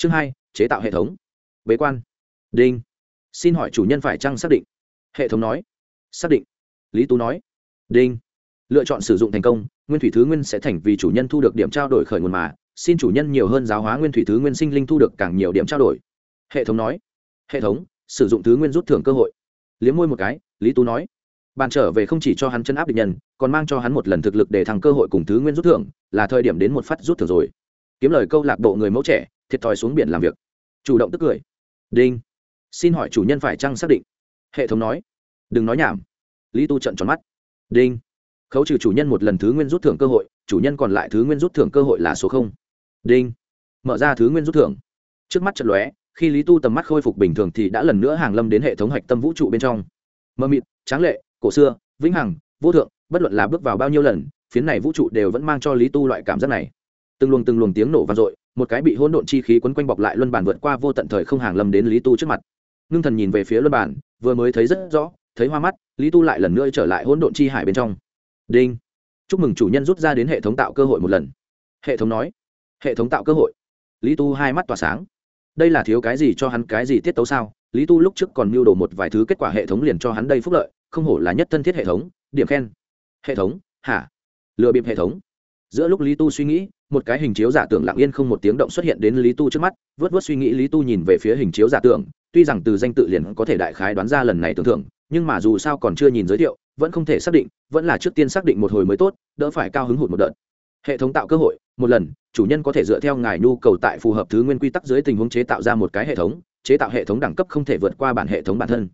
chương hai, chế tạo hệ thống. Bế quan. Đinh. Xin hỏi chủ nhân phải chăng xác định? Hệ thống nói. Xác định. Lý tú nói. Đinh. Lựa chọn sử dụng thành công, nguyên thủy thứ nguyên sẽ thành vì chủ nhân thu được điểm trao đổi khởi nguồn mà, xin chủ nhân nhiều hơn giáo hóa nguyên thủy thứ nguyên sinh linh thu được càng nhiều điểm trao đổi. Hệ thống nói. Hệ thống, sử dụng thứ nguyên rút thưởng cơ hội. Liếm môi một cái, lý tú nói. Bàn trở về không chỉ cho hắn chân áp địch nhân, còn mang cho hắn một lần thực lực để thăng cơ hội cùng thứ nguyên rút thưởng, là thời điểm đến một phát rút thưởng rồi. Kiếm lời câu lạc bộ người mẫu trẻ thiệt thòi xuống biển làm việc. Chủ động tức cười. Đinh. Xin hỏi chủ nhân phải chăng xác định? Hệ thống nói. Đừng nói nhảm. Lý tu trận tròn mắt. Đinh. Khấu trừ chủ nhân một lần thứ nguyên rút thưởng cơ hội, chủ nhân còn lại thứ nguyên rút thưởng cơ hội là số không. Đinh. Mở ra thứ nguyên rút thưởng. Trước mắt trận lóe, khi lý tu tầm mắt khôi phục bình thường thì đã lần nữa hàng lâm đến hệ thống hạch tâm vũ trụ bên trong. Mơ mịt, tráng lệ, cổ xưa, vĩnh hằng, vô thượng, bất luận là bước vào bao nhiêu lần, phiến này vũ trụ đều vẫn mang cho lý tu loại cảm giác này. Từng luồng từng luồng tiếng nổ vang dội một cái bị hỗn độn chi khí quấn quanh bọc lại luân bản vượt qua vô tận thời không hàng lâm đến lý tu trước mặt. Ngưng thần nhìn về phía luân bản vừa mới thấy rất rõ, thấy hoa mắt, lý tu lại lần nữa trở lại hỗn độn chi hải bên trong. Đinh. Chúc mừng chủ nhân rút ra đến hệ thống tạo cơ hội một lần. Hệ thống nói. Hệ thống tạo cơ hội. Lý tu hai mắt tỏa sáng. Đây là thiếu cái gì cho hắn cái gì tiết tấu sao? Lý tu lúc trước còn mưu đồ một vài thứ kết quả hệ thống liền cho hắn đây phúc lợi, không hổ là nhất thân thiết hệ thống. Điểm khen. Hệ thống. Hả? Lừa bịp hệ thống. Giữa lúc lý tu suy nghĩ một cái hình chiếu giả tưởng lặng yên không một tiếng động xuất hiện đến lý tu trước mắt, vớt vớt suy nghĩ lý tu nhìn về phía hình chiếu giả tưởng, tuy rằng từ danh tự liền có thể đại khái đoán ra lần này tưởng thưởng, nhưng mà dù sao còn chưa nhìn giới thiệu, vẫn không thể xác định, vẫn là trước tiên xác định một hồi mới tốt, đỡ phải cao hứng hụt một đợt. Hệ thống tạo cơ hội, một lần, chủ nhân có thể dựa theo ngài nhu cầu tại phù hợp thứ nguyên quy tắc dưới tình huống chế tạo ra một cái hệ thống, chế tạo hệ thống đẳng cấp không thể vượt qua bản hệ thống bản thân.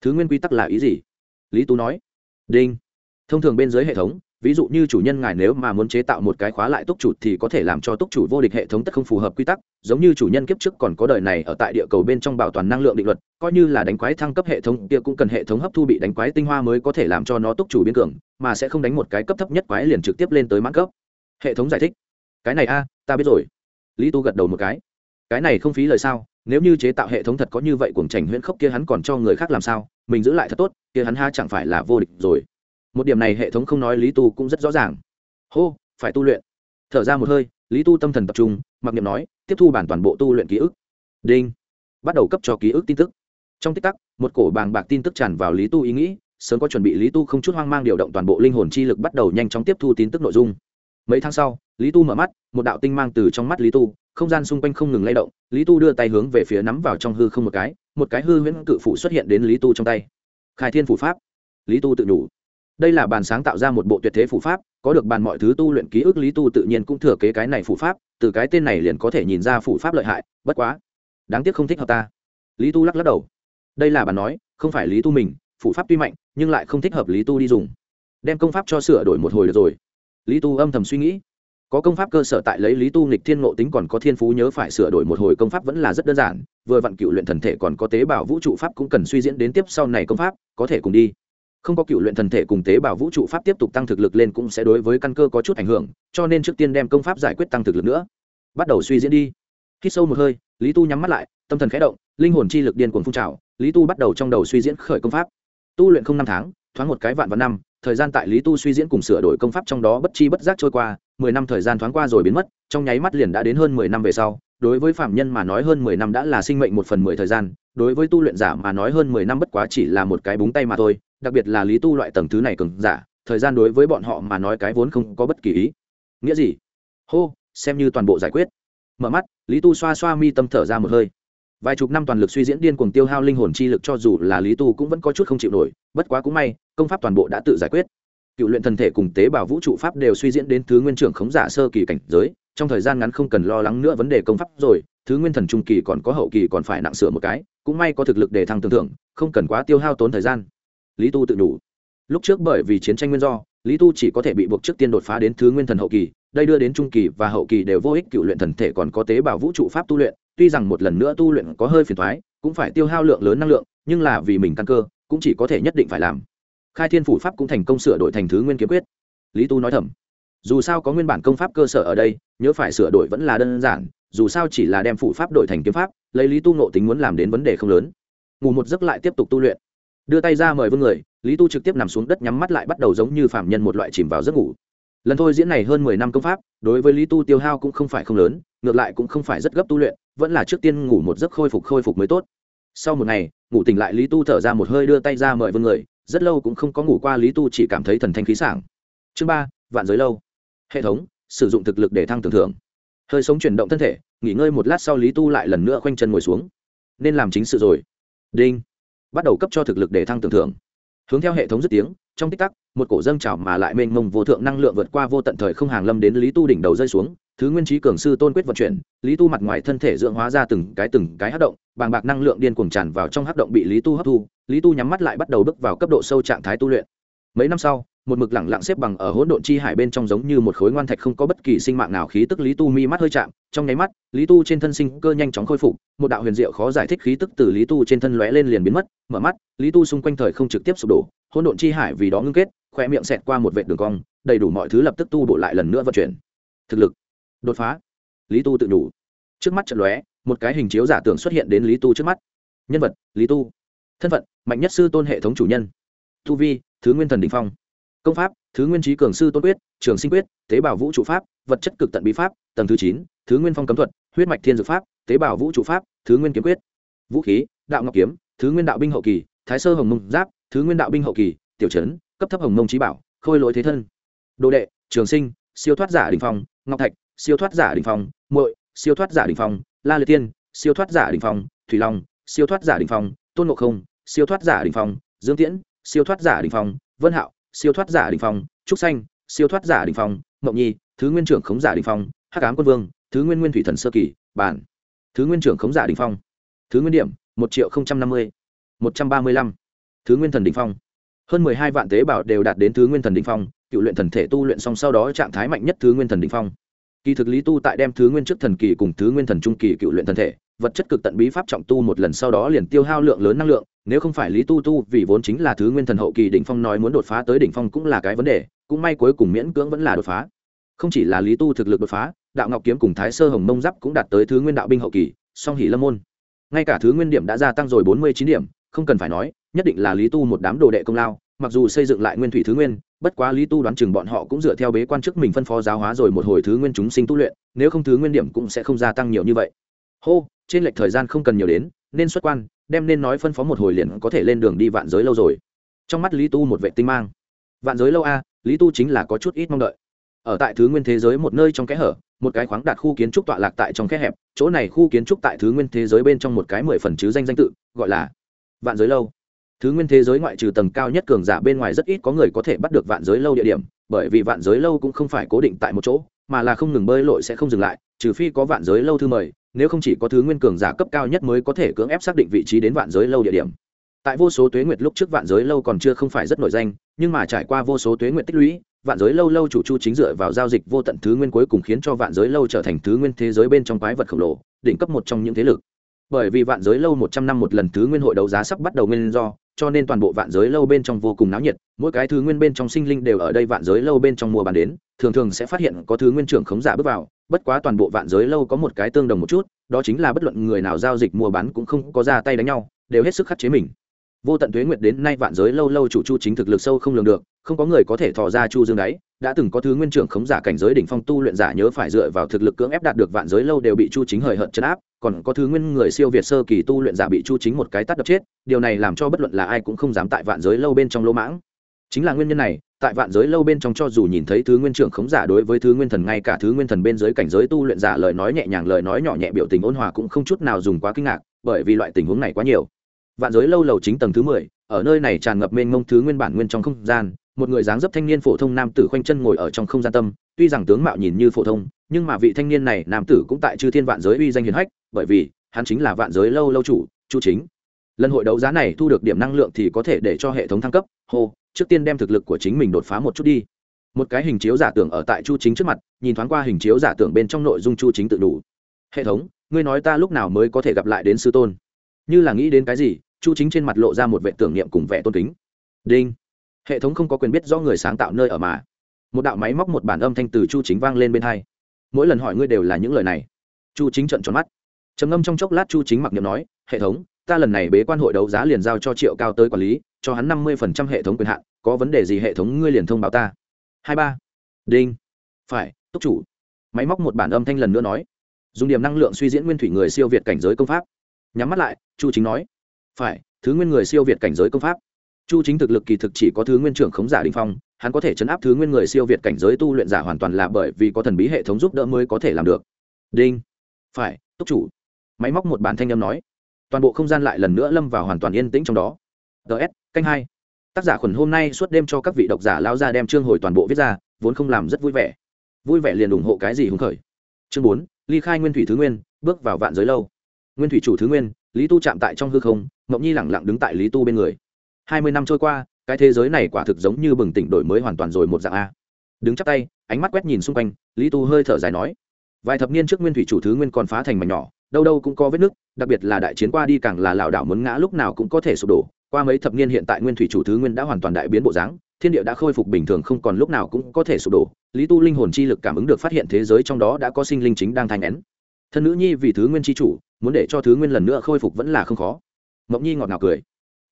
Thứ nguyên quy tắc là ý gì? Lý tú nói. Đinh. Thông thường bên dưới hệ thống ví dụ như chủ nhân ngài nếu mà muốn chế tạo một cái khóa lại túc chủ thì có thể làm cho túc chủ vô địch hệ thống tất không phù hợp quy tắc, giống như chủ nhân kiếp trước còn có đời này ở tại địa cầu bên trong bảo toàn năng lượng định luật, coi như là đánh quái thăng cấp hệ thống kia cũng cần hệ thống hấp thu bị đánh quái tinh hoa mới có thể làm cho nó túc chủ biến cường, mà sẽ không đánh một cái cấp thấp nhất quái liền trực tiếp lên tới mãn cấp. Hệ thống giải thích. Cái này a, ta biết rồi. Lý tu gật đầu một cái. Cái này không phí lời sao, nếu như chế tạo hệ thống thật có như vậy cuồng trành huyễn khốc kia hắn còn cho người khác làm sao, mình giữ lại thật tốt, kia hắn ha chẳng phải là vô địch rồi một điểm này hệ thống không nói lý tu cũng rất rõ ràng. Hô, phải tu luyện. Thở ra một hơi, lý tu tâm thần tập trung, mặc niệm nói, tiếp thu bản toàn bộ tu luyện ký ức. Đinh. Bắt đầu cấp cho ký ức tin tức. Trong tích tắc, một cổ bàng bạc tin tức tràn vào lý tu ý nghĩ, sớm có chuẩn bị lý tu không chút hoang mang điều động toàn bộ linh hồn chi lực bắt đầu nhanh chóng tiếp thu tin tức nội dung. Mấy tháng sau, lý tu mở mắt, một đạo tinh mang từ trong mắt lý tu, không gian xung quanh không ngừng lay động, lý tu đưa tay hướng về phía nắm vào trong hư không một cái một cái hư huyễn cự phủ xuất hiện đến lý tu trong tay. Khai thiên phủ pháp. Lý tu tự nhủ đây là bàn sáng tạo ra một bộ tuyệt thế phụ pháp, có được bàn mọi thứ tu luyện ký ức lý tu tự nhiên cũng thừa kế cái này phụ pháp, từ cái tên này liền có thể nhìn ra phụ pháp lợi hại, bất quá. Đáng tiếc không thích hợp ta. Lý tu lắc lắc đầu. Đây là bàn nói, không phải lý tu mình phụ pháp tuy mạnh, nhưng lại không thích hợp lý tu đi dùng. Đem công pháp cho sửa đổi một hồi được rồi. Lý tu âm thầm suy nghĩ. Có công pháp cơ sở tại lấy lý tu nghịch thiên ngộ tính còn có thiên phú nhớ phải sửa đổi một hồi công pháp vẫn là rất đơn giản, vừa vặn cựu luyện thần thể còn có tế bào vũ trụ pháp cũng cần suy diễn đến tiếp sau này công pháp, có thể cùng đi không có cựu luyện thần thể cùng tế bào vũ trụ pháp tiếp tục tăng thực lực lên cũng sẽ đối với căn cơ có chút ảnh hưởng, cho nên trước tiên đem công pháp giải quyết tăng thực lực nữa. Bắt đầu suy diễn đi. Khi sâu một hơi, lý tu nhắm mắt lại, tâm thần khẽ động, linh hồn chi lực điên cuồng phun trào, lý tu bắt đầu trong đầu suy diễn khởi công pháp. Tu luyện không năm tháng, thoáng một cái vạn vạn năm, thời gian tại lý tu suy diễn cùng sửa đổi công pháp trong đó bất chi bất giác trôi qua, mười năm thời gian thoáng qua rồi biến mất, trong nháy mắt liền đã đến hơn mười năm về sau, đối với phạm nhân mà nói hơn mười năm đã là sinh mệnh một phần mười thời gian đối với tu luyện giả mà nói hơn mười năm bất quá chỉ là một cái búng tay mà thôi, đặc biệt là lý tu loại tầng thứ này cường giả, thời gian đối với bọn họ mà nói cái vốn không có bất kỳ ý. Nghĩa gì? Hô, xem như toàn bộ giải quyết. Mở mắt, lý tu xoa xoa mi tâm thở ra một hơi. Vài chục năm toàn lực suy diễn điên cuồng tiêu hao linh hồn chi lực cho dù là lý tu cũng vẫn có chút không chịu nổi, bất quá cũng may, công pháp toàn bộ đã tự giải quyết. Cựu luyện thần thể cùng tế bào vũ trụ pháp đều suy diễn đến thứ nguyên trưởng khống giả sơ kỳ cảnh giới trong thời gian ngắn không cần lo lắng nữa vấn đề công pháp rồi, thứ nguyên thần trung kỳ còn có hậu kỳ còn phải nặng sửa một cái, cũng may có thực lực để thăng tưởng thưởng không cần quá tiêu hao tốn thời gian. Lý tu tự đủ. Lúc trước bởi vì chiến tranh nguyên do, lý tu chỉ có thể bị buộc trước tiên đột phá đến thứ nguyên thần hậu kỳ, đây đưa đến trung kỳ và hậu kỳ đều vô ích, cựu luyện thần thể còn có tế bào vũ trụ pháp tu luyện, tuy rằng một lần nữa tu luyện có hơi phiền thoái cũng phải tiêu hao lượng lớn năng lượng, nhưng là vì mình căn cơ, cũng chỉ có thể nhất định phải làm. Khai thiên phủ pháp cũng thành công sửa đổi thành thứ nguyên kiếm quyết. Lý tu nói thầm dù sao có nguyên bản công pháp cơ sở ở đây, nhớ phải sửa đổi vẫn là đơn giản, dù sao chỉ là đem phụ pháp đổi thành kiếm pháp, lấy lý tu nộ tính muốn làm đến vấn đề không lớn. Ngủ một giấc lại tiếp tục tu luyện. Đưa tay ra mời vương người, lý tu trực tiếp nằm xuống đất nhắm mắt lại bắt đầu giống như phạm nhân một loại chìm vào giấc ngủ. Lần thôi diễn này hơn mười năm công pháp, đối với lý tu tiêu hao cũng không phải không lớn, ngược lại cũng không phải rất gấp tu luyện, vẫn là trước tiên ngủ một giấc khôi phục khôi phục mới tốt. Sau một ngày, ngủ tỉnh lại lý tu thở ra một hơi đưa tay ra mời vương người, rất lâu cũng không có ngủ qua lý tu chỉ cảm thấy thần thanh khí sảng. Chương ba, vạn giới lâu hệ thống, sử dụng thực lực để thăng tưởng thưởng. Hơi sống chuyển động thân thể, nghỉ ngơi một lát sau lý tu lại lần nữa khoanh chân ngồi xuống. Nên làm chính sự rồi. Đinh. Bắt đầu cấp cho thực lực để thăng tưởng thưởng. Hướng theo hệ thống dứt tiếng, trong tích tắc, một cổ dâng trào mà lại mênh mông vô thượng năng lượng vượt qua vô tận thời không hàng lâm đến lý tu đỉnh đầu rơi xuống, thứ nguyên trí cường sư tôn quyết vận chuyển, lý tu mặt ngoài thân thể dưỡng hóa ra từng cái từng cái hát động, bàng bạc năng lượng điên cuồng tràn vào trong hát động bị lý tu hấp thu, lý tu nhắm mắt lại bắt đầu bước vào cấp độ sâu trạng thái tu luyện. Mấy năm sau một mực lẳng lặng xếp bằng ở hỗn độn chi hải bên trong giống như một khối ngoan thạch không có bất kỳ sinh mạng nào khí tức lý tu mi mắt hơi chạm, trong nháy mắt, lý tu trên thân sinh cơ nhanh chóng khôi phục, một đạo huyền diệu khó giải thích khí tức từ lý tu trên thân lóe lên liền biến mất, mở mắt, lý tu xung quanh thời không trực tiếp sụp đổ, hỗn độn chi hải vì đó ngưng kết, khoe miệng xẹt qua một vệ đường cong, đầy đủ mọi thứ lập tức tu bổ lại lần nữa vận chuyển. Thực lực, đột phá. Lý tu tự đủ trước mắt trận lóe, một cái hình chiếu giả tưởng xuất hiện đến lý tu trước mắt. Nhân vật, lý tu. Thân phận, mạnh nhất sư tôn hệ thống chủ nhân. Tu vi, thứ nguyên thần đình phong công pháp, thứ nguyên trí cường sư tôn quyết, trường sinh quyết, tế bào vũ trụ pháp, vật chất cực tận bí pháp, tầng thứ chín, thứ nguyên phong cấm thuật, huyết mạch thiên dược pháp, tế bào vũ trụ pháp, thứ nguyên kiếm quyết. Vũ khí, đạo ngọc kiếm, thứ nguyên đạo binh hậu kỳ, thái sơ hồng mông giáp, thứ nguyên đạo binh hậu kỳ, tiểu trấn, cấp thấp hồng mông trí bảo, khôi lỗi thế thân. Đồ đệ, trường sinh, siêu thoát giả đình phong, ngọc thạch, siêu thoát giả đình phong, muội, siêu thoát giả đình phong, la liệt tiên siêu thoát giả đình phong, thủy long, siêu thoát giả đình phong, tôn ngộ không, siêu thoát giả đình phong, dương tiễn, siêu thoát giả đình phong, vân hạo siêu thoát giả đình phong, trúc xanh siêu thoát giả đình phong, mộng nhi, thứ nguyên trưởng khống giả đình phong, hắc ám quân vương, thứ nguyên nguyên thủy thần sơ kỳ, bản. Thứ nguyên trưởng khống giả đình phong. Thứ nguyên điểm, một triệu không trăm năm mươi, một trăm ba mươi lăm. Thứ nguyên thần đình phong. Hơn mười hai vạn tế bào đều đạt đến thứ nguyên thần đình phong, cựu luyện thần thể tu luyện xong sau đó trạng thái mạnh nhất thứ nguyên thần đình phong. Kỳ thực lý tu tại đem thứ nguyên trước thần kỳ cùng thứ nguyên thần trung kỳ cựu luyện thần thể, vật chất cực tận bí pháp trọng tu một lần sau đó liền tiêu hao lượng lớn năng lượng nếu không phải lý tu tu vì vốn chính là thứ nguyên thần hậu kỳ đỉnh phong nói muốn đột phá tới đỉnh phong cũng là cái vấn đề, cũng may cuối cùng miễn cưỡng vẫn là đột phá. Không chỉ là lý tu thực lực đột phá, đạo ngọc kiếm cùng thái sơ hồng mông giáp cũng đạt tới thứ nguyên đạo binh hậu kỳ, song hỷ lâm môn. Ngay cả thứ nguyên điểm đã gia tăng rồi bốn mươi chín điểm, không cần phải nói, nhất định là lý tu một đám đồ đệ công lao, mặc dù xây dựng lại nguyên thủy thứ nguyên, bất quá lý tu đoán chừng bọn họ cũng dựa theo bế quan chức mình phân phó giáo hóa rồi một hồi thứ nguyên chúng sinh tu luyện, nếu không thứ nguyên điểm cũng sẽ không gia tăng nhiều như vậy. Hô, trên lệch thời gian không cần nhiều đến, nên xuất quan đem nên nói phân phó một hồi liền có thể lên đường đi vạn giới lâu rồi. Trong mắt lý tu một vệ tinh mang. Vạn giới lâu a, lý tu chính là có chút ít mong đợi. Ở tại thứ nguyên thế giới một nơi trong kẽ hở, một cái khoáng đạt khu kiến trúc tọa lạc tại trong kẽ hẹp, chỗ này khu kiến trúc tại thứ nguyên thế giới bên trong một cái mười phần chứ danh danh tự, gọi là vạn giới lâu. Thứ nguyên thế giới ngoại trừ tầng cao nhất cường giả bên ngoài rất ít có người có thể bắt được vạn giới lâu địa điểm, bởi vì vạn giới lâu cũng không phải cố định tại một chỗ, mà là không ngừng bơi lội sẽ không dừng lại, trừ phi có vạn giới lâu thư mời nếu không chỉ có thứ nguyên cường giả cấp cao nhất mới có thể cưỡng ép xác định vị trí đến vạn giới lâu địa điểm. Tại vô số tuế nguyệt lúc trước vạn giới lâu còn chưa không phải rất nổi danh, nhưng mà trải qua vô số tuế nguyệt tích lũy, vạn giới lâu lâu chủ chu chính dựa vào giao dịch vô tận thứ nguyên cuối cùng khiến cho vạn giới lâu trở thành thứ nguyên thế giới bên trong quái vật khổng lồ, đỉnh cấp một trong những thế lực. Bởi vì vạn giới lâu một trăm năm một lần thứ nguyên hội đấu giá sắp bắt đầu nguyên do cho nên toàn bộ vạn giới lâu bên trong vô cùng náo nhiệt, mỗi cái thứ nguyên bên trong sinh linh đều ở đây vạn giới lâu bên trong mua bán đến, thường thường sẽ phát hiện có thứ nguyên trưởng khống giả bước vào, bất quá toàn bộ vạn giới lâu có một cái tương đồng một chút, đó chính là bất luận người nào giao dịch mua bán cũng không có ra tay đánh nhau, đều hết sức khắc chế mình vô tận tuế nguyệt đến nay vạn giới lâu lâu chủ chu chính thực lực sâu không lường được, không có người có thể thò ra chu dương đáy, đã từng có thứ nguyên trưởng khống giả cảnh giới đỉnh phong tu luyện giả nhớ phải dựa vào thực lực cưỡng ép đạt được vạn giới lâu đều bị chu chính hời hợt chấn áp, còn có thứ nguyên người siêu việt sơ kỳ tu luyện giả bị chu chính một cái tắt đập chết, điều này làm cho bất luận là ai cũng không dám tại vạn giới lâu bên trong lỗ mãng. Chính là nguyên nhân này, tại vạn giới lâu bên trong cho dù nhìn thấy thứ nguyên trưởng khống giả đối với thứ nguyên thần ngay cả thứ nguyên thần bên dưới cảnh giới tu luyện giả lời nói nhẹ nhàng lời nói nhỏ nhẹ biểu tình ôn hòa cũng không chút nào dùng quá kinh ngạc, bởi vì loại tình huống này quá nhiều vạn giới lâu lầu chính tầng thứ mười, ở nơi này tràn ngập mênh mông thứ nguyên bản nguyên trong không gian, một người dáng dấp thanh niên phổ thông nam tử khoanh chân ngồi ở trong không gian tâm, tuy rằng tướng mạo nhìn như phổ thông, nhưng mà vị thanh niên này, nam tử cũng tại chư thiên vạn giới uy danh hiền hách, bởi vì, hắn chính là vạn giới lâu lâu chủ, chu chính. Lần hội đấu giá này thu được điểm năng lượng thì có thể để cho hệ thống thăng cấp, hô, trước tiên đem thực lực của chính mình đột phá một chút đi. Một cái hình chiếu giả tưởng ở tại chu chính trước mặt, nhìn thoáng qua hình chiếu giả tưởng bên trong nội dung chu chính tự đủ. Hệ thống, ngươi nói ta lúc nào mới có thể gặp lại đến sư tôn? Như là nghĩ đến cái gì chu chính trên mặt lộ ra một vệ tưởng niệm cùng vẻ tôn kính. Đinh. Hệ thống không có quyền biết do người sáng tạo nơi ở mà. Một đạo máy móc một bản âm thanh từ chu chính vang lên bên hai. Mỗi lần hỏi ngươi đều là những lời này. Chu chính trận tròn mắt. Trầm ngâm trong chốc lát chu chính mặc niệm nói, hệ thống, ta lần này bế quan hội đấu giá liền giao cho triệu cao tới quản lý, cho hắn năm mươi phần trăm hệ thống quyền hạn, có vấn đề gì hệ thống ngươi liền thông báo ta. Hai ba. Đinh. Phải, túc chủ. Máy móc một bản âm thanh lần nữa nói. Dùng điểm năng lượng suy diễn nguyên thủy người siêu việt cảnh giới công pháp. Nhắm mắt lại, chu chính nói phải, thứ nguyên người siêu việt cảnh giới công pháp. Chu chính thực lực kỳ thực chỉ có thứ nguyên trưởng khống giả đình phong, hắn có thể chấn áp thứ nguyên người siêu việt cảnh giới tu luyện giả hoàn toàn là bởi vì có thần bí hệ thống giúp đỡ mới có thể làm được. Đinh. Phải, túc chủ. Máy móc một bản thanh âm nói. Toàn bộ không gian lại lần nữa lâm vào hoàn toàn yên tĩnh trong đó. Ts canh hai. Tác giả khuẩn hôm nay suốt đêm cho các vị độc giả lao ra đem chương hồi toàn bộ viết ra, vốn không làm rất vui vẻ. Vui vẻ liền ủng hộ cái gì hứng khởi. Chương bốn, ly khai nguyên thủy thứ nguyên, bước vào vạn giới lâu. Nguyên thủy chủ thứ nguyên, lý tu chạm tại trong hư không mộng nhi lẳng lặng đứng tại lý tu bên người. Hai mươi năm trôi qua, cái thế giới này quả thực giống như bừng tỉnh đổi mới hoàn toàn rồi một dạng a. Đứng chắp tay, ánh mắt quét nhìn xung quanh, lý tu hơi thở dài nói, vài thập niên trước nguyên thủy chủ thứ nguyên còn phá thành mảnh nhỏ, đâu đâu cũng có vết nứt, đặc biệt là đại chiến qua đi càng là lảo đảo muốn ngã lúc nào cũng có thể sụp đổ. Qua mấy thập niên hiện tại nguyên thủy chủ thứ nguyên đã hoàn toàn đại biến bộ dáng, thiên địa đã khôi phục bình thường không còn lúc nào cũng có thể sụp đổ. Lý tu linh hồn chi lực cảm ứng được phát hiện thế giới trong đó đã có sinh linh chính đang thành nén. Thân nữ nhi vì thứ nguyên chi chủ, muốn để cho thứ nguyên lần nữa khôi phục vẫn là không khó mộng nhi ngọt ngào cười.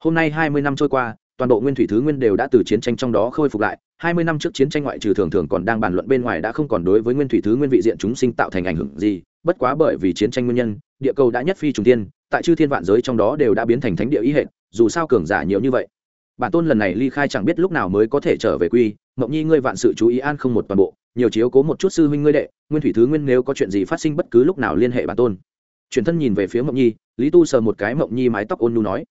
Hôm nay hai mươi năm trôi qua, toàn bộ nguyên thủy thứ nguyên đều đã từ chiến tranh trong đó khôi phục lại. hai mươi năm trước chiến tranh ngoại trừ thường thường còn đang bàn luận bên ngoài đã không còn đối với nguyên thủy thứ nguyên vị diện chúng sinh tạo thành ảnh hưởng gì. Bất quá bởi vì chiến tranh nguyên nhân, địa cầu đã nhất phi trùng tiên tại chư thiên vạn giới trong đó đều đã biến thành thánh địa ý hệ dù sao cường giả nhiều như vậy. Bản tôn lần này ly khai chẳng biết lúc nào mới có thể trở về quy. Mộng nhi ngươi vạn sự chú ý an không một toàn bộ, nhiều chiếu cố một chút sư huynh ngươi đệ, nguyên thủy thứ nguyên nếu có chuyện gì phát sinh bất cứ lúc nào liên hệ bản tôn. Chuyển thân nhìn về phía mộng nhi lý tu sờ một cái mộng nhi mái tóc ôn nhu nói,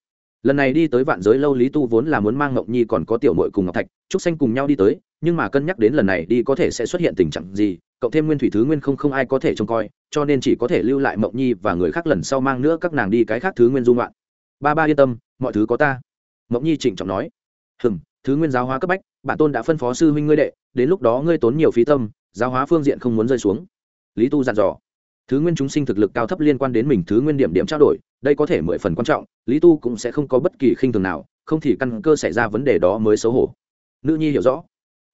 lần này đi tới vạn giới lâu lý tu vốn là muốn mang mộng nhi còn có tiểu mội cùng ngọc thạch, trúc xanh cùng nhau đi tới, nhưng mà cân nhắc đến lần này đi có thể sẽ xuất hiện tình trạng gì, cộng thêm nguyên thủy thứ nguyên không không ai có thể trông coi, cho nên chỉ có thể lưu lại mộng nhi và người khác lần sau mang nữa các nàng đi cái khác thứ nguyên dung loạn ba ba yên tâm, mọi thứ có ta. Mộng nhi trịnh trọng nói hừng thứ nguyên giáo hóa cấp bách, bản tôn đã phân phó sư huynh ngươi đệ, đến lúc đó ngươi tốn nhiều phí tâm, giáo hóa phương diện không muốn rơi xuống. Lý tu dặn dò thứ nguyên chúng sinh thực lực cao thấp liên quan đến mình thứ nguyên điểm điểm trao đổi, đây có thể mười phần quan trọng, lý tu cũng sẽ không có bất kỳ khinh thường nào, không thì căn cơ xảy ra vấn đề đó mới xấu hổ. Nữ nhi hiểu rõ.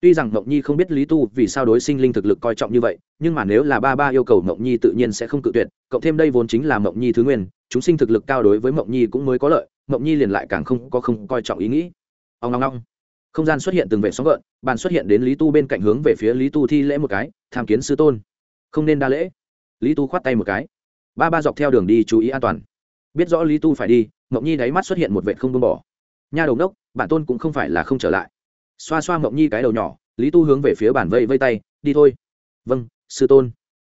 Tuy rằng mộng nhi không biết lý tu vì sao đối sinh linh thực lực coi trọng như vậy, nhưng mà nếu là ba ba yêu cầu mộng nhi tự nhiên sẽ không cự tuyệt, cộng thêm đây vốn chính là mộng nhi thứ nguyên, chúng sinh thực lực cao đối với mộng nhi cũng mới có lợi, mộng nhi liền lại càng không có không coi trọng ý nghĩ. Ông long long không gian xuất hiện từng vệ sóng gợn, bàn xuất hiện đến lý tu bên cạnh hướng về phía lý tu thi lễ một cái, tham kiến sư tôn. Không nên đa lễ lý tu khoát tay một cái. Ba ba dọc theo đường đi chú ý an toàn. Biết rõ lý tu phải đi, mộng nhi đáy mắt xuất hiện một vệ không buông bỏ. Nha đầu đốc bản tôn cũng không phải là không trở lại. Xoa xoa mộng nhi cái đầu nhỏ, lý tu hướng về phía bản vây vây tay, đi thôi. Vâng sư tôn.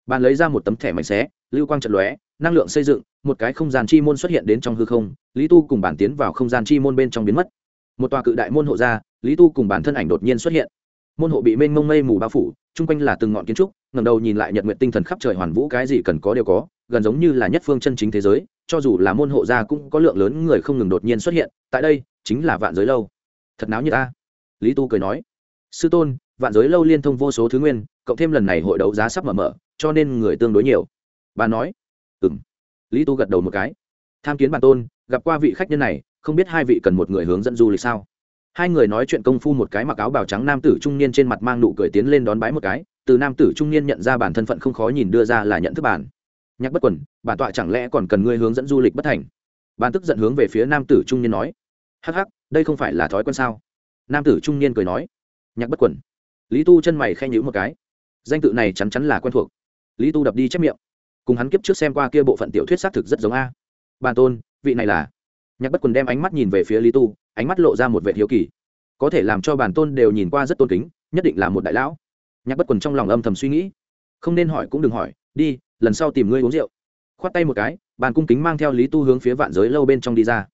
Bàn lấy ra một tấm thẻ mảnh xé, lưu quang trận lóe, năng lượng xây dựng, một cái không gian chi môn xuất hiện đến trong hư không, lý tu cùng bản tiến vào không gian chi môn bên trong biến mất. Một tòa cự đại môn hộ ra, lý tu cùng bản thân ảnh đột nhiên xuất hiện môn hộ bị mênh mông mây mù bao phủ, chung quanh là từng ngọn kiến trúc ngầm đầu nhìn lại nhật nguyện tinh thần khắp trời hoàn vũ cái gì cần có đều có, gần giống như là nhất phương chân chính thế giới, cho dù là môn hộ gia cũng có lượng lớn người không ngừng đột nhiên xuất hiện, tại đây chính là vạn giới lâu. Thật náo như ta. Lý tu cười nói, sư tôn, vạn giới lâu liên thông vô số thứ nguyên, cộng thêm lần này hội đấu giá sắp mở mở, cho nên người tương đối nhiều. Bà nói ừ m lý tu gật đầu một cái, tham kiến bản tôn, gặp qua vị khách nhân này, không biết hai vị cần một người hướng dẫn du lịch sao? Hai người nói chuyện công phu một cái mặc áo bào trắng nam tử trung niên trên mặt mang nụ cười tiến lên đón bái một cái, từ nam tử trung niên nhận ra bản thân phận không khó nhìn đưa ra là nhận thức bản. Nhắc bất quần, bản tọa chẳng lẽ còn cần ngươi hướng dẫn du lịch bất thành? Bản tức giận hướng về phía nam tử trung niên nói. Hắc hắc, đây không phải là thói quen sao? Nam tử trung niên cười nói. Nhắc bất quần. Lý tu chân mày khen nhữ một cái. Danh tự này chắn chắn là quen thuộc. Lý tu đập đi chép miệng. Cùng hắn kiếp trước xem qua kia bộ phận tiểu thuyết xác thực rất giống a. Bản tôn, vị này là. Nhạc bất quần đem ánh mắt nhìn về phía lý tu ánh mắt lộ ra một vẻ hiếu kỳ. Có thể làm cho bản tôn đều nhìn qua rất tôn kính, nhất định là một đại lão. Nhạc bất quần trong lòng âm thầm suy nghĩ. Không nên hỏi cũng đừng hỏi, đi, lần sau tìm ngươi uống rượu. Khoát tay một cái, bàn cung kính mang theo lý tu hướng phía vạn giới lâu bên trong đi ra.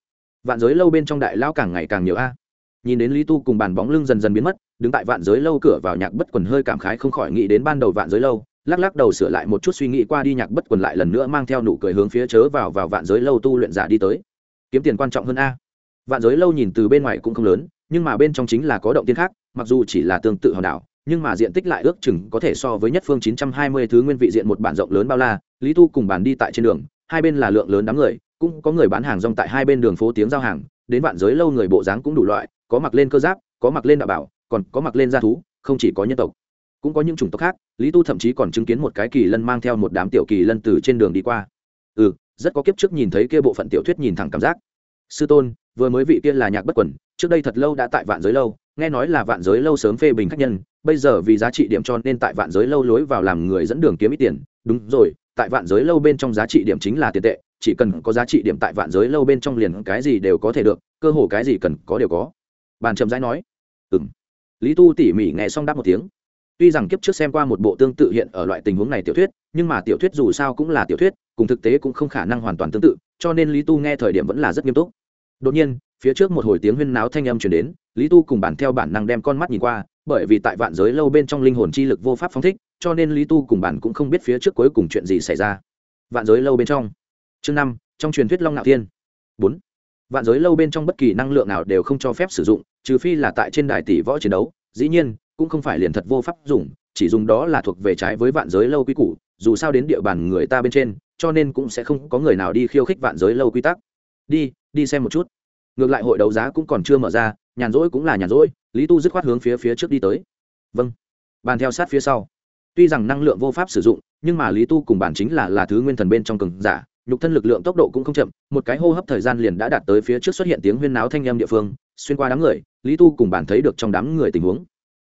Vạn giới lâu bên trong đại lão càng ngày càng nhiều a. Nhìn đến lý tu cùng bàn bóng lưng dần dần biến mất, đứng tại vạn giới lâu cửa vào nhạc bất quần hơi cảm khái không khỏi nghĩ đến ban đầu vạn giới lâu, lắc lắc đầu sửa lại một chút suy nghĩ qua đi nhạc bất quần lại lần nữa mang theo nụ cười hướng phía chớ vào vào vạn giới lâu tu luyện giả đi tới. Kiếm tiền quan trọng hơn a vạn giới lâu nhìn từ bên ngoài cũng không lớn, nhưng mà bên trong chính là có động tiên khác, mặc dù chỉ là tương tự hòn đảo, nhưng mà diện tích lại ước chừng có thể so với nhất phương 920 thứ nguyên vị diện một bản rộng lớn bao la. Lý tu cùng bàn đi tại trên đường, hai bên là lượng lớn đám người, cũng có người bán hàng rong tại hai bên đường phố tiếng giao hàng, đến vạn giới lâu người bộ dáng cũng đủ loại, có mặc lên cơ giáp, có mặc lên đạo bảo, còn có mặc lên gia thú, không chỉ có nhân tộc, cũng có những chủng tộc khác. Lý tu thậm chí còn chứng kiến một cái kỳ lân mang theo một đám tiểu kỳ lân từ trên đường đi qua. Ừ rất có kiếp trước nhìn thấy kia bộ phận tiểu thuyết nhìn thẳng cảm giác. Sư tôn vừa mới vị kia là nhạc bất quẩn trước đây thật lâu đã tại vạn giới lâu, nghe nói là vạn giới lâu sớm phê bình khách nhân, bây giờ vì giá trị điểm cho nên tại vạn giới lâu lối vào làm người dẫn đường kiếm ít tiền. Đúng rồi, tại vạn giới lâu bên trong giá trị điểm chính là tiền tệ, chỉ cần có giá trị điểm tại vạn giới lâu bên trong liền cái gì đều có thể được, cơ hồ cái gì cần có đều có. Bàn trầm rãi nói. Ừ m lý tu tỉ mỉ nghe xong đáp một tiếng. Tuy rằng kiếp trước xem qua một bộ tương tự hiện ở loại tình huống này tiểu thuyết, nhưng mà tiểu thuyết dù sao cũng là tiểu thuyết, cùng thực tế cũng không khả năng hoàn toàn tương tự, cho nên lý tu nghe thời điểm vẫn là rất nghiêm túc đột nhiên, phía trước một hồi tiếng huyên náo thanh âm chuyển đến, lý tu cùng bản theo bản năng đem con mắt nhìn qua, bởi vì tại vạn giới lâu bên trong linh hồn chi lực vô pháp phóng thích, cho nên lý tu cùng bản cũng không biết phía trước cuối cùng chuyện gì xảy ra. Vạn giới lâu bên trong. Chương năm, trong truyền thuyết long ngạo thiên. Bốn. Vạn giới lâu bên trong bất kỳ năng lượng nào đều không cho phép sử dụng, trừ phi là tại trên đài tỷ võ chiến đấu, dĩ nhiên, cũng không phải liền thật vô pháp dùng, chỉ dùng đó là thuộc về trái với vạn giới lâu quy củ, dù sao đến địa bàn người ta bên trên, cho nên cũng sẽ không có người nào đi khiêu khích vạn giới lâu quy tắc. Đi đi xem một chút. Ngược lại hội đấu giá cũng còn chưa mở ra, nhàn rỗi cũng là nhàn rỗi, lý tu dứt khoát hướng phía phía trước đi tới. Vâng. Bàn theo sát phía sau. Tuy rằng năng lượng vô pháp sử dụng, nhưng mà lý tu cùng bản chính là là thứ nguyên thần bên trong cường giả, nhục thân lực lượng tốc độ cũng không chậm, một cái hô hấp thời gian liền đã đạt tới phía trước xuất hiện tiếng huyên náo thanh âm địa phương, xuyên qua đám người, lý tu cùng bản thấy được trong đám người tình huống.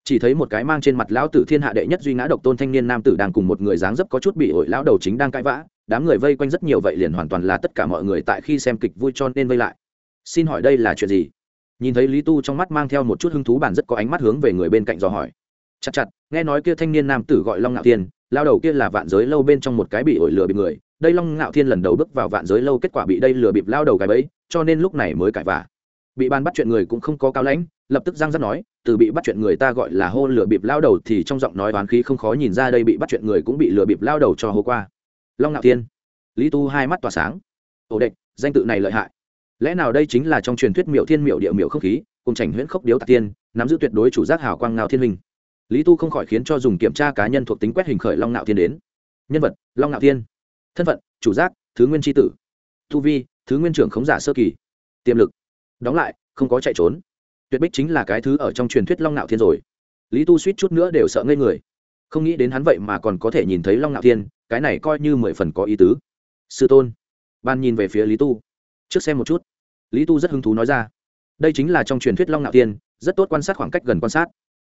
Chỉ thấy một cái mang trên mặt lão tử thiên hạ đệ nhất duy ngã độc tôn thanh niên nam tử đang cùng một người dáng dấp có chút bị ổi lão đầu chính đang cãi vã đám người vây quanh rất nhiều vậy liền hoàn toàn là tất cả mọi người tại khi xem kịch vui cho nên vây lại. Xin hỏi đây là chuyện gì? Nhìn thấy lý tu trong mắt mang theo một chút hứng thú bản rất có ánh mắt hướng về người bên cạnh dò hỏi. Chặt chặt, nghe nói kia thanh niên nam tử gọi long ngạo thiên, lao đầu kia là vạn giới lâu bên trong một cái bị ổi lừa bị người. Đây long ngạo thiên lần đầu bước vào vạn giới lâu kết quả bị đây lừa bịp lao đầu cái bẫy, cho nên lúc này mới cãi vả bị ban bắt chuyện người cũng không có cao lãnh, lập tức giang rất nói, từ bị bắt chuyện người ta gọi là hô lừa bịp lao đầu thì trong giọng nói đoán khí không khó nhìn ra đây bị bắt chuyện người cũng bị lừa bịp lao đầu cho hô qua long ngạo thiên. Lý tu hai mắt tỏa sáng. Ổ đệch danh tự này lợi hại. Lẽ nào đây chính là trong truyền thuyết miệu thiên miệu địa miệu không khí, cùng chảnh huyễn khốc điếu tạc tiên, nắm giữ tuyệt đối chủ giác hào quang ngao thiên minh lý tu không khỏi khiến cho dùng kiểm tra cá nhân thuộc tính quét hình khởi long ngạo thiên đến. Nhân vật, long ngạo thiên. Thân phận, chủ giác, thứ nguyên tri tử. Tu vi, thứ nguyên trưởng khống giả sơ kỳ. Tiềm lực. Đóng lại, không có chạy trốn. Tuyệt bích chính là cái thứ ở trong truyền thuyết long ngạo thiên rồi. Lý tu suýt chút nữa đều sợ ngây người. Không nghĩ đến hắn vậy mà còn có thể nhìn thấy long ngạo thiên cái này coi như mười phần có ý tứ. Sư tôn. Ban nhìn về phía lý tu. Trước xem một chút. Lý tu rất hứng thú nói ra. Đây chính là trong truyền thuyết long ngạo thiên, rất tốt quan sát khoảng cách gần quan sát.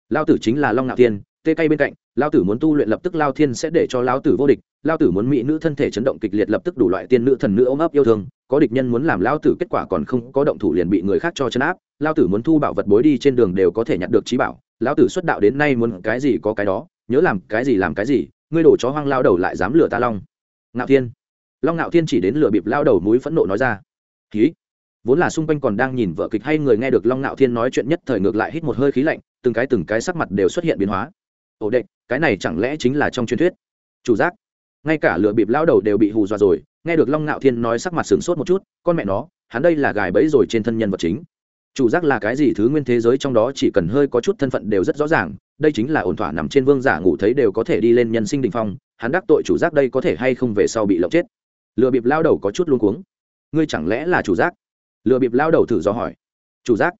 Lao tử chính là long ngạo thiên, tê cây bên cạnh lao tử muốn tu luyện lập tức lao thiên sẽ để cho lao tử vô địch lao tử muốn mỹ nữ thân thể chấn động kịch liệt lập tức đủ loại tiên nữ thần nữ ôm ấp yêu thương, có địch nhân muốn làm lao tử kết quả còn không có động thủ liền bị người khác cho chấn áp lao tử muốn thu bảo vật bối đi trên đường đều có thể nhặt được trí bảo lao tử xuất đạo đến nay muốn cái gì có cái đó, nhớ làm cái gì làm cái gì ngươi đổ chó hoang lao đầu lại dám lừa ta long ngạo thiên long ngạo thiên chỉ đến lừa bịp lao đầu mũi phẫn nộ nói ra ký vốn là xung quanh còn đang nhìn vợ kịch hay người nghe được long ngạo thiên nói chuyện nhất thời ngược lại hít một hơi khí lạnh từng cái từng cái sắc mặt đều xuất hiện biến hóa ổ đệch cái này chẳng lẽ chính là trong truyền thuyết chủ giác ngay cả lựa bịp lao đầu đều bị hù dọa rồi nghe được long ngạo thiên nói sắc mặt sửng sốt một chút con mẹ nó hắn đây là gài bẫy rồi trên thân nhân vật chính chủ giác là cái gì thứ nguyên thế giới trong đó chỉ cần hơi có chút thân phận đều rất rõ ràng, đây chính là ổn thỏa nằm trên vương giả ngủ thấy đều có thể đi lên nhân sinh đình phong, hắn đắc tội chủ giác đây có thể hay không về sau bị lộng chết. Lừa bịp lao đầu có chút luôn cuống. Ngươi chẳng lẽ là chủ giác? Lừa bịp lao đầu thử do hỏi. Chủ giác.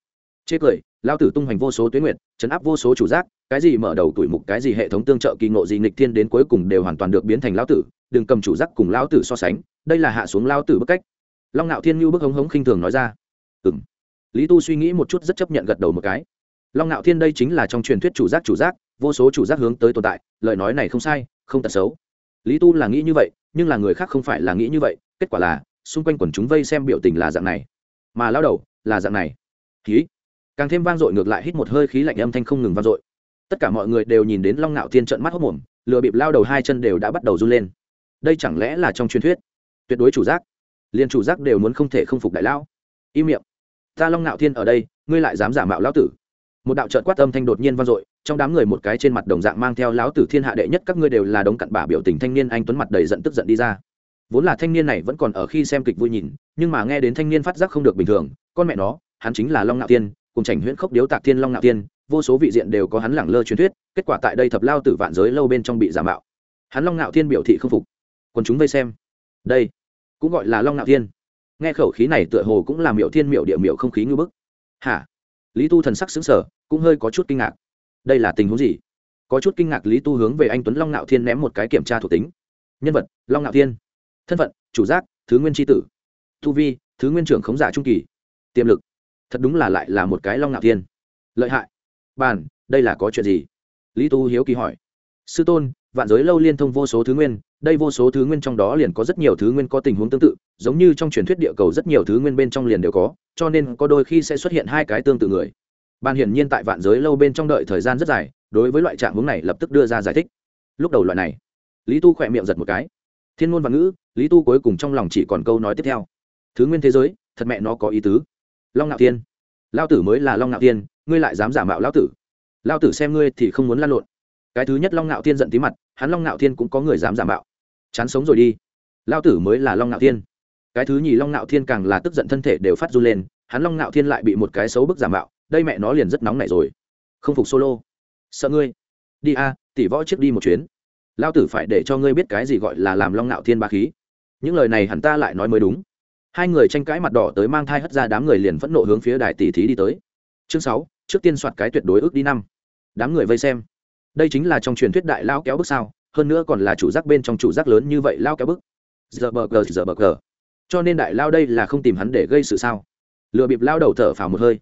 Chê cười, lao tử tung hoành vô số tuyến nguyệt, chấn áp vô số chủ giác, cái gì mở đầu tuổi mục, cái gì hệ thống tương trợ kỳ ngộ gì nghịch thiên đến cuối cùng đều hoàn toàn được biến thành lao tử, đừng cầm chủ giác cùng lao tử so sánh, đây là hạ xuống lao tử bức cách. Long ngạo thiên như bức hống hống khinh thường nói ra. Ừ lý tu suy nghĩ một chút rất chấp nhận gật đầu một cái. Long ngạo thiên đây chính là trong truyền thuyết chủ giác chủ giác, vô số chủ giác hướng tới tồn tại, lời nói này không sai, không tật xấu. Lý tu là nghĩ như vậy, nhưng là người khác không phải là nghĩ như vậy, kết quả là, xung quanh quần chúng vây xem biểu tình là dạng này. Mà lao đầu, là dạng này. Khí càng thêm vang dội ngược lại hít một hơi khí lạnh âm thanh không ngừng vang dội. Tất cả mọi người đều nhìn đến long ngạo thiên trận mắt hốc mồm, lừa bịp lao đầu hai chân đều đã bắt đầu run lên. Đây chẳng lẽ là trong truyền thuyết? Tuyệt đối chủ giác. Liền chủ giác đều muốn không thể không phục đại lão. Im miệng ta long ngạo thiên ở đây, ngươi lại dám giả mạo lão tử. Một đạo trợn quát âm thanh đột nhiên vang dội, trong đám người một cái trên mặt đồng dạng mang theo lão tử thiên hạ đệ nhất các ngươi đều là đống cặn bả biểu tình thanh niên anh tuấn mặt đầy giận tức giận đi ra. Vốn là thanh niên này vẫn còn ở khi xem kịch vui nhìn, nhưng mà nghe đến thanh niên phát giác không được bình thường, con mẹ nó, hắn chính là long ngạo tiên cùng chảnh huyễn khốc điếu tạc thiên long ngạo tiên vô số vị diện đều có hắn lẳng lơ truyền thuyết, kết quả tại đây thập lao tử vạn giới lâu bên trong bị giả mạo. Hắn long ngạo thiên biểu thị không phục. Còn chúng vây xem. Đây, cũng gọi là long ngạo thiên nghe khẩu khí này tựa hồ cũng làm miệu thiên miệu địa miệu không khí ngư bức. Hả? Lý tu thần sắc xứng sở cũng hơi có chút kinh ngạc. Đây là tình huống gì? Có chút kinh ngạc lý tu hướng về anh tuấn long ngạo thiên ném một cái kiểm tra thuộc tính. Nhân vật, long ngạo thiên. Thân phận, chủ giác, thứ nguyên tri tử. Tu vi, thứ nguyên trưởng khống giả trung kỳ. Tiềm lực, thật đúng là lại là một cái long ngạo thiên. Lợi hại. Bàn, đây là có chuyện gì? Lý tu hiếu kỳ hỏi. Sư tôn vạn giới lâu liên thông vô số thứ nguyên, đây vô số thứ nguyên trong đó liền có rất nhiều thứ nguyên có tình huống tương tự, giống như trong truyền thuyết địa cầu rất nhiều thứ nguyên bên trong liền đều có, cho nên có đôi khi sẽ xuất hiện hai cái tương tự người. Ban hiển nhiên tại vạn giới lâu bên trong đợi thời gian rất dài, đối với loại trạng hướng này lập tức đưa ra giải thích. Lúc đầu loại này, lý tu khỏe miệng giật một cái. Thiên ngôn và ngữ, lý tu cuối cùng trong lòng chỉ còn câu nói tiếp theo. Thứ nguyên thế giới, thật mẹ nó có ý tứ. Long ngạo tiên lao tử mới là long ngạo tiên ngươi lại dám giả mạo lão tử. Lao tử xem ngươi thì không muốn lan lộn cái thứ nhất long ngạo Thiên giận tí mặt, hắn long ngạo thiên cũng có người dám giả mạo. Chán sống rồi đi. Lao tử mới là long ngạo thiên. Cái thứ nhì long ngạo thiên càng là tức giận thân thể đều phát run lên, hắn long ngạo thiên lại bị một cái xấu bức giả mạo, đây mẹ nó liền rất nóng này rồi. Không phục solo. Sợ ngươi. Đi a, tỷ võ trước đi một chuyến. Lao tử phải để cho ngươi biết cái gì gọi là làm long ngạo thiên ba khí. Những lời này hẳn ta lại nói mới đúng. Hai người tranh cãi mặt đỏ tới mang thai hất ra đám người liền phẫn nộ hướng phía đài tỷ thí đi tới. Chương sáu, trước tiên soạt cái tuyệt đối ước đi năm. Đám người vây xem đây chính là trong truyền thuyết đại lao kéo bức sao, hơn nữa còn là chủ giác bên trong chủ giác lớn như vậy lao kéo bức. Giờ bờ gờ, giờ bờ gờ. Cho nên đại lao đây là không tìm hắn để gây sự sao? Lừa bịp lao đầu thở phào một hơi.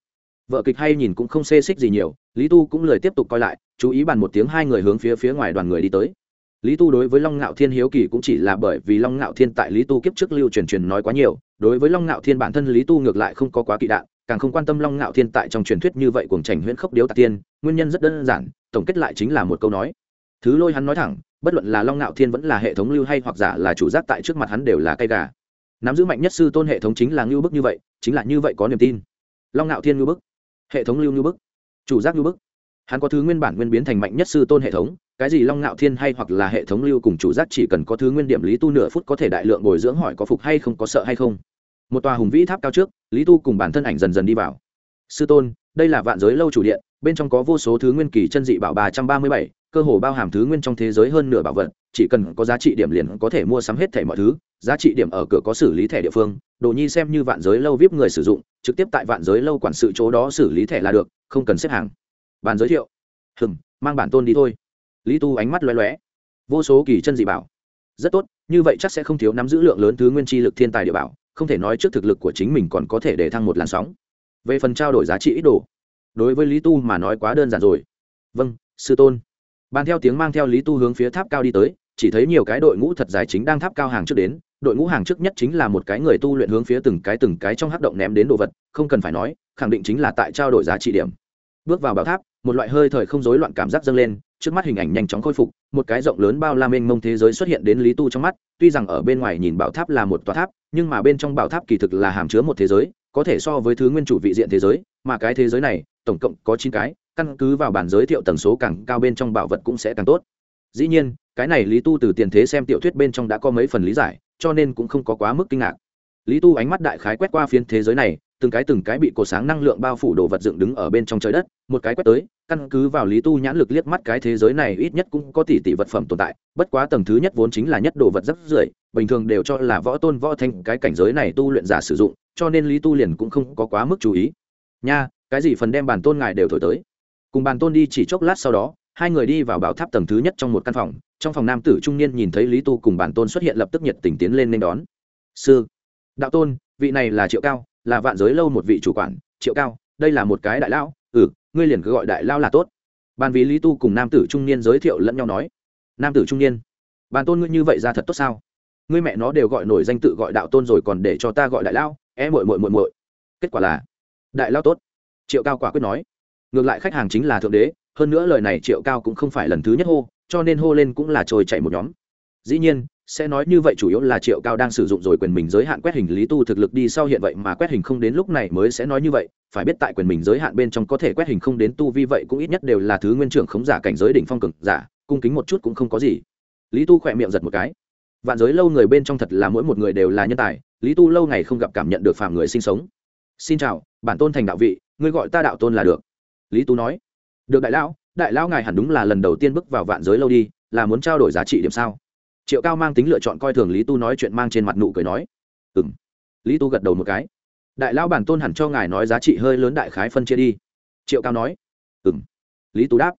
Vợ kịch hay nhìn cũng không xê xích gì nhiều, lý tu cũng lời tiếp tục coi lại, chú ý bàn một tiếng hai người hướng phía phía ngoài đoàn người đi tới. Lý tu đối với long ngạo thiên hiếu kỳ cũng chỉ là bởi vì long ngạo thiên tại lý tu kiếp trước lưu truyền truyền nói quá nhiều, đối với long ngạo thiên bản thân lý tu ngược lại không có quá kỵ đạn càng không quan tâm long ngạo thiên tại trong truyền thuyết như vậy cuồng trành huyễn khốc điếu tạc tiên, nguyên nhân rất đơn giản, tổng kết lại chính là một câu nói. Thứ lôi hắn nói thẳng, bất luận là long ngạo thiên vẫn là hệ thống lưu hay hoặc giả là chủ giác tại trước mặt hắn đều là cây gà. Nắm giữ mạnh nhất sư tôn hệ thống chính là ngưu bức như vậy, chính là như vậy có niềm tin. Long ngạo thiên ngưu bức. Hệ thống lưu ngưu bức. Chủ giác ngưu bức. Hắn có thứ nguyên bản nguyên biến thành mạnh nhất sư tôn hệ thống, cái gì long ngạo thiên hay hoặc là hệ thống lưu cùng chủ giác chỉ cần có thứ nguyên điểm lý tu nửa phút có thể đại lượng bồi dưỡng hỏi có phục hay không, có sợ hay không một tòa hùng vĩ tháp cao trước, lý tu cùng bản thân ảnh dần dần đi vào. Sư tôn, đây là vạn giới lâu chủ điện, bên trong có vô số thứ nguyên kỳ chân dị bảo ba trăm ba mươi bảy, cơ hồ bao hàm thứ nguyên trong thế giới hơn nửa bảo vật, chỉ cần có giá trị điểm liền có thể mua sắm hết thẻ mọi thứ, giá trị điểm ở cửa có xử lý thẻ địa phương, đồ nhi xem như vạn giới lâu vip người sử dụng, trực tiếp tại vạn giới lâu quản sự chỗ đó xử lý thẻ là được, không cần xếp hàng. Bàn giới thiệu. Hừng mang bản tôn đi thôi. Lý tu ánh mắt loé loé vô số kỳ chân dị bảo. Rất tốt, như vậy chắc sẽ không thiếu nắm giữ lượng lớn thứ nguyên chi lực thiên tài địa bảo không thể nói trước thực lực của chính mình còn có thể để thăng một làn sóng. Về phần trao đổi giá trị ít đồ, đối với lý tu mà nói quá đơn giản rồi. Vâng sư tôn. Ban theo tiếng mang theo lý tu hướng phía tháp cao đi tới, chỉ thấy nhiều cái đội ngũ thật dài chính đang tháp cao hàng trước đến. Đội ngũ hàng trước nhất chính là một cái người tu luyện hướng phía từng cái từng cái trong hắc động ném đến đồ vật, không cần phải nói, khẳng định chính là tại trao đổi giá trị điểm. Bước vào bảo tháp, một loại hơi thời không rối loạn cảm giác dâng lên trước mắt hình ảnh nhanh chóng khôi phục, một cái rộng lớn bao la mênh mông thế giới xuất hiện đến lý tu trong mắt, tuy rằng ở bên ngoài nhìn bảo tháp là một tòa tháp, nhưng mà bên trong bảo tháp kỳ thực là hàm chứa một thế giới, có thể so với thứ nguyên chủ vị diện thế giới, mà cái thế giới này, tổng cộng có chín cái, căn cứ vào bản giới thiệu tần số càng cao bên trong bảo vật cũng sẽ càng tốt. Dĩ nhiên, cái này lý tu từ tiền thế xem tiểu thuyết bên trong đã có mấy phần lý giải, cho nên cũng không có quá mức kinh ngạc. Lý tu ánh mắt đại khái quét qua phiến thế giới này, từng cái từng cái bị cổ sáng năng lượng bao phủ đồ vật dựng đứng ở bên trong trời đất, một cái quét tới căn cứ vào lý tu nhãn lực liếc mắt cái thế giới này ít nhất cũng có tỷ tỷ vật phẩm tồn tại, bất quá tầng thứ nhất vốn chính là nhất đồ vật rất rưởi, bình thường đều cho là võ tôn võ thanh cái cảnh giới này tu luyện giả sử dụng, cho nên lý tu liền cũng không có quá mức chú ý. Nha, cái gì phần đem bàn tôn ngài đều thổi tới? Cùng bàn tôn đi chỉ chốc lát sau đó, hai người đi vào bảo tháp tầng thứ nhất trong một căn phòng, trong phòng nam tử trung niên nhìn thấy lý tu cùng bản tôn xuất hiện lập tức nhiệt tình tiến lên nên đón. Sư, đạo tôn, vị này là triệu cao, là vạn giới lâu một vị chủ quản, triệu cao, đây là một cái đại lão ừ ngươi liền cứ gọi đại lao là tốt. Bàn vì lý tu cùng nam tử trung niên giới thiệu lẫn nhau nói, nam tử trung niên, bàn tôn ngươi như vậy ra thật tốt sao? Ngươi mẹ nó đều gọi nổi danh tự gọi đạo tôn rồi còn để cho ta gọi đại lao e mội mội mội mội kết quả là, đại lao tốt. Triệu cao quả quyết nói, ngược lại khách hàng chính là thượng đế, hơn nữa lời này triệu cao cũng không phải lần thứ nhất hô, cho nên hô lên cũng là trôi chạy một nhóm. Dĩ nhiên sẽ nói như vậy chủ yếu là triệu cao đang sử dụng rồi quyền mình giới hạn quét hình lý tu thực lực đi sau hiện vậy mà quét hình không đến lúc này mới sẽ nói như vậy. Phải biết tại quyền mình giới hạn bên trong có thể quét hình không đến tu vi vậy cũng ít nhất đều là thứ nguyên trưởng khống giả cảnh giới đỉnh phong cực giả, cung kính một chút cũng không có gì. Lý tu khỏe miệng giật một cái. Vạn giới lâu người bên trong thật là mỗi một người đều là nhân tài, lý tu lâu ngày không gặp cảm nhận được phạm người sinh sống. Xin chào, bản tôn thành đạo vị, ngươi gọi ta đạo tôn là được. Lý tu nói. Được đại lão đại lão ngài hẳn đúng là lần đầu tiên bước vào vạn giới lâu đi, là muốn trao đổi giá trị điểm sao? Triệu cao mang tính lựa chọn coi thường lý tu nói chuyện mang trên mặt nụ cười nói ừ m lý tu gật đầu một cái, đại lão bản tôn hẳn cho ngài nói giá trị hơi lớn đại khái phân chia đi. Triệu cao nói ừ m lý tu đáp,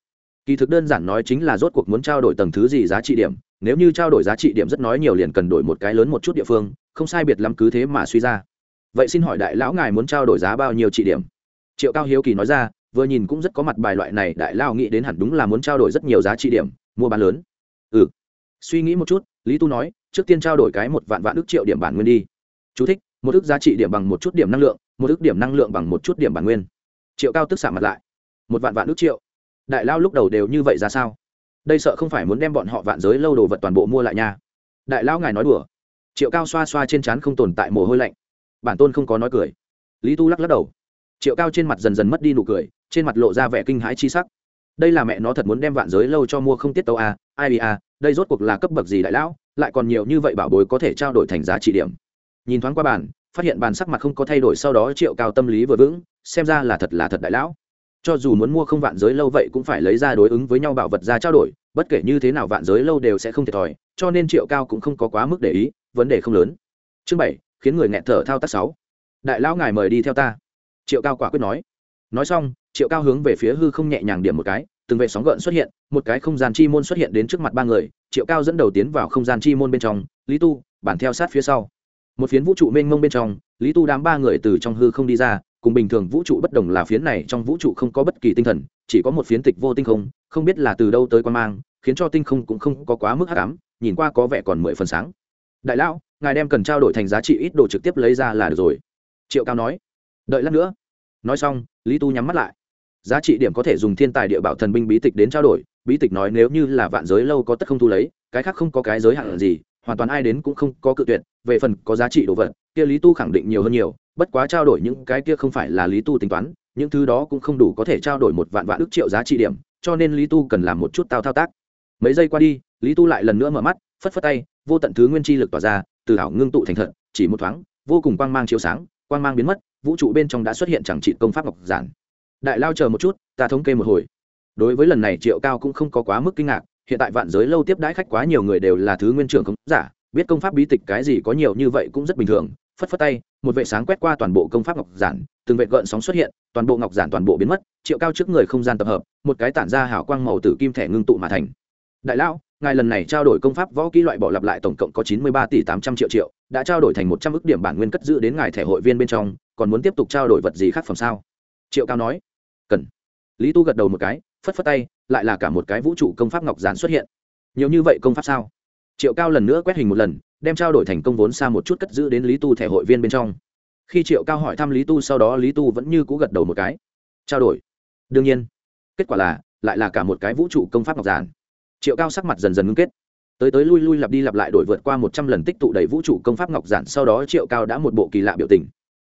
kỳ thực đơn giản nói chính là rốt cuộc muốn trao đổi tầng thứ gì giá trị điểm, nếu như trao đổi giá trị điểm rất nói nhiều liền cần đổi một cái lớn một chút địa phương, không sai biệt lắm cứ thế mà suy ra. Vậy xin hỏi đại lão ngài muốn trao đổi giá bao nhiêu trị điểm? Triệu cao hiếu kỳ nói ra, vừa nhìn cũng rất có mặt bài loại này, đại lao nghĩ đến hẳn đúng là muốn trao đổi rất nhiều giá trị điểm, mua bán lớn. Ừ suy nghĩ một chút lý tu nói trước tiên trao đổi cái một vạn vạn ước triệu điểm bản nguyên đi. Chú thích, một ước giá trị điểm bằng một chút điểm năng lượng một ước điểm năng lượng bằng một chút điểm bản nguyên. Triệu cao tức xả mặt lại. Một vạn vạn ước triệu. Đại lao lúc đầu đều như vậy ra sao? Đây sợ không phải muốn đem bọn họ vạn giới lâu đồ vật toàn bộ mua lại nha. Đại lao ngài nói đùa. Triệu cao xoa xoa trên trán không tồn tại mồ hôi lạnh. Bản tôn không có nói cười. Lý tu lắc lắc đầu. Triệu cao trên mặt dần dần mất đi nụ cười trên mặt lộ ra vẻ kinh hãi chi sắc. Đây là mẹ nó thật muốn đem vạn giới lâu cho mua không tiết tấu à, ai à, đây rốt cuộc là cấp bậc gì đại lão lại còn nhiều như vậy bảo bối có thể trao đổi thành giá trị điểm. Nhìn thoáng qua bàn phát hiện bàn sắc mặt không có thay đổi sau đó triệu cao tâm lý vừa vững xem ra là thật là thật đại lão. Cho dù muốn mua không vạn giới lâu vậy cũng phải lấy ra đối ứng với nhau bảo vật ra trao đổi bất kể như thế nào vạn giới lâu đều sẽ không thiệt thòi cho nên triệu cao cũng không có quá mức để ý vấn đề không lớn. Chương bảy khiến người nghẹn thở thao tác sáu. Đại lão ngài mời đi theo ta. Triệu cao quả quyết nói. Nói xong triệu cao hướng về phía hư không nhẹ nhàng điểm một cái từng vệ sóng gợn xuất hiện, một cái không gian chi môn xuất hiện đến trước mặt ba người, triệu cao dẫn đầu tiến vào không gian chi môn bên trong, lý tu, bản theo sát phía sau. Một phiến vũ trụ mênh mông bên trong, lý tu đám ba người từ trong hư không đi ra, cùng bình thường vũ trụ bất đồng là phiến này trong vũ trụ không có bất kỳ tinh thần, chỉ có một phiến tịch vô tinh không không biết là từ đâu tới quan mang, khiến cho tinh không cũng không có quá mức hắc ám, nhìn qua có vẻ còn mười phần sáng. Đại lão, ngài đem cần trao đổi thành giá trị ít đồ trực tiếp lấy ra là được rồi. Triệu cao nói. Đợi lát nữa. Nói xong, lý tu nhắm mắt lại giá trị điểm có thể dùng thiên tài địa bảo thần binh bí tịch đến trao đổi, bí tịch nói nếu như là vạn giới lâu có tất không thu lấy, cái khác không có cái giới hạn gì, hoàn toàn ai đến cũng không có cự tuyệt, về phần có giá trị đồ vật, kia lý tu khẳng định nhiều hơn nhiều, bất quá trao đổi những cái kia không phải là lý tu tính toán, những thứ đó cũng không đủ có thể trao đổi một vạn vạn ước triệu giá trị điểm, cho nên lý tu cần làm một chút tao thao tác. Mấy giây qua đi, lý tu lại lần nữa mở mắt, phất phất tay, vô tận thứ nguyên chi lực tỏa ra, từ ảo ngưng tụ thành thật, chỉ một thoáng, vô cùng quang mang chiếu sáng, quang mang biến mất, vũ trụ bên trong đã xuất hiện chẳng trị công pháp ngọc giản đại lao chờ một chút, ta thống kê một hồi. Đối với lần này, triệu cao cũng không có quá mức kinh ngạc, hiện tại vạn giới lâu tiếp đãi khách quá nhiều người đều là thứ nguyên trưởng không giả, biết công pháp bí tịch cái gì có nhiều như vậy cũng rất bình thường, phất phất tay, một vệ sáng quét qua toàn bộ công pháp ngọc giản, từng vệ gợn sóng xuất hiện, toàn bộ ngọc giản toàn bộ biến mất, triệu cao trước người không gian tập hợp, một cái tản ra hảo quang màu tử kim thẻ ngưng tụ mà thành. Đại lão, ngài lần này trao đổi công pháp võ kỹ loại bỏ lặp lại tổng cộng có chín mươi ba tỷ tám trăm triệu triệu, đã trao đổi thành một trăm ước điểm bản nguyên cất giữ đến ngài thẻ hội viên bên trong, còn muốn tiếp tục trao đổi vật gì khác phẩm sao? Triệu cao nói cần. Lý tu gật đầu một cái, phất phất tay, lại là cả một cái vũ trụ công pháp ngọc giản xuất hiện. Nhiều như vậy công pháp sao? Triệu cao lần nữa quét hình một lần, đem trao đổi thành công vốn xa một chút cất giữ đến lý tu thẻ hội viên bên trong. Khi triệu cao hỏi thăm lý tu sau đó, lý tu vẫn như cũ gật đầu một cái. Trao đổi. Đương nhiên. Kết quả là, lại là cả một cái vũ trụ công pháp ngọc giản. Triệu cao sắc mặt dần dần ngưng kết. Tới tới lui lui lặp đi lặp lại đổi vượt qua một trăm lần tích tụ đầy vũ trụ công pháp ngọc giản, sau đó triệu cao đã một bộ kỳ lạ biểu tình.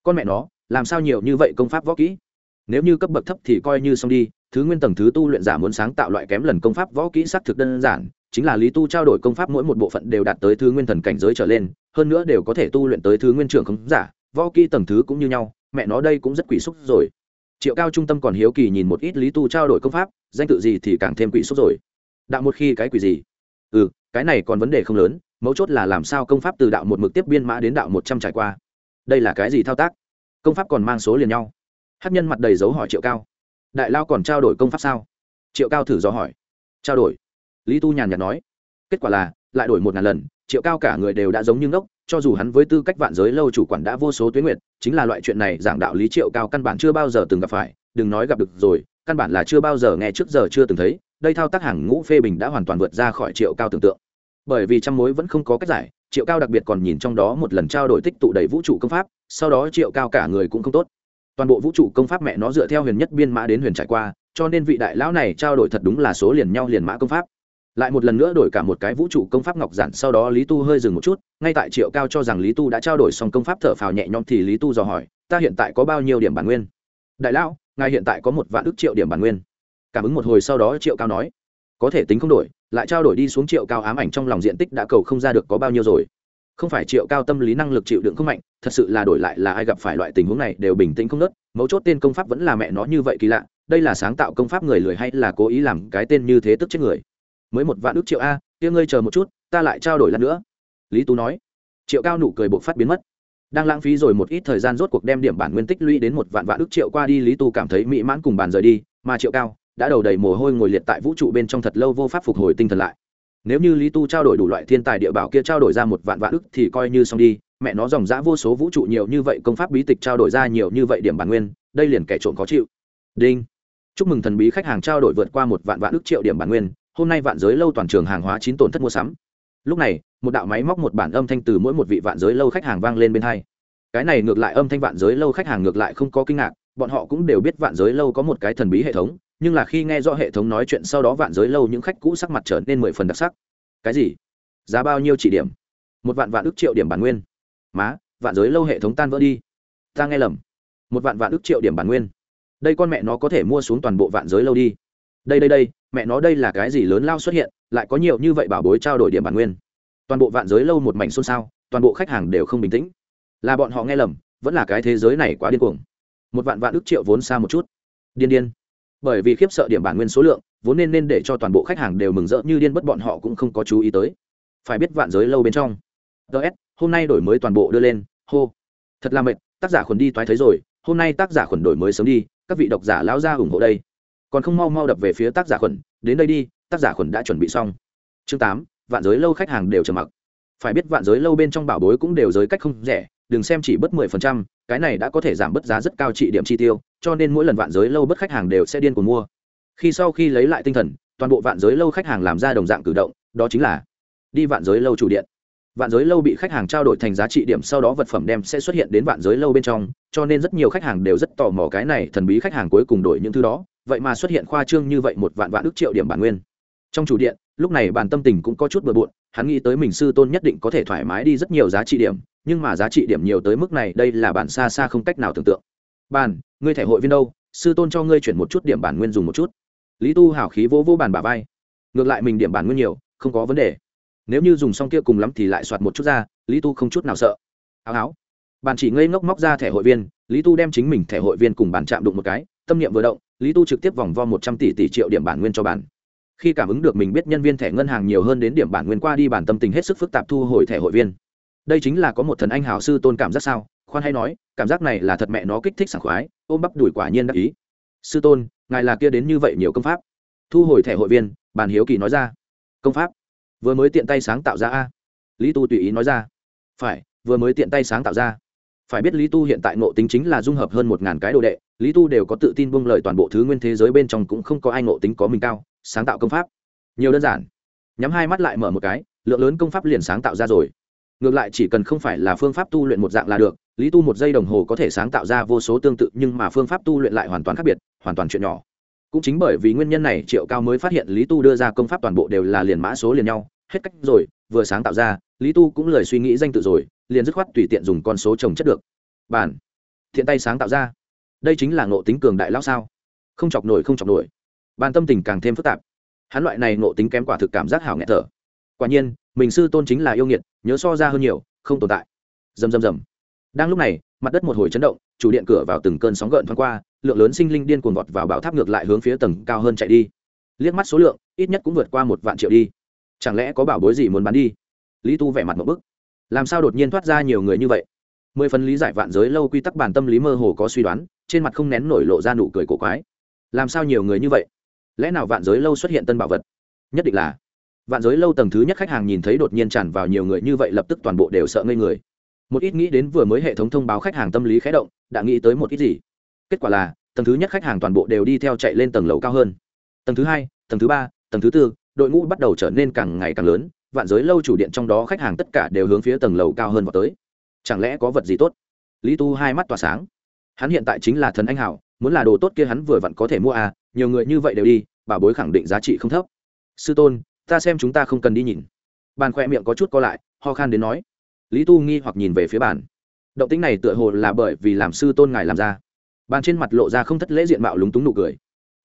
Con mẹ nó, làm sao nhiều như vậy công pháp võ kỹ? Nếu như cấp bậc thấp thì coi như xong đi, thứ nguyên tầng thứ tu luyện giả muốn sáng tạo loại kém lần công pháp võ kỹ xác thực đơn giản, chính là lý tu trao đổi công pháp mỗi một bộ phận đều đạt tới thứ nguyên thần cảnh giới trở lên, hơn nữa đều có thể tu luyện tới thứ nguyên trưởng không giả, võ kỹ tầng thứ cũng như nhau, mẹ nó đây cũng rất quỷ xúc rồi. Triệu cao trung tâm còn hiếu kỳ nhìn một ít lý tu trao đổi công pháp, danh tự gì thì càng thêm quỷ xúc rồi. Đạo một khi cái quỷ gì? Ừ cái này còn vấn đề không lớn, mấu chốt là làm sao công pháp từ đạo một mực tiếp biên mã đến đạo một trăm trải qua. Đây là cái gì thao tác? Công pháp còn mang số liền nhau hát nhân mặt đầy dấu hỏi triệu cao. Đại lao còn trao đổi công pháp sao? Triệu cao thử dò hỏi. Trao đổi. Lý tu nhàn nhạt nói. Kết quả là, lại đổi một ngàn lần, triệu cao cả người đều đã giống như ngốc, cho dù hắn với tư cách vạn giới lâu chủ quản đã vô số tuyến nguyện chính là loại chuyện này giảng đạo lý triệu cao căn bản chưa bao giờ từng gặp phải, đừng nói gặp được rồi, căn bản là chưa bao giờ nghe trước giờ chưa từng thấy, đây thao tác hàng ngũ phê bình đã hoàn toàn vượt ra khỏi triệu cao tưởng tượng. Bởi vì trăm mối vẫn không có cách giải, triệu cao đặc biệt còn nhìn trong đó một lần trao đổi tích tụ đầy vũ trụ công pháp, sau đó triệu cao cả người cũng không tốt toàn bộ vũ trụ công pháp mẹ nó dựa theo huyền nhất biên mã đến huyền trải qua, cho nên vị đại lão này trao đổi thật đúng là số liền nhau liền mã công pháp. Lại một lần nữa đổi cả một cái vũ trụ công pháp ngọc giản, sau đó lý tu hơi dừng một chút, ngay tại triệu cao cho rằng lý tu đã trao đổi xong công pháp thở phào nhẹ nhõm thì lý tu dò hỏi, ta hiện tại có bao nhiêu điểm bản nguyên? Đại lão, ngài hiện tại có một vạn ước triệu điểm bản nguyên. Cảm ứng một hồi sau đó triệu cao nói, có thể tính không đổi, lại trao đổi đi xuống triệu cao ám ảnh trong lòng diện tích đã cầu không ra được có bao nhiêu rồi không phải triệu cao tâm lý năng lực chịu đựng không mạnh, thật sự là đổi lại là ai gặp phải loại tình huống này đều bình tĩnh không nớt, mấu chốt tên công pháp vẫn là mẹ nó như vậy kỳ lạ, đây là sáng tạo công pháp người lười hay là cố ý làm cái tên như thế tức chết người? Mới một vạn ước triệu a, kia ngươi chờ một chút, ta lại trao đổi lần nữa. Lý tú nói. Triệu cao nụ cười buộc phát biến mất. Đang lãng phí rồi một ít thời gian rốt cuộc đem điểm bản nguyên tích lũy đến một vạn vạn ước triệu qua đi, lý tu cảm thấy mỹ mãn cùng bàn rời đi, mà triệu cao đã đầu đầy mồ hôi ngồi liệt tại vũ trụ bên trong thật lâu vô pháp phục hồi tinh thần lại nếu như lý tu trao đổi đủ loại thiên tài địa bảo kia trao đổi ra một vạn vạn ức thì coi như xong đi. Mẹ nó dòng dã vô số vũ trụ nhiều như vậy, công pháp bí tịch trao đổi ra nhiều như vậy điểm bản nguyên, đây liền kẻ trộm khó chịu. Đinh. Chúc mừng thần bí khách hàng trao đổi vượt qua một vạn vạn ức triệu điểm bản nguyên, hôm nay vạn giới lâu toàn trường hàng hóa chín tổn thất mua sắm. Lúc này, một đạo máy móc một bản âm thanh từ mỗi một vị vạn giới lâu khách hàng vang lên bên hai. Cái này ngược lại âm thanh vạn giới lâu khách hàng ngược lại không có kinh ngạc, bọn họ cũng đều biết vạn giới lâu có một cái thần bí hệ thống nhưng là khi nghe rõ hệ thống nói chuyện sau đó vạn giới lâu những khách cũ sắc mặt trở nên mười phần đặc sắc. Cái gì? Giá bao nhiêu chỉ điểm? Một vạn vạn ước triệu điểm bản nguyên. Má, vạn giới lâu hệ thống tan vỡ đi. Ta nghe lầm. Một vạn vạn ước triệu điểm bản nguyên. Đây con mẹ nó có thể mua xuống toàn bộ vạn giới lâu đi. Đây đây đây, mẹ nó đây là cái gì lớn lao xuất hiện, lại có nhiều như vậy bảo bối trao đổi điểm bản nguyên. Toàn bộ vạn giới lâu một mảnh xôn xao, toàn bộ khách hàng đều không bình tĩnh. Là bọn họ nghe lầm, vẫn là cái thế giới này quá điên cuồng. Một vạn vạn ước triệu vốn xa một chút. Điên điên bởi vì khiếp sợ điểm bản nguyên số lượng, vốn nên nên để cho toàn bộ khách hàng đều mừng rỡ như điên bất bọn họ cũng không có chú ý tới. Phải biết vạn giới lâu bên trong. Ts hôm nay đổi mới toàn bộ đưa lên. Hô. Thật là mệt, tác giả khuẩn đi toái thấy rồi, hôm nay tác giả khuẩn đổi mới sớm đi, các vị độc giả lão ra ủng hộ đây. Còn không mau mau đập về phía tác giả khuẩn, đến đây đi, tác giả khuẩn đã chuẩn bị xong. Chương tám, vạn giới lâu khách hàng đều trầm mặc. Phải biết vạn giới lâu bên trong bảo bối cũng đều giới cách không rẻ đừng xem chỉ bất mười phần trăm, cái này đã có thể giảm bớt giá rất cao trị điểm chi tiêu, cho nên mỗi lần vạn giới lâu bất khách hàng đều sẽ điên cuồng mua. Khi sau khi lấy lại tinh thần, toàn bộ vạn giới lâu khách hàng làm ra đồng dạng cử động, đó chính là đi vạn giới lâu chủ điện. Vạn giới lâu bị khách hàng trao đổi thành giá trị điểm sau đó vật phẩm đem sẽ xuất hiện đến vạn giới lâu bên trong, cho nên rất nhiều khách hàng đều rất tò mò cái này thần bí khách hàng cuối cùng đổi những thứ đó, vậy mà xuất hiện khoa trương như vậy một vạn vạn ức triệu điểm bản nguyên. Trong chủ điện, lúc này bản tâm tình cũng có chút bừa bộn, hắn nghĩ tới mình sư tôn nhất định có thể thoải mái đi rất nhiều giá trị điểm nhưng mà giá trị điểm nhiều tới mức này, đây là bản xa xa không cách nào tưởng tượng. Bản, ngươi thẻ hội viên đâu? Sư tôn cho ngươi chuyển một chút điểm bản nguyên dùng một chút. Lý tu hào khí vỗ vỗ bản bà vai. Ngược lại mình điểm bản nguyên nhiều, không có vấn đề. Nếu như dùng xong kia cùng lắm thì lại soạt một chút ra, lý tu không chút nào sợ. Áo áo bàn chỉ ngây ngốc móc ra thẻ hội viên, lý tu đem chính mình thẻ hội viên cùng bàn chạm đụng một cái, tâm niệm vừa động, lý tu trực tiếp vòng vo một trăm tỷ tỷ triệu điểm bản nguyên cho bản. Khi cảm ứng được mình biết nhân viên thẻ ngân hàng nhiều hơn đến điểm bản nguyên qua đi, bản tâm tình hết sức phức tạp thu hồi thẻ hội viên đây chính là có một thần anh hào sư tôn cảm giác sao? Khoan hay nói, cảm giác này là thật mẹ nó kích thích sảng khoái, ôm bắp đùi quả nhiên đắc ý. Sư tôn, ngài là kia đến như vậy nhiều công pháp. Thu hồi thẻ hội viên, bàn hiếu kỳ nói ra. Công pháp? Vừa mới tiện tay sáng tạo ra a. Lý tu tùy ý nói ra. Phải, vừa mới tiện tay sáng tạo ra. Phải biết lý tu hiện tại ngộ tính chính là dung hợp hơn một ngàn cái đồ đệ, lý tu đều có tự tin buông lời toàn bộ thứ nguyên thế giới bên trong cũng không có ai ngộ tính có mình cao, sáng tạo công pháp. Nhiều đơn giản. Nhắm hai mắt lại mở một cái, lượng lớn công pháp liền sáng tạo ra rồi ngược lại chỉ cần không phải là phương pháp tu luyện một dạng là được, lý tu một giây đồng hồ có thể sáng tạo ra vô số tương tự nhưng mà phương pháp tu luyện lại hoàn toàn khác biệt, hoàn toàn chuyện nhỏ. Cũng chính bởi vì nguyên nhân này, triệu cao mới phát hiện lý tu đưa ra công pháp toàn bộ đều là liền mã số liền nhau, hết cách rồi, vừa sáng tạo ra, lý tu cũng lời suy nghĩ danh tự rồi, liền dứt khoát tùy tiện dùng con số trồng chất được. Bản, thiện tay sáng tạo ra. Đây chính là ngộ tính cường đại lao sao. Không chọc nổi, không chọc nổi. Bàn tâm tình càng thêm phức tạp. Hắn loại này ngộ tính kém quả thực cảm giác hảo nghẹt thở. Quả nhiên mình sư tôn chính là yêu nghiệt, nhớ so ra hơn nhiều, không tồn tại. Dầm dầm dầm đang lúc này, mặt đất một hồi chấn động, chủ điện cửa vào từng cơn sóng gợn thoáng qua, lượng lớn sinh linh điên cuồng vọt vào bảo tháp ngược lại hướng phía tầng cao hơn chạy đi. Liếc mắt số lượng, ít nhất cũng vượt qua một vạn triệu đi. Chẳng lẽ có bảo bối gì muốn bán đi? Lý tu vẻ mặt một bức. Làm sao đột nhiên thoát ra nhiều người như vậy? Mười phần lý giải vạn giới lâu quy tắc bản tâm lý mơ hồ có suy đoán, trên mặt không nén nổi lộ ra nụ cười cổ quái. Làm sao nhiều người như vậy? Lẽ nào vạn giới lâu xuất hiện tân bảo vật? Nhất định là vạn giới lâu tầng thứ nhất khách hàng nhìn thấy đột nhiên tràn vào nhiều người như vậy lập tức toàn bộ đều sợ ngây người. Một ít nghĩ đến vừa mới hệ thống thông báo khách hàng tâm lý khé động, đã nghĩ tới một ít gì? Kết quả là, tầng thứ nhất khách hàng toàn bộ đều đi theo chạy lên tầng lầu cao hơn. Tầng thứ hai, tầng thứ ba, tầng thứ tư, đội ngũ bắt đầu trở nên càng ngày càng lớn, vạn giới lâu chủ điện trong đó khách hàng tất cả đều hướng phía tầng lầu cao hơn vào tới. Chẳng lẽ có vật gì tốt? Lý tu hai mắt tỏa sáng. Hắn hiện tại chính là thần anh hảo, muốn là đồ tốt kia hắn vừa vặn có thể mua à nhiều người như vậy đều đi, bà bối khẳng định giá trị không thấp. Sư tôn ta xem chúng ta không cần đi nhìn. Bàn khoe miệng có chút co lại, ho khan đến nói. Lý tu nghi hoặc nhìn về phía bàn. Động tính này tựa hồ là bởi vì làm sư tôn ngài làm ra. Bàn trên mặt lộ ra không thất lễ diện mạo lúng túng nụ cười.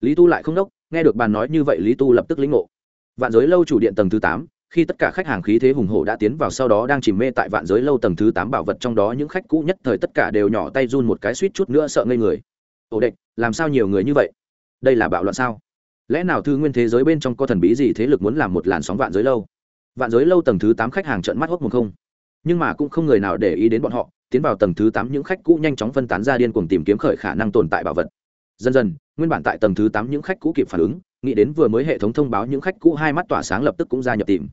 Lý tu lại không đốc, nghe được bàn nói như vậy lý tu lập tức lĩnh ngộ. Vạn giới lâu chủ điện tầng thứ tám, khi tất cả khách hàng khí thế hùng hổ đã tiến vào sau đó đang chìm mê tại vạn giới lâu tầng thứ tám bảo vật trong đó, những khách cũ nhất thời tất cả đều nhỏ tay run một cái suýt chút nữa sợ ngây người. Ổ đệch làm sao nhiều người như vậy? Đây là bạo loạn sao? Lẽ nào thư nguyên thế giới bên trong có thần bí gì thế lực muốn làm một làn sóng vạn giới lâu? Vạn giới lâu tầng thứ tám khách hàng trợn mắt hốc một không? Nhưng mà cũng không người nào để ý đến bọn họ, tiến vào tầng thứ tám những khách cũ nhanh chóng phân tán ra điên cuồng tìm kiếm khởi khả năng tồn tại bảo vật. Dần dần, nguyên bản tại tầng thứ tám những khách cũ kịp phản ứng, nghĩ đến vừa mới hệ thống thông báo những khách cũ hai mắt tỏa sáng lập tức cũng ra nhập tìm.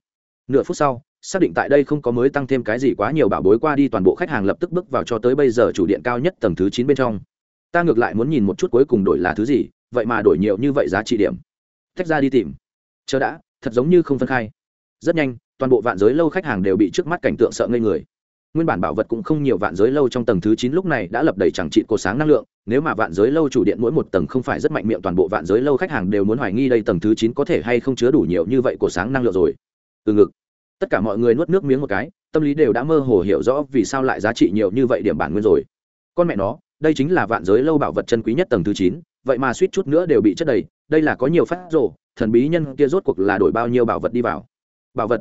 Nửa phút sau, xác định tại đây không có mới tăng thêm cái gì quá nhiều bảo bối qua đi toàn bộ khách hàng lập tức bước vào cho tới bây giờ chủ điện cao nhất tầng thứ chín bên trong. Ta ngược lại muốn nhìn một chút cuối cùng đổi là thứ gì, vậy mà đổi nhiều như vậy giá trị điểm tách ra đi tìm. Chờ đã, thật giống như không phân khai. Rất nhanh, toàn bộ vạn giới lâu khách hàng đều bị trước mắt cảnh tượng sợ ngây người. Nguyên bản bảo vật cũng không nhiều vạn giới lâu trong tầng thứ chín lúc này đã lập đầy chẳng trị cột sáng năng lượng, nếu mà vạn giới lâu chủ điện mỗi một tầng không phải rất mạnh miệng toàn bộ vạn giới lâu khách hàng đều muốn hoài nghi đây tầng thứ chín có thể hay không chứa đủ nhiều như vậy cột sáng năng lượng rồi. Từ ngực, tất cả mọi người nuốt nước miếng một cái, tâm lý đều đã mơ hồ hiểu rõ vì sao lại giá trị nhiều như vậy điểm bản nguyên rồi. Con mẹ nó, đây chính là vạn giới lâu bảo vật chân quý nhất tầng thứ chín vậy mà suýt chút nữa đều bị chất đầy, đây là có nhiều phát rồ, thần bí nhân kia rốt cuộc là đổi bao nhiêu bảo vật đi vào. Bảo vật?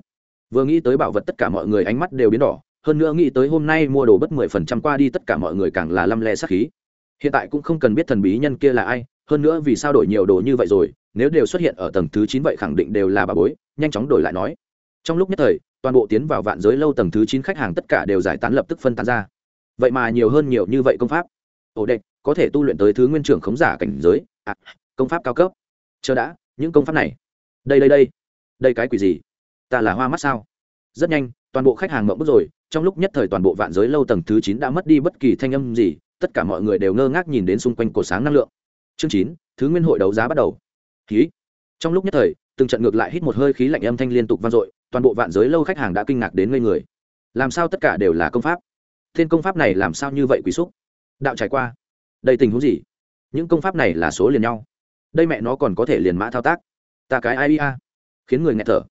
Vừa nghĩ tới bảo vật tất cả mọi người ánh mắt đều biến đỏ, hơn nữa nghĩ tới hôm nay mua đồ bất mười phần trăm qua đi tất cả mọi người càng là lăm le sắc khí. Hiện tại cũng không cần biết thần bí nhân kia là ai, hơn nữa vì sao đổi nhiều đồ như vậy rồi, nếu đều xuất hiện ở tầng thứ chín vậy khẳng định đều là bà bối, nhanh chóng đổi lại nói. Trong lúc nhất thời, toàn bộ tiến vào vạn giới lâu tầng thứ chín khách hàng tất cả đều giải tán lập tức phân tán ra. Vậy mà nhiều hơn nhiều như vậy công pháp. Ổ đệch có thể tu luyện tới thứ nguyên trưởng khống giả cảnh giới. À, công pháp cao cấp. Chờ đã những công pháp này. Đây đây đây. Đây cái quỷ gì? Ta là hoa mắt sao? Rất nhanh toàn bộ khách hàng mộng bức rồi. Trong lúc nhất thời toàn bộ vạn giới lâu tầng thứ chín đã mất đi bất kỳ thanh âm gì. Tất cả mọi người đều ngơ ngác nhìn đến xung quanh cổ sáng năng lượng. Chương chín thứ nguyên hội đấu giá bắt đầu. Khí trong lúc nhất thời từng trận ngược lại hít một hơi khí lạnh âm thanh liên tục vang dội. Toàn bộ vạn giới lâu khách hàng đã kinh ngạc đến ngây người. Làm sao tất cả đều là công pháp? Tên công pháp này làm sao như vậy quý xúc? Đạo trải qua đây tình huống gì? Những công pháp này là số liền nhau. Đây mẹ nó còn có thể liền mã thao tác. Ta cái ai a? Khiến người nghẹt thở.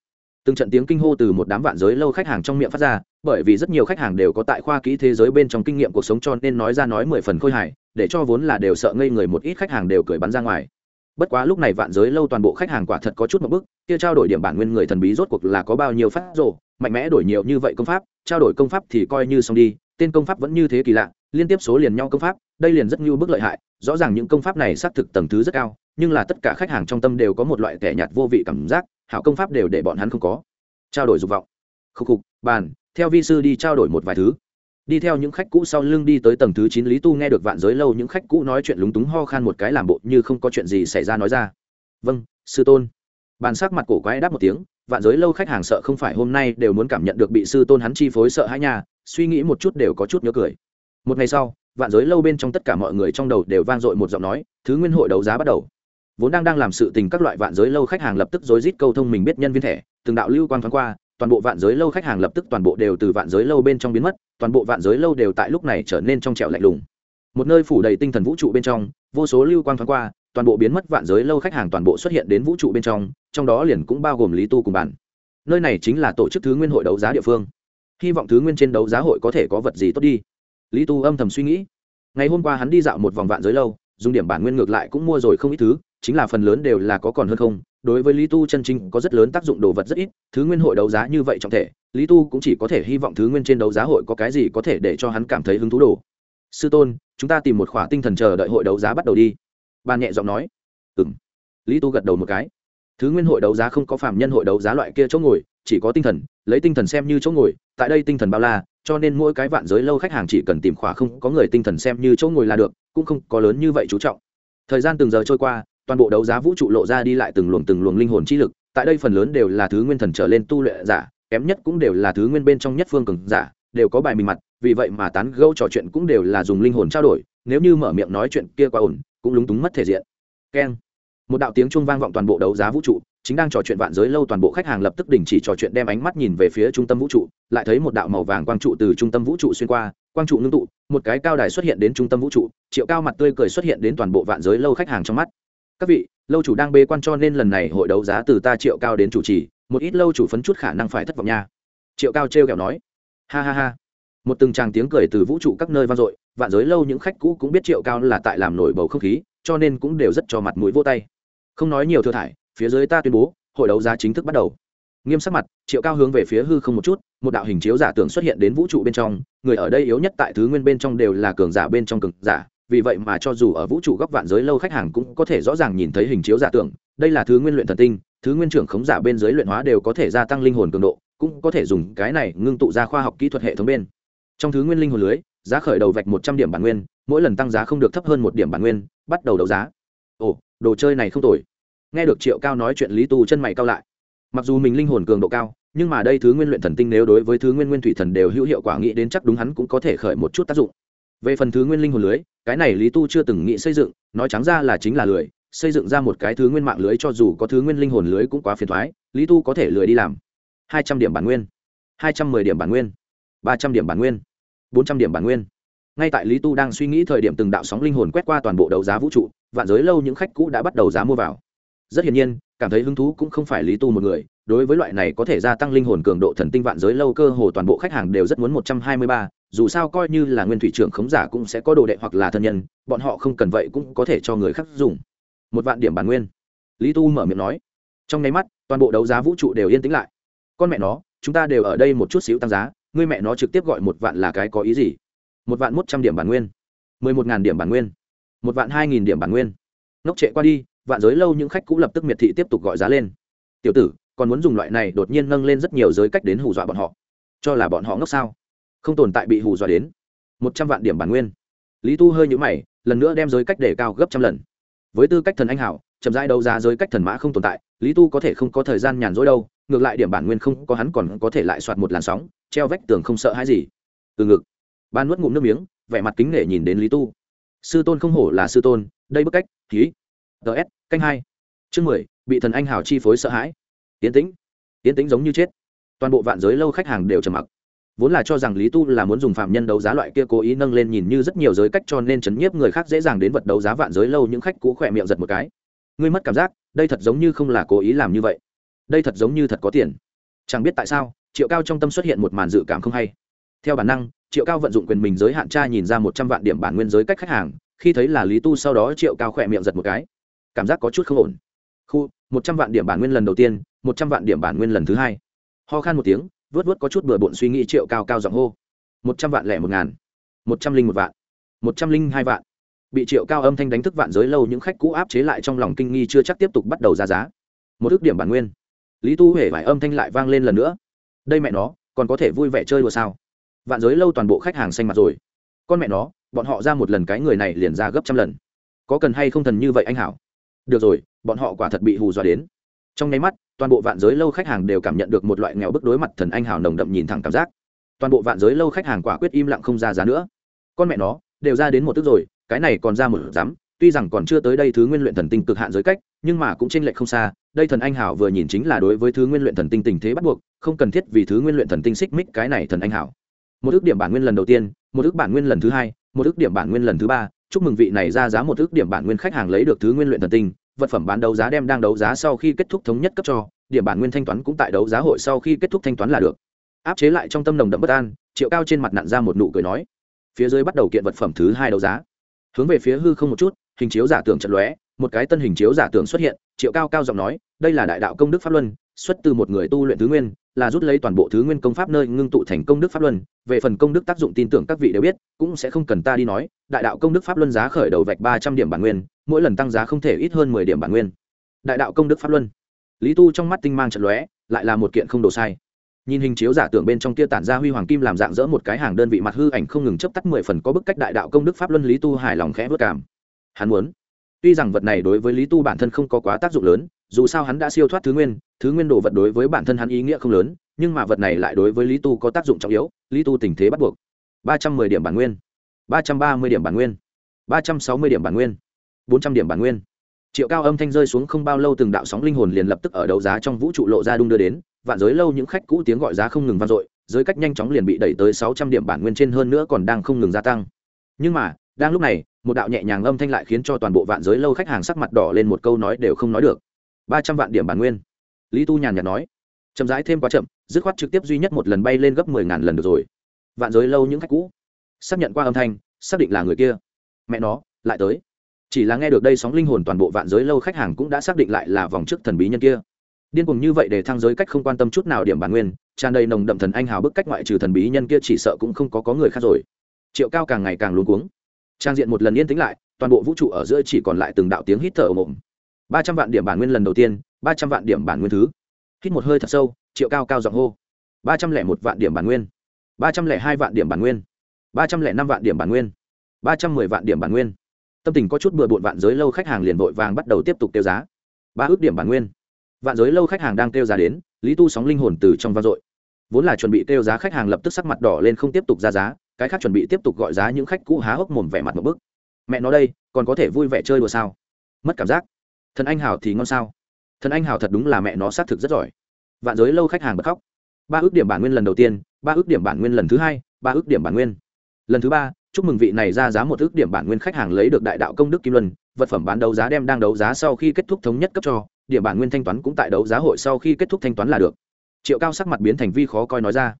Từng trận tiếng kinh hô từ một đám vạn giới lâu khách hàng trong miệng phát ra, bởi vì rất nhiều khách hàng đều có tại khoa kỹ thế giới bên trong kinh nghiệm cuộc sống cho nên nói ra nói mười phần khôi hài, để cho vốn là đều sợ ngây người một ít khách hàng đều cười bắn ra ngoài. Bất quá lúc này vạn giới lâu toàn bộ khách hàng quả thật có chút một bức kia trao đổi điểm bản nguyên người thần bí rốt cuộc là có bao nhiêu phát rồ, mạnh mẽ đổi nhiều như vậy công pháp, trao đổi công pháp thì coi như xong đi, tên công pháp vẫn như thế kỳ lạ liên tiếp số liền nhau công pháp, đây liền rất như bức lợi hại, rõ ràng những công pháp này xác thực tầng thứ rất cao, nhưng là tất cả khách hàng trong tâm đều có một loại kẻ nhạt vô vị cảm giác, hảo công pháp đều để bọn hắn không có. Trao đổi dục vọng. Khúc khục, bàn, theo vi sư đi trao đổi một vài thứ. Đi theo những khách cũ sau lưng đi tới tầng thứ chín, lý tu nghe được vạn giới lâu những khách cũ nói chuyện lúng túng ho khan một cái làm bộ như không có chuyện gì xảy ra nói ra. Vâng sư tôn. Bàn sắc mặt cổ quái đáp một tiếng, vạn giới lâu khách hàng sợ không phải hôm nay đều muốn cảm nhận được bị sư tôn hắn chi phối sợ hãi nhà suy nghĩ một chút đều có chút nhớ cười một ngày sau, vạn giới lâu bên trong tất cả mọi người trong đầu đều vang dội một giọng nói, thứ nguyên hội đấu giá bắt đầu. Vốn đang đang làm sự tình các loại vạn giới lâu khách hàng lập tức rối rít câu thông mình biết nhân viên thẻ, từng đạo lưu quang thoáng qua, toàn bộ vạn giới lâu khách hàng lập tức toàn bộ đều từ vạn giới lâu bên trong biến mất, toàn bộ vạn giới lâu đều tại lúc này trở nên trong trẻo lạnh lùng. Một nơi phủ đầy tinh thần vũ trụ bên trong, vô số lưu quang thoáng qua, toàn bộ biến mất vạn giới lâu khách hàng toàn bộ xuất hiện đến vũ trụ bên trong trong đó liền cũng bao gồm lý tu cùng bản nơi này chính là tổ chức thứ nguyên hội đấu giá địa phương. Hy vọng thứ nguyên trên đấu giá hội có thể có vật gì tốt đi lý tu âm thầm suy nghĩ. Ngày hôm qua hắn đi dạo một vòng vạn giới lâu, dùng điểm bản nguyên ngược lại cũng mua rồi không ít thứ, chính là phần lớn đều là có còn hơn không. Đối với lý tu chân chính có rất lớn tác dụng đồ vật rất ít, thứ nguyên hội đấu giá như vậy trọng thể, lý tu cũng chỉ có thể hy vọng thứ nguyên trên đấu giá hội có cái gì có thể để cho hắn cảm thấy hứng thú đồ. Sư tôn, chúng ta tìm một khỏa tinh thần chờ đợi hội đấu giá bắt đầu đi. Ban nhẹ giọng nói. Ừ m lý tu gật đầu một cái. Thứ nguyên hội đấu giá không có phạm nhân hội đấu giá loại kia chỗ ngồi, chỉ có tinh thần, lấy tinh thần xem như chỗ ngồi, tại đây tinh thần bao la cho nên mỗi cái vạn giới lâu khách hàng chỉ cần tìm khóa không có người tinh thần xem như chỗ ngồi là được, cũng không có lớn như vậy chú trọng. Thời gian từng giờ trôi qua, toàn bộ đấu giá vũ trụ lộ ra đi lại từng luồng từng luồng linh hồn chi lực, tại đây phần lớn đều là thứ nguyên thần trở lên tu luyện giả, kém nhất cũng đều là thứ nguyên bên trong nhất phương cường giả, đều có bài mình mặt, vì vậy mà tán gẫu trò chuyện cũng đều là dùng linh hồn trao đổi, nếu như mở miệng nói chuyện kia quá ổn, cũng lúng túng mất thể diện. Keng một đạo tiếng chuông vang vọng toàn bộ đấu giá vũ trụ, chính đang trò chuyện vạn giới lâu toàn bộ khách hàng lập tức đình chỉ trò chuyện đem ánh mắt nhìn về phía trung tâm vũ trụ, lại thấy một đạo màu vàng quang trụ từ trung tâm vũ trụ xuyên qua, quang trụ ngưng tụ, một cái cao đài xuất hiện đến trung tâm vũ trụ, triệu cao mặt tươi cười xuất hiện đến toàn bộ vạn giới lâu khách hàng trong mắt. Các vị, lâu chủ đang bê quan cho nên lần này hội đấu giá từ ta triệu cao đến chủ trì, một ít lâu chủ phấn chút khả năng phải thất vọng nha. Triệu cao trêu kẹo nói. Ha ha ha. Một từng tràng tiếng cười từ vũ trụ các nơi vang dội, vạn giới lâu những khách cũ cũng biết triệu cao là tại làm nổi bầu không khí, cho nên cũng đều rất cho mặt mũi vô tay không nói nhiều thừa thải, phía dưới ta tuyên bố, hội đấu giá chính thức bắt đầu. Nghiêm sắc mặt, triệu cao hướng về phía hư không một chút, một đạo hình chiếu giả tưởng xuất hiện đến vũ trụ bên trong, người ở đây yếu nhất tại thứ nguyên bên trong đều là cường giả bên trong cường giả, vì vậy mà cho dù ở vũ trụ góc vạn giới lâu khách hàng cũng có thể rõ ràng nhìn thấy hình chiếu giả tưởng, đây là thứ nguyên luyện thần tinh, thứ nguyên trưởng khống giả bên dưới luyện hóa đều có thể gia tăng linh hồn cường độ, cũng có thể dùng cái này ngưng tụ ra khoa học kỹ thuật hệ thống bên. Trong thứ nguyên linh hồn lưới, giá khởi đầu vạch một trăm điểm bản nguyên, mỗi lần tăng giá không được thấp hơn một điểm bản nguyên, bắt đầu đấu giá. Ồ đồ chơi này không tồi. Nghe được triệu cao nói chuyện, lý tu chân mày cao lại. Mặc dù mình linh hồn cường độ cao, nhưng mà đây thứ nguyên luyện thần tinh nếu đối với thứ nguyên nguyên thủy thần đều hữu hiệu quả nghĩ đến chắc đúng hắn cũng có thể khởi một chút tác dụng. Về phần thứ nguyên linh hồn lưới, cái này lý tu chưa từng nghĩ xây dựng, nói trắng ra là chính là lười, xây dựng ra một cái thứ nguyên mạng lưới cho dù có thứ nguyên linh hồn lưới cũng quá phiền thoái lý tu có thể lười đi làm. Hai trăm điểm bản nguyên. Hai trăm mười điểm bản nguyên. Ba trăm điểm bản nguyên. Bốn trăm điểm bản nguyên. Ngay tại lý tu đang suy nghĩ thời điểm từng đạo sóng linh hồn quét qua toàn bộ đấu giá vũ trụ vạn giới lâu những khách cũ đã bắt đầu giá mua vào. Rất hiển nhiên, cảm thấy hứng thú cũng không phải lý tu một người, đối với loại này có thể gia tăng linh hồn cường độ thần tinh vạn giới lâu cơ hồ toàn bộ khách hàng đều rất muốn một trăm hai mươi ba, dù sao coi như là nguyên thủy trưởng khống giả cũng sẽ có đồ đệ hoặc là thân nhân, bọn họ không cần vậy cũng có thể cho người khác dùng. Một vạn điểm bản nguyên. Lý tu mở miệng nói. Trong nháy mắt, toàn bộ đấu giá vũ trụ đều yên tĩnh lại. Con mẹ nó, chúng ta đều ở đây một chút xíu tăng giá ngươi mẹ nó trực tiếp gọi một vạn là cái có ý gì? Một vạn một trăm điểm bản nguyên. mười một ngàn điểm bản nguyên một vạn hai nghìn điểm bản nguyên. Ngốc trệ qua đi, vạn giới lâu những khách cũ lập tức miệt thị tiếp tục gọi giá lên. Tiểu tử, còn muốn dùng loại này đột nhiên nâng lên rất nhiều giới cách đến hù dọa bọn họ. Cho là bọn họ ngốc sao? Không tồn tại bị hù dọa đến. Một trăm vạn điểm bản nguyên. Lý tu hơi nhũ mày, lần nữa đem giới cách để cao gấp trăm lần. Với tư cách thần anh hảo, chậm rãi đấu giá giới cách thần mã không tồn tại, lý tu có thể không có thời gian nhàn rỗi đâu, ngược lại điểm bản nguyên không có hắn còn có thể lại soạt một làn sóng, treo vách tường không sợ hãi gì. Từ ngực ban nuốt ngụm nước miếng, vẻ mặt kính nể nhìn đến lý tu sư tôn không hổ là sư tôn, đây bức cách, ký ts canh hai, chương mười, bị thần anh hào chi phối sợ hãi. Yến tĩnh yến tĩnh giống như chết. Toàn bộ vạn giới lâu khách hàng đều trầm mặc. Vốn là cho rằng lý tu là muốn dùng phạm nhân đấu giá loại kia cố ý nâng lên nhìn như rất nhiều giới cách cho nên chấn nhiếp người khác dễ dàng đến vật đấu giá vạn giới lâu những khách cũ khỏe miệng giật một cái. Ngươi mất cảm giác, đây thật giống như không là cố ý làm như vậy. Đây thật giống như thật có tiền. Chẳng biết tại sao, triệu cao trong tâm xuất hiện một màn dự cảm không hay theo bản năng, triệu cao vận dụng quyền mình giới hạn tra nhìn ra một trăm vạn điểm bản nguyên giới cách khách hàng, khi thấy là lý tu sau đó triệu cao khỏe miệng giật một cái. Cảm giác có chút không ổn. Khu, một trăm vạn điểm bản nguyên lần đầu tiên, một trăm vạn điểm bản nguyên lần thứ hai. Ho khan một tiếng vớt vớt có chút bừa bộn suy nghĩ triệu cao cao giọng hô. Một trăm vạn lẻ một ngàn. Một trăm linh một vạn. Một trăm linh hai vạn. Bị triệu cao âm thanh đánh thức vạn giới lâu, những khách cũ áp chế lại trong lòng kinh nghi chưa chắc tiếp tục bắt đầu ra giá. Một ước điểm bản nguyên. Lý tu huệ vải âm thanh lại vang lên lần nữa. Đây mẹ nó, còn có thể vui vẻ chơi đùa sao? Vạn giới lâu toàn bộ khách hàng xanh mặt rồi. Con mẹ nó, bọn họ ra một lần cái người này liền ra gấp trăm lần. Có cần hay không thần như vậy anh hảo? Được rồi, bọn họ quả thật bị hù dọa đến. Trong nháy mắt, toàn bộ vạn giới lâu khách hàng đều cảm nhận được một loại nghèo bức đối mặt thần anh hào nồng đậm nhìn thẳng cảm giác. Toàn bộ vạn giới lâu khách hàng quả quyết im lặng không ra giá nữa. Con mẹ nó, đều ra đến một tức rồi, cái này còn ra một dám, tuy rằng còn chưa tới đây thứ nguyên luyện thần tinh cực hạn giới cách, nhưng mà cũng chênh lệch không xa, đây thần anh hảo vừa nhìn chính là đối với thứ nguyên luyện thần tinh tình thế bắt buộc, không cần thiết vì thứ nguyên luyện thần tinh xích mích cái này thần anh hảo một ước điểm bản nguyên lần đầu tiên, một ước bản nguyên lần thứ hai, một ước điểm bản nguyên lần thứ ba. Chúc mừng vị này ra giá một ước điểm bản nguyên khách hàng lấy được thứ nguyên luyện thần tinh. Vật phẩm bán đấu giá đem đang đấu giá sau khi kết thúc thống nhất cấp cho. Điểm bản nguyên thanh toán cũng tại đấu giá hội sau khi kết thúc thanh toán là được. Áp chế lại trong tâm nồng đậm bất an, triệu cao trên mặt nặn ra một nụ cười nói. Phía dưới bắt đầu kiện vật phẩm thứ hai đấu giá. Hướng về phía hư không một chút, hình chiếu giả tưởng trận lóe, một cái tân hình chiếu giả tưởng xuất hiện, triệu cao cao giọng nói, đây là đại đạo công đức pháp luân xuất từ một người tu luyện thứ nguyên, là rút lấy toàn bộ thứ nguyên công pháp nơi ngưng tụ thành công đức pháp luân. Về phần công đức tác dụng tin tưởng các vị đều biết, cũng sẽ không cần ta đi nói, đại đạo công đức pháp luân giá khởi đầu vạch ba trăm điểm bản nguyên, mỗi lần tăng giá không thể ít hơn mười điểm bản nguyên. Đại đạo công đức pháp luân. Lý tu trong mắt tinh mang trận lóe, lại là một kiện không đồ sai. Nhìn hình chiếu giả tưởng bên trong kia tản ra huy hoàng kim làm dạng dỡ một cái hàng đơn vị mặt hư ảnh không ngừng chấp tắt mười phần có bức cách đại đạo công đức pháp luân, lý tu hài lòng khẽ vất cảm. Hắn muốn. Tuy rằng vật này đối với lý tu bản thân không có quá tác dụng lớn, dù sao hắn đã siêu thoát thứ nguyên thứ nguyên đồ vật đối với bản thân hắn ý nghĩa không lớn, nhưng mà vật này lại đối với lý tu có tác dụng trọng yếu, lý tu tình thế bắt buộc. ba trăm mười điểm bản nguyên, ba trăm ba mươi điểm bản nguyên, ba trăm sáu mươi điểm bản nguyên, bốn trăm điểm bản nguyên. Triệu cao âm thanh rơi xuống không bao lâu từng đạo sóng linh hồn liền lập tức ở đấu giá trong vũ trụ lộ ra đung đưa đến, vạn giới lâu những khách cũ tiếng gọi giá không ngừng vang dội, giới cách nhanh chóng liền bị đẩy tới sáu trăm điểm bản nguyên trên hơn nữa còn đang không ngừng gia tăng. Nhưng mà, đang lúc này, một đạo nhẹ nhàng âm thanh lại khiến cho toàn bộ vạn giới lâu khách hàng sắc mặt đỏ lên một câu nói đều không nói được. ba trăm vạn điểm bản nguyên lý tu nhàn nhạt nói, chậm rãi thêm quá chậm, dứt khoát trực tiếp duy nhất một lần bay lên gấp mười ngàn lần được rồi. Vạn giới lâu những khách cũ. Xác nhận qua âm thanh, xác định là người kia. Mẹ nó, lại tới. Chỉ là nghe được đây sóng linh hồn toàn bộ vạn giới lâu khách hàng cũng đã xác định lại là vòng trước thần bí nhân kia. Điên cuồng như vậy để thang giới cách không quan tâm chút nào điểm bản nguyên, tràn đầy nồng đậm thần anh hào bức cách ngoại trừ thần bí nhân kia chỉ sợ cũng không có có người khác rồi. Triệu cao càng ngày càng luống cuống. Trang diện một lần yên tĩnh lại, toàn bộ vũ trụ ở giữa chỉ còn lại từng đạo tiếng hít thở ồm ồm. Ba trăm vạn điểm bản nguyên lần đầu tiên ba trăm vạn điểm bản nguyên thứ. Hít một hơi thật sâu, triệu cao cao giọng hô. ba trăm lẻ một vạn điểm bản nguyên. ba trăm lẻ hai vạn điểm bản nguyên. ba trăm lẻ năm vạn điểm bản nguyên. ba trăm mười vạn điểm bản nguyên. Tâm tình có chút bừa bộn vạn giới lâu khách hàng liền vội vàng bắt đầu tiếp tục tiêu giá. Ba ước điểm bản nguyên. Vạn giới lâu khách hàng đang tiêu giá đến, lý tu sóng linh hồn từ trong vang dội. Vốn là chuẩn bị tiêu giá khách hàng lập tức sắc mặt đỏ lên không tiếp tục ra giá, cái khác chuẩn bị tiếp tục gọi giá những khách cũ há hốc mồm vẻ mặt một bức. Mẹ nó đây, còn có thể vui vẻ chơi đùa sao? Mất cảm giác. Thần anh hảo thì ngon sao? Thần anh hào thật đúng là mẹ nó xác thực rất giỏi. Vạn giới lâu khách hàng bật khóc. Ba ước điểm bản nguyên lần đầu tiên, ba ước điểm bản nguyên lần thứ hai, ba ước điểm bản nguyên. Lần thứ ba, chúc mừng vị này ra giá một ước điểm bản nguyên khách hàng lấy được đại đạo công đức kim luân, vật phẩm bán đấu giá đem đang đấu giá sau khi kết thúc thống nhất cấp cho, điểm bản nguyên thanh toán cũng tại đấu giá hội sau khi kết thúc thanh toán là được. Triệu cao sắc mặt biến thành vi khó coi nói ra.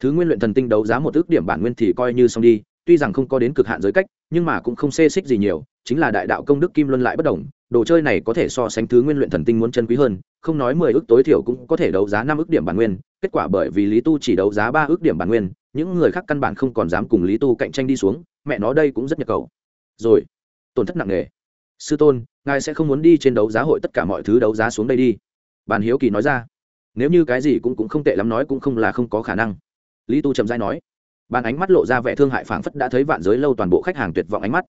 Thứ nguyên luyện thần tinh đấu giá một ước điểm bản nguyên thì coi như xong đi, tuy rằng không có đến cực hạn giới cách, nhưng mà cũng không xê xích gì nhiều, chính là đại đạo công đức kim luân lại bất đồng đồ chơi này có thể so sánh thứ nguyên luyện thần tinh muốn chân quý hơn, không nói mười ước tối thiểu cũng có thể đấu giá năm ước điểm bản nguyên, kết quả bởi vì lý tu chỉ đấu giá ba ước điểm bản nguyên, những người khác căn bản không còn dám cùng lý tu cạnh tranh đi xuống, mẹ nó đây cũng rất nhập cầu. Rồi, tổn thất nặng nề. Sư tôn, ngài sẽ không muốn đi trên đấu giá hội tất cả mọi thứ đấu giá xuống đây đi. Bàn hiếu kỳ nói ra. Nếu như cái gì cũng cũng không tệ lắm nói cũng không là không có khả năng. Lý tu chậm dai nói. Bàn ánh mắt lộ ra vẻ thương hại phảng phất đã thấy vạn giới lâu toàn bộ khách hàng tuyệt vọng ánh mắt.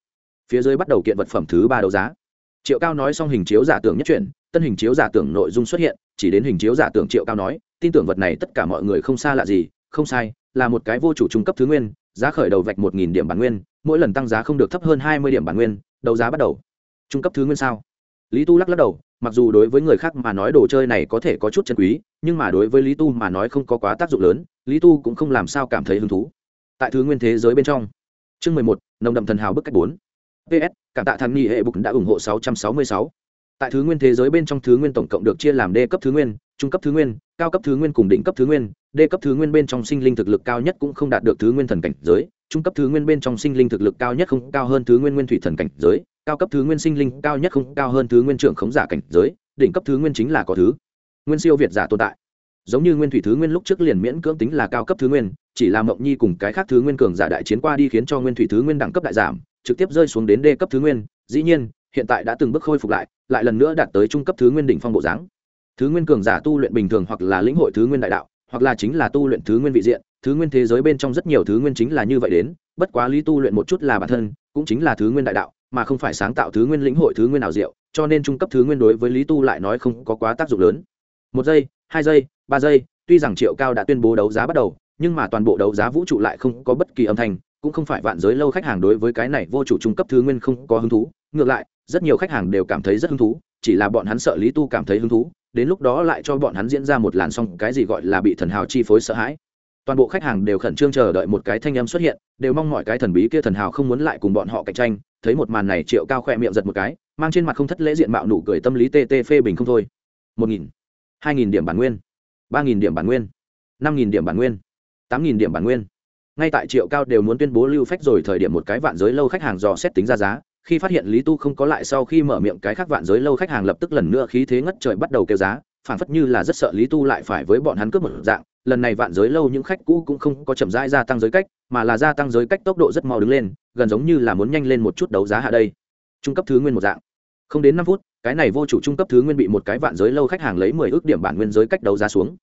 Phía dưới bắt đầu kiện vật phẩm thứ ba đấu giá triệu cao nói xong hình chiếu giả tưởng nhất chuyển tân hình chiếu giả tưởng nội dung xuất hiện, chỉ đến hình chiếu giả tưởng triệu cao nói, tin tưởng vật này tất cả mọi người không xa lạ gì, không sai, là một cái vô chủ trung cấp thứ nguyên, giá khởi đầu vạch một nghìn điểm bản nguyên, mỗi lần tăng giá không được thấp hơn hai mươi điểm bản nguyên, đấu giá bắt đầu. Trung cấp thứ nguyên sao? Lý tu lắc lắc đầu, mặc dù đối với người khác mà nói đồ chơi này có thể có chút chân quý, nhưng mà đối với lý tu mà nói không có quá tác dụng lớn, lý tu cũng không làm sao cảm thấy hứng thú. Tại thứ nguyên thế giới bên trong, chương mười một, nồng đậm thần hào bức cách bốn ps cảm tạ thần nghi hệ bục đã ủng hộ sáu trăm sáu mươi sáu tại thứ nguyên thế giới bên trong thứ nguyên tổng cộng được chia làm d cấp thứ nguyên trung cấp thứ nguyên cao cấp thứ nguyên cùng đỉnh cấp thứ nguyên d cấp thứ nguyên bên trong sinh linh thực lực cao nhất cũng không đạt được thứ nguyên thần cảnh giới trung cấp thứ nguyên bên trong sinh linh thực lực cao nhất không cao hơn thứ nguyên nguyên thủy thần cảnh giới cao cấp thứ nguyên sinh linh cao nhất không cao hơn thứ nguyên trưởng khống giả cảnh giới đỉnh cấp thứ nguyên chính là có thứ nguyên siêu việt giả tồn tại giống như nguyên thủy thứ nguyên lúc trước liền miễn cưỡng tính là cao cấp thứ nguyên chỉ là mộng nhi cùng cái khác thứ nguyên cường giả đại chiến qua đi khiến cho nguyên thủy thứ nguyên đẳng cấp đại giảm trực tiếp rơi xuống đến đê cấp thứ nguyên, dĩ nhiên, hiện tại đã từng bước khôi phục lại lại lần nữa đạt tới trung cấp thứ nguyên đỉnh phong bộ dáng. Thứ nguyên cường giả tu luyện bình thường hoặc là lĩnh hội thứ nguyên đại đạo, hoặc là chính là tu luyện thứ nguyên vị diện, thứ nguyên thế giới bên trong rất nhiều thứ nguyên chính là như vậy đến, bất quá lý tu luyện một chút là bản thân, cũng chính là thứ nguyên đại đạo, mà không phải sáng tạo thứ nguyên lĩnh hội thứ nguyên nào diệu, cho nên trung cấp thứ nguyên đối với lý tu lại nói không có quá tác dụng lớn. Một giây, hai giây, ba giây, tuy rằng triệu cao đã tuyên bố đấu giá bắt đầu, nhưng mà toàn bộ đấu giá vũ trụ lại không có bất kỳ âm thanh cũng không phải vạn giới lâu khách hàng đối với cái này vô chủ trung cấp thứ nguyên không có hứng thú. Ngược lại, rất nhiều khách hàng đều cảm thấy rất hứng thú, chỉ là bọn hắn sợ lý tu cảm thấy hứng thú, đến lúc đó lại cho bọn hắn diễn ra một làn song cái gì gọi là bị thần hào chi phối sợ hãi. Toàn bộ khách hàng đều khẩn trương chờ đợi một cái thanh âm xuất hiện, đều mong mọi cái thần bí kia thần hào không muốn lại cùng bọn họ cạnh tranh. Thấy một màn này, triệu cao khỏe miệng giật một cái, mang trên mặt không thất lễ diện mạo nụ cười tâm lý tê tê phê bình không thôi. Một nghìn, hai nghìn điểm bản nguyên, ba nghìn điểm bản nguyên, năm nghìn điểm bản nguyên, tám nghìn điểm bản nguyên ngay tại triệu cao đều muốn tuyên bố lưu phách rồi thời điểm một cái vạn giới lâu khách hàng dò xét tính ra giá, khi phát hiện lý tu không có lại sau khi mở miệng cái khác vạn giới lâu khách hàng lập tức lần nữa khí thế ngất trời bắt đầu kêu giá phản phất như là rất sợ lý tu lại phải với bọn hắn cướp một dạng. Lần này vạn giới lâu những khách cũ cũng không có chậm rãi gia tăng giới cách, mà là gia tăng giới cách tốc độ rất mau đứng lên, gần giống như là muốn nhanh lên một chút đấu giá hạ đây. Trung cấp thứ nguyên một dạng. Không đến năm phút, cái này vô chủ trung cấp thứ nguyên bị một cái vạn giới lâu khách hàng lấy mười ước điểm bản nguyên giới cách đấu giá xuống.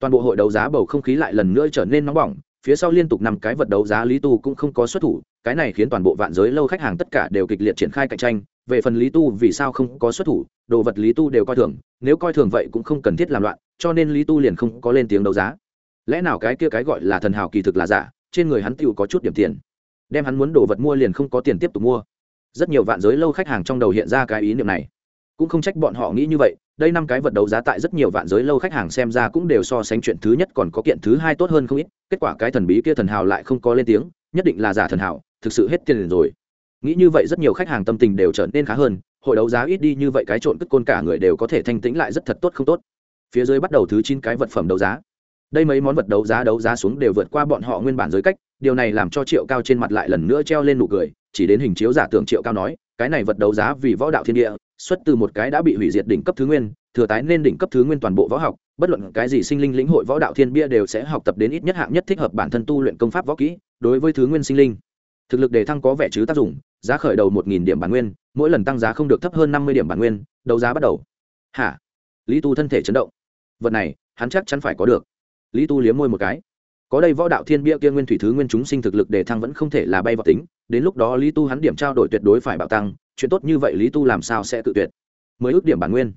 Toàn bộ hội đấu giá bầu không khí lại lần nữa trở nên nóng bỏng phía sau liên tục năm cái vật đấu giá lý tu cũng không có xuất thủ, cái này khiến toàn bộ vạn giới lâu khách hàng tất cả đều kịch liệt triển khai cạnh tranh. Về phần lý tu vì sao không có xuất thủ, đồ vật lý tu đều coi thường, nếu coi thường vậy cũng không cần thiết làm loạn, cho nên lý tu liền không có lên tiếng đấu giá. Lẽ nào cái kia cái gọi là thần hào kỳ thực là giả, trên người hắn tựu có chút điểm tiền. Đem hắn muốn đồ vật mua liền không có tiền tiếp tục mua. Rất nhiều vạn giới lâu khách hàng trong đầu hiện ra cái ý niệm này cũng không trách bọn họ nghĩ như vậy, đây năm cái vật đấu giá tại rất nhiều vạn giới lâu khách hàng xem ra cũng đều so sánh chuyện thứ nhất còn có kiện thứ hai tốt hơn không ít, kết quả cái thần bí kia thần hào lại không có lên tiếng, nhất định là giả thần hào, thực sự hết tiền rồi. Nghĩ như vậy rất nhiều khách hàng tâm tình đều trở nên khá hơn, hội đấu giá ít đi như vậy cái trộn cất côn cả người đều có thể thanh tĩnh lại rất thật tốt không tốt. Phía dưới bắt đầu thứ chín cái vật phẩm đấu giá. Đây mấy món vật đấu giá đấu giá xuống đều vượt qua bọn họ nguyên bản giới cách, điều này làm cho triệu cao trên mặt lại lần nữa treo lên nụ cười, chỉ đến hình chiếu giả tưởng triệu cao nói, cái này vật đấu giá vì võ đạo thiên địa xuất từ một cái đã bị hủy diệt đỉnh cấp thứ nguyên, thừa tái nên đỉnh cấp thứ nguyên toàn bộ võ học, bất luận cái gì sinh linh lĩnh hội võ đạo thiên bia đều sẽ học tập đến ít nhất hạng nhất thích hợp bản thân tu luyện công pháp võ kỹ, đối với thứ nguyên sinh linh. Thực lực đề thăng có vẻ chứ tác dụng, giá khởi đầu một nghìn điểm bản nguyên, mỗi lần tăng giá không được thấp hơn năm mươi điểm bản nguyên, đấu giá bắt đầu. Hả? Lý tu thân thể chấn động. Vật này, hắn chắc chắn phải có được. Lý tu liếm môi một cái. Có đây võ đạo thiên bia kia nguyên thủy thứ nguyên chúng sinh thực lực đề thăng vẫn không thể là bay vào tính, đến lúc đó lý tu hắn điểm trao đổi tuyệt đối phải bạo tăng chuyện tốt như vậy lý tu làm sao sẽ tự tuyệt? Mới ước điểm bản nguyên.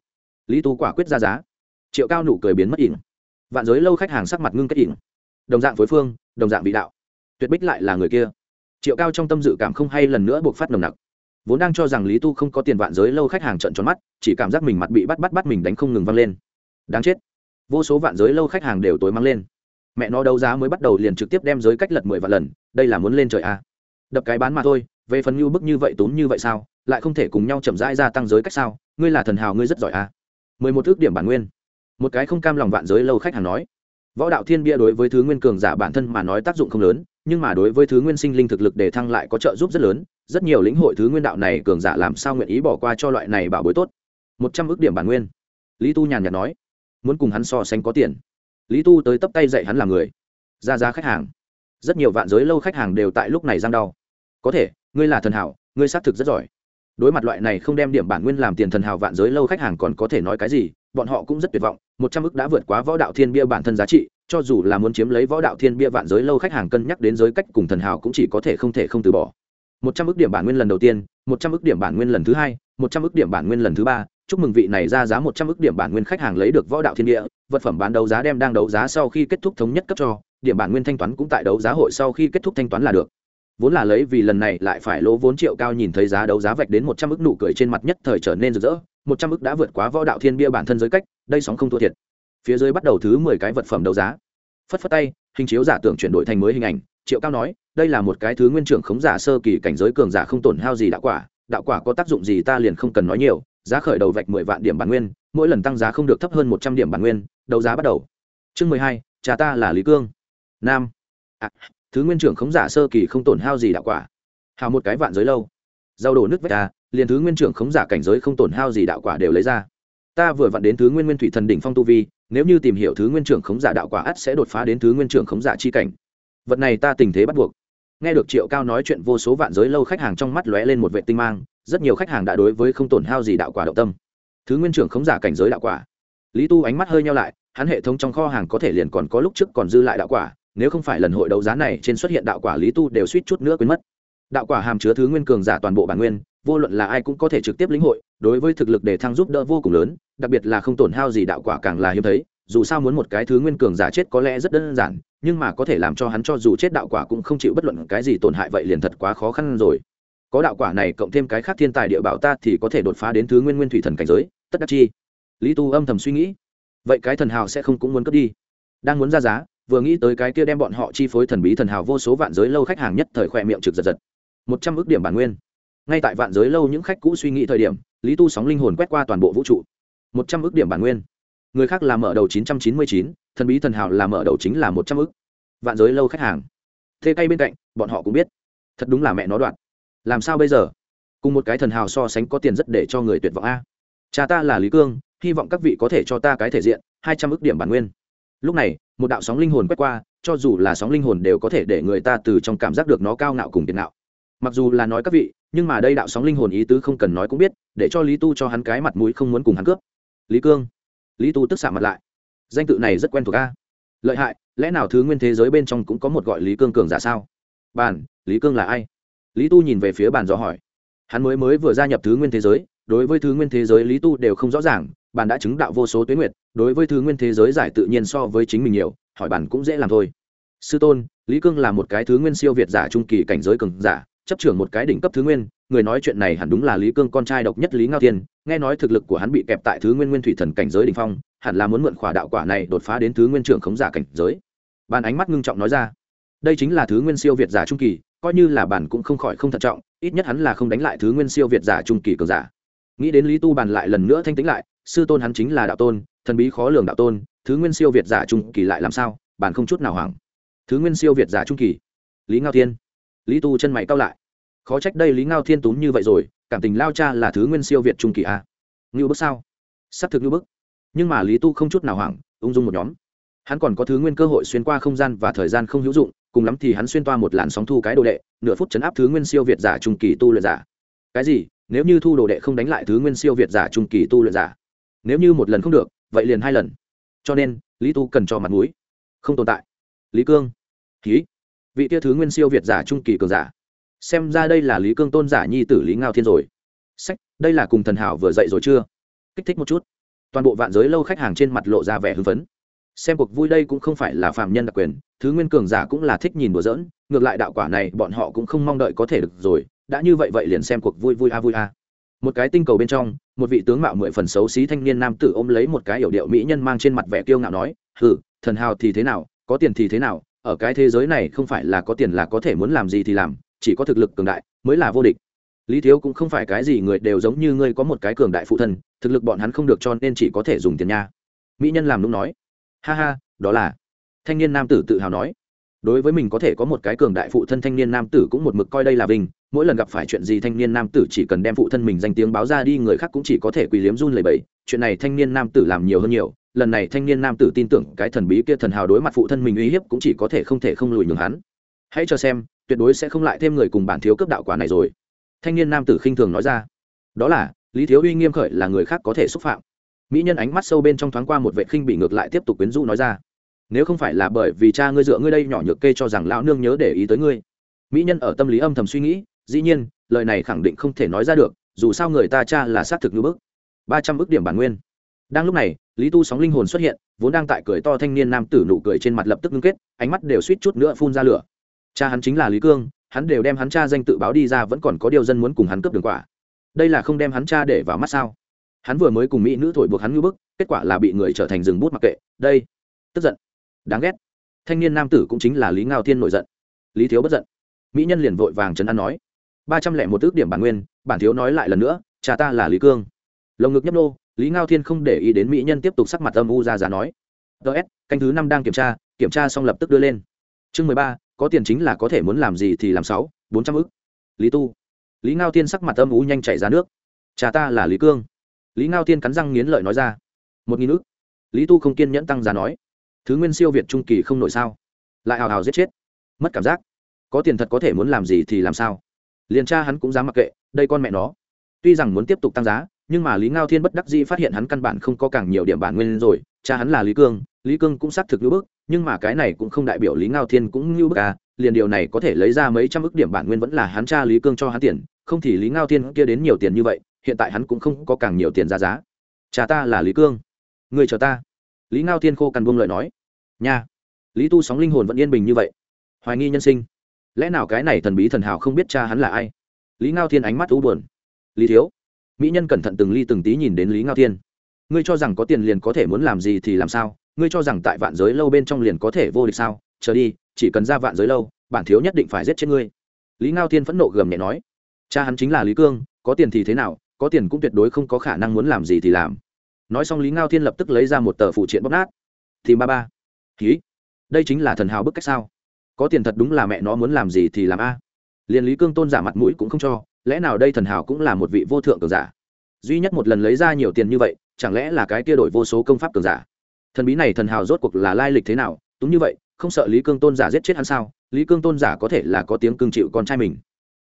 Lý tu quả quyết ra giá. Triệu cao nụ cười biến mất ỉn vạn giới lâu khách hàng sắc mặt ngưng kết ỉn đồng dạng phối phương, đồng dạng vị đạo. Tuyệt bích lại là người kia. Triệu cao trong tâm dự cảm không hay lần nữa buộc phát nồng nặc. Vốn đang cho rằng lý tu không có tiền vạn giới lâu khách hàng trận tròn mắt, chỉ cảm giác mình mặt bị bắt bắt bắt mình đánh không ngừng văng lên. Đáng chết. Vô số vạn giới lâu khách hàng đều tối mang lên. Mẹ nó đấu giá mới bắt đầu liền trực tiếp đem giới cách lật mười vạn lần, đây là muốn lên trời à. đập cái bán mà thôi, về phần như bức như vậy tốn như vậy sao? Lại không thể cùng nhau chậm rãi gia tăng giới cách sao? Ngươi là thần hào, ngươi rất giỏi à. mười một ước điểm bản nguyên. Một cái không cam lòng vạn giới lâu khách hàng nói. Võ đạo thiên bia đối với thứ nguyên cường giả bản thân mà nói tác dụng không lớn, nhưng mà đối với thứ nguyên sinh linh thực lực để thăng lại có trợ giúp rất lớn. Rất nhiều lĩnh hội thứ nguyên đạo này cường giả làm sao nguyện ý bỏ qua cho loại này bảo bối tốt? Một trăm ước điểm bản nguyên. Lý tu nhàn nhạt nói. Muốn cùng hắn so sánh có tiền. Lý tu tới tấp tay dạy hắn làm người. Ra ra khách hàng. Rất nhiều vạn giới lâu khách hàng đều tại lúc này giang đau. Có thể, ngươi là thần hảo ngươi xác thực rất giỏi đối mặt loại này không đem điểm bản nguyên làm tiền thần hào vạn giới lâu khách hàng còn có thể nói cái gì, bọn họ cũng rất tuyệt vọng, một trăm ức đã vượt quá võ đạo thiên bia bản thân giá trị, cho dù là muốn chiếm lấy võ đạo thiên bia vạn giới lâu khách hàng cân nhắc đến giới cách cùng thần hào cũng chỉ có thể không thể không từ bỏ. Một trăm ức điểm bản nguyên lần đầu tiên, một trăm ức điểm bản nguyên lần thứ hai, một trăm ức điểm bản nguyên lần thứ ba, chúc mừng vị này ra giá một trăm ức điểm bản nguyên khách hàng lấy được võ đạo thiên địa vật phẩm bán đấu giá đem đang đấu giá sau khi kết thúc thống nhất cấp cho, điểm bản nguyên thanh toán cũng tại đấu giá hội sau khi kết thúc thanh toán là được vốn là lấy vì lần này lại phải lỗ vốn triệu cao nhìn thấy giá đấu giá vạch đến một trăm ức nụ cười trên mặt nhất thời trở nên rực rỡ một trăm ức đã vượt quá võ đạo thiên bia bản thân giới cách đây sóng không thua thiệt. Phía dưới bắt đầu thứ mười cái vật phẩm đấu giá. Phất phất tay hình chiếu giả tưởng chuyển đổi thành mới hình ảnh triệu cao nói đây là một cái thứ nguyên trưởng khống giả sơ kỳ cảnh giới cường giả không tổn hao gì đạo quả đạo quả có tác dụng gì ta liền không cần nói nhiều giá khởi đầu vạch mười vạn điểm bản nguyên mỗi lần tăng giá không được thấp hơn một trăm điểm bản nguyên đấu giá bắt đầu. Chương mười hai cha ta là lý cương. Nam. À, thứ nguyên trưởng khống giả sơ kỳ không tổn hao gì đạo quả. Hào một cái vạn giới lâu. Giao đổ nước vách ta liền thứ nguyên trưởng khống giả cảnh giới không tổn hao gì đạo quả đều lấy ra. Ta vừa vặn đến thứ nguyên nguyên thủy thần đỉnh phong tu vi, nếu như tìm hiểu thứ nguyên trưởng khống giả đạo quả ắt sẽ đột phá đến thứ nguyên trưởng khống giả chi cảnh. Vật này ta tình thế bắt buộc. Nghe được triệu cao nói chuyện vô số vạn giới lâu khách hàng trong mắt lóe lên một vệ tinh mang, rất nhiều khách hàng đã đối với không tổn hao gì đạo quả động tâm. Thứ nguyên trưởng khống giả cảnh giới đạo quả. Lý tu ánh mắt hơi nhau lại, hắn hệ thống trong kho hàng có thể liền còn có lúc trước còn dư lại đạo quả nếu không phải lần hội đấu giá này trên xuất hiện đạo quả lý tu đều suýt chút nữa quên mất. Đạo quả hàm chứa thứ nguyên cường giả toàn bộ bản nguyên, vô luận là ai cũng có thể trực tiếp lĩnh hội, đối với thực lực để thăng giúp đỡ vô cùng lớn, đặc biệt là không tổn hao gì đạo quả càng là hiếm thấy, dù sao muốn một cái thứ nguyên cường giả chết có lẽ rất đơn giản, nhưng mà có thể làm cho hắn cho dù chết đạo quả cũng không chịu bất luận cái gì tổn hại vậy liền thật quá khó khăn rồi. Có đạo quả này cộng thêm cái khác thiên tài địa bảo ta thì có thể đột phá đến thứ nguyên nguyên thủy thần cảnh giới, tất đắc chi. Lý tu âm thầm suy nghĩ. Vậy cái thần hào sẽ không cũng muốn cướp đi. Đang muốn ra giá vừa nghĩ tới cái kia đem bọn họ chi phối thần bí thần hào vô số vạn giới lâu khách hàng nhất thời khỏe miệng trực giật giật. Một trăm ước điểm bản nguyên. Ngay tại vạn giới lâu những khách cũ suy nghĩ thời điểm, lý tu sóng linh hồn quét qua toàn bộ vũ trụ. Một trăm ước điểm bản nguyên. Người khác làm mở đầu chín trăm chín mươi chín, thần bí thần hào làm mở đầu chính là một trăm ước. Vạn giới lâu khách hàng. Thế cay bên cạnh, bọn họ cũng biết. Thật đúng là mẹ nó đoạn. Làm sao bây giờ? Cùng một cái thần hào so sánh có tiền rất để cho người tuyệt vọng a. Cha ta là lý cương, hy vọng các vị có thể cho ta cái thể diện, hai trăm ước điểm bản nguyên lúc này, một đạo sóng linh hồn quét qua, cho dù là sóng linh hồn đều có thể để người ta từ trong cảm giác được nó cao ngạo cùng tiền ngạo. Mặc dù là nói các vị, nhưng mà đây đạo sóng linh hồn ý tứ không cần nói cũng biết, để cho lý tu cho hắn cái mặt mũi không muốn cùng hắn cướp. Lý cương. Lý tu tức xạ mặt lại. Danh tự này rất quen thuộc a. Lợi hại, lẽ nào thứ nguyên thế giới bên trong cũng có một gọi lý cương cường giả sao? Bàn, lý cương là ai? Lý tu nhìn về phía bàn dò hỏi. Hắn mới mới vừa gia nhập thứ nguyên thế giới, đối với thứ nguyên thế giới lý tu đều không rõ ràng, bàn đã chứng đạo vô số tuyến nguyệt đối với thứ nguyên thế giới giải tự nhiên so với chính mình nhiều, hỏi bản cũng dễ làm thôi. Sư tôn, lý cương là một cái thứ nguyên siêu việt giả trung kỳ cảnh giới cường giả, chấp trưởng một cái đỉnh cấp thứ nguyên, người nói chuyện này hẳn đúng là lý cương con trai độc nhất lý ngao tiên. nghe nói thực lực của hắn bị kẹp tại thứ nguyên nguyên thủy thần cảnh giới đ ỉ n h phong, hẳn là muốn mượn khỏa đạo quả này đột phá đến thứ nguyên trưởng khống giả cảnh giới. Bàn ánh mắt ngưng trọng nói ra. Đây chính là thứ nguyên siêu việt giả trung kỳ, coi như là bản cũng không khỏi không thận trọng, ít nhất hắn là không đánh lại thứ nguyên siêu việt giả trung kỳ cường giả. Nghĩ đến lý tu bàn lại lần nữa thanh tĩnh lại sư tôn hắn chính là đạo tôn, thần bí khó lường đạo tôn, thứ nguyên siêu việt giả trung kỳ lại làm sao bản không chút nào hoảng. Thứ nguyên siêu việt giả trung kỳ. Lý ngao thiên. Lý tu chân mày cao lại. Khó trách đây lý ngao thiên túm như vậy rồi, cảm tình lao cha là thứ nguyên siêu việt trung kỳ a à? ngưu bức sao? S ắ c thực ngưu bức. Nhưng mà lý tu không chút nào hoảng, ung dung một nhóm. Hắn còn có thứ nguyên cơ hội xuyên qua không gian và thời gian không hữu dụng, cùng lắm thì hắn xuyên toa một làn sóng thu cái đồ đệ, nửa phút chấn áp thứ nguyên siêu việt giả trung kỳ tu luyện giả. Cái gì? Nếu như thu đồ đệ không đánh lại thứ nguyên siêu việt giả trung kỳ tu luyện giả nếu như một lần không được, vậy liền hai lần. Cho nên, lý tu cần cho mặt mũi. Không tồn tại. Lý cương. Ký vị tia thứ nguyên siêu việt giả trung kỳ cường giả. Xem ra đây là lý cương tôn giả nhi tử lý ngao thiên rồi. Sách, đây là cùng thần hảo vừa dậy rồi chưa? Kích thích một chút. Toàn bộ vạn giới lâu khách hàng trên mặt lộ ra vẻ hưng phấn. Xem cuộc vui đây cũng không phải là phạm nhân đặc quyền, thứ nguyên cường giả cũng là thích nhìn đùa giỡn, ngược lại đạo quả này bọn họ cũng không mong đợi có thể được rồi, đã như vậy vậy liền xem cuộc vui vui a vui a một cái tinh cầu bên trong, một vị tướng mạo mười phần xấu xí thanh niên nam tử ôm lấy một cái yểu điệu mỹ nhân mang trên mặt vẻ kiêu ngạo nói, hừ, thần hào thì thế nào, có tiền thì thế nào, ở cái thế giới này không phải là có tiền là có thể muốn làm gì thì làm, chỉ có thực lực cường đại mới là vô địch. Lý thiếu cũng không phải cái gì người đều giống như ngươi có một cái cường đại phụ thân, thực lực bọn hắn không được cho nên chỉ có thể dùng tiền nha. Mỹ nhân làm đúng nói, ha ha, đó là. Thanh niên nam tử tự hào nói đối với mình có thể có một cái cường đại phụ thân thanh niên nam tử cũng một mực coi đây là vinh, mỗi lần gặp phải chuyện gì thanh niên nam tử chỉ cần đem phụ thân mình danh tiếng báo ra đi, người khác cũng chỉ có thể quỳ liếm run lầy bẫy chuyện này thanh niên nam tử làm nhiều hơn nhiều, lần này thanh niên nam tử tin tưởng cái thần bí kia thần hào đối mặt phụ thân mình uy hiếp cũng chỉ có thể không thể không lùi nhường hắn. Hãy cho xem, tuyệt đối sẽ không lại thêm người cùng bản thiếu cấp đạo quả này rồi. Thanh niên nam tử khinh thường nói ra. Đó là, lý thiếu uy nghiêm khởi là người khác có thể xúc phạm. Mỹ nhân ánh mắt sâu bên trong thoáng qua một vệ khinh bị ngược lại tiếp tục quyến rũ nói ra nếu không phải là bởi vì cha ngươi dựa ngươi đây nhỏ nhược kê cho rằng lão nương nhớ để ý tới ngươi. Mỹ nhân ở tâm lý âm thầm suy nghĩ, dĩ nhiên, lời này khẳng định không thể nói ra được, dù sao người ta cha là xác thực như bức. Ba trăm ước điểm bản nguyên. Đang lúc này, lý tu sóng linh hồn xuất hiện, vốn đang tại cười to thanh niên nam tử nụ cười trên mặt lập tức ngưng kết, ánh mắt đều suýt chút nữa phun ra lửa. Cha hắn chính là lý cương, hắn đều đem hắn cha danh tự báo đi ra vẫn còn có điều dân muốn cùng hắn cướp đường quả. Đây là không đem hắn cha để vào mắt sao? Hắn vừa mới cùng mỹ nữ thổi buộc hắn ngưỡng bức, kết quả là bị người trở thành rừng bút mặc kệ. Đây, tức giận đáng ghét. Thanh niên nam tử cũng chính là lý ngao thiên nổi giận. Lý thiếu bất giận. Mỹ nhân liền vội vàng trấn an nói, ba trăm lẻ một ước điểm bản nguyên, bản thiếu nói lại lần nữa, cha ta là lý cương. Lồng ngực nhấp nô, lý ngao thiên không để ý đến mỹ nhân tiếp tục sắc mặt âm u ra giá nói ts canh thứ năm đang kiểm tra kiểm tra xong lập tức đưa lên. Chương mười ba, có tiền chính là có thể muốn làm gì thì làm sáu, bốn trăm ức lý tu. Lý ngao thiên sắc mặt âm u nhanh chảy ra nước, cha ta là lý cương. Lý ngao thiên cắn răng nghiến lợi nói ra, một nghìn ức lý tu không kiên nhẫn tăng giá nói thứ nguyên siêu việt trung kỳ không nổi sao? Lại hào hào giết chết. Mất cảm giác. Có tiền thật có thể muốn làm gì thì làm sao? Liền cha hắn cũng dám mặc kệ, đây con mẹ nó. Tuy rằng muốn tiếp tục tăng giá, nhưng mà lý ngao thiên bất đắc dĩ phát hiện hắn căn bản không có càng nhiều điểm bản nguyên rồi. Cha hắn là lý cương lý cương cũng xác thực lưu bức, nhưng mà cái này cũng không đại biểu lý ngao thiên cũng lưu bức à. Liền điều này có thể lấy ra mấy trăm ức điểm bản nguyên vẫn là hắn cha lý cương cho hắn tiền, không thì lý ngao thiên kia đến nhiều tiền như vậy, hiện tại hắn cũng không có càng nhiều tiền ra giá. Cha ta là lý cương. Người chờ ta. Lý ngao thiên khô cằn buông lời nói nha. Lý tu sóng linh hồn vẫn yên bình như vậy. Hoài nghi nhân sinh. Lẽ nào cái này thần bí thần hào không biết cha hắn là ai? Lý ngao thiên ánh mắt u buồn. Lý thiếu. Mỹ nhân cẩn thận từng ly từng tí nhìn đến lý ngao thiên. Ngươi cho rằng có tiền liền có thể muốn làm gì thì làm sao? Ngươi cho rằng tại vạn giới lâu bên trong liền có thể vô địch sao? Chờ đi, chỉ cần ra vạn giới lâu, bản thiếu nhất định phải giết chết ngươi. Lý ngao thiên phẫn nộ gầm nhẹ nói. Cha hắn chính là lý cương, có tiền thì thế nào? Có tiền cũng tuyệt đối không có khả năng muốn làm gì thì làm. Nói xong lý ngao thiên lập tức lấy ra một tờ phụ triện bóc nát. Thì ba ba hí, đây chính là thần hào bức cách sao? Có tiền thật đúng là mẹ nó muốn làm gì thì làm a. Liền lý cương tôn giả mặt mũi cũng không cho, lẽ nào đây thần hào cũng là một vị vô thượng cường giả? Duy nhất một lần lấy ra nhiều tiền như vậy, chẳng lẽ là cái tia đổi vô số công pháp cường giả? Thần bí này thần hào rốt cuộc là lai lịch thế nào? Đúng như vậy, không sợ lý cương tôn giả giết chết hắn sao? Lý cương tôn giả có thể là có tiếng cương chịu con trai mình.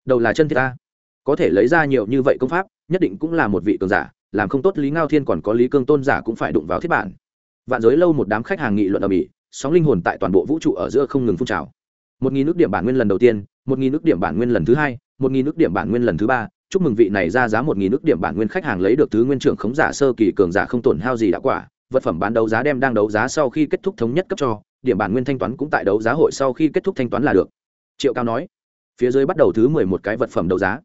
Đầu là chân thiết ta. Có thể lấy ra nhiều như vậy công pháp, nhất định cũng là một vị cường giả, làm không tốt lý ngao thiên còn có lý cương tôn giả cũng phải đụng vào thiết bản. Vạn giới lâu một đám khách hàng nghị luận ở mỹ sóng linh hồn tại toàn bộ vũ trụ ở giữa không ngừng phun trào. Một nghìn nước điểm bản nguyên lần đầu tiên, một nghìn nước điểm bản nguyên lần thứ hai, một nghìn nước điểm bản nguyên lần thứ ba. Chúc mừng vị này ra giá một nghìn nước điểm bản nguyên khách hàng lấy được thứ nguyên trưởng khống giả sơ kỳ cường giả không tổn hao gì đã quả. Vật phẩm bán đấu giá đem đang đấu giá sau khi kết thúc thống nhất cấp cho. Điểm bản nguyên thanh toán cũng tại đấu giá hội sau khi kết thúc thanh toán là được. Triệu cao nói. Phía dưới bắt đầu thứ mười một cái vật phẩm đấu giá.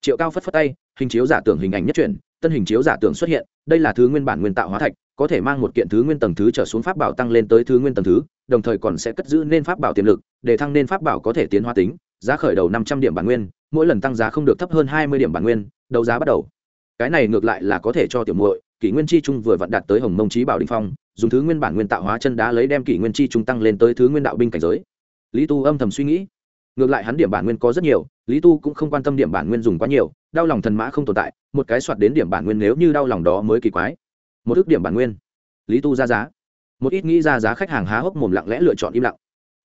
Triệu cao phất phất tay, hình chiếu giả tưởng hình ảnh nhất truyện tân hình chiếu giả tưởng xuất hiện. Đây là thứ nguyên bản nguyên tạo hóa thạch có thể mang một kiện thứ nguyên tầng thứ trở xuống pháp bảo tăng lên tới thứ nguyên tầng thứ, đồng thời còn sẽ cất giữ nên pháp bảo tiềm lực, để thăng nên pháp bảo có thể tiến hóa tính, giá khởi đầu năm trăm điểm bản nguyên, mỗi lần tăng giá không được thấp hơn hai mươi điểm bản nguyên, đấu giá bắt đầu. Cái này ngược lại là có thể cho tiểu muội, kỷ nguyên chi trung vừa vặn đạt tới hồng mông trí bảo đình phong, dùng thứ nguyên bản nguyên tạo hóa chân đá lấy đem kỷ nguyên chi trung tăng lên tới thứ nguyên đạo binh cảnh giới. Lý tu âm thầm suy nghĩ. Ngược lại hắn điểm bản nguyên có rất nhiều, lý tu cũng không quan tâm điểm bản nguyên dùng quá nhiều, đau lòng thần mã không tồn tại, một cái soạt đến điểm bản nguyên nếu như đau lòng đó mới kỳ quái một ước điểm bản nguyên. Lý tu ra giá. Một ít nghĩ ra giá khách hàng há hốc mồm lặng lẽ lựa chọn im lặng.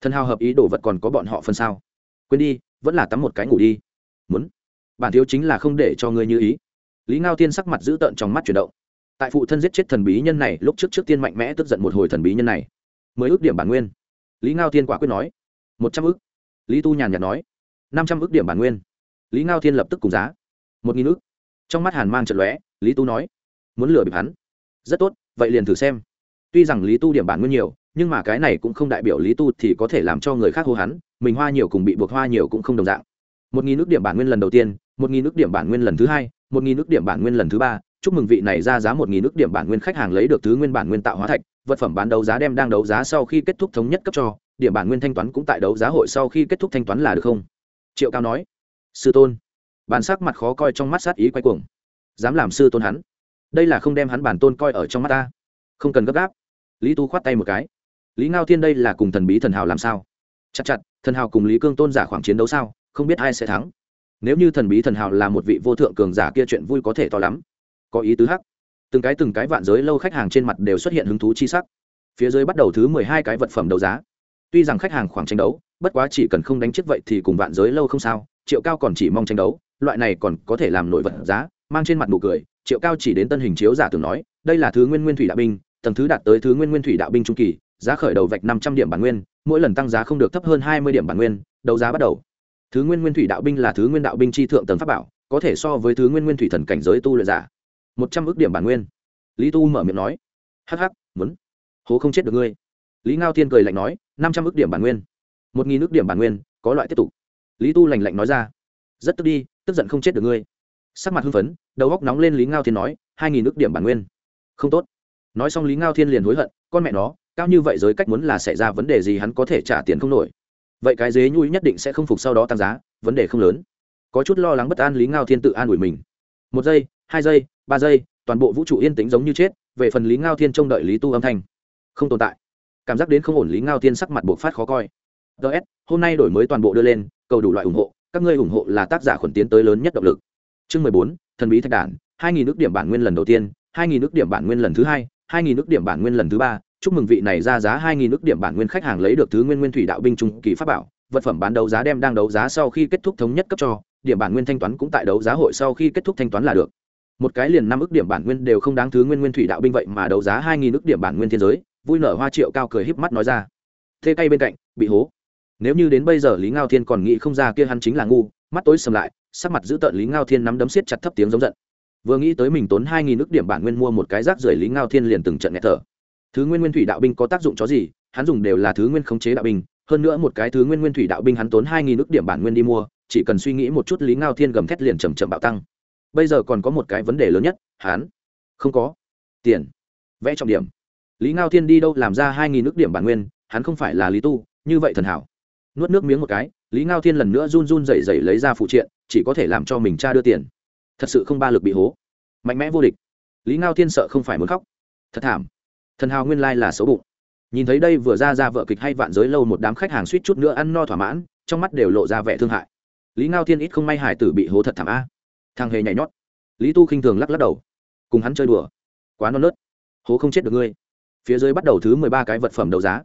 Thân hào hợp ý đồ vật còn có bọn họ phân sao? Quên đi, vẫn là tắm một cái ngủ đi. Muốn. Bản thiếu chính là không để cho ngươi như ý. Lý ngao tiên sắc mặt giữ tợn trong mắt chuyển động. Tại phụ thân giết chết thần bí nhân này, lúc trước trước tiên mạnh mẽ tức giận một hồi thần bí nhân này. Mới ước điểm bản nguyên. Lý ngao tiên quả quyết nói. Một trăm ước. Lý tu nhàn nhạt nói. Năm trăm ước điểm bản nguyên. Lý ngao thiên lập tức cùng giá. Một nghìn ước. Trong mắt hàn mang trận lóe, lý tu nói. Muốn lừa bịp hắn rất tốt, vậy liền thử xem. Tuy rằng lý tu điểm bản nguyên nhiều, nhưng mà cái này cũng không đại biểu lý tu thì có thể làm cho người khác hô hắn, mình hoa nhiều cùng bị buộc hoa nhiều cũng không đồng dạng. Một nghìn nước điểm bản nguyên lần đầu tiên, một nghìn nước điểm bản nguyên lần thứ hai, một nghìn nước điểm bản nguyên lần thứ ba. Chúc mừng vị này ra giá một nghìn nước điểm bản nguyên khách hàng lấy được thứ nguyên bản nguyên tạo hóa thạch, vật phẩm bán đấu giá đem đang đấu giá sau khi kết thúc thống nhất cấp cho, điểm bản nguyên thanh toán cũng tại đấu giá hội sau khi kết thúc thanh toán là được không? Triệu cao nói. Sư tôn. Bản sắc mặt khó coi trong mắt sát ý quay cuồng. Dám làm sư tôn hắn đây là không đem hắn bản tôn coi ở trong mắt ta. Không cần gấp gáp. Lý tu khoát tay một cái. Lý ngao thiên đây là cùng thần bí thần hào làm sao? Chặt chặt, thần hào cùng lý cương tôn giả khoảng chiến đấu sao? Không biết ai sẽ thắng. Nếu như thần bí thần hào là một vị vô thượng cường giả kia chuyện vui có thể to lắm. Có ý tứ hắc. Từng cái từng cái vạn giới lâu khách hàng trên mặt đều xuất hiện hứng thú chi sắc. Phía dưới bắt đầu thứ mười hai cái vật phẩm đấu giá. Tuy rằng khách hàng khoảng tranh đấu, bất quá chỉ cần không đánh chết vậy thì cùng vạn giới lâu không sao, triệu cao còn chỉ mong tranh đấu, loại này còn có thể làm nổi vật giá, mang trên mặt nụ cười triệu cao chỉ đến tân hình chiếu giả tưởng nói, đây là thứ nguyên nguyên thủy đạo binh, tầng thứ đạt tới thứ nguyên nguyên thủy đạo binh trung kỳ, giá khởi đầu vạch năm trăm điểm bản nguyên, mỗi lần tăng giá không được thấp hơn hai mươi điểm bản nguyên, đấu giá bắt đầu. Thứ nguyên nguyên thủy đạo binh là thứ nguyên đạo binh chi thượng tầng pháp bảo, có thể so với thứ nguyên nguyên thủy thần cảnh giới tu luyện giả. Một trăm ước điểm bản nguyên. Lý tu mở miệng nói hh muốn. Hố không chết được ngươi. Lý ngao thiên cười lạnh nói, năm trăm ước điểm bản nguyên. Một nghìn ước điểm bản nguyên, có loại tiếp tục. Lý tu lành lạnh nói ra, rất tức đi, tức giận không chết được ngươi. Sắc mặt hưng phấn đầu góc nóng lên lý ngao thiên nói hai nghìn ước điểm bản nguyên không tốt nói xong lý ngao thiên liền hối hận con mẹ nó cao như vậy giới cách muốn là xảy ra vấn đề gì hắn có thể trả tiền không nổi vậy cái dế nhui nhất định sẽ không phục sau đó tăng giá vấn đề không lớn có chút lo lắng bất an lý ngao thiên tự an ủi mình một giây hai giây ba giây toàn bộ vũ trụ yên tĩnh giống như chết về phần lý ngao thiên trông đợi lý tu âm thanh không tồn tại cảm giác đến không ổn lý ngao thiên sắc mặt buộc phát khó coi ts hôm nay đổi mới toàn bộ đưa lên, cầu đủ loại ủng hộ, các ngươi ủng hộ là tác giả khuẩn tiến tới lớn nhất động lực. Chương mười bốn thần bí thạch đản, hai nghìn nước điểm bản nguyên lần đầu tiên, hai nghìn nước điểm bản nguyên lần thứ hai hai nghìn nước điểm bản nguyên lần thứ ba. Chúc mừng vị này ra giá hai nghìn nước điểm bản nguyên khách hàng lấy được thứ nguyên nguyên thủy đạo binh trung kỳ pháp bảo. Vật phẩm bán đấu giá đem đang đấu giá sau khi kết thúc thống nhất cấp cho. Điểm bản nguyên thanh toán cũng tại đấu giá hội sau khi kết thúc thanh toán là được. Một cái liền năm ước điểm bản nguyên đều không đáng thứ nguyên nguyên thủy đạo binh vậy mà đấu giá hai nghìn ước điểm bản nguyên thiên giới. Vui nở hoa triệu cao cười híp mắt nói ra. Thê tay bên cạnh, bị hố. Nếu như đến bây giờ lý ngao thiên còn nghĩ không ra kia hắn chính là ngu, mắt tối sầm lại sắc mặt giữ tợn lý ngao thiên nắm đấm siết chặt thấp tiếng giống giận. Vừa nghĩ tới mình tốn hai nghìn ước điểm bản nguyên mua một cái rác rưởi, lý ngao thiên liền từng trận nghẹt thở. Thứ nguyên nguyên thủy đạo binh có tác dụng cho gì? Hắn dùng đều là thứ nguyên khống chế đạo binh, hơn nữa một cái thứ nguyên nguyên thủy đạo binh hắn tốn hai nghìn ước điểm bản nguyên đi mua, chỉ cần suy nghĩ một chút lý ngao thiên gầm thét liền chầm chậm bạo tăng. Bây giờ còn có một cái vấn đề lớn nhất, hắn không có tiền, vẽ trọng điểm. Lý ngao thiên đi đâu làm ra hai nghìn ước điểm bản nguyên, hắn không phải là lý tu, như vậy thần hảo. Nuốt nước miếng một cái, lý ngao thiên lần nữa run run rẩy rẩy lấy ra phụ triện chỉ có thể làm cho mình cha đưa tiền. Thật sự không ba lực bị hố. Mạnh mẽ vô địch. Lý ngao thiên sợ không phải muốn khóc. Thật thảm. Thần hào nguyên lai là xấu bụng. Nhìn thấy đây vừa ra ra vợ kịch hay vạn giới lâu một đám khách hàng suýt chút nữa ăn no thỏa mãn, trong mắt đều lộ ra vẻ thương hại. Lý ngao thiên ít không may hải tử bị hố thật thảm a. Thằng hề nhảy nhót. Lý tu khinh thường lắc lắc đầu. Cùng hắn chơi đùa. Quá non nớt. Hố không chết được ngươi. Phía dưới bắt đầu thứ mười ba cái vật phẩm đấu giá.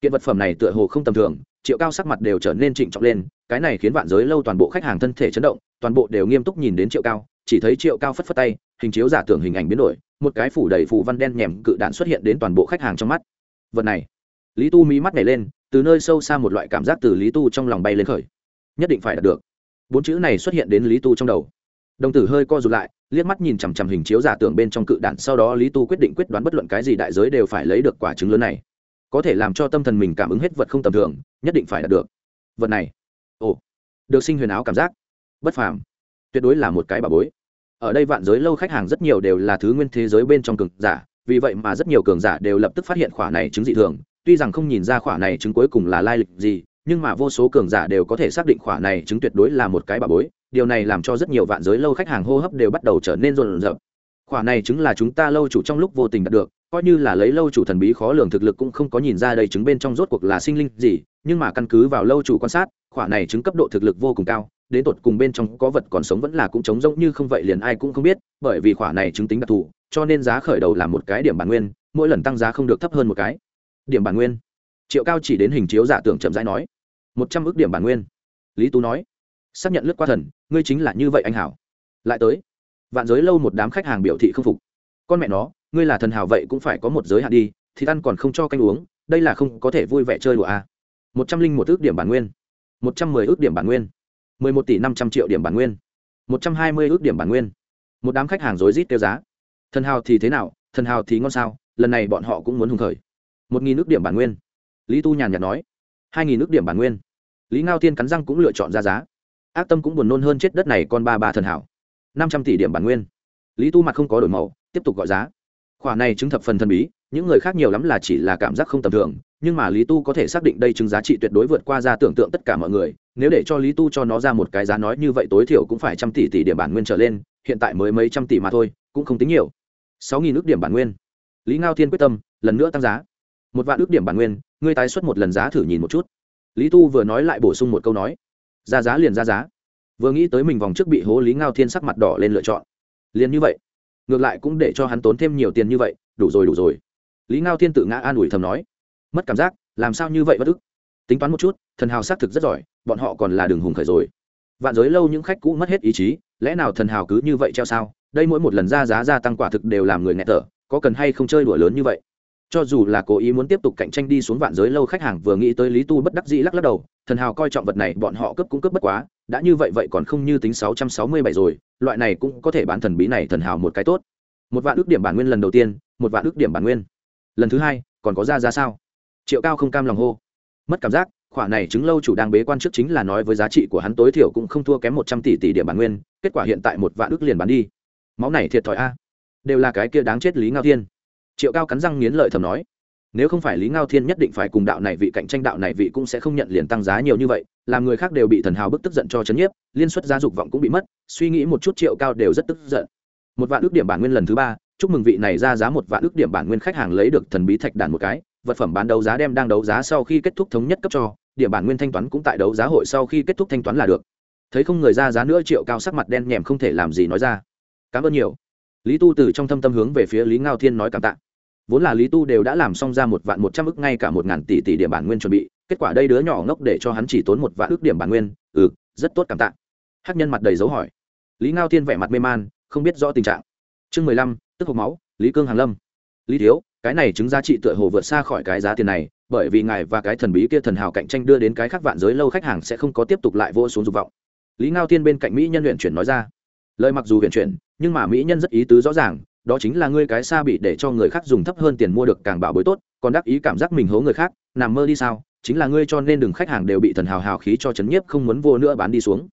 Kiện vật phẩm này tựa hồ không tầm thường triệu cao sắc mặt đều trở nên trịnh trọng lên, cái này khiến vạn giới lâu toàn bộ khách hàng thân thể chấn động, toàn bộ đều nghiêm túc nhìn đến triệu cao, chỉ thấy triệu cao phất phất tay, hình chiếu giả tưởng hình ảnh biến đổi, một cái phủ đầy phủ văn đen nhèm cự đạn xuất hiện đến toàn bộ khách hàng trong mắt. Vật này, lý tu mí mắt nhảy lên, từ nơi sâu xa một loại cảm giác từ lý tu trong lòng bay lên khởi. Nhất định phải đạt được. Bốn chữ này xuất hiện đến lý tu trong đầu. Đồng tử hơi co rụt lại, liếc mắt nhìn chằm chằm hình chiếu giả tưởng bên trong cự đạn, sau đó lý tu quyết định quyết đoán bất luận cái gì đại giới đều phải lấy được quả trứng lớn này có thể làm cho tâm thần mình cảm ứng hết vật không tầm thường, nhất định phải đạt được. Vật này. Ồ. Được sinh huyền áo cảm giác. Bất phàm. Tuyệt đối là một cái bà bối. Ở đây vạn giới lâu khách hàng rất nhiều đều là thứ nguyên thế giới bên trong cường giả, vì vậy mà rất nhiều cường giả đều lập tức phát hiện khỏa này chứng dị thường. Tuy rằng không nhìn ra khỏa này chứng cuối cùng là lai lịch gì, nhưng mà vô số cường giả đều có thể xác định khỏa này chứng tuyệt đối là một cái bà bối. Điều này làm cho rất nhiều vạn giới lâu khách hàng hô hấp đều bắt đầu trở nên rộn rợp khỏa này chứng là chúng ta lâu chủ trong lúc vô tình đạt được coi như là lấy lâu chủ thần bí khó lường thực lực cũng không có nhìn ra đây chứng bên trong rốt cuộc là sinh linh gì, nhưng mà căn cứ vào lâu chủ quan sát, khỏa này chứng cấp độ thực lực vô cùng cao, đến tột cùng bên trong có vật còn sống vẫn là cũng trống rỗng như không vậy liền ai cũng không biết, bởi vì khỏa này chứng tính đặc thù, cho nên giá khởi đầu là một cái điểm bản nguyên, mỗi lần tăng giá không được thấp hơn một cái. Điểm bản nguyên. Triệu cao chỉ đến hình chiếu giả tưởng chậm rãi nói, một trăm ước điểm bản nguyên. Lý tú nói, xác nhận lướt qua thần, ngươi chính là như vậy anh hảo. Lại tới, vạn giới lâu một đám khách hàng biểu thị không phục. Con mẹ nó ngươi là thần hào vậy cũng phải có một giới hạn đi, thì ăn còn không cho canh uống, đây là không có thể vui vẻ chơi đùa à. một trăm linh một ước điểm bản nguyên. Một trăm mười ước điểm bản nguyên. Mười một tỷ năm trăm triệu điểm bản nguyên. Một trăm hai mươi ước điểm bản nguyên. Một đám khách hàng rối rít tiêu giá. Thần hào thì thế nào, thần hào thì ngon sao, lần này bọn họ cũng muốn hùng khởi. Một nghìn ước điểm bản nguyên. Lý tu nhàn nhạt nói. Hai nghìn ước điểm bản nguyên. Lý ngao tiên cắn răng cũng lựa chọn ra giá. Ác tâm cũng buồn nôn hơn chết đất này con ba ba thần hảo. Năm trăm tỷ điểm bản nguyên. Lý tu mặt không có đổi màu, tiếp tục gọi giá khoản này chứng thập phần thần bí, những người khác nhiều lắm là chỉ là cảm giác không tầm thường, nhưng mà lý tu có thể xác định đây chứng giá trị tuyệt đối vượt qua ra tưởng tượng tất cả mọi người. Nếu để cho lý tu cho nó ra một cái giá nói như vậy tối thiểu cũng phải trăm tỷ tỷ điểm bản nguyên trở lên, hiện tại mới mấy trăm tỷ mà thôi, cũng không tính nhiều. Sáu nghìn ước điểm bản nguyên. Lý ngao thiên quyết tâm, lần nữa tăng giá. Một vạn ước điểm bản nguyên, ngươi tái xuất một lần giá thử nhìn một chút. Lý tu vừa nói lại bổ sung một câu nói. Ra giá liền ra giá. Vừa nghĩ tới mình vòng trước bị hố lý ngao thiên sắc mặt đỏ lên lựa chọn. Liền như vậy ngược lại cũng để cho hắn tốn thêm nhiều tiền như vậy, đủ rồi đủ rồi. Lý ngao thiên tự ngã an ủi thầm nói, mất cảm giác, làm sao như vậy bất ức? Tính toán một chút, thần hào xác thực rất giỏi, bọn họ còn là đường hùng khởi rồi. Vạn giới lâu những khách cũ mất hết ý chí, lẽ nào thần hào cứ như vậy treo sao? Đây mỗi một lần ra giá gia tăng quả thực đều làm người nghẹt thở, có cần hay không chơi đùa lớn như vậy? Cho dù là cố ý muốn tiếp tục cạnh tranh đi xuống vạn giới lâu khách hàng vừa nghĩ tới lý tu bất đắc dĩ lắc lắc đầu, thần hào coi trọng vật này, bọn họ cấp cũng cấp bất quá, đã như vậy vậy còn không như tính sáu trăm sáu mươi bảy rồi, loại này cũng có thể bán thần bí này thần hào một cái tốt. Một vạn ước điểm bản nguyên lần đầu tiên, một vạn ước điểm bản nguyên. Lần thứ hai, còn có ra ra sao? Triệu cao không cam lòng hô. Mất cảm giác, khoản này chứng lâu chủ đang bế quan trước chính là nói với giá trị của hắn tối thiểu cũng không thua kém một trăm tỷ tỷ điểm bản nguyên, kết quả hiện tại một vạn ước liền bán đi. Máu này thiệt thòi a. Đều là cái kia đáng chết lý ngao thiên triệu cao cắn răng nghiến lợi thầm nói, nếu không phải lý ngao thiên nhất định phải cùng đạo này vị cạnh tranh đạo này vị cũng sẽ không nhận liền tăng giá nhiều như vậy, làm người khác đều bị thần hào bức tức giận cho chấn nhiếp, liên suất gia dục vọng cũng bị mất, suy nghĩ một chút triệu cao đều rất tức giận. Một vạn ước điểm bản nguyên lần thứ ba, chúc mừng vị này ra giá một vạn ước điểm bản nguyên khách hàng lấy được thần bí thạch đàn một cái, vật phẩm bán đấu giá đem đang đấu giá sau khi kết thúc thống nhất cấp cho, điểm bản nguyên thanh toán cũng tại đấu giá hội sau khi kết thúc thanh toán là được. Thấy không người ra giá nữa, triệu cao sắc mặt đen nhèm không thể làm gì nói ra. Cảm ơn nhiều lý tu từ trong thâm tâm hướng về phía lý ngao thiên nói cảm tạ. Vốn là lý tu đều đã làm xong ra một vạn một trăm ức ngay cả một ngàn tỷ tỷ điểm bản nguyên chuẩn bị, kết quả đây đứa nhỏ ngốc để cho hắn chỉ tốn một vạn ức điểm bản nguyên ừ rất tốt cảm tạ. Hắc nhân mặt đầy dấu hỏi. Lý ngao thiên vẻ mặt mê man, không biết rõ tình trạng. Chương mười lăm, tức hộp máu, lý cương hàn lâm. Lý thiếu, cái này chứng giá trị tựa hồ vượt xa khỏi cái giá tiền này, bởi vì ngài và cái thần bí kia thần hào cạnh tranh đưa đến cái khác vạn giới lâu khách hàng sẽ không có tiếp tục lại vô xuống dục vọng. Lý ngao thiên bên cạnh mỹ nhân luyện chuyển nói ra. Lời mặc dù huyền chuyển nhưng mà mỹ nhân rất ý tứ rõ ràng, đó chính là ngươi cái xa bị để cho người khác dùng thấp hơn tiền mua được càng bảo bối tốt, còn đắc ý cảm giác mình hố người khác, nằm mơ đi sao? Chính là ngươi cho nên đừng khách hàng đều bị thần hào hào khí cho chấn nhiếp, không muốn vô nữa bán đi xuống.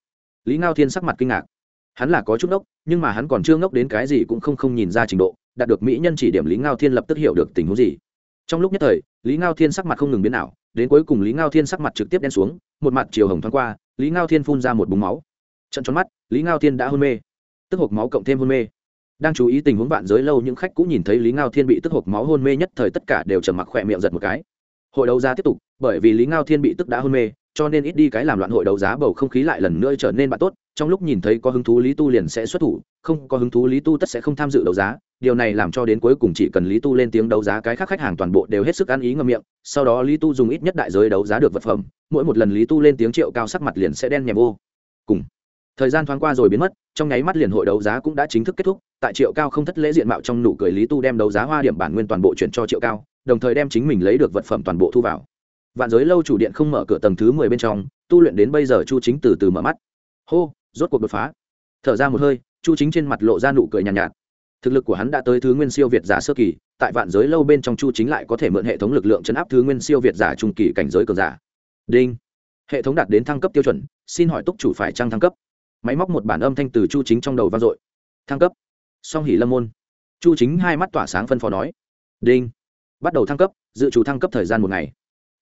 Lý ngao thiên sắc mặt kinh ngạc. Hắn là có chút ngốc nhưng mà hắn còn chưa ngốc đến cái gì cũng không không nhìn ra trình độ, đạt được mỹ nhân chỉ điểm lý ngao thiên lập tức hiểu được tình huống gì. Trong lúc nhất thời, lý ngao thiên sắc mặt không ngừng biến ảo, đến cuối cùng lý ngao thiên sắc mặt trực tiếp đen xuống, một mặt chiều hồng thoáng qua, lý ngao thiên phun ra một búng máu. Trận tròn mắt, lý ngao thiên đã hôn mê tức hộp máu cộng thêm hôn mê. Đang chú ý tình huống vạn giới lâu, những khách cũ nhìn thấy lý ngao thiên bị tức hộp máu hôn mê nhất thời tất cả đều trầm mặc khỏe miệng giật một cái. Hội đấu giá tiếp tục, bởi vì lý ngao thiên bị tức đã hôn mê, cho nên ít đi cái làm loạn hội đấu giá bầu không khí lại lần nữa trở nên bạn tốt. Trong lúc nhìn thấy có hứng thú lý tu liền sẽ xuất thủ, không có hứng thú lý tu tất sẽ không tham dự đấu giá. Điều này làm cho đến cuối cùng chỉ cần lý tu lên tiếng đấu giá cái khác khách hàng toàn bộ đều hết sức ăn ý ngâm miệng. Sau đó lý tu dùng ít nhất đại giới đấu giá được vật phẩm, mỗi một lần lý tu lên tiếng triệu cao sắc mặt liền sẽ đen nhèm vô. Cùng thời gian thoáng qua rồi biến mất trong nháy mắt liền hội đấu giá cũng đã chính thức kết thúc tại triệu cao không thất lễ diện mạo trong nụ cười lý tu đem đấu giá hoa điểm bản nguyên toàn bộ chuyển cho triệu cao đồng thời đem chính mình lấy được vật phẩm toàn bộ thu vào. Vạn giới lâu chủ điện không mở cửa tầng thứ mười bên trong tu luyện đến bây giờ chu chính từ từ mở mắt. Hô rốt cuộc đột phá. Thở ra một hơi chu chính trên mặt lộ ra nụ cười nhàn nhạt, nhạt. Thực lực của hắn đã tới thứ nguyên siêu việt giả sơ kỳ tại vạn giới lâu bên trong chu chính lại có thể mượn hệ thống lực lượng chấn áp thứ nguyên siêu việt giả trung kỳ cảnh giới cường giả. Đinh. Hệ thống đạt đến thăng cấp tiêu chuẩn xin hỏi túc chủ phải trăng thăng cấp? Máy móc một bản âm thanh từ chu chính trong đầu vang dội. Thăng cấp. Song hỉ lâm môn. Chu chính hai mắt tỏa sáng phân phó nói. Đinh. Bắt đầu thăng cấp, dự trù thăng cấp thời gian một ngày.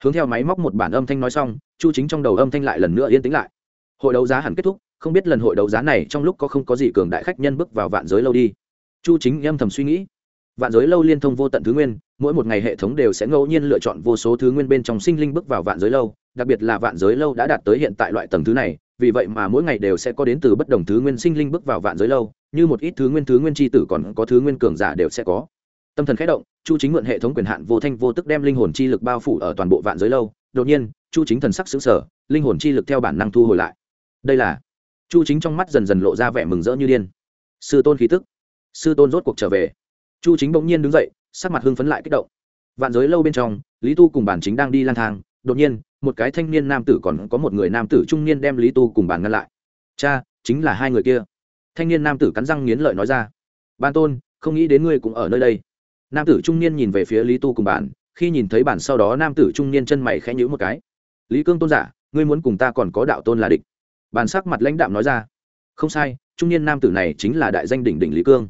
Hướng theo máy móc một bản âm thanh nói xong, chu chính trong đầu âm thanh lại lần nữa yên tĩnh lại. Hội đấu giá hẳn kết thúc, không biết lần hội đấu giá này trong lúc có không có gì cường đại khách nhân bước vào vạn giới lâu đi. Chu chính âm thầm suy nghĩ. Vạn giới lâu liên thông vô tận thứ nguyên, mỗi một ngày hệ thống đều sẽ ngẫu nhiên lựa chọn vô số thứ nguyên bên trong sinh linh bước vào vạn giới lâu, đặc biệt là vạn giới lâu đã đạt tới hiện tại loại tầng thứ này vì vậy mà mỗi ngày đều sẽ có đến từ bất đồng thứ nguyên sinh linh bước vào vạn giới lâu, như một ít thứ nguyên thứ nguyên tri tử còn có thứ nguyên cường giả đều sẽ có. Tâm thần khẽ động, chu chính mượn hệ thống quyền hạn vô thanh vô tức đem linh hồn chi lực bao phủ ở toàn bộ vạn giới lâu. Đột nhiên, chu chính thần sắc xứng sở linh hồn chi lực theo bản năng thu hồi lại. Đây là chu chính trong mắt dần dần lộ ra vẻ mừng rỡ như điên. Sư tôn khí tức. Sư tôn rốt cuộc trở về. Chu chính bỗng nhiên đứng dậy, sắc mặt hưng phấn lại kích động. Vạn giới lâu bên trong, lý tu cùng bản chính đang đi lang thang. Đột nhiên một cái thanh niên nam tử còn có một người nam tử trung niên đem lý tu cùng bản ngăn lại. Cha, chính là hai người kia. Thanh niên nam tử cắn răng nghiến lợi nói ra. Ban tôn, không nghĩ đến ngươi cũng ở nơi đây. Nam tử trung niên nhìn về phía lý tu cùng bản khi nhìn thấy bản sau đó nam tử trung niên chân mày khẽ nhữ một cái. Lý cương tôn giả, ngươi muốn cùng ta còn có đạo tôn là địch. Bản sắc mặt lãnh đạm nói ra. Không sai, trung niên nam tử này chính là đại danh đỉnh đỉnh lý cương.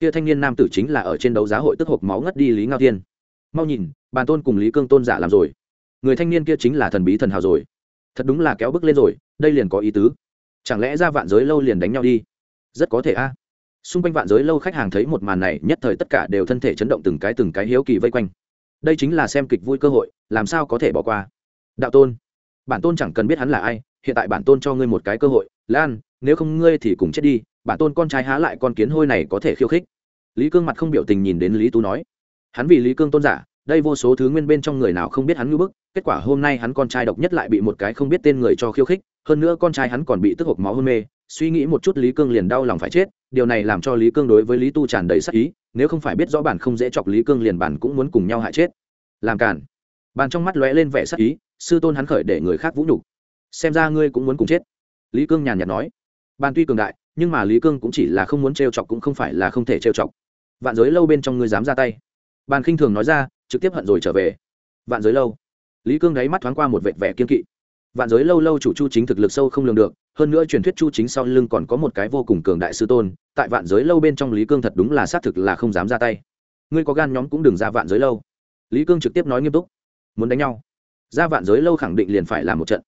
Kia thanh niên nam tử chính là ở trên đấu giá hội tức hộp máu ngất đi lý ngao thiên. Mau nhìn, bàn tôn cùng lý cương tôn giả làm rồi người thanh niên kia chính là thần bí thần hào rồi. Thật đúng là kéo bước lên rồi, đây liền có ý tứ. Chẳng lẽ ra vạn giới lâu liền đánh nhau đi? Rất có thể a. Xung quanh vạn giới lâu khách hàng thấy một màn này, nhất thời tất cả đều thân thể chấn động từng cái từng cái hiếu kỳ vây quanh. Đây chính là xem kịch vui cơ hội, làm sao có thể bỏ qua? Đạo tôn, bản tôn chẳng cần biết hắn là ai, hiện tại bản tôn cho ngươi một cái cơ hội, lan, nếu không ngươi thì cùng chết đi, bản tôn con trai há lại con kiến hôi này có thể khiêu khích. Lý cương mặt không biểu tình nhìn đến lý tú nói. Hắn vì lý cương tôn giả đây vô số thứ nguyên bên trong người nào không biết hắn ngưỡng bức, kết quả hôm nay hắn con trai độc nhất lại bị một cái không biết tên người cho khiêu khích, hơn nữa con trai hắn còn bị tức hộp máu hôn mê, suy nghĩ một chút lý cương liền đau lòng phải chết, điều này làm cho lý cương đối với lý tu tràn đầy sắc ý, nếu không phải biết rõ bản không dễ chọc lý cương liền bản cũng muốn cùng nhau hại chết. Làm cản bàn trong mắt lóe lên vẻ sắc ý, sư tôn hắn khởi để người khác vũ nhục. Xem ra ngươi cũng muốn cùng chết. Lý cương nhàn nhạt nói. Bàn tuy cường đại, nhưng mà lý cương cũng chỉ là không muốn trêu chọc cũng không phải là không thể trêu chọc. Vạn giới lâu bên trong ngươi dám ra tay. Bàn khinh thường nói ra trực tiếp hận rồi trở về. Vạn giới lâu. Lý cương đáy mắt thoáng qua một vệt vẻ kiên kỵ. Vạn giới lâu lâu chủ chu chính thực lực sâu không lường được, hơn nữa truyền thuyết chu chính sau lưng còn có một cái vô cùng cường đại sư tôn, tại vạn giới lâu bên trong lý cương thật đúng là xác thực là không dám ra tay. Ngươi có gan nhóm cũng đừng ra vạn giới lâu. Lý cương trực tiếp nói nghiêm túc. Muốn đánh nhau. Ra vạn giới lâu khẳng định liền phải làm một trận.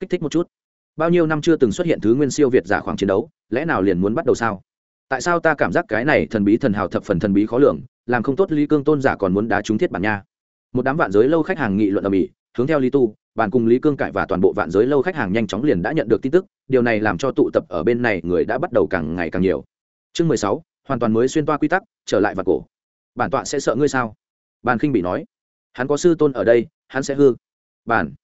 Kích thích một chút. Bao nhiêu năm chưa từng xuất hiện thứ nguyên siêu việt giả khoảng chiến đấu, lẽ nào liền muốn bắt đầu sao? Tại sao ta cảm giác cái này thần bí thần hào thập phần thần bí khó lường, làm không tốt lý cương tôn giả còn muốn đá trúng thiết bản nha. Một đám vạn giới lâu khách hàng nghị luận ở mỹ hướng theo lý tu, bàn cùng lý cương cải và toàn bộ vạn giới lâu khách hàng nhanh chóng liền đã nhận được tin tức, điều này làm cho tụ tập ở bên này người đã bắt đầu càng ngày càng nhiều. Chương mười sáu, hoàn toàn mới xuyên toa quy tắc, trở lại vào cổ. Bản tọa sẽ sợ ngươi sao? Bàn khinh bị nói. Hắn có sư tôn ở đây, hắn sẽ hư. Bản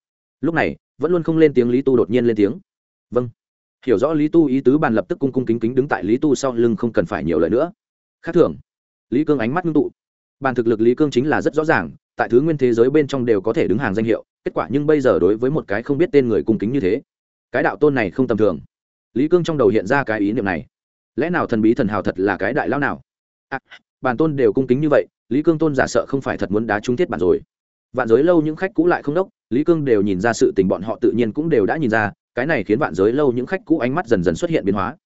lúc này, vẫn luôn không lên tiếng lý tu đột nhiên lên tiếng. Vâng hiểu rõ lý tu ý tứ bàn lập tức cung cung kính kính đứng tại lý tu sau lưng không cần phải nhiều lời nữa. Khác thường lý cương ánh mắt ngưng tụ. Bàn thực lực lý cương chính là rất rõ ràng tại thứ nguyên thế giới bên trong đều có thể đứng hàng danh hiệu kết quả nhưng bây giờ đối với một cái không biết tên người cung kính như thế cái đạo tôn này không tầm thường. Lý cương trong đầu hiện ra cái ý niệm này. Lẽ nào thần bí thần hào thật là cái đại lao nào? À, bản tôn đều cung kính như vậy lý cương tôn giả sợ không phải thật muốn đá trúng thiết bản rồi. Vạn giới lâu những khách cũ lại không đốc lý cương đều nhìn ra sự tình bọn họ tự nhiên cũng đều đã nhìn ra cái này khiến vạn giới lâu những khách cũ ánh mắt dần dần xuất hiện biến hóa.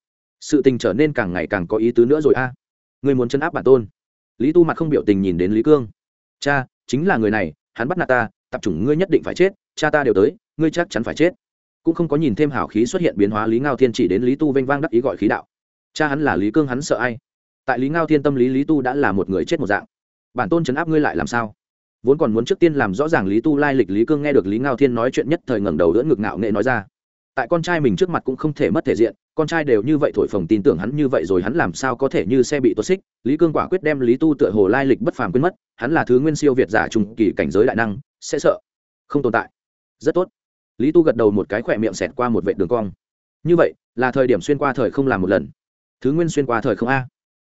Sự tình trở nên càng ngày càng có ý tứ nữa rồi a. À. người muốn chấn áp bản tôn. Lý tu mặt không biểu tình nhìn đến lý cương. Cha, chính là người này, hắn bắt nạt ta, tập chủng ngươi nhất định phải chết, cha ta đều tới, ngươi chắc chắn phải chết. Cũng không có nhìn thêm hảo khí xuất hiện biến hóa, lý ngao thiên chỉ đến lý tu vênh vang đắc ý gọi khí đạo. Cha hắn là lý cương, hắn sợ ai? Tại lý ngao thiên tâm lý lý tu đã là một người chết một dạng. Bản tôn chấn áp ngươi lại làm sao? Vốn còn muốn trước tiên làm rõ ràng lý tu lai lịch, lý cương nghe được lý ngao thiên nói chuyện nhất thời ngẩng đầu đỡ ngực ngạo nghệ nói ra tại con trai mình trước mặt cũng không thể mất thể diện, con trai đều như vậy thổi phồng tin tưởng hắn như vậy rồi hắn làm sao có thể như xe bị tuột xích. Lý cương quả quyết đem lý tu tựa hồ lai lịch bất phàm quên mất, hắn là thứ nguyên siêu việt giả trùng kỳ cảnh giới đại năng, sẽ sợ, không tồn tại. Rất tốt. Lý tu gật đầu một cái khỏe miệng xẹt qua một vệ đường cong. Như vậy, là thời điểm xuyên qua thời không làm một lần. Thứ nguyên xuyên qua thời không a.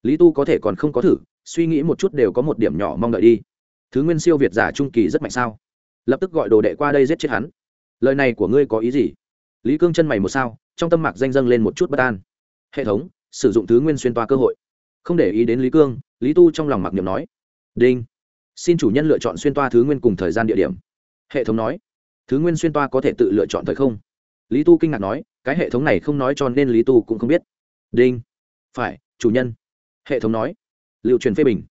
Lý tu có thể còn không có thử, suy nghĩ một chút đều có một điểm nhỏ mong đợi đi. Thứ nguyên siêu việt giả trung kỳ rất mạnh sao? Lập tức gọi đồ đệ qua đây giết chết hắn. Lời này của ngươi có ý gì? Lý cương chân mày một sao, trong tâm mạc danh dâng lên một chút bất an. Hệ thống, sử dụng thứ nguyên xuyên toa cơ hội. Không để ý đến lý cương, lý tu trong lòng mặc niệm nói. Đinh. Xin chủ nhân lựa chọn xuyên toa thứ nguyên cùng thời gian địa điểm. Hệ thống nói. Thứ nguyên xuyên toa có thể tự lựa chọn thời không? Lý tu kinh ngạc nói, cái hệ thống này không nói cho nên lý tu cũng không biết. Đinh. Phải, chủ nhân. Hệ thống nói. Liệu truyền phê bình.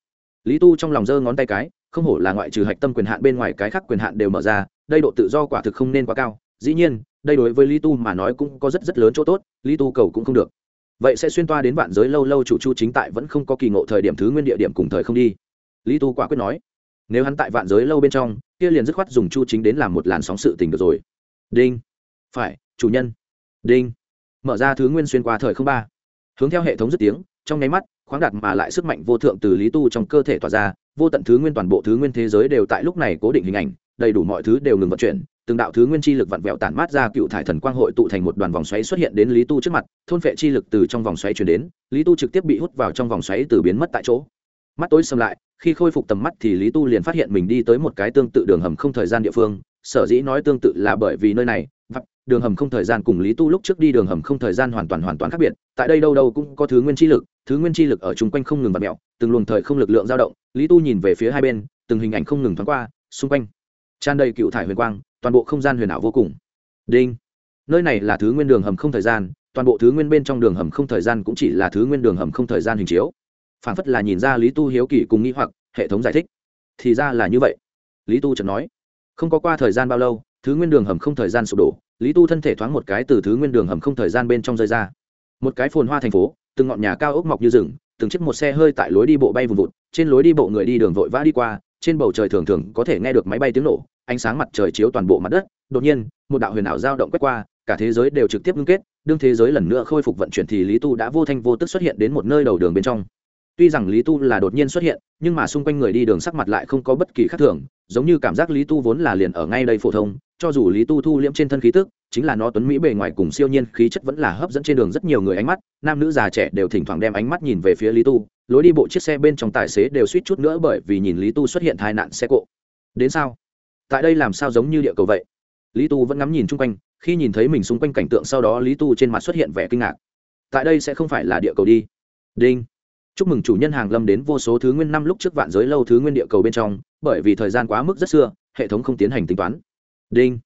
Lý tu trong lòng giơ ngón tay cái, không hổ là ngoại trừ hạch tâm quyền hạn bên ngoài cái khác quyền hạn đều mở ra, đây độ tự do quả thực không nên quá cao. Dĩ nhiên đây đối với lý tu mà nói cũng có rất rất lớn chỗ tốt, lý tu cầu cũng không được. Vậy sẽ xuyên toa đến vạn giới lâu lâu chủ chu chính tại vẫn không có kỳ ngộ thời điểm thứ nguyên địa điểm cùng thời không đi. Lý tu quả quyết nói, nếu hắn tại vạn giới lâu bên trong, kia liền dứt khoát dùng chu chính đến làm một làn sóng sự tình được rồi. Đinh. Phải, chủ nhân. Đinh. Mở ra thứ nguyên xuyên qua thời không ba. Hướng theo hệ thống dứt tiếng, trong nháy mắt, khoáng đạt mà lại sức mạnh vô thượng từ lý tu trong cơ thể tỏa ra, vô tận thứ nguyên toàn bộ thứ nguyên thế giới đều tại lúc này cố định hình ảnh, đầy đủ mọi thứ đều ngừng vận chuyển từng đạo thứ nguyên chi lực vặn vẹo tản mát ra cựu thải thần quang hội tụ thành một đoàn vòng xoáy xuất hiện đến lý tu trước mặt, thôn phệ chi lực từ trong vòng xoáy chuyển đến, lý tu trực tiếp bị hút vào trong vòng xoáy từ biến mất tại chỗ. Mắt tối xâm lại, khi khôi phục tầm mắt thì lý tu liền phát hiện mình đi tới một cái tương tự đường hầm không thời gian địa phương, sở dĩ nói tương tự là bởi vì nơi này đường hầm không thời gian cùng lý tu lúc trước đi đường hầm không thời gian hoàn toàn hoàn toàn khác biệt, tại đây đâu đâu cũng có thứ nguyên chi lực, thứ nguyên chi lực ở chung quanh không ngừng vặt mẹo từng luồng thời không lực lượng dao động, lý tu nhìn về phía hai bên, từng hình ảnh không ngừng thoáng qua, xung quanh tràn đầy cựu thải huyền quang toàn bộ không gian huyền ảo vô cùng. Đinh. Nơi này là thứ nguyên đường hầm không thời gian, toàn bộ thứ nguyên bên trong đường hầm không thời gian cũng chỉ là thứ nguyên đường hầm không thời gian hình chiếu. Phản phất là nhìn ra lý tu hiếu kỳ cùng nghĩ hoặc, hệ thống giải thích. Thì ra là như vậy. Lý tu chợt nói. Không có qua thời gian bao lâu, thứ nguyên đường hầm không thời gian sụp đổ, lý tu thân thể thoáng một cái từ thứ nguyên đường hầm không thời gian bên trong rơi ra. Một cái phồn hoa thành phố, từng ngọn nhà cao ốc mọc như rừng, từng chiếc một xe hơi tại lối đi bộ bay vùng vụt, trên lối đi bộ người đi đường vội vã đi qua, trên bầu trời thường thường có thể nghe được máy bay tiếng nổ ánh sáng mặt trời chiếu toàn bộ mặt đất, đột nhiên, một đạo huyền ảo dao động quét qua, cả thế giới đều trực tiếp ngưng kết, đương thế giới lần nữa khôi phục vận chuyển thì lý tu đã vô thanh vô tức xuất hiện đến một nơi đầu đường bên trong. Tuy rằng lý tu là đột nhiên xuất hiện, nhưng mà xung quanh người đi đường sắc mặt lại không có bất kỳ khác thường, giống như cảm giác lý tu vốn là liền ở ngay đây phổ thông, cho dù lý tu thu liễm trên thân khí tức, chính là nó tuấn mỹ bề ngoài cùng siêu nhiên khí chất vẫn là hấp dẫn trên đường rất nhiều người ánh mắt, nam nữ già trẻ đều thỉnh thoảng đem ánh mắt nhìn về phía lý tu, lối đi bộ chiếc xe bên trong tài xế đều suýt chút nữa bởi vì nhìn lý tu xuất hiện tai nạn xe cộ. Đến sao? Tại đây làm sao giống như địa cầu vậy? Lý tu vẫn ngắm nhìn chung quanh, khi nhìn thấy mình xung quanh cảnh tượng sau đó lý tu trên mặt xuất hiện vẻ kinh ngạc. Tại đây sẽ không phải là địa cầu đi. Đinh. Chúc mừng chủ nhân hàng lâm đến vô số thứ nguyên năm lúc trước vạn giới lâu thứ nguyên địa cầu bên trong, bởi vì thời gian quá mức rất xưa, hệ thống không tiến hành tính toán. Đinh.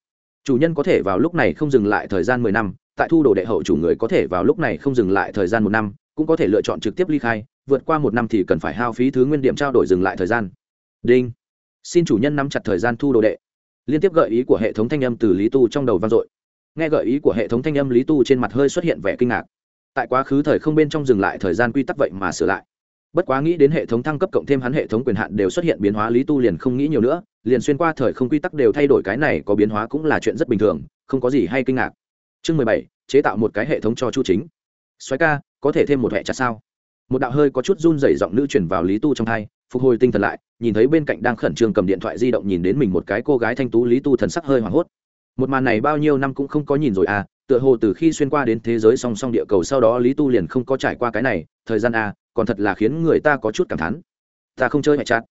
Chủ nhân có thể vào lúc này không dừng lại thời gian mười năm, tại thu đồ đệ hậu chủ người có thể vào lúc này không dừng lại thời gian một năm, cũng có thể lựa chọn trực tiếp ly khai, vượt qua một năm thì cần phải hao phí thứ nguyên điểm trao đổi dừng lại thời gian. Đinh xin chủ nhân nắm chặt thời gian thu đồ đệ. Liên tiếp gợi ý của hệ thống thanh âm từ lý tu trong đầu vang dội. Nghe gợi ý của hệ thống thanh âm, lý tu trên mặt hơi xuất hiện vẻ kinh ngạc. Tại quá khứ thời không bên trong dừng lại thời gian quy tắc vậy mà sửa lại. Bất quá nghĩ đến hệ thống thăng cấp cộng thêm hắn, hệ thống quyền hạn đều xuất hiện biến hóa, lý tu liền không nghĩ nhiều nữa, liền xuyên qua thời không quy tắc đều thay đổi cái này có biến hóa cũng là chuyện rất bình thường, không có gì hay kinh ngạc. Chương mười bảy, chế tạo một cái hệ thống cho chu chính. Xoáy ca, có thể thêm một hệ chặt sao? Một đạo hơi có chút run rẩy giọng nữ chuyển vào lý tu trong hai phục hồi tinh thần lại nhìn thấy bên cạnh đang khẩn trương cầm điện thoại di động nhìn đến mình một cái cô gái thanh tú lý tu thần sắc hơi hoảng hốt. Một màn này bao nhiêu năm cũng không có nhìn rồi à tựa hồ từ khi xuyên qua đến thế giới song song địa cầu sau đó lý tu liền không có trải qua cái này thời gian à còn thật là khiến người ta có chút cảm thán. Ta không chơi mẹ chát.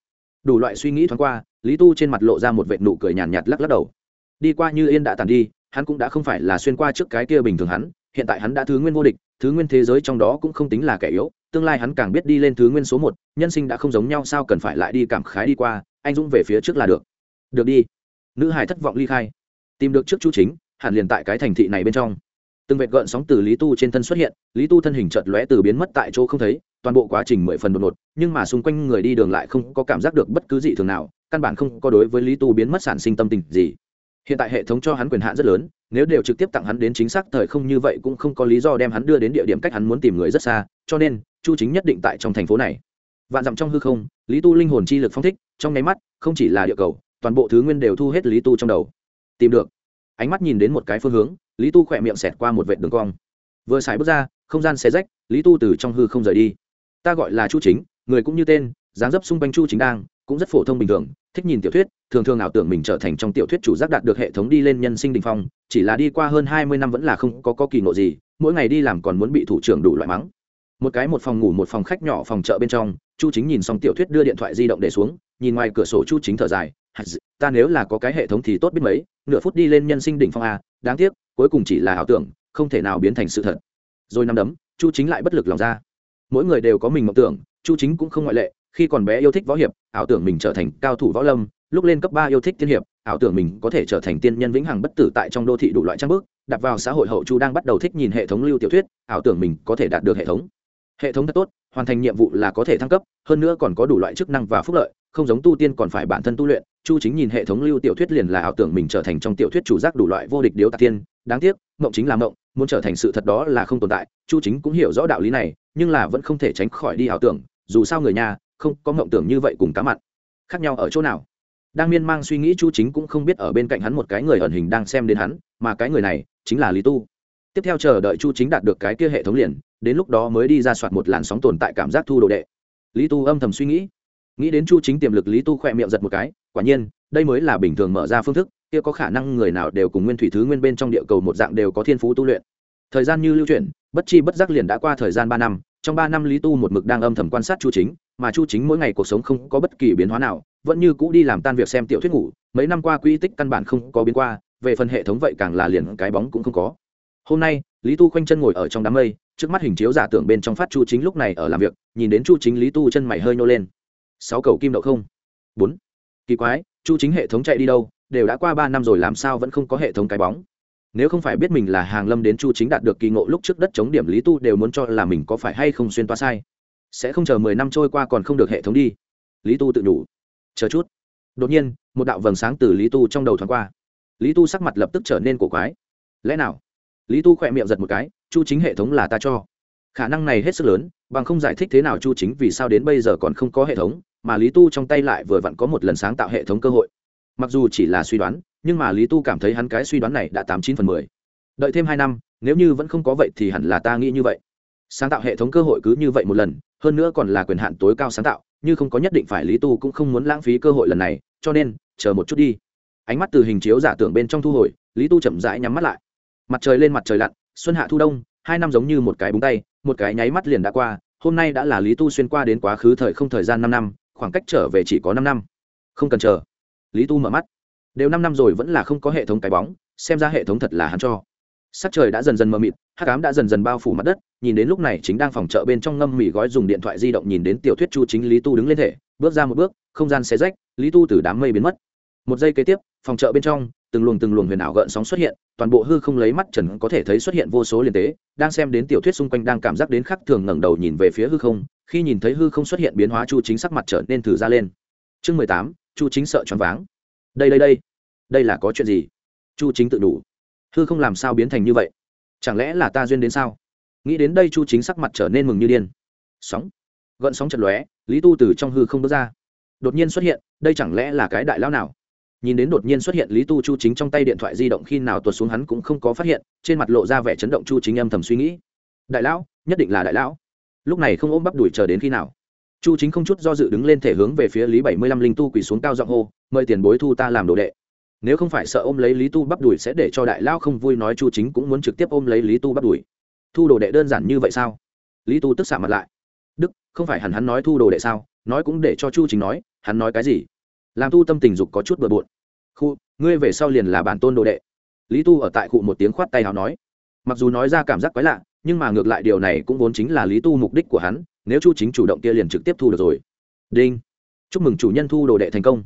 Đủ loại suy nghĩ thoáng qua lý tu trên mặt lộ ra một vệt nụ cười nhàn nhạt, nhạt lắc lắc đầu. Đi qua như yên đã tàn đi hắn cũng đã không phải là xuyên qua trước cái kia bình thường hắn hiện tại hắn đã thứ nguyên vô địch thứ nguyên thế giới trong đó cũng không tính là kẻ yếu, tương lai hắn càng biết đi lên thứ nguyên số một, nhân sinh đã không giống nhau sao cần phải lại đi cảm khái đi qua, anh dũng về phía trước là được. Được đi. Nữ hải thất vọng ly khai. Tìm được trước chú chính, hẳn liền tại cái thành thị này bên trong. Từng vệt gợn sóng từ lý tu trên thân xuất hiện, lý tu thân hình chợt lóe từ biến mất tại chỗ không thấy, toàn bộ quá trình mười phần đột ngột, nhưng mà xung quanh người đi đường lại không có cảm giác được bất cứ gì thường nào, căn bản không có đối với lý tu biến mất sản sinh tâm tình gì hiện tại hệ thống cho hắn quyền hạn rất lớn, nếu đều trực tiếp tặng hắn đến chính xác thời không như vậy cũng không có lý do đem hắn đưa đến địa điểm cách hắn muốn tìm người rất xa, cho nên, chu chính nhất định tại trong thành phố này. Vạn dặm trong hư không, lý tu linh hồn chi lực phong thích, trong nháy mắt, không chỉ là địa cầu, toàn bộ thứ nguyên đều thu hết lý tu trong đầu. Tìm được. Ánh mắt nhìn đến một cái phương hướng, lý tu khỏe miệng xẹt qua một vệ đường cong. Vừa xài bước ra, không gian xé rách, lý tu từ trong hư không rời đi. Ta gọi là chu chính, người cũng như tên, dáng dấp xung quanh chu chính đang cũng rất phổ thông bình thường thích nhìn tiểu thuyết thường thường ảo tưởng mình trở thành trong tiểu thuyết chủ giác đạt được hệ thống đi lên nhân sinh đình phong chỉ là đi qua hơn hai mươi năm vẫn là không có, có kỳ ngộ gì mỗi ngày đi làm còn muốn bị thủ trưởng đủ loại mắng. Một cái một phòng ngủ một phòng khách nhỏ phòng chợ bên trong chu chính nhìn xong tiểu thuyết đưa điện thoại di động để xuống nhìn ngoài cửa sổ chu chính thở dài ta nếu là có cái hệ thống thì tốt biết mấy nửa phút đi lên nhân sinh đỉnh phong a đáng tiếc cuối cùng chỉ là ảo tưởng không thể nào biến thành sự thật. Rồi nằm đấm chu chính lại bất lực lòng ra. Mỗi người đều có mình mộng tưởng chu chính cũng không ngoại lệ khi còn bé yêu thích võ hiệp, ảo tưởng mình trở thành cao thủ võ lâm, lúc lên cấp ba yêu thích tiên hiệp, ảo tưởng mình có thể trở thành tiên nhân vĩnh hằng bất tử tại trong đô thị đủ loại trang bước đặt vào xã hội hậu chu đang bắt đầu thích nhìn hệ thống lưu tiểu thuyết, ảo tưởng mình có thể đạt được hệ thống. Hệ thống thật tốt, hoàn thành nhiệm vụ là có thể thăng cấp, hơn nữa còn có đủ loại chức năng và phúc lợi, không giống tu tiên còn phải bản thân tu luyện, chu chính nhìn hệ thống lưu tiểu thuyết liền là ảo tưởng mình trở thành trong tiểu thuyết chủ giác đủ loại vô địch điếu tạc tiên, đáng tiếc, mộng chính là mộng, muốn trở thành sự thật đó là không tồn tại, chu chính cũng hiểu rõ đạo lý này, nhưng là vẫn không thể tránh khỏi đi ảo tưởng, dù sao người nhà không có mộng tưởng như vậy cùng cá mặn. Khác nhau ở chỗ nào? Đang miên mang suy nghĩ chu chính cũng không biết ở bên cạnh hắn một cái người ẩn hình đang xem đến hắn, mà cái người này chính là lý tu. Tiếp theo chờ đợi chu chính đạt được cái kia hệ thống liền, đến lúc đó mới đi ra soạt một làn sóng tồn tại cảm giác thu đồ đệ. Lý tu âm thầm suy nghĩ. Nghĩ đến chu chính tiềm lực lý tu khỏe miệng giật một cái, quả nhiên, đây mới là bình thường mở ra phương thức, kia có khả năng người nào đều cùng nguyên thủy thứ nguyên bên trong địa cầu một dạng đều có thiên phú tu luyện. Thời gian như lưu chuyển, bất chi bất giác liền đã qua thời gian ba năm, trong ba năm lý tu một mực đang âm thầm quan sát chu chính mà chu chính mỗi ngày cuộc sống không có bất kỳ biến hóa nào, vẫn như cũ đi làm tan việc xem tiểu thuyết ngủ, mấy năm qua quỹ tích căn bản không có biến qua, về phần hệ thống vậy càng là liền cái bóng cũng không có. Hôm nay, lý tu khoanh chân ngồi ở trong đám mây, trước mắt hình chiếu giả tưởng bên trong phát chu chính lúc này ở làm việc, nhìn đến chu chính lý tu chân mày hơi nhô lên. Sáu cầu kim đậu không? Bốn. Kỳ quái, chu chính hệ thống chạy đi đâu, đều đã qua ba năm rồi, làm sao vẫn không có hệ thống cái bóng? Nếu không phải biết mình là hàng lâm đến chu chính đạt được kỳ ngộ, lúc trước đất chống điểm lý tu đều muốn cho là mình có phải hay không xuyên toa sai sẽ không chờ mười năm trôi qua còn không được hệ thống đi. Lý tu tự nhủ. Chờ chút. Đột nhiên, một đạo vầng sáng từ lý tu trong đầu thoáng qua. Lý tu sắc mặt lập tức trở nên cổ quái. Lẽ nào? Lý tu khỏe miệng giật một cái, chu chính hệ thống là ta cho. Khả năng này hết sức lớn, bằng không giải thích thế nào chu chính vì sao đến bây giờ còn không có hệ thống, mà lý tu trong tay lại vừa vặn có một lần sáng tạo hệ thống cơ hội. Mặc dù chỉ là suy đoán, nhưng mà lý tu cảm thấy hắn cái suy đoán này đã tám chín phần mười. Đợi thêm hai năm, nếu như vẫn không có vậy thì hẳn là ta nghĩ như vậy sáng tạo hệ thống cơ hội cứ như vậy một lần, hơn nữa còn là quyền hạn tối cao sáng tạo, như không có nhất định phải lý tu cũng không muốn lãng phí cơ hội lần này, cho nên, chờ một chút đi. Ánh mắt từ hình chiếu giả tưởng bên trong thu hồi, lý tu chậm rãi nhắm mắt lại. Mặt trời lên mặt trời lặn, xuân hạ thu đông, hai năm giống như một cái búng tay, một cái nháy mắt liền đã qua, hôm nay đã là lý tu xuyên qua đến quá khứ thời không thời gian năm năm, khoảng cách trở về chỉ có năm năm. Không cần chờ. Lý tu mở mắt. Đều năm năm rồi vẫn là không có hệ thống cái bóng, xem ra hệ thống thật là hắn cho sắc trời đã dần dần mờ mịt, hắc ám đã dần dần bao phủ mặt đất, nhìn đến lúc này chính đang phòng chợ bên trong ngâm mì gói dùng điện thoại di động nhìn đến tiểu thuyết chu chính lý tu đứng lên thể, bước ra một bước, không gian xé rách, lý tu từ đám mây biến mất. Một giây kế tiếp, phòng chợ bên trong, từng luồng từng luồng huyền ảo gợn sóng xuất hiện, toàn bộ hư không lấy mắt trần có thể thấy xuất hiện vô số liên tế, đang xem đến tiểu thuyết xung quanh đang cảm giác đến khắc thường ngẩng đầu nhìn về phía hư không, khi nhìn thấy hư không xuất hiện biến hóa chu chính sắc mặt trở nên thử ra lên. Chương mười tám, chu chính sợ choáng váng. Đây đây đây đây là có chuyện gì? Chu chính tự đủ hư không làm sao biến thành như vậy? Chẳng lẽ là ta duyên đến sao? Nghĩ đến đây chu chính sắc mặt trở nên mừng như điên. Sóng. Gợn sóng chật lóe, lý tu từ trong hư không bước ra. Đột nhiên xuất hiện, đây chẳng lẽ là cái đại lão nào? Nhìn đến đột nhiên xuất hiện lý tu chu chính trong tay điện thoại di động khi nào tuột xuống hắn cũng không có phát hiện, trên mặt lộ ra vẻ chấn động chu chính âm thầm suy nghĩ. Đại lão, nhất định là đại lão. Lúc này không ôm bắp đuổi chờ đến khi nào? Chu chính không chút do dự đứng lên thể hướng về phía lý bảy mươi lăm linh tu quỳ xuống cao giọng hô, mời tiền bối thu ta làm đồ đệ nếu không phải sợ ôm lấy lý tu bắp đuổi sẽ để cho đại lão không vui, nói chu chính cũng muốn trực tiếp ôm lấy lý tu bắp đuổi thu đồ đệ đơn giản như vậy sao? Lý tu tức xạ mặt lại. Đức, không phải hẳn hắn nói thu đồ đệ sao? Nói cũng để cho chu chính nói, hắn nói cái gì? Làm tu tâm tình dục có chút bừa bộn. Khu, ngươi về sau liền là bản tôn đồ đệ. Lý tu ở tại khu một tiếng khoát tay h nói. Mặc dù nói ra cảm giác quái lạ, nhưng mà ngược lại điều này cũng vốn chính là lý tu mục đích của hắn, nếu chu chính chủ động kia liền trực tiếp thu được rồi. Đinh. Chúc mừng chủ nhân thu đồ đệ thành công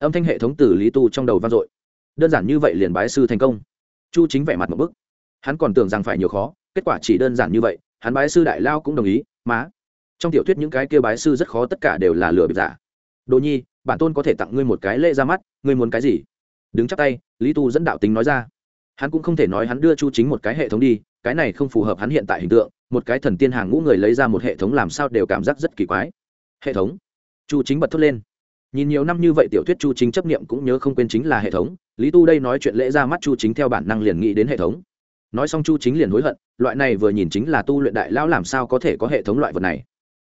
âm thanh hệ thống từ lý tu trong đầu vang dội. Đơn giản như vậy liền bái sư thành công. Chu chính vẻ mặt một bức. Hắn còn tưởng rằng phải nhiều khó, kết quả chỉ đơn giản như vậy, hắn bái sư đại lao cũng đồng ý má trong tiểu thuyết những cái kia bái sư rất khó tất cả đều là lừa bịp giả. Đồ nhi, bản tôn có thể tặng ngươi một cái lễ ra mắt, ngươi muốn cái gì? Đứng chắc tay, lý tu dẫn đạo tính nói ra. Hắn cũng không thể nói hắn đưa chu chính một cái hệ thống đi, cái này không phù hợp hắn hiện tại hình tượng, một cái thần tiên hàng ngũ người lấy ra một hệ thống làm sao đều cảm giác rất kỳ quái. Hệ thống. Chu chính bật thốt lên nhìn nhiều năm như vậy tiểu thuyết chu chính chấp niệm cũng nhớ không quên chính là hệ thống. Lý tu đây nói chuyện lễ ra mắt chu chính theo bản năng liền nghĩ đến hệ thống. Nói xong chu chính liền hối hận, loại này vừa nhìn chính là tu luyện đại lão làm sao có thể có hệ thống loại vật này?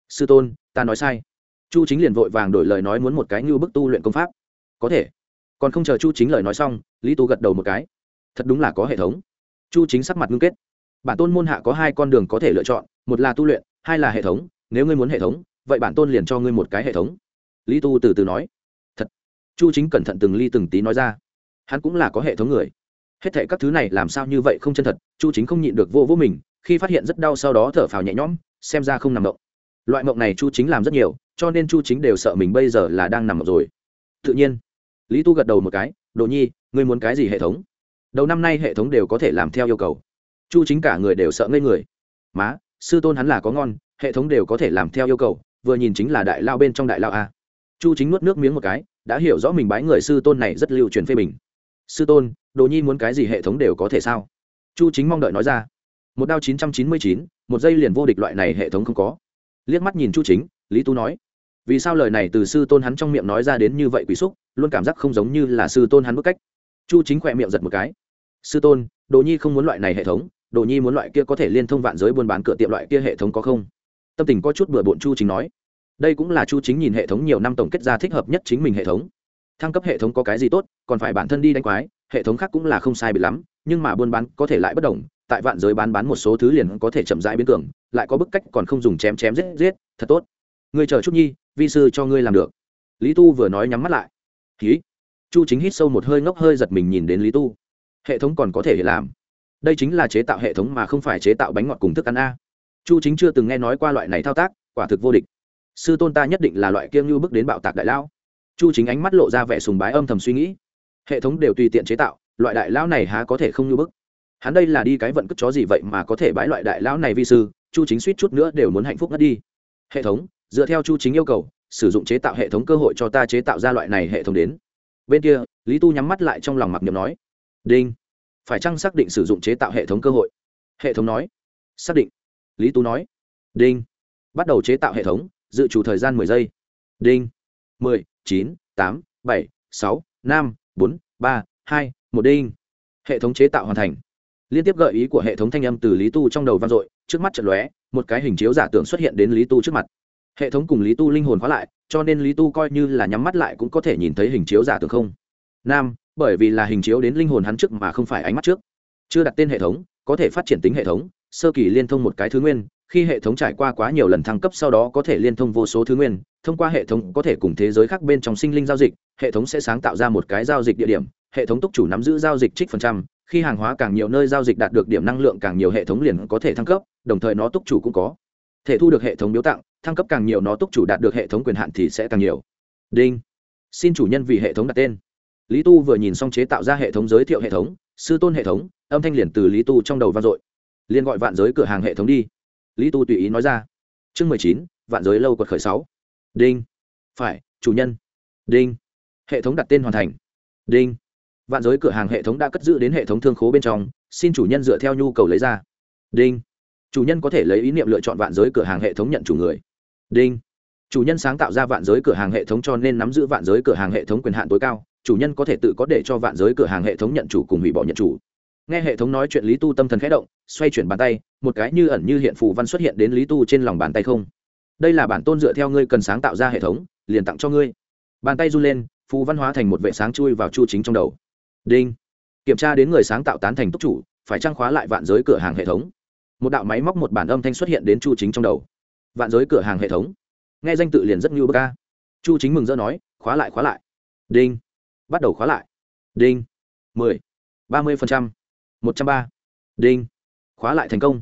Sư tôn, ta nói sai. Chu chính liền vội vàng đổi lời nói muốn một cái như bức tu luyện công pháp. Có thể. Còn không chờ chu chính lời nói xong, lý tu gật đầu một cái. Thật đúng là có hệ thống. Chu chính sắc mặt ngưng kết. Bản tôn môn hạ có hai con đường có thể lựa chọn, một là tu luyện, hai là hệ thống. Nếu ngươi muốn hệ thống, vậy bản tôn liền cho ngươi một cái hệ thống lý tu từ từ nói. Thật. Chu chính cẩn thận từng ly từng tí nói ra. Hắn cũng là có hệ thống người. Hết thệ các thứ này làm sao như vậy không chân thật, chu chính không nhịn được vô vô mình, khi phát hiện rất đau sau đó thở phào nhẹ nhõm, xem ra không nằm động loại mộng này chu chính làm rất nhiều, cho nên chu chính đều sợ mình bây giờ là đang nằm rồi. Tự nhiên, lý tu gật đầu một cái, đồ nhi, ngươi muốn cái gì hệ thống? Đầu năm nay hệ thống đều có thể làm theo yêu cầu. Chu chính cả người đều sợ ngây người. Má, sư tôn hắn là có ngon, hệ thống đều có thể làm theo yêu cầu, vừa nhìn chính là đại lao bên trong đại lao a chu chính nuốt nước miếng một cái, đã hiểu rõ mình bái người sư tôn này rất lưu truyền phê bình. Sư tôn, đồ nhi muốn cái gì hệ thống đều có thể sao? Chu chính mong đợi nói ra. Một đao chín trăm chín mươi chín, một giây liền vô địch loại này hệ thống không có. Liếc mắt nhìn chu chính, lý tu nói. Vì sao lời này từ sư tôn hắn trong miệng nói ra đến như vậy quỷ xúc, luôn cảm giác không giống như là sư tôn hắn bức cách. Chu chính khỏe miệng giật một cái. Sư tôn, đồ nhi không muốn loại này hệ thống, đồ nhi muốn loại kia có thể liên thông vạn giới buôn bán cửa tiệm loại kia hệ thống có không? Tâm tình có chút bừa bộn chu chính nói đây cũng là chu chính nhìn hệ thống nhiều năm tổng kết ra thích hợp nhất chính mình hệ thống. Thăng cấp hệ thống có cái gì tốt, còn phải bản thân đi đánh quái, hệ thống khác cũng là không sai bị lắm, nhưng mà buôn bán có thể lại bất đồng, tại vạn giới bán bán một số thứ liền có thể chậm rãi biến tưởng lại có bức cách còn không dùng chém chém giết giết, thật tốt. Ngươi chờ chút nhi, vi sư cho ngươi làm được. Lý tu vừa nói nhắm mắt lại. Ký chu chính hít sâu một hơi ngốc hơi giật mình nhìn đến lý tu. Hệ thống còn có thể làm. Đây chính là chế tạo hệ thống mà không phải chế tạo bánh ngọt cùng thức ăn a. Chu chính chưa từng nghe nói qua loại này thao tác, quả thực vô địch sư tôn ta nhất định là loại kiêng như bước đến bạo tạc đại lao chu chính ánh mắt lộ ra vẻ sùng bái âm thầm suy nghĩ. Hệ thống đều tùy tiện chế tạo, loại đại lao này há có thể không như bức? Hắn đây là đi cái vận cất chó gì vậy mà có thể bãi loại đại lão này vi sư? Chu chính suýt chút nữa đều muốn hạnh phúc ngất đi. Hệ thống, dựa theo chu chính yêu cầu, sử dụng chế tạo hệ thống cơ hội cho ta chế tạo ra loại này hệ thống đến. Bên kia, lý tu nhắm mắt lại trong lòng mặc niệm nói. Đinh. Phải chăng xác định sử dụng chế tạo hệ thống cơ hội? Hệ thống nói. Xác định. Lý tu nói. Đinh. Bắt đầu chế tạo hệ thống dự trù thời gian mười giây. Đinh. mười, chín, tám, bảy, sáu, năm, bốn, ba, hai, một đinh. Hệ thống chế tạo hoàn thành. Liên tiếp gợi ý của hệ thống thanh âm từ lý tu trong đầu vang dội, trước mắt trận lóe, một cái hình chiếu giả tưởng xuất hiện đến lý tu trước mặt. Hệ thống cùng lý tu linh hồn khóa lại, cho nên lý tu coi như là nhắm mắt lại cũng có thể nhìn thấy hình chiếu giả tưởng không. Nam, bởi vì là hình chiếu đến linh hồn hắn trước mà không phải ánh mắt trước. Chưa đặt tên hệ thống, có thể phát triển tính hệ thống, sơ kỳ liên thông một cái thứ nguyên khi hệ thống trải qua quá nhiều lần thăng cấp sau đó có thể liên thông vô số thứ nguyên thông qua hệ thống có thể cùng thế giới khác bên trong sinh linh giao dịch hệ thống sẽ sáng tạo ra một cái giao dịch địa điểm hệ thống túc chủ nắm giữ giao dịch trích phần trăm khi hàng hóa càng nhiều nơi giao dịch đạt được điểm năng lượng càng nhiều hệ thống liền có thể thăng cấp đồng thời nó túc chủ cũng có thể thu được hệ thống biếu tặng thăng cấp càng nhiều nó túc chủ đạt được hệ thống quyền hạn thì sẽ càng nhiều đinh xin chủ nhân vì hệ thống đặt tên lý tu vừa nhìn xong chế tạo ra hệ thống giới thiệu hệ thống sư tôn hệ thống âm thanh liền từ lý tu trong đầu vang dội liền gọi vạn giới cửa hàng hệ thống đi lý tu tùy ý nói ra. Chương mười chín, vạn giới lâu quật khởi sáu. Đinh. Phải, chủ nhân. Đinh. Hệ thống đặt tên hoàn thành. Đinh. Vạn giới cửa hàng hệ thống đã cất giữ đến hệ thống thương khố bên trong, xin chủ nhân dựa theo nhu cầu lấy ra. Đinh. Chủ nhân có thể lấy ý niệm lựa chọn vạn giới cửa hàng hệ thống nhận chủ người. Đinh. Chủ nhân sáng tạo ra vạn giới cửa hàng hệ thống cho nên nắm giữ vạn giới cửa hàng hệ thống quyền hạn tối cao, chủ nhân có thể tự có để cho vạn giới cửa hàng hệ thống nhận chủ cùng hủy bỏ nhận chủ nghe hệ thống nói chuyện lý tu tâm thần khẽ động, xoay chuyển bàn tay, một cái như ẩn như hiện phù văn xuất hiện đến lý tu trên lòng bàn tay không. Đây là bản tôn dựa theo ngươi cần sáng tạo ra hệ thống, liền tặng cho ngươi. Bàn tay run lên, phù văn hóa thành một vệ sáng chui vào chu chính trong đầu. Đinh. Kiểm tra đến người sáng tạo tán thành túc chủ, phải trang khóa lại vạn giới cửa hàng hệ thống. Một đạo máy móc một bản âm thanh xuất hiện đến chu chính trong đầu. Vạn giới cửa hàng hệ thống. Nghe danh tự liền rất như bơ ca. Chu chính mừng rỡ nói, khóa lại khóa lại. Đinh. Bắt đầu khóa lại. Đinh. Mười. Ba mươi phần trăm một trăm ba. Đinh. Khóa lại thành công.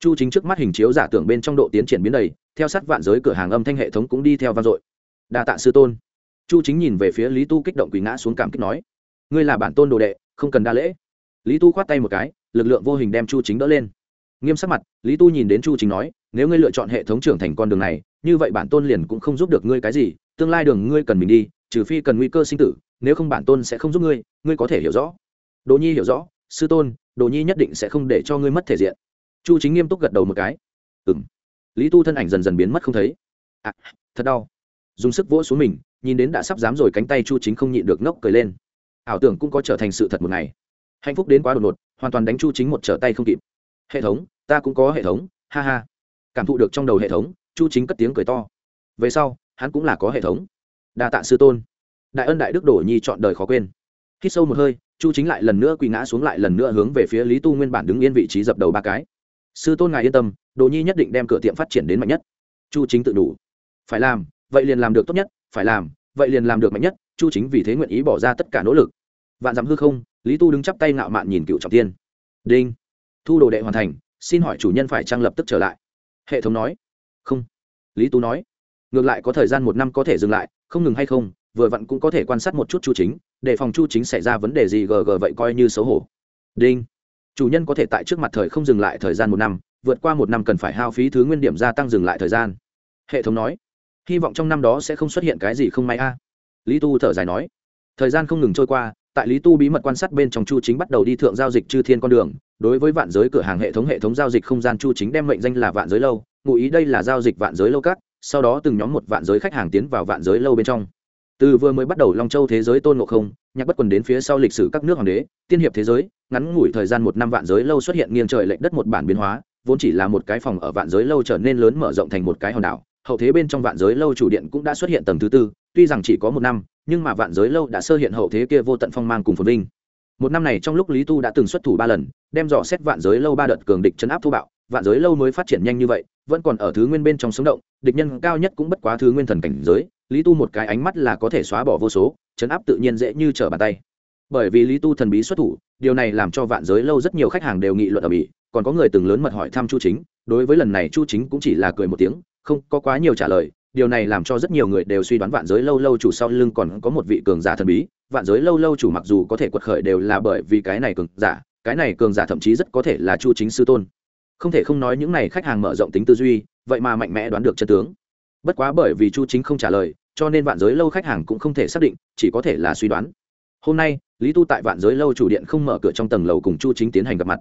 Chu chính trước mắt hình chiếu giả tưởng bên trong độ tiến triển biến đầy, theo sát vạn giới cửa hàng âm thanh hệ thống cũng đi theo vang dội. Đa tạ sư tôn. Chu chính nhìn về phía lý tu kích động quỳ ngã xuống cảm kích nói, ngươi là bản tôn đồ đệ, không cần đa lễ. Lý tu khoát tay một cái, lực lượng vô hình đem chu chính đỡ lên. Nghiêm sắc mặt, lý tu nhìn đến chu chính nói, nếu ngươi lựa chọn hệ thống trưởng thành con đường này, như vậy bản tôn liền cũng không giúp được ngươi cái gì, tương lai đường ngươi cần mình đi, trừ phi cần nguy cơ sinh tử, nếu không bản tôn sẽ không giúp ngươi ngươi có thể hiểu rõ. Đỗ nhi hiểu rõ sư tôn đồ nhi nhất định sẽ không để cho ngươi mất thể diện. Chu chính nghiêm túc gật đầu một cái. Ừ m lý tu thân ảnh dần dần biến mất không thấy. À, thật đau. Dùng sức vỗ xuống mình nhìn đến đã sắp dám rồi cánh tay chu chính không nhịn được ngốc cười lên. Ảo tưởng cũng có trở thành sự thật một ngày. Hạnh phúc đến quá đột ngột hoàn toàn đánh chu chính một trở tay không kịp. Hệ thống ta cũng có hệ thống ha ha. Cảm thụ được trong đầu hệ thống chu chính cất tiếng cười to. Về sau hắn cũng là có hệ thống. Đa tạ sư tôn. Đại ân đại đức đổ nhi chọn đời khó quên. Khi sâu một hơi chu chính lại lần nữa quỳ ngã xuống lại lần nữa hướng về phía lý tu nguyên bản đứng yên vị trí dập đầu ba cái. Sư tôn ngài yên tâm đồ nhi nhất định đem cửa tiệm phát triển đến mạnh nhất. Chu chính tự đủ. Phải làm, vậy liền làm được tốt nhất, phải làm, vậy liền làm được mạnh nhất, chu chính vì thế nguyện ý bỏ ra tất cả nỗ lực. Vạn dặm hư không, lý tu đứng chắp tay ngạo mạn nhìn cựu trọng tiên. Đinh. Thu đồ đệ hoàn thành, xin hỏi chủ nhân phải trang lập tức trở lại. Hệ thống nói. Không. Lý tu nói. Ngược lại có thời gian một năm có thể dừng lại, không ngừng hay không vừa vặn cũng có thể quan sát một chút chu chính, để phòng chu chính xảy ra vấn đề gì gg vậy coi như xấu hổ. Đinh. Chủ nhân có thể tại trước mặt thời không dừng lại thời gian một năm, vượt qua một năm cần phải hao phí thứ nguyên điểm gia tăng dừng lại thời gian. Hệ thống nói. Hy vọng trong năm đó sẽ không xuất hiện cái gì không may a. Lý tu thở dài nói. Thời gian không ngừng trôi qua, tại lý tu bí mật quan sát bên trong chu chính bắt đầu đi thượng giao dịch chư thiên con đường, đối với vạn giới cửa hàng hệ thống hệ thống giao dịch không gian chu chính đem mệnh danh là vạn giới lâu, ngụ ý đây là giao dịch vạn giới lâu cắt sau đó từng nhóm một vạn giới khách hàng tiến vào vạn giới lâu bên trong từ vừa mới bắt đầu long châu thế giới tôn ngộ không, nhạc bất quần đến phía sau lịch sử các nước hoàng đế, tiên hiệp thế giới, ngắn ngủi thời gian một năm vạn giới lâu xuất hiện nghiêng trời lệch đất một bản biến hóa, vốn chỉ là một cái phòng ở vạn giới lâu trở nên lớn mở rộng thành một cái hòn đảo, hậu thế bên trong vạn giới lâu chủ điện cũng đã xuất hiện tầng thứ tư, tuy rằng chỉ có một năm, nhưng mà vạn giới lâu đã sơ hiện hậu thế kia vô tận phong mang cùng phồn vinh. Một năm này trong lúc lý tu đã từng xuất thủ ba lần, đem dò xét vạn giới lâu ba đợt cường địch chấn áp thu bạo, vạn giới lâu mới phát triển nhanh như vậy, vẫn còn ở thứ nguyên bên trong sống động, địch nhân cao nhất cũng bất quá thứ nguyên thần cảnh giới lý tu một cái ánh mắt là có thể xóa bỏ vô số, chấn áp tự nhiên dễ như trở bàn tay. Bởi vì lý tu thần bí xuất thủ, điều này làm cho vạn giới lâu rất nhiều khách hàng đều nghị luận ở mỹ, còn có người từng lớn mật hỏi thăm chu chính, đối với lần này chu chính cũng chỉ là cười một tiếng, không có quá nhiều trả lời, điều này làm cho rất nhiều người đều suy đoán vạn giới lâu lâu chủ sau lưng còn có một vị cường giả thần bí, vạn giới lâu lâu chủ mặc dù có thể quật khởi đều là bởi vì cái này cường giả, cái này cường giả thậm chí rất có thể là chu chính sư tôn. Không thể không nói những này khách hàng mở rộng tính tư duy, vậy mà mạnh mẽ đoán được chân tướng. Bất quá bởi vì chu chính không trả lời cho nên vạn giới lâu khách hàng cũng không thể xác định, chỉ có thể là suy đoán. Hôm nay, lý tu tại vạn giới lâu chủ điện không mở cửa trong tầng lầu cùng chu chính tiến hành gặp mặt.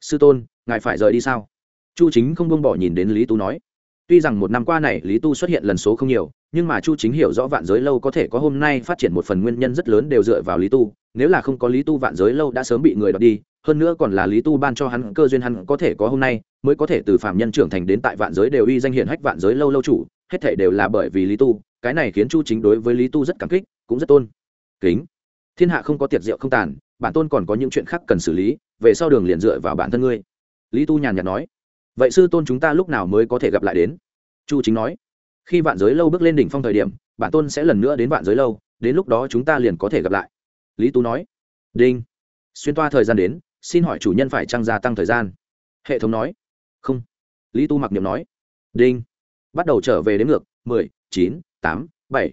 Sư tôn, ngài phải rời đi sao? Chu chính không buông bỏ nhìn đến lý tu nói. Tuy rằng một năm qua này lý tu xuất hiện lần số không nhiều, nhưng mà chu chính hiểu rõ vạn giới lâu có thể có hôm nay phát triển một phần nguyên nhân rất lớn đều dựa vào lý tu, nếu là không có lý tu vạn giới lâu đã sớm bị người đọc đi, hơn nữa còn là lý tu ban cho hắn cơ duyên hắn có thể có hôm nay, mới có thể từ phạm nhân trưởng thành đến tại vạn giới đều uy danh hiển hách vạn giới lâu lâu chủ, hết thể đều là bởi vì lý tu cái này khiến chu chính đối với lý tu rất cảm kích, cũng rất tôn. Kính. Thiên hạ không có tiệc rượu không tàn, bản tôn còn có những chuyện khác cần xử lý, về sau đường liền dựa vào bản thân ngươi. Lý tu nhàn nhạt nói. Vậy sư tôn chúng ta lúc nào mới có thể gặp lại đến? Chu chính nói. Khi vạn giới lâu bước lên đỉnh phong thời điểm, bản tôn sẽ lần nữa đến vạn giới lâu, đến lúc đó chúng ta liền có thể gặp lại. Lý tú nói. Đinh. Xuyên toa thời gian đến, xin hỏi chủ nhân phải trăng gia tăng thời gian. Hệ thống nói. Không. Lý tu mặc niệm nói. Đinh. Bắt đầu trở về đến ngược, mười, chín tám, bảy.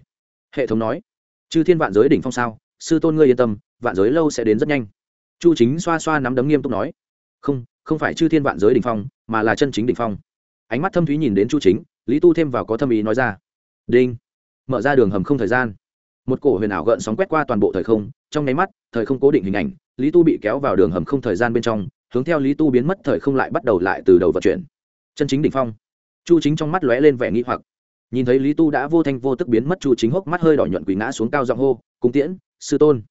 Hệ thống nói, chư thiên vạn giới đỉnh phong sao? Sư tôn ngươi yên tâm, vạn giới lâu sẽ đến rất nhanh. Chu chính xoa xoa nắm đấm nghiêm túc nói, không không phải chư thiên vạn giới đỉnh phong, mà là chân chính đỉnh phong. Ánh mắt thâm thúy nhìn đến chu chính, lý tu thêm vào có thâm ý nói ra, đinh. Mở ra đường hầm không thời gian. Một cổ huyền ảo gợn sóng quét qua toàn bộ thời không, trong nháy mắt, thời không cố định hình ảnh, lý tu bị kéo vào đường hầm không thời gian bên trong, hướng theo lý tu biến mất thời không lại bắt đầu lại từ đầu vận chuyển. Chân chính đỉnh phong. Chu chính trong mắt lóe lên vẻ nghi hoặc nhìn thấy lý tu đã vô thanh vô tức biến mất chu chính hốc mắt hơi đỏ nhuận quỳ ngã xuống cao giọng hô, cung tiễn, sư tôn.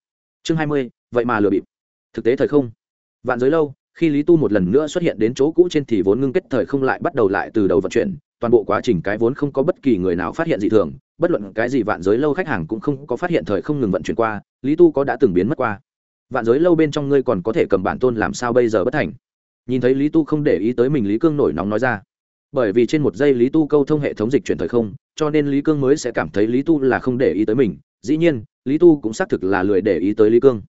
Chương hai mươi, vậy mà lừa bịp. Thực tế thời không. Vạn giới lâu, khi lý tu một lần nữa xuất hiện đến chỗ cũ trên thì vốn ngưng kết thời không lại bắt đầu lại từ đầu vận chuyển, toàn bộ quá trình cái vốn không có bất kỳ người nào phát hiện gì thường, bất luận cái gì vạn giới lâu khách hàng cũng không có phát hiện thời không ngừng vận chuyển qua, lý tu có đã từng biến mất qua. Vạn giới lâu bên trong ngươi còn có thể cầm bản tôn làm sao bây giờ bất thành? Nhìn thấy lý tu không để ý tới mình, lý cương nổi nóng nói ra bởi vì trên một giây lý tu câu thông hệ thống dịch chuyển thời không, cho nên lý cương mới sẽ cảm thấy lý tu là không để ý tới mình. Dĩ nhiên, lý tu cũng xác thực là lười để ý tới lý cương.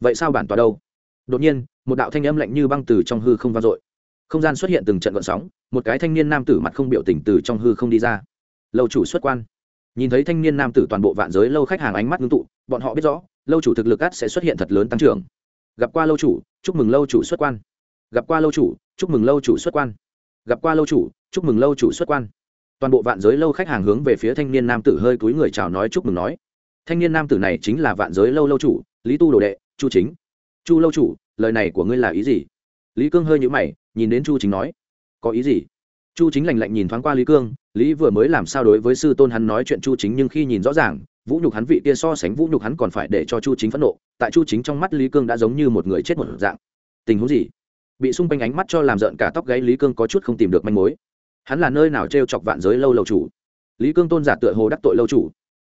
Vậy sao bản tòa đâu? Đột nhiên, một đạo thanh âm lạnh như băng từ trong hư không vang dội. Không gian xuất hiện từng trận gợn sóng, một cái thanh niên nam tử mặt không biểu tình từ trong hư không đi ra. Lâu chủ xuất quan. Nhìn thấy thanh niên nam tử toàn bộ vạn giới lâu khách hàng ánh mắt ngưng tụ, bọn họ biết rõ, lâu chủ thực lực át sẽ xuất hiện thật lớn tăng trưởng. Gặp qua lâu chủ, chúc mừng lâu chủ xuất quan. Gặp qua lâu chủ, chúc mừng lâu chủ xuất quan gặp qua lâu chủ, chúc mừng lâu chủ xuất quan. Toàn bộ vạn giới lâu khách hàng hướng về phía thanh niên nam tử hơi cúi người chào nói chúc mừng nói. Thanh niên nam tử này chính là vạn giới lâu lâu chủ, lý tu đồ đệ, chu chính. Chu lâu chủ, lời này của ngươi là ý gì? Lý cương hơi nhũ mày, nhìn đến chu chính nói. Có ý gì? Chu chính lành lạnh nhìn thoáng qua lý cương, lý vừa mới làm sao đối với sư tôn hắn nói chuyện chu chính nhưng khi nhìn rõ ràng, vũ nhục hắn vị kia so sánh vũ nhục hắn còn phải để cho chu chính phẫn nộ, tại chu chính trong mắt lý cương đã giống như một người chết một dạng. Tình huống gì? Bị xung quanh ánh mắt cho làm rợn cả tóc gáy lý cương có chút không tìm được manh mối. Hắn là nơi nào t r e o chọc vạn giới lâu lâu chủ? Lý cương tôn giả tựa hồ đắc tội lâu chủ.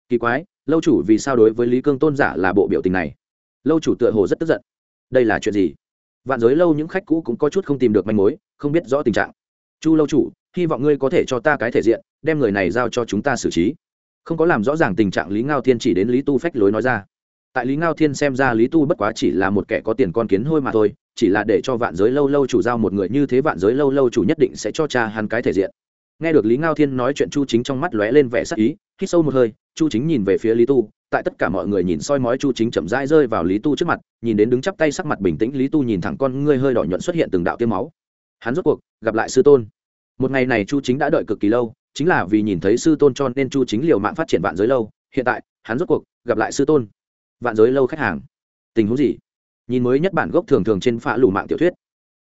Kỳ quái, lâu chủ vì sao đối với lý cương tôn giả là bộ biểu tình này? Lâu chủ tựa hồ rất tức giận. Đây là chuyện gì? Vạn giới lâu những khách cũ cũng có chút không tìm được manh mối, không biết rõ tình trạng. Chu lâu chủ, hy vọng ngươi có thể cho ta cái thể diện, đem người này giao cho chúng ta xử trí. Không có làm rõ ràng tình trạng lý ngao thiên chỉ đến lý tu phách lối nói ra tại lý ngao thiên xem ra lý tu bất quá chỉ là một kẻ có tiền con kiến hôi mà thôi, chỉ là để cho vạn giới lâu lâu chủ giao một người như thế vạn giới lâu lâu chủ nhất định sẽ cho cha hắn cái thể diện. Nghe được lý ngao thiên nói chuyện chu chính trong mắt lóe lên vẻ sắc ý, hít sâu một hơi, chu chính nhìn về phía lý tu, tại tất cả mọi người nhìn soi mói chu chính chậm rãi rơi vào lý tu trước mặt, nhìn đến đứng chắp tay sắc mặt bình tĩnh, lý tu nhìn thẳng con ngươi hơi đỏ nhuận xuất hiện từng đạo tiêm máu. Hắn rốt cuộc gặp lại sư tôn. Một ngày này chu chính đã đợi cực kỳ lâu, chính là vì nhìn thấy sư tôn cho nên chu chính liều mạng phát triển vạn giới lâu, hiện tại, hắn rốt cuộc gặp lại sư tôn vạn giới lâu khách hàng. Tình huống gì? Nhìn mới nhất bản gốc thường thường trên phạ lù mạng tiểu thuyết.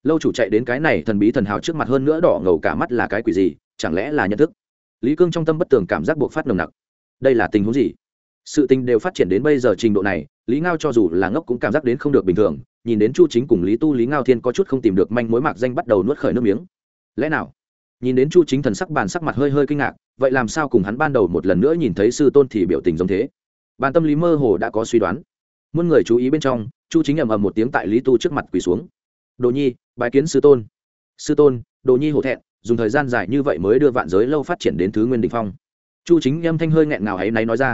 Lâu chủ chạy đến cái này thần bí thần hào trước mặt hơn nữa đỏ ngầu cả mắt là cái quỷ gì, chẳng lẽ là nhận thức? Lý cương trong tâm bất tường cảm giác buộc phát nồng nặc. Đây là tình huống gì? Sự tình đều phát triển đến bây giờ trình độ này, lý ngao cho dù là ngốc cũng cảm giác đến không được bình thường, nhìn đến chu chính cùng lý tu, lý ngao thiên có chút không tìm được manh mối mạc danh bắt đầu nuốt khởi nước miếng. Lẽ nào? Nhìn đến chu chính thần sắc bàn sắc mặt hơi hơi kinh ngạc, vậy làm sao cùng hắn ban đầu một lần nữa nhìn thấy sư tôn thì biểu tình giống thế? Bàn tâm lý mơ hồ đã có suy đoán. Muôn người chú ý bên trong, chu chính ầm ầm một tiếng tại lý tu trước mặt quỳ xuống. Đồ nhi bài kiến sư tôn. Sư tôn, đồ nhi hổ thẹn, dùng thời gian dài như vậy mới đưa vạn giới lâu phát triển đến thứ nguyên đ ỉ n h phong. Chu chính âm thanh hơi nghẹn ngào ấy náy nói ra.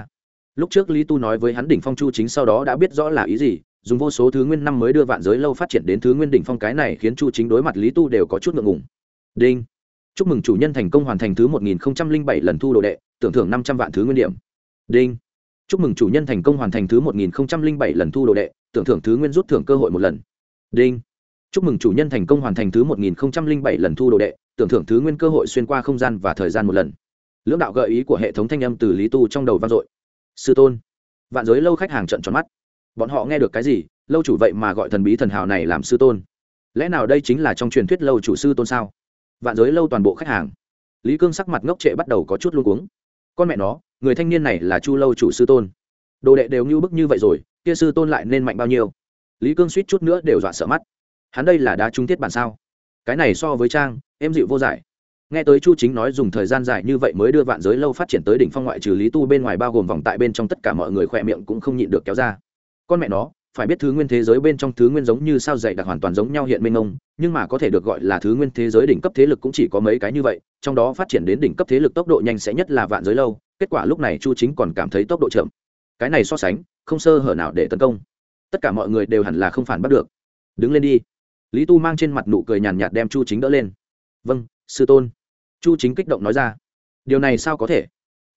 Lúc trước lý tu nói với hắn đỉnh phong chu chính sau đó đã biết rõ là ý gì, dùng vô số thứ nguyên năm mới đưa vạn giới lâu phát triển đến thứ nguyên đỉnh phong cái này khiến chu chính đối mặt lý tu đều có chút ngượng ngùng. Đinh, chúc mừng chủ nhân thành công hoàn thành thứ một nghìn bảy lần thu đồ đệ, tưởng thưởng năm trăm vạn thứ nguyên điểm. Đinh chúc mừng chủ nhân thành công hoàn thành thứ một nghìn bảy lần thu đồ đệ, tưởng thưởng thứ nguyên rút thưởng cơ hội một lần. Đinh. Chúc mừng chủ nhân thành công hoàn thành thứ một nghìn bảy lần thu đồ đệ, tưởng thưởng thứ nguyên cơ hội xuyên qua không gian và thời gian một lần. Lưỡng đạo gợi ý của hệ thống thanh âm từ lý tu trong đầu vang dội. Sư tôn. Vạn giới lâu khách hàng trận tròn mắt. Bọn họ nghe được cái gì? Lâu chủ vậy mà gọi thần bí thần hào này làm sư tôn. Lẽ nào đây chính là trong truyền thuyết lâu chủ sư tôn sao? Vạn giới lâu toàn bộ khách hàng. Lý cương sắc mặt ngốc trệ bắt đầu có chút luôn cuống. Con mẹ nó người thanh niên này là chu lâu chủ sư tôn. Đồ đệ đều như bức như vậy rồi, kia sư tôn lại nên mạnh bao nhiêu? Lý cương suýt chút nữa đều dọa sợ mắt. Hắn đây là đá trung tiết bản sao? Cái này so với trang, em dịu vô giải. Nghe tới chu chính nói dùng thời gian dài như vậy mới đưa vạn giới lâu phát triển tới đỉnh phong ngoại trừ lý tu bên ngoài bao gồm vòng tại bên trong tất cả mọi người khỏe miệng cũng không nhịn được kéo ra. Con mẹ nó, phải biết thứ nguyên thế giới bên trong thứ nguyên giống như sao dày đặc hoàn toàn giống nhau hiện minh ông nhưng mà có thể được gọi là thứ nguyên thế giới đỉnh cấp thế lực cũng chỉ có mấy cái như vậy, trong đó phát triển đến đỉnh cấp thế lực tốc độ nhanh sẽ nhất là vạn giới lâu kết quả lúc này chu chính còn cảm thấy tốc độ chậm. Cái này so sánh, không sơ hở nào để tấn công. Tất cả mọi người đều hẳn là không phản bắt được. Đứng lên đi. Lý tu mang trên mặt nụ cười nhàn nhạt đem chu chính đỡ lên. Vâng sư tôn. Chu chính kích động nói ra. Điều này sao có thể?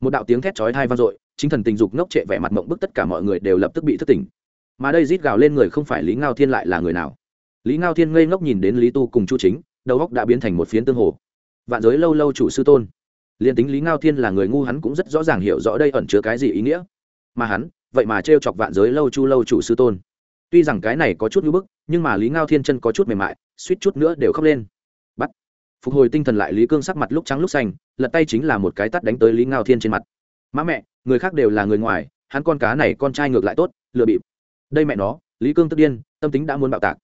Một đạo tiếng thét chói thai vang dội, chính thần tình dục ngốc trệ vẻ mặt mộng bức tất cả mọi người đều lập tức bị thất tỉnh. Mà đây rít gào lên người không phải lý ngao thiên lại là người nào? Lý ngao thiên ngây ngốc nhìn đến lý tu cùng chu chính, đầu góc đã biến thành một phiến tương hồ. Vạn giới lâu lâu chủ sư tôn liền tính lý ngao thiên là người ngu, hắn cũng rất rõ ràng hiểu rõ đây ẩn chứa cái gì ý nghĩa. Mà hắn, vậy mà trêu chọc vạn giới lâu chu lâu chủ sư tôn. Tuy rằng cái này có chút ngưỡng bức, nhưng mà lý ngao thiên chân có chút mềm mại, suýt chút nữa đều khóc lên. Bắt. Phục hồi tinh thần lại, lý cương sắc mặt lúc trắng lúc xanh, lật tay chính là một cái tắt đánh tới lý ngao thiên trên mặt. Má mẹ, người khác đều là người ngoài, hắn con cá này con trai ngược lại tốt, lừa bịp. Đây mẹ nó, lý cương tức điên, tâm tính đã muốn bạo tạc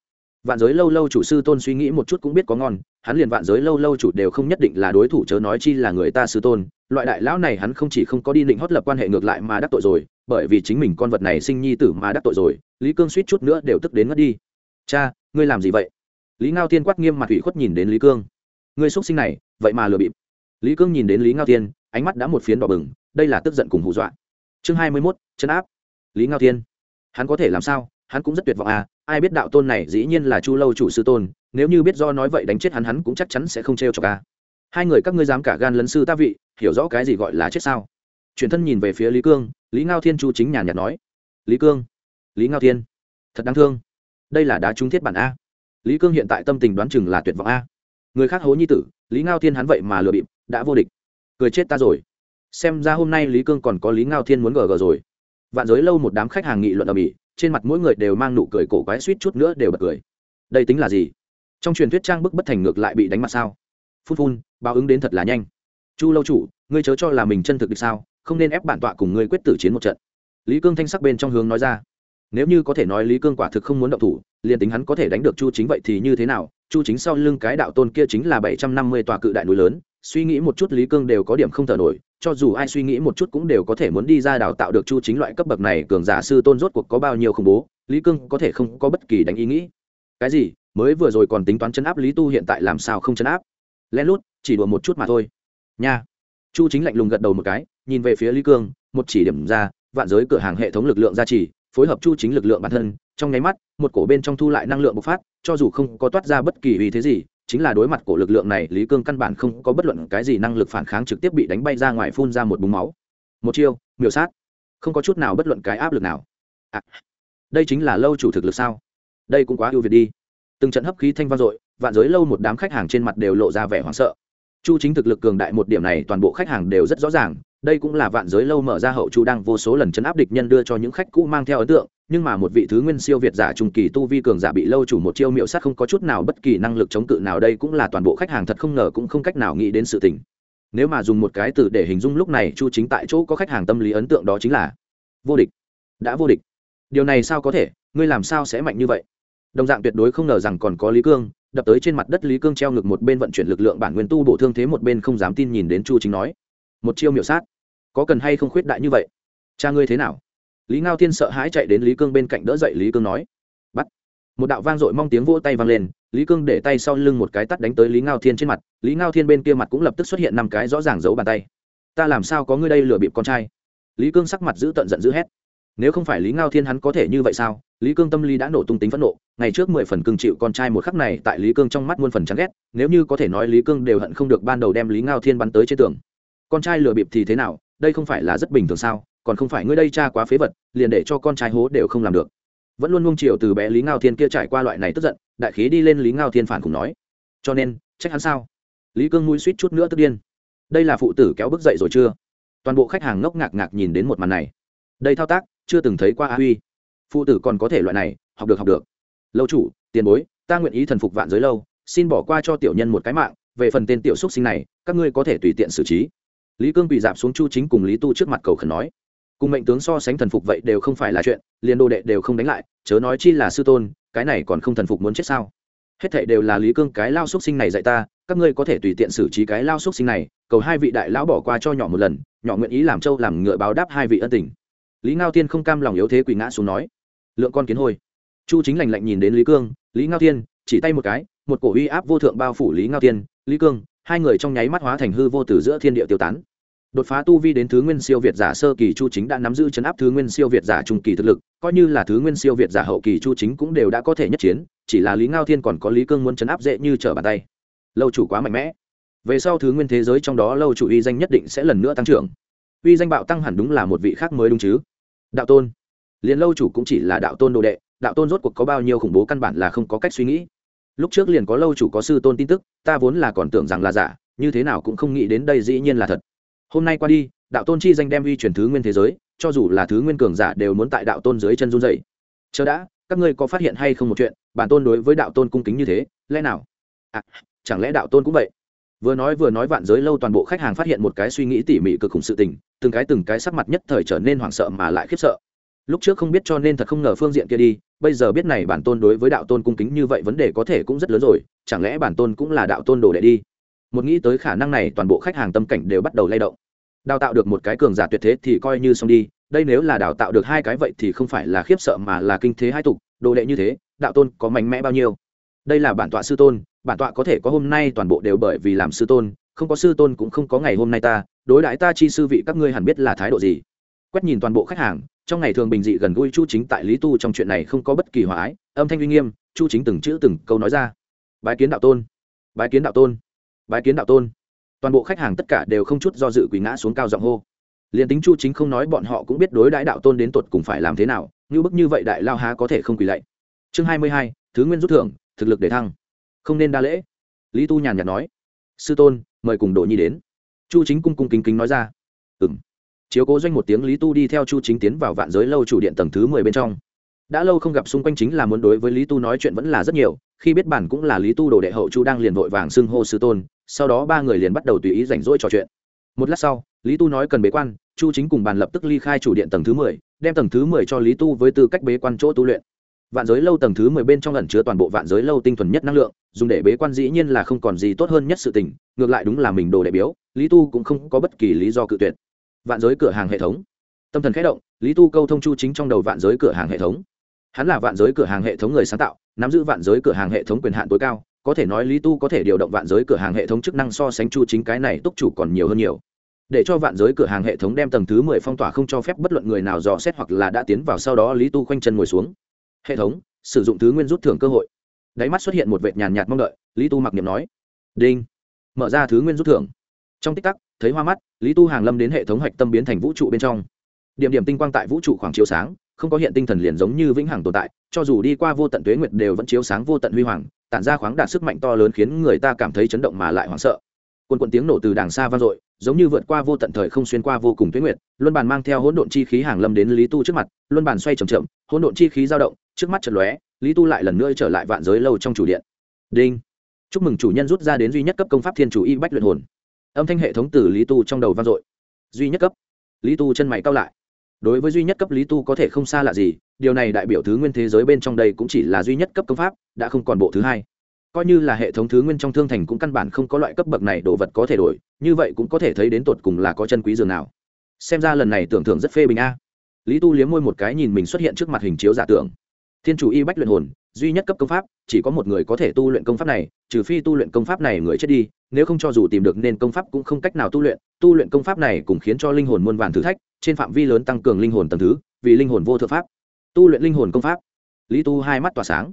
vạn giới lâu lâu chủ sư tôn suy nghĩ một chút cũng biết có ngon, hắn liền vạn giới lâu lâu chủ đều không nhất định là đối thủ chớ nói chi là người ta sư tôn, loại đại lão này hắn không chỉ không có đi định hót lập quan hệ ngược lại mà đắc tội rồi, bởi vì chính mình con vật này sinh nhi tử mà đắc tội rồi, lý cương suýt chút nữa đều tức đến mất đi. Cha, ngươi làm gì vậy? Lý ngao tiên quát nghiêm mặt ủy khuất nhìn đến lý cương. Ngươi x sinh này, vậy mà lừa bịp. Lý cương nhìn đến lý ngao tiên ánh mắt đã một phiến đỏ bừng, đây là tức giận cùng hù dọa. Chương hai mươi mốt chân áp. Lý ngao tiên hắn có thể làm sao? Hắn cũng rất tuyệt vọng à ai biết đạo tôn này dĩ nhiên là chu lâu chủ sư tôn, nếu như biết do nói vậy đánh chết hắn hắn cũng chắc chắn sẽ không t r e o cho ca hai người các ngươi dám cả gan lấn sư ta vị, hiểu rõ cái gì gọi là chết sao? Chuyển thân nhìn về phía lý cương, lý ngao thiên chu chính nhàn nhạt nói. Lý cương, lý ngao thiên, thật đáng thương. Đây là đá trúng thiết bản a. Lý cương hiện tại tâm tình đoán chừng là tuyệt vọng a. Người khác hố nhi tử, lý ngao thiên hắn vậy mà lừa bịp, đã vô địch. Cười chết ta rồi. Xem ra hôm nay lý cương còn có lý ngao thiên muốn gờ gờ rồi. Vạn giới lâu một đám khách hàng nghị luận ở mỹ trên mặt mỗi người đều mang nụ cười cổ quái suýt chút nữa đều bật cười. Đây tính là gì? Trong truyền thuyết trang bức bất thành ngược lại bị đánh mặt sao? Phun phun, báo ứng đến thật là nhanh. Chu lâu chủ, ngươi chớ cho là mình chân thực được sao, không nên ép bản tọa cùng ngươi quyết tử chiến một trận. Lý cương thanh sắc bên trong hướng nói ra. Nếu như có thể nói lý cương quả thực không muốn động thủ, liền tính hắn có thể đánh được chu chính vậy thì như thế nào? Chu chính sau lưng cái đạo tôn kia chính là bảy trăm năm mươi tòa cự đại núi lớn suy nghĩ một chút lý cương đều có điểm không thở nổi, cho dù ai suy nghĩ một chút cũng đều có thể muốn đi ra đào tạo được chu chính loại cấp bậc này, cường giả sư tôn rốt cuộc có bao nhiêu khủng bố, lý cương có thể không có bất kỳ đánh ý nghĩ. Cái gì? Mới vừa rồi còn tính toán chấn áp lý tu hiện tại làm sao không chấn áp? Lén lút, chỉ đùa một chút mà thôi. Nha. Chu chính lạnh lùng gật đầu một cái, nhìn về phía lý cương, một chỉ điểm ra, vạn giới cửa hàng hệ thống lực lượng gia trì, phối hợp chu chính lực lượng bản thân, trong nháy mắt, một cổ bên trong thu lại năng lượng bộc phát, cho dù không có toát ra bất kỳ ý thế gì chính là đối mặt của lực lượng này lý cương căn bản không có bất luận cái gì năng lực phản kháng trực tiếp bị đánh bay ra ngoài phun ra một búng máu. Một chiêu miểu sát. Không có chút nào bất luận cái áp lực nào. À, đây chính là lâu chủ thực lực sao? Đây cũng quá ưu việt đi. Từng trận hấp khí thanh vang dội vạn giới lâu một đám khách hàng trên mặt đều lộ ra vẻ hoảng sợ. Chu chính thực lực cường đại một điểm này toàn bộ khách hàng đều rất rõ ràng đây cũng là vạn giới lâu mở ra hậu chu đang vô số lần chấn áp địch nhân đưa cho những khách cũ mang theo ấn tượng, nhưng mà một vị thứ nguyên siêu việt giả trung kỳ tu vi cường giả bị lâu chủ một chiêu miệu sát không có chút nào bất kỳ năng lực chống cự nào, đây cũng là toàn bộ khách hàng thật không ngờ cũng không cách nào nghĩ đến sự tình. Nếu mà dùng một cái từ để hình dung lúc này chu chính tại chỗ có khách hàng tâm lý ấn tượng đó chính là vô địch. Đã vô địch. Điều này sao có thể? Ngươi làm sao sẽ mạnh như vậy? Đồng dạng tuyệt đối không ngờ rằng còn có lý cương, đập tới trên mặt đất lý cương treo ngực một bên vận chuyển lực lượng bản nguyên tu bổ thương thế một bên không dám tin nhìn đến chu chính nói. Một chiêu miểu sát có cần hay không khuyết đại như vậy? Cha ngươi thế nào? Lý ngao thiên sợ hãi chạy đến lý cương bên cạnh đỡ dậy lý cương nói. Bắt. Một đạo vang dội mong tiếng vỗ tay vang lên, lý cương để tay sau lưng một cái tắt đánh tới lý ngao thiên trên mặt, lý ngao thiên bên kia mặt cũng lập tức xuất hiện năm cái rõ ràng giấu bàn tay. Ta làm sao có ngươi đây lừa bịp con trai? Lý cương sắc mặt giữ tận giận dữ hét. Nếu không phải lý ngao thiên hắn có thể như vậy sao? Lý cương tâm lý đã nổ tung tính phẫn nộ, ngày trước mười phần cưng chịu con trai một khắc này tại lý cương trong mắt muôn phần chán ghét, nếu như có thể nói lý cương đều hận không được ban đầu đem lý ngao thiên bắn tới trên tường. Con trai lừa bịp thì thế nào? Đây không phải là rất bình thường sao, còn không phải ngươi đây cha quá phế vật, liền để cho con trai hố đều không làm được. Vẫn luôn nung chiều từ bé lý ngao thiên kia trải qua loại này tức giận, đại khí đi lên lý ngao thiên phản cùng nói. Cho nên, trách hắn sao? Lý cương mũi suýt chút nữa tức điên. Đây là phụ tử kéo bước dậy rồi chưa? Toàn bộ khách hàng ngốc ngạc ngạc nhìn đến một màn này. Đây thao tác, chưa từng thấy qua a huy. Phụ tử còn có thể loại này, học được học được. Lâu chủ, tiền bối, ta nguyện ý thần phục vạn giới lâu, xin bỏ qua cho tiểu nhân một cái mạng, về phần tên tiểu xúc sinh này, các ngươi có thể tùy tiện xử trí lý cương bị dạp xuống chu chính cùng lý tu trước mặt cầu khẩn nói, cùng mệnh tướng so sánh thần phục vậy đều không phải là chuyện, liền đồ đệ đều không đánh lại, chớ nói chi là sư tôn, cái này còn không thần phục muốn chết sao? Hết thệ đều là lý cương cái lao xúc sinh này dạy ta, các ngươi có thể tùy tiện xử trí cái lao xúc sinh này, cầu hai vị đại lão bỏ qua cho nhỏ một lần, nhỏ nguyện ý làm châu làm ngựa báo đáp hai vị ân tình. Lý ngao tiên không cam lòng yếu thế quỳ ngã xuống nói, lượng con kiến hôi. Chu chính lành lạnh nhìn đến lý cương, lý ngao tiên chỉ tay một cái, một cổ uy áp vô thượng bao phủ lý ngao tiên lý cương hai người trong nháy mắt hóa thành hư vô từ giữa thiên địa tiêu tán. Đột phá tu vi đến thứ nguyên siêu việt giả sơ kỳ chu chính đã nắm giữ chấn áp thứ nguyên siêu việt giả trung kỳ thực lực, coi như là thứ nguyên siêu việt giả hậu kỳ chu chính cũng đều đã có thể nhất chiến, chỉ là lý ngao thiên còn có lý cương muốn chấn áp dễ như trở bàn tay. Lâu chủ quá mạnh mẽ. Về sau thứ nguyên thế giới trong đó lâu chủ uy danh nhất định sẽ lần nữa tăng trưởng. Uy danh bạo tăng hẳn đúng là một vị khác mới đúng chứ. Đạo tôn. Liền lâu chủ cũng chỉ là đạo tôn đồ đệ, đạo tôn rốt cuộc có bao nhiêu khủng bố căn bản là không có cách suy nghĩ lúc trước liền có lâu chủ có sư tôn tin tức, ta vốn là còn tưởng rằng là giả, như thế nào cũng không nghĩ đến đây dĩ nhiên là thật. Hôm nay qua đi, đạo tôn chi danh đem uy truyền thứ nguyên thế giới, cho dù là thứ nguyên cường giả đều muốn tại đạo tôn dưới chân run dày chờ đã, các ngươi có phát hiện hay không một chuyện, bản tôn đối với đạo tôn cung kính như thế, lẽ nào? À chẳng lẽ đạo tôn cũng vậy? Vừa nói vừa nói vạn giới lâu toàn bộ khách hàng phát hiện một cái suy nghĩ tỉ mỉ cực khủng sự tình, từng cái từng cái sắc mặt nhất thời trở nên hoảng sợ mà lại khiếp sợ. Lúc trước không biết cho nên thật không ngờ phương diện kia đi bây giờ biết này bản tôn đối với đạo tôn cung kính như vậy vấn đề có thể cũng rất lớn rồi, chẳng lẽ bản tôn cũng là đạo tôn đồ đệ đi? Một nghĩ tới khả năng này, toàn bộ khách hàng tâm cảnh đều bắt đầu lay động. Đào tạo được một cái cường giả tuyệt thế thì coi như xong đi, đây nếu là đào tạo được hai cái vậy thì không phải là khiếp sợ mà là kinh thế hai tục, đồ đệ như thế, đạo tôn có mạnh mẽ bao nhiêu? Đây là bản tọa sư tôn, bản tọa có thể có hôm nay toàn bộ đều bởi vì làm sư tôn, không có sư tôn cũng không có ngày hôm nay ta, đối đãi ta chi sư vị các ngươi hẳn biết là thái độ gì? Quét nhìn toàn bộ khách hàng, trong ngày thường bình dị gần gũi chu chính tại lý tu trong chuyện này không có bất kỳ hòa ái, âm thanh uy nghiêm, chu chính từng chữ từng câu nói ra. Bái kiến đạo tôn, bái kiến đạo tôn, bái kiến đạo tôn. Toàn bộ khách hàng tất cả đều không chút do dự quỳ ngã xuống cao giọng hô. Liền tính chu chính không nói bọn họ cũng biết đối đãi đạo tôn đến tột cùng phải làm thế nào, như bức như vậy đại lao há có thể không quỳ lạy. Chương hai mươi hai, thứ nguyên rút thưởng, thực lực để thăng. Không nên đa lễ. Lý tu nhàn nhạt nói. Sư tôn, mời cùng đồ nhi đến. Chu chính cung cung kính kính nói ra. Ừ m chiếu cố doanh một tiếng lý tu đi theo chu chính tiến vào vạn giới lâu chủ điện tầng thứ mười bên trong. Đã lâu không gặp xung quanh chính là muốn đối với lý tu nói chuyện vẫn là rất nhiều, khi biết bản cũng là lý tu đồ đệ hậu chu đang liền vội vàng xưng hô sư tôn, sau đó ba người liền bắt đầu tùy ý rảnh rỗi trò chuyện. Một lát sau, lý tu nói cần bế quan, chu chính cùng bàn lập tức ly khai chủ điện tầng thứ mười, đem tầng thứ mười cho lý tu với tư cách bế quan chỗ tu luyện. Vạn giới lâu tầng thứ mười bên trong ẩn chứa toàn bộ vạn giới lâu tinh thuần nhất năng lượng, dùng để bế quan dĩ nhiên là không còn gì tốt hơn nhất sự tình, ngược lại đúng là mình đồ đại biếu, lý tu cũng không có bất kỳ lý do cự tuyệt vạn giới cửa hàng hệ thống. Tâm thần khẽ động, lý tu câu thông chu chính trong đầu vạn giới cửa hàng hệ thống. Hắn là vạn giới cửa hàng hệ thống người sáng tạo, nắm giữ vạn giới cửa hàng hệ thống quyền hạn tối cao, có thể nói lý tu có thể điều động vạn giới cửa hàng hệ thống chức năng so sánh chu chính cái này túc chủ còn nhiều hơn nhiều. Để cho vạn giới cửa hàng hệ thống đem tầng thứ mười phong tỏa không cho phép bất luận người nào dò xét hoặc là đã tiến vào sau đó lý tu khoanh chân ngồi xuống. Hệ thống, sử dụng thứ nguyên rút thưởng cơ hội. Đáy mắt xuất hiện một vệt nhàn nhạt mong đợi, lý tu mặc niệm nói. Đinh. Mở ra thứ nguyên rút thưởng. Trong tích tắc thấy hoa mắt, lý tu hàng lâm đến hệ thống hạch tâm biến thành vũ trụ bên trong. Điểm điểm tinh quang tại vũ trụ khoảng chiếu sáng, không có hiện tinh thần liền giống như vĩnh hằng tồn tại, cho dù đi qua vô tận tuế nguyệt đều vẫn chiếu sáng vô tận huy hoàng, tản ra khoáng đạt sức mạnh to lớn khiến người ta cảm thấy chấn động mà lại hoảng sợ. Quân quận tiếng nổ từ đàng xa vang dội, giống như vượt qua vô tận thời không xuyên qua vô cùng tuế nguyệt, luân bàn mang theo hỗn độn chi khí hàng lâm đến lý tu trước mặt, luân bàn xoay trầm chậm, hỗn độn chi khí dao động, trước mắt chợt lóe, lý tu lại lần nữa trở lại vạn giới lâu trong chủ điện. Đinh. Chúc mừng chủ nhân rút ra đến duy nhất cấp công pháp thiên chủ y bách luyện hồn âm thanh hệ thống từ lý tu trong đầu vang dội. Duy nhất cấp. Lý tu chân mày cao lại. Đối với duy nhất cấp lý tu có thể không xa lạ gì, điều này đại biểu thứ nguyên thế giới bên trong đây cũng chỉ là duy nhất cấp công pháp, đã không còn bộ thứ hai. Coi như là hệ thống thứ nguyên trong thương thành cũng căn bản không có loại cấp bậc này đồ vật có thể đổi, như vậy cũng có thể thấy đến tột cùng là có chân quý dường nào. Xem ra lần này tưởng thưởng rất phê bình a. Lý tu liếm môi một cái nhìn mình xuất hiện trước mặt hình chiếu giả tưởng. Thiên chủ y bách luyện hồn duy nhất cấp công pháp, chỉ có một người có thể tu luyện công pháp này, trừ phi tu luyện công pháp này người chết đi, nếu không cho dù tìm được nên công pháp cũng không cách nào tu luyện. Tu luyện công pháp này cũng khiến cho linh hồn muôn vàn thử thách, trên phạm vi lớn tăng cường linh hồn tầng thứ, vì linh hồn vô thượng pháp. Tu luyện linh hồn công pháp. Lý tu hai mắt tỏa sáng.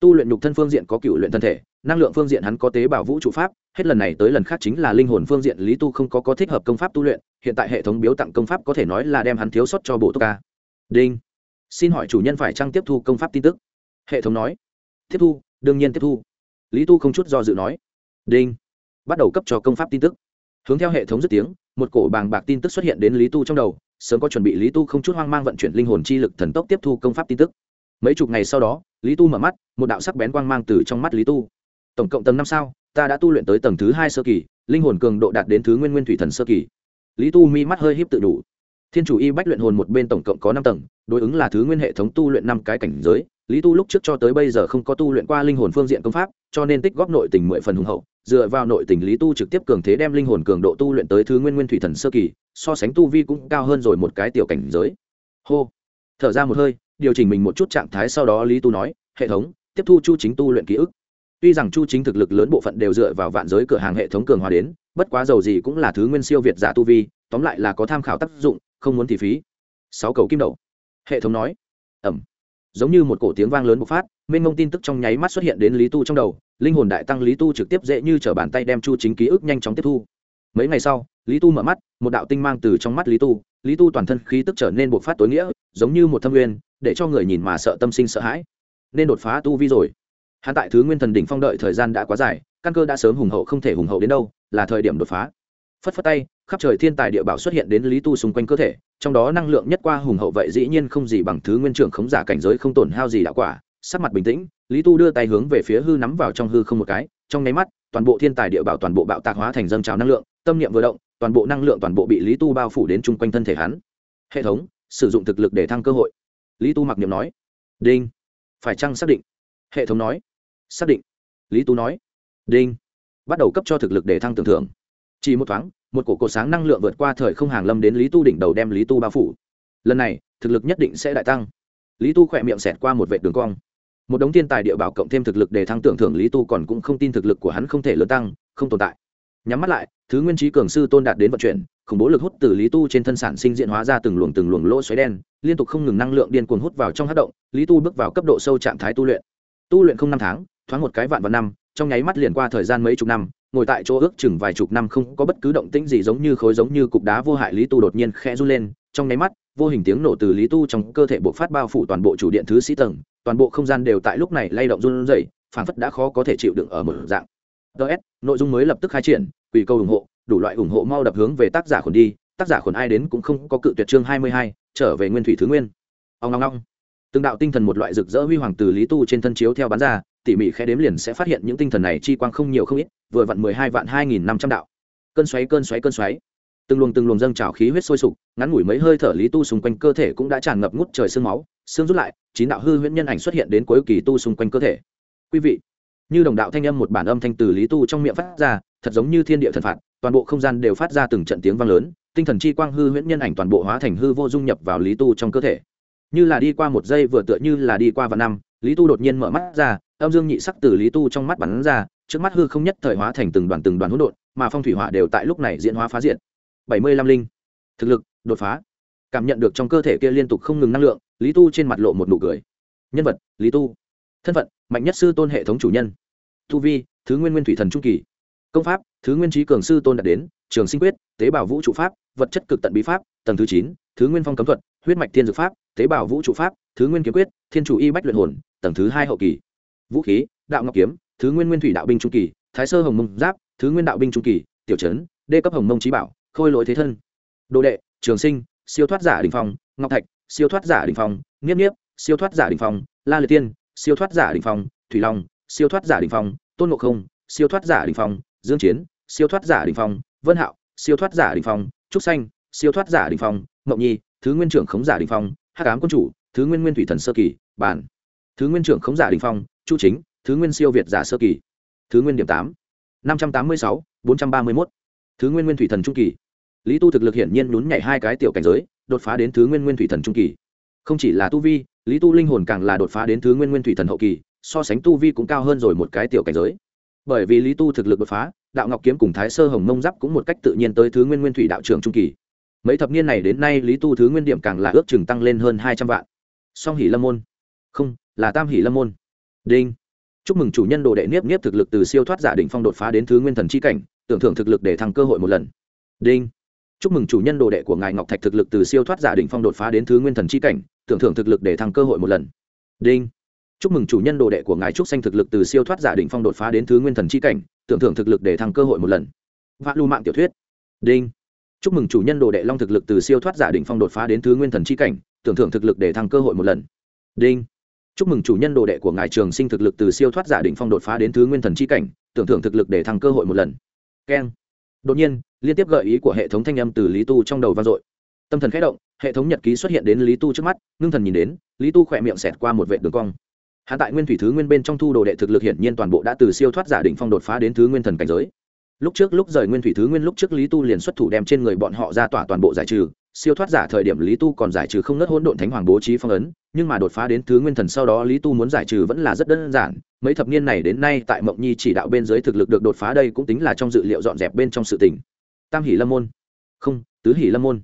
Tu luyện nhục thân phương diện có cựu luyện thân thể, năng lượng phương diện hắn có tế bào vũ trụ pháp, hết lần này tới lần khác chính là linh hồn phương diện lý tu không có có thích hợp công pháp tu luyện, hiện tại hệ thống biếu tặng công pháp có thể nói là đem hắn thiếu sót cho bộ tô ca. Đinh. Xin hỏi chủ nhân phải trăng tiếp thu công pháp tin tức? Hệ thống nói, tiếp thu, đương nhiên tiếp thu. Lý tu không chút do dự nói, đinh. Bắt đầu cấp cho công pháp tin tức. Hướng theo hệ thống dứt tiếng, một cổ bàng bạc tin tức xuất hiện đến lý tu trong đầu, sớm có chuẩn bị lý tu không chút hoang mang vận chuyển linh hồn chi lực thần tốc tiếp thu công pháp tin tức. Mấy chục ngày sau đó, lý tu mở mắt, một đạo sắc bén quang mang từ trong mắt lý tu. Tổng cộng tầng năm sao, ta đã tu luyện tới tầng thứ hai sơ kỳ, linh hồn cường độ đạt đến thứ nguyên nguyên thủy thần sơ kỳ. Lý tu mi mắt hơi híp tự đủ. Thiên chủ y bách luyện hồn một bên tổng cộng có năm tầng, đối ứng là thứ nguyên hệ thống tu luyện năm cái cảnh giới lý tu lúc trước cho tới bây giờ không có tu luyện qua linh hồn phương diện công pháp cho nên tích góp nội tình mười phần hùng hậu dựa vào nội tình lý tu trực tiếp cường thế đem linh hồn cường độ tu luyện tới thứ nguyên nguyên thủy thần sơ kỳ so sánh tu vi cũng cao hơn rồi một cái tiểu cảnh giới. Hô. Thở ra một hơi điều chỉnh mình một chút trạng thái sau đó lý tu nói hệ thống tiếp thu chu chính tu luyện ký ức. Tuy rằng chu chính thực lực lớn bộ phận đều dựa vào vạn giới cửa hàng hệ thống cường hóa đến bất quá dầu gì cũng là thứ nguyên siêu việt giả tu vi tóm lại là có tham khảo tác dụng không muốn thì phí. Sáu cầu kim đầu, hệ thống nói ẩm giống như một cổ tiếng vang lớn bộc phát, mênh mông tin tức trong nháy mắt xuất hiện đến lý tu trong đầu, linh hồn đại tăng lý tu trực tiếp dễ như t r ở bàn tay đem chu chính ký ức nhanh chóng tiếp thu. Mấy ngày sau, lý tu mở mắt, một đạo tinh mang từ trong mắt lý tu lý tu toàn thân khí tức trở nên bộc phát tối nghĩa, giống như một thâm nguyên, để cho người nhìn mà sợ tâm sinh sợ hãi. Nên đột phá tu vi rồi. Hắn tại thứ nguyên thần đỉnh phong đợi thời gian đã quá dài, căn cơ đã sớm hùng hậu không thể hùng hậu đến đâu, là thời điểm đột phá phất phất tay, khắp trời thiên tài địa bảo xuất hiện đến lý tu xung quanh cơ thể, trong đó năng lượng nhất qua hùng hậu vậy dĩ nhiên không gì bằng thứ nguyên trưởng khống giả cảnh giới không tổn hao gì đạo quả. Sắc mặt bình tĩnh, lý tu đưa tay hướng về phía hư nắm vào trong hư không một cái, trong nháy mắt, toàn bộ thiên tài địa bảo, toàn bộ bạo tạc hóa thành dâng trào năng lượng, tâm niệm vừa động, toàn bộ năng lượng, toàn bộ bị lý tu bao phủ đến chung quanh thân thể hắn. Hệ thống, sử dụng thực lực để thăng cơ hội. Lý tu mặc niệm nói, đinh. Phải chăng xác định? Hệ thống nói, xác định. Lý tu nói, đinh. Bắt đầu cấp cho thực lực để thăng tưởng thưởng chỉ một thoáng, một cổ cột sáng năng lượng vượt qua thời không hàng lâm đến lý tu đỉnh đầu đem lý tu bao phủ. Lần này, thực lực nhất định sẽ đại tăng. Lý tu khỏe miệng xẹt qua một vệ đường cong. Một đống thiên tài địa bảo cộng thêm thực lực để thăng tưởng thưởng lý tu còn cũng không tin thực lực của hắn không thể lớn tăng, không tồn tại. Nhắm mắt lại, thứ nguyên trí cường sư tôn đạt đến vận chuyển, khủng bố lực hút từ lý tu trên thân sản sinh diện hóa ra từng luồng từng luồng lỗ xoáy đen, liên tục không ngừng năng lượng điên cuồng hút vào trong hát động, lý tu bước vào cấp độ sâu trạng thái tu luyện. Tu luyện không năm tháng, thoáng một cái vạn và năm, trong nháy mắt liền qua thời gian mấy chục năm ngồi tại chỗ ước chừng vài chục năm không có bất cứ động tĩnh gì giống như khối giống như cục đá vô hại lý tu đột nhiên khẽ run lên, trong nháy mắt, vô hình tiếng nổ từ lý tu trong cơ thể bộc phát bao phủ toàn bộ chủ điện thứ sĩ tầng, toàn bộ không gian đều tại lúc này lay động run rẩy, phảng phất đã khó có thể chịu đựng ở một dạng. Ts nội dung mới lập tức khai triển, quỷ câu ủng hộ, đủ loại ủng hộ mau đập hướng về tác giả khuẩn đi, tác giả khuẩn ai đến cũng không có cự tuyệt chương hai mươi hai, trở về nguyên thủy thứ nguyên. Ông ngong ngong từng đạo tinh thần một loại rực rỡ huy hoàng từ lý tu trên thân chiếu theo bán ra tỉ mỉ khẽ đếm liền sẽ phát hiện những tinh thần này chi quang không nhiều không ít, vừa vặn mười hai vạn hai nghìn năm trăm đạo. Cơn xoáy cơn xoáy cơn xoáy. Từng luồng từng luồng dâng trào khí huyết sôi sục, ngắn ngủi mấy hơi thở lý tu xung quanh cơ thể cũng đã tràn ngập ngút trời sương máu xương rút lại, chín đạo hư huyễn nhân ảnh xuất hiện đến cuối kỳ tu xung quanh cơ thể. Quý vị, như đồng đạo thanh âm một bản âm thanh từ lý tu trong miệng phát ra, thật giống như thiên địa thần phạt, toàn bộ không gian đều phát ra từng trận tiếng vang lớn, tinh thần chi quang hư huyễn nhân ảnh toàn bộ hóa thành hư vô dung nhập vào lý tu trong cơ thể. Như là đi qua một giây vừa tựa như là đi qua vạn năm, lý tu đột nhiên mở mắt ra âm dương nhị sắc từ lý tu trong mắt bắn ra, trước mắt hư không nhất thời hóa thành từng đoàn từng đoàn hỗn độn, mà phong thủy hỏa đều tại lúc này diễn hóa phá diện bảy mươi lăm linh. Thực lực, đột phá. Cảm nhận được trong cơ thể kia liên tục không ngừng năng lượng, lý tu trên mặt lộ một nụ cười. Nhân vật, lý tu. Thân phận, mạnh nhất sư tôn hệ thống chủ nhân. Tu vi, thứ nguyên nguyên thủy thần trung kỳ. Công pháp, thứ nguyên trí cường sư tôn đạt đến, trường sinh quyết, tế bào vũ trụ pháp, vật chất cực tận bí pháp, tầng thứ chín, thứ nguyên phong cấm thuật, huyết mạch thiên dược pháp, tế bào vũ trụ pháp, thứ nguyên kiếm quyết, thiên chủ y bách luyện hồn, tầng thứ hai hậu kỳ vũ khí đạo ngọc kiếm thứ nguyên nguyên thủy đạo binh trung kỳ thái sơ hồng mông giáp thứ nguyên đạo binh trung kỳ tiểu trấn đê cấp hồng mông trí bảo khôi lỗi thế thân đồ đệ trường sinh siêu thoát giả đình phong ngọc thạch siêu thoát giả đình phong nghiếp nghiếp siêu thoát giả đình phong la liệt tiên siêu thoát giả đình phong thủy long siêu thoát giả đình phong tôn ngộ không siêu thoát giả đình phong dương chiến siêu thoát giả đình phong vân hạo siêu thoát giả đình phong trúc xanh siêu thoát giả đình phong ngọc nhi thứ nguyên trưởng khống giả đình phong hắc ám quân chủ thứ nguyên nguyên thủy thần sơ kỳ bản thứ nguyên trưởng khống giả đình phong, chu chính, thứ nguyên siêu việt giả sơ kỳ. Thứ nguyên điểm tám, năm trăm tám mươi sáu, bốn trăm ba mươi mốt. Thứ nguyên nguyên thủy thần trung kỳ. Lý tu thực lực hiển nhiên nhún nhảy hai cái tiểu cảnh giới, đột phá đến thứ nguyên nguyên thủy thần trung kỳ. Không chỉ là tu vi, lý tu linh hồn càng là đột phá đến thứ nguyên nguyên thủy thần hậu kỳ, so sánh tu vi cũng cao hơn rồi một cái tiểu cảnh giới. Bởi vì lý tu thực lực đột phá, đạo ngọc kiếm cùng thái sơ hồng mông giáp cũng một cách tự nhiên tới thứ nguyên nguyên thủy đạo trường trung kỳ. Mấy thập niên này đến nay, lý tu thứ nguyên điểm càng là ước chừng tăng lên hơn hai trăm vạn. Song hỷ lâm môn. Không là tam hỷ lâm môn. Đinh. Chúc mừng chủ nhân đồ đệ niếp niếp thực lực từ siêu thoát giả đỉnh phong đột phá đến thứ nguyên thần c h i cảnh, tưởng thưởng thực lực để thăng cơ hội một lần. Đinh. Chúc mừng chủ nhân đồ đệ của ngài ngọc thạch thực lực từ siêu thoát giả đỉnh phong đột phá đến thứ nguyên thần c h i cảnh, tưởng thưởng thực lực để thăng cơ hội một lần. Đinh. Chúc mừng chủ nhân đồ đệ của ngài trúc xanh thực lực từ siêu thoát giả đỉnh phong đột phá đến thứ nguyên thần chi cảnh, tưởng thưởng thực lực để thăng cơ hội một lần. Vạ lưu mạng tiểu thuyết. Đinh. Chúc mừng chủ nhân đồ đệ long thực lực từ siêu thoát giả đỉnh phong đột phá đến thứ nguyên thần chi cảnh, tưởng thưởng thực lực để thăng cơ hội một lần. Đinh chúc mừng chủ nhân đồ đệ của ngài trường sinh thực lực từ siêu thoát giả định phong đột phá đến thứ nguyên thần chi cảnh, tưởng thưởng thực lực để thăng cơ hội một lần. Keng. Đột nhiên, liên tiếp gợi ý của hệ thống thanh âm từ lý tu trong đầu vang dội. Tâm thần khẽ động, hệ thống nhật ký xuất hiện đến lý tu trước mắt, ngưng thần nhìn đến, lý tu khỏe miệng xẹt qua một vệ đường cong. Hạ tại nguyên thủy thứ nguyên bên trong thu đồ đệ thực lực hiển nhiên toàn bộ đã từ siêu thoát giả định phong đột phá đến thứ nguyên thần cảnh giới. Lúc trước, lúc rời nguyên thủy thứ nguyên, lúc trước lý tu liền xuất thủ đem trên người bọn họ ra tỏa toàn bộ giải trừ siêu thoát giả thời điểm lý tu còn giải trừ không nớt hỗn độn thánh hoàng bố trí phong ấn, nhưng mà đột phá đến thứ nguyên thần sau đó lý tu muốn giải trừ vẫn là rất đơn giản. Mấy thập niên này đến nay tại mộng nhi chỉ đạo bên dưới thực lực được đột phá đây cũng tính là trong dự liệu dọn dẹp bên trong sự tỉnh tam hỷ lâm môn. Không, tứ hỷ lâm môn.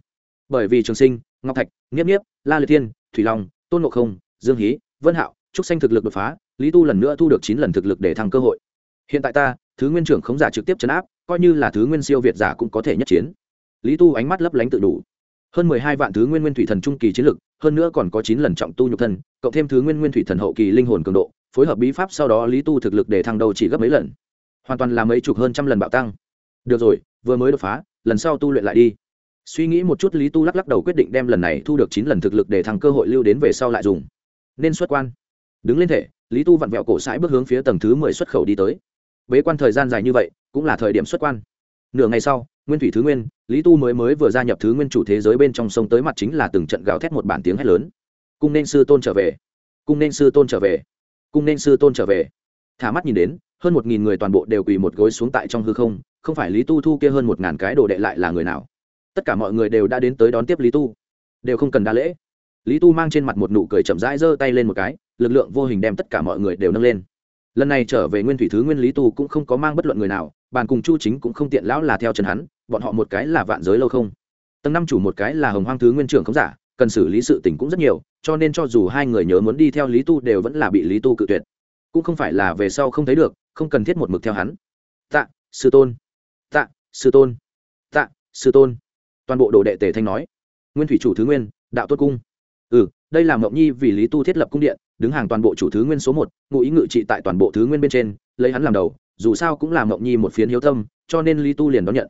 Bởi vì trường sinh, ngọc thạch, nghiếp nghiếp, la liệt thiên, thủy long, tôn ngộ không, dương hí, vân hạo, trúc xanh thực lực đột phá, lý tu lần nữa thu được chín lần thực lực để thăng cơ hội. Hiện tại ta, thứ nguyên trưởng khống giả trực tiếp chấn áp, coi như là thứ nguyên siêu việt giả cũng có thể nhất chiến. Lý tu ánh mắt lấp lánh tự đủ hơn mười hai vạn thứ nguyên nguyên thủy thần trung kỳ chiến lực, hơn nữa còn có chín lần trọng tu nhục thân, cộng thêm thứ nguyên nguyên thủy thần hậu kỳ linh hồn cường độ, phối hợp bí pháp sau đó lý tu thực lực để thăng đầu chỉ gấp mấy lần. Hoàn toàn là mấy chục hơn trăm lần bạo tăng. Được rồi, vừa mới đột phá, lần sau tu luyện lại đi. Suy nghĩ một chút, lý tu lắc lắc đầu quyết định đem lần này thu được chín lần thực lực để thăng cơ hội lưu đến về sau lại dùng. Nên xuất quan. Đứng lên thể, lý tu vặn vẹo cổ sãi bước hướng phía tầng thứ mười xuất khẩu đi tới. Bế quan thời gian dài như vậy, cũng là thời điểm xuất quan nửa ngày sau, nguyên thủy thứ nguyên, lý tu mới mới vừa gia nhập thứ nguyên chủ thế giới bên trong sông tới mặt chính là từng trận gào thét một bản tiếng hét lớn. Cung nên sư tôn trở về. Cung nên sư tôn trở về. Cung nên sư tôn trở về. Thả mắt nhìn đến, hơn một nghìn người toàn bộ đều quỳ một gối xuống tại trong hư không không phải lý tu thu kia hơn một ngàn cái đồ đệ lại là người nào. Tất cả mọi người đều đã đến tới đón tiếp lý tu. Đều không cần đa lễ. Lý tu mang trên mặt một nụ cười chậm rãi giơ tay lên một cái, lực lượng vô hình đem tất cả mọi người đều nâng lên. Lần này trở về nguyên thủy thứ nguyên, lý tu cũng không có mang bất luận người nào bàn cùng chu chính cũng không tiện lão là theo chân hắn, bọn họ một cái là vạn giới lâu không. Tầng năm chủ một cái là hồng hoang thứ nguyên trưởng không giả, cần xử lý sự tình cũng rất nhiều, cho nên cho dù hai người nhớ muốn đi theo lý tu đều vẫn là bị lý tu cự tuyệt. Cũng không phải là về sau không thấy được, không cần thiết một mực theo hắn. Tạ, sư tôn. Tạ, sư tôn. Tạ, sư tôn. Toàn bộ đồ đệ tề thanh nói. Nguyên thủy chủ thứ nguyên, đạo tốt cung. Ừ đây là mộng nhi vì lý tu thiết lập cung điện, đứng hàng toàn bộ chủ thứ nguyên số một, ngụ ý ngự trị tại toàn bộ thứ nguyên bên trên, lấy hắn làm đầu dù sao cũng là mộng nhi một phiến hiếu tâm, cho nên lý tu liền đón nhận.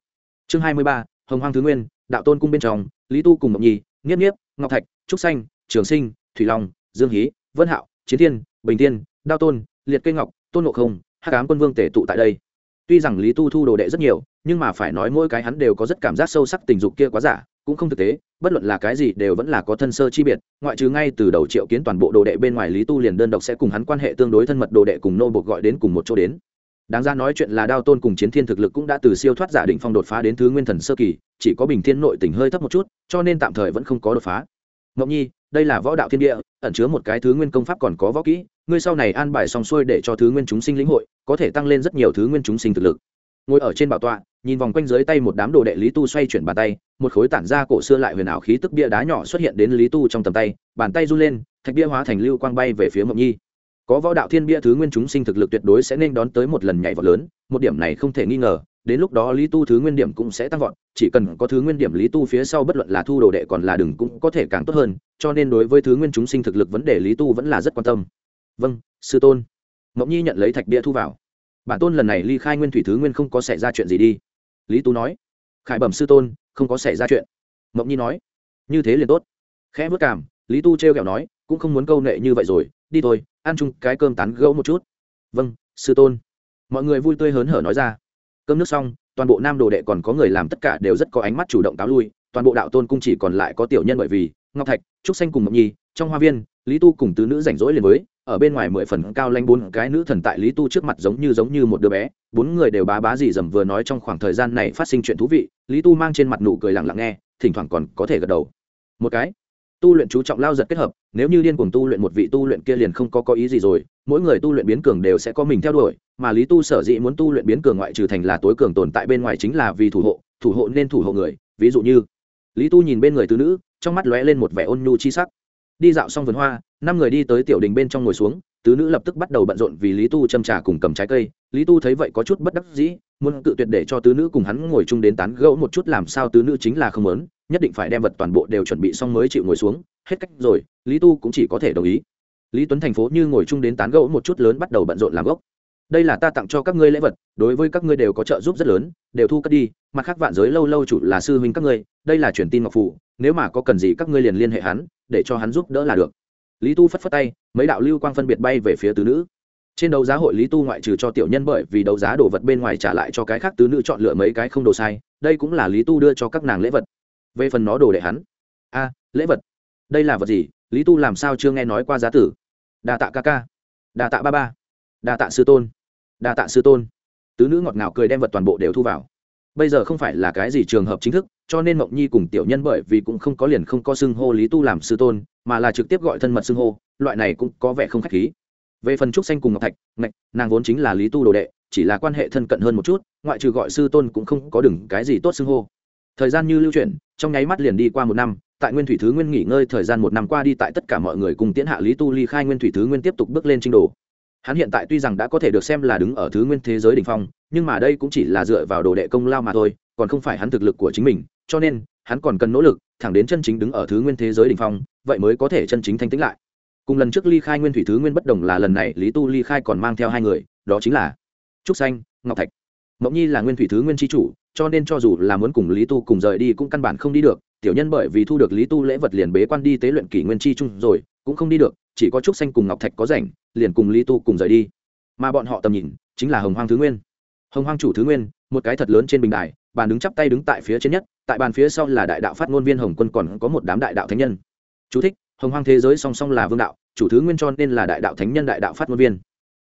Chương hai mươi ba, hồng hoang thứ nguyên, đạo tôn cung bên trong, lý tu cùng mộng nhi, nghiếp nghiếp, ngọc thạch, trúc xanh, trường sinh, thủy long, dương hí, vân hạo, chiến thiên, bình tiên đao tôn, liệt cây ngọc, tôn ngộ không, hắc ám quân vương tể tụ tại đây. Tuy rằng lý tu thu đồ đệ rất nhiều, nhưng mà phải nói mỗi cái hắn đều có rất cảm giác sâu sắc tình dục kia quá giả, cũng không thực tế, bất luận là cái gì đều vẫn là có thân sơ chi biệt, ngoại trừ ngay từ đầu triệu kiến toàn bộ đồ đệ bên ngoài lý tu liền đơn độc sẽ cùng hắn quan hệ tương đối thân mật đồ đệ cùng nô bộc gọi đến cùng một chỗ đến đáng ra nói chuyện là đao tôn cùng chiến thiên thực lực cũng đã từ siêu thoát giả định phong đột phá đến thứ nguyên thần sơ kỳ, chỉ có bình thiên nội tình hơi thấp một chút, cho nên tạm thời vẫn không có đột phá. Ngẫu nhi, đây là võ đạo thiên địa, ẩn chứa một cái thứ nguyên công pháp còn có võ kỹ, ngươi sau này an bài xong xuôi để cho thứ nguyên chúng sinh lĩnh hội, có thể tăng lên rất nhiều thứ nguyên chúng sinh thực lực. Ngồi ở trên bảo tọa, nhìn vòng quanh dưới tay một đám đồ đệ lý tu xoay chuyển bàn tay, một khối tản ra cổ xưa lại huyền ảo khí tức bia đá nhỏ xuất hiện đến lý tu trong tầm tay, bàn tay run lên, thạch bia hóa thành lưu quang bay về phía mộng nhi có võ đạo thiên bia thứ nguyên chúng sinh thực lực tuyệt đối sẽ nên đón tới một lần nhảy vọt lớn, một điểm này không thể nghi ngờ, đến lúc đó lý tu thứ nguyên điểm cũng sẽ tăng vọt, chỉ cần có thứ nguyên điểm lý tu phía sau bất luận là thu đồ đệ còn là đừng cũng có thể càng tốt hơn, cho nên đối với thứ nguyên chúng sinh thực lực vấn đề lý tu vẫn là rất quan tâm. Vâng sư tôn. Mộng nhi nhận lấy thạch bia thu vào. Bản tôn lần này ly khai nguyên thủy thứ nguyên không có xảy ra chuyện gì đi. Lý tu nói. Khải bẩm sư tôn, không có xảy ra chuyện. Mộng nhi nói. Như thế liền tốt. Khẽ vất cảm lý tu t r e o kẹo nói, cũng không muốn câu nệ như vậy rồi đi thôi, ăn chung cái cơm tán gẫu một chút. Vâng sư tôn. Mọi người vui tươi hớn hở nói ra. Cơm nước xong, toàn bộ nam đồ đệ còn có người làm tất cả đều rất có ánh mắt chủ động cáo lui, toàn bộ đạo tôn cung chỉ còn lại có tiểu nhân bởi vì ngọc thạch, trúc xanh cùng ngọc nhi, trong hoa viên, lý tu cùng tứ nữ rảnh rỗi liền với, ở bên ngoài mười phần cao lanh bốn cái nữ thần tại lý tu trước mặt giống như giống như một đứa bé, bốn người đều bá bá gì dầm vừa nói trong khoảng thời gian này phát sinh chuyện thú vị, lý tu mang trên mặt nụ cười lặng lặng nghe, thỉnh thoảng còn có thể gật đầu. Một cái tu luyện chú trọng lao giật kết hợp, nếu như điên cuồng tu luyện một vị tu luyện kia liền không có có ý gì rồi, mỗi người tu luyện biến cường đều sẽ có mình theo đuổi, mà lý tu sở dĩ muốn tu luyện biến cường ngoại trừ thành là tối cường tồn tại bên ngoài chính là vì thủ hộ thủ hộ nên thủ hộ người, ví dụ như, lý tu nhìn bên người tứ nữ, trong mắt lóe lên một vẻ ôn nhu chi sắc. Đi dạo xong vườn hoa, năm người đi tới tiểu đình bên trong ngồi xuống, tứ nữ lập tức bắt đầu bận rộn vì lý tu châm trà cùng cầm trái cây. Lý tu thấy vậy có chút bất đắc dĩ, muốn tự tuyệt để cho tứ nữ cùng hắn ngồi chung đến tán gẫu một chút làm sao tứ nữ chính là không lớn nhất định phải đem vật toàn bộ đều chuẩn bị xong mới chịu ngồi xuống, hết cách rồi, lý tu cũng chỉ có thể đồng ý. Lý tuấn thành phố như ngồi chung đến tán gẫu một chút lớn bắt đầu bận rộn làm gốc. Đây là ta tặng cho các ngươi lễ vật, đối với các ngươi đều có trợ giúp rất lớn, đều thu cất đi, mặt khác vạn giới lâu lâu chủ là sư huynh các ngươi, đây là truyền tin ngọc phụ nếu mà có cần gì các ngươi liền liên hệ hắn, để cho hắn giúp đỡ là được. Lý tu phất phất tay, mấy đạo lưu quang phân biệt bay về phía tứ nữ. Trên đấu giá hội lý tu ngoại trừ cho tiểu nhân bởi vì đấu giá đồ vật bên ngoài trả lại cho cái khác tứ nữ chọn lựa mấy cái không đồ sai, đây cũng là lý tu đưa cho các nàng lễ vật về phần nó đồ đệ hắn. A, lễ vật. Đây là vật gì? Lý tu làm sao chưa nghe nói qua giá tử? Đa tạ ca ca. Đa tạ ba ba. Đa tạ sư tôn. Đa tạ sư tôn. Tứ nữ ngọt ngào cười đem vật toàn bộ đều thu vào. Bây giờ không phải là cái gì trường hợp chính thức, cho nên mộng nhi cùng tiểu nhân bởi vì cũng không có liền không có xưng hô lý tu làm sư tôn, mà là trực tiếp gọi thân mật xưng hô, loại này cũng có vẻ không k h á c h khí. Về phần trúc xanh cùng ngọc thạch, ngạch, nàng vốn chính là lý tu đồ đệ, chỉ là quan hệ thân cận hơn một chút, ngoại trừ gọi sư tôn cũng không có đừng cái gì tốt xưng hô. Thời gian như lưu chuyển trong nháy mắt liền đi qua một năm, tại nguyên thủy thứ nguyên nghỉ ngơi thời gian một năm qua đi tại tất cả mọi người cùng tiến hạ lý tu ly khai nguyên thủy thứ nguyên tiếp tục bước lên trình đồ hắn hiện tại tuy rằng đã có thể được xem là đứng ở thứ nguyên thế giới đ ỉ n h phong, nhưng mà đây cũng chỉ là dựa vào đồ đệ công lao mà thôi, còn không phải hắn thực lực của chính mình, cho nên, hắn còn cần nỗ lực, thẳng đến chân chính đứng ở thứ nguyên thế giới đ ỉ n h phong, vậy mới có thể chân chính thanh tĩnh lại. Cùng lần trước ly khai nguyên thủy thứ nguyên bất đồng là lần này lý tu ly khai còn mang theo hai người, đó chính là trúc xanh, ngọc thạch. Mộng nhi là nguyên thủy thứ nguyên tri chủ cho nên cho dù là muốn cùng lý tu cùng rời đi cũng căn bản không đi được. Tiểu nhân bởi vì thu được lý tu lễ vật liền bế quan đi tế luyện kỷ nguyên chi chung rồi cũng không đi được chỉ có trúc xanh cùng ngọc thạch có rảnh liền cùng lý tu cùng rời đi. Mà bọn họ tầm nhìn chính là hồng hoang thứ nguyên. Hồng hoang chủ thứ nguyên một cái thật lớn trên bình đài bàn đứng chắp tay đứng tại phía trên nhất tại bàn phía sau là đại đạo phát ngôn viên hồng quân còn có một đám đại đạo thánh nhân. Chú thích, hồng hoang thế giới song song là vương đạo chủ thứ nguyên cho nên là đại đạo thánh nhân đại đạo phát ngôn viên.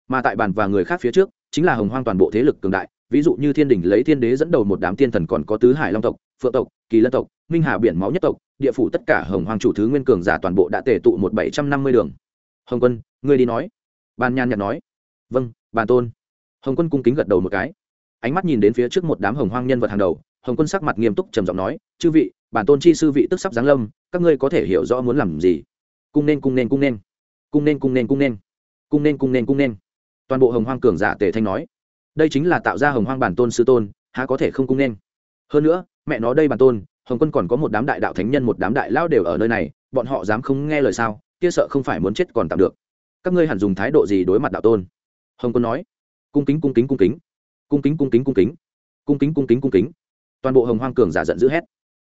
Mà tại bàn và người khác phía trước chính là hồng hoang toàn bộ thế lực cường đại ví dụ như thiên đình lấy thiên đế dẫn đầu một đám thiên thần còn có tứ hải long tộc, phượng tộc, kỳ lân tộc, minh hà biển máu nhất tộc, địa phủ tất cả hồng hoàng chủ thứ nguyên cường giả toàn bộ đã tề tụ một bảy trăm năm mươi đường. Hồng quân, ngươi đi nói. Bàn nhan nhạt nói. Vâng bàn tôn. Hồng quân cung kính gật đầu một cái. Ánh mắt nhìn đến phía trước một đám hồng hoang nhân vật hàng đầu, hồng quân sắc mặt nghiêm túc trầm giọng nói, chư vị bản tôn chi sư vị tức sắp giáng lâm, các ngươi có thể hiểu rõ muốn làm gì? Cung nên cung nên cung nên. Cung nên cung nên cung nên. Cung nên cung nên cung nên. Toàn bộ hồng hoang cường giả tề thanh nói đây chính là tạo ra hồng hoang bản tôn sư tôn, há có thể không cung nên? Hơn nữa, mẹ nó đây bản tôn, hồng quân còn có một đám đại đạo thánh nhân, một đám đại lao đều ở nơi này, bọn họ dám không nghe lời sao? Kia sợ không phải muốn chết còn tạm được. Các ngươi hẳn dùng thái độ gì đối mặt đạo tôn? Hồng quân nói. Cung kính cung kính cung kính. Cung kính cung kính cung kính. Cung kính cung kính cung kính. Toàn bộ hồng hoang cường giả giận dữ hét.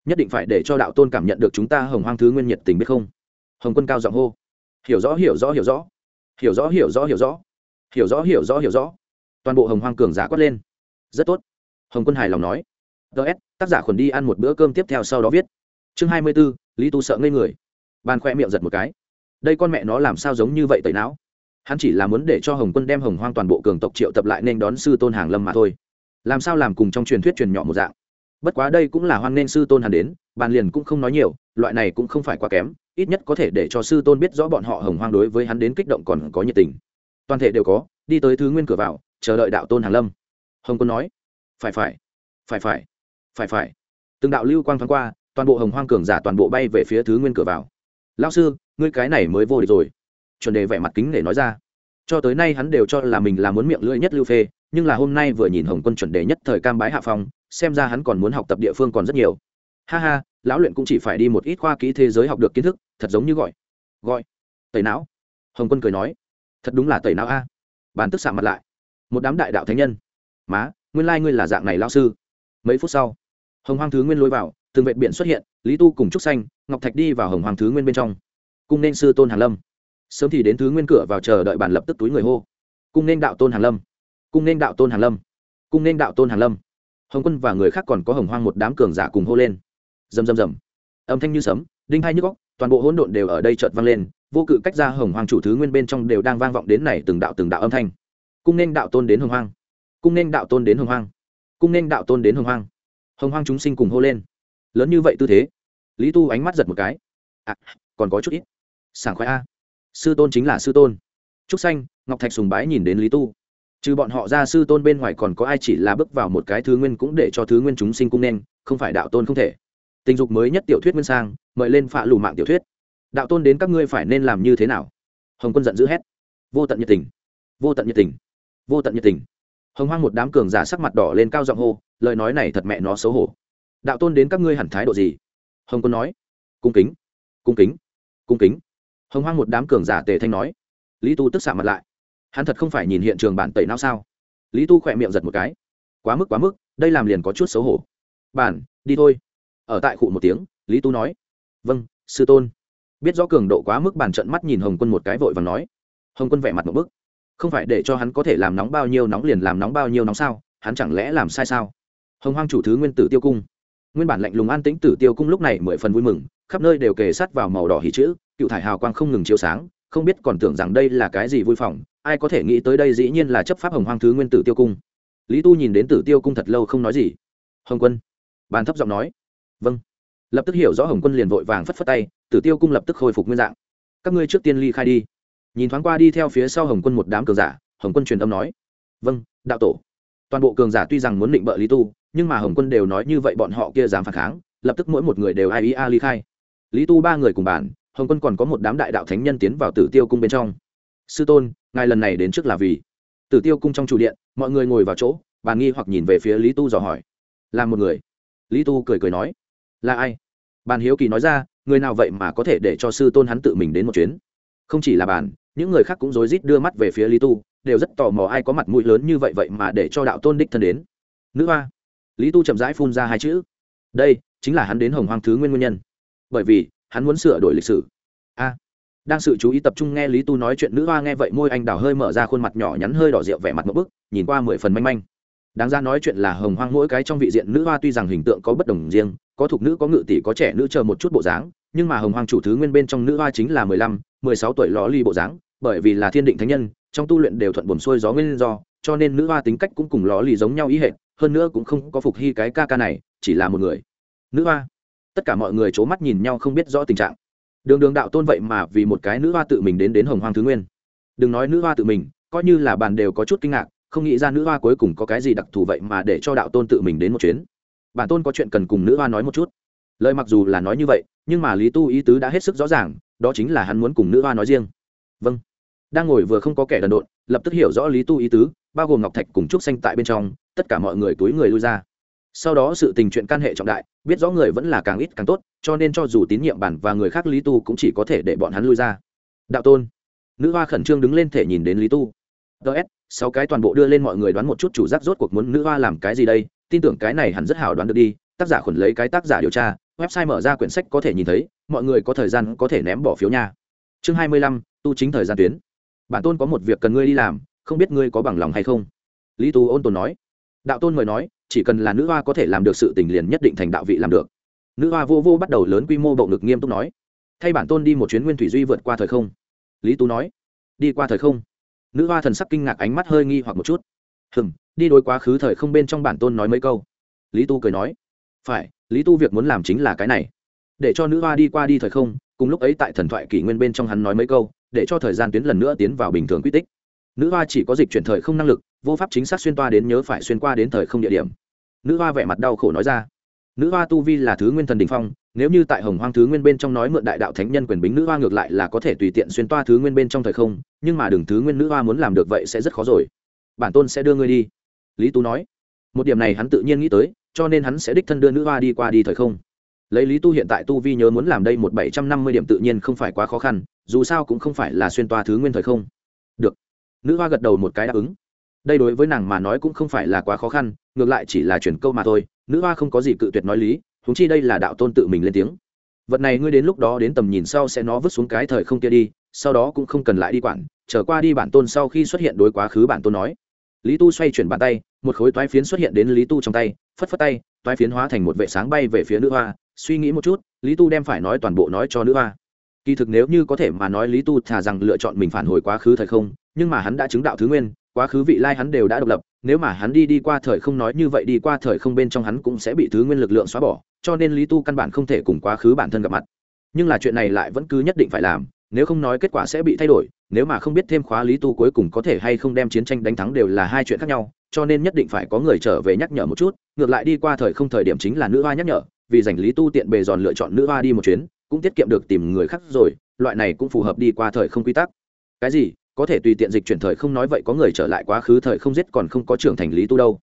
Nhất định phải để cho đạo tôn cảm nhận được chúng ta hồng hoang thứ nguyên nhiệt tình biết không? Hồng quân cao giọng hô. Hiểu rõ hiểu rõ hiểu rõ. Hiểu rõ hiểu rõ hiểu rõ. Hiểu rõ hiểu rõ hiểu rõ toàn bộ hồng hoang cường giả quát lên. Rất tốt. Hồng quân hài lòng nói. Ts tác giả khuẩn đi ăn một bữa cơm tiếp theo sau đó viết. Chương hai mươi b ố lý tu sợ ngây người. Bàn khoe miệng giật một cái. Đây con mẹ nó làm sao giống như vậy tẩy não? Hắn chỉ là muốn để cho hồng quân đem hồng hoang toàn bộ cường tộc triệu tập lại nên đón sư tôn hàng lâm mà thôi. Làm sao làm cùng trong truyền thuyết truyền nhỏ một dạng? Bất quá đây cũng là hoan nên sư tôn hắn đến, bàn liền cũng không nói nhiều, loại này cũng không phải quá kém, ít nhất có thể để cho sư tôn biết rõ bọn họ hồng hoang đối với hắn đến kích động còn có nhiệt tình. Toàn thể đều có, đi tới thứ nguyên cửa vào chờ đợi đạo tôn hàng lâm. Hồng quân nói, phải phải phải phải phải phải. Từng đạo lưu quang thoáng qua, toàn bộ hồng hoang cường giả toàn bộ bay về phía thứ nguyên cửa vào. Lao sư, ngươi cái này mới vô địch rồi. Chuẩn đề vẻ mặt kính để nói ra. Cho tới nay hắn đều cho là mình là muốn miệng lưỡi nhất lưu phê, nhưng là hôm nay vừa nhìn hồng quân chuẩn đề nhất thời cam bái hạ phong, xem ra hắn còn muốn học tập địa phương còn rất nhiều. Ha ha, lão luyện cũng chỉ phải đi một ít khoa kỹ thế giới học được kiến thức, thật giống như gọi gọi, tẩy não. Hồng quân cười nói, thật đúng là tẩy não a. Bán tức xạ mặt lại một đám đại đạo thánh nhân. Má, nguyên lai、like、ngươi là dạng này lao sư. Mấy phút sau, hồng hoang thứ nguyên lôi vào, từng vệ biển xuất hiện, lý tu cùng trúc xanh, ngọc thạch đi vào hồng hoàng thứ nguyên bên trong. Cung nên sư tôn hàn lâm. Sớm thì đến thứ nguyên cửa vào chờ đợi bàn lập tức túi người hô. Cung nên đạo tôn hàn lâm. Cung nên đạo tôn hàn lâm. Cung nên đạo tôn hàn lâm. Hồng quân và người khác còn có hồng hoang một đám cường giả cùng hô lên. Rầm rầm rầm. Âm thanh như sấm, đinh hai như góc toàn bộ hỗn độn đều ở đây chợt vang lên, vô cự cách ra hồng hoàng chủ thứ nguyên bên trong đều đang vang vọng đến này từng đạo từng đạo âm thanh cung nên đạo tôn đến hồng hoang. Cung nên đạo tôn đến hồng hoang. Cung nên đạo tôn đến hồng hoang. Hồng hoang chúng sinh cùng hô lên. Lớn như vậy tư thế. Lý tu ánh mắt giật một cái. À, còn có chút ít. Sảng khoái a. Sư tôn chính là sư tôn. Trúc xanh ngọc thạch sùng bái nhìn đến lý tu. Trừ bọn họ ra sư tôn bên ngoài còn có ai chỉ là bước vào một cái thứ nguyên cũng để cho thứ nguyên chúng sinh cung nên không phải đạo tôn không thể. Tình dục mới nhất tiểu thuyết nguyên sang mời lên phạ lù mạng tiểu thuyết. Đạo tôn đến các ngươi phải nên làm như thế nào? Hồng quân giận dữ hét. Vô tận nhiệt tình. Vô tận nhiệt tình vô tận nhiệt tình. Hồng hoang một đám cường giả sắc mặt đỏ lên cao giọng hô, lời nói này thật mẹ nó xấu hổ. Đạo tôn đến các ngươi hẳn thái độ gì? Hồng quân nói. Cung kính. Cung kính. Cung kính. Hồng hoang một đám cường giả tề thanh nói. Lý tu tức xạ mặt lại. Hắn thật không phải nhìn hiện trường bản tẩy não sao? Lý tu khỏe miệng giật một cái. Quá mức quá mức, đây làm liền có chút xấu hổ. Bản, đi thôi. Ở tại khu một tiếng, lý tu nói. Vâng sư tôn. Biết rõ cường độ quá mức bàn trận mắt nhìn hồng quân một cái vội và nói. Hồng quân vẻ mặt một bức không phải để cho hắn có thể làm nóng bao nhiêu nóng liền làm nóng bao nhiêu nóng sao, hắn chẳng lẽ làm sai sao? Hồng hoang chủ thứ nguyên tử tiêu cung. Nguyên bản lạnh lùng an tĩnh tử tiêu cung lúc này mười phần vui mừng, khắp nơi đều kề sát vào màu đỏ hỉ chữ, cựu thải hào quang không ngừng chiếu sáng, không biết còn tưởng rằng đây là cái gì vui phòng, ai có thể nghĩ tới đây dĩ nhiên là chấp pháp hồng hoang thứ nguyên tử tiêu cung. Lý tu nhìn đến tử tiêu cung thật lâu không nói gì. Hồng quân, bàn thấp giọng nói. Vâng. Lập tức hiểu rõ hồng quân liền vội vàng phất phất tay, tử tiêu cung lập tức khôi phục nguyên dạng. Các ngươi trước tiên ly khai đi nhìn thoáng qua đi theo phía sau hồng quân một đám cường giả, hồng quân truyền âm nói vâng đạo tổ. Toàn bộ cường giả tuy rằng muốn định bợ lý tu, nhưng mà hồng quân đều nói như vậy bọn họ kia dám phản kháng, lập tức mỗi một người đều ai ý a ly khai. Lý tu ba người cùng bản hồng quân còn có một đám đại đạo thánh nhân tiến vào tử tiêu cung bên trong. Sư tôn, ngài lần này đến trước là vì? Tử tiêu cung trong chủ điện, mọi người ngồi vào chỗ bàn nghi hoặc nhìn về phía lý tu dò hỏi. Là một người. Lý tu cười cười nói, là ai? Bàn hiếu kỳ nói ra, người nào vậy mà có thể để cho sư tôn hắn tự mình đến một chuyến? Không chỉ là bàn, những người khác cũng rối rít đưa mắt về phía lý tu, đều rất tò mò ai có mặt mũi lớn như vậy vậy mà để cho đạo tôn đích thân đến. Nữ hoa. Lý tu chậm rãi phun ra hai chữ. Đây chính là hắn đến hồng hoang thứ nguyên nguyên nhân. Bởi vì, hắn muốn sửa đổi lịch sử. A. Đang sự chú ý tập trung nghe lý tu nói chuyện, nữ hoa nghe vậy, môi anh đào hơi mở ra, khuôn mặt nhỏ nhắn hơi đỏ rượu, vẻ mặt một bức, nhìn qua mười phần manh manh đáng ra nói chuyện là hồng hoang mỗi cái trong vị diện nữ hoa tuy rằng hình tượng có bất đồng riêng, có thục nữ, có ngự tỷ, có trẻ nữ chờ một chút bộ dáng, nhưng mà hồng hoang chủ thứ nguyên bên trong nữ hoa chính là mười lăm, mười sáu tuổi ló ly bộ dáng, bởi vì là thiên định thánh nhân, trong tu luyện đều thuận buồn xuôi gió nguyên do, cho nên nữ hoa tính cách cũng cùng ló ly giống nhau ý hệ hơn nữa cũng không có phục hy cái ca ca này, chỉ là một người. Nữ hoa. Tất cả mọi người c h ố mắt nhìn nhau không biết rõ tình trạng. Đường đường đạo tôn vậy mà vì một cái nữ hoa tự mình đến đến hồng hoang thứ nguyên. Đừng nói nữ hoa tự mình, coi như là bàn đều có chút kinh ngạc không nghĩ ra nữ hoa cuối cùng có cái gì đặc thù vậy mà để cho đạo tôn tự mình đến một chuyến. Bản tôn có chuyện cần cùng nữ hoa nói một chút. Lời mặc dù là nói như vậy, nhưng mà lý tu ý tứ đã hết sức rõ ràng, đó chính là hắn muốn cùng nữ hoa nói riêng. Vâng. Đang ngồi vừa không có kẻ đần độn, lập tức hiểu rõ lý tu ý tứ, bao gồm ngọc thạch cùng trúc xanh tại bên trong, tất cả mọi người túi người lui ra. Sau đó sự tình chuyện can hệ trọng đại, biết rõ người vẫn là càng ít càng tốt, cho nên cho dù tín nhiệm bản và người khác lý tu cũng chỉ có thể để bọn hắn lui ra. Đạo tôn. Nữ hoa khẩn trương đứng lên thể nhìn đến lý tu. Ts sáu cái toàn bộ đưa lên mọi người đoán một chút chủ giác rốt cuộc muốn nữ hoa làm cái gì đây, tin tưởng cái này hẳn rất hào đoán được đi, tác giả khuẩn lấy cái tác giả điều tra, website mở ra quyển sách có thể nhìn thấy, mọi người có thời gian có thể ném bỏ phiếu nha. Chương hai mươi lăm, tu chính thời gian tuyến. Bản tôn có một việc cần ngươi đi làm, không biết ngươi có bằng lòng hay không? Lý tú ôn tồn nói. Đạo tôn mời nói, chỉ cần là nữ hoa có thể làm được sự tình liền nhất định thành đạo vị làm được. Nữ hoa vô vô bắt đầu lớn quy mô bộ ngực nghiêm túc nói. Thay bản tôn đi một chuyến nguyên thủy duy vượt qua thời không. Lý tú nói. Đi qua thời không nữ hoa thần sắc kinh ngạc ánh mắt hơi nghi hoặc một chút. Hừng đi đối quá khứ thời không bên trong bản tôn nói mấy câu. Lý tu cười nói. Phải, lý tu việc muốn làm chính là cái này. Để cho nữ hoa đi qua đi thời không, cùng lúc ấy tại thần thoại kỷ nguyên bên trong hắn nói mấy câu, để cho thời gian tuyến lần nữa tiến vào bình thường quy tích. Nữ hoa chỉ có dịch chuyển thời không năng lực, vô pháp chính xác xuyên toa đến nhớ phải xuyên qua đến thời không địa điểm. Nữ hoa vẻ mặt đau khổ nói ra. Nữ hoa tu vi là thứ nguyên thần đình phong nếu như tại hồng hoang thứ nguyên bên trong nói mượn đại đạo thánh nhân quyền bính nữ hoa ngược lại là có thể tùy tiện xuyên toa thứ nguyên bên trong thời không, nhưng mà đường thứ nguyên nữ hoa muốn làm được vậy sẽ rất khó rồi. Bản tôn sẽ đưa ngươi đi. Lý tú nói. Một điểm này hắn tự nhiên nghĩ tới, cho nên hắn sẽ đích thân đưa nữ hoa đi qua đi thời không. Lấy lý tu hiện tại tu vi nhớ muốn làm đây một bảy trăm năm mươi điểm tự nhiên không phải quá khó khăn, dù sao cũng không phải là xuyên toa thứ nguyên thời không. Được. Nữ hoa gật đầu một cái đáp ứng. Đây đối với nàng mà nói cũng không phải là quá khó khăn, ngược lại chỉ là chuyển câu mà thôi, nữ hoa không có gì cự tuyệt nói lý huống chi đây là đạo tôn tự mình lên tiếng. Vật này ngươi đến lúc đó đến tầm nhìn sau sẽ nó vứt xuống cái thời không kia đi, sau đó cũng không cần lại đi quản trở qua đi bản tôn sau khi xuất hiện đối quá khứ bản tôn nói. Lý tu xoay chuyển bàn tay, một khối toái phiến xuất hiện đến lý tu trong tay, phất phất tay, toái phiến hóa thành một vệ sáng bay về phía nữ hoa. Suy nghĩ một chút, lý tu đem phải nói toàn bộ nói cho nữ hoa. Kỳ thực nếu như có thể mà nói lý tu thà rằng lựa chọn mình phản hồi quá khứ thời không, nhưng mà hắn đã chứng đạo thứ nguyên, quá khứ vị lai hắn đều đã độc lập nếu mà hắn đi đi qua thời không nói như vậy đi qua thời không bên trong hắn cũng sẽ bị thứ nguyên lực lượng xóa bỏ, cho nên lý tu căn bản không thể cùng quá khứ bản thân gặp mặt. Nhưng là chuyện này lại vẫn cứ nhất định phải làm, nếu không nói kết quả sẽ bị thay đổi, nếu mà không biết thêm khóa lý tu cuối cùng có thể hay không đem chiến tranh đánh thắng đều là hai chuyện khác nhau, cho nên nhất định phải có người trở về nhắc nhở một chút, ngược lại đi qua thời không thời điểm chính là nữ hoa nhắc nhở, vì giành lý tu tiện bề giòn lựa chọn nữ hoa đi một chuyến, cũng tiết kiệm được tìm người khác rồi, loại này cũng phù hợp đi qua thời không quy tắc. Cái gì? Có thể tùy tiện dịch chuyển thời không nói vậy có người trở lại quá khứ thời không giết còn không có trưởng thành lý tu đâu.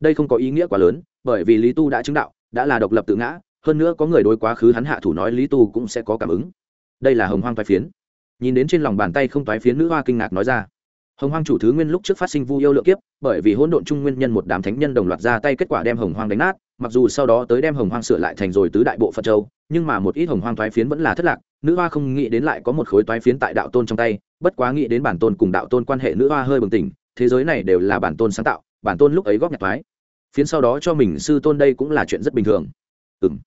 Đây không có ý nghĩa quá lớn, bởi vì lý tu đã chứng đạo, đã là độc lập tự ngã, hơn nữa có người đối quá khứ hắn hạ thủ nói lý tu cũng sẽ có cảm ứng. Đây là hồng hoang toái phiến. Nhìn đến trên lòng bàn tay không toái phiến nữ hoa kinh ngạc nói ra. Hồng hoang chủ thứ nguyên lúc trước phát sinh vu yêu lượng kiếp, bởi vì hỗn độn trung nguyên nhân một đám thánh nhân đồng loạt ra tay kết quả đem hồng hoang đánh nát, mặc dù sau đó tới đem hồng hoang sửa lại thành rồi tứ đại bộ phật châu, nhưng mà một ít hồng hoang toái phiến vẫn là thất lạc, nữ hoa không nghĩ đến lại có một khối toái phiến tại đạo tôn trong tay bất quá nghĩ đến bản tôn cùng đạo tôn quan hệ nữ hoa hơi bừng tỉnh thế giới này đều là bản tôn sáng tạo bản tôn lúc ấy góp nhặt thoái, phiến sau đó cho mình sư tôn đây cũng là chuyện rất bình thường. Ừ m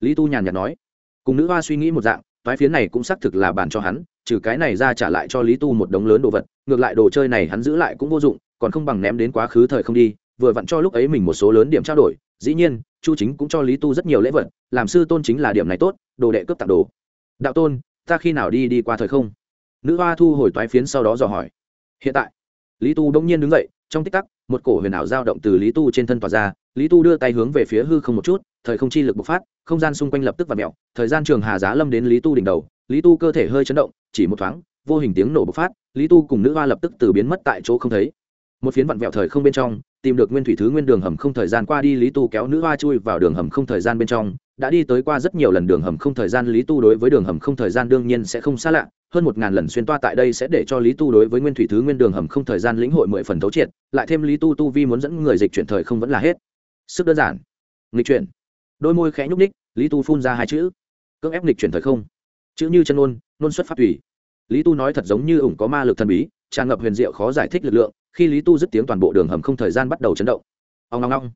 lý tu nhàn nhạt nói. Cùng nữ hoa suy nghĩ một dạng thoái phiến này cũng xác thực là bản cho hắn trừ cái này ra trả lại cho lý tu một đống lớn đồ vật ngược lại đồ chơi này hắn giữ lại cũng vô dụng còn không bằng ném đến quá khứ thời không đi vừa vặn cho lúc ấy mình một số lớn điểm trao đổi. Dĩ nhiên chu chính cũng cho lý tu rất nhiều lễ vật làm sư tôn chính là điểm này tốt đồ đệ cướp tặng đồ. Đạo tôn ta khi nào đi đi qua thời không? Nữ hoa thu hồi toái phiến sau đó dò hỏi. Hiện tại, lý tu đông nhiên đứng dậy, trong tích tắc, một cổ huyền ảo dao động từ lý tu trên thân tỏa ra, lý tu đưa tay hướng về phía hư không một chút, thời không chi lực bộc phát, không gian xung quanh lập tức v ặ mẹo thời gian trường hà giá lâm đến lý tu đỉnh đầu, lý tu cơ thể hơi chấn động, chỉ một thoáng, vô hình tiếng nổ bộc phát, lý tu cùng nữ hoa lập tức từ biến mất tại chỗ không thấy. Một phiến vặn vẹo thời không bên trong, tìm được nguyên thủy thứ nguyên đường hầm không thời gian qua đi, lý tu kéo nữ hoa chui vào đường hầm không thời gian bên trong đã đi tới qua rất nhiều lần đường hầm không thời gian, lý tu đối với đường hầm không thời gian đương nhiên sẽ không xa lạ. Hơn một ngàn lần xuyên toa tại đây sẽ để cho lý tu đối với nguyên thủy thứ nguyên đường hầm không thời gian lĩnh hội mười phần thấu triệt, lại thêm lý tu tu vi muốn dẫn người dịch chuyển thời không vẫn là hết. Sức đơn giản. Nghịch chuyển. Đôi môi khẽ nhúc ních lý tu phun ra hai chữ. Cưỡng ép nghịch chuyển thời không. Chữ như chân ôn, nôn xuất phát tùy. Lý tu nói thật giống như ủng có ma lực thần bí, tràn ngập huyền diệu khó giải thích lực lượng, khi lý tu dứt tiếng toàn bộ đường hầm không thời gian bắt đầu chấn động. Ông long long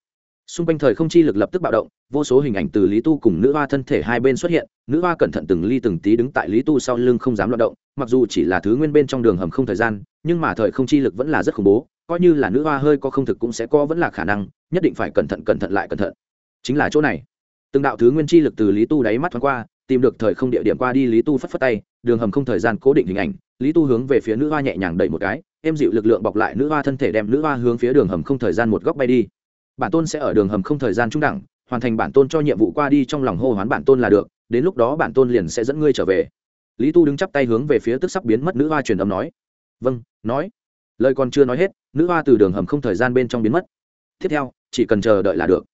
xung quanh thời không chi lực lập tức bạo động, vô số hình ảnh từ lý tu cùng nữ hoa thân thể hai bên xuất hiện, nữ hoa cẩn thận từng ly từng tí đứng tại lý tu sau lưng không dám loạt động, mặc dù chỉ là thứ nguyên bên trong đường hầm không thời gian, nhưng mà thời không chi lực vẫn là rất khủng bố, coi như là nữ hoa hơi có không thực cũng sẽ có vẫn là khả năng, nhất định phải cẩn thận cẩn thận lại cẩn thận. Chính là chỗ này. Từng đạo thứ nguyên chi lực từ lý tu đáy mắt thoáng qua, tìm được thời không địa điểm qua đi, lý tu phất phất tay, đường hầm không thời gian cố định hình ảnh, lý tu hướng về phía nữ hoa nhẹ nhàng đẩy một cái em dịu lực lượng bọc lại nữ hoa thân thể đem nữ hoa hướng phía đường hầm không thời gian một góc bay đi bản tôn sẽ ở đường hầm không thời gian trung đẳng, hoàn thành bản tôn cho nhiệm vụ qua đi trong lòng hô hoán bản tôn là được, đến lúc đó bản tôn liền sẽ dẫn ngươi trở về. Lý tu đứng chắp tay hướng về phía tức sắp biến mất nữ hoa truyền âm nói. Vâng nói. Lời còn chưa nói hết, nữ hoa từ đường hầm không thời gian bên trong biến mất. Tiếp theo, chỉ cần chờ đợi là được.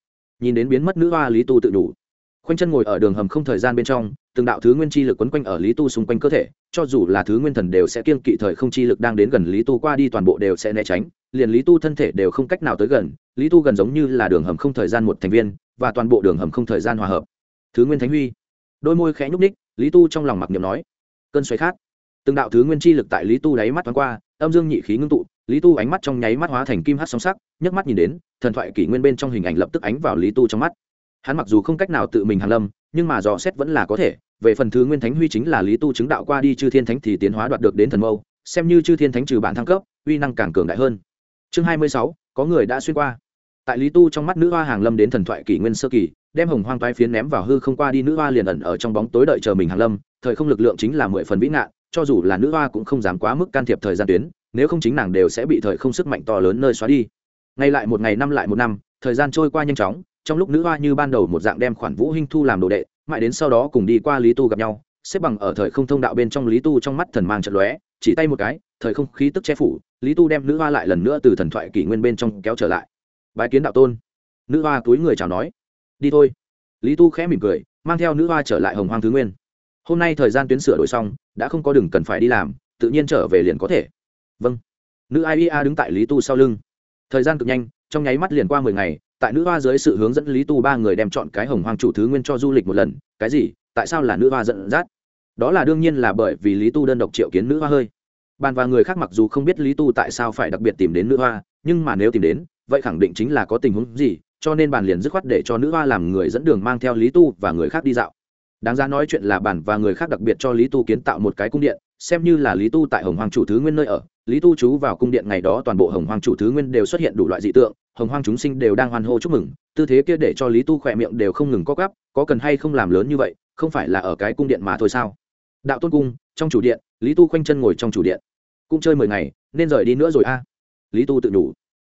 Nhìn đến biến mất nữ hoa, lý tu tự đủ. Khoanh chân ngồi ở đường hầm không thời gian bên trong, từng đạo thứ nguyên chi lực quấn quanh ở lý tu xung quanh cơ thể, cho dù là thứ nguyên thần đều sẽ kiên kỵ thời không chi lực đang đến gần lý tu qua đi toàn bộ đều sẽ né tránh liền lý tu thân thể đều không cách nào tới gần, lý tu gần giống như là đường hầm không thời gian một thành viên, và toàn bộ đường hầm không thời gian hòa hợp. Thứ nguyên thánh huy. Đôi môi khẽ nhúc ních lý tu trong lòng mặc niệm nói, cơn xoáy khát. Từng đạo thứ nguyên chi lực tại lý tu đáy mắt thoáng qua, âm dương nhị khí ngưng tụ, lý tu ánh mắt trong nháy mắt hóa thành kim hát song sắc, nhấc mắt nhìn đến, thần thoại kỷ nguyên bên trong hình ảnh lập tức ánh vào lý tu trong mắt. Hắn mặc dù không cách nào tự mình hàn lâm, nhưng mà dò xét vẫn là có thể, về phần thứ nguyên thánh huy chính là lý tu chứng đạo qua đi chư thiên thánh thì tiến hóa đoạt được đến thần mâu, xem như chư thiên thánh trừ bản thăng cấp, uy năng càng cường đại hơn chương hai mươi sáu, có người đã xuyên qua. Tại lý tu trong mắt nữ hoa hàng lâm đến thần thoại kỷ nguyên sơ kỳ, đem hồng hoang toái phiến ném vào hư không qua đi, nữ hoa liền ẩn ở trong bóng tối đợi chờ mình hàng lâm. Thời không lực lượng chính là mười phần vĩ ngạn, cho dù là nữ hoa cũng không dám quá mức can thiệp thời gian tuyến, nếu không chính nàng đều sẽ bị thời không sức mạnh to lớn nơi xóa đi. Ngay lại một ngày năm lại một năm, thời gian trôi qua nhanh chóng, trong lúc nữ hoa như ban đầu một dạng đem khoản vũ hinh thu làm đồ đệ, mãi đến sau đó cùng đi qua lý tu gặp nhau, xếp bằng ở thời không thông đạo bên trong lý tu trong mắt thần mang trận lóe, chỉ tay một cái, thời không khí tức che phủ lý tu đem nữ hoa lại lần nữa từ thần thoại kỷ nguyên bên trong kéo trở lại. Bái kiến đạo tôn. Nữ hoa túi người chào nói. Đi thôi. Lý tu khẽ mỉm cười, mang theo nữ hoa trở lại hồng hoang thứ nguyên. Hôm nay thời gian tuyến sửa đổi xong, đã không có đừng cần phải đi làm, tự nhiên trở về liền có thể. Vâng. Nữ ia đứng tại lý tu sau lưng. Thời gian cực nhanh, trong nháy mắt liền qua mười ngày, tại nữ hoa dưới sự hướng dẫn lý tu ba người đem chọn cái hồng hoang chủ thứ nguyên cho du lịch một lần. Cái gì? Tại sao là nữ hoa dẫn dắt? Đó là đương nhiên là bởi vì lý tu đơn độc triệu kiến nữ hoa hơi bàn và người khác mặc dù không biết lý tu tại sao phải đặc biệt tìm đến nữ hoa, nhưng mà nếu tìm đến, vậy khẳng định chính là có tình huống gì, cho nên bàn liền dứt khoát để cho nữ hoa làm người dẫn đường mang theo lý tu và người khác đi dạo. Đáng ra nói chuyện là bản và người khác đặc biệt cho lý tu kiến tạo một cái cung điện, xem như là lý tu tại hồng hoàng chủ thứ nguyên nơi ở. Lý tu chú vào cung điện ngày đó toàn bộ hồng hoàng chủ thứ nguyên đều xuất hiện đủ loại dị tượng, hồng hoàng chúng sinh đều đang hoan hô chúc mừng, tư thế kia để cho lý tu khỏe miệng đều không ngừng co gắp có cần hay không làm lớn như vậy, không phải là ở cái cung điện mà thôi sao? Đạo tôn cung, trong chủ điện, lý tu khoanh chân ngồi trong chủ điện cũng chơi mười ngày, nên rời đi nữa rồi a. Lý tu tự đủ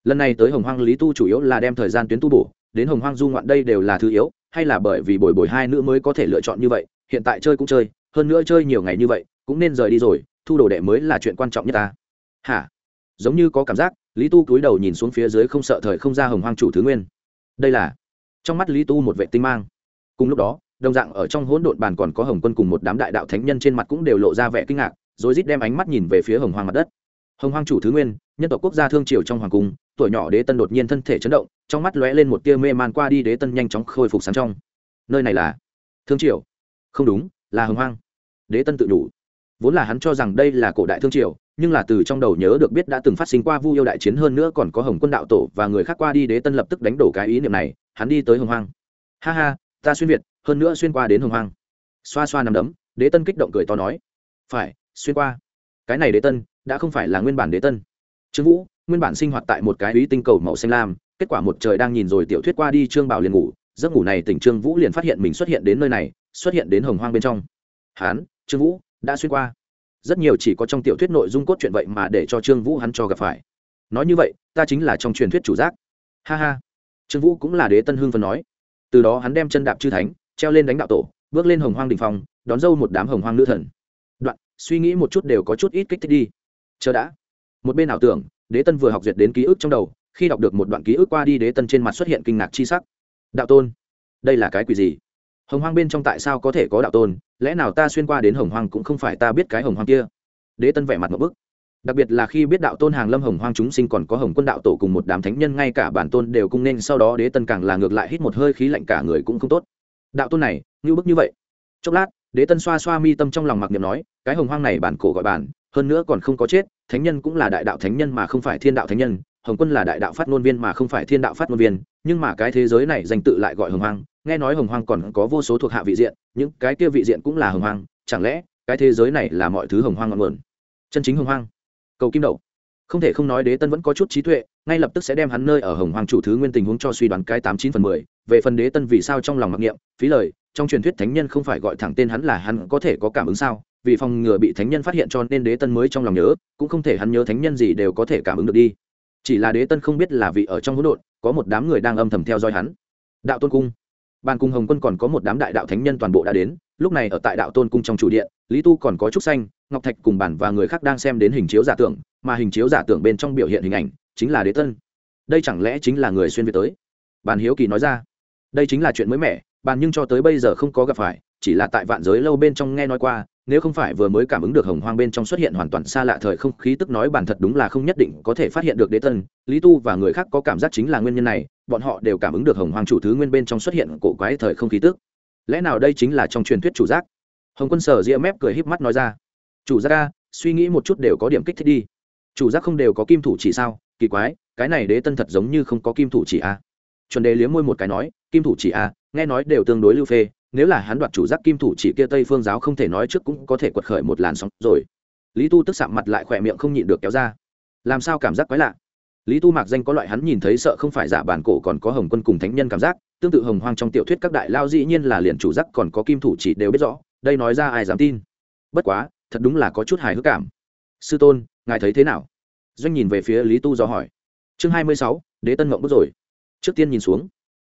lần này tới hồng hoang, lý tu chủ yếu là đem thời gian tuyến tu bổ. Đến hồng hoang du ngoạn đây đều là thứ yếu, hay là bởi vì bồi bồi hai nữ mới có thể lựa chọn như vậy, hiện tại chơi cũng chơi, hơn nữa chơi nhiều ngày như vậy, cũng nên rời đi rồi, thu đồ đệ mới là chuyện quan trọng nhất ta. Hả? Giống như có cảm giác, lý tu cúi đầu nhìn xuống phía dưới không sợ thời không ra hồng hoang chủ thứ nguyên. Đây là trong mắt lý tu một vệ tinh mang. Cùng lúc đó, đồng dạng ở trong hỗn độn bàn còn có hồng quân cùng một đám đại đạo thánh nhân trên mặt cũng đều lộ ra vẻ kinh ngạc rồi rít đem ánh mắt nhìn về phía hồng hoang mặt đất. Hồng hoang chủ thứ nguyên, nhân tộc quốc gia thương triều trong hoàng cung, tuổi nhỏ đế tân đột nhiên thân thể chấn động, trong mắt lóe lên một tia mê man qua đi đế tân nhanh chóng khôi phục sáng trong. Nơi này là thương triều? Không đúng, là hồng hoang. Đế tân tự đủ. Vốn là hắn cho rằng đây là cổ đại thương triều, nhưng là từ trong đầu nhớ được biết đã từng phát sinh qua vu yêu đại chiến hơn nữa còn có hồng quân đạo tổ và người khác qua đi đế tân lập tức đánh đổ cái ý niệm này, hắn đi tới hồng hoang. Ha ha, ta xuyên việt, hơn nữa xuyên qua đến hồng hoang. Xoa xoa nằm đấm, đế tân kích động cười to nói, phải xuyên qua. Cái này đế tân, đã không phải là nguyên bản đế tân. Trương vũ, nguyên bản sinh hoạt tại một cái ý tinh cầu màu xanh lam, kết quả một trời đang nhìn rồi tiểu thuyết qua đi trương bảo liền ngủ, giấc ngủ này tỉnh trương vũ liền phát hiện mình xuất hiện đến nơi này, xuất hiện đến hồng hoang bên trong. Hán, trương vũ, đã xuyên qua. Rất nhiều chỉ có trong tiểu thuyết nội dung cốt chuyện vậy mà để cho trương vũ hắn cho gặp phải. Nói như vậy, ta chính là trong truyền thuyết chủ giác. Ha ha. Trương vũ cũng là đế tân hương phần nói. Từ đó hắn đem chân đạp chư thánh, treo lên đánh đạo tổ, bước lên hồng hoang đình phong, đón dâu một đám hồng hoang nữ thần suy nghĩ một chút đều có chút ít kích thích đi. Chờ đã. Một bên ảo tưởng, đế tân vừa học duyệt đến ký ức trong đầu, khi đọc được một đoạn ký ức qua đi đế tân trên mặt xuất hiện kinh ngạc chi sắc. Đạo tôn, đây là cái quỷ gì? Hồng hoang bên trong tại sao có thể có đạo tôn? Lẽ nào ta xuyên qua đến hồng hoang cũng không phải ta biết cái hồng hoang kia? Đế tân vẻ mặt một bức. Đặc biệt là khi biết đạo tôn hàng lâm hồng hoang chúng sinh còn có hồng quân đạo tổ cùng một đám thánh nhân, ngay cả bản tôn đều cung nên, sau đó đế tân càng là ngược lại hít một hơi khí lạnh, cả người cũng không tốt. Đạo tôn này như bức như vậy. Chốc lát đế tân xoa xoa mi tâm trong lòng mặc niệm nói, cái hồng hoang này bản cổ gọi bản, hơn nữa còn không có chết, thánh nhân cũng là đại đạo thánh nhân mà không phải thiên đạo thánh nhân, hồng quân là đại đạo phát ngôn viên mà không phải thiên đạo phát ngôn viên, nhưng mà cái thế giới này danh tự lại gọi hồng hoang, nghe nói hồng hoang còn có vô số thuộc hạ vị diện, những cái kia vị diện cũng là hồng hoang, chẳng lẽ cái thế giới này là mọi thứ hồng hoang ngọn nguồn? Chân chính hồng hoang. Cầu kim đậu. Không thể không nói đế tân vẫn có chút trí tuệ ngay lập tức sẽ đem hắn nơi ở hồng hoàng chủ thứ nguyên tình huống cho suy đoán cái tám chín phần mười. Về phần đế tân vì sao trong lòng mặc niệm, phí lời, trong truyền thuyết thánh nhân không phải gọi thẳng tên hắn là hắn có thể có cảm ứng sao? Vì phòng ngừa bị thánh nhân phát hiện cho nên đế tân mới trong lòng nhớ, cũng không thể hắn nhớ thánh nhân gì đều có thể cảm ứng được đi. Chỉ là đế tân không biết là vị ở trong hỗn độn, có một đám người đang âm thầm theo dõi hắn. Đạo tôn cung. Ban cung hồng quân còn có một đám đại đạo thánh nhân toàn bộ đã đến, lúc này ở tại đạo tôn cung trong chủ điện, lý tu còn có trúc xanh, ngọc thạch cùng bản và người khác đang xem đến hình chiếu giả tưởng, mà hình chiếu giả tưởng bên trong biểu hiện hình ảnh chính là đế tân. Đây chẳng lẽ chính là người xuyên việt tới? Bàn hiếu kỳ nói ra. Đây chính là chuyện mới mẻ, bàn nhưng cho tới bây giờ không có gặp phải, chỉ là tại vạn giới lâu bên trong nghe nói qua, nếu không phải vừa mới cảm ứng được hồng hoang bên trong xuất hiện hoàn toàn xa lạ thời không khí tức nói bản thật đúng là không nhất định có thể phát hiện được đế tân. Lý tu và người khác có cảm giác chính là nguyên nhân này, bọn họ đều cảm ứng được hồng hoang chủ thứ nguyên bên trong xuất hiện cổ quái thời không khí tức. Lẽ nào đây chính là trong truyền thuyết chủ giác? Hồng quân sở ria mép cười híp mắt nói ra. Chủ giác ca suy nghĩ một chút đều có điểm kích thích đi. Chủ giác không đều có kim thủ chỉ sao? Kỳ quái, cái này đế tân thật giống như không có kim thủ chỉ a. Chuẩn đề liếm môi một cái nói, kim thủ chỉ a, nghe nói đều tương đối lưu phê, nếu là hắn đoạt chủ giác kim thủ chỉ kia tây phương giáo không thể nói trước cũng có thể quật khởi một làn sóng rồi. Lý tu tức sạm mặt lại khỏe miệng không nhịn được kéo ra. Làm sao cảm giác quái lạ? Lý tu mạc danh có loại hắn nhìn thấy sợ không phải giả bản cổ còn có hồng quân cùng thánh nhân cảm giác, tương tự hồng hoang trong tiểu thuyết các đại lao dĩ nhiên là liền chủ giác còn có kim thủ chỉ đều biết rõ, đây nói ra ai dám tin. Bất quá, thật đúng là có chút hài hước cảm. Sư tôn, ngài thấy thế nào? Doanh nhìn về phía lý tu do hỏi. Chương hai mươi sáu, đế tân mộng bước rồi. Trước tiên nhìn xuống.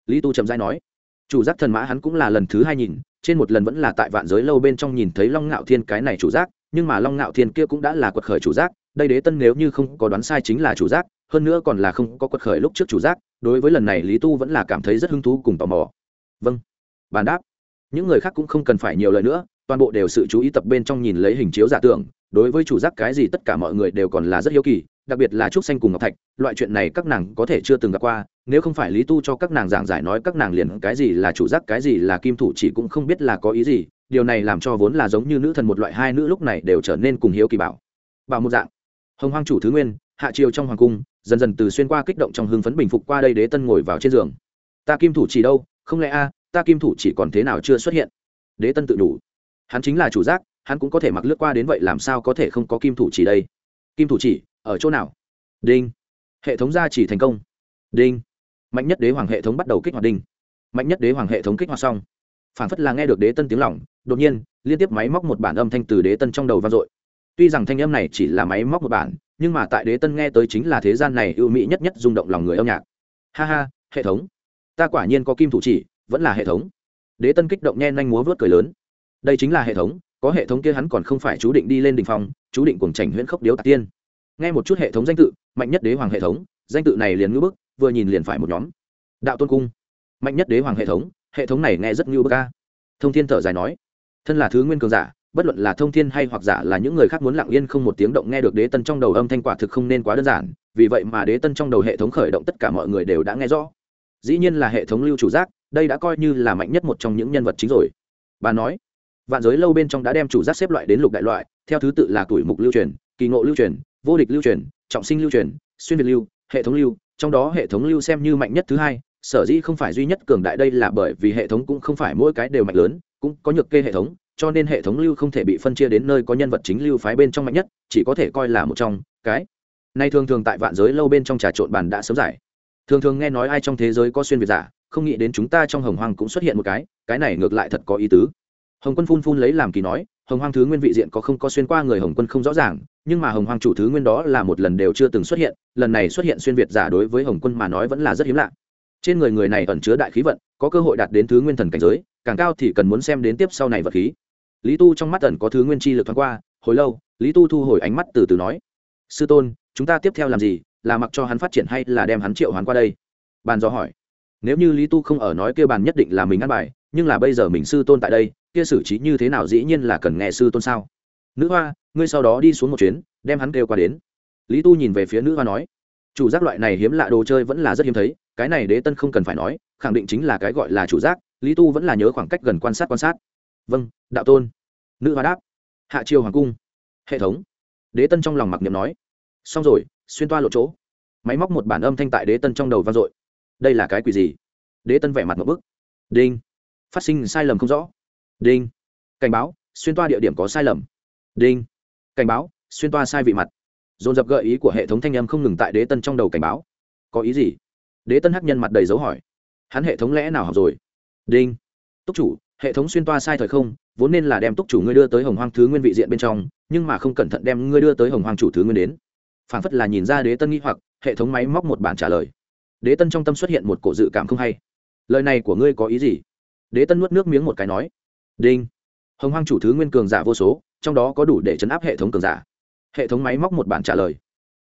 Lý tu chậm dai nói. Chủ giác thần mã hắn cũng là lần thứ hai nhìn, trên một lần vẫn là tại vạn giới lâu bên trong nhìn thấy long ngạo thiên cái này chủ giác, nhưng mà long ngạo thiên kia cũng đã là quật khởi chủ giác, đây đế tân nếu như không có đoán sai chính là chủ giác, hơn nữa còn là không có quật khởi lúc trước chủ giác, đối với lần này lý tu vẫn là cảm thấy rất hứng thú cùng tò mò. Vâng. Bàn đáp. Những người khác cũng không cần phải nhiều lời nữa, toàn bộ đều sự chú ý tập bên trong nhìn lấy hình chiếu giả tưởng đối với chủ giác cái gì tất cả mọi người đều còn là rất hiếu kỳ, đặc biệt là trúc xanh cùng ngọc thạch, loại chuyện này các nàng có thể chưa từng gặp qua, nếu không phải lý tu cho các nàng giảng giải nói các nàng liền cái gì là chủ giác, cái gì là kim thủ chỉ cũng không biết là có ý gì, điều này làm cho vốn là giống như nữ thần một loại hai nữ lúc này đều trở nên cùng hiếu kỳ bảo bảo một dạng. Hồng hoang chủ thứ nguyên, hạ triều trong hoàng cung, dần dần từ xuyên qua kích động trong hưng phấn bình phục qua đây đế tân ngồi vào trên giường. Ta kim thủ chỉ đâu? Không lẽ a, ta kim thủ chỉ còn thế nào chưa xuất hiện? Đế tân tự đủ. Hắn chính là chủ giác hắn cũng có thể mặc lướt qua đến vậy, làm sao có thể không có kim thủ chỉ đây? Kim thủ chỉ, ở chỗ nào? Đinh. Hệ thống gia chỉ thành công. Đinh. Mạnh nhất đế hoàng hệ thống bắt đầu kích hoạt đinh. Mạnh nhất đế hoàng hệ thống kích hoạt xong. Phản phất là nghe được đế tân tiếng lỏng, đột nhiên, liên tiếp máy móc một bản âm thanh từ đế tân trong đầu vang dội. Tuy rằng thanh âm này chỉ là máy móc một bản, nhưng mà tại đế tân nghe tới chính là thế gian này ưu mỹ nhất nhất rung động lòng người âm nhạc. Ha ha, hệ thống. Ta quả nhiên có kim thủ chỉ, vẫn là hệ thống. Đế tân kích động nhen nhanh múa vớt cười lớn. Đây chính là hệ thống có hệ thống kia hắn còn không phải chú định đi lên đỉnh phong, chú định cuồng chảnh huyễn khốc điếu tạc tiên. Nghe một chút hệ thống danh tự, mạnh nhất đế hoàng hệ thống, danh tự này liền ngưỡng bức, vừa nhìn liền phải một nhóm. Đạo tôn cung. Mạnh nhất đế hoàng hệ thống hệ thống này nghe rất ngưu bức ca thông thiên thở dài nói, thân là thứ nguyên cường giả, bất luận là thông thiên hay hoặc giả là những người khác muốn lặng yên không một tiếng động nghe được đế tân trong đầu âm thanh quả thực không nên quá đơn giản, vì vậy mà đế tân trong đầu hệ thống khởi động tất cả mọi người đều đã nghe rõ. Dĩ nhiên là hệ thống lưu chủ giác, đây đã coi như là mạnh nhất một trong những nhân vật chính rồi. Bà nói vạn giới lâu bên trong đã đem chủ giác xếp loại đến lục đại loại, theo thứ tự là tuổi mục lưu truyền, kỳ ngộ lưu truyền, vô địch lưu truyền, trọng sinh lưu truyền, xuyên việt lưu, hệ thống lưu, trong đó hệ thống lưu xem như mạnh nhất thứ hai, sở dĩ không phải duy nhất cường đại đây là bởi vì hệ thống cũng không phải mỗi cái đều mạnh lớn, cũng có nhược kê hệ thống, cho nên hệ thống lưu không thể bị phân chia đến nơi có nhân vật chính lưu phái bên trong mạnh nhất, chỉ có thể coi là một trong, cái. Nay thường thường tại vạn giới lâu bên trong trà trộn bàn đã sớm giải. Thường thường nghe nói ai trong thế giới có xuyên việt giả, không nghĩ đến chúng ta trong hồng hoang cũng xuất hiện một cái cái này ngược lại thật có ý tứ hồng quân phun phun lấy làm kỳ nói, hồng hoang thứ nguyên vị diện có không có xuyên qua người hồng quân không rõ ràng, nhưng mà hồng hoang chủ thứ nguyên đó là một lần đều chưa từng xuất hiện, lần này xuất hiện xuyên việt giả đối với hồng quân mà nói vẫn là rất hiếm lạ. Trên người người này ẩn chứa đại khí vận, có cơ hội đạt đến thứ nguyên thần cảnh giới, càng cao thì cần muốn xem đến tiếp sau này vật khí. Lý tu trong mắt ẩn có thứ nguyên chi lực thoáng qua, hồi lâu, lý tu thu hồi ánh mắt từ từ nói, sư tôn, chúng ta tiếp theo làm gì, là mặc cho hắn phát triển hay là đem hắn triệu hắn qua đây? Bàn do hỏi. Nếu như lý tu không ở nói kêu bàn nhất định là mình ăn bài nhưng là bây giờ mình sư tôn tại đây, kia xử trí như thế nào dĩ nhiên là cần nghe sư tôn sao? Nữ hoa, ngươi sau đó đi xuống một chuyến, đem hắn kêu qua đến. Lý tu nhìn về phía nữ hoa nói, chủ giác loại này hiếm lạ đồ chơi vẫn là rất hiếm thấy, cái này đế tân không cần phải nói, khẳng định chính là cái gọi là chủ giác, lý tu vẫn là nhớ khoảng cách gần quan sát quan sát. Vâng đạo tôn. Nữ hoa đáp, hạ triều hoàng cung. Hệ thống. Đế tân trong lòng mặc niệm nói, xong rồi, xuyên toa lộ chỗ. Máy móc một bản âm thanh tại đế tân trong đầu vang dội. Đây là cái quỷ gì? Đế tân vẻ mặt một bức. Đinh phát sinh sai lầm không rõ. Đinh. Cảnh báo, xuyên toa địa điểm có sai lầm. Đinh. Cảnh báo, xuyên toa sai vị mặt. Dồn dập gợi ý của hệ thống thanh âm không ngừng tại đế tân trong đầu cảnh báo. Có ý gì? Đế tân hắc nhân mặt đầy dấu hỏi. Hắn hệ thống lẽ nào học rồi? Đinh. Túc chủ, hệ thống xuyên toa sai thời không, vốn nên là đem túc chủ ngươi đưa tới hồng hoang thứ nguyên vị diện bên trong, nhưng mà không cẩn thận đem ngươi đưa tới hồng hoang chủ thứ nguyên đến. Phản phất là nhìn ra đế tân nghĩ hoặc, hệ thống máy móc một bản trả lời. Đế tân trong tâm xuất hiện một cổ dự cảm không hay. Lời này của ngươi có ý gì? Đế tân nuốt nước miếng một cái nói, đinh, hồng hoang chủ thứ nguyên cường giả vô số, trong đó có đủ để chấn áp hệ thống cường giả. Hệ thống máy móc một bản trả lời,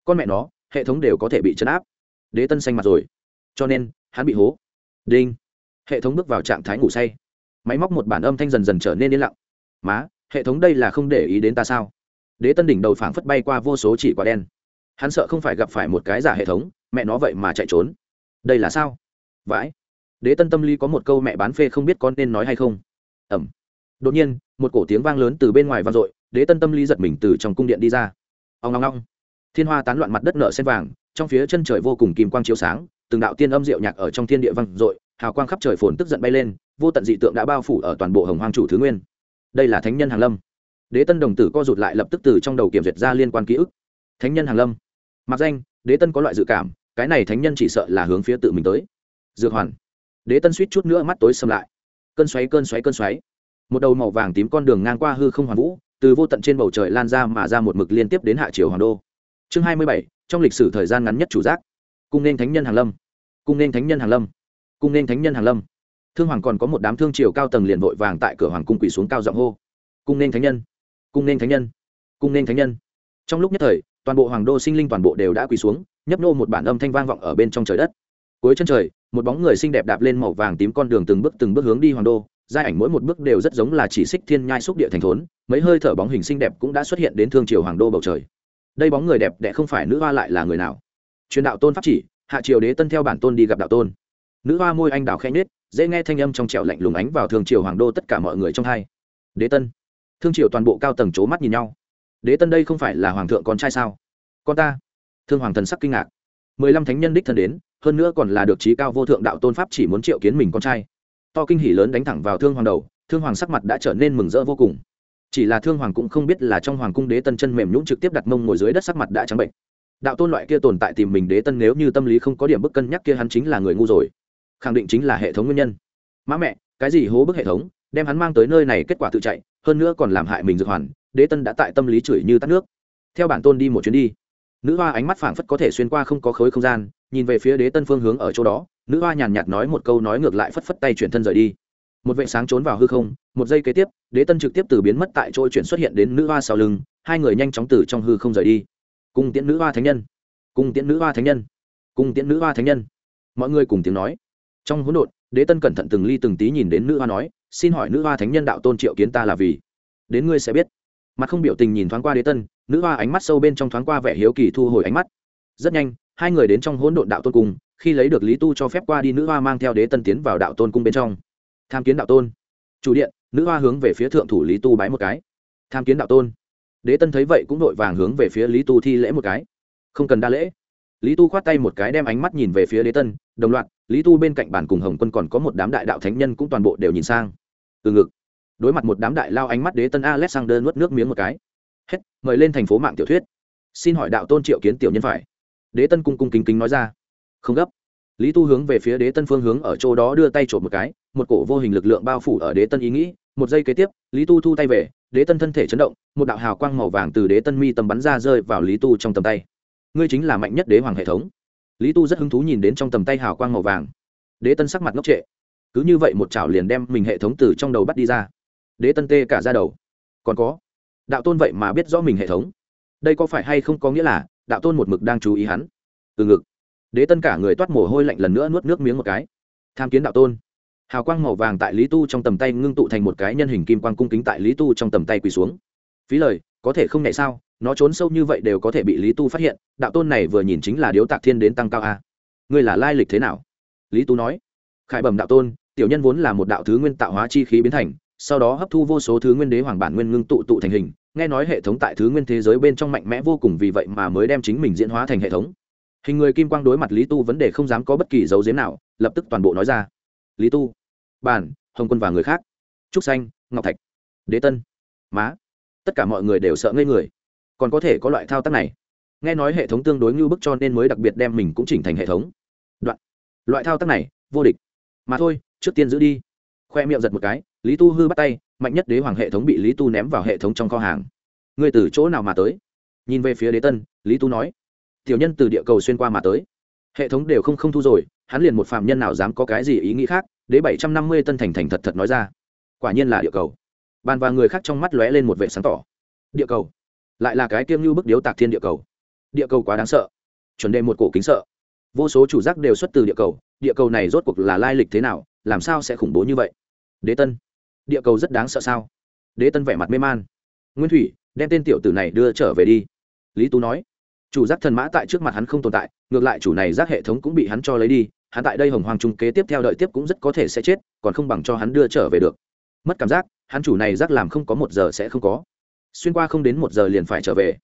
con mẹ nó, hệ thống đều có thể bị chấn áp. Đế tân xanh mặt rồi, cho nên hắn bị hố. Đinh. Hệ thống bước vào trạng thái ngủ say. Máy móc một bản âm thanh dần dần trở nên yên lặng. Má, hệ thống đây là không để ý đến ta sao? Đế tân đỉnh đầu phảng phất bay qua vô số chỉ quả đen. Hắn sợ không phải gặp phải một cái giả hệ thống, mẹ nó vậy mà chạy trốn. Đây là sao? Vãi đế tân tâm lý có một câu mẹ bán phê không biết con nên nói hay không. Ẩm. Đột nhiên, một cổ tiếng vang lớn từ bên ngoài vang dội, đế tân tâm lý giật mình từ trong cung điện đi ra. Ông ngong ngong thiên hoa tán loạn mặt đất nợ sen vàng, trong phía chân trời vô cùng kim quang chiếu sáng, từng đạo tiên âm diệu nhạc ở trong thiên địa vang dội, hào quang khắp trời phồn tức giận bay lên, vô tận dị tượng đã bao phủ ở toàn bộ hồng hoang chủ thứ nguyên. Đây là thánh nhân hàng lâm. Đế tân đồng tử co rụt lại lập tức từ trong đầu kiểm duyệt ra liên quan ký ức. Thánh nhân hàng lâm. Mặc danh, đế tân có loại dự cảm, cái này thánh nhân chỉ sợ là hướng phía tự mình tới. Dược hoàn đế tân suýt chút nữa mắt tối xâm lại. Cơn xoáy cơn xoáy cơn xoáy. Một đầu màu vàng tím con đường ngang qua hư không hoàn vũ, từ vô tận trên bầu trời lan ra mà ra một mực liên tiếp đến hạ triều hoàng đô. Chương hai mươi bảy, trong lịch sử thời gian ngắn nhất chủ giác. Cung nên thánh nhân hàng lâm. Cung nên thánh nhân hàng lâm. Cung nên thánh nhân hàng lâm. Thương hoàng còn có một đám thương triều cao tầng liền vội vàng tại cửa hoàng cung quỳ xuống cao giọng hô. Cung nên thánh nhân. Cung nên thánh nhân. Cung nên thánh nhân. Trong lúc nhất thời, toàn bộ hoàng đô sinh linh toàn bộ đều đã quỳ xuống, nhấp nô một bản âm thanh vang vọng ở bên trong trời đất cuối chân trời, một bóng người xinh đẹp đạp lên màu vàng tím con đường từng bước từng bước hướng đi hoàng đô. Giai ảnh mỗi một bước đều rất giống là chỉ xích thiên nhai xúc địa thành thốn, mấy hơi thở bóng hình xinh đẹp cũng đã xuất hiện đến thương triều hoàng đô bầu trời. Đây bóng người đẹp đẽ không phải nữ hoa lại là người nào? Truyền đạo tôn pháp chỉ, hạ triều đế tân theo bản tôn đi gặp đạo tôn. Nữ hoa môi anh đào khẽ nết dễ nghe thanh âm trong trẻo lạnh lùng ánh vào thương triều hoàng đô tất cả mọi người trong hai. Đế tân. Thương triều toàn bộ cao tầng c mắt nhìn nhau. Đế tân đây không phải là hoàng thượng con trai sao? Con ta. Thương hoàng thần sắc kinh ngạc. Mười lăm thánh nhân đích thân đến hơn nữa còn là được trí cao vô thượng đạo tôn pháp chỉ muốn triệu kiến mình con trai. To kinh hỉ lớn đánh thẳng vào thương hoàng đầu, thương hoàng sắc mặt đã trở nên mừng rỡ vô cùng. Chỉ là thương hoàng cũng không biết là trong hoàng cung đế tân chân mềm nhũng trực tiếp đặt mông ngồi dưới đất sắc mặt đã trắng bệnh. Đạo tôn loại kia tồn tại tìm mình đế tân nếu như tâm lý không có điểm bức cân nhắc kia hắn chính là người ngu rồi. Khẳng định chính là hệ thống nguyên nhân. Má mẹ, cái gì hố bức hệ thống, đem hắn mang tới nơi này kết quả tự chạy, hơn nữa còn làm hại mình dược hoàn, đế tân đã tại tâm lý chửi như tắt nước. Theo bản tôn đi một chuyến đi nữ hoa ánh mắt phảng phất có thể xuyên qua không có khối không gian, nhìn về phía đế tân phương hướng ở chỗ đó, nữ hoa nhàn nhạt nói một câu nói ngược lại phất phất tay chuyển thân rời đi. Một vệ sáng trốn vào hư không, một giây kế tiếp, đế tân trực tiếp từ biến mất tại chỗ chuyển xuất hiện đến nữ hoa sau lưng, hai người nhanh chóng từ trong hư không rời đi. Cung tiễn nữ hoa thánh nhân. Cung tiễn nữ hoa thánh nhân. Cung tiễn nữ hoa thánh nhân. Mọi người cùng tiếng nói. Trong hỗn độn, đế tân cẩn thận từng ly từng tí nhìn đến nữ hoa nói, xin hỏi nữ hoa thánh nhân đạo tôn triệu kiến ta là vì? Đến ngươi sẽ biết mặt không biểu tình nhìn thoáng qua đế tân, nữ hoa ánh mắt sâu bên trong thoáng qua vẻ hiếu kỳ thu hồi ánh mắt. Rất nhanh, hai người đến trong hỗn độn đạo tôn cung, khi lấy được lý tu cho phép qua đi, nữ hoa mang theo đế tân tiến vào đạo tôn cung bên trong. Tham kiến đạo tôn. Chủ điện, nữ hoa hướng về phía thượng thủ lý tu bái một cái. Tham kiến đạo tôn. Đế tân thấy vậy cũng vội vàng hướng về phía lý tu thi lễ một cái. Không cần đa lễ. Lý tu khoát tay một cái đem ánh mắt nhìn về phía đế tân, đồng loạt, lý tu bên cạnh bản cùng hồng quân còn có một đám đại đạo thánh nhân cũng toàn bộ đều nhìn sang. Từ ngực đối mặt một đám đại lao ánh mắt đế tân alexander nuốt nước miếng một cái. Hết, mời lên thành phố mạng tiểu thuyết. Xin hỏi đạo tôn triệu kiến tiểu nhân phải. Đế tân cung cung kính kính nói ra. Không gấp. Lý tu hướng về phía đế tân phương hướng ở chỗ đó đưa tay trộm một cái, một cổ vô hình lực lượng bao phủ ở đế tân ý nghĩ. Một giây kế tiếp, lý tu thu tay về, đế tân thân thể chấn động, một đạo hào quang màu vàng từ đế tân mi tầm bắn ra rơi vào lý tu trong tầm tay. Ngươi chính là mạnh nhất đế hoàng hệ thống. Lý tu rất hứng thú nhìn đến trong tầm tay hào quang màu vàng. Đế tân sắc mặt ngốc trệ. Cứ như vậy một chảo liền đem mình hệ thống từ trong đầu bắt đi ra đế tân tê cả ra đầu. Còn có, đạo tôn vậy mà biết rõ mình hệ thống. Đây có phải hay không có nghĩa là đạo tôn một mực đang chú ý hắn? Từ ngực, đế tân cả người toát mồ hôi lạnh lần nữa nuốt nước miếng một cái. Tham kiến đạo tôn. Hào quang màu vàng tại lý tu trong tầm tay ngưng tụ thành một cái nhân hình kim quang cung kính tại lý tu trong tầm tay quỳ xuống. Phí lời, có thể không nhảy sao? Nó trốn sâu như vậy đều có thể bị lý tu phát hiện. Đạo tôn này vừa nhìn chính là điếu tạc thiên đến tăng cao a. Ngươi là lai lịch thế nào? Lý tu nói. Khải bẩm đạo tôn, tiểu nhân vốn là một đạo thứ nguyên tạo hóa chi khí biến thành sau đó hấp thu vô số thứ nguyên đế hoàng bản nguyên ngưng tụ tụ thành hình, nghe nói hệ thống tại thứ nguyên thế giới bên trong mạnh mẽ vô cùng vì vậy mà mới đem chính mình diễn hóa thành hệ thống. Hình người kim quang đối mặt lý tu vấn đề không dám có bất kỳ dấu diếm nào, lập tức toàn bộ nói ra. Lý tu, bản, hồng quân và người khác. Trúc xanh, ngọc thạch, đế tân, má. Tất cả mọi người đều sợ ngây người. Còn có thể có loại thao tác này. Nghe nói hệ thống tương đối ngưu bức cho nên mới đặc biệt đem mình cũng chỉnh thành hệ thống. Đoạn. Loại thao tác này, vô địch. Mà thôi, trước tiên giữ đi. Khoe miệng giật một cái lý tu hư bắt tay, mạnh nhất đế hoàng hệ thống bị lý tu ném vào hệ thống trong kho hàng. Người từ chỗ nào mà tới? Nhìn về phía đế tân, lý tu nói. Tiểu nhân từ địa cầu xuyên qua mà tới. Hệ thống đều không không thu rồi, hắn liền một phạm nhân nào dám có cái gì ý nghĩ khác, đế bảy trăm năm mươi tân thành thành thật thật nói ra. Quả nhiên là địa cầu. Bàn và người khác trong mắt lóe lên một vệ sáng tỏ. Địa cầu. Lại là cái kiêng như bức điếu tạc thiên địa cầu. Địa cầu quá đáng sợ. Chuẩn đề một cổ kính sợ. Vô số chủ giác đều xuất từ địa cầu. Địa cầu này rốt cuộc là lai lịch thế nào, làm sao sẽ khủng bố như vậy? Đế tân địa cầu rất đáng sợ sao? Đế tân vẻ mặt mê man. Nguyên thủy, đem tên tiểu tử này đưa trở về đi. Lý tú nói. Chủ giác thần mã tại trước mặt hắn không tồn tại, ngược lại chủ này giác hệ thống cũng bị hắn cho lấy đi, hắn tại đây hồng hoàng trung kế tiếp theo đợi tiếp cũng rất có thể sẽ chết, còn không bằng cho hắn đưa trở về được. Mất cảm giác, hắn chủ này giác làm không có một giờ sẽ không có. Xuyên qua không đến một giờ liền phải trở về.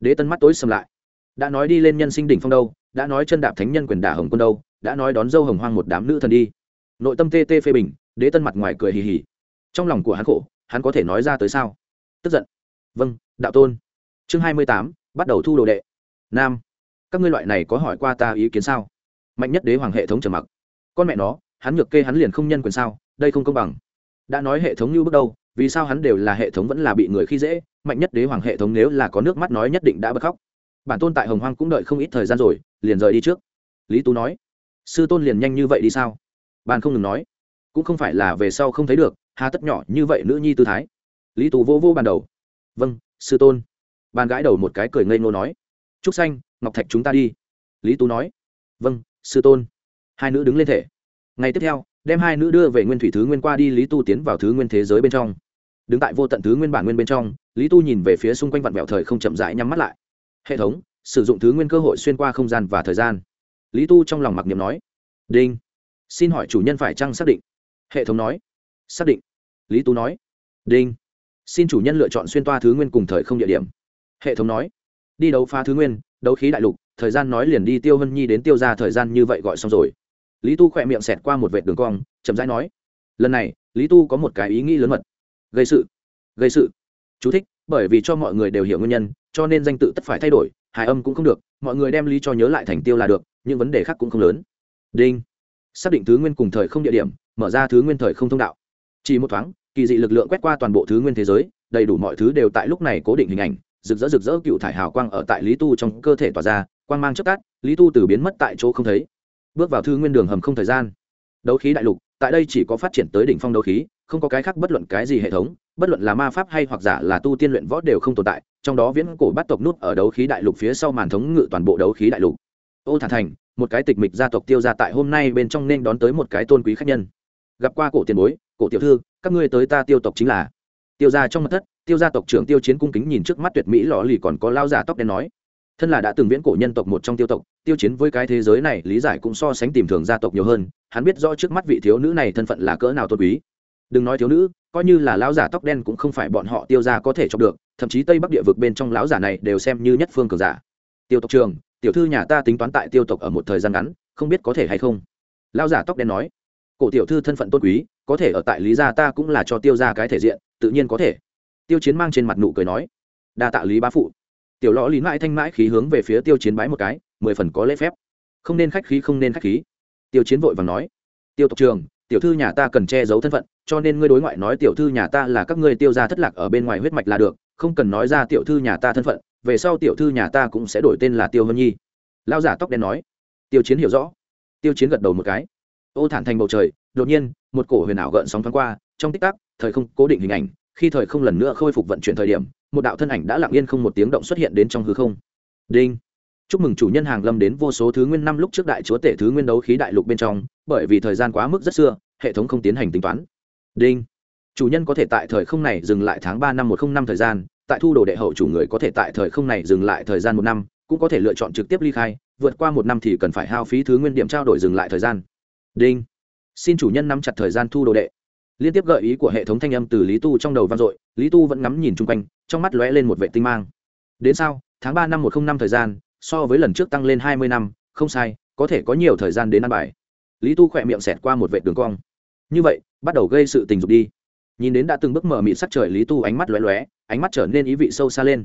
Đế tân mắt tối xâm lại. Đã nói đi lên nhân sinh đỉnh phong đâu, đã nói chân đạp thánh nhân quyền đả hồng quân đâu, đã nói đón dâu hồng hoang một đám nữ thần đi. Nội tâm tê tê phê bình, đế tân mặt ngoài cười hì hì trong lòng của hắn khổ, hắn có thể nói ra tới sao? Tức giận. Vâng đạo tôn. Chương hai mươi tám, bắt đầu thu đồ đệ. Nam, các ngươi loại này có hỏi qua ta ý kiến sao? Mạnh nhất đế hoàng hệ thống trầm mặc. Con mẹ nó, hắn nhược kê hắn liền không nhân quyền sao? Đây không công bằng. Đã nói hệ thống như bước đâu vì sao hắn đều là hệ thống vẫn là bị người khi dễ? Mạnh nhất đế hoàng hệ thống nếu là có nước mắt nói nhất định đã bật khóc. Bản tôn tại hồng hoang cũng đợi không ít thời gian rồi, liền rời đi trước. Lý tú nói. Sư tôn liền nhanh như vậy đi sao? Bàn không ngừng nói. Cũng không phải là về sau không thấy được hà tất nhỏ như vậy nữ nhi tư thái. Lý tú vô vô bàn đầu. Vâng sư tôn. Bàn gãi đầu một cái cười ngây ngô nói. Trúc xanh, ngọc thạch chúng ta đi. Lý tú nói. Vâng sư tôn. Hai nữ đứng lên thể. Ngày tiếp theo, đem hai nữ đưa về nguyên thủy thứ nguyên qua đi, lý tu tiến vào thứ nguyên thế giới bên trong. Đứng tại vô tận thứ nguyên bản nguyên bên trong, lý tu nhìn về phía xung quanh vạn vẹo thời không chậm rãi nhắm mắt lại. Hệ thống, sử dụng thứ nguyên cơ hội xuyên qua không gian và thời gian. Lý tu trong lòng mặc niệm nói. Đinh. Xin hỏi chủ nhân phải chăng xác định? Hệ thống nói xác định. Lý tu nói. Đinh. Xin chủ nhân lựa chọn xuyên toa thứ nguyên cùng thời không địa điểm. Hệ thống nói. Đi đấu phá thứ nguyên, đấu khí đại lục, thời gian nói liền đi tiêu hân nhi đến tiêu ra thời gian như vậy gọi xong rồi. Lý tu khỏe miệng xẹt qua một vệt đường cong, chậm rãi nói. Lần này, lý tu có một cái ý nghĩ lớn mật. Gây sự. Gây sự. Chú thích, bởi vì cho mọi người đều hiểu nguyên nhân, cho nên danh tự tất phải thay đổi, hài âm cũng không được, mọi người đem lý cho nhớ lại thành tiêu là được nhưng vấn đề khác cũng không lớn. Đinh. Xác định thứ nguyên cùng thời không địa điểm, mở ra thứ nguyên thời không thông đạo chỉ một thoáng, kỳ dị lực lượng quét qua toàn bộ thứ nguyên thế giới, đầy đủ mọi thứ đều tại lúc này cố định hình ảnh, rực rỡ rực rỡ cựu thải hào quang ở tại lý tu trong cơ thể tỏa ra, quang mang chất cát lý tu từ biến mất tại chỗ không thấy. Bước vào thư nguyên đường hầm không thời gian. Đấu khí đại lục, tại đây chỉ có phát triển tới đỉnh phong đấu khí, không có cái khác bất luận cái gì hệ thống, bất luận là ma pháp hay hoặc giả là tu tiên luyện võ đều không tồn tại, trong đó viễn cổ bắt tộc nút ở đấu khí đại lục phía sau màn thống ngự toàn bộ đấu khí đại lục. Ô thả thành, một cái tịch mịch gia tộc tiêu ra tại hôm nay bên trong nên đón tới một cái tôn quý khách nhân gặp qua cổ tiền bối, cổ tiểu thư, các ngươi tới ta tiêu tộc chính là. Tiêu ra trong mặt thất, tiêu gia tộc trưởng tiêu chiến cung kính nhìn trước mắt tuyệt mỹ lò lì còn có lao giả tóc đen nói. Thân là đã từng viễn cổ nhân tộc một trong tiêu tộc, tiêu chiến với cái thế giới này lý giải cũng so sánh tìm thường gia tộc nhiều hơn, hắn biết rõ trước mắt vị thiếu nữ này thân phận là cỡ nào tôn quý. Đừng nói thiếu nữ, coi như là lão giả tóc đen cũng không phải bọn họ tiêu ra có thể chọc được, thậm chí tây bắc địa vực bên trong lão giả này đều xem như nhất phương cường giả. Tiêu tộc trường tiểu thư nhà ta tính toán tại tiêu tộc ở một thời gian ngắn, không biết có thể hay không? Lão giả tóc đen nói cổ tiểu thư thân phận tôn quý, có thể ở tại lý gia ta cũng là cho tiêu ra cái thể diện, tự nhiên có thể. Tiêu chiến mang trên mặt nụ cười nói, đa tạ lý bá phụ. Tiểu lõ lý mãi thanh mãi khí hướng về phía tiêu chiến bái một cái, mười phần có lễ phép. Không nên khách khí, không nên khách khí. Tiêu chiến vội và nói, tiêu tộc trường tiểu thư nhà ta cần che giấu thân phận, cho nên ngươi đối ngoại nói tiểu thư nhà ta là các ngươi tiêu ra thất lạc ở bên ngoài huyết mạch là được, không cần nói ra tiểu thư nhà ta thân phận, về sau tiểu thư nhà ta cũng sẽ đổi tên là tiêu hân nhi. Lao giả tóc đen nói. Tiêu chiến hiểu rõ. Tiêu chiến gật đầu một cái ô thản thành bầu trời, đột nhiên, một cổ huyền ảo gợn sóng thoáng qua, trong tích tắc, thời không cố định hình ảnh, khi thời không lần nữa khôi phục vận chuyển thời điểm, một đạo thân ảnh đã lặng yên không một tiếng động xuất hiện đến trong hư không. Đinh! Chúc mừng chủ nhân hàng lâm đến vô số thứ nguyên năm lúc trước đại chúa tể thứ nguyên đấu khí đại lục bên trong, bởi vì thời gian quá mức rất xưa, hệ thống không tiến hành tính toán. Đinh! Chủ nhân có thể tại thời không này dừng lại tháng ba năm một không năm thời gian, tại thu đồ đệ hậu chủ người có thể tại thời không này dừng lại thời gian một năm, cũng có thể lựa chọn trực tiếp ly khai, vượt qua một năm thì cần phải hao phí thứ nguyên điểm trao đổi dừng lại thời gian đinh. Xin chủ nhân nắm chặt thời gian thu đồ đệ. Liên tiếp gợi ý của hệ thống thanh âm từ lý tu trong đầu vang dội, lý tu vẫn ngắm nhìn chung quanh, trong mắt lóe lên một vệ tinh mang. Đến sau, tháng ba năm một không năm thời gian, so với lần trước tăng lên hai mươi năm, không sai, có thể có nhiều thời gian đến ăn bài. Lý tu khỏe miệng xẹt qua một vệ đường cong. Như vậy, bắt đầu gây sự tình dục đi. Nhìn đến đã từng bước mở mịt sắc trời, lý tu ánh mắt lóe lóe, ánh mắt trở nên ý vị sâu xa lên.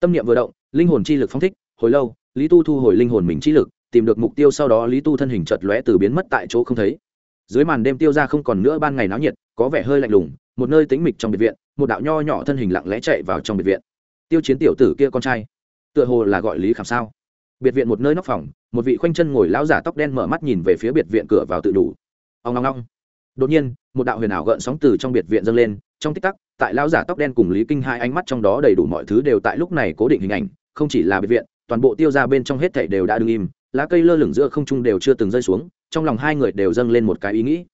Tâm niệm vừa động, linh hồn chi lực phong thích, hồi lâu, lý tu thu hồi linh hồn mình chi lực tìm được mục tiêu sau đó lý tu thân hình chợt lóe từ biến mất tại chỗ không thấy. Dưới màn đêm tiêu ra không còn nữa ban ngày náo nhiệt, có vẻ hơi lạnh lùng, một nơi tĩnh mịch trong biệt viện, một đạo nho nhỏ thân hình lặng lẽ chạy vào trong biệt viện. Tiêu chiến tiểu tử kia con trai, tựa hồ là gọi lý khảm sao? Biệt viện một nơi nóc phòng, một vị khoanh chân ngồi lão giả tóc đen mở mắt nhìn về phía biệt viện cửa vào tự đủ. Ông long long đột nhiên, một đạo huyền ảo gợn sóng từ trong biệt viện dâng lên, trong tích tắc, tại lão giả tóc đen cùng lý kinh hai ánh mắt trong đó đầy đủ mọi thứ đều tại lúc này cố định hình ảnh, không chỉ là biệt viện, toàn bộ tiêu ra bên trong hết thảy đều đã đứng im lá cây lơ lửng giữa không trung đều chưa từng rơi xuống, trong lòng hai người đều dâng lên một cái ý nghĩ.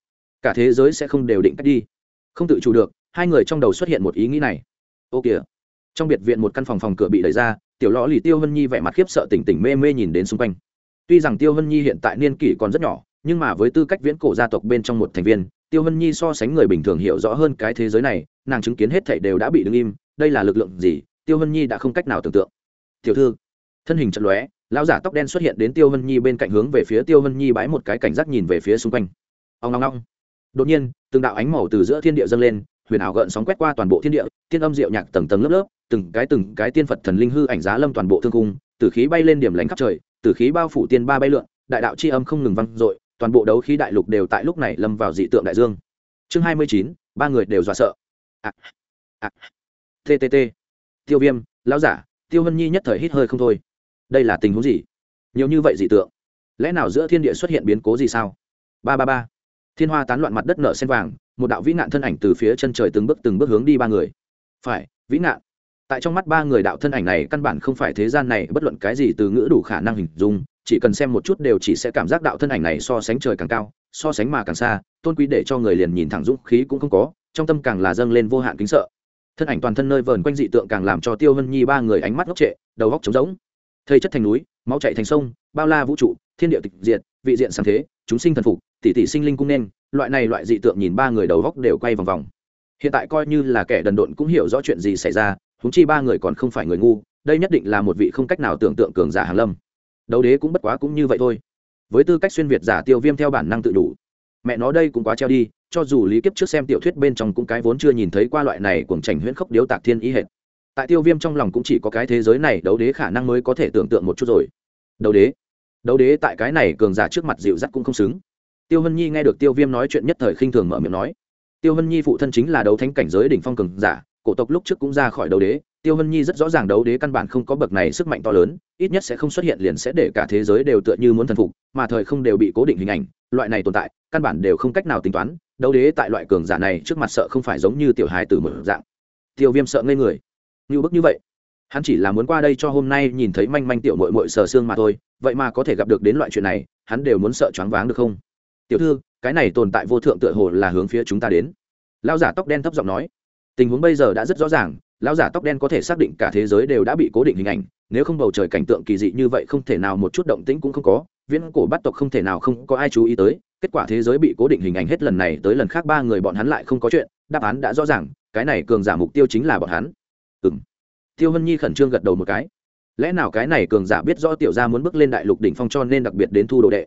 Cả thế giới sẽ không đều định cách đi. Không tự chủ được, hai người trong đầu xuất hiện một ý nghĩ này. Ô kìa. Trong biệt viện một căn phòng phòng cửa bị đẩy ra, tiểu lõ lì tiêu hân nhi vẻ mặt khiếp sợ tỉnh tỉnh mê mê nhìn đến xung quanh. Tuy rằng tiêu hân nhi hiện tại niên kỷ còn rất nhỏ, nhưng mà với tư cách viễn cổ gia tộc bên trong một thành viên, tiêu hân nhi so sánh người bình thường hiểu rõ hơn cái thế giới này, nàng chứng kiến hết thảy đều đã bị đứng im, đây là lực lượng gì, tiêu hân nhi đã không cách nào tưởng tượng. Tiểu thư, thân hình chật lóe lão giả tóc đen xuất hiện đến tiêu hân nhi bên cạnh hướng về phía tiêu hân nhi bãi một cái cảnh giác nhìn về phía xung quanh. Ông long long đột nhiên từng đạo ánh màu từ giữa thiên địa dâng lên huyền ảo gợn sóng quét qua toàn bộ thiên địa tiên âm diệu nhạc tầng tầng lớp lớp từng cái từng cái tiên phật thần linh hư ảnh giá lâm toàn bộ thương cung từ khí bay lên điểm lánh khắp trời từ khí bao phủ tiên ba bay lượn đại đạo c h i âm không ngừng văng r ộ i toàn bộ đấu khí đại lục đều tại lúc này lâm vào dị tượng đại dương. Chương hai mươi chín ba người đều dọa sợ. À, à, tt tiêu viêm lão giả tiêu hân nhi nhất thời hít hơi không thôi đây là tình huống gì? Nhiều như vậy dị tượng, lẽ nào giữa thiên địa xuất hiện biến cố gì sao? Ba ba ba. Thiên hoa tán loạn mặt đất nở sen vàng, một đạo vĩ nạn thân ảnh từ phía chân trời từng bước từng bước hướng đi ba người. Phải, vĩ nạn. Tại trong mắt ba người đạo thân ảnh này căn bản không phải thế gian này, bất luận cái gì từ ngữ đủ khả năng hình dung, chỉ cần xem một chút đều chỉ sẽ cảm giác đạo thân ảnh này so sánh trời càng cao, so sánh mà càng xa, tôn quý để cho người liền nhìn thẳng dũng khí cũng không có, trong tâm càng là dâng lên vô hạn kính sợ. Thân ảnh toàn thân nơi vờn quanh dị tượng càng làm cho tiêu hân nhi ba người ánh mắt ngốc trệ, đầu góc trống rỗng thây chất thành núi, máu chạy thành sông, bao la vũ trụ, thiên địa tịch diệt, vị diện sáng thế, chúng sinh thần phục, tỷ tỷ sinh linh cung nên, loại này loại dị tượng nhìn ba người đầu góc đều quay vòng vòng. Hiện tại coi như là kẻ đần độn cũng hiểu rõ chuyện gì xảy ra húng chi ba người còn không phải người ngu, đây nhất định là một vị không cách nào tưởng tượng cường giả hàn lâm. Đấu đế cũng bất quá cũng như vậy thôi. Với tư cách xuyên việt giả tiêu viêm theo bản năng tự đủ. Mẹ nó đây cũng quá treo đi, cho dù lý kiếp trước xem tiểu thuyết bên trong cũng cái vốn chưa nhìn thấy qua loại này cuồng trành huyễn khốc điếu tạc thiên ý hệt tại tiêu viêm trong lòng cũng chỉ có cái thế giới này, đấu đế khả năng mới có thể tưởng tượng một chút rồi. Đấu đế? Đấu đế tại cái này cường giả trước mặt dịu dắt cũng không xứng. Tiêu hân nhi nghe được tiêu viêm nói chuyện nhất thời khinh thường mở miệng nói. Tiêu hân nhi phụ thân chính là đấu thánh cảnh giới đỉnh phong cường giả, cổ tộc lúc trước cũng ra khỏi đấu đế. Tiêu hân nhi rất rõ ràng đấu đế căn bản không có bậc này sức mạnh to lớn, ít nhất sẽ không xuất hiện liền sẽ để cả thế giới đều tựa như muốn thần phục, mà thời không đều bị cố định hình ảnh. Loại này tồn tại, căn bản đều không cách nào tính toán. Đấu đế tại loại cường giả này trước mặt sợ không phải giống như tiểu hài từ mở dạng. Tiêu viêm sợ ngây người như bức như vậy. Hắn chỉ là muốn qua đây cho hôm nay nhìn thấy manh manh tiểu mội mội sờ xương mà thôi, vậy mà có thể gặp được đến loại chuyện này, hắn đều muốn sợ choáng váng được không? Tiểu thư, cái này tồn tại vô thượng tựa hồ là hướng phía chúng ta đến. Lao giả tóc đen thấp giọng nói. Tình huống bây giờ đã rất rõ ràng, lão giả tóc đen có thể xác định cả thế giới đều đã bị cố định hình ảnh, nếu không bầu trời cảnh tượng kỳ dị như vậy không thể nào một chút động tĩnh cũng không có, viễn cổ bắt tộc không thể nào không có ai chú ý tới, kết quả thế giới bị cố định hình ảnh hết lần này tới lần khác ba người bọn hắn lại không có chuyện, đáp án đã rõ ràng, cái này cường giả mục tiêu chính là bọn hắn. Ừm. tiêu hân nhi khẩn trương gật đầu một cái. Lẽ nào cái này cường giả biết rõ tiểu gia muốn bước lên đại lục đỉnh phong cho nên đặc biệt đến thu đồ đệ?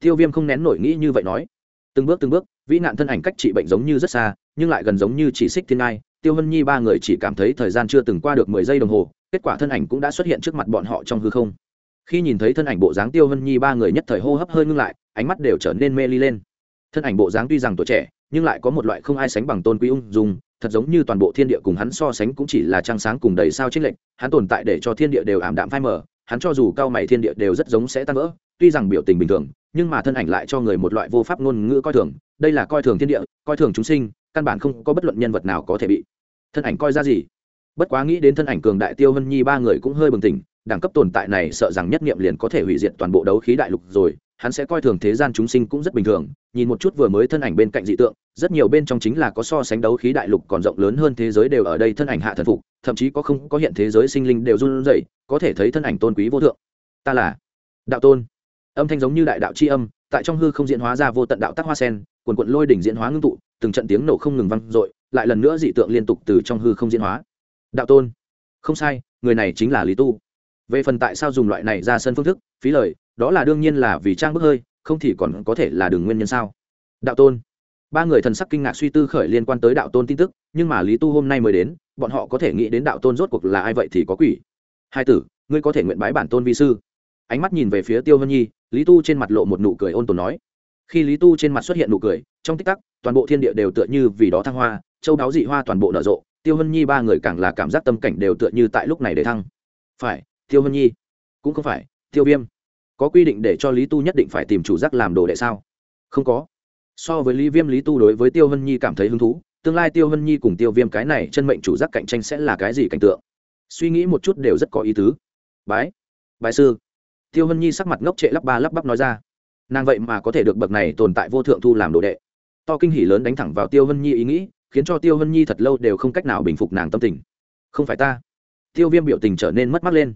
Tiêu viêm không nén nổi nghĩ như vậy nói. Từng bước từng bước, vĩ nạn thân ảnh cách trị bệnh giống như rất xa, nhưng lại gần giống như chỉ xích thiên ngai. Tiêu hân nhi ba người chỉ cảm thấy thời gian chưa từng qua được mười giây đồng hồ, kết quả thân ảnh cũng đã xuất hiện trước mặt bọn họ trong hư không. Khi nhìn thấy thân ảnh bộ dáng tiêu hân nhi ba người nhất thời hô hấp hơi ngưng lại, ánh mắt đều trở nên mê ly lên. Thân ảnh bộ dáng tuy rằng tuổi trẻ nhưng lại có một loại không ai sánh bằng tôn quý ung dung, thật giống như toàn bộ thiên địa cùng hắn so sánh cũng chỉ là trăng sáng cùng đầy sao trích lệnh hắn tồn tại để cho thiên địa đều ảm đạm phai mờ, hắn cho dù cao mày thiên địa đều rất giống sẽ tan vỡ, tuy rằng biểu tình bình thường, nhưng mà thân ảnh lại cho người một loại vô pháp ngôn ngữ coi thường, đây là coi thường thiên địa, coi thường chúng sinh, căn bản không có bất luận nhân vật nào có thể bị thân ảnh coi ra gì. Bất quá nghĩ đến thân ảnh cường đại tiêu hân nhi ba người cũng hơi bừng tỉnh, đẳng cấp tồn tại này sợ rằng nhất nghiệm liền có thể hủy diệt toàn bộ đấu khí đại lục rồi hắn sẽ coi thường thế gian chúng sinh cũng rất bình thường, nhìn một chút vừa mới thân ảnh bên cạnh dị tượng, rất nhiều bên trong chính là có so sánh đấu khí đại lục còn rộng lớn hơn thế giới đều ở đây thân ảnh hạ thần phục, thậm chí có không, có hiện thế giới sinh linh đều run rẩy, có thể thấy thân ảnh tôn quý vô thượng. Ta là đạo tôn. Âm thanh giống như đại đạo c h i âm, tại trong hư không diễn hóa ra vô tận đạo tắc hoa sen quần quận lôi đỉnh diễn hóa ngưng tụ, từng trận tiếng nổ không ngừng văng r ộ i lại lần nữa dị tượng liên tục từ trong hư không diễn hóa. Đạo tôn. Không sai, người này chính là lý tu. Về phần tại sao dùng loại này ra sân phương thức, phí lời đó là đương nhiên là vì trang bức hơi, không thì còn có thể là đường nguyên nhân sao? Đạo tôn. Ba người thần sắc kinh ngạc suy tư khởi liên quan tới đạo tôn tin tức, nhưng mà lý tu hôm nay mới đến, bọn họ có thể nghĩ đến đạo tôn rốt cuộc là ai vậy thì có quỷ. Hai tử, ngươi có thể nguyện bái bản tôn vi sư. Ánh mắt nhìn về phía tiêu hân nhi, lý tu trên mặt lộ một nụ cười ôn tồn nói. Khi lý tu trên mặt xuất hiện nụ cười, trong tích tắc, toàn bộ thiên địa đều tựa như vì đó thăng hoa, châu đáo dị hoa toàn bộ nở rộ, tiêu hân nhi ba người càng là cảm giác tâm cảnh đều tựa như tại lúc này để thăng. Phải, tiêu hân nhi. Cũng không phải, tiêu viêm có quy định để cho lý tu nhất định phải tìm chủ giác làm đồ đệ sao? Không có. So với lý viêm, lý tu đối với tiêu hân nhi cảm thấy hứng thú. Tương lai tiêu hân nhi cùng tiêu viêm cái này chân mệnh chủ giác cạnh tranh sẽ là cái gì cảnh tượng? Suy nghĩ một chút đều rất có ý tứ. Bái. Bái sư. Tiêu hân nhi sắc mặt ngốc trệ lắp ba lắp bắp nói ra. Nàng vậy mà có thể được bậc này tồn tại vô thượng thu làm đồ đệ. To kinh hỉ lớn đánh thẳng vào tiêu hân nhi ý nghĩ, khiến cho tiêu hân nhi thật lâu đều không cách nào bình phục nàng tâm tình. Không phải ta. Tiêu viêm biểu tình trở nên mất mắt lên.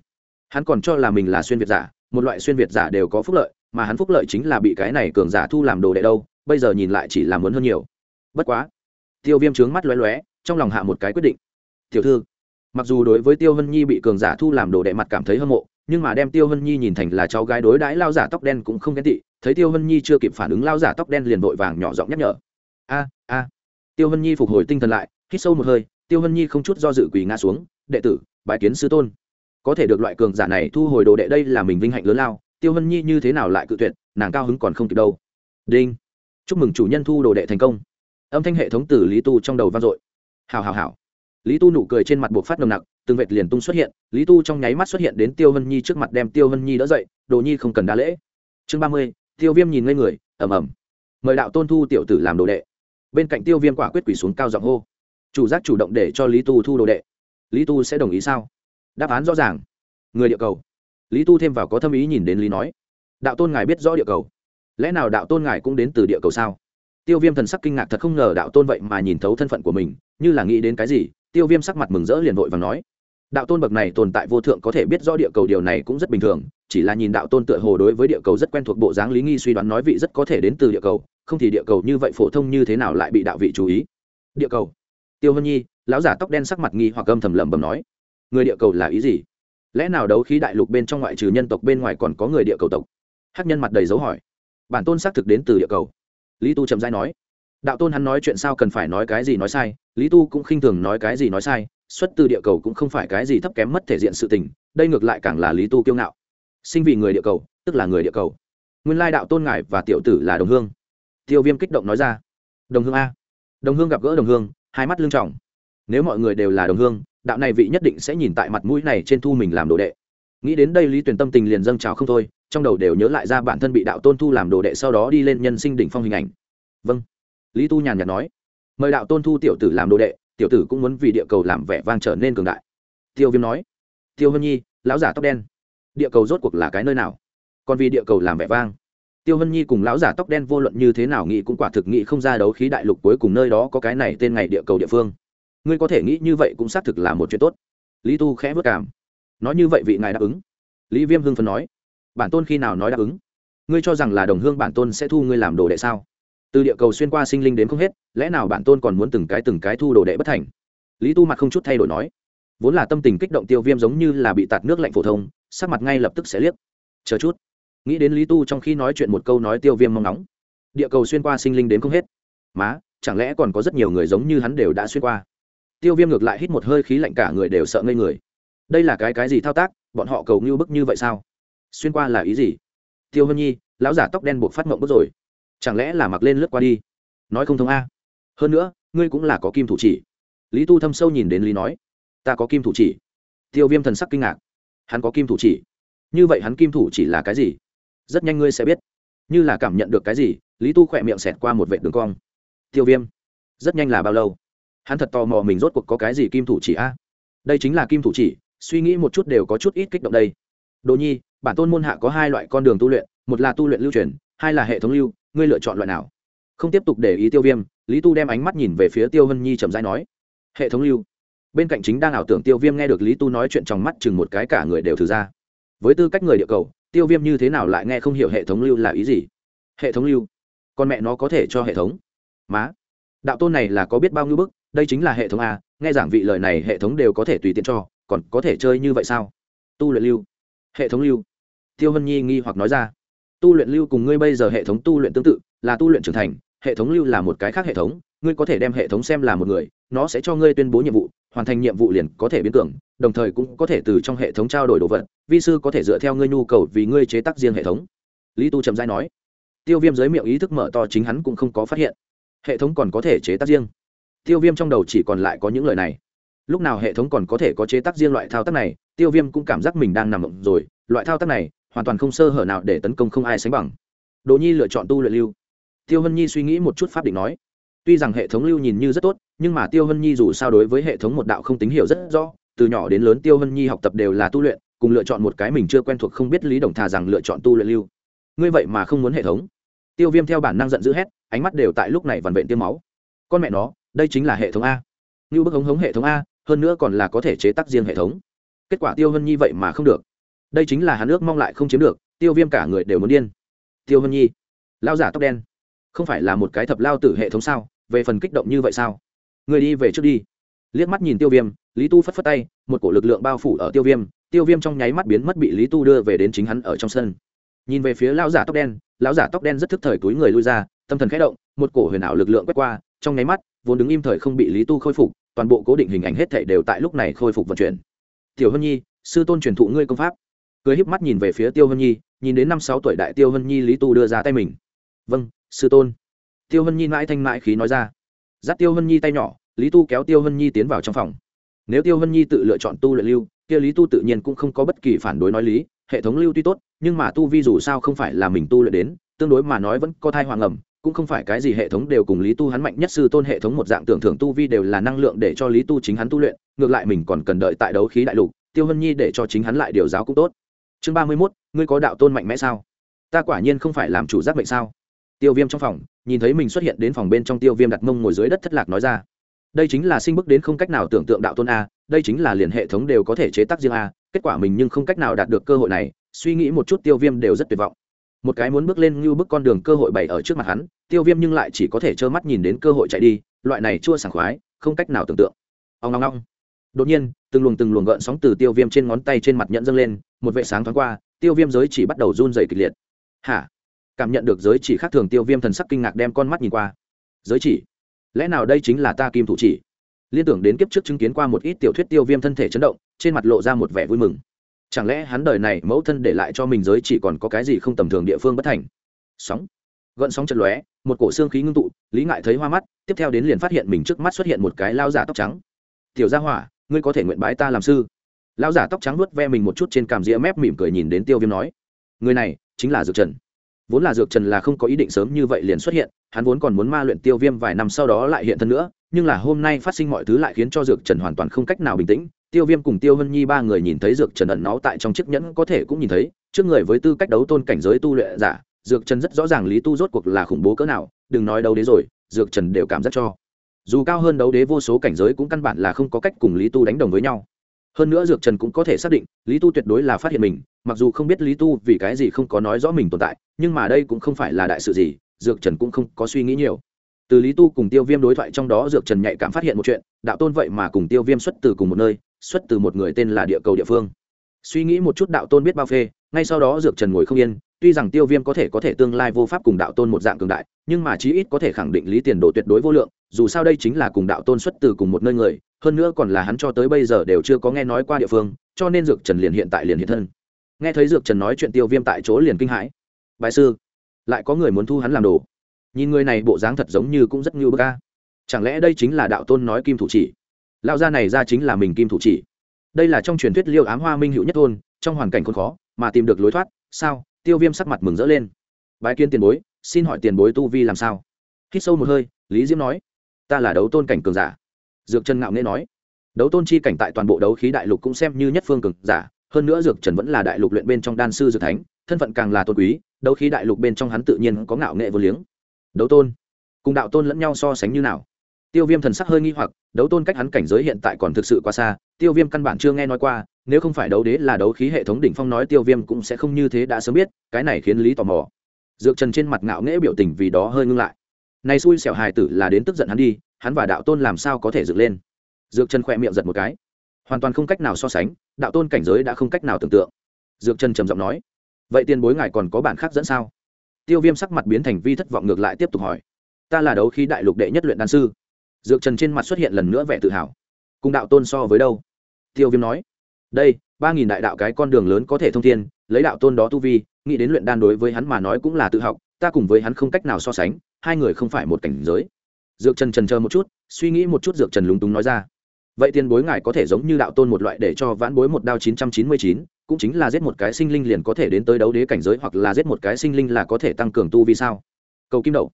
Hắn còn cho là mình là xuyên việt giả một loại xuyên việt giả đều có phúc lợi, mà hắn phúc lợi chính là bị cái này cường giả thu làm đồ đệ đâu, bây giờ nhìn lại chỉ là muốn hơn nhiều. Bất quá, tiêu viêm trướng mắt lóe lóe, trong lòng hạ một cái quyết định. Tiểu thư, mặc dù đối với tiêu hân nhi bị cường giả thu làm đồ đệ mặt cảm thấy hâm mộ, nhưng mà đem tiêu hân nhi nhìn thành là cháu gái đối đãi lao giả tóc đen cũng không ghen tị, thấy tiêu hân nhi chưa kịp phản ứng lao giả tóc đen liền vội vàng nhỏ giọng nhắc nhở. A a. Tiêu hân nhi phục hồi tinh thần lại, hít sâu một hơi, tiêu hân nhi không chút do dự quỳ ngã xuống, đệ tử bài kiến sư tôn có thể được loại cường giả này thu hồi đồ đệ đây là mình vinh hạnh lớn lao, tiêu hân nhi như thế nào lại cự tuyệt, nàng cao hứng còn không kịp đâu. Đinh. Chúc mừng chủ nhân thu đồ đệ thành công. Âm thanh hệ thống từ lý tu trong đầu vang dội. Hào hào hào lý tu nụ cười trên mặt buộc phát nồng nặc, từng vệt liền tung xuất hiện, lý tu trong nháy mắt xuất hiện đến tiêu hân nhi trước mặt đem tiêu hân nhi đỡ dậy, đồ nhi không cần đa lễ. Chương ba mươi, tiêu viêm nhìn ngây người ẩm ẩm mời đạo tôn thu tiểu tử làm đồ đệ. Bên cạnh tiêu viêm quả quyết quỷ xuống cao giọng hô. Chủ giác chủ động để cho lý tu thu đồ đệ. Lý tu sẽ đồng ý sao? Đáp án rõ ràng. Người địa cầu. Lý tu thêm vào có thâm ý nhìn đến lý nói. Đạo tôn ngài biết rõ địa cầu. Lẽ nào đạo tôn ngài cũng đến từ địa cầu sao? Tiêu viêm thần sắc kinh ngạc thật không ngờ đạo tôn vậy mà nhìn thấu thân phận của mình, như là nghĩ đến cái gì, tiêu viêm sắc mặt mừng rỡ liền vội và nói. Đạo tôn bậc này tồn tại vô thượng có thể biết rõ địa cầu điều này cũng rất bình thường, chỉ là nhìn đạo tôn tựa hồ đối với địa cầu rất quen thuộc bộ dáng lý nghi suy đoán nói vị rất có thể đến từ địa cầu, không thì địa cầu như vậy phổ thông như thế nào lại bị đạo vị chú ý. Địa cầu. Tiêu hân nhi, lão giả tóc đen sắc mặt nghi hoặc âm thầm lẩm bẩm nói người địa cầu là ý gì? Lẽ nào đấu khí đại lục bên trong ngoại trừ nhân tộc bên ngoài còn có người địa cầu tộc? Hát nhân mặt đầy dấu hỏi. Bản tôn xác thực đến từ địa cầu. Lý tu chậm dãi nói. Đạo tôn hắn nói chuyện sao cần phải nói cái gì nói sai, lý tu cũng khinh thường nói cái gì nói sai, xuất từ địa cầu cũng không phải cái gì thấp kém mất thể diện sự tình, đây ngược lại càng là lý tu kiêu ngạo. Sinh vì người địa cầu, tức là người địa cầu. Nguyên lai đạo tôn ngài và tiểu tử là đồng hương. Tiêu viêm kích động nói ra. Đồng hương a. Đồng hương gặp gỡ đồng hương, hai mắt lương trọng nếu mọi người đều là đồng hương đạo này vị nhất định sẽ nhìn tại mặt mũi này trên thu mình làm đồ đệ. Nghĩ đến đây lý tuyển tâm tình liền dâng trào không thôi, trong đầu đều nhớ lại ra bản thân bị đạo tôn thu làm đồ đệ sau đó đi lên nhân sinh đỉnh phong hình ảnh. Vâng. Lý tu nhàn nhạt nói, mời đạo tôn thu tiểu tử làm đồ đệ, tiểu tử cũng muốn vì địa cầu làm vẻ vang trở nên cường đại. Tiêu viêm nói, tiêu hân nhi, lão giả tóc đen, địa cầu rốt cuộc là cái nơi nào? Còn vì địa cầu làm vẻ vang. Tiêu hân nhi cùng lão giả tóc đen vô luận như thế nào nghĩ cũng quả thực nghĩ không ra đấu khí đại lục cuối cùng nơi đó có cái này tên ngày địa cầu địa phương ngươi có thể nghĩ như vậy cũng xác thực là một chuyện tốt. Lý tu khẽ vất cảm. Nói như vậy vị ngài đáp ứng. Lý viêm hưng phấn nói. Bản tôn khi nào nói đáp ứng? Ngươi cho rằng là đồng hương bản tôn sẽ thu ngươi làm đồ đệ sao? Từ địa cầu xuyên qua sinh linh đến không hết, lẽ nào bản tôn còn muốn từng cái từng cái thu đồ đệ bất thành? Lý tu mặt không chút thay đổi nói. Vốn là tâm tình kích động tiêu viêm giống như là bị tạt nước lạnh phổ thông, sắc mặt ngay lập tức sẽ liếc. Chờ chút. Nghĩ đến lý tu trong khi nói chuyện một câu nói tiêu viêm mong nóng địa cầu xuyên qua sinh linh đến không hết. Má, chẳng lẽ còn có rất nhiều người giống như hắn đều đã xuyên qua? Tiêu viêm ngược lại hít một hơi khí lạnh cả người đều sợ ngây người. Đây là cái cái gì thao tác? Bọn họ cầu ngưu bức như vậy sao? Xuyên qua là ý gì? Tiêu hân nhi, lão giả tóc đen buộc phát mộng bức rồi. Chẳng lẽ là mặc lên lướt qua đi? Nói không thông a. Hơn nữa, ngươi cũng là có kim thủ chỉ. Lý tu thâm sâu nhìn đến lý nói, ta có kim thủ chỉ. Tiêu viêm thần sắc kinh ngạc, hắn có kim thủ chỉ? Như vậy hắn kim thủ chỉ là cái gì? Rất nhanh ngươi sẽ biết. Như là cảm nhận được cái gì? Lý tu khỏe miệng xẹt qua một vệ đường cong. Tiêu viêm, rất nhanh là bao lâu? Hắn thật tò mò mình rốt cuộc có cái gì kim thủ chỉ a. Đây chính là kim thủ chỉ, suy nghĩ một chút đều có chút ít kích động đây. Đồ nhi, bản tôn môn hạ có hai loại con đường tu luyện, một là tu luyện lưu truyền, hai là hệ thống lưu, ngươi lựa chọn loại nào? Không tiếp tục để ý tiêu viêm, lý tu đem ánh mắt nhìn về phía tiêu hân nhi chậm rãi nói. Hệ thống lưu. Bên cạnh chính đang ảo tưởng tiêu viêm nghe được lý tu nói chuyện trong mắt chừng một cái cả người đều thử ra. Với tư cách người địa cầu, tiêu viêm như thế nào lại nghe không hiểu hệ thống lưu là ý gì? Hệ thống lưu. Con mẹ nó có thể cho hệ thống. Má. Đạo tôn này là có biết bao nhiêu bức đây chính là hệ thống a, nghe giảng vị lời này hệ thống đều có thể tùy tiện cho, còn có thể chơi như vậy sao? Tu luyện lưu. Hệ thống lưu. Tiêu hân nhi nghi hoặc nói ra. Tu luyện lưu cùng ngươi bây giờ hệ thống tu luyện tương tự, là tu luyện trưởng thành, hệ thống lưu là một cái khác hệ thống, ngươi có thể đem hệ thống xem là một người, nó sẽ cho ngươi tuyên bố nhiệm vụ, hoàn thành nhiệm vụ liền có thể biến tưởng đồng thời cũng có thể từ trong hệ thống trao đổi đồ vật, vi sư có thể dựa theo ngươi nhu cầu vì ngươi chế tác riêng hệ thống. Lý tu trầm dai nói. Tiêu viêm giới miệng ý thức mở to chính hắn cũng không có phát hiện. Hệ thống còn có thể chế tác riêng tiêu viêm trong đầu chỉ còn lại có những lời này. Lúc nào hệ thống còn có thể có chế tác riêng loại thao tác này, tiêu viêm cũng cảm giác mình đang nằm mộng rồi. Loại thao tác này, hoàn toàn không sơ hở nào để tấn công không ai sánh bằng. Đỗ nhi lựa chọn tu luyện lưu. Tiêu hân nhi suy nghĩ một chút pháp định nói. Tuy rằng hệ thống lưu nhìn như rất tốt, nhưng mà tiêu hân nhi dù sao đối với hệ thống một đạo không tín hiểu rất rõ, từ nhỏ đến lớn tiêu hân nhi học tập đều là tu luyện, cùng lựa chọn một cái mình chưa quen thuộc không biết lý đồng thà rằng lựa chọn tu luyện lưu. Ngươi vậy mà không muốn hệ thống. Tiêu viêm theo bản năng giận dữ hét, ánh mắt đều tại lúc này vằn vện tiêu máu. Con mẹ nó đây chính là hệ thống a. Như bức hống hống hệ thống a, hơn nữa còn là có thể chế tác riêng hệ thống. Kết quả tiêu hân nhi vậy mà không được. Đây chính là hắn nước mong lại không chiếm được, tiêu viêm cả người đều muốn điên. Tiêu hân nhi lao giả tóc đen, không phải là một cái thập lao tử hệ thống sao? Về phần kích động như vậy sao? Người đi về trước đi. Liếc mắt nhìn tiêu viêm, lý tu phất phất tay, một cổ lực lượng bao phủ ở tiêu viêm tiêu viêm trong nháy mắt biến mất bị lý tu đưa về đến chính hắn ở trong sân. Nhìn về phía lao giả tóc đen, lão giả tóc đen rất thức thời túi người lui ra, tâm thần khẽ động, một cổ huyền ảo lực lượng quét qua, trong nháy mắt vốn đứng im thời không bị lý tu khôi phục, toàn bộ cố định hình ảnh hết thảy đều tại lúc này khôi phục vận chuyển. Tiểu hân nhi, sư tôn truyền thụ ngươi công pháp. Cười híp mắt nhìn về phía tiêu hân nhi, nhìn đến năm sáu tuổi đại tiêu hân nhi lý tu đưa ra tay mình. Vâng sư tôn. Tiêu hân nhi mãi thanh mãi khí nói ra. Dắt tiêu hân nhi tay nhỏ, lý tu kéo tiêu hân nhi tiến vào trong phòng. Nếu tiêu hân nhi tự lựa chọn tu luyện lưu, kia lý tu tự nhiên cũng không có bất kỳ phản đối nói lý, hệ thống lưu tuy tốt, nhưng mà tu vi dù sao không phải là mình tu luyện đến, tương đối mà nói vẫn có thai hoàng ẩm cũng không phải cái gì hệ thống đều cùng lý tu hắn mạnh nhất sư tôn hệ thống một dạng tưởng thưởng tu vi đều là năng lượng để cho lý tu chính hắn tu luyện, ngược lại mình còn cần đợi tại đấu khí đại lục, tiêu hân nhi để cho chính hắn lại điều giáo cũng tốt. Chương ba mươi mốt, ngươi có đạo tôn mạnh mẽ sao? Ta quả nhiên không phải làm chủ giác mệnh sao? Tiêu viêm trong phòng, nhìn thấy mình xuất hiện đến phòng bên trong tiêu viêm đặt mông ngồi dưới đất thất lạc nói ra. Đây chính là sinh bức đến không cách nào tưởng tượng đạo tôn a, đây chính là liền hệ thống đều có thể chế tác riêng a, kết quả mình nhưng không cách nào đạt được cơ hội này, suy nghĩ một chút tiêu viêm đều rất tuyệt vọng một cái muốn bước lên như bước con đường cơ hội bày ở trước mặt hắn, tiêu viêm nhưng lại chỉ có thể trơ mắt nhìn đến cơ hội chạy đi, loại này chua sảng khoái, không cách nào tưởng tượng. Ông ngong ngong đột nhiên, từng luồng từng luồng gợn sóng từ tiêu viêm trên ngón tay trên mặt nhẫn dâng lên, một vệ sáng thoáng qua, tiêu viêm giới chỉ bắt đầu run dày kịch liệt. Hả? Cảm nhận được giới chỉ khác thường, tiêu viêm thần sắc kinh ngạc đem con mắt nhìn qua. Giới chỉ? Lẽ nào đây chính là ta kim thủ chỉ? Liên tưởng đến kiếp trước chứng kiến qua một ít tiểu thuyết, tiêu viêm thân thể chấn động, trên mặt lộ ra một vẻ vui mừng chẳng lẽ hắn đời này mẫu thân để lại cho mình giới chỉ còn có cái gì không tầm thường địa phương bất thành? Sóng. Gợn sóng chật lóe, một cổ xương khí ngưng tụ, lý ngại thấy hoa mắt, tiếp theo đến liền phát hiện mình trước mắt xuất hiện một cái lao giả tóc trắng. Tiểu gia hỏa, ngươi có thể nguyện bái ta làm sư? Lao giả tóc trắng nuốt ve mình một chút trên càm rĩa mép mỉm cười nhìn đến tiêu viêm nói, người này chính là dược trần. Vốn là dược trần là không có ý định sớm như vậy liền xuất hiện, hắn vốn còn muốn ma luyện tiêu viêm vài năm sau đó lại hiện thân nữa, nhưng là hôm nay phát sinh mọi thứ lại khiến cho dược trần hoàn toàn không cách nào bình tĩnh tiêu viêm cùng tiêu vân nhi ba người nhìn thấy dược trần ẩn náu tại trong chiếc nhẫn có thể cũng nhìn thấy, trước người với tư cách đấu tôn cảnh giới tu luyện giả, dược trần rất rõ ràng lý tu rốt cuộc là khủng bố cỡ nào, đừng nói đâu đế rồi, dược trần đều cảm giác cho. Dù cao hơn đấu đế vô số cảnh giới cũng căn bản là không có cách cùng lý tu đánh đồng với nhau. Hơn nữa dược trần cũng có thể xác định, lý tu tuyệt đối là phát hiện mình, mặc dù không biết lý tu vì cái gì không có nói rõ mình tồn tại, nhưng mà đây cũng không phải là đại sự gì, dược trần cũng không có suy nghĩ nhiều. Từ lý tu cùng tiêu viêm đối thoại trong đó dược trần nhạy cảm phát hiện một chuyện, đạo tôn vậy mà cùng tiêu viêm xuất từ cùng một nơi xuất từ một người tên là địa cầu địa phương. Suy nghĩ một chút đạo tôn biết bao phê, ngay sau đó dược trần ngồi không yên, tuy rằng tiêu viêm có thể có thể tương lai vô pháp cùng đạo tôn một dạng cường đại, nhưng mà chí ít có thể khẳng định lý tiền đồ tuyệt đối vô lượng, dù sao đây chính là cùng đạo tôn xuất từ cùng một nơi người, hơn nữa còn là hắn cho tới bây giờ đều chưa có nghe nói qua địa phương, cho nên dược trần liền hiện tại liền hiện thân. Nghe thấy dược trần nói chuyện tiêu viêm tại chỗ liền kinh hãi. Bài sư, lại có người muốn thu hắn làm đồ. Nhìn người này bộ dáng thật giống như cũng rất như bơ ca chẳng lẽ đây chính là đạo tôn nói kim thủ chỉ? Lão gia này ra chính là mình kim thủ chỉ. Đây là trong truyền thuyết liêu ám hoa minh hữu nhất thôn, trong hoàn cảnh khốn khó, mà tìm được lối thoát, sao? Tiêu viêm sắc mặt mừng rỡ lên. Bái kiến tiền bối, xin hỏi tiền bối tu vi làm sao? Hít sâu một hơi, lý diễm nói. Ta là đấu tôn cảnh cường giả. Dược trần ngạo nghễ nói. Đấu tôn chi cảnh tại toàn bộ đấu khí đại lục cũng xem như nhất phương cường giả. Hơn nữa dược trần vẫn là đại lục luyện bên trong đan sư dược thánh, thân phận càng là tôn quý, đấu khí đại lục bên trong hắn tự nhiên có ngạo nghệ vô liếng. Đấu tôn, cùng đạo tôn lẫn nhau so sánh như nào? Tiêu viêm thần sắc hơi nghi hoặc, đấu tôn cách hắn cảnh giới hiện tại còn thực sự quá xa, tiêu viêm căn bản chưa nghe nói qua, nếu không phải đấu đế là đấu khí hệ thống đỉnh phong nói tiêu viêm cũng sẽ không như thế đã sớm biết, cái này khiến lý tò mò. Dược trần trên mặt ngạo nghễ biểu tình vì đó hơi ngưng lại. Này xui xẻo hài tử là đến tức giận hắn đi, hắn và đạo tôn làm sao có thể dựng lên? Dược trần khỏe miệng giật một cái. Hoàn toàn không cách nào so sánh, đạo tôn cảnh giới đã không cách nào tưởng tượng. Dược trần trầm giọng nói, vậy tiền bối ngài còn có bản khác dẫn sao? Tiêu viêm sắc mặt biến thành vi thất vọng ngược lại tiếp tục hỏi, ta là đấu khí đại lục đệ nhất luyện đan sư dược trần trên mặt xuất hiện lần nữa vẻ tự hào. Cùng đạo tôn so với đâu? Tiêu viêm nói. Đây, ba nghìn đại đạo cái con đường lớn có thể thông thiên, lấy đạo tôn đó tu vi, nghĩ đến luyện đan đối với hắn mà nói cũng là tự học, ta cùng với hắn không cách nào so sánh, hai người không phải một cảnh giới. Dược trần trần chờ một chút, suy nghĩ một chút dược trần lúng túng nói ra. Vậy tiền bối ngài có thể giống như đạo tôn một loại để cho vãn bối một đao chín trăm chín mươi chín, cũng chính là giết một cái sinh linh liền có thể đến tới đấu đế cảnh giới hoặc là giết một cái sinh linh là có thể tăng cường tu vì sao? Cầu kim đậu.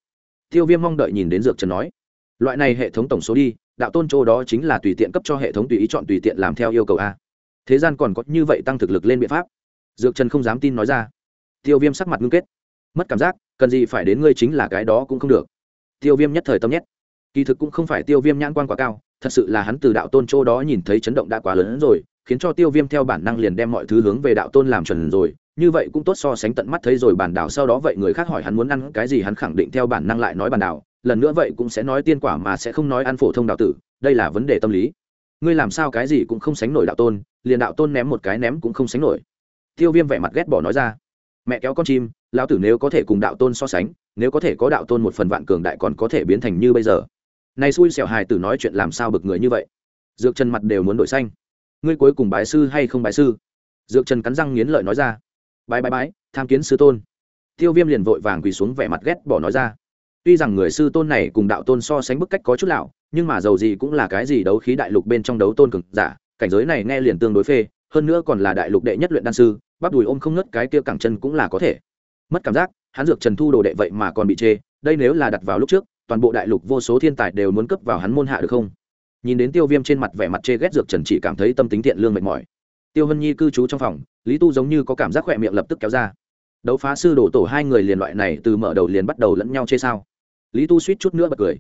Tiêu viêm mong đợi nhìn đến dược trần nói loại này hệ thống tổng số đi, đạo tôn chỗ đó chính là tùy tiện cấp cho hệ thống tùy ý chọn tùy tiện làm theo yêu cầu a. Thế gian còn có như vậy tăng thực lực lên biện pháp? Dược trần không dám tin nói ra. Tiêu viêm sắc mặt ngưng kết. Mất cảm giác, cần gì phải đến ngươi chính là cái đó cũng không được. Tiêu viêm nhất thời tâm nhất kỳ thực cũng không phải tiêu viêm nhãn quan quá cao, thật sự là hắn từ đạo tôn chỗ đó nhìn thấy chấn động đã quá lớn hơn rồi, khiến cho tiêu viêm theo bản năng liền đem mọi thứ hướng về đạo tôn làm chuẩn rồi như vậy cũng tốt so sánh tận mắt thấy rồi bản đảo. Sau đó vậy người khác hỏi hắn muốn ăn cái gì, hắn khẳng định theo bản năng lại nói bản đảo. Lần nữa vậy cũng sẽ nói tiên quả mà sẽ không nói ăn phổ thông đạo tử. Đây là vấn đề tâm lý. Ngươi làm sao cái gì cũng không sánh nổi đạo tôn, liền đạo tôn ném một cái ném cũng không sánh nổi. Tiêu viêm vẻ mặt ghét bỏ nói ra, mẹ kéo con chim, lão tử nếu có thể cùng đạo tôn so sánh, nếu có thể có đạo tôn một phần vạn cường đại còn có thể biến thành như bây giờ. Này xui xẻo hài tử nói chuyện làm sao bực người như vậy? Dược trần mặt đều muốn đổi xanh. Ngươi cuối cùng bái sư hay không bái sư? Dược trần cắn răng nghiến lợi nói ra bái bái bái, tham kiến sư tôn. Tiêu viêm liền vội vàng quỳ xuống vẻ mặt ghét bỏ nói ra. Tuy rằng người sư tôn này cùng đạo tôn so sánh bức cách có chút lạo, nhưng mà dầu gì cũng là cái gì đấu khí đại lục bên trong đấu tôn cực giả, cảnh giới này nghe liền tương đối phê, hơn nữa còn là đại lục đệ nhất luyện đan sư, bắp đùi ôm không ngất cái kia cẳng chân cũng là có thể. Mất cảm giác, hắn dược trần thu đồ đệ vậy mà còn bị chê, đây nếu là đặt vào lúc trước, toàn bộ đại lục vô số thiên tài đều muốn cấp vào hắn môn hạ được không? Nhìn đến tiêu viêm trên mặt vẻ mặt chê ghét dược trần chỉ cảm thấy tâm tính thiện lương mệt mỏi tiêu hân nhi cư trú trong phòng, lý tu giống như có cảm giác khỏe miệng lập tức kéo ra. Đấu phá sư đổ tổ hai người liền loại này từ mở đầu liền bắt đầu lẫn nhau chê sao? Lý tu suýt chút nữa bật cười.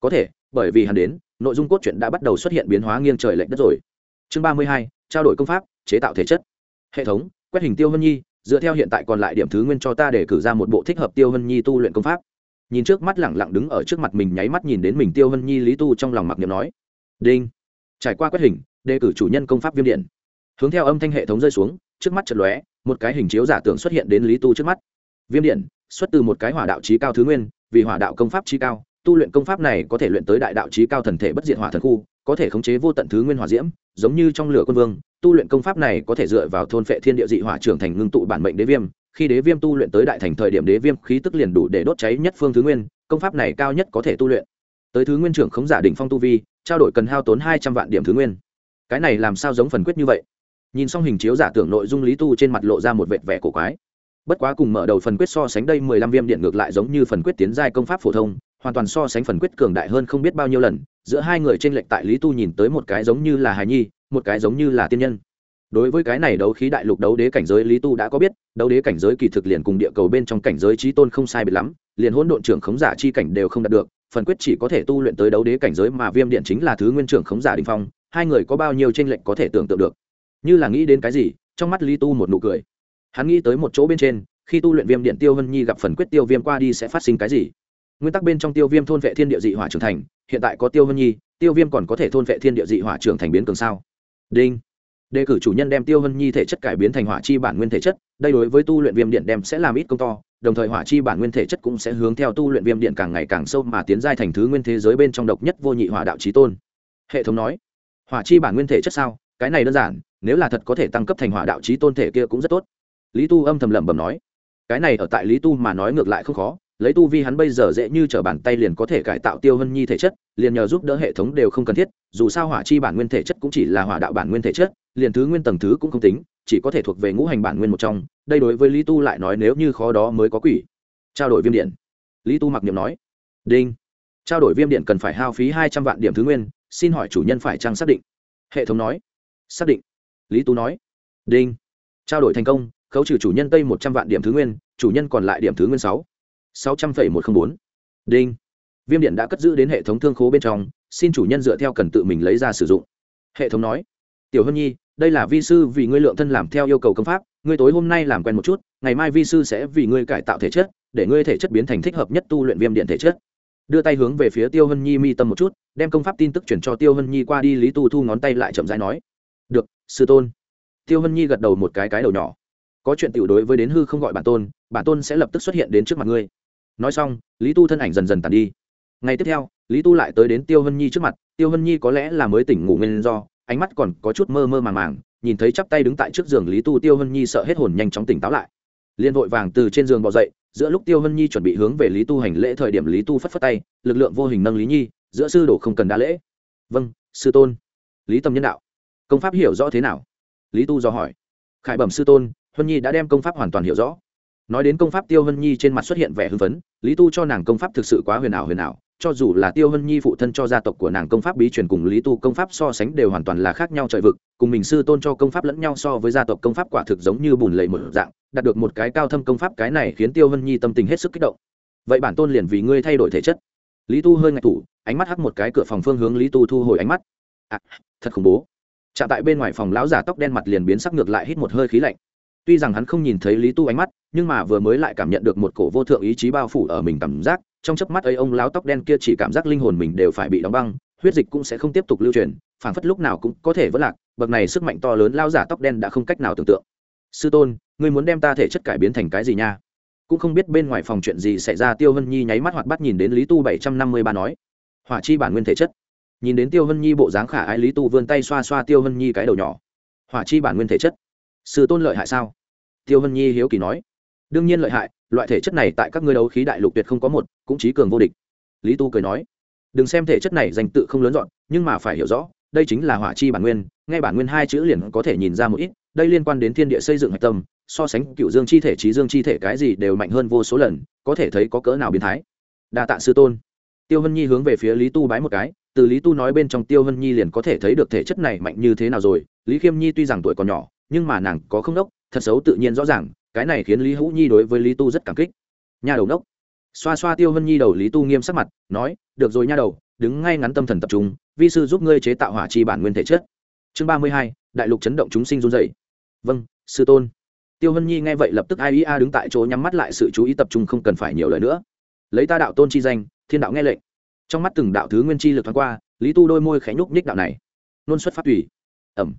Có thể, bởi vì hắn đến, nội dung cốt truyện đã bắt đầu xuất hiện biến hóa nghiêng trời lệch đất rồi. Chương ba mươi hai, trao đổi công pháp, chế tạo thể chất. Hệ thống, quét hình tiêu hân nhi, dựa theo hiện tại còn lại điểm thứ nguyên cho ta để cử ra một bộ thích hợp tiêu hân nhi tu luyện công pháp. Nhìn trước mắt lẳng lặng đứng ở trước mặt mình nháy mắt nhìn đến mình tiêu hân nhi lý tu trong lòng mặc niệm nói. Đinh. Trải qua quét hình, đề cử chủ nhân công pháp viêm điện hướng theo âm thanh hệ thống rơi xuống, trước mắt chật lóe, một cái hình chiếu giả tưởng xuất hiện đến lý tu trước mắt. Viêm điện, xuất từ một cái hỏa đạo trí cao thứ nguyên, vì hỏa đạo công pháp trí cao, tu luyện công pháp này có thể luyện tới đại đạo trí cao thần thể bất diệt hỏa thần khu, có thể khống chế vô tận thứ nguyên hỏa diễm, giống như trong lửa quân vương, tu luyện công pháp này có thể dựa vào thôn phệ thiên địa dị hỏa trưởng thành ngưng tụ bản mệnh đế viêm. Khi đế viêm tu luyện tới đại thành thời điểm đế viêm khí tức liền đủ để đốt cháy nhất phương thứ nguyên, công pháp này cao nhất có thể tu luyện. Tới thứ nguyên trưởng khống giả đỉnh phong tu vi, trao đổi cần hao tốn hai trăm vạn điểm thứ nguyên. Cái này làm sao giống phần quyết như vậy? Nhìn xong hình chiếu giả tưởng nội dung lý tu trên mặt lộ ra một vệt vẻ cổ quái. Bất quá cùng mở đầu phần quyết so sánh đây mười lăm viêm điện ngược lại giống như phần quyết tiến giai công pháp phổ thông, hoàn toàn so sánh phần quyết cường đại hơn không biết bao nhiêu lần, giữa hai người trên lệnh tại lý tu nhìn tới một cái giống như là hài nhi, một cái giống như là tiên nhân. Đối với cái này đấu khí đại lục đấu đế cảnh giới lý tu đã có biết, đấu đế cảnh giới kỳ thực liền cùng địa cầu bên trong cảnh giới trí tôn không sai biệt lắm, liền hỗn độn trưởng khống giả chi cảnh đều không đạt được, phần quyết chỉ có thể tu luyện tới đấu đế cảnh giới mà viêm điện chính là thứ nguyên trưởng khống giả đình phong, hai người có bao nhiêu tranh lệch có thể tưởng tượng được như là nghĩ đến cái gì, trong mắt lý tu một nụ cười. Hắn nghĩ tới một chỗ bên trên, khi tu luyện viêm điện tiêu vân nhi gặp phần quyết tiêu viêm qua đi sẽ phát sinh cái gì. Nguyên tắc bên trong tiêu viêm thôn vệ thiên địa dị hỏa trưởng thành, hiện tại có tiêu vân nhi, tiêu viêm còn có thể thôn vệ thiên địa dị hỏa trưởng thành biến cường sao? Đinh. Đề cử chủ nhân đem tiêu vân nhi thể chất cải biến thành hỏa chi bản nguyên thể chất, đây đối với tu luyện viêm điện đem sẽ làm ít công to, đồng thời hỏa chi bản nguyên thể chất cũng sẽ hướng theo tu luyện viêm điện càng ngày càng sâu mà tiến giai thành thứ nguyên thế giới bên trong độc nhất vô nhị hỏa đạo trí tôn. Hệ thống nói, hỏa chi bản nguyên thể chất sao? Cái này đơn giản nếu là thật có thể tăng cấp thành hỏa đạo trí tôn thể kia cũng rất tốt. Lý tu âm thầm lẩm bẩm nói, cái này ở tại lý tu mà nói ngược lại không khó, lấy tu vi hắn bây giờ dễ như t r ở bàn tay liền có thể cải tạo tiêu hân nhi thể chất, liền nhờ giúp đỡ hệ thống đều không cần thiết, dù sao hỏa chi bản nguyên thể chất cũng chỉ là hỏa đạo bản nguyên thể chất, liền thứ nguyên tầng thứ cũng không tính, chỉ có thể thuộc về ngũ hành bản nguyên một trong, đây đối với lý tu lại nói nếu như khó đó mới có quỷ. Trao đổi viêm điện. Lý tu mặc niệm nói, đinh. Trao đổi viêm điện cần phải hao phí hai trăm vạn điểm thứ nguyên, xin hỏi chủ nhân phải trang xác định? Hệ thống nói, xác định lý tu nói. Đinh. Trao đổi thành công, khấu trừ chủ nhân tây một trăm vạn điểm thứ nguyên, chủ nhân còn lại điểm thứ nguyên sáu. Sáu trăm phẩy một trăm bốn. Đinh. Viêm điện đã cất giữ đến hệ thống thương khố bên trong, xin chủ nhân dựa theo cần tự mình lấy ra sử dụng. Hệ thống nói. Tiểu hân nhi, đây là vi sư vì ngươi lượng thân làm theo yêu cầu công pháp, ngươi tối hôm nay làm quen một chút, ngày mai vi sư sẽ vì ngươi cải tạo thể chất, để ngươi thể chất biến thành thích hợp nhất tu luyện viêm điện thể chất. Đưa tay hướng về phía tiêu hân nhi mi tâm một chút, đem công pháp tin tức chuyển cho tiêu hân nhi qua đi, lý tu thu ngón tay lại chậm rãi nói được, sư tôn. Tiêu hân nhi gật đầu một cái cái đầu nhỏ. Có chuyện tiểu đối với đến hư không gọi bản tôn bản tôn sẽ lập tức xuất hiện đến trước mặt ngươi. Nói xong, lý tu thân ảnh dần dần tàn đi. Ngày tiếp theo, lý tu lại tới đến tiêu hân nhi trước mặt. Tiêu hân nhi có lẽ là mới tỉnh ngủ nguyên do, ánh mắt còn có chút mơ mơ màng màng, nhìn thấy chắp tay đứng tại trước giường lý tu, tiêu hân nhi sợ hết hồn nhanh chóng tỉnh táo lại. Liên vội vàng từ trên giường bỏ dậy, giữa lúc tiêu hân nhi chuẩn bị hướng về lý tu hành lễ thời điểm lý tu phất phất tay, lực lượng vô hình nâng lý nhi, giữa sư đồ không cần đa lễ. Vâng sư tôn. Lý tâm nhân đạo công pháp hiểu rõ thế nào? Lý tu do hỏi. Khải bẩm sư tôn huân nhi đã đem công pháp hoàn toàn hiểu rõ. Nói đến công pháp tiêu hân nhi trên mặt xuất hiện vẻ hưng phấn lý tu cho nàng công pháp thực sự quá huyền ảo huyền ảo cho dù là tiêu hân nhi phụ thân cho gia tộc của nàng công pháp bí truyền cùng lý tu công pháp so sánh đều hoàn toàn là khác nhau trời vực cùng mình sư tôn cho công pháp lẫn nhau so với gia tộc công pháp quả thực giống như bùn lầy một dạng đạt được một cái cao thâm công pháp cái này khiến tiêu hân nhi tâm tình hết sức kích động. Vậy bản tôn liền vì ngươi thay đổi thể chất. Lý tu hơi ngạch thủ ánh mắt hắt một cái cửa phòng phương hướng lý tu thu hồi ánh mắt. À, thật khủng bố chạm tại bên ngoài phòng lão giả tóc đen mặt liền biến sắc ngược lại hít một hơi khí lạnh. Tuy rằng hắn không nhìn thấy lý tu ánh mắt, nhưng mà vừa mới lại cảm nhận được một cổ vô thượng ý chí bao phủ ở mình cảm giác, trong chớp mắt ấy ông lão tóc đen kia chỉ cảm giác linh hồn mình đều phải bị đóng băng, huyết dịch cũng sẽ không tiếp tục lưu truyền, phảng phất lúc nào cũng có thể vỡ lạc, bậc này sức mạnh to lớn lão giả tóc đen đã không cách nào tưởng tượng. Sư tôn, ngươi muốn đem ta thể chất cải biến thành cái gì nha? Cũng không biết bên ngoài phòng chuyện gì xảy ra, tiêu hân nhi nháy mắt hoặc bắt nhìn đến lý tu bảy trăm năm mươi ba nói. Hỏa chi bản nguyên thể chất nhìn đến tiêu hân nhi bộ dáng khả ái lý tu vươn tay xoa xoa tiêu hân nhi cái đầu nhỏ. Hỏa chi bản nguyên thể chất. Sư tôn lợi hại sao? Tiêu hân nhi hiếu kỳ nói. Đương nhiên lợi hại, loại thể chất này tại các ngươi đấu khí đại lục tuyệt không có một, cũng trí cường vô địch. Lý tu cười nói. Đừng xem thể chất này danh tự không lớn dọn, nhưng mà phải hiểu rõ, đây chính là hỏa chi bản nguyên ngay bản nguyên hai chữ liền có thể nhìn ra một ít, đây liên quan đến thiên địa xây dựng hạch tâm, so sánh cựu dương chi thể, trí dương chi thể cái gì đều mạnh hơn vô số lần, có thể thấy có cỡ nào biến thái. Đa tạ sư tôn. Tiêu hân nhi hướng về phía lý tu bái một cái từ lý tu nói bên trong tiêu hân nhi liền có thể thấy được thể chất này mạnh như thế nào rồi. Lý khiêm nhi tuy rằng tuổi còn nhỏ, nhưng mà nàng có không đốc, thật xấu tự nhiên rõ ràng, cái này khiến lý hữu nhi đối với lý tu rất cảm kích. Nhà đầu đốc. Xoa xoa tiêu hân nhi đầu, lý tu nghiêm sắc mặt, nói, được rồi nha đầu, đứng ngay ngắn tâm thần tập trung, vi sư giúp ngươi chế tạo hỏa chi bản nguyên thể chất. Chương ba mươi hai, đại lục chấn động chúng sinh run dày vâng sư tôn. Tiêu hân nhi nghe vậy lập tức ai ia đứng tại chỗ nhắm mắt lại sự chú ý tập trung không cần phải nhiều lời nữa. Lấy ta đạo tôn chi danh, thiên đạo nghe lệnh trong mắt từng đạo thứ nguyên chi lực thoáng qua, lý tu đôi môi khẽ nhúc nhích đạo này. Nôn xuất phát tùy. Ẩm.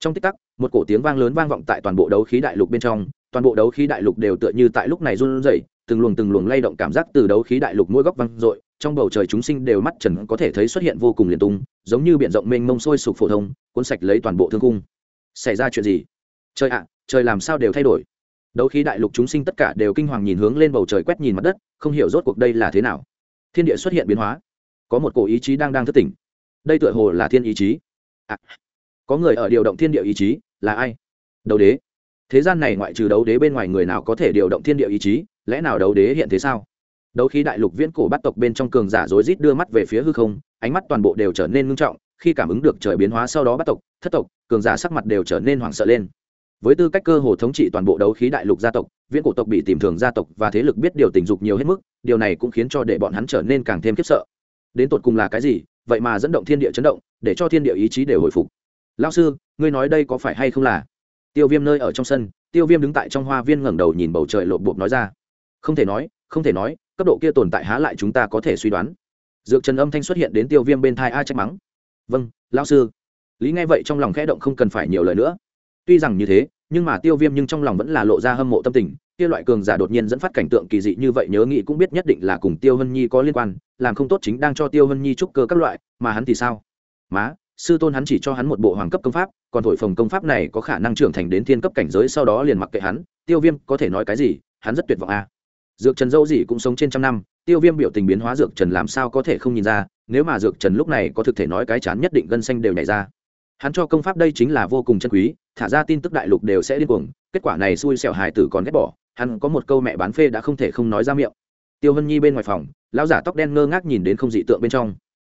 Trong tích tắc, một cổ tiếng vang lớn vang vọng tại toàn bộ đấu khí đại lục bên trong, toàn bộ đấu khí đại lục đều tựa như tại lúc này run rẩy, từng luồng từng luồng lay động cảm giác từ đấu khí đại lục mỗi góc vang dội, trong bầu trời chúng sinh đều mắt trần có thể thấy xuất hiện vô cùng liền tung, giống như biển rộng mênh mông sôi sục phổ thông, cuốn sạch lấy toàn bộ thương cung xảy ra chuyện gì? Trời ạ, trời làm sao đều thay đổi? Đấu khí đại lục chúng sinh tất cả đều kinh hoàng nhìn hướng lên bầu trời quét nhìn mặt đất, không hiểu rốt cuộc đây là thế nào. Thiên địa xuất hiện biến hóa có một cổ ý chí đang đang thức tỉnh. Đây tựa hồ là thiên ý chí. À, có người ở điều động thiên địa ý chí là ai? Đấu đế. Thế gian này ngoại trừ đấu đế bên ngoài người nào có thể điều động thiên địa ý chí? Lẽ nào đấu đế hiện thế sao? Đấu khí đại lục viễn cổ bắt tộc bên trong cường giả rối rít đưa mắt về phía hư không ánh mắt toàn bộ đều trở nên ngưng trọng khi cảm ứng được trời biến hóa sau đó bắt tộc thất tộc cường giả sắc mặt đều trở nên hoảng sợ lên. Với tư cách cơ hồ thống trị toàn bộ đấu khí đại lục gia tộc viễn cổ tộc bị tìm thường gia tộc và thế lực biết điều tình dục nhiều hết mức điều này cũng khiến cho để bọn hắn trở nên càng thêm khiếp sợ đến tột cùng là cái gì, vậy mà dẫn động thiên địa chấn động, để cho thiên địa ý chí đều hồi phục. Lao sư, ngươi nói đây có phải hay không là? Tiêu viêm nơi ở trong sân, tiêu viêm đứng tại trong hoa viên ngẩng đầu nhìn bầu trời lộp bộp nói ra. Không thể nói, không thể nói, cấp độ kia tồn tại há lại chúng ta có thể suy đoán. Dược trần âm thanh xuất hiện đến tiêu viêm bên thai a trách mắng? Vâng lão sư. Lý nghe vậy trong lòng khẽ động không cần phải nhiều lời nữa. Tuy rằng như thế, nhưng mà tiêu viêm nhưng trong lòng vẫn là lộ ra hâm mộ tâm tình, kia loại cường giả đột nhiên dẫn phát cảnh tượng kỳ dị như vậy nhớ nghĩ cũng biết nhất định là cùng tiêu hân nhi có liên quan làm không tốt chính đang cho tiêu hân nhi trúc cơ các loại, mà hắn thì sao? Má, sư tôn hắn chỉ cho hắn một bộ hoàng cấp công pháp, còn thổi phồng công pháp này có khả năng trưởng thành đến thiên cấp cảnh giới sau đó liền mặc kệ hắn. Tiêu viêm có thể nói cái gì? Hắn rất tuyệt vọng a à. dược trần dâu gì cũng sống trên trăm năm, tiêu viêm biểu tình biến hóa dược trần làm sao có thể không nhìn ra, nếu mà dược trần lúc này có thực thể nói cái chán nhất định gân xanh đều nhảy ra. Hắn cho công pháp đây chính là vô cùng chân quý, thả ra tin tức đại lục đều sẽ điên cuồng, kết quả này xui xẻo hài tử còn ghét bỏ, hắn có một câu mẹ bán phê đã không thể không nói ra miệng tiêu hân nhi bên ngoài phòng, lão giả tóc đen ngơ ngác nhìn đến không dị tượng bên trong.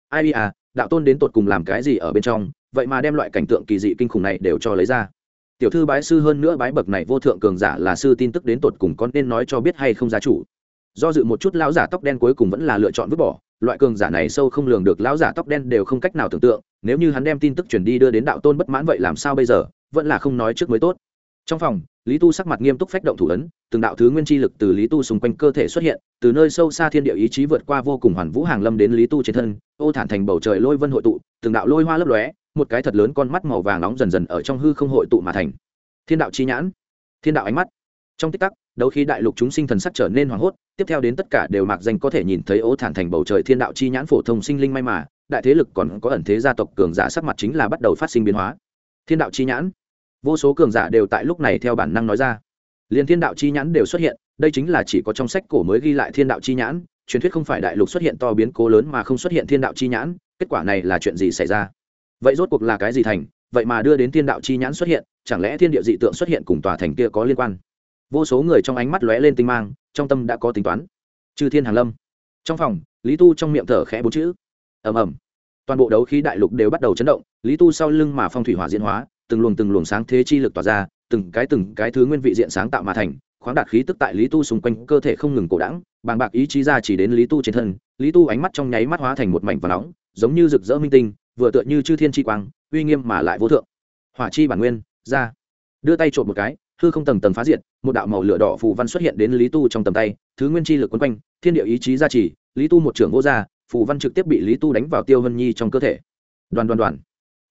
Ai à đạo tôn đến tột cùng làm cái gì ở bên trong, vậy mà đem loại cảnh tượng kỳ dị kinh khủng này đều cho lấy ra. Tiểu thư bái sư hơn nữa bái bậc này vô thượng cường giả là sư tin tức đến tột cùng con nên nói cho biết hay không gia chủ. Do dự một chút lão giả tóc đen cuối cùng vẫn là lựa chọn vứt bỏ, loại cường giả này sâu không lường được lão giả tóc đen đều không cách nào tưởng tượng, nếu như hắn đem tin tức truyền đi đưa đến đạo tôn bất mãn vậy làm sao bây giờ, vẫn là không nói trước mới tốt. Trong phòng lý tu sắc mặt nghiêm túc phách động thủ ấn, từng đạo thứ nguyên chi lực từ lý tu xung quanh cơ thể xuất hiện, từ nơi sâu xa thiên địa ý chí vượt qua vô cùng hoàn vũ hàng lâm đến lý tu trên thân, ô thản thành bầu trời lôi vân hội tụ, từng đạo lôi hoa lấp lóe, một cái thật lớn con mắt màu vàng nóng dần dần ở trong hư không hội tụ mà thành. Thiên đạo chi nhãn, thiên đạo ánh mắt. Trong tích tắc, đấu khí đại lục chúng sinh thần sắc trở nên hoảng hốt, tiếp theo đến tất cả đều mạc danh có thể nhìn thấy ô thản thành bầu trời thiên đạo chi nhãn phổ thông sinh linh may mà, đại thế lực còn có ẩn thế gia tộc cường giả sắc mặt chính là bắt đầu phát sinh biến hóa. Thiên đạo chi nhãn vô số cường giả đều tại lúc này theo bản năng nói ra. Liền thiên đạo chi nhãn đều xuất hiện, đây chính là chỉ có trong sách cổ mới ghi lại thiên đạo chi nhãn, truyền thuyết không phải đại lục xuất hiện to biến cố lớn mà không xuất hiện thiên đạo chi nhãn, kết quả này là chuyện gì xảy ra? Vậy rốt cuộc là cái gì thành? Vậy mà đưa đến thiên đạo chi nhãn xuất hiện, chẳng lẽ thiên địa dị tượng xuất hiện cùng tòa thành kia có liên quan? Vô số người trong ánh mắt lóe lên tinh mang, trong tâm đã có tính toán. Chư thiên hàn lâm. Trong phòng, lý tu trong miệng thở khẽ bốn chữ. Ầm ầm. Toàn bộ đấu khí đại lục đều bắt đầu chấn động, lý tu sau lưng mà phong thủy hỏa diễn hóa từng luồng từng luồng sáng thế chi lực tỏa ra, từng cái từng cái thứ nguyên vị diện sáng tạo mà thành, khoáng đạt khí tức tại lý tu xung quanh cơ thể không ngừng cổ đẳng bàng bạc ý chí ra chỉ đến lý tu trên thân, lý tu ánh mắt trong nháy mắt hóa thành một mảnh và nóng, giống như rực rỡ minh tinh, vừa tựa như chư thiên chi quang, uy nghiêm mà lại vô thượng. Hỏa chi bản nguyên, ra. Đưa tay trộm một cái, hư không tầng tầng phá diện một đạo màu lửa đỏ phù văn xuất hiện đến lý tu trong tầm tay, thứ nguyên chi lực quấn quanh, thiên địa ý chí ra chỉ, lý tu một trưởng vô ra, phù văn trực tiếp bị lý tu đánh vào tiêu hân nhi trong cơ thể. Đoàn đoàn đoàn.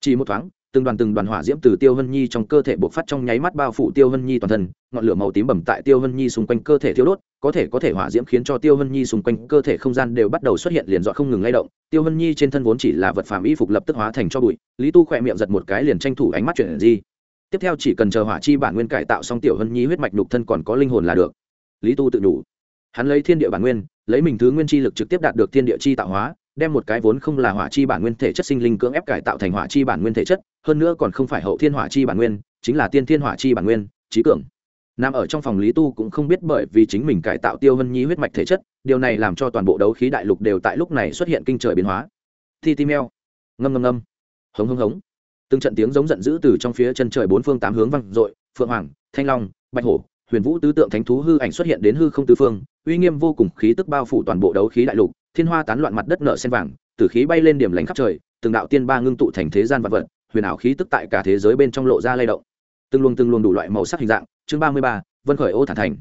Chỉ một thoáng từng đoàn từng đoàn hỏa diễm từ tiêu hân nhi trong cơ thể bộc phát trong nháy mắt bao phủ tiêu hân nhi toàn thân, ngọn lửa màu tím bầm tại tiêu hân nhi xung quanh cơ thể thiêu đốt, có thể có thể hỏa diễm khiến cho tiêu hân nhi xung quanh cơ thể không gian đều bắt đầu xuất hiện liền dọn không ngừng lay động. Tiêu hân nhi trên thân vốn chỉ là vật phàm y phục lập tức hóa thành cho bụi, lý tu khỏe miệng giật một cái liền tranh thủ ánh mắt chuyển di. Tiếp theo chỉ cần chờ hỏa chi bản nguyên cải tạo xong tiểu hân nhi huyết mạch nhục thân còn có linh hồn là được. Lý tu tự đủ. Hắn lấy thiên địa bản nguyên, lấy mình thứ nguyên chi lực trực tiếp đạt được thiên địa chi tạo hóa đem một cái vốn không là hỏa chi bản nguyên thể chất sinh linh cưỡng ép cải tạo thành hỏa chi bản nguyên thể chất, hơn nữa còn không phải hậu thiên hỏa chi bản nguyên, chính là tiên thiên hỏa chi bản nguyên, trí cường. Nằm ở trong phòng lý tu cũng không biết bởi vì chính mình cải tạo tiêu vân nhi huyết mạch thể chất, điều này làm cho toàn bộ đấu khí đại lục đều tại lúc này xuất hiện kinh trời biến hóa. Thi tim eo ngâm ngâm ngâm. Hống hống hống. Từng trận tiếng giống giận dữ từ trong phía chân trời bốn phương tám hướng vang dội, phượng hoàng, thanh long, bạch hổ, huyền vũ tứ tượng thánh thú hư ảnh xuất hiện đến hư không tứ phương, uy nghiêm vô cùng khí tức bao phủ toàn bộ đấu khí đại lục thiên hoa tán loạn mặt đất nợ sen vàng, tử khí bay lên điểm lành khắp trời, từng đạo tiên ba ngưng tụ thành thế gian vật vật, huyền ảo khí tức tại cả thế giới bên trong lộ ra lay động. Từng luồng từng luồng đủ loại màu sắc hình dạng, chương ba mươi ba, vân khởi ô thản thành.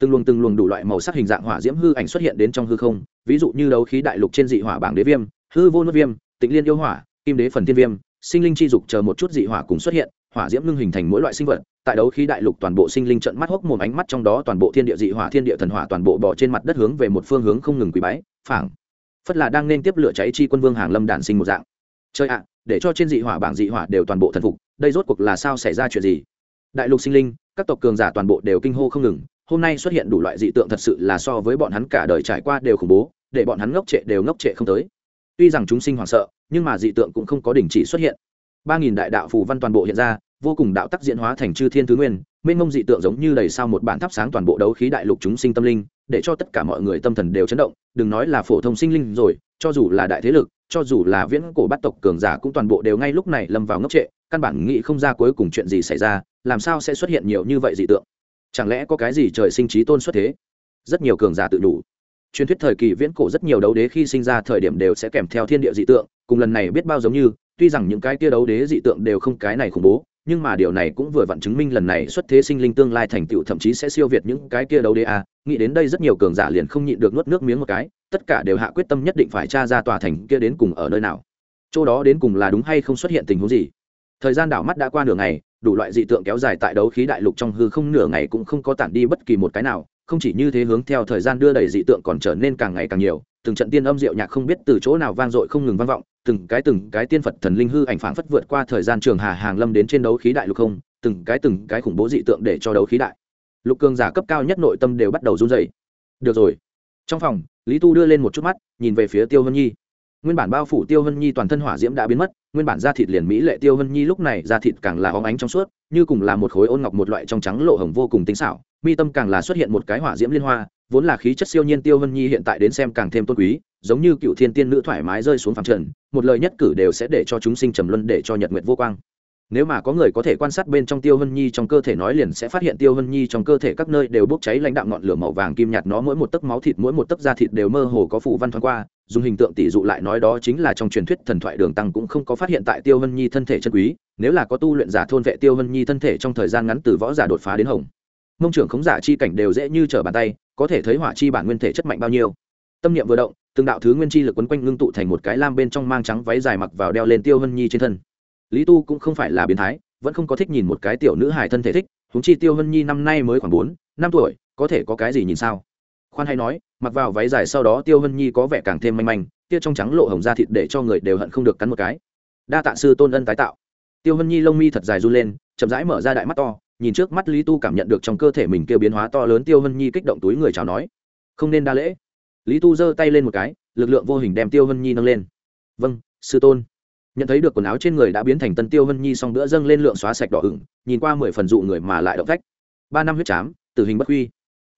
Từng luồng từng luồng đủ loại màu sắc hình dạng hỏa diễm hư ảnh xuất hiện đến trong hư không, ví dụ như đấu khí đại lục trên dị hỏa bảng đế viêm, hư vô nước viêm, tịnh liên yêu hỏa, kim đế phần tiên viêm, sinh linh chi dục chờ một chút dị hỏa cùng xuất hiện hỏa diễm ngưng hình thành mỗi loại sinh vật, tại đấu khí đại lục toàn bộ sinh linh trận mắt hốc mồm ánh mắt trong đó toàn bộ thiên địa dị hỏa, thiên địa thần hỏa toàn bộ bỏ trên mặt đất hướng về một phương hướng không ngừng quỳ bái, phảng. Phất là đang nên tiếp lửa cháy chi quân vương hàng lâm đản sinh một dạng. Chơi ạ, để cho trên dị hỏa bảng dị hỏa đều toàn bộ thần phục, đây rốt cuộc là sao xảy ra chuyện gì? Đại lục sinh linh, các tộc cường giả toàn bộ đều kinh hô không ngừng, hôm nay xuất hiện đủ loại dị tượng thật sự là so với bọn hắn cả đời trải qua đều khủng bố, để bọn hắn ngốc trệ đều ngốc trệ không tới. Tuy rằng chúng sinh hoảng sợ, nhưng mà dị tượng cũng không có đình chỉ xuất hiện. Ba nghìn đại đạo phù văn toàn bộ hiện ra vô cùng đạo tắc diễn hóa thành chư thiên thứ nguyên, mênh mông dị tượng giống như đầy sao một bản thắp sáng toàn bộ đấu khí đại lục chúng sinh tâm linh, để cho tất cả mọi người tâm thần đều chấn động, đừng nói là phổ thông sinh linh rồi, cho dù là đại thế lực, cho dù là viễn cổ bắt tộc cường giả cũng toàn bộ đều ngay lúc này lâm vào ngốc trệ, căn bản nghĩ không ra cuối cùng chuyện gì xảy ra, làm sao sẽ xuất hiện nhiều như vậy dị tượng? Chẳng lẽ có cái gì trời sinh trí tôn xuất thế? Rất nhiều cường giả tự đủ. Truyền thuyết thời kỳ viễn cổ rất nhiều đấu đế khi sinh ra thời điểm đều sẽ kèm theo thiên địa dị tượng, cùng lần này biết bao giống như, tuy rằng những cái kia đấu đế dị tượng đều không cái này khủng bố nhưng mà điều này cũng vừa vặn chứng minh lần này xuất thế sinh linh tương lai thành tựu thậm chí sẽ siêu việt những cái kia đấu đế a nghĩ đến đây rất nhiều cường giả liền không nhịn được nuốt nước miếng một cái, tất cả đều hạ quyết tâm nhất định phải tra ra tòa thành kia đến cùng ở nơi nào. Chỗ đó đến cùng là đúng hay không xuất hiện tình huống gì? Thời gian đảo mắt đã qua nửa ngày, đủ loại dị tượng kéo dài tại đấu khí đại lục trong hư không nửa ngày cũng không có tản đi bất kỳ một cái nào, không chỉ như thế hướng theo thời gian đưa đẩy dị tượng còn trở nên càng ngày càng nhiều từng trận tiên âm diệu nhạc không biết từ chỗ nào vang dội không ngừng vang vọng, từng cái từng cái tiên phật thần linh hư ảnh phảng phất vượt qua thời gian trường hà hàng lâm đến trên đấu khí đại lục không, từng cái từng cái khủng bố dị tượng để cho đấu khí đại. Lục cường giả cấp cao nhất nội tâm đều bắt đầu run rẩy. được rồi. Trong phòng, lý tu đưa lên một chút mắt, nhìn về phía tiêu hân nhi. Nguyên bản bao phủ tiêu hân nhi toàn thân hỏa diễm đã biến mất, nguyên bản da thịt liền mỹ lệ tiêu hân nhi lúc này da thịt càng là óng ánh trong suốt, như cùng là một khối ôn ngọc một loại trong trắng lộ hồng vô cùng tinh xảo, mi tâm càng là xuất hiện một cái hỏa diễm liên hoa vốn là khí chất siêu nhiên tiêu hân nhi hiện tại đến xem càng thêm tôn quý, giống như cựu thiên tiên nữ thoải mái rơi xuống phẳng trần, một lời nhất cử đều sẽ để cho chúng sinh trầm luân để cho nhật nguyệt vô quang. Nếu mà có người có thể quan sát bên trong tiêu hân nhi trong cơ thể nói liền sẽ phát hiện tiêu hân nhi trong cơ thể các nơi đều bốc cháy lãnh đạo ngọn lửa màu vàng kim nhạt nó mỗi một tấc máu thịt, mỗi một tấc da thịt đều mơ hồ có phụ văn thoáng qua, dùng hình tượng tỷ dụ lại nói đó chính là trong truyền thuyết thần thoại đường tăng cũng không có phát hiện tại tiêu hân nhi thân thể chân quý, nếu là có tu luyện giả thôn vệ tiêu hân nhi thân thể trong thời gian ngắn từ võ giả đột phá đến hồng. Mông trưởng khống giả chi cảnh đều dễ như trở bàn tay có thể thấy hỏa chi bản nguyên thể chất mạnh bao nhiêu. Tâm niệm vừa động, từng đạo thứ nguyên chi lực quấn quanh ngưng tụ thành một cái lam bên trong mang trắng váy dài mặc vào đeo lên tiêu hân nhi trên thân. Lý tu cũng không phải là biến thái, vẫn không có thích nhìn một cái tiểu nữ hài thân thể thích húng chi tiêu hân nhi năm nay mới khoảng bốn, năm tuổi, có thể có cái gì nhìn sao? Khoan hay nói, mặc vào váy dài sau đó tiêu hân nhi có vẻ càng thêm manh manh, tia trong trắng lộ hồng da thịt để cho người đều hận không được cắn một cái. Đa tạ sư tôn ân tái tạo. Tiêu hân nhi lông mi thật dài run lên, chậm rãi mở ra đại mắt to nhìn trước mắt lý tu cảm nhận được trong cơ thể mình kêu biến hóa to lớn tiêu hân nhi kích động túi người chào nói, không nên đa lễ. Lý tu giơ tay lên một cái, lực lượng vô hình đem tiêu hân nhi nâng lên. Vâng sư tôn. Nhận thấy được quần áo trên người đã biến thành tân tiêu hân nhi xong bữa dâng lên lượng xóa sạch đỏ ửng, nhìn qua mười phần dụ người mà lại động phách. Ba năm huyết chám, tử hình bất huy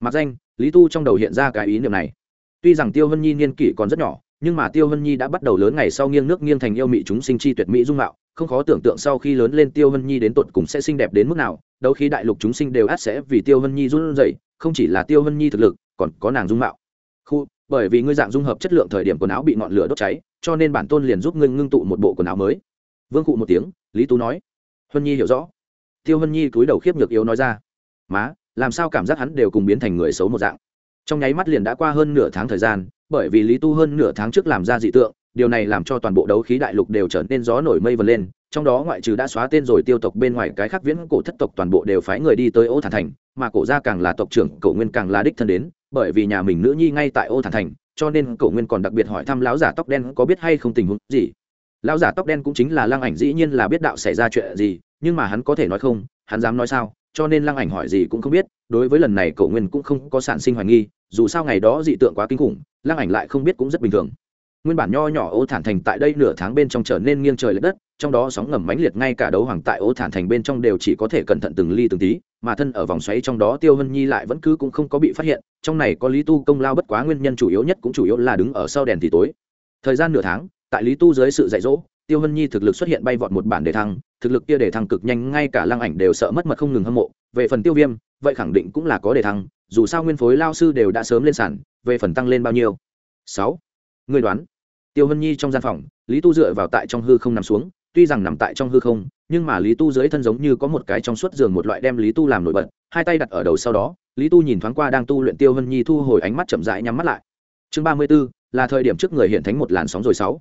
mặc danh, lý tu trong đầu hiện ra cái ý niệm này. Tuy rằng tiêu hân nhi niên kỷ còn rất nhỏ, nhưng mà tiêu hân nhi đã bắt đầu lớn ngày sau nghiêng nước nghiêng thành yêu mị chúng sinh chi tuyệt mỹ dung mạo không khó tưởng tượng sau khi lớn lên tiêu hân nhi đến tột cùng sẽ xinh đẹp đến mức nào đâu khi đại lục chúng sinh đều át sẽ vì tiêu hân nhi run rẩy. không chỉ là tiêu hân nhi thực lực, còn có nàng dung mạo. Khu, bởi vì ngươi dạng dung hợp chất lượng thời điểm quần áo bị ngọn lửa đốt cháy, cho nên bản tôn liền giúp ngươi ngưng tụ một bộ quần áo mới. Vương cụ một tiếng, lý tú nói. Hân nhi hiểu rõ. Tiêu hân nhi cúi đầu khiếp nhược yếu nói ra. Má, làm sao cảm giác hắn đều cùng biến thành người xấu một dạng? Trong nháy mắt liền đã qua hơn nửa tháng thời gian, bởi vì lý tu hơn nửa tháng trước làm ra dị tượng điều này làm cho toàn bộ đấu khí đại lục đều trở nên gió nổi mây vần lên, trong đó ngoại trừ đã xóa tên rồi tiêu tộc bên ngoài cái khác viễn cổ thất tộc toàn bộ đều phái người đi tới ô thản thành, mà cổ gia càng là tộc trưởng, cổ nguyên càng là đích thân đến, bởi vì nhà mình nữ nhi ngay tại ô thản thành, cho nên cổ nguyên còn đặc biệt hỏi thăm lão giả tóc đen có biết hay không tình huống gì. Lão giả tóc đen cũng chính là lăng ảnh dĩ nhiên là biết đạo xảy ra chuyện gì, nhưng mà hắn có thể nói không, hắn dám nói sao, cho nên lăng ảnh hỏi gì cũng không biết, đối với lần này cổ nguyên cũng không có sản sinh hoài nghi, dù sao ngày đó dị tượng quá kinh khủng, lăng ảnh lại không biết cũng rất bình thường nguyên bản nho nhỏ ô thản thành tại đây nửa tháng bên trong trở nên nghiêng trời l ệ đất, trong đó sóng ngầm mãnh liệt ngay cả đấu hoàng tại ô thản thành bên trong đều chỉ có thể cẩn thận từng ly từng tí, mà thân ở vòng xoáy trong đó tiêu hân nhi lại vẫn cứ cũng không có bị phát hiện, trong này có lý tu công lao bất quá nguyên nhân chủ yếu nhất cũng chủ yếu là đứng ở sau đèn thì tối. Thời gian nửa tháng, tại lý tu dưới sự dạy dỗ, tiêu hân nhi thực lực xuất hiện bay vọt một bản đề thăng, thực lực kia đề thăng cực nhanh, ngay cả lăng ảnh đều sợ mất mật không ngừng hâm mộ. Về phần tiêu viêm, vậy khẳng định cũng là có đề thăng, dù sao nguyên phối lao sư đều đã sớm lên sản về phần tăng lên bao nhiêu? Sáu. Ngươi đoán. Tiêu hân nhi trong gian phòng, lý tu dựa vào tại trong hư không nằm xuống, tuy rằng nằm tại trong hư không, nhưng mà lý tu dưới thân giống như có một cái trong suốt giường một loại đem lý tu làm nổi bật, hai tay đặt ở đầu sau đó, lý tu nhìn thoáng qua đang tu luyện tiêu hân nhi thu hồi ánh mắt chậm rãi nhắm mắt lại. Chương ba mươi b ố là thời điểm trước người hiện thánh một làn sóng rồi sáu.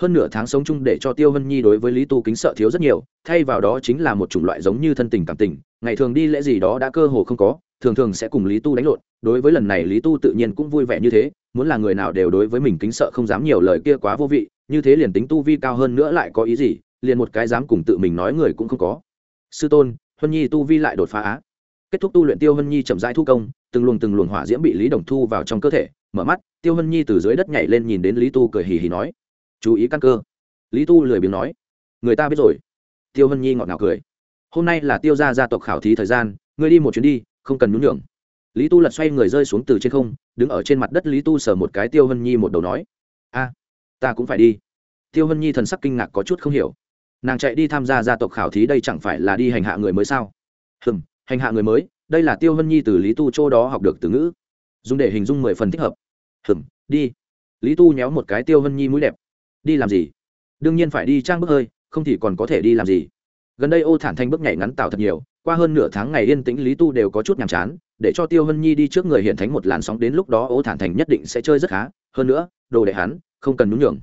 Hơn nửa tháng sống chung để cho tiêu hân nhi đối với lý tu kính sợ thiếu rất nhiều, thay vào đó chính là một chủng loại giống như thân tình cảm tình, ngày thường đi lễ gì đó đã cơ hồ không có thường thường sẽ cùng lý tu đánh lộn, đối với lần này lý tu tự nhiên cũng vui vẻ như thế, muốn là người nào đều đối với mình kính sợ không dám nhiều lời kia quá vô vị, như thế liền tính tu vi cao hơn nữa lại có ý gì, liền một cái dám cùng tự mình nói người cũng không có. Sư tôn, huân nhi tu vi lại đột phá á. Kết thúc tu luyện tiêu huân nhi chậm rãi thu công, từng luồng từng luồng hỏa diễm bị lý đồng thu vào trong cơ thể, mở mắt, tiêu huân nhi từ dưới đất nhảy lên nhìn đến lý tu cười hì hì nói, chú ý căn cơ. Lý tu lười biếng nói, người ta biết rồi. Tiêu huân nhi ngọt ngào cười, hôm nay là tiêu gia gia tộc khảo thí thời gian, ngươi đi một chuyến đi không cần nhún nhường. Lý tu lật xoay người rơi xuống từ trên không, đứng ở trên mặt đất lý tu sờ một cái tiêu hân nhi một đầu nói, a, ta cũng phải đi. Tiêu hân nhi thần sắc kinh ngạc có chút không hiểu. Nàng chạy đi tham gia gia tộc khảo thí đây chẳng phải là đi hành hạ người mới sao? Hừm, hành hạ người mới, đây là tiêu hân nhi từ lý tu châu đó học được từ ngữ. Dùng để hình dung mười phần thích hợp. Hừm, đi. Lý tu nhéo một cái tiêu hân nhi mũi đẹp. Đi làm gì? Đương nhiên phải đi trang bước hơi, không thì còn có thể đi làm gì. Gần đây ô thản thanh bước nhảy ngắn tạo thật nhiều qua hơn nửa tháng ngày yên tĩnh lý tu đều có chút nhàm chán, để cho tiêu hân nhi đi trước người hiện thánh một làn sóng đến lúc đó ô thản thành nhất định sẽ chơi rất khá, hơn nữa, đồ đệ hắn, không cần nhún nhường.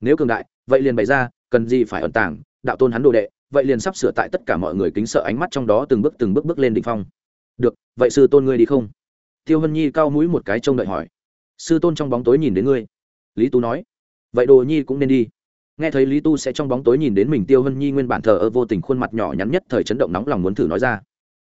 Nếu cường đại, vậy liền bày ra, cần gì phải ẩn tàng, đạo tôn hắn đồ đệ, vậy liền sắp sửa tại tất cả mọi người kính sợ ánh mắt trong đó từng bước từng bước bước lên đỉnh phong. Được, vậy sư tôn ngươi đi không? Tiêu hân nhi cao mũi một cái trông đợi hỏi. Sư tôn trong bóng tối nhìn đến ngươi. Lý tú nói. Vậy đồ nhi cũng nên đi nghe thấy lý tu sẽ trong bóng tối nhìn đến mình, tiêu hân nhi nguyên bản thờ ơ vô tình khuôn mặt nhỏ nhắn nhất thời chấn động nóng lòng muốn thử nói ra.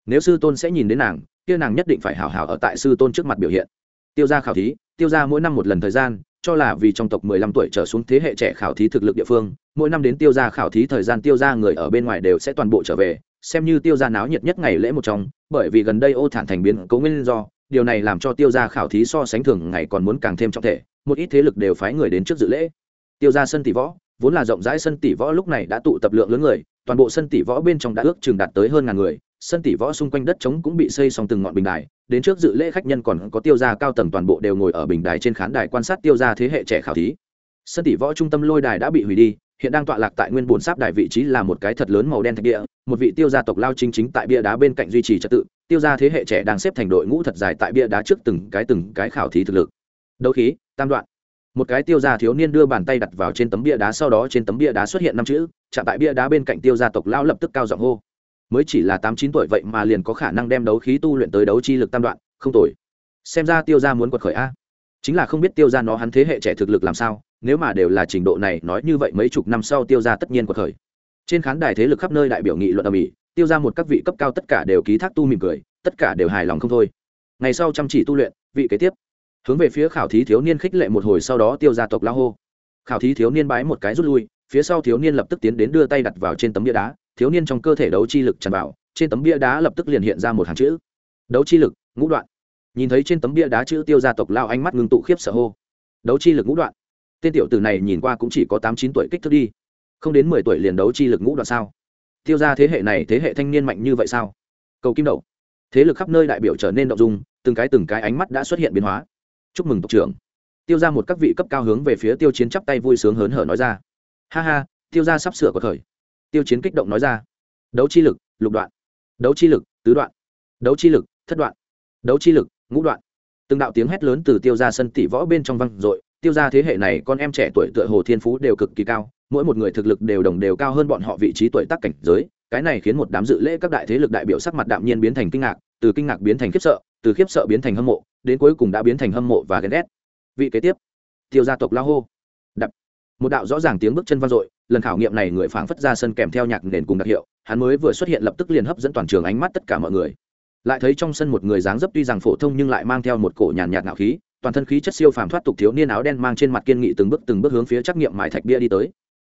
Nếu sư tôn sẽ nhìn đến nàng, kia nàng nhất định phải hào hào ở tại sư tôn trước mặt biểu hiện. Tiêu ra khảo thí, tiêu ra mỗi năm một lần thời gian, cho là vì trong tộc mười lăm tuổi trở xuống thế hệ trẻ khảo thí thực lực địa phương, mỗi năm đến tiêu ra khảo thí thời gian tiêu ra người ở bên ngoài đều sẽ toàn bộ trở về, xem như tiêu ra náo nhiệt nhất ngày lễ một trong, bởi vì gần đây ô thản thành biến cố nguyên do, điều này làm cho tiêu ra khảo thí so sánh thường ngày còn muốn càng thêm trọng thể, một ít thế lực đều phái người đến trước dự lễ. Tiêu ra sân tỷ võ vốn là rộng rãi sân tỷ võ lúc này đã tụ tập lượng lớn người, toàn bộ sân tỷ võ bên trong đã ước chừng đạt tới hơn ngàn người, sân tỷ võ xung quanh đất trống cũng bị xây xong từng ngọn bình đài, đến trước dự lễ khách nhân còn có tiêu gia cao tầng toàn bộ đều ngồi ở bình đài trên khán đài quan sát tiêu gia thế hệ trẻ khảo thí. Sân tỷ võ trung tâm lôi đài đã bị hủy đi, hiện đang tọa lạc tại nguyên bồn sáp đài vị trí là một cái thật lớn màu đen thạch địa, một vị tiêu gia tộc lao chính chính tại bia đá bên cạnh duy trì trật tự, tiêu gia thế hệ trẻ đang xếp thành đội ngũ thật dài tại bia đá trước từng cái từng cái khảo thí thực lực. Đấu khí, tam đoạn một cái tiêu gia thiếu niên đưa bàn tay đặt vào trên tấm bia đá, sau đó trên tấm bia đá xuất hiện năm chữ, chạm tại bia đá bên cạnh tiêu gia tộc lão lập tức cao giọng hô. Mới chỉ là tám chín tuổi vậy mà liền có khả năng đem đấu khí tu luyện tới đấu chi lực tam đoạn, không tuổi xem ra tiêu gia muốn quật khởi a. Chính là không biết tiêu gia nó hắn thế hệ trẻ thực lực làm sao, nếu mà đều là trình độ này, nói như vậy mấy chục năm sau tiêu gia tất nhiên quật khởi. Trên khán đài thế lực khắp nơi đại biểu nghị luận ở mỹ tiêu ra một các vị cấp cao tất cả đều ký thác tu mỉm cười, tất cả đều hài lòng không thôi. Ngày sau chăm chỉ tu luyện, vị kế tiếp hướng về phía khảo thí thiếu niên khích lệ một hồi sau đó tiêu gia tộc la hô. Khảo thí thiếu niên bái một cái rút lui, phía sau thiếu niên lập tức tiến đến đưa tay đặt vào trên tấm bia đá, thiếu niên trong cơ thể đấu chi lực tràn vào, trên tấm bia đá lập tức liền hiện ra một hàng chữ. Đấu chi lực, ngũ đoạn. Nhìn thấy trên tấm bia đá chữ tiêu gia tộc lao ánh mắt ngưng tụ khiếp sợ hô. Đấu chi lực ngũ đoạn. Tên tiểu tử này nhìn qua cũng chỉ có tám chín tuổi kích thước đi. Không đến mười tuổi liền đấu chi lực ngũ đoạn sao? Tiêu gia thế hệ này thế hệ thanh niên mạnh như vậy sao? Cầu kim đậu. Thế lực khắp nơi đại biểu trở nên động dung, từng cái từng cái ánh mắt đã xuất hiện biến hóa chúc mừng tộc trưởng. Tiêu ra một các vị cấp cao hướng về phía tiêu chiến chắp tay vui sướng hớn hở nói ra. Ha ha, tiêu ra sắp sửa có thời. Tiêu chiến kích động nói ra. Đấu chi lực, lục đoạn. Đấu chi lực, tứ đoạn. Đấu chi lực, thất đoạn. Đấu chi lực, ngũ đoạn. Từng đạo tiếng hét lớn từ tiêu ra sân tỷ võ bên trong văng r ộ i tiêu ra thế hệ này con em trẻ tuổi tựa hồ thiên phú đều cực kỳ cao, mỗi một người thực lực đều đồng đều cao hơn bọn họ vị trí tuổi tác cảnh giới. Cái này khiến một đám dự lễ các đại thế lực đại biểu sắc mặt đạm nhiên biến thành kinh ngạc, từ kinh ngạc biến thành khiếp sợ, từ khiếp sợ biến thành hâm mộ đến cuối cùng đã biến thành hâm mộ và ghen ghét. Vị kế tiếp, tiêu gia tộc la hô. Đập. Một đạo rõ ràng tiếng bước chân vang dội, lần khảo nghiệm này người phảng phất ra sân kèm theo nhạc nền cùng đặc hiệu, hắn mới vừa xuất hiện lập tức liền hấp dẫn toàn trường ánh mắt tất cả mọi người. Lại thấy trong sân một người dáng dấp tuy rằng phổ thông nhưng lại mang theo một cổ nhàn nhạt ngạo khí, toàn thân khí chất siêu phàm thoát tục thiếu niên áo đen mang trên mặt kiên nghị từng bước từng bước hướng phía trắc nghiệm mài thạch bia đi tới.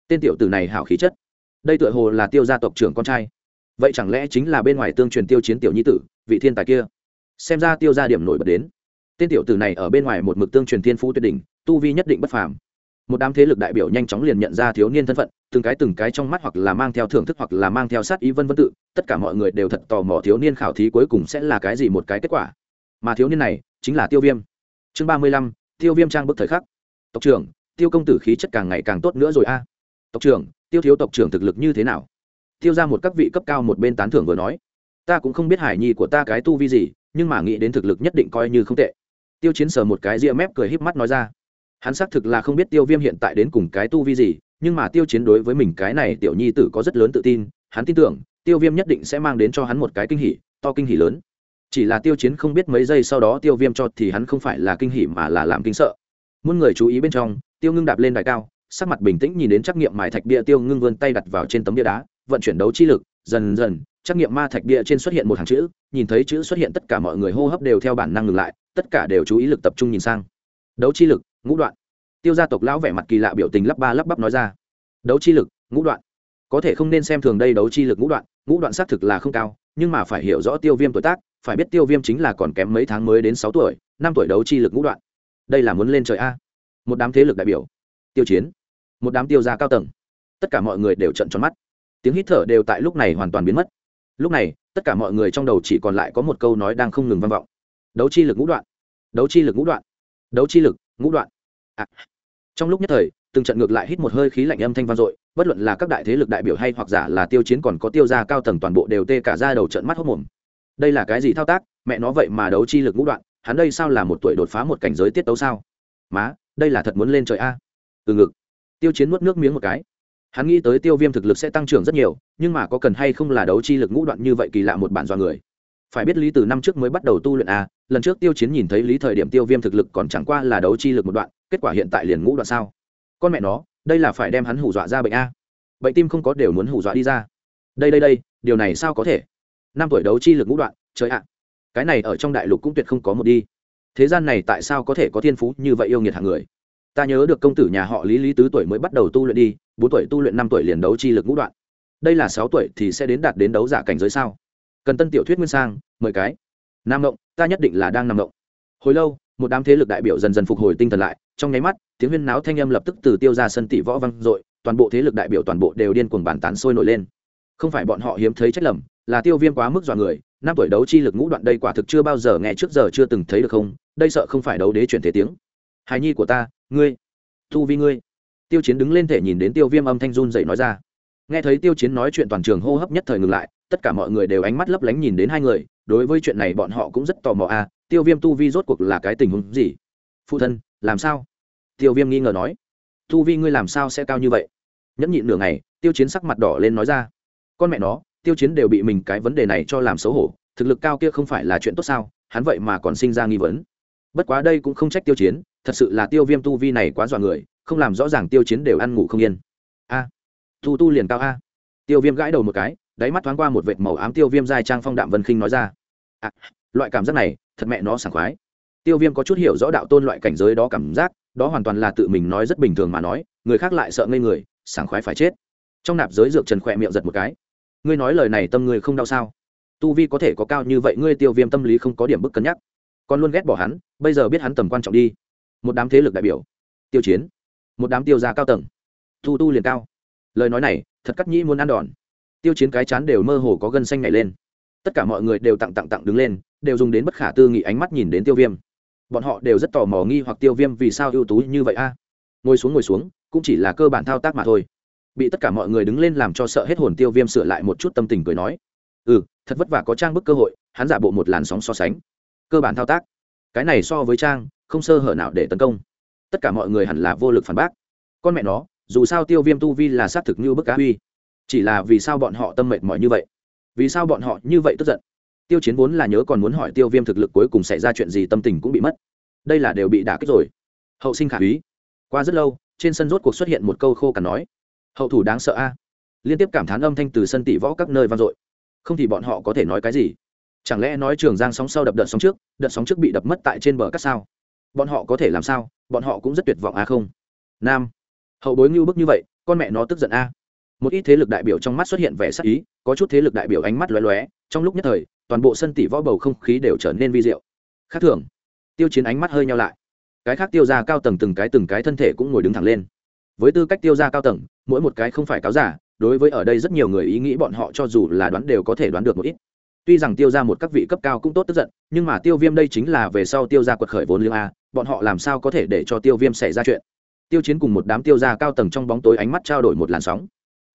Tên tiểu tử này hảo khí chất. Đây tựa hồ là tiêu gia tộc trưởng con trai. Vậy chẳng lẽ chính là bên ngoài tương truyền tiêu chiến tiểu nhi tử, vị thiên tài kia? Xem ra tiêu gia điểm nổi bật đến tên tiểu tử này ở bên ngoài một mực tương truyền thiên phú tuyệt đỉnh, tu vi nhất định bất phàm. Một đám thế lực đại biểu nhanh chóng liền nhận ra thiếu niên thân phận, từng cái từng cái trong mắt hoặc là mang theo thưởng thức hoặc là mang theo sát ý vân vân tự, tất cả mọi người đều thật tò mò thiếu niên khảo thí cuối cùng sẽ là cái gì một cái kết quả. Mà thiếu niên này chính là tiêu viêm. Chương ba mươi lăm, tiêu viêm trang bức thời khắc. Tộc trưởng, tiêu công tử khí chất càng ngày càng tốt nữa rồi a. Tộc trưởng, tiêu thiếu tộc trưởng thực lực như thế nào? Tiêu ra một các vị cấp cao một bên tán thưởng vừa nói. Ta cũng không biết hải nhi của ta cái tu vi gì, nhưng mà nghĩ đến thực lực nhất định coi như không tệ tiêu chiến sờ một cái ria mép cười híp mắt nói ra. Hắn xác thực là không biết tiêu viêm hiện tại đến cùng cái tu vi gì, nhưng mà tiêu chiến đối với mình cái này tiểu nhi tử có rất lớn tự tin, hắn tin tưởng, tiêu viêm nhất định sẽ mang đến cho hắn một cái kinh hỉ, to kinh hỉ lớn. Chỉ là tiêu chiến không biết mấy giây sau đó tiêu viêm cho thì hắn không phải là kinh hỉ mà là làm kinh sợ. Muôn người chú ý bên trong, tiêu ngưng đạp lên đài cao, sắc mặt bình tĩnh nhìn đến trắc nghiệm mài thạch bia tiêu ngưng vươn tay đặt vào trên tấm bia đá, vận chuyển đấu chi lực dần dần, trắc nghiệm ma thạch bia trên xuất hiện một hàng chữ, nhìn thấy chữ xuất hiện tất cả mọi người hô hấp đều theo bản năng ngừng lại, tất cả đều chú ý lực tập trung nhìn sang. Đấu chi lực, ngũ đoạn. Tiêu gia tộc lão vẻ mặt kỳ lạ biểu tình lắp ba lắp bắp nói ra. Đấu chi lực, ngũ đoạn. Có thể không nên xem thường đây đấu chi lực ngũ đoạn ngũ đoạn xác thực là không cao, nhưng mà phải hiểu rõ tiêu viêm tuổi tác, phải biết tiêu viêm chính là còn kém mấy tháng mới đến sáu tuổi, năm tuổi đấu chi lực ngũ đoạn. Đây là muốn lên trời a. Một đám thế lực đại biểu. Tiêu chiến. Một đám tiêu gia cao tầng. Tất cả mọi người đều trận tròn mắt tiếng hít thở đều tại lúc này hoàn toàn biến mất. Lúc này, tất cả mọi người trong đầu chỉ còn lại có một câu nói đang không ngừng vang vọng. Đấu chi lực ngũ đoạn. Đấu chi lực ngũ đoạn. Đấu chi lực, ngũ đoạn. À. trong lúc nhất thời, từng trận ngược lại hít một hơi khí lạnh âm thanh vang dội, bất luận là các đại thế lực đại biểu hay hoặc giả là tiêu chiến còn có tiêu gia cao tầng toàn bộ đều tê cả ra đầu trận mắt hốc mồm. Đây là cái gì thao tác? Mẹ nó vậy mà đấu chi lực ngũ đoạn, hắn đây sao là một tuổi đột phá một cảnh giới tiết tấu sao? Má, đây là thật muốn lên trời a. Từ ngực. Tiêu chiến nuốt nước miếng một cái hắn nghĩ tới tiêu viêm thực lực sẽ tăng trưởng rất nhiều, nhưng mà có cần hay không là đấu chi lực ngũ đoạn như vậy kỳ lạ một bản do người. Phải biết lý từ năm trước mới bắt đầu tu luyện a, lần trước tiêu chiến nhìn thấy lý thời điểm tiêu viêm thực lực còn chẳng qua là đấu chi lực một đoạn, kết quả hiện tại liền ngũ đoạn sao? Con mẹ nó, đây là phải đem hắn hủ dọa ra bệnh a. Bệnh tim không có đều muốn hủ dọa đi ra. Đây đây đây, điều này sao có thể? Năm tuổi đấu chi lực ngũ đoạn, trời ạ. Cái này ở trong đại lục cũng tuyệt không có một đi. Thế gian này tại sao có thể có thiên phú như vậy yêu nghiệt hạng người? Ta nhớ được công tử nhà họ lý lý tứ tuổi mới bắt đầu tu luyện đi, bốn tuổi tu luyện năm tuổi liền đấu chi lực ngũ đoạn. Đây là sáu tuổi thì sẽ đến đạt đến đấu giả cảnh giới sao? Cần tân tiểu thuyết nguyên sang mười cái. Nam động ta nhất định là đang nằm động hồi lâu, một đám thế lực đại biểu dần dần phục hồi tinh thần lại, trong nháy mắt, tiếng huyên náo thanh âm lập tức từ tiêu ra sân tỷ võ văng dội, toàn bộ thế lực đại biểu toàn bộ đều điên cuồng bàn tán sôi nổi lên. Không phải bọn họ hiếm thấy trách lầm, là tiêu viêm quá mức dọa người, năm tuổi đấu chi lực ngũ đoạn đây quả thực chưa bao giờ nghe trước giờ chưa từng thấy được không, đây sợ không phải đấu đế chuyển thế tiếng. Hài nhi của ta ngươi thu vi ngươi. Tiêu chiến đứng lên thể nhìn đến tiêu viêm âm thanh run dậy nói ra. Nghe thấy tiêu chiến nói chuyện toàn trường hô hấp nhất thời ngừng lại, tất cả mọi người đều ánh mắt lấp lánh nhìn đến hai người, đối với chuyện này bọn họ cũng rất tò mò à tiêu viêm tu vi rốt cuộc là cái tình huống gì? Phụ thân, làm sao? Tiêu viêm nghi ngờ nói. Tu vi ngươi làm sao sẽ cao như vậy? Nhẫn nhịn nửa ngày, tiêu chiến sắc mặt đỏ lên nói ra. Con mẹ nó, tiêu chiến đều bị mình cái vấn đề này cho làm xấu hổ, thực lực cao kia không phải là chuyện tốt sao, hắn vậy mà còn sinh ra nghi vấn. Bất quá đây cũng không trách tiêu chiến thật sự là tiêu viêm tu vi này quá dọa người không làm rõ ràng tiêu chiến đều ăn ngủ không yên. A tu tu liền cao a. Tiêu viêm gãi đầu một cái đáy mắt thoáng qua một vệt màu ám tiêu viêm dài trang phong đạm vân khinh nói ra. À, loại cảm giác này thật mẹ nó sảng khoái. Tiêu viêm có chút hiểu rõ đạo tôn loại cảnh giới đó cảm giác đó hoàn toàn là tự mình nói rất bình thường mà nói người khác lại sợ ngây người sảng khoái phải chết. Trong nạp giới dược trần khỏe miệng giật một cái. Ngươi nói lời này tâm người không đau sao? Tu vi có thể có cao như vậy ngươi tiêu viêm tâm lý không có điểm bức cân nhắc. Còn luôn ghét bỏ hắn bây giờ biết hắn tầm quan trọng đi một đám thế lực đại biểu, tiêu chiến, một đám tiêu gia cao tầng, thu tu liền cao. Lời nói này, thật cắt nhĩ muốn ăn đòn. Tiêu chiến cái chán đều mơ hồ có gân xanh nhảy lên. Tất cả mọi người đều tặng tặng tặng đứng lên, đều dùng đến bất khả tư nghị ánh mắt nhìn đến tiêu viêm. Bọn họ đều rất tò mò nghi hoặc tiêu viêm vì sao ưu tú như vậy a. Ngồi xuống ngồi xuống, cũng chỉ là cơ bản thao tác mà thôi. Bị tất cả mọi người đứng lên làm cho sợ hết hồn tiêu viêm sửa lại một chút tâm tình cười nói ừ thật vất vả có trang bức cơ hội, hắn giả bộ một làn sóng so sánh. Cơ bản thao tác. Cái này so với trang không sơ hở nào để tấn công. Tất cả mọi người hẳn là vô lực phản bác. Con mẹ nó, dù sao tiêu viêm tu vi là xác thực như bức cá uy chỉ là vì sao bọn họ tâm mệt mỏi như vậy? Vì sao bọn họ như vậy tức giận? Tiêu chiến vốn là nhớ còn muốn hỏi tiêu viêm thực lực cuối cùng xảy ra chuyện gì tâm tình cũng bị mất. Đây là đều bị đả kích rồi. Hậu sinh khả úy. Qua rất lâu, trên sân rốt cuộc xuất hiện một câu khô cằn nói. Hậu thủ đáng sợ a. Liên tiếp cảm thán âm thanh từ sân tỷ võ các nơi vang dội. Không thì bọn họ có thể nói cái gì? Chẳng lẽ nói trường giang sóng sau đập đợt sóng trước, đợt sóng trước bị đập mất tại trên bờ cát sao? Bọn họ có thể làm sao? Bọn họ cũng rất tuyệt vọng a không? Nam. Hậu bối ngưu bức như vậy, con mẹ nó tức giận a một ít thế lực đại biểu trong mắt xuất hiện vẻ sắc ý, có chút thế lực đại biểu ánh mắt lóe lóe, trong lúc nhất thời, toàn bộ sân tỷ võ bầu không khí đều trở nên vi diệu. Khác thường, tiêu chiến ánh mắt hơi nhau lại. Cái khác tiêu ra cao tầng từng cái từng cái thân thể cũng ngồi đứng thẳng lên. Với tư cách tiêu ra cao tầng, mỗi một cái không phải cáo giả, đối với ở đây rất nhiều người ý nghĩ bọn họ cho dù là đoán đều có thể đoán được một ít. Tuy rằng tiêu ra một các vị cấp cao cũng tốt tức giận, nhưng mà tiêu viêm đây chính là về sau tiêu ra quật khởi vốn lương a bọn họ làm sao có thể để cho tiêu viêm xảy ra chuyện? Tiêu chiến cùng một đám tiêu gia cao tầng trong bóng tối ánh mắt trao đổi một làn sóng.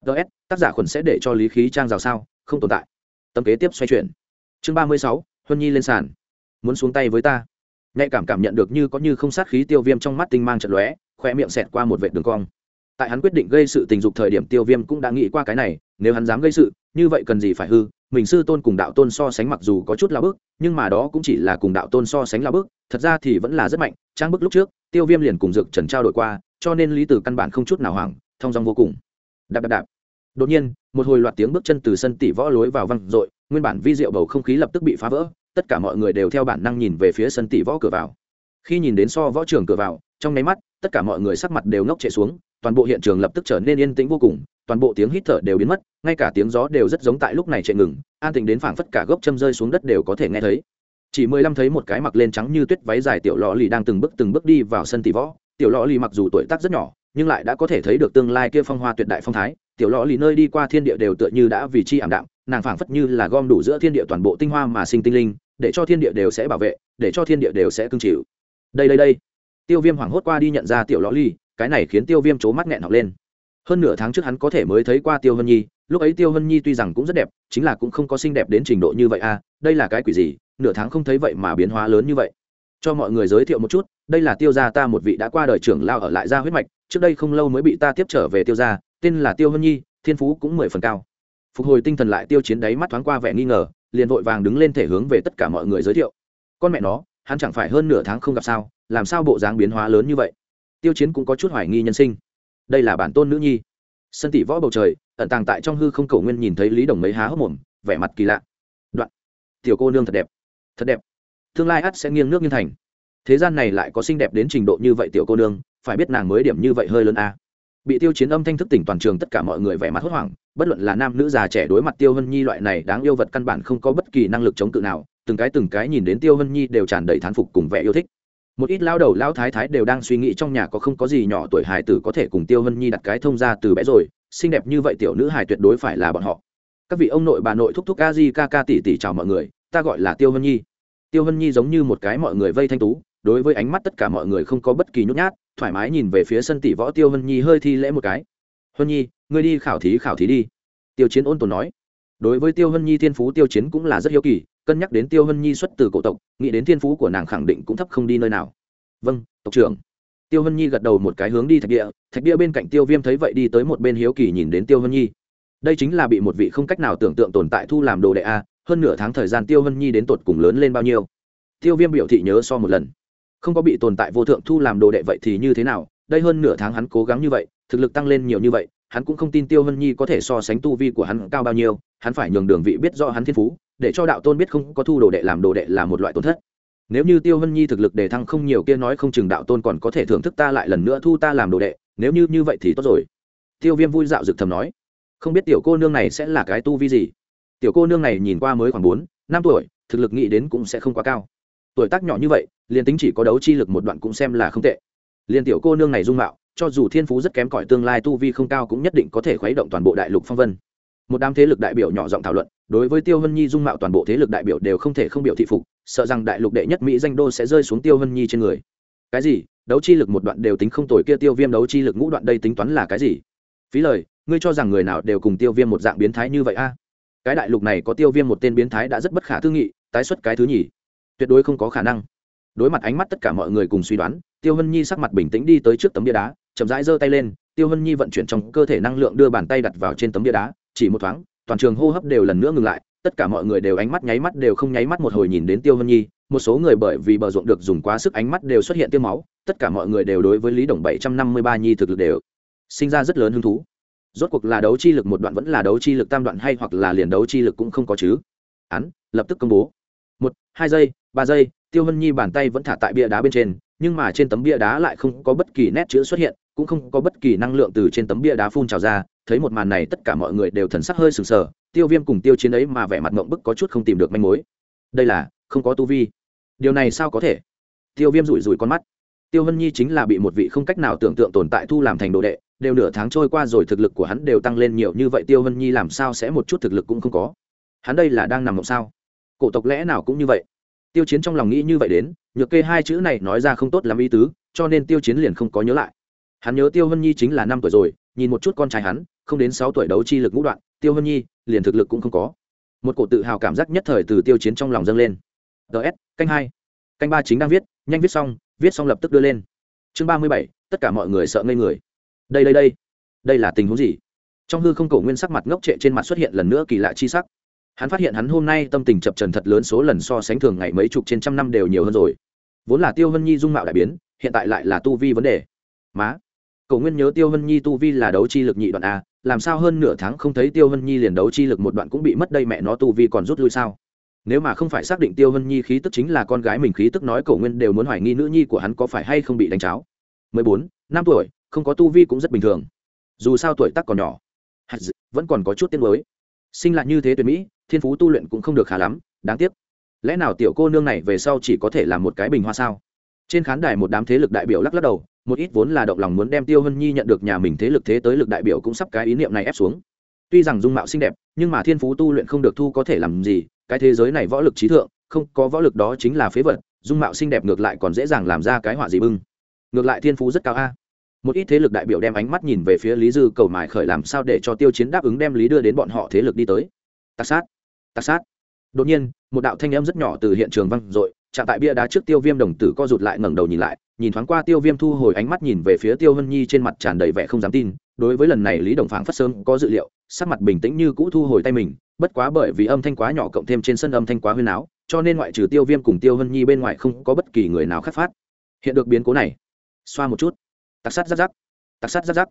Ts tác giả khuẩn sẽ để cho lý khí trang rào sao? Không tồn tại. Tâm kế tiếp xoay chuyển. Chương ba mươi sáu, huân nhi lên sàn. Muốn xuống tay với ta. Nhạy cảm cảm nhận được như có như không sát khí tiêu viêm trong mắt tinh mang trận lóe khoe miệng xẹt qua một vệ đường cong. Tại hắn quyết định gây sự tình dục thời điểm, tiêu viêm cũng đã nghĩ qua cái này, nếu hắn dám gây sự, như vậy cần gì phải hư mình sư tôn cùng đạo tôn so sánh mặc dù có chút lao bức nhưng mà đó cũng chỉ là cùng đạo tôn so sánh lao bức thật ra thì vẫn là rất mạnh, trang bức lúc trước, tiêu viêm liền cùng dược trần trao đổi qua, cho nên lý từ căn bản không chút nào hoảng thong dong vô cùng. Đạp đạp đạp. Đột nhiên, một hồi loạt tiếng bước chân từ sân tỷ võ lối vào văng r nguyên bản vi diệu bầu không khí lập tức bị phá vỡ, tất cả mọi người đều theo bản năng nhìn về phía sân tỷ võ cửa vào. Khi nhìn đến so võ trường cửa vào, trong nháy mắt, tất cả mọi người sắc mặt đều ngốc chạy xuống, toàn bộ hiện trường lập tức trở nên yên tĩnh vô cùng toàn bộ tiếng hít thở đều biến mất, ngay cả tiếng gió đều rất giống tại lúc này chạy ngừng, an tĩnh đến phảng phất cả gốc châm rơi xuống đất đều có thể nghe thấy. Chỉ mười lăm thấy một cái mặc lên trắng như tuyết váy dài tiểu lò lì đang từng bước từng bước đi vào sân tỷ võ. Tiểu lò lì mặc dù tuổi tác rất nhỏ, nhưng lại đã có thể thấy được tương lai kia phong hoa tuyệt đại phong thái. Tiểu lò lì nơi đi qua thiên địa đều tựa như đã vì chi ảm đạm, nàng phảng phất như là gom đủ giữa thiên địa toàn bộ tinh hoa mà sinh tinh linh, để cho thiên địa đều sẽ bảo vệ, để cho thiên địa đều sẽ cưng chịu. Đây đây đây. Tiêu viêm hoảng hốt qua đi nhận ra tiểu lò lì, cái này khiến tiêu viêm c mắt nghẹn học lên hơn nửa tháng trước hắn có thể mới thấy qua tiêu hân nhi, lúc ấy tiêu hân nhi tuy rằng cũng rất đẹp, chính là cũng không có xinh đẹp đến trình độ như vậy à đây là cái quỷ gì, nửa tháng không thấy vậy mà biến hóa lớn như vậy. Cho mọi người giới thiệu một chút, đây là tiêu gia ta một vị đã qua đời trưởng lao ở lại gia huyết mạch, trước đây không lâu mới bị ta tiếp trở về tiêu gia, tên là tiêu hân nhi, thiên phú cũng mười phần cao. Phục hồi tinh thần lại, tiêu chiến đáy mắt thoáng qua vẻ nghi ngờ, liền vội vàng đứng lên thể hướng về tất cả mọi người giới thiệu. Con mẹ nó, hắn chẳng phải hơn nửa tháng không gặp sao, làm sao bộ dáng biến hóa lớn như vậy? Tiêu chiến cũng có chút hoài nghi nhân sinh đây là bản tôn nữ nhi. Sân tỷ võ bầu trời, ẩn tàng tại trong hư không cầu nguyên nhìn thấy lý đồng mấy há hốc mồm, vẻ mặt kỳ lạ. Đoạn. Tiểu cô nương thật đẹp. Thật đẹp. Tương lai ắt sẽ nghiêng nước như thành. Thế gian này lại có xinh đẹp đến trình độ như vậy tiểu cô nương, phải biết nàng mới điểm như vậy hơi lớn a. Bị tiêu chiến âm thanh thức tỉnh toàn trường tất cả mọi người vẻ mặt hốt hoảng, bất luận là nam nữ già trẻ đối mặt tiêu hân nhi loại này đáng yêu vật căn bản không có bất kỳ năng lực chống cự nào, từng cái từng cái nhìn đến tiêu hân nhi đều tràn đầy thán phục cùng vẻ yêu thích một ít lao đầu, lao thái thái đều đang suy nghĩ trong nhà có không có gì nhỏ tuổi hài tử có thể cùng tiêu hân nhi đặt cái thông ra từ bé rồi, xinh đẹp như vậy tiểu nữ hài tuyệt đối phải là bọn họ. Các vị ông nội, bà nội thúc thúc ca di ca ca tỷ tỷ chào mọi người, ta gọi là tiêu hân nhi. Tiêu hân nhi giống như một cái mọi người vây thanh tú, đối với ánh mắt tất cả mọi người không có bất kỳ nhút nhát, thoải mái nhìn về phía sân tỷ võ tiêu hân nhi hơi thi lễ một cái. Hân nhi, ngươi đi khảo thí khảo thí đi. Tiêu chiến ôn tồn nói. Đối với tiêu hân nhi thiên phú, tiêu chiến cũng là rất hiếu kỳ cân nhắc đến tiêu hân nhi xuất từ cổ tộc, nghĩ đến thiên phú của nàng khẳng định cũng thấp không đi nơi nào. Vâng tộc trưởng. Tiêu hân nhi gật đầu một cái hướng đi thạch địa thạch địa bên cạnh tiêu viêm thấy vậy đi tới một bên hiếu kỳ nhìn đến tiêu hân nhi. Đây chính là bị một vị không cách nào tưởng tượng tồn tại thu làm đồ đệ a, hơn nửa tháng thời gian tiêu hân nhi đến tột cùng lớn lên bao nhiêu? Tiêu viêm biểu thị nhớ so một lần. Không có bị tồn tại vô thượng thu làm đồ đệ vậy thì như thế nào? Đây hơn nửa tháng hắn cố gắng như vậy, thực lực tăng lên nhiều như vậy hắn cũng không tin tiêu hân nhi có thể so sánh tu vi của hắn cao bao nhiêu, hắn phải nhường đường vị biết do hắn thiên phú, để cho đạo tôn biết không có thu đồ đệ làm đồ đệ là một loại tổn thất. Nếu như tiêu hân nhi thực lực đề thăng không nhiều kia nói không chừng đạo tôn còn có thể thưởng thức ta lại lần nữa thu ta làm đồ đệ, nếu như như vậy thì tốt rồi. Tiêu viêm vui dạo dực thầm nói. Không biết tiểu cô nương này sẽ là cái tu vi gì? Tiểu cô nương này nhìn qua mới khoảng bốn, năm tuổi, thực lực nghĩ đến cũng sẽ không quá cao. Tuổi tác nhỏ như vậy, liền tính chỉ có đấu chi lực một đoạn cũng xem là không tệ. Liền tiểu cô nương này dung mạo cho dù thiên phú rất kém cỏi tương lai tu vi không cao cũng nhất định có thể khuấy động toàn bộ đại lục phong vân. Một đám thế lực đại biểu nhỏ giọng thảo luận, đối với tiêu hân nhi dung mạo toàn bộ thế lực đại biểu đều không thể không biểu thị phục, sợ rằng đại lục đệ nhất mỹ danh đô sẽ rơi xuống tiêu hân nhi trên người. Cái gì? Đấu chi lực một đoạn đều tính không tồi kia tiêu viêm đấu chi lực ngũ đoạn đây tính toán là cái gì? Phí lời, ngươi cho rằng người nào đều cùng tiêu viêm một dạng biến thái như vậy a? Cái đại lục này có tiêu viêm một tên biến thái đã rất bất khả tư nghị, tái xuất cái thứ nhì. Tuyệt đối không có khả năng. Đối mặt ánh mắt tất cả mọi người cùng suy đoán, tiêu hân nhi sắc mặt bình tĩnh đi tới trước tấm bia đá chậm rãi giơ tay lên, tiêu hân nhi vận chuyển trong cơ thể năng lượng đưa bàn tay đặt vào trên tấm bia đá, chỉ một thoáng, toàn trường hô hấp đều lần nữa ngừng lại, tất cả mọi người đều ánh mắt nháy mắt đều không nháy mắt một hồi nhìn đến tiêu hân nhi, một số người bởi vì bờ ruộng được dùng quá sức ánh mắt đều xuất hiện tiêu máu, tất cả mọi người đều đối với lý đồng bảy trăm năm mươi ba nhi thực lực đều sinh ra rất lớn hứng thú. Rốt cuộc là đấu chi lực một đoạn vẫn là đấu chi lực tam đoạn hay hoặc là liền đấu chi lực cũng không có chứ. Án, lập tức công bố. Một, hai giây, ba giây, tiêu hân nhi bàn tay vẫn thả tại bia đá bên trên, nhưng mà trên tấm bia đá lại không có bất kỳ nét chữ xuất hiện cũng không có bất kỳ năng lượng từ trên tấm bia đá phun trào ra, thấy một màn này tất cả mọi người đều thần sắc hơi sừng sờ, tiêu viêm cùng tiêu chiến ấy mà vẻ mặt mộng bức có chút không tìm được manh mối. Đây là, không có tu vi. Điều này sao có thể? Tiêu viêm rủi rủi con mắt. Tiêu hân nhi chính là bị một vị không cách nào tưởng tượng tồn tại thu làm thành đồ đệ, đều nửa tháng trôi qua rồi thực lực của hắn đều tăng lên nhiều như vậy, tiêu hân nhi làm sao sẽ một chút thực lực cũng không có? Hắn đây là đang nằm mộng sao? Cổ tộc lẽ nào cũng như vậy? Tiêu chiến trong lòng nghĩ như vậy đến, nhược kê hai chữ này nói ra không tốt làm ý tứ, cho nên tiêu chiến liền không có nhớ lại hắn nhớ tiêu hân nhi chính là năm tuổi rồi, nhìn một chút con trai hắn, không đến sáu tuổi đấu chi lực ngũ đoạn, tiêu hân nhi, liền thực lực cũng không có. Một cổ tự hào cảm giác nhất thời từ tiêu chiến trong lòng dâng lên. Ts canh hai. Canh ba chính đang viết, nhanh viết xong viết xong lập tức đưa lên. Chương ba mươi bảy, tất cả mọi người sợ ngây người. Đây đây đây. Đây là tình huống gì? Trong hư không cổ nguyên sắc mặt ngốc trệ trên mặt xuất hiện lần nữa kỳ lạ chi sắc. Hắn phát hiện hắn hôm nay tâm tình chập trần thật lớn số lần so sánh thường ngày mấy chục trên trăm năm đều nhiều hơn rồi. Vốn là tiêu hân nhi dung mạo đại biến, hiện tại lại là tu vi vấn đề. Má. Cổ nguyên nhớ tiêu Vân nhi tu vi là đấu chi lực nhị đoạn a, làm sao hơn nửa tháng không thấy tiêu Vân nhi liền đấu chi lực một đoạn cũng bị mất đây mẹ nó tu vi còn rút lui sao? Nếu mà không phải xác định tiêu Vân nhi khí tức chính là con gái mình khí tức nói Cổ nguyên đều muốn hoài nghi nữ nhi của hắn có phải hay không bị đánh cháo. Mười bốn, năm tuổi, không có tu vi cũng rất bình thường. Dù sao tuổi tác còn nhỏ. Vẫn còn có chút tiến mới sinh lại như thế tuyệt mỹ, thiên phú tu luyện cũng không được khá lắm, đáng tiếc. Lẽ nào tiểu cô nương này về sau chỉ có thể làm một cái bình hoa sao? Trên khán đài một đám thế lực đại biểu lắc lắc đầu một ít vốn là động lòng muốn đem tiêu hân nhi nhận được nhà mình thế lực thế tới lực đại biểu cũng sắp cái ý niệm này ép xuống. Tuy rằng dung mạo xinh đẹp, nhưng mà thiên phú tu luyện không được thu có thể làm gì, cái thế giới này võ lực trí thượng, không có võ lực đó chính là phế vật, dung mạo xinh đẹp ngược lại còn dễ dàng làm ra cái họa gì bưng. Ngược lại thiên phú rất cao a. Một ít thế lực đại biểu đem ánh mắt nhìn về phía lý dư cầu mài khởi làm sao để cho tiêu chiến đáp ứng đem lý đưa đến bọn họ thế lực đi tới. Tạc sát tạc sát đột nhiên, một đạo thanh âm rất nhỏ từ hiện trường văng r ộ i chạm tại bia đá trước tiêu viêm đồng tử co rụt lại ngẩng đầu nhìn lại, nhìn thoáng qua tiêu viêm thu hồi ánh mắt nhìn về phía tiêu hân nhi trên mặt tràn đầy vẻ không dám tin. Đối với lần này lý đồng phảng phát sớm có dự liệu, sắc mặt bình tĩnh như cũ thu hồi tay mình, bất quá bởi vì âm thanh quá nhỏ cộng thêm trên sân âm thanh quá huyên áo cho nên ngoại trừ tiêu viêm cùng tiêu hân nhi bên ngoài không có bất kỳ người nào khắc phát. Hiện được biến cố này, xoa một chút. Tạc sắt rắc rắc, tạc sắt rắc rắc.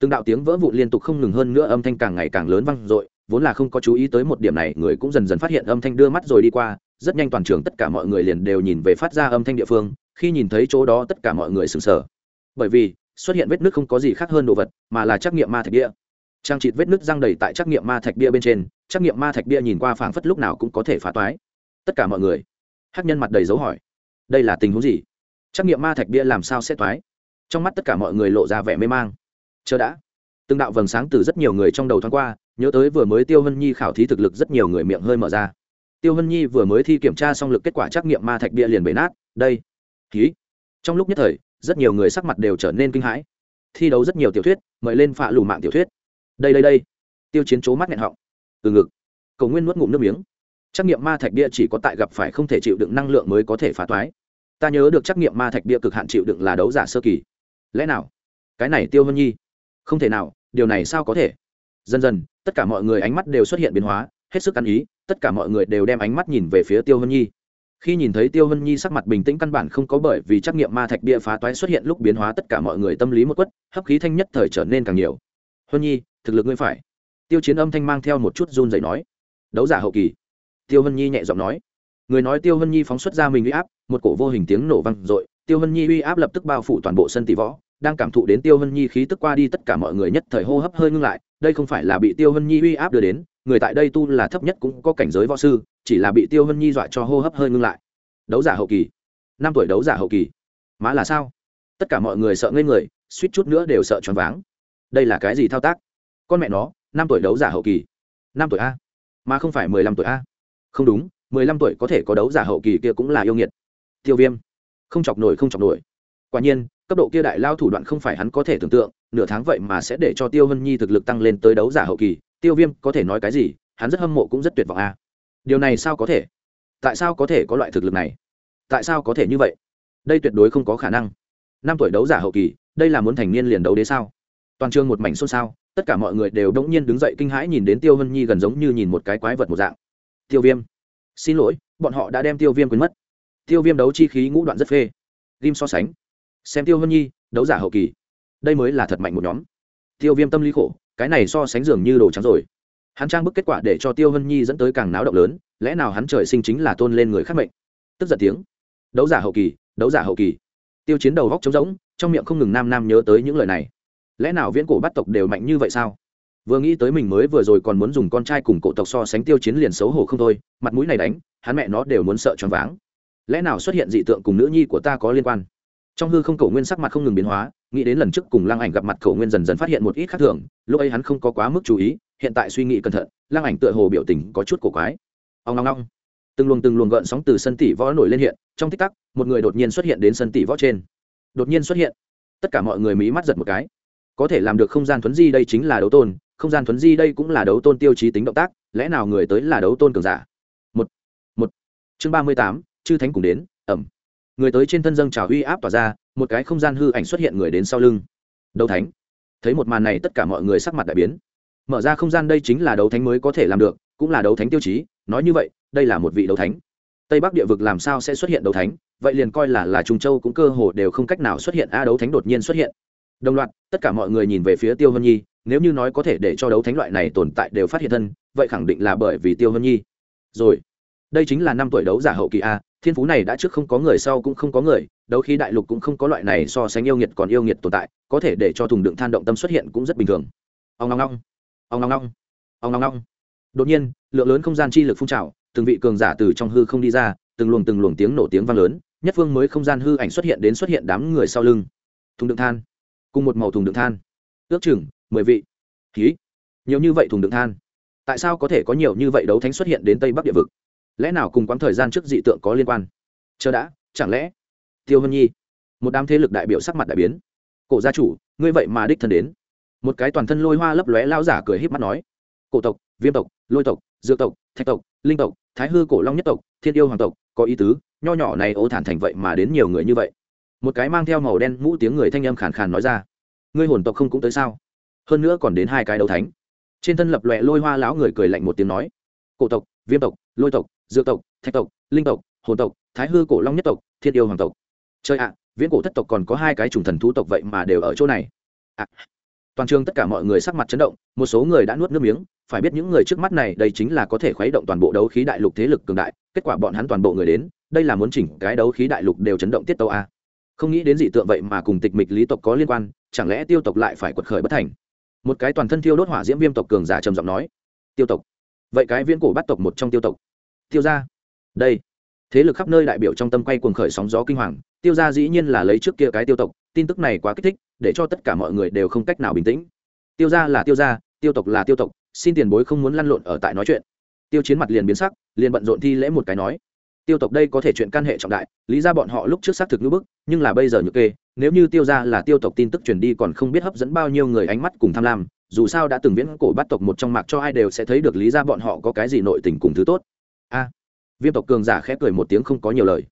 Từng đạo tiếng vỡ vụn liên tục không ngừng hơn nữa âm thanh càng ngày càng lớn vang dội vốn là không có chú ý tới một điểm này, người cũng dần dần phát hiện âm thanh đưa mắt rồi đi qua, rất nhanh toàn trường tất cả mọi người liền đều nhìn về phát ra âm thanh địa phương, khi nhìn thấy chỗ đó tất cả mọi người sừng sờ. Bởi vì, xuất hiện vết nước không có gì khác hơn đồ vật, mà là trắc nghiệm ma thạch bia. Trang trịt vết nước răng đầy tại trắc nghiệm ma thạch bia bên trên, trắc nghiệm ma thạch bia nhìn qua phảng phất lúc nào cũng có thể phá toái. Tất cả mọi người hát nhân mặt đầy dấu hỏi, đây là tình huống gì? Trắc nghiệm ma thạch bia làm sao sẽ toái? Trong mắt tất cả mọi người lộ ra vẻ mê mang. Chờ đã. Từng đạo vầng sáng từ rất nhiều người trong đầu thoáng qua nhớ tới vừa mới tiêu hân nhi khảo thí thực lực rất nhiều người miệng hơi mở ra. Tiêu hân nhi vừa mới thi kiểm tra xong lực kết quả trắc nghiệm ma thạch bia liền bể nát, đây. Ký trong lúc nhất thời, rất nhiều người sắc mặt đều trở nên kinh hãi. Thi đấu rất nhiều tiểu thuyết, mời lên phạ lù mạng tiểu thuyết. Đây đây đây. Tiêu chiến chố mắt nghẹn họng. Từ ngực. Cầu nguyên nuốt ngụm nước miếng. Trắc nghiệm ma thạch bia chỉ có tại gặp phải không thể chịu đựng năng lượng mới có thể phá toái. Ta nhớ được trắc nghiệm ma thạch bia cực hạn chịu đựng là đấu giả sơ kỳ. Lẽ nào? Cái này tiêu hân nhi. Không thể nào, điều này sao có thể? Dần dần tất cả mọi người ánh mắt đều xuất hiện biến hóa, hết sức ăn ý, tất cả mọi người đều đem ánh mắt nhìn về phía tiêu hân nhi. Khi nhìn thấy tiêu hân nhi sắc mặt bình tĩnh căn bản không có bởi vì trắc nghiệm ma thạch bia phá toái xuất hiện lúc biến hóa tất cả mọi người tâm lý một quất, hấp khí thanh nhất thời trở nên càng nhiều. Hân nhi, thực lực ngươi phải. Tiêu chiến âm thanh mang theo một chút run dậy nói. Đấu giả hậu kỳ. Tiêu hân nhi nhẹ giọng nói. Người nói tiêu hân nhi phóng xuất ra mình uy áp, một cổ vô hình tiếng nổ vang r ộ i tiêu hân nhi uy áp lập tức bao phủ toàn bộ sân tỷ võ, đang cảm thụ đến tiêu hân nhi khí tức qua đi tất cả mọi người nhất thời hô hấp hơi ngưng lại đây không phải là bị tiêu hân nhi uy áp đưa đến, người tại đây tu là thấp nhất cũng có cảnh giới võ sư, chỉ là bị tiêu hân nhi dọa cho hô hấp hơi ngưng lại. Đấu giả hậu kỳ. Năm tuổi đấu giả hậu kỳ. Má là sao? Tất cả mọi người sợ ngây người, suýt chút nữa đều sợ choáng váng. Đây là cái gì thao tác? Con mẹ nó, năm tuổi đấu giả hậu kỳ. Năm tuổi a. Mà không phải mười lăm tuổi a. Không đúng, mười lăm tuổi có thể có đấu giả hậu kỳ kia cũng là yêu nghiệt. Tiêu viêm. Không chọc nổi, không chọc nổi. Quả nhiên cấp độ kia đại lao thủ đoạn không phải hắn có thể tưởng tượng, nửa tháng vậy mà sẽ để cho tiêu hân nhi thực lực tăng lên tới đấu giả hậu kỳ. Tiêu viêm có thể nói cái gì? Hắn rất hâm mộ cũng rất tuyệt vọng a. Điều này sao có thể? Tại sao có thể có loại thực lực này? Tại sao có thể như vậy? Đây tuyệt đối không có khả năng. Năm tuổi đấu giả hậu kỳ, đây là muốn thành niên liền đấu đế sao? Toàn trường một mảnh xôn xao, tất cả mọi người đều đống nhiên đứng dậy kinh hãi nhìn đến tiêu hân nhi gần giống như nhìn một cái quái vật một dạng. Tiêu viêm, xin lỗi, bọn họ đã đem tiêu viêm quên mất. Tiêu viêm đấu chi khí ngũ đoạn rất phê. Ghim so sánh xem tiêu hân nhi, đấu giả hậu kỳ. Đây mới là thật mạnh một nhóm. Tiêu viêm tâm lý khổ, cái này so sánh dường như đồ trắng rồi. Hắn trang bức kết quả để cho tiêu hân nhi dẫn tới càng náo động lớn, lẽ nào hắn trời sinh chính là tôn lên người khác mệnh? Tức giận tiếng. Đấu giả hậu kỳ, đấu giả hậu kỳ. Tiêu chiến đầu góc trống rỗng, trong miệng không ngừng nam nam nhớ tới những lời này. Lẽ nào viễn cổ bắt tộc đều mạnh như vậy sao? Vừa nghĩ tới mình mới vừa rồi còn muốn dùng con trai cùng cổ tộc so sánh tiêu chiến liền xấu hổ không thôi, mặt mũi này đánh, hắn mẹ nó đều muốn sợ choáng váng. Lẽ nào xuất hiện dị tượng cùng nữ nhi của ta có liên quan? Trong hư không cổ nguyên sắc mặt không ngừng biến hóa, nghĩ đến lần trước cùng lăng ảnh gặp mặt, cổ nguyên dần dần phát hiện một ít khác thường, lúc ấy hắn không có quá mức chú ý, hiện tại suy nghĩ cẩn thận, lăng ảnh tựa hồ biểu tình có chút cổ quái. Ông long long từng luồng từng luồng gợn sóng từ sân tỷ võ nổi lên hiện, trong tích tắc, một người đột nhiên xuất hiện đến sân tỷ võ trên. Đột nhiên xuất hiện. Tất cả mọi người mí mắt giật một cái. Có thể làm được không gian thuấn di đây chính là đấu tôn, không gian thuấn di đây cũng là đấu tôn tiêu chí tính động tác, lẽ nào người tới là đấu tôn cường giả? Một. Một. Chương ba mươi tám, chư thánh cùng đến, ẩm người tới trên thân dâng trào uy áp tỏa ra, một cái không gian hư ảnh xuất hiện người đến sau lưng. Đấu thánh. Thấy một màn này tất cả mọi người sắc mặt đại biến. Mở ra không gian đây chính là đấu thánh mới có thể làm được, cũng là đấu thánh tiêu chí, nói như vậy, đây là một vị đấu thánh. Tây bắc địa vực làm sao sẽ xuất hiện đấu thánh? Vậy liền coi là là trung châu cũng cơ hồ đều không cách nào xuất hiện, a đấu thánh đột nhiên xuất hiện. Đồng loạt, tất cả mọi người nhìn về phía tiêu hân nhi, nếu như nói có thể để cho đấu thánh loại này tồn tại đều phát hiện thân, vậy khẳng định là bởi vì tiêu hân nhi. Rồi, đây chính là năm tuổi đấu giả hậu kỳ a thiên phú này đã trước không có người, sau cũng không có người, đấu khí đại lục cũng không có loại này so sánh yêu nghiệt còn yêu nghiệt tồn tại, có thể để cho thùng đựng than động tâm xuất hiện cũng rất bình thường. Ông ngong ngong, ông ngong ngong, ông ngong ngong. Đột nhiên, lượng lớn không gian chi lực phun trào, từng vị cường giả từ trong hư không đi ra, từng luồng từng luồng tiếng nổ tiếng vang lớn, nhất phương mới không gian hư ảnh xuất hiện đến xuất hiện đám người sau lưng. Thùng đựng than, cùng một màu thùng đựng than. Ước chừng mười vị. Ký nhiều như vậy thùng đựng than. Tại sao có thể có nhiều như vậy đấu thánh xuất hiện đến tây bắc địa vực? Lẽ nào cùng quãng thời gian trước dị tượng có liên quan? Chờ đã, chẳng lẽ? Tiêu hân nhi, một đám thế lực đại biểu sắc mặt đại biến. Cổ gia chủ, ngươi vậy mà đích thân đến. Một cái toàn thân lôi hoa lấp lóe lao giả cười híp mắt nói. Cổ tộc, viêm tộc, lôi tộc, dược tộc, thạch tộc, linh tộc, thái hư cổ long nhất tộc, thiên yêu hoàng tộc, có ý tứ, nho nhỏ này ô thản thành vậy mà đến nhiều người như vậy. Một cái mang theo màu đen mũ tiếng người thanh âm khàn khàn nói ra. Ngươi hồn tộc không cũng tới sao? Hơn nữa còn đến hai cái đấu thánh. Trên thân lập lòe lôi hoa lão người cười lạnh một tiếng nói. Cổ tộc, viêm tộc lôi tộc dược tộc thạch tộc linh tộc hồn tộc thái hư cổ long nhất tộc thiên yêu hoàng tộc. Chơi ạ viễn cổ thất tộc còn có hai cái chủng thần thú tộc vậy mà đều ở chỗ này. À, toàn trường tất cả mọi người sắc mặt chấn động một số người đã nuốt nước miếng phải biết những người trước mắt này đây chính là có thể khuấy động toàn bộ đấu khí đại lục thế lực cường đại kết quả bọn hắn toàn bộ người đến đây là muốn chỉnh cái đấu khí đại lục đều chấn động tiết tâu a. Không nghĩ đến dị tượng vậy mà cùng tịch mịch lý tộc có liên quan chẳng lẽ tiêu tộc lại phải quật khởi bất thành? Một cái toàn thân thiêu đốt hỏa diễm viêm tộc cường giả trầm giọng nói. Tiêu tộc vậy cái viễn cổ bắt tộc một trong tiêu tộc. Tiêu ra đây. Thế lực khắp nơi đại biểu trong tâm quay cuồng khởi sóng gió kinh hoàng, tiêu ra dĩ nhiên là lấy trước kia cái tiêu tộc, tin tức này quá kích thích, để cho tất cả mọi người đều không cách nào bình tĩnh. Tiêu ra là tiêu ra tiêu tộc là tiêu tộc, xin tiền bối không muốn lăn lộn ở tại nói chuyện. Tiêu chiến mặt liền biến sắc, liền bận rộn thi lễ một cái nói. Tiêu tộc đây có thể chuyện căn hệ trọng đại, lý ra bọn họ lúc trước xác thực ngữ bức, nhưng là bây giờ nhược kê, nếu như tiêu ra là tiêu tộc tin tức truyền đi còn không biết hấp dẫn bao nhiêu người ánh mắt cùng tham lam dù sao đã từng viễn cổ bắt tộc một trong mạc cho ai đều sẽ thấy được lý ra bọn họ có cái gì nội tình cùng thứ tốt. A. Viêm tộc cường giả khẽ cười một tiếng không có nhiều lời.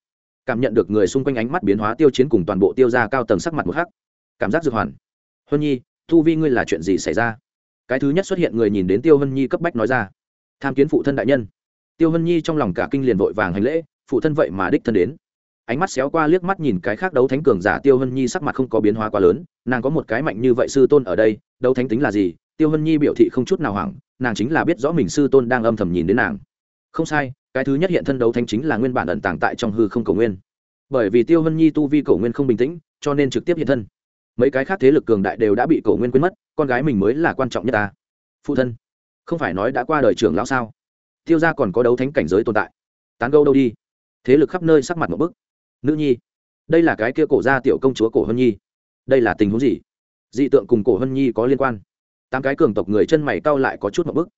Cảm nhận được người xung quanh ánh mắt biến hóa tiêu chiến cùng toàn bộ tiêu ra cao tầng sắc mặt một khắc cảm giác dược hoàn. Huân nhi, thu vi ngươi là chuyện gì xảy ra? Cái thứ nhất xuất hiện người nhìn đến tiêu hân nhi cấp bách nói ra. Tham kiến phụ thân đại nhân. Tiêu hân nhi trong lòng cả kinh liền vội vàng hành lễ, phụ thân vậy mà đích thân đến ánh mắt xéo qua liếc mắt nhìn cái khác đấu thánh cường giả tiêu hân nhi sắc mặt không có biến hóa quá lớn, nàng có một cái mạnh như vậy sư tôn ở đây, đấu thánh tính là gì? Tiêu hân nhi biểu thị không chút nào hoảng, nàng chính là biết rõ mình sư tôn đang âm thầm nhìn đến nàng. Không sai, cái thứ nhất hiện thân đấu thánh chính là nguyên bản ẩn tàng tại trong hư không cầu nguyên. Bởi vì tiêu hân nhi tu vi cầu nguyên không bình tĩnh, cho nên trực tiếp hiện thân. Mấy cái khác thế lực cường đại đều đã bị cầu nguyên quên mất, con gái mình mới là quan trọng nhất ta. Phụ thân, không phải nói đã qua đời trưởng lão sao? Tiêu ra còn có đấu thánh cảnh giới tồn tại. Tán gâu đâu đi. Thế lực khắp nơi sắc mặt một bức nữ nhi, đây là cái kia cổ gia tiểu công chúa cổ hân nhi. Đây là tình huống gì? Dị tượng cùng cổ hân nhi có liên quan? Tám cái cường tộc người chân mày cau lại có chút một bức.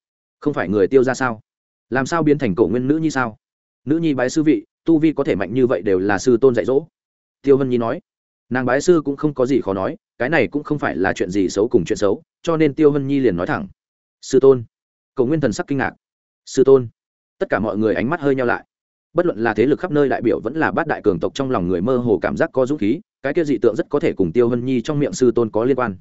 Không phải người tiêu ra sao? Làm sao biến thành cổ nguyên nữ nhi sao? Nữ nhi bái sư vị, tu vi có thể mạnh như vậy đều là sư tôn dạy dỗ. Tiêu hân nhi nói. Nàng bái sư cũng không có gì khó nói, cái này cũng không phải là chuyện gì xấu cùng chuyện xấu, cho nên tiêu hân nhi liền nói thẳng. Sư tôn. Cầu nguyên thần sắc kinh ngạc. Sư tôn. Tất cả mọi người ánh mắt hơi nhau lại bất luận là thế lực khắp nơi đại biểu vẫn là bát đại cường tộc trong lòng người mơ hồ cảm giác có dũng khí, cái kia dị tượng rất có thể cùng tiêu hân nhi trong miệng sư tôn có liên quan.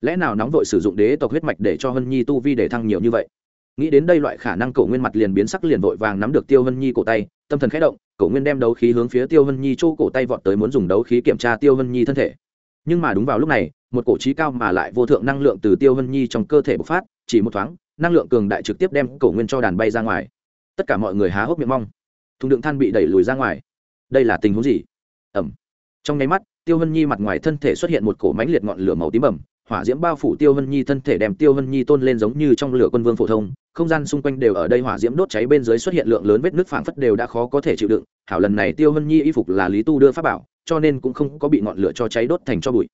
Lẽ nào nóng vội sử dụng đế tộc huyết mạch để cho hân nhi tu vi để thăng nhiều như vậy? Nghĩ đến đây loại khả năng cổ nguyên mặt liền biến sắc liền vội vàng nắm được tiêu hân nhi cổ tay, tâm thần khẽ động, cổ nguyên đem đấu khí hướng phía tiêu hân nhi chỗ cổ tay vọt tới muốn dùng đấu khí kiểm tra tiêu hân nhi thân thể. Nhưng mà đúng vào lúc này, một cổ trí cao mà lại vô thượng năng lượng từ tiêu hân nhi trong cơ thể bộc phát, chỉ một thoáng, năng lượng cường đại trực tiếp đem cổ nguyên cho đàn bay ra ngoài. Tất cả mọi người há hốc miệng mong thùng đựng than bị đẩy lùi ra ngoài. Đây là tình huống gì? Ẩm. Trong nháy mắt, tiêu hân nhi mặt ngoài thân thể xuất hiện một cổ mánh liệt ngọn lửa màu tím ẩm hỏa diễm bao phủ tiêu hân nhi thân thể đem tiêu hân nhi tôn lên giống như trong lửa quân vương phổ thông, không gian xung quanh đều ở đây hỏa diễm đốt cháy bên dưới xuất hiện lượng lớn vết nước phảng phất đều đã khó có thể chịu đựng. Hảo lần này tiêu hân nhi y phục là lý tu đưa pháp bảo, cho nên cũng không có bị ngọn lửa cho cháy đốt thành cho bụi.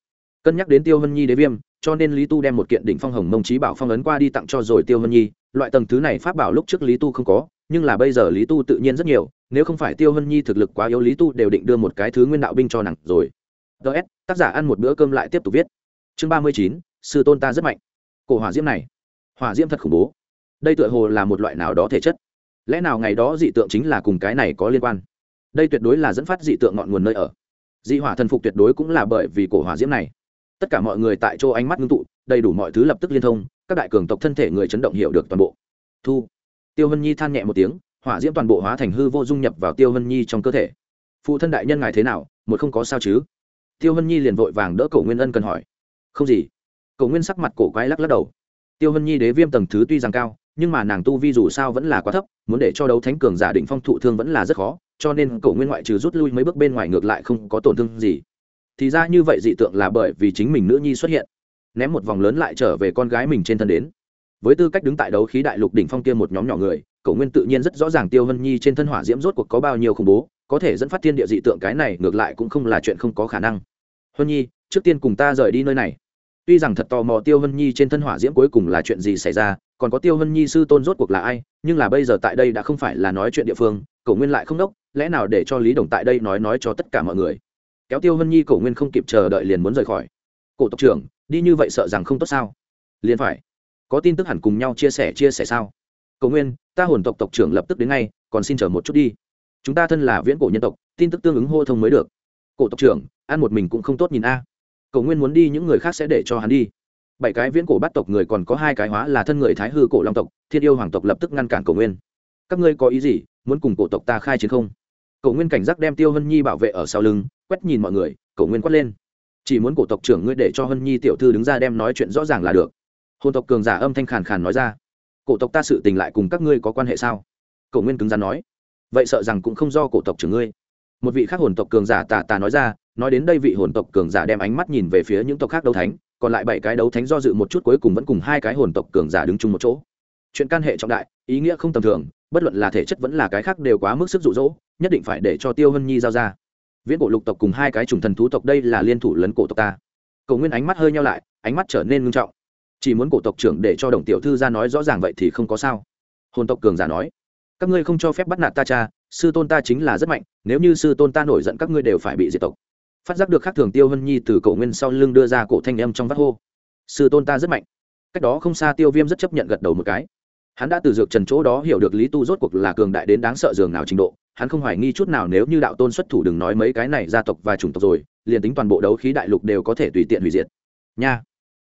Cân nhắc đến tiêu hân nhi đế viêm, cho nên lý tu đem một kiện đỉnh phong hồng mông trí bảo phong ấn qua đi tặng cho rồi tiêu hân nhi, loại tầng thứ này pháp bảo lúc trước lý tu không có nhưng là bây giờ lý tu tự nhiên rất nhiều, nếu không phải tiêu hân nhi thực lực quá yếu, lý tu đều định đưa một cái thứ nguyên đạo binh cho nặng rồi. Ts tác giả ăn một bữa cơm lại tiếp tục viết. Chương ba mươi chín, sư tôn ta rất mạnh. Cổ hỏa diễm này, hỏa diễm thật khủng bố. Đây tựa hồ là một loại nào đó thể chất. Lẽ nào ngày đó dị tượng chính là cùng cái này có liên quan? Đây tuyệt đối là dẫn phát dị tượng ngọn nguồn nơi ở. Dị hỏa thần phục tuyệt đối cũng là bởi vì cổ hỏa diễm này. Tất cả mọi người tại chỗ ánh mắt ngưng tụ, đầy đủ mọi thứ lập tức liên thông, các đại cường tộc thân thể người chấn động hiểu được toàn bộ. Thu tiêu hân nhi than nhẹ một tiếng, hỏa diễm toàn bộ hóa thành hư vô dung nhập vào tiêu hân nhi trong cơ thể. Phụ thân đại nhân ngài thế nào, một không có sao chứ? Tiêu hân nhi liền vội vàng đỡ cổ nguyên ân cần hỏi. Không gì. Cổ nguyên sắc mặt cổ quái lắc lắc đầu. Tiêu hân nhi đế viêm tầng thứ tuy rằng cao, nhưng mà nàng tu vi dù sao vẫn là quá thấp, muốn để cho đấu thánh cường giả định phong thụ thương vẫn là rất khó, cho nên cổ nguyên ngoại trừ rút lui mấy bước bên ngoài ngược lại không có tổn thương gì. Thì ra như vậy dị tượng là bởi vì chính mình nữ nhi xuất hiện, ném một vòng lớn lại trở về con gái mình trên thân đến với tư cách đứng tại đấu khí đại lục đỉnh phong kia một nhóm nhỏ người cổ nguyên tự nhiên rất rõ ràng tiêu hân nhi trên thân hỏa diễm rốt cuộc có bao nhiêu khủng bố, có thể dẫn phát thiên địa dị tượng cái này ngược lại cũng không là chuyện không có khả năng. Hân nhi, trước tiên cùng ta rời đi nơi này. Tuy rằng thật tò mò tiêu hân nhi trên thân hỏa diễm cuối cùng là chuyện gì xảy ra, còn có tiêu hân nhi sư tôn rốt cuộc là ai, nhưng là bây giờ tại đây đã không phải là nói chuyện địa phương cổ nguyên lại không đốc, lẽ nào để cho lý đồng tại đây nói nói cho tất cả mọi người? Kéo tiêu hân nhi cổ nguyên không kịp chờ đợi liền muốn rời khỏi. Cổ tộc trưởng, đi như vậy sợ rằng không tốt sao? Liền phải có tin tức hẳn cùng nhau chia sẻ chia sẻ sao? Cầu nguyên, ta hồn tộc tộc trưởng lập tức đến ngay, còn xin chờ một chút đi. Chúng ta thân là viễn cổ nhân tộc, tin tức tương ứng hô thông mới được. Cổ tộc trưởng, ăn một mình cũng không tốt nhìn a. À. cầu nguyên muốn đi, những người khác sẽ để cho hắn đi. Bảy cái viễn cổ bắt tộc người còn có hai cái hóa là thân người thái hư cổ long tộc, thiên yêu hoàng tộc lập tức ngăn cản cầu nguyên. Các ngươi có ý gì? Muốn cùng cổ tộc ta khai chiến không? Cầu nguyên cảnh giác đem tiêu hân nhi bảo vệ ở sau lưng, quét nhìn mọi người, cầu nguyên quát lên. Chỉ muốn cổ tộc trưởng ngươi để cho hân nhi tiểu thư đứng ra đem nói chuyện rõ ràng là được hồn tộc cường giả âm thanh khàn khàn nói ra. Cổ tộc ta sự tình lại cùng các ngươi có quan hệ sao? Cổ nguyên cứng rắn nói. Vậy sợ rằng cũng không do cổ tộc trưởng ngươi. Một vị khác hồn tộc cường giả tà tà nói ra, nói đến đây vị hồn tộc cường giả đem ánh mắt nhìn về phía những tộc khác đấu thánh, còn lại bảy cái đấu thánh do dự một chút cuối cùng vẫn cùng hai cái hồn tộc cường giả đứng chung một chỗ. Chuyện can hệ trọng đại, ý nghĩa không tầm thường, bất luận là thể chất vẫn là cái khác đều quá mức sức rụ rỗ nhất định phải để cho tiêu hân nhi giao ra. Viễn cổ lục tộc cùng hai cái chủng thần thú tộc đây là liên thủ lấn cổ tộc ta. Cầu nguyên ánh mắt hơi nhau lại, ánh mắt trở nên ngưng trọng chỉ muốn cổ tộc trưởng để cho đồng tiểu thư ra nói rõ ràng vậy thì không có sao. Hồn tộc cường giả nói, các ngươi không cho phép bắt nạt ta cha, sư tôn ta chính là rất mạnh, nếu như sư tôn ta nổi giận các ngươi đều phải bị diệt tộc. Phát giác được khác thường tiêu hân nhi từ cổ nguyên sau lưng đưa ra cổ thanh âm trong vắt hô, sư tôn ta rất mạnh. Cách đó không xa tiêu viêm rất chấp nhận gật đầu một cái. Hắn đã từ dược trần chỗ đó hiểu được lý tu rốt cuộc là cường đại đến đáng sợ dường nào trình độ, hắn không hoài nghi chút nào nếu như đạo tôn xuất thủ đừng nói mấy cái này gia tộc và chủng tộc rồi, liền tính toàn bộ đấu khí đại lục đều có thể tùy tiện hủy diệt. Nha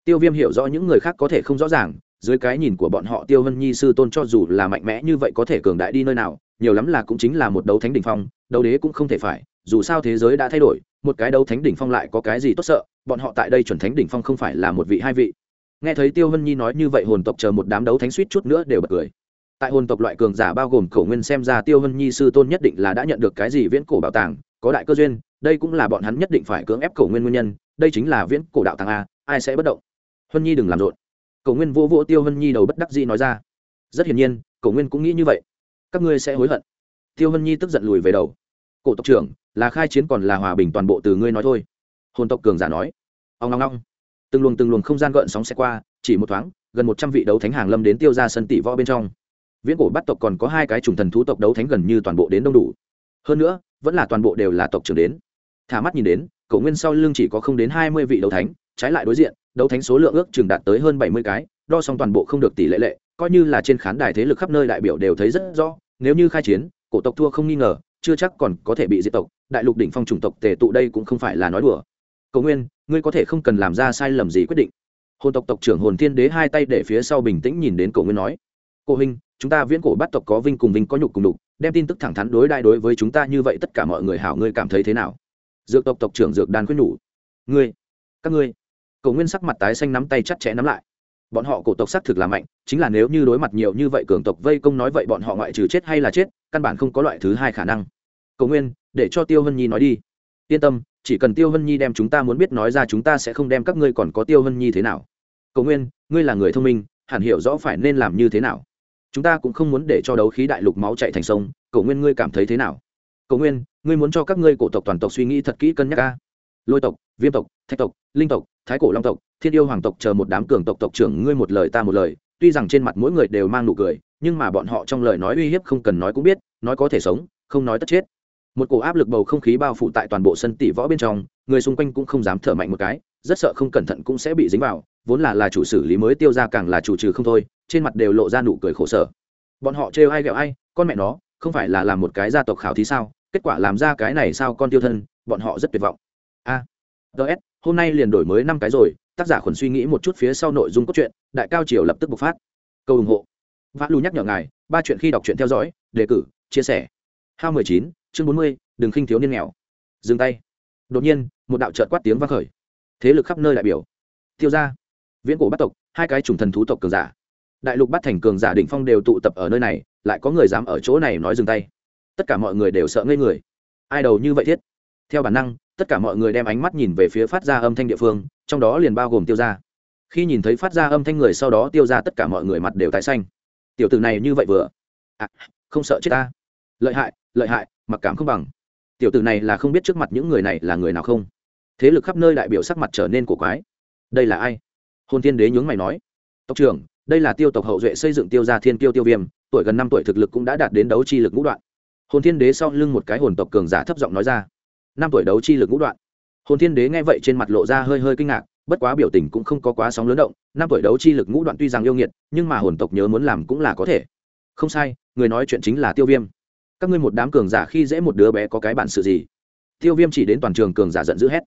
tiêu viêm hiểu rõ những người khác có thể không rõ ràng, dưới cái nhìn của bọn họ tiêu vân nhi sư tôn cho dù là mạnh mẽ như vậy có thể cường đại đi nơi nào, nhiều lắm là cũng chính là một đấu thánh đỉnh phong, đấu đế cũng không thể phải, dù sao thế giới đã thay đổi, một cái đấu thánh đỉnh phong lại có cái gì tốt sợ, bọn họ tại đây chuẩn thánh đỉnh phong không phải là một vị hai vị. Nghe thấy tiêu vân nhi nói như vậy hồn tộc chờ một đám đấu thánh suýt chút nữa đều bật cười. Tại hồn tộc loại cường giả bao gồm cổ nguyên xem ra tiêu vân nhi sư tôn nhất định là đã nhận được cái gì viễn cổ bảo tàng, có đại cơ duyên, đây cũng là bọn hắn nhất định phải cưỡng ép cổ nguyên nguyên nhân, đây chính là viễn cổ đạo tàng a, ai sẽ bất động? Huân nhi đừng làm rộn. Cổ nguyên vô vô tiêu huân nhi đầu bất đắc dĩ nói ra. Rất hiển nhiên, cổ nguyên cũng nghĩ như vậy. Các ngươi sẽ hối hận. Tiêu huân nhi tức giận lùi về đầu. Cổ tộc trưởng, là khai chiến còn là hòa bình toàn bộ từ ngươi nói thôi. Hồn tộc cường giả nói. Ông ngong ngong từng luồng từng luồng không gian gợn sóng xe qua, chỉ một thoáng, gần một trăm vị đấu thánh hàng lâm đến tiêu ra sân tỷ võ bên trong. Viễn cổ bắt tộc còn có hai cái chủng thần thú tộc đấu thánh gần như toàn bộ đến đông đủ. Hơn nữa, vẫn là toàn bộ đều là tộc trưởng đến. Thả mắt nhìn đến, cổ nguyên sau lưng chỉ có không đến hai mươi vị đấu thánh, trái lại đối diện đấu thánh số lượng ước chừng đạt tới hơn bảy mươi cái, đo xong toàn bộ không được tỷ lệ lệ, coi như là trên khán đài thế lực khắp nơi đại biểu đều thấy rất rõ, nếu như khai chiến, cổ tộc thua không nghi ngờ, chưa chắc còn có thể bị diệt tộc, đại lục đỉnh phong chủng tộc tề tụ đây cũng không phải là nói đùa. Cầu nguyên, ngươi có thể không cần làm ra sai lầm gì quyết định. Hồn tộc tộc trưởng hồn thiên đế hai tay để phía sau bình tĩnh nhìn đến cổ nguyên nói, cổ huynh, chúng ta viễn cổ bắt tộc có vinh cùng vinh có nhục cùng đục đem tin tức thẳng thắn đối đại đối với chúng ta như vậy tất cả mọi người hảo ngươi cảm thấy thế nào? Dược tộc tộc trưởng dược đan khuyên nhủ, ngươi, các ngươi cổ nguyên sắc mặt tái xanh nắm tay chặt chẽ nắm lại. Bọn họ cổ tộc xác thực là mạnh, chính là nếu như đối mặt nhiều như vậy cường tộc vây công nói vậy bọn họ ngoại trừ chết hay là chết, căn bản không có loại thứ hai khả năng. Cầu nguyên, để cho tiêu hân nhi nói đi. Yên tâm, chỉ cần tiêu hân nhi đem chúng ta muốn biết nói ra chúng ta sẽ không đem các ngươi còn có tiêu hân nhi thế nào. Cầu nguyên, ngươi là người thông minh, hẳn hiểu rõ phải nên làm như thế nào. Chúng ta cũng không muốn để cho đấu khí đại lục máu chạy thành sông cầu nguyên ngươi cảm thấy thế nào? Cầu nguyên, ngươi muốn cho các ngươi cổ tộc toàn tộc suy nghĩ thật kỹ cân nhắc ca lôi tộc, viêm tộc, thạch tộc, linh tộc thái cổ long tộc, thiên yêu hoàng tộc chờ một đám cường tộc tộc trưởng ngươi một lời ta một lời. Tuy rằng trên mặt mỗi người đều mang nụ cười, nhưng mà bọn họ trong lời nói uy hiếp không cần nói cũng biết, nói có thể sống, không nói tất chết. Một cổ áp lực bầu không khí bao phủ tại toàn bộ sân tỷ võ bên trong, người xung quanh cũng không dám thở mạnh một cái, rất sợ không cẩn thận cũng sẽ bị dính vào, vốn là là chủ xử lý mới tiêu ra càng là chủ trừ không thôi, trên mặt đều lộ ra nụ cười khổ sở. Bọn họ trêu ai ghẹo ai, con mẹ nó, không phải là làm một cái gia tộc khảo thí sao, kết quả làm ra cái này sao con tiêu thân, bọn họ rất tuyệt vọng. A ts hôm nay liền đổi mới năm cái rồi, tác giả khuẩn suy nghĩ một chút phía sau nội dung cốt truyện, đại cao triều lập tức bộc phát. Câu ủng hộ. Vã lù nhắc nhở ngài, ba chuyện khi đọc truyện theo dõi, đề cử, chia sẻ. Hao mười chín, chương bốn mươi, đừng khinh thiếu niên nghèo. Dừng tay. Đột nhiên, một đạo trợt quát tiếng vang khởi. Thế lực khắp nơi đại biểu. Tiêu ra viễn cổ bắt tộc, hai cái chủng thần thú tộc cường giả. Đại lục bắt thành cường giả đỉnh phong đều tụ tập ở nơi này, lại có người dám ở chỗ này nói dừng tay. Tất cả mọi người đều sợ ngây người. Ai đầu như vậy thiết? Theo bản năng tất cả mọi người đem ánh mắt nhìn về phía phát ra âm thanh địa phương trong đó liền bao gồm tiêu ra khi nhìn thấy phát ra âm thanh người sau đó tiêu ra tất cả mọi người mặt đều tái xanh. Tiểu tử này như vậy vừa. À, không sợ chết ta. Lợi hại lợi hại mặc cảm không bằng. Tiểu tử này là không biết trước mặt những người này là người nào không? Thế lực khắp nơi đại biểu sắc mặt trở nên cổ quái. Đây là ai? Hôn thiên đế nhướng mày nói. Tộc trưởng đây là tiêu tộc hậu duệ xây dựng tiêu gia thiên tiêu tiêu viêm tuổi gần năm tuổi thực lực cũng đã đạt đến đấu chi lực ngũ đoạn. Hồn thiên đế sau lưng một cái hồn tộc cường giả thấp giọng nói ra năm tuổi đấu chi lực ngũ đoạn. Hồn thiên đế nghe vậy trên mặt lộ ra hơi hơi kinh ngạc, bất quá biểu tình cũng không có quá sóng lớn động, năm tuổi đấu chi lực ngũ đoạn tuy rằng yêu nghiệt, nhưng mà hồn tộc nhớ muốn làm cũng là có thể. Không sai, người nói chuyện chính là tiêu viêm. Các ngươi một đám cường giả khi dễ một đứa bé có cái bản sự gì? Tiêu viêm chỉ đến toàn trường cường giả giận dữ hét.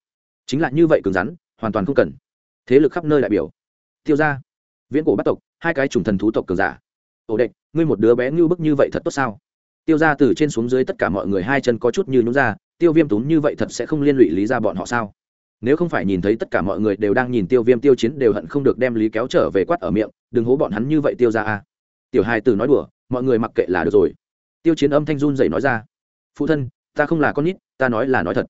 Chính là như vậy cường rắn, hoàn toàn không cần. Thế lực khắp nơi đại biểu. Tiêu ra viễn cổ bắt tộc, hai cái chủng thần thú tộc cường giả. Ổ đệch ngươi một đứa bé ngưu bức như vậy thật tốt sao? Tiêu ra từ trên xuống dưới tất cả mọi người hai chân có chút như nhúng ra tiêu viêm túm như vậy thật sẽ không liên lụy lý ra bọn họ sao? Nếu không phải nhìn thấy tất cả mọi người đều đang nhìn tiêu viêm tiêu chiến đều hận không được đem lý kéo trở về quát ở miệng, đừng hố bọn hắn như vậy tiêu ra a. Tiểu hai từ nói đùa, mọi người mặc kệ là được rồi. Tiêu chiến âm thanh run dậy nói ra. Phụ thân, ta không là con nít, ta nói là nói thật.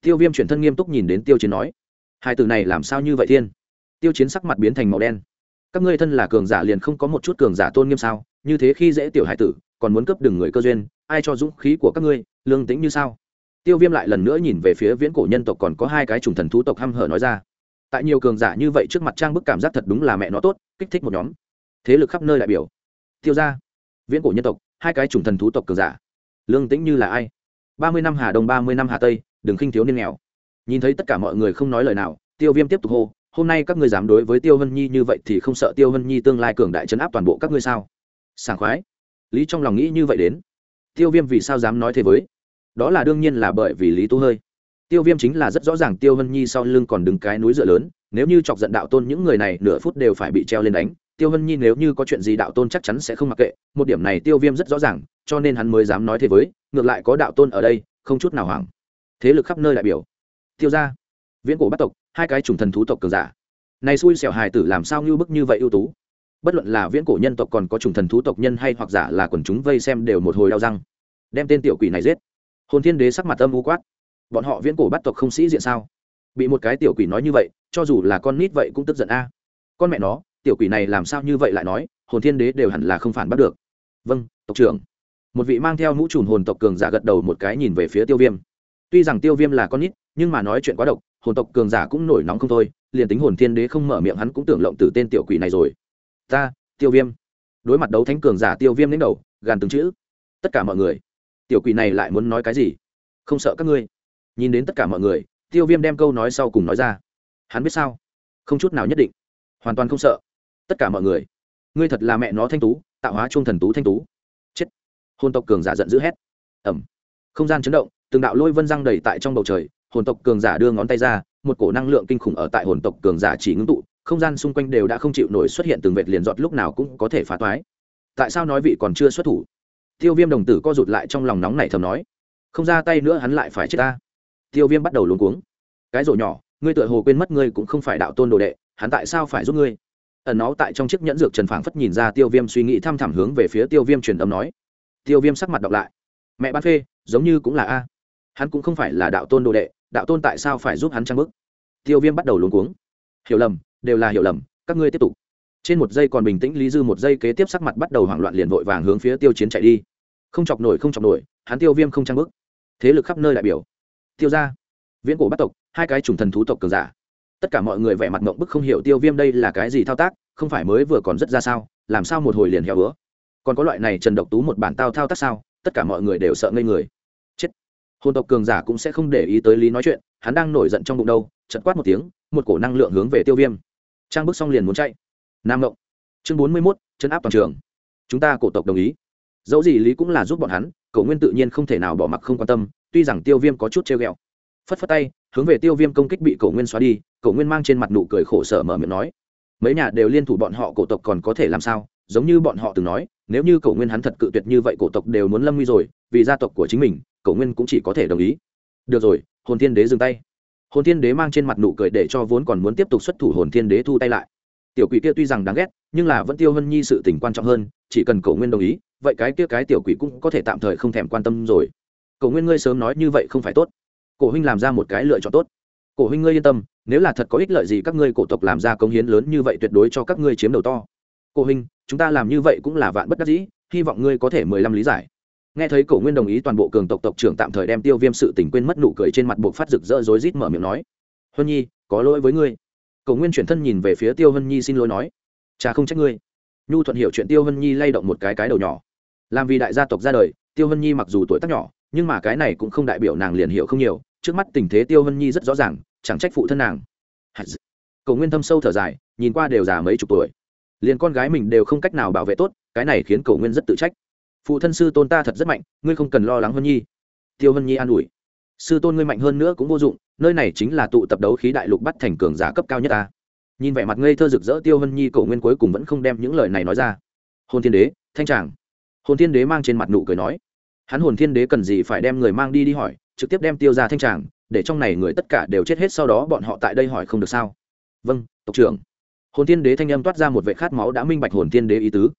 Tiêu viêm chuyển thân nghiêm túc nhìn đến tiêu chiến nói. Hai từ này làm sao như vậy thiên? Tiêu chiến sắc mặt biến thành màu đen. Các ngươi thân là cường giả liền không có một chút cường giả tôn nghiêm sao? Như thế khi dễ tiểu hải tử, còn muốn cấp đừng người cơ duyên, ai cho dũng khí của các ngươi, lương tĩnh như sao? Tiêu viêm lại lần nữa nhìn về phía viễn cổ nhân tộc còn có hai cái trùng thần thú tộc hăm hở nói ra. Tại nhiều cường giả như vậy trước mặt trang bức cảm giác thật đúng là mẹ nó tốt, kích thích một nhóm. Thế lực khắp nơi đại biểu. Tiêu ra viễn cổ nhân tộc, hai cái trùng thần thú tộc cường giả. Lương tĩnh như là ai? Ba mươi năm hà đông, ba mươi năm hà tây, đừng khinh thiếu niên nghèo. Nhìn thấy tất cả mọi người không nói lời nào, tiêu viêm tiếp tục hô, hôm nay các ngươi dám đối với tiêu hân nhi như vậy thì không sợ tiêu hân nhi tương lai cường đại chấn áp toàn bộ các ngươi sao? Sảng khoái. Lý trong lòng nghĩ như vậy đến. Tiêu viêm vì sao dám nói thế với? Đó là đương nhiên là bởi vì lý tu hơi. Tiêu viêm chính là rất rõ ràng tiêu hân nhi sau lưng còn đứng cái núi dựa lớn, nếu như chọc giận đạo tôn những người này nửa phút đều phải bị treo lên đánh, tiêu hân nhi nếu như có chuyện gì đạo tôn chắc chắn sẽ không mặc kệ, một điểm này tiêu viêm rất rõ ràng, cho nên hắn mới dám nói thế với, ngược lại có đạo tôn ở đây, không chút nào hoảng. Thế lực khắp nơi đại biểu. Tiêu ra viễn cổ bắt tộc, hai cái chủng thần thú tộc cường giả. Này xui xẻo hài tử làm sao như bức như vậy ưu tú? Bất luận là viễn cổ nhân tộc còn có chủng thần thú tộc nhân hay hoặc giả là quần chúng vây xem đều một hồi đau răng. Đem tên tiểu quỷ này giết hồn thiên đế sắc mặt âm u quát. Bọn họ viễn cổ bắt tộc không sĩ diện sao? Bị một cái tiểu quỷ nói như vậy, cho dù là con nít vậy cũng tức giận a. Con mẹ nó, tiểu quỷ này làm sao như vậy lại nói, hồn thiên đế đều hẳn là không phản bắt được. Vâng tộc trưởng. Một vị mang theo mũ trùm hồn tộc cường giả gật đầu một cái nhìn về phía tiêu viêm. Tuy rằng tiêu viêm là con nít, nhưng mà nói chuyện quá độc, hồn tộc cường giả cũng nổi nóng không thôi, liền tính hồn thiên đế không mở miệng hắn cũng tưởng lộng từ tên tiểu quỷ này rồi. Ta, tiêu viêm. Đối mặt đấu thánh cường giả tiêu viêm đến đầu, gàn từng chữ. Tất cả mọi người tiểu quỷ này lại muốn nói cái gì? Không sợ các ngươi. Nhìn đến tất cả mọi người, tiêu viêm đem câu nói sau cùng nói ra. Hắn biết sao? Không chút nào nhất định. Hoàn toàn không sợ. Tất cả mọi người. Ngươi thật là mẹ nó thanh tú, tạo hóa trung thần tú thanh tú. Chết. Hồn tộc cường giả giận dữ hét. Ẩm không gian chấn động, từng đạo lôi vân răng đầy tại trong bầu trời, hồn tộc cường giả đưa ngón tay ra, một cổ năng lượng kinh khủng ở tại hồn tộc cường giả chỉ ngưng tụ, không gian xung quanh đều đã không chịu nổi xuất hiện từng vệt liền giọt lúc nào cũng có thể phá toái. Tại sao nói vị còn chưa xuất thủ? Tiêu viêm đồng tử co rụt lại trong lòng nóng này thầm nói, không ra tay nữa hắn lại phải chết ta. Tiêu viêm bắt đầu luống cuống, cái rổ nhỏ, ngươi tựa hồ quên mất ngươi cũng không phải đạo tôn đồ đệ, hắn tại sao phải giúp ngươi? Ẩn nó tại trong chiếc nhẫn dược trần phảng phất nhìn ra tiêu viêm suy nghĩ thăm thẳm hướng về phía tiêu viêm truyền âm nói. Tiêu viêm sắc mặt đọc lại, mẹ bán phê, giống như cũng là a. Hắn cũng không phải là đạo tôn đồ đệ, đạo tôn tại sao phải giúp hắn trang bức tiêu viêm bắt đầu luống cuống, hiểu lầm, đều là hiểu lầm, các ngươi tiếp tục. Trên một giây còn bình tĩnh, lý dư một giây kế tiếp sắc mặt bắt đầu hoảng loạn liền vội vàng hướng phía tiêu chiến chạy đi không chọc nổi, không chọc nổi, hắn tiêu viêm không trang bức thế lực khắp nơi đại biểu. Tiêu ra viễn cổ bắt tộc, hai cái chủng thần thú tộc cường giả. Tất cả mọi người vẻ mặt mộng bức không hiểu tiêu viêm đây là cái gì thao tác, không phải mới vừa còn rất ra sao, làm sao một hồi liền heo bữa còn có loại này trần độc tú một bản tao thao tác sao, tất cả mọi người đều sợ ngây người. Chết. Hồn tộc cường giả cũng sẽ không để ý tới lý nói chuyện, hắn đang nổi giận trong bụng đâu chật quát một tiếng, một cổ năng lượng hướng về tiêu viêm. Trang bước xong liền muốn chạy. Nam ngộng. Chương bốn mươi mốt chân áp toàn trường. Chúng ta cổ tộc đồng ý dẫu gì lý cũng là giúp bọn hắn, cậu nguyên tự nhiên không thể nào bỏ mặc không quan tâm, tuy rằng tiêu viêm có chút treo g ẹ o phất phất tay, hướng về tiêu viêm công kích bị cậu nguyên xóa đi, cậu nguyên mang trên mặt nụ cười khổ sở mở miệng nói, mấy nhà đều liên thủ bọn họ cổ tộc còn có thể làm sao? Giống như bọn họ từng nói, nếu như cậu nguyên hắn thật cự tuyệt như vậy cổ tộc đều muốn lâm nguy rồi, vì gia tộc của chính mình, cậu nguyên cũng chỉ có thể đồng ý. Được rồi, hồn thiên đế dừng tay. Hồn thiên đế mang trên mặt nụ cười để cho vốn còn muốn tiếp tục xuất thủ hồn thiên đế thu tay lại. Tiểu quỷ kia tuy rằng đáng ghét, nhưng là vẫn tiêu hân nhi sự tình quan trọng hơn, chỉ cần cậu nguyên đồng ý vậy cái kia cái tiểu quỷ cũng có thể tạm thời không thèm quan tâm rồi. Cổ nguyên ngươi sớm nói như vậy không phải tốt. Cổ huynh làm ra một cái lựa chọn tốt. Cổ huynh ngươi yên tâm, nếu là thật có ích lợi gì các ngươi cổ tộc làm ra công hiến lớn như vậy tuyệt đối cho các ngươi chiếm đầu to. Cổ huynh, chúng ta làm như vậy cũng là vạn bất đắc dĩ, hy vọng ngươi có thể mười lăm lý giải. Nghe thấy cổ nguyên đồng ý toàn bộ cường tộc tộc trưởng tạm thời đem tiêu viêm sự tình quên mất nụ cười trên mặt buộc phát rực rỡ rối rít mở miệng nói. Huân nhi, có lỗi với ngươi. Cổ nguyên chuyển thân nhìn về phía tiêu huân nhi xin lỗi nói. Cha không trách ngươi. Nhu thuận hiểu chuyện tiêu huân nhi lay động một cái cái đầu nhỏ làm vì đại gia tộc ra đời, tiêu hân nhi mặc dù tuổi tác nhỏ, nhưng mà cái này cũng không đại biểu nàng liền hiểu không nhiều, trước mắt tình thế tiêu hân nhi rất rõ ràng, chẳng trách phụ thân nàng. Cầu nguyên thâm sâu thở dài, nhìn qua đều già mấy chục tuổi. Liền con gái mình đều không cách nào bảo vệ tốt, cái này khiến cầu nguyên rất tự trách. Phụ thân sư tôn ta thật rất mạnh, ngươi không cần lo lắng hân nhi. Tiêu hân nhi an ủi. Sư tôn ngươi mạnh hơn nữa cũng vô dụng, nơi này chính là tụ tập đấu khí đại lục bắt thành cường giả cấp cao nhất ta. Nhìn vẻ mặt ngây thơ rực rỡ tiêu hân nhi cầu nguyên cuối cùng vẫn không đem những lời này nói ra. Hôn thiên đế, thanh tràng hồn thiên đế mang trên mặt nụ cười nói, hắn hồn thiên đế cần gì phải đem người mang đi đi hỏi, trực tiếp đem tiêu ra thanh tràng, để trong này người tất cả đều chết hết sau đó bọn họ tại đây hỏi không được sao? Vâng tộc trưởng. Hồn thiên đế thanh âm toát ra một vệ khát máu đã minh bạch hồn thiên đế ý tứ.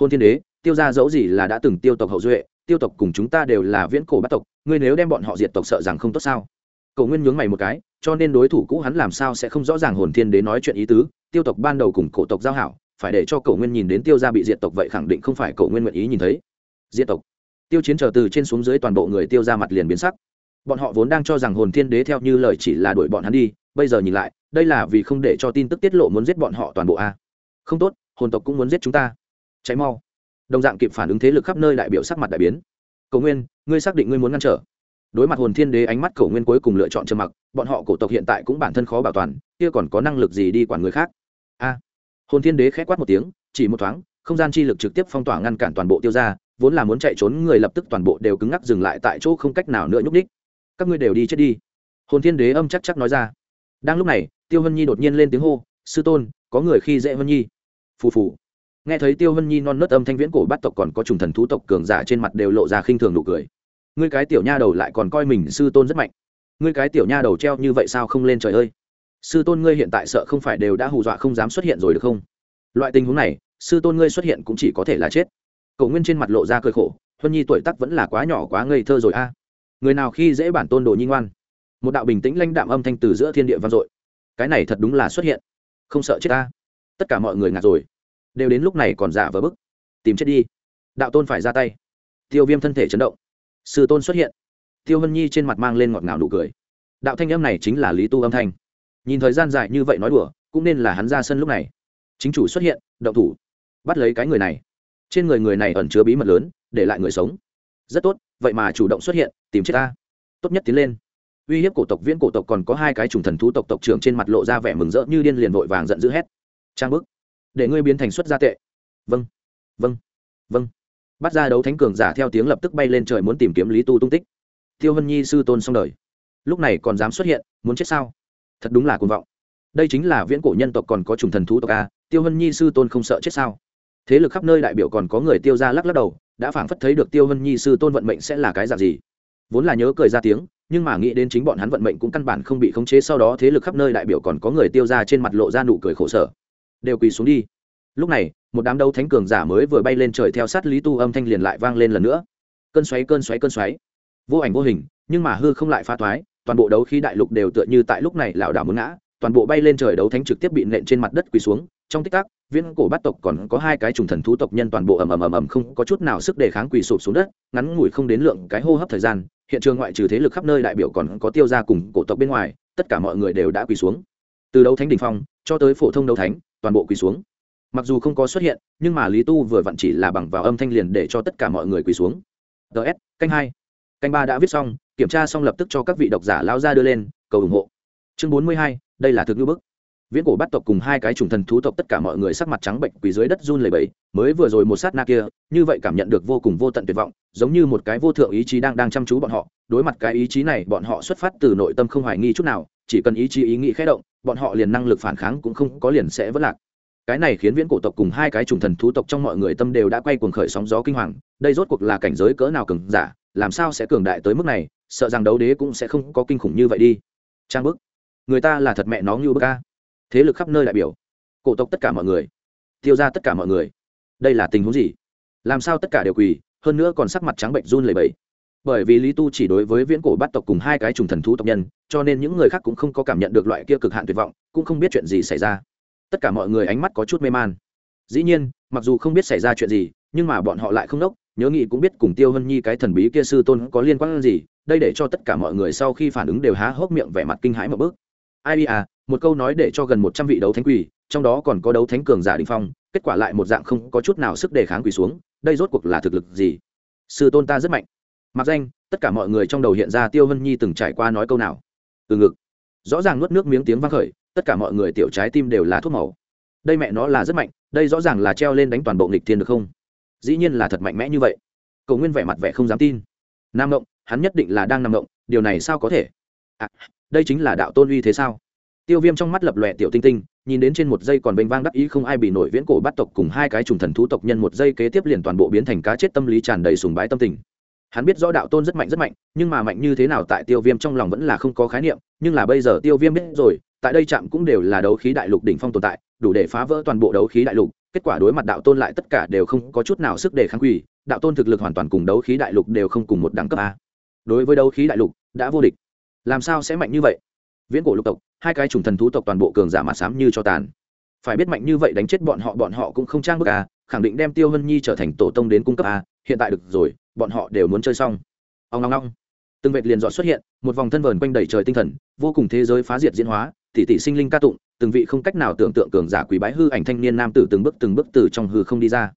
Hồn thiên đế, tiêu ra dẫu gì là đã từng tiêu tộc hậu duệ, tiêu tộc cùng chúng ta đều là viễn cổ bắt tộc, ngươi nếu đem bọn họ diệt tộc sợ rằng không tốt sao? Cầu nguyên nhướng mày một cái, cho nên đối thủ cũ hắn làm sao sẽ không rõ ràng hồn thiên đế nói chuyện ý tứ, tiêu tộc ban đầu cùng cổ tộc giao hảo phải để cho cậu nguyên nhìn đến tiêu gia bị diệt tộc vậy khẳng định không phải cậu nguyên nguyện ý nhìn thấy. Diệt tộc. Tiêu chiến chờ từ trên xuống dưới toàn bộ người tiêu ra mặt liền biến sắc. Bọn họ vốn đang cho rằng hồn thiên đế theo như lời chỉ là đuổi bọn hắn đi, bây giờ nhìn lại, đây là vì không để cho tin tức tiết lộ muốn giết bọn họ toàn bộ a. Không tốt, hồn tộc cũng muốn giết chúng ta. Cháy mau. Đồng dạng kịp phản ứng thế lực khắp nơi đại biểu sắc mặt đại biến. Cầu nguyên, ngươi xác định ngươi muốn ngăn trở. Đối mặt hồn thiên đế ánh mắt cầu nguyên cuối cùng lựa chọn trầm mặc, bọn họ cổ tộc hiện tại cũng bản thân khó bảo toàn, kia còn có năng lực gì đi quản người khác? A hồn thiên đế khẽ quát một tiếng, chỉ một thoáng, không gian chi lực trực tiếp phong tỏa ngăn cản toàn bộ tiêu ra vốn là muốn chạy trốn người lập tức toàn bộ đều cứng ngắc dừng lại tại chỗ không cách nào nữa nhúc ních các ngươi đều đi chết đi. Hồn thiên đế âm chắc chắc nói ra. Đang lúc này, tiêu hân nhi đột nhiên lên tiếng hô, sư tôn, có người khi dễ hân nhi. Phù phù. Nghe thấy tiêu hân nhi non nớt âm thanh viễn cổ bắt tộc còn có trùng thần thú tộc cường giả trên mặt đều lộ ra khinh thường nụ cười. Ngươi cái tiểu nha đầu lại còn coi mình sư tôn rất mạnh. Ngươi cái tiểu nha đầu treo như vậy sao không lên trời ơi? Sư tôn ngươi hiện tại sợ không phải đều đã hù dọa không dám xuất hiện rồi được không? Loại tình huống này, sư tôn ngươi xuất hiện cũng chỉ có thể là chết. Cậu nguyên trên mặt lộ ra cười khổ, huân nhi tuổi tắc vẫn là quá nhỏ quá ngây thơ rồi a. À. Người nào khi dễ bản tôn đồ nhi ngoan? Một đạo bình tĩnh lãnh đạm âm thanh từ giữa thiên địa vang dội. Cái này thật đúng là xuất hiện. Không sợ chết ta. Tất cả mọi người ngạt rồi. Đều đến lúc này còn giả vờ bức. Tìm chết đi. Đạo tôn phải ra tay. Tiêu viêm thân thể chấn động. Sư tôn xuất hiện. Tiêu hân nhi trên mặt mang lên ngọt ngào nụ cười. Đạo thanh âm này chính là lý tu âm thanh nhìn thời gian dài như vậy nói đùa, cũng nên là hắn ra sân lúc này. Chính chủ xuất hiện, động thủ. Bắt lấy cái người này. Trên người người này ẩn chứa bí mật lớn, để lại người sống. Rất tốt, vậy mà chủ động xuất hiện, tìm chết ta. Tốt nhất tiến lên. Uy hiếp cổ tộc, viễn cổ tộc còn có hai cái trùng thần thú tộc tộc trưởng trên mặt lộ ra vẻ mừng rỡ như điên liền vội vàng giận dữ hét. Trang bức. Để ngươi biến thành xuất gia tệ. Vâng. Vâng. Vâng. Bắt ra đấu thánh cường giả theo tiếng lập tức bay lên trời muốn tìm kiếm lý tu tung tích. Tiêu hân nhi sư tôn xong đời. Lúc này còn dám xuất hiện, muốn chết sao? Thật đúng là cuồng vọng. Đây chính là viễn cổ nhân tộc còn có trùng thần thú tộc a, tiêu hân nhi sư tôn không sợ chết sao? Thế lực khắp nơi đại biểu còn có người tiêu ra lắc lắc đầu, đã phảng phất thấy được tiêu hân nhi sư tôn vận mệnh sẽ là cái dạng gì? Vốn là nhớ cười ra tiếng, nhưng mà nghĩ đến chính bọn hắn vận mệnh cũng căn bản không bị khống chế, sau đó thế lực khắp nơi đại biểu còn có người tiêu ra trên mặt lộ ra nụ cười khổ sở. Đều quỳ xuống đi. Lúc này, một đám đấu thánh cường giả mới vừa bay lên trời theo sát lý tu âm thanh liền lại vang lên lần nữa. Cơn xoáy cơn xoáy cơn xoáy. Vô ảnh vô hình, nhưng mà hư không lại pha thoái toàn bộ đấu khí đại lục đều tựa như tại lúc này lảo đảo muốn ngã, toàn bộ bay lên trời đấu thánh trực tiếp bị nện trên mặt đất quỳ xuống. Trong tích tắc, viễn cổ bát tộc còn có hai cái trùng thần thú tộc nhân toàn bộ ầm ầm ầm ầm không có chút nào sức đề kháng quỳ sụp xuống đất, ngắn ngủi không đến lượng cái hô hấp thời gian, hiện trường ngoại trừ thế lực khắp nơi đại biểu còn có tiêu gia cùng cổ tộc bên ngoài, tất cả mọi người đều đã quỳ xuống. Từ đấu thánh đỉnh phong cho tới phổ thông đấu thánh, toàn bộ quỳ xuống. Mặc dù không có xuất hiện, nhưng mà lý tu vừa vặn chỉ là bằng vào âm thanh liền để cho tất cả mọi người quỳ xuống. Ts canh hai canh ba đã viết xong, kiểm tra xong lập tức cho các vị độc giả lao ra đưa lên, cầu ủng hộ. Chương bốn mươi hai, đây là thực ngữ bức. Viễn cổ bắt tộc cùng hai cái trùng thần thú tộc tất cả mọi người sắc mặt trắng bệnh, quỳ dưới đất run lẩy bẩy, mới vừa rồi một sát na kia, như vậy cảm nhận được vô cùng vô tận tuyệt vọng, giống như một cái vô thượng ý chí đang đang chăm chú bọn họ. Đối mặt cái ý chí này, bọn họ xuất phát từ nội tâm không hoài nghi chút nào, chỉ cần ý chí ý nghĩ khẽ động, bọn họ liền năng lực phản kháng cũng không có liền sẽ vất lạc. Cái này khiến viễn cổ tộc cùng hai cái trùng thần thú tộc trong mọi người tâm đều đã quay cuồng khởi sóng gió kinh hoàng, đây rốt cuộc là cảnh giới cỡ nào cường giả làm sao sẽ cường đại tới mức này, sợ rằng đấu đế cũng sẽ không có kinh khủng như vậy đi. Trang bức. Người ta là thật mẹ nó như bức ca thế lực khắp nơi đại biểu. Cổ tộc tất cả mọi người. Tiêu ra tất cả mọi người. Đây là tình huống gì? Làm sao tất cả đều quỳ, hơn nữa còn sắc mặt trắng bệnh run lầy bẫy bởi vì lý tu chỉ đối với viễn cổ bắt tộc cùng hai cái trùng thần thú tộc nhân, cho nên những người khác cũng không có cảm nhận được loại kia cực hạn tuyệt vọng, cũng không biết chuyện gì xảy ra. Tất cả mọi người ánh mắt có chút mê man. Dĩ nhiên, mặc dù không biết xảy ra chuyện gì nhưng mà bọn họ lại không đốc, nhớ nghĩ cũng biết cùng tiêu hân nhi cái thần bí kia sư tôn có liên quan gì, đây để cho tất cả mọi người sau khi phản ứng đều há hốc miệng vẻ mặt kinh hãi một bước. Ai à một câu nói để cho gần một trăm vị đấu thánh quỷ trong đó còn có đấu thánh cường giả đình phong, kết quả lại một dạng không có chút nào sức đề kháng quỷ xuống, đây rốt cuộc là thực lực gì? Sư tôn ta rất mạnh. Mặc danh, tất cả mọi người trong đầu hiện ra tiêu hân nhi từng trải qua nói câu nào. Từ ngực. Rõ ràng nuốt nước miếng tiếng vang khởi, tất cả mọi người tiểu trái tim đều là thuốc màu. Đây mẹ nó là rất mạnh, đây rõ ràng là treo lên đánh toàn bộ nghịch thiên được không? Dĩ nhiên là thật mạnh mẽ như vậy. Cầu nguyên vẻ mặt vẻ không dám tin. Nam động hắn nhất định là đang nằm động điều này sao có thể? À, đây chính là đạo tôn uy thế sao? Tiêu viêm trong mắt lập lòe tiểu tinh tinh nhìn đến trên một giây còn bênh vang đắc ý không ai bị nổi viễn cổ bắt tộc cùng hai cái trùng thần thú tộc nhân một giây kế tiếp liền toàn bộ biến thành cá chết tâm lý tràn đầy sùng bái tâm tình. Hắn biết rõ đạo tôn rất mạnh rất mạnh nhưng mà mạnh như thế nào tại tiêu viêm trong lòng vẫn là không có khái niệm nhưng là bây giờ tiêu viêm biết rồi tại đây chạm cũng đều là đấu khí đại lục đỉnh phong tồn tại đủ để phá vỡ toàn bộ đấu khí đại lục kết quả đối mặt đạo tôn lại tất cả đều không có chút nào sức để kháng quỷ đạo tôn thực lực hoàn toàn cùng đấu khí đại lục đều không cùng một đẳng cấp a. Đối với đấu khí đại lục, đã vô địch. Làm sao sẽ mạnh như vậy? Viễn cổ lục tộc, hai cái trùng thần thú tộc toàn bộ cường giả mặt xám như cho tàn. Phải biết mạnh như vậy đánh chết bọn họ bọn họ cũng không trang bức a, khẳng định đem tiêu hân nhi trở thành tổ tông đến cung cấp a, hiện tại được rồi, bọn họ đều muốn chơi xong. Ông long long từng vệt liền dọn xuất hiện, một vòng thân vờn quanh đầy trời tinh thần, vô cùng thế giới phá diệt diễn hóa, tỷ tỷ sinh linh ca tụng từng vị không cách nào tưởng tượng cường giả quý bái hư ảnh thanh niên nam tử từng bước từng bước từ trong hư không đi ra.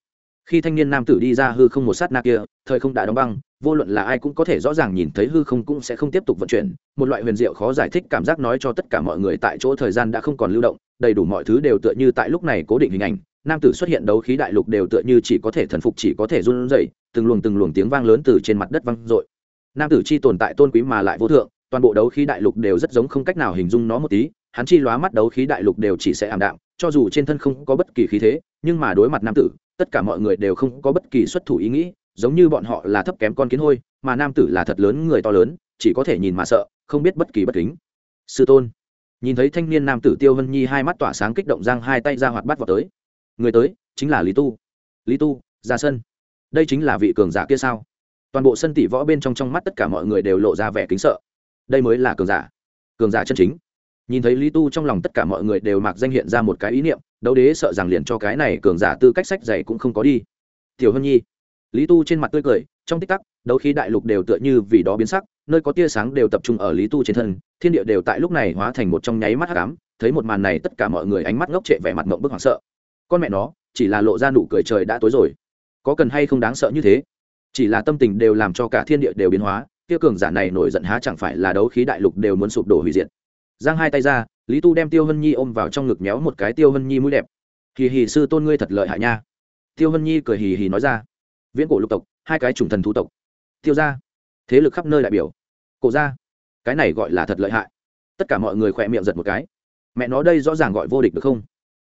Khi thanh niên nam tử đi ra hư không một sát na kia, thời không đã đóng băng, vô luận là ai cũng có thể rõ ràng nhìn thấy hư không cũng sẽ không tiếp tục vận chuyển. Một loại huyền diệu khó giải thích cảm giác nói cho tất cả mọi người tại chỗ thời gian đã không còn lưu động, đầy đủ mọi thứ đều tựa như tại lúc này cố định hình ảnh. Nam tử xuất hiện đấu khí đại lục đều tựa như chỉ có thể thần phục, chỉ có thể run rẩy, từng luồng từng luồng tiếng vang lớn từ trên mặt đất vang dội. Nam tử chi tồn tại tôn quý mà lại vô thượng, toàn bộ đấu khí đại lục đều rất giống không cách nào hình dung nó một tí hắn chi lóa mắt đấu khí đại lục đều chỉ sẽ ảm đạm, cho dù trên thân không có bất kỳ khí thế, nhưng mà đối mặt nam tử, tất cả mọi người đều không có bất kỳ xuất thủ ý nghĩ, giống như bọn họ là thấp kém con kiến hôi, mà nam tử là thật lớn người to lớn, chỉ có thể nhìn mà sợ, không biết bất kỳ bất kính. Sư tôn, nhìn thấy thanh niên nam tử tiêu vân nhi hai mắt tỏa sáng kích động giang hai tay ra hoạt bắt vào tới. Người tới, chính là lý tu. Lý tu, ra sân. Đây chính là vị cường giả kia sao? Toàn bộ sân tỷ võ bên trong trong mắt tất cả mọi người đều lộ ra vẻ kính sợ. Đây mới là cường giả. Cường giả chân chính nhìn thấy lý tu trong lòng tất cả mọi người đều mặc danh hiện ra một cái ý niệm, đấu đế sợ rằng liền cho cái này cường giả tư cách sách dày cũng không có đi. Tiểu hân nhi, lý tu trên mặt tươi cười, trong tích tắc, đấu khí đại lục đều tựa như vì đó biến sắc, nơi có tia sáng đều tập trung ở lý tu trên thân, thiên địa đều tại lúc này hóa thành một trong nháy mắt hắc ám, thấy một màn này tất cả mọi người ánh mắt ngốc trệ vẻ mặt mộng bức hoảng sợ. Con mẹ nó, chỉ là lộ ra nụ cười trời đã tối rồi. Có cần hay không đáng sợ như thế? Chỉ là tâm tình đều làm cho cả thiên địa đều biến hóa, tia cường giả này nổi giận há chẳng phải là đấu khí đại lục đều muốn sụp đổ hủy diệt giang hai tay ra, lý tu đem tiêu hân nhi ôm vào trong ngực méo một cái tiêu hân nhi mũi đẹp. Hì hì, sư tôn ngươi thật lợi hại nha. Tiêu hân nhi cười hì hì nói ra. Viễn cổ lục tộc, hai cái chủng thần thú tộc. Tiêu ra thế lực khắp nơi đại biểu. Cổ ra cái này gọi là thật lợi hại. Tất cả mọi người khỏe miệng giật một cái. Mẹ nó đây rõ ràng gọi vô địch được không?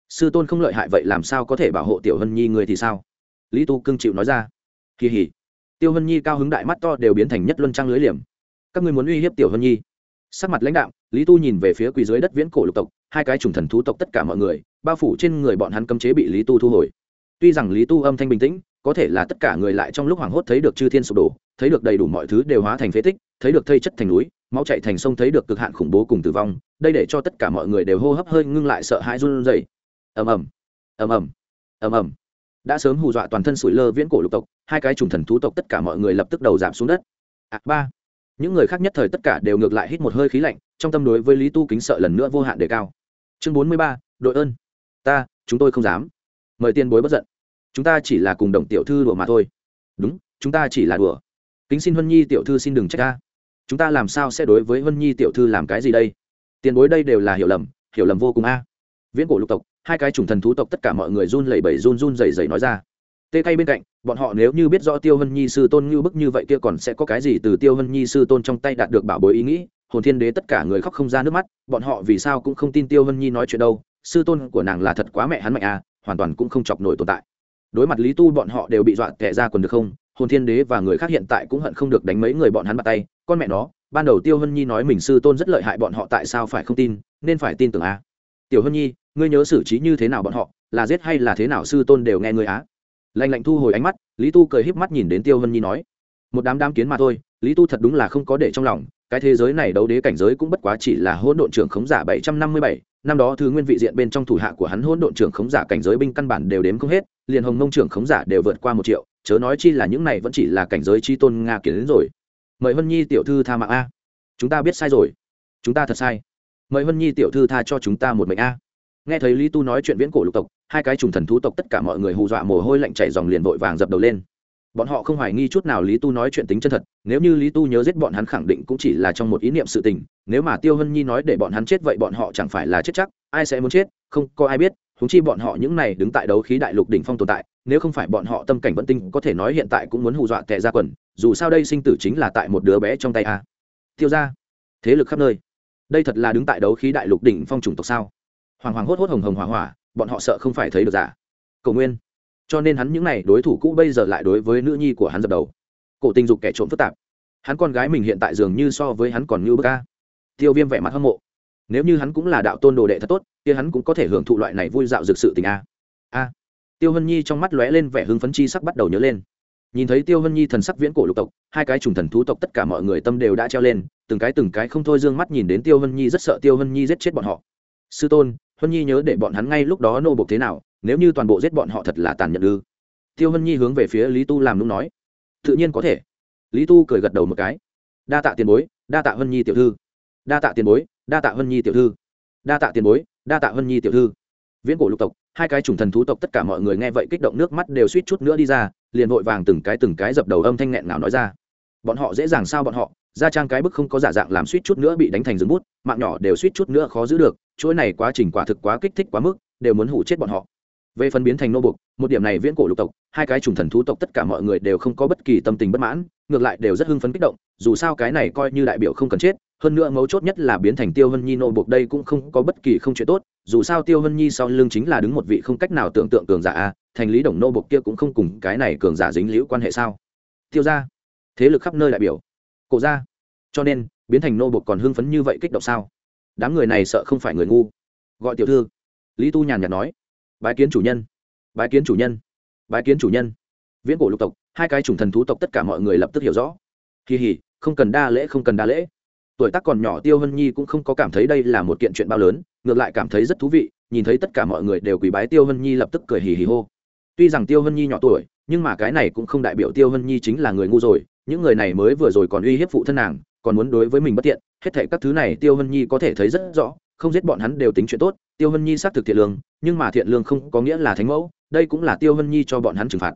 Sư tôn không lợi hại vậy làm sao có thể bảo hộ tiểu hân nhi người thì sao? Lý tu cưng chịu nói ra. Kỳ hỉ tiêu hân nhi cao hứng đại mắt to đều biến thành nhất luân trang lưới liềm. Các người muốn uy hiếp tiểu hân nhi. Sắc mặt lãnh đạo lý tu nhìn về phía quỳ dưới đất viễn cổ lục tộc hai cái trùng thần thú tộc tất cả mọi người bao phủ trên người bọn hắn cấm chế bị lý tu thu hồi. Tuy rằng lý tu âm thanh bình tĩnh có thể là tất cả người lại trong lúc hoảng hốt thấy được chư thiên sụp đổ thấy được đầy đủ mọi thứ đều hóa thành phế tích thấy được thây chất thành núi máu chạy thành sông thấy được cực hạn khủng bố cùng tử vong đây để cho tất cả mọi người đều hô hấp hơi ngưng lại sợ hãi run rẩy. Ầm ầm ầm ầm ầm ầm. Đã sớm hù dọa toàn thân sủi lơ viễn cổ lục tộc hai cái trùng thần thú tộc tất cả mọi người lập tức đầu giảm xuống đất. À, ba những người khác nhất thời tất cả đều ngược lại hít một hơi khí lạnh, trong tâm đối với lý tu kính sợ lần nữa vô hạn đề cao. Chương bốn mươi ba, đội ơn. Ta, chúng tôi không dám. Mời tiền bối bất giận. Chúng ta chỉ là cùng đồng tiểu thư đùa mà thôi. Đúng, chúng ta chỉ là đùa. Kính xin huân nhi tiểu thư xin đừng trách ta. Chúng ta làm sao sẽ đối với huân nhi tiểu thư làm cái gì đây? Tiền bối đây đều là hiểu lầm hiểu lầm vô cùng a. Viễn cổ lục tộc, hai cái chủng thần thú tộc tất cả mọi người run lẩy bẩy run run rẩy rẩy nói ra. Tê cay bên cạnh bọn họ nếu như biết rõ tiêu hân nhi sư tôn như bức như vậy kia còn sẽ có cái gì từ tiêu hân nhi sư tôn trong tay đạt được bảo bối ý nghĩ? Hồn thiên đế tất cả người khóc không ra nước mắt, bọn họ vì sao cũng không tin tiêu hân nhi nói chuyện đâu? Sư tôn của nàng là thật quá mẹ hắn mạnh à hoàn toàn cũng không chọc nổi tồn tại. Đối mặt lý tu bọn họ đều bị dọa tệ ra quần được không? Hồn thiên đế và người khác hiện tại cũng hận không được đánh mấy người bọn hắn bắt tay. Con mẹ nó, ban đầu tiêu hân nhi nói mình sư tôn rất lợi hại bọn họ tại sao phải không tin? Nên phải tin tưởng à? Tiểu hân nhi, ngươi nhớ xử trí như thế nào bọn họ? Là giết hay là thế nào sư tôn đều nghe ngươi á? Lạnh lạnh thu hồi ánh mắt, lý tu cười híp mắt nhìn đến tiêu hân nhi nói, một đám đám kiến mà thôi, lý tu thật đúng là không có để trong lòng, cái thế giới này đấu đế cảnh giới cũng bất quá chỉ là hỗn độn trưởng khống giả bảy trăm năm mươi bảy, năm đó thứ nguyên vị diện bên trong thủ hạ của hắn hỗn độn trưởng khống giả cảnh giới binh căn bản đều đếm không hết, liền hồng mông trưởng khống giả đều vượt qua một triệu, chớ nói chi là những này vẫn chỉ là cảnh giới chi tôn nga kiến đến rồi. Mời hân nhi tiểu thư tha mạng a. Chúng ta biết sai rồi. Chúng ta thật sai. Mời hân nhi tiểu thư tha cho chúng ta một mệnh a nghe thấy lý tu nói chuyện viễn cổ lục tộc, hai cái trùng thần thú tộc tất cả mọi người hù dọa mồ hôi lạnh chảy dòng liền vội vàng dập đầu lên. Bọn họ không hoài nghi chút nào lý tu nói chuyện tính chân thật, nếu như lý tu nhớ giết bọn hắn khẳng định cũng chỉ là trong một ý niệm sự tình, nếu mà tiêu hân nhi nói để bọn hắn chết vậy bọn họ chẳng phải là chết chắc, ai sẽ muốn chết, không có ai biết húng chi bọn họ những này đứng tại đấu khí đại lục đỉnh phong tồn tại, nếu không phải bọn họ tâm cảnh vẫn tinh, có thể nói hiện tại cũng muốn hù dọa tệ ra quần, dù sao đây sinh tử chính là tại một đứa bé trong tay a. Tiêu ra thế lực khắp nơi, đây thật là đứng tại đấu khí đại lục đỉnh phong chủng tộc sao? Hoàng hoàng hốt hốt hồng hồng hỏa hỏa, bọn họ sợ không phải thấy được giả. Cầu nguyên. Cho nên hắn những n à y đối thủ cũ bây giờ lại đối với nữ nhi của hắn dập đầu. Cổ tình dục kẻ trộm phức tạp. Hắn con gái mình hiện tại dường như so với hắn còn như bức ca tiêu viêm vẻ mặt hâm mộ. Nếu như hắn cũng là đạo tôn đồ đệ thật tốt thì hắn cũng có thể hưởng thụ loại này vui dạo dược sự tình a. A. Tiêu hân nhi trong mắt lóe lên vẻ hưng phấn chi sắc bắt đầu nhớ lên. Nhìn thấy tiêu hân nhi thần sắc viễn cổ lục tộc, hai cái trùng thần thú tộc tất cả mọi người tâm đều đã treo lên, từng cái từng cái không thôi d ư ơ n g mắt nhìn đến tiêu hân nhi rất sợ tiêu hân nhi giết chết bọn họ. Sư tôn Huân nhi nhớ để bọn hắn ngay lúc đó nô bộc thế nào, nếu như toàn bộ giết bọn họ thật là tàn nhẫn ư? Tiêu Huân nhi hướng về phía lý tu làm nũng nói. Tự nhiên có thể. Lý tu cười gật đầu một cái. Đa tạ tiền bối, đa tạ Huân nhi tiểu thư. Đa tạ tiền bối, đa tạ Huân nhi tiểu thư. Đa tạ tiền bối, đa tạ Huân nhi tiểu thư. Viễn cổ lục tộc, hai cái chủng thần thú tộc tất cả mọi người nghe vậy kích động nước mắt đều suýt chút nữa đi ra, liền vội vàng từng cái từng cái dập đầu âm thanh nghẹn ngào nói ra. Bọn họ dễ dàng sao bọn họ? Gia trang cái bức không có giả dạng làm suýt chút nữa bị đánh thành rừng bút, mạng nhỏ đều suýt chút nữa khó giữ được, chuỗi này quá trình quả thực quá kích thích quá mức, đều muốn hủ chết bọn họ. Về phần biến thành nô bục, một điểm này viễn cổ lục tộc, hai cái trùng thần thú tộc tất cả mọi người đều không có bất kỳ tâm tình bất mãn, ngược lại đều rất hưng phấn kích động, dù sao cái này coi như đại biểu không cần chết, hơn nữa mấu chốt nhất là biến thành tiêu hân nhi nô bục đây cũng không có bất kỳ không chuyện tốt, dù sao tiêu hân nhi sau lưng chính là đứng một vị không cách nào tưởng tượng cường giả a, thành lý đồng nô bục kia cũng không cùng cái này cường giả dính liễu quan hệ sao? Tiêu ra thế lực khắp nơi đại biểu cổ ra. Cho nên, biến thành nô bột còn hưng phấn như vậy kích động sao? Đám người này sợ không phải người ngu. Gọi tiểu thư. Lý tu nhàn nhạt nói. Bái kiến chủ nhân. Bái kiến chủ nhân. Bái kiến chủ nhân. Viễn cổ lục tộc, hai cái chủng thần thú tộc tất cả mọi người lập tức hiểu rõ. Kỳ hỉ, không cần đa lễ, không cần đa lễ. Tuổi tác còn nhỏ tiêu hân nhi cũng không có cảm thấy đây là một kiện chuyện bao lớn, ngược lại cảm thấy rất thú vị, nhìn thấy tất cả mọi người đều quỳ bái tiêu hân nhi lập tức cười hì hì hô. Tuy rằng tiêu hân nhi nhỏ tuổi, nhưng mà cái này cũng không đại biểu tiêu hân nhi chính là người ngu rồi những người này mới vừa rồi còn uy hiếp phụ thân nàng, còn muốn đối với mình bất tiện, hết thệ các thứ này tiêu hân nhi có thể thấy rất rõ, không giết bọn hắn đều tính chuyện tốt, tiêu hân nhi xác thực thiện lương, nhưng mà thiện lương không có nghĩa là thánh mẫu, đây cũng là tiêu hân nhi cho bọn hắn trừng phạt.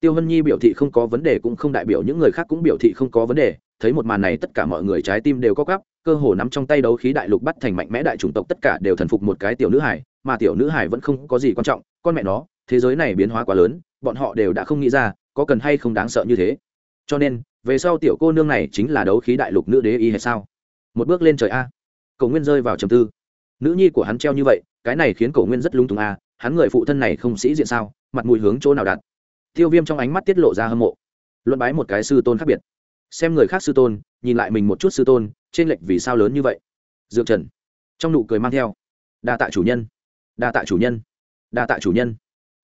Tiêu hân nhi biểu thị không có vấn đề cũng không đại biểu những người khác cũng biểu thị không có vấn đề, thấy một màn này tất cả mọi người trái tim đều có gắp cơ hồ nắm trong tay đấu khí đại lục bắt thành mạnh mẽ đại chủng tộc tất cả đều thần phục một cái tiểu nữ hải mà tiểu nữ hải vẫn không có gì quan trọng, con mẹ nó, thế giới này biến hóa quá lớn, bọn họ đều đã không nghĩ ra, có cần hay không đáng sợ như thế. Cho nên về sau tiểu cô nương này chính là đấu khí đại lục nữ đế y hay sao? Một bước lên trời a. Cầu nguyên rơi vào trầm tư. Nữ nhi của hắn treo như vậy, cái này khiến cầu nguyên rất lung túng a, hắn người phụ thân này không sĩ diện sao, mặt mùi hướng chỗ nào đặt? Tiêu viêm trong ánh mắt tiết lộ ra hâm mộ. Luận bái một cái sư tôn khác biệt. Xem người khác sư tôn, nhìn lại mình một chút sư tôn, trên lệch vì sao lớn như vậy? Dược trần. Trong nụ cười mang theo. Đa tạ chủ nhân. Đa tạ chủ nhân. Đa tạ chủ nhân.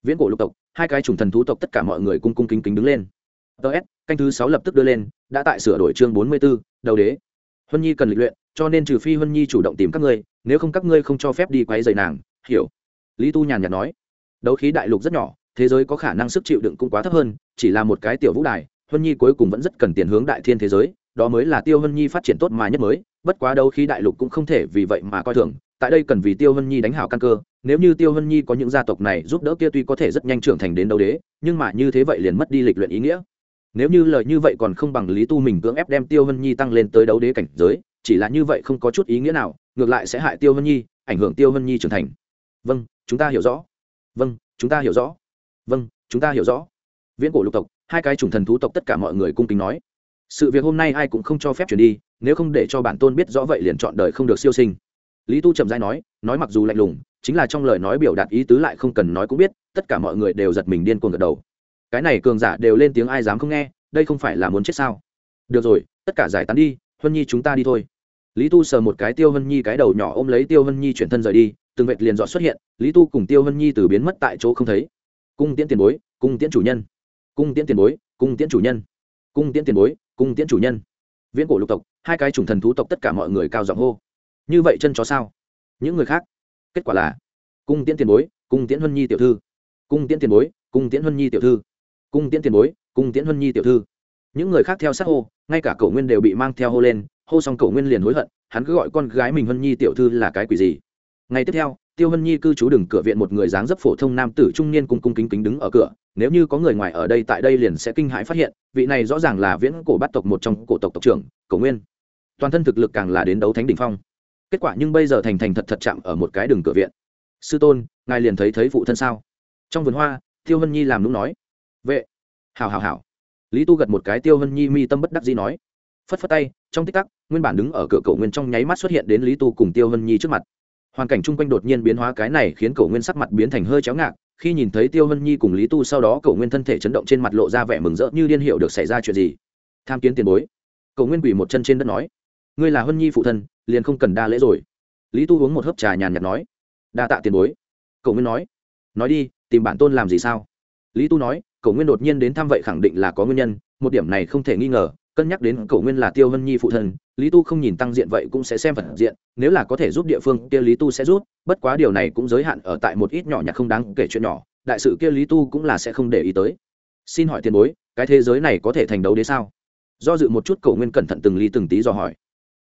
Viễn cổ lục tộc, hai cái chủng thần thú tộc tất cả mọi người cung cung kính kính đứng lên ts canh thứ sáu lập tức đưa lên, đã tại sửa đổi chương bốn mươi b ố đầu đế. Huân nhi cần lịch luyện, cho nên trừ phi huân nhi chủ động tìm các ngươi, nếu không các ngươi không cho phép đi quấy dày nàng, hiểu. Lý tu nhàn nhạt nói. Đấu khí đại lục rất nhỏ, thế giới có khả năng sức chịu đựng cũng quá thấp hơn, chỉ là một cái tiểu vũ đài, huân nhi cuối cùng vẫn rất cần tiền hướng đại thiên thế giới, đó mới là tiêu huân nhi phát triển tốt mà nhất mới, bất quá đấu khí đại lục cũng không thể vì vậy mà coi thường, tại đây cần vì tiêu huân nhi đánh hảo căn cơ, nếu như tiêu huân nhi có những gia tộc này giúp đỡ kia tuy có thể rất nhanh trưởng thành đến đấu đế, nhưng mà như thế vậy liền mất đi lịch luyện ý nghĩa nếu như lời như vậy còn không bằng lý tu mình cưỡng ép đem tiêu hân nhi tăng lên tới đấu đế cảnh giới, chỉ là như vậy không có chút ý nghĩa nào, ngược lại sẽ hại tiêu hân nhi, ảnh hưởng tiêu hân nhi trưởng thành. Vâng chúng ta hiểu rõ. Vâng chúng ta hiểu rõ. Vâng chúng ta hiểu rõ. Viễn cổ lục tộc, hai cái chủng thần thú tộc tất cả mọi người cung kính nói. Sự việc hôm nay ai cũng không cho phép chuyển đi, nếu không để cho bản tôn biết rõ vậy liền chọn đời không được siêu sinh. Lý tu chậm dai nói nói mặc dù lạnh lùng, chính là trong lời nói biểu đạt ý tứ lại không cần nói cũng biết, tất cả mọi người đều giật mình điên cuồng gật đầu cái này cường giả đều lên tiếng ai dám không nghe, đây không phải là muốn chết sao? Được rồi, tất cả giải tán đi, huân nhi chúng ta đi thôi. Lý tu sờ một cái tiêu hân nhi cái đầu nhỏ ôm lấy tiêu hân nhi chuyển thân rời đi, từng vệt liền dọn xuất hiện, lý tu cùng tiêu hân nhi từ biến mất tại chỗ không thấy. Cung tiễn tiền bối, cung tiễn chủ nhân. Cung tiễn tiền bối, cung tiễn chủ nhân. Cung tiễn tiền bối, cung tiễn chủ nhân. Viễn cổ lục tộc, hai cái chủng thần thú tộc tất cả mọi người cao giọng hô. Như vậy chân chó sao? Những người khác? Kết quả là, cung tiễn tiền bối, cung tiễn huân nhi tiểu thư. Cung tiễn tiền bối, cung tiễn huân nhi tiểu thư cung tiễn tiền bối, cung tiễn huân nhi tiểu thư. Những người khác theo sát hô, ngay cả cậu nguyên đều bị mang theo hô lên, hô xong cậu nguyên liền hối hận, hắn cứ gọi con gái mình huân nhi tiểu thư là cái quỷ gì. Ngày tiếp theo, tiêu hân nhi cư trú đừng cửa viện một người dáng dấp phổ thông nam tử trung niên cung cung kính kính đứng ở cửa, nếu như có người ngoài ở đây tại đây liền sẽ kinh hãi phát hiện, vị này rõ ràng là viễn cổ bắt tộc một trong cổ tộc tộc trưởng, cậu nguyên. Toàn thân thực lực càng là đến đấu thánh đỉnh phong. Kết quả nhưng bây giờ thành thành thật thật chạm ở một cái đường cửa viện. Sư tôn, ngài liền thấy thấy phụ thân sao? Trong vườn hoa, tiêu hân nhi làm nũng nói vệ. Hào hào hào lý tu gật một cái tiêu hân nhi mi tâm bất đắc dĩ nói. Phất phất tay, trong tích tắc, nguyên bản đứng ở cửa cầu nguyên trong nháy mắt xuất hiện đến lý tu cùng tiêu hân nhi trước mặt. Hoàn cảnh chung quanh đột nhiên biến hóa cái này khiến cầu nguyên sắc mặt biến thành hơi chéo ngạc, khi nhìn thấy tiêu hân nhi cùng lý tu sau đó cầu nguyên thân thể chấn động trên mặt lộ ra vẻ mừng rỡ như điên hiệu được xảy ra chuyện gì. Tham kiến tiền bối. Cầu nguyên quỳ một chân trên đất nói. Ngươi là hân nhi phụ thân, liền không cần đa lễ rồi. Lý tu uống một hớp trà nhàn nhạt nói. Đa tạ tiền bối. Cầu nguyên nói. Nói đi, tìm bản tôn làm gì sao? Lý tu nói cổ nguyên đột nhiên đến thăm vậy khẳng định là có nguyên nhân, một điểm này không thể nghi ngờ, cân nhắc đến cổ nguyên là tiêu hân nhi phụ thân, lý tu không nhìn tăng diện vậy cũng sẽ xem vật diện, nếu là có thể giúp địa phương kia lý tu sẽ rút bất quá điều này cũng giới hạn ở tại một ít nhỏ nhặt không đáng kể chuyện nhỏ, đại sự kia lý tu cũng là sẽ không để ý tới. Xin hỏi tiền bối, cái thế giới này có thể thành đấu đế sao? Do dự một chút, cổ nguyên cẩn thận từng ly từng tí dò hỏi.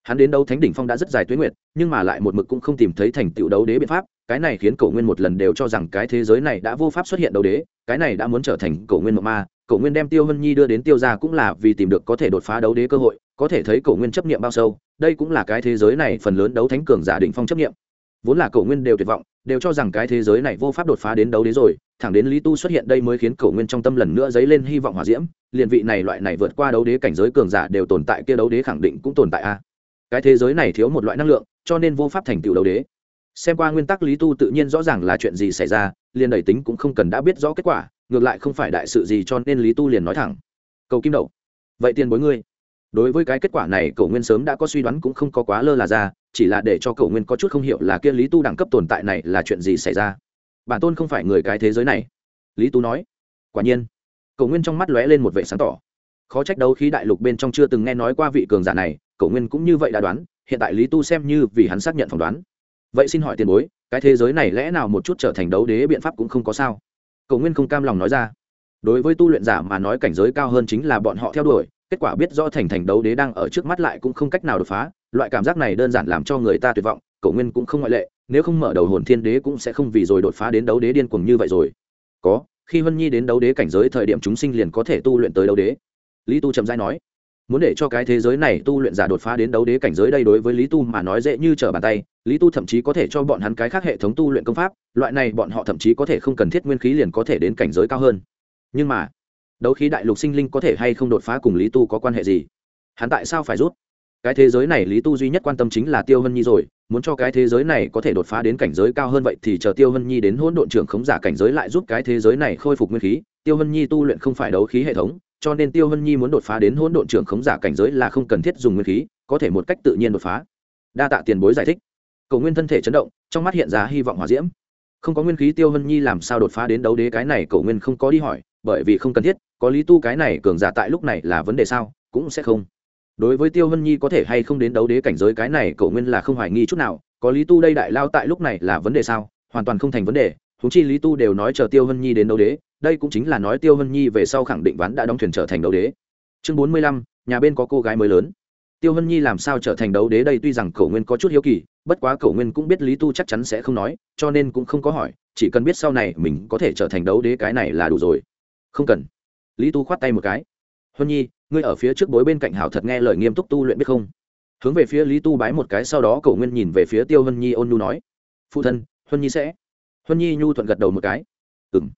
Hắn đến đấu thánh đỉnh phong đã rất dài tuyến nguyệt, nhưng mà lại một mực cũng không tìm thấy thành tựu đấu đế biện pháp, cái này khiến cổ nguyên một lần đều cho rằng cái thế giới này đã vô pháp xuất hiện đấu đế cái này đã muốn trở thành cổ nguyên mộng ma, cổ nguyên đem tiêu hân nhi đưa đến tiêu ra cũng là vì tìm được có thể đột phá đấu đế cơ hội, có thể thấy cổ nguyên chấp nghiệm bao sâu, đây cũng là cái thế giới này phần lớn đấu thánh cường giả định phong chấp nghiệm vốn là cổ nguyên đều tuyệt vọng, đều cho rằng cái thế giới này vô pháp đột phá đến đấu đế rồi, thẳng đến lý tu xuất hiện đây mới khiến cổ nguyên trong tâm lần nữa dấy lên hy vọng hòa diễm, liền vị này loại này vượt qua đấu đế cảnh giới cường giả đều tồn tại kia đấu đế khẳng định cũng tồn tại a. Cái thế giới này thiếu một loại năng lượng, cho nên vô pháp thành tựu đấu đế xem qua nguyên tắc lý tu tự nhiên rõ ràng là chuyện gì xảy ra, liền đẩy tính cũng không cần đã biết rõ kết quả, ngược lại không phải đại sự gì cho nên lý tu liền nói thẳng. Cầu kim đậu, vậy tiền bối ngươi. Đối với cái kết quả này, cậu nguyên sớm đã có suy đoán cũng không có quá lơ là ra, chỉ là để cho cậu nguyên có chút không hiểu là kia lý tu đẳng cấp tồn tại này là chuyện gì xảy ra. Bản tôn không phải người cái thế giới này. Lý tu nói, quả nhiên. Cậu nguyên trong mắt lóe lên một vệ sáng tỏ. Khó trách đấu khí đại lục bên trong chưa từng nghe nói qua vị cường giả này, cậu nguyên cũng như vậy đã đoán, hiện tại lý tu xem như vì hắn xác nhận phỏng đoán vậy xin hỏi tiền bối, cái thế giới này lẽ nào một chút trở thành đấu đế biện pháp cũng không có sao? Cầu nguyên không cam lòng nói ra. Đối với tu luyện giả mà nói cảnh giới cao hơn chính là bọn họ theo đuổi, kết quả biết rõ thành thành đấu đế đang ở trước mắt lại cũng không cách nào đột phá, loại cảm giác này đơn giản làm cho người ta tuyệt vọng, cầu nguyên cũng không ngoại lệ, nếu không mở đầu hồn thiên đế cũng sẽ không vì rồi đột phá đến đấu đế điên cuồng như vậy rồi. Có, khi vân nhi đến đấu đế cảnh giới thời điểm chúng sinh liền có thể tu luyện tới đấu đế. Lý tu trầm giai nói, muốn để cho cái thế giới này tu luyện giả đột phá đến đấu đế cảnh giới đây đối với lý tu mà nói dễ như trở bàn tay lý tu thậm chí có thể cho bọn hắn cái khác hệ thống tu luyện công pháp, loại này bọn họ thậm chí có thể không cần thiết nguyên khí liền có thể đến cảnh giới cao hơn. Nhưng mà, đấu khí đại lục sinh linh có thể hay không đột phá cùng lý tu có quan hệ gì? Hắn tại sao phải rút? Cái thế giới này lý tu duy nhất quan tâm chính là tiêu hân nhi rồi, muốn cho cái thế giới này có thể đột phá đến cảnh giới cao hơn vậy thì chờ tiêu hân nhi đến hỗn độn trưởng khống giả cảnh giới lại giúp cái thế giới này khôi phục nguyên khí. Tiêu hân nhi tu luyện không phải đấu khí hệ thống, cho nên tiêu hân nhi muốn đột phá đến hỗn độn trưởng khống giả cảnh giới là không cần thiết dùng nguyên khí, có thể một cách tự nhiên đột phá. Đa tạ tiền bối giải thích cầu nguyên thân thể chấn động, trong mắt hiện ra hy vọng hòa diễm. Không có nguyên khí tiêu hân nhi làm sao đột phá đến đấu đế cái này cầu nguyên không có đi hỏi, bởi vì không cần thiết, có lý tu cái này cường giả tại lúc này là vấn đề sao, cũng sẽ không. Đối với tiêu hân nhi có thể hay không đến đấu đế cảnh giới cái này cầu nguyên là không hoài nghi chút nào, có lý tu đây đại lao tại lúc này là vấn đề sao, hoàn toàn không thành vấn đề thú chi lý tu đều nói chờ tiêu hân nhi đến đấu đế, đây cũng chính là nói tiêu hân nhi về sau khẳng định ván đã đóng thuyền trở thành đấu đế. Chương bốn mươi lăm, nhà bên có cô gái mới lớn tiêu hân nhi làm sao trở thành đấu đế đây tuy rằng cầu nguyên có chút hiếu kỳ, bất quá cầu nguyên cũng biết lý tu chắc chắn sẽ không nói, cho nên cũng không có hỏi, chỉ cần biết sau này mình có thể trở thành đấu đế cái này là đủ rồi. Không cần. Lý tu khoát tay một cái. Hân nhi, ngươi ở phía trước bối bên cạnh hảo thật nghe lời nghiêm túc tu luyện biết không? Hướng về phía lý tu bái một cái, sau đó cầu nguyên nhìn về phía tiêu hân nhi ôn nhu nói. Phụ thân, hân nhi sẽ. Hân nhi nhu thuận gật đầu một cái. Ừng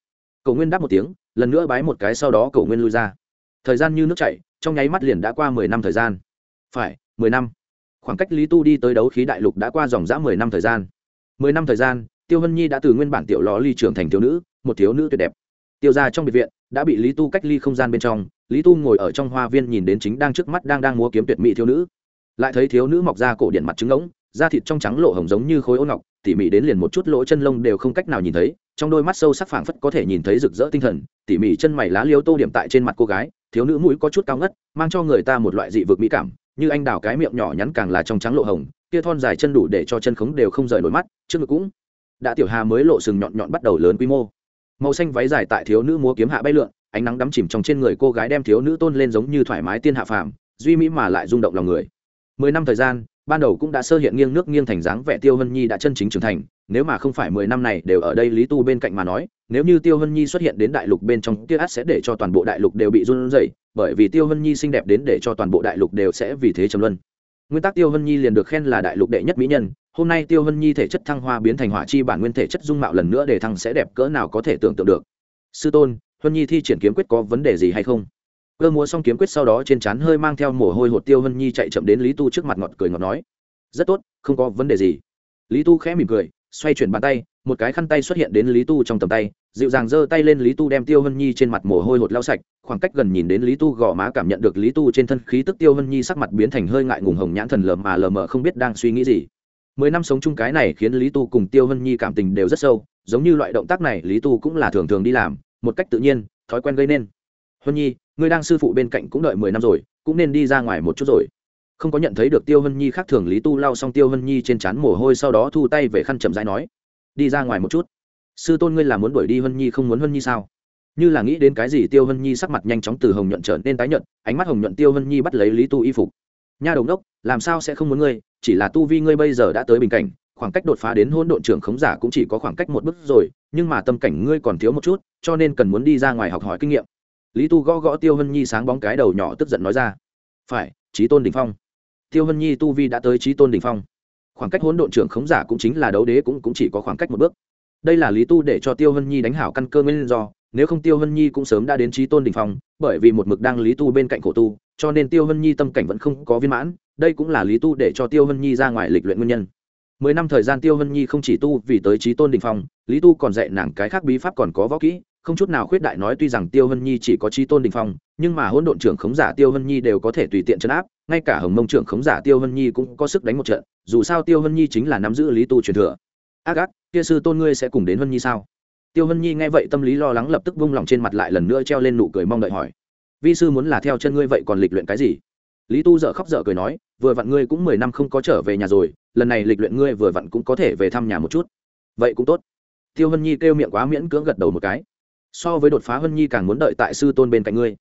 cầu nguyên đáp một tiếng, lần nữa bái một cái, sau đó cầu nguyên lui ra. Thời gian như nước chảy, trong nháy mắt liền đã qua mười năm thời gian phải, mười năm. Khoảng cách lý tu đi tới đấu khí đại lục đã qua dòng dã mười năm thời gian. Mười năm thời gian, tiêu hân nhi đã từ nguyên bản tiểu lò ly trưởng thành thiếu nữ, một thiếu nữ tuyệt đẹp. Tiêu ra trong biệt viện, đã bị lý tu cách ly không gian bên trong, lý tu ngồi ở trong hoa viên nhìn đến chính đang trước mắt đang đang múa kiếm tuyệt mỹ thiếu nữ. Lại thấy thiếu nữ mọc ra cổ điện mặt trứng ngỗng, da thịt trong trắng lộ hồng giống như khối ô ngọc, tỉ mỉ đến liền một chút lỗ chân lông đều không cách nào nhìn thấy, trong đôi mắt sâu sắc phảng phất có thể nhìn thấy rực rỡ tinh thần, tỉ mỉ chân mày lá liêu tô điểm tại trên mặt cô gái, thiếu nữ mũi có chút cao ngất, mang cho người ta một loại dị vực mỹ cảm như anh đào cái miệng nhỏ nhắn càng là trong trắng lộ hồng, kia thon dài chân đủ để cho chân khống đều không rời nổi mắt, trước ngực cũng đã tiểu hà mới lộ sừng nhọn nhọn bắt đầu lớn quy mô. Màu xanh váy dài tại thiếu nữ múa kiếm hạ bay lượn, ánh nắng đắm chìm trong trên người cô gái đem thiếu nữ tôn lên giống như thoải mái tiên hạ phàm, duy mỹ mà lại rung động lòng người. Mười năm thời gian, ban đầu cũng đã sơ hiện nghiêng nước nghiêng thành dáng vẻ tiêu hân nhi đã chân chính trưởng thành nếu mà không phải mười năm này đều ở đây lý tu bên cạnh mà nói, nếu như tiêu hân nhi xuất hiện đến đại lục bên trong, kia át sẽ để cho toàn bộ đại lục đều bị run rẩy, bởi vì tiêu hân nhi xinh đẹp đến để cho toàn bộ đại lục đều sẽ vì thế trầm luân. Nguyên tắc tiêu hân nhi liền được khen là đại lục đệ nhất mỹ nhân, hôm nay tiêu hân nhi thể chất thăng hoa biến thành hỏa chi bản nguyên thể chất dung mạo lần nữa để thăng sẽ đẹp cỡ nào có thể tưởng tượng được. Sư tôn, hân nhi thi triển kiếm quyết có vấn đề gì hay không? Cơ múa xong kiếm quyết sau đó trên trán hơi mang theo mồ hôi hột tiêu hân nhi chạy chậm đến lý tu trước mặt ngọt cười ngọt nói, rất tốt, không có vấn đề gì. Lý tu khẽ mỉm cười xoay chuyển bàn tay, một cái khăn tay xuất hiện đến lý tu trong tầm tay, dịu dàng giơ tay lên lý tu đem tiêu hân nhi trên mặt mồ hôi hột lau sạch, khoảng cách gần nhìn đến lý tu gò má cảm nhận được lý tu trên thân khí tức tiêu hân nhi sắc mặt biến thành hơi ngại ngùng hồng nhãn thần lờ mà lờ mờ không biết đang suy nghĩ gì. Mười năm sống chung cái này khiến lý tu cùng tiêu hân nhi cảm tình đều rất sâu, giống như loại động tác này lý tu cũng là thường thường đi làm, một cách tự nhiên, thói quen gây nên. Hân nhi, ngươi đang sư phụ bên cạnh cũng đợi mười năm rồi, cũng nên đi ra ngoài một chút rồi không có nhận thấy được tiêu hân nhi khác thường lý tu lau xong tiêu hân nhi trên trán mồ hôi sau đó thu tay về khăn chậm rãi nói, đi ra ngoài một chút. Sư tôn ngươi là muốn đuổi đi hân nhi không muốn hân nhi sao? Như là nghĩ đến cái gì tiêu hân nhi sắc mặt nhanh chóng từ hồng nhuận trở nên tái nhuận ánh mắt hồng nhuận tiêu hân nhi bắt lấy lý tu y phục. Nha đồng đốc làm sao sẽ không muốn ngươi? Chỉ là tu vi ngươi bây giờ đã tới bình cảnh, khoảng cách đột phá đến hôn độn trưởng khống giả cũng chỉ có khoảng cách một bước rồi, nhưng mà tâm cảnh ngươi còn thiếu một chút, cho nên cần muốn đi ra ngoài học hỏi kinh nghiệm. Lý tu gõ gõ tiêu hân nhi sáng bóng cái đầu nhỏ tức giận nói ra, phải trí tôn đình phong tiêu hân nhi tu vi đã tới trí tôn đỉnh phong. Khoảng cách hỗn độn trưởng khống giả cũng chính là đấu đế cũng, cũng chỉ có khoảng cách một bước. Đây là lý tu để cho tiêu hân nhi đánh hảo căn cơ nguyên do nếu không tiêu hân nhi cũng sớm đã đến trí tôn đỉnh phong bởi vì một mực đang lý tu bên cạnh khổ tu cho nên tiêu hân nhi tâm cảnh vẫn không có viên mãn đây cũng là lý tu để cho tiêu hân nhi ra ngoài lịch luyện nguyên nhân. Mười năm thời gian tiêu hân nhi không chỉ tu vì tới trí tôn đình phong lý tu còn dạy nàng cái khác bí pháp còn có võ kỹ không chút nào khuyết đại nói tuy rằng tiêu hân nhi chỉ có trí tôn đình phong nhưng mà hỗn độn trưởng khống giả tiêu hân nhi đều có thể tùy tiện chấn áp ngay cả hồng mông trưởng khống giả tiêu hân nhi cũng có sức đánh một trận, dù sao tiêu hân nhi chính là nắm giữ lý tu truyền thừa. Ác ác, kia sư tôn ngươi sẽ cùng đến hân nhi sao? Tiêu hân nhi nghe vậy tâm lý lo lắng lập tức vung lòng trên mặt lại lần nữa treo lên nụ cười mong đợi hỏi. Vi sư muốn là theo chân ngươi vậy còn lịch luyện cái gì? Lý tu dợ khóc dở cười nói, vừa vặn ngươi cũng mười năm không có trở về nhà rồi, lần này lịch luyện ngươi vừa vặn cũng có thể về thăm nhà một chút. Vậy cũng tốt. Tiêu hân nhi kêu miệng quá miễn cưỡng gật đầu một cái. So với đột phá hân nhi càng muốn đợi tại sư tôn bên cạnh ngươi.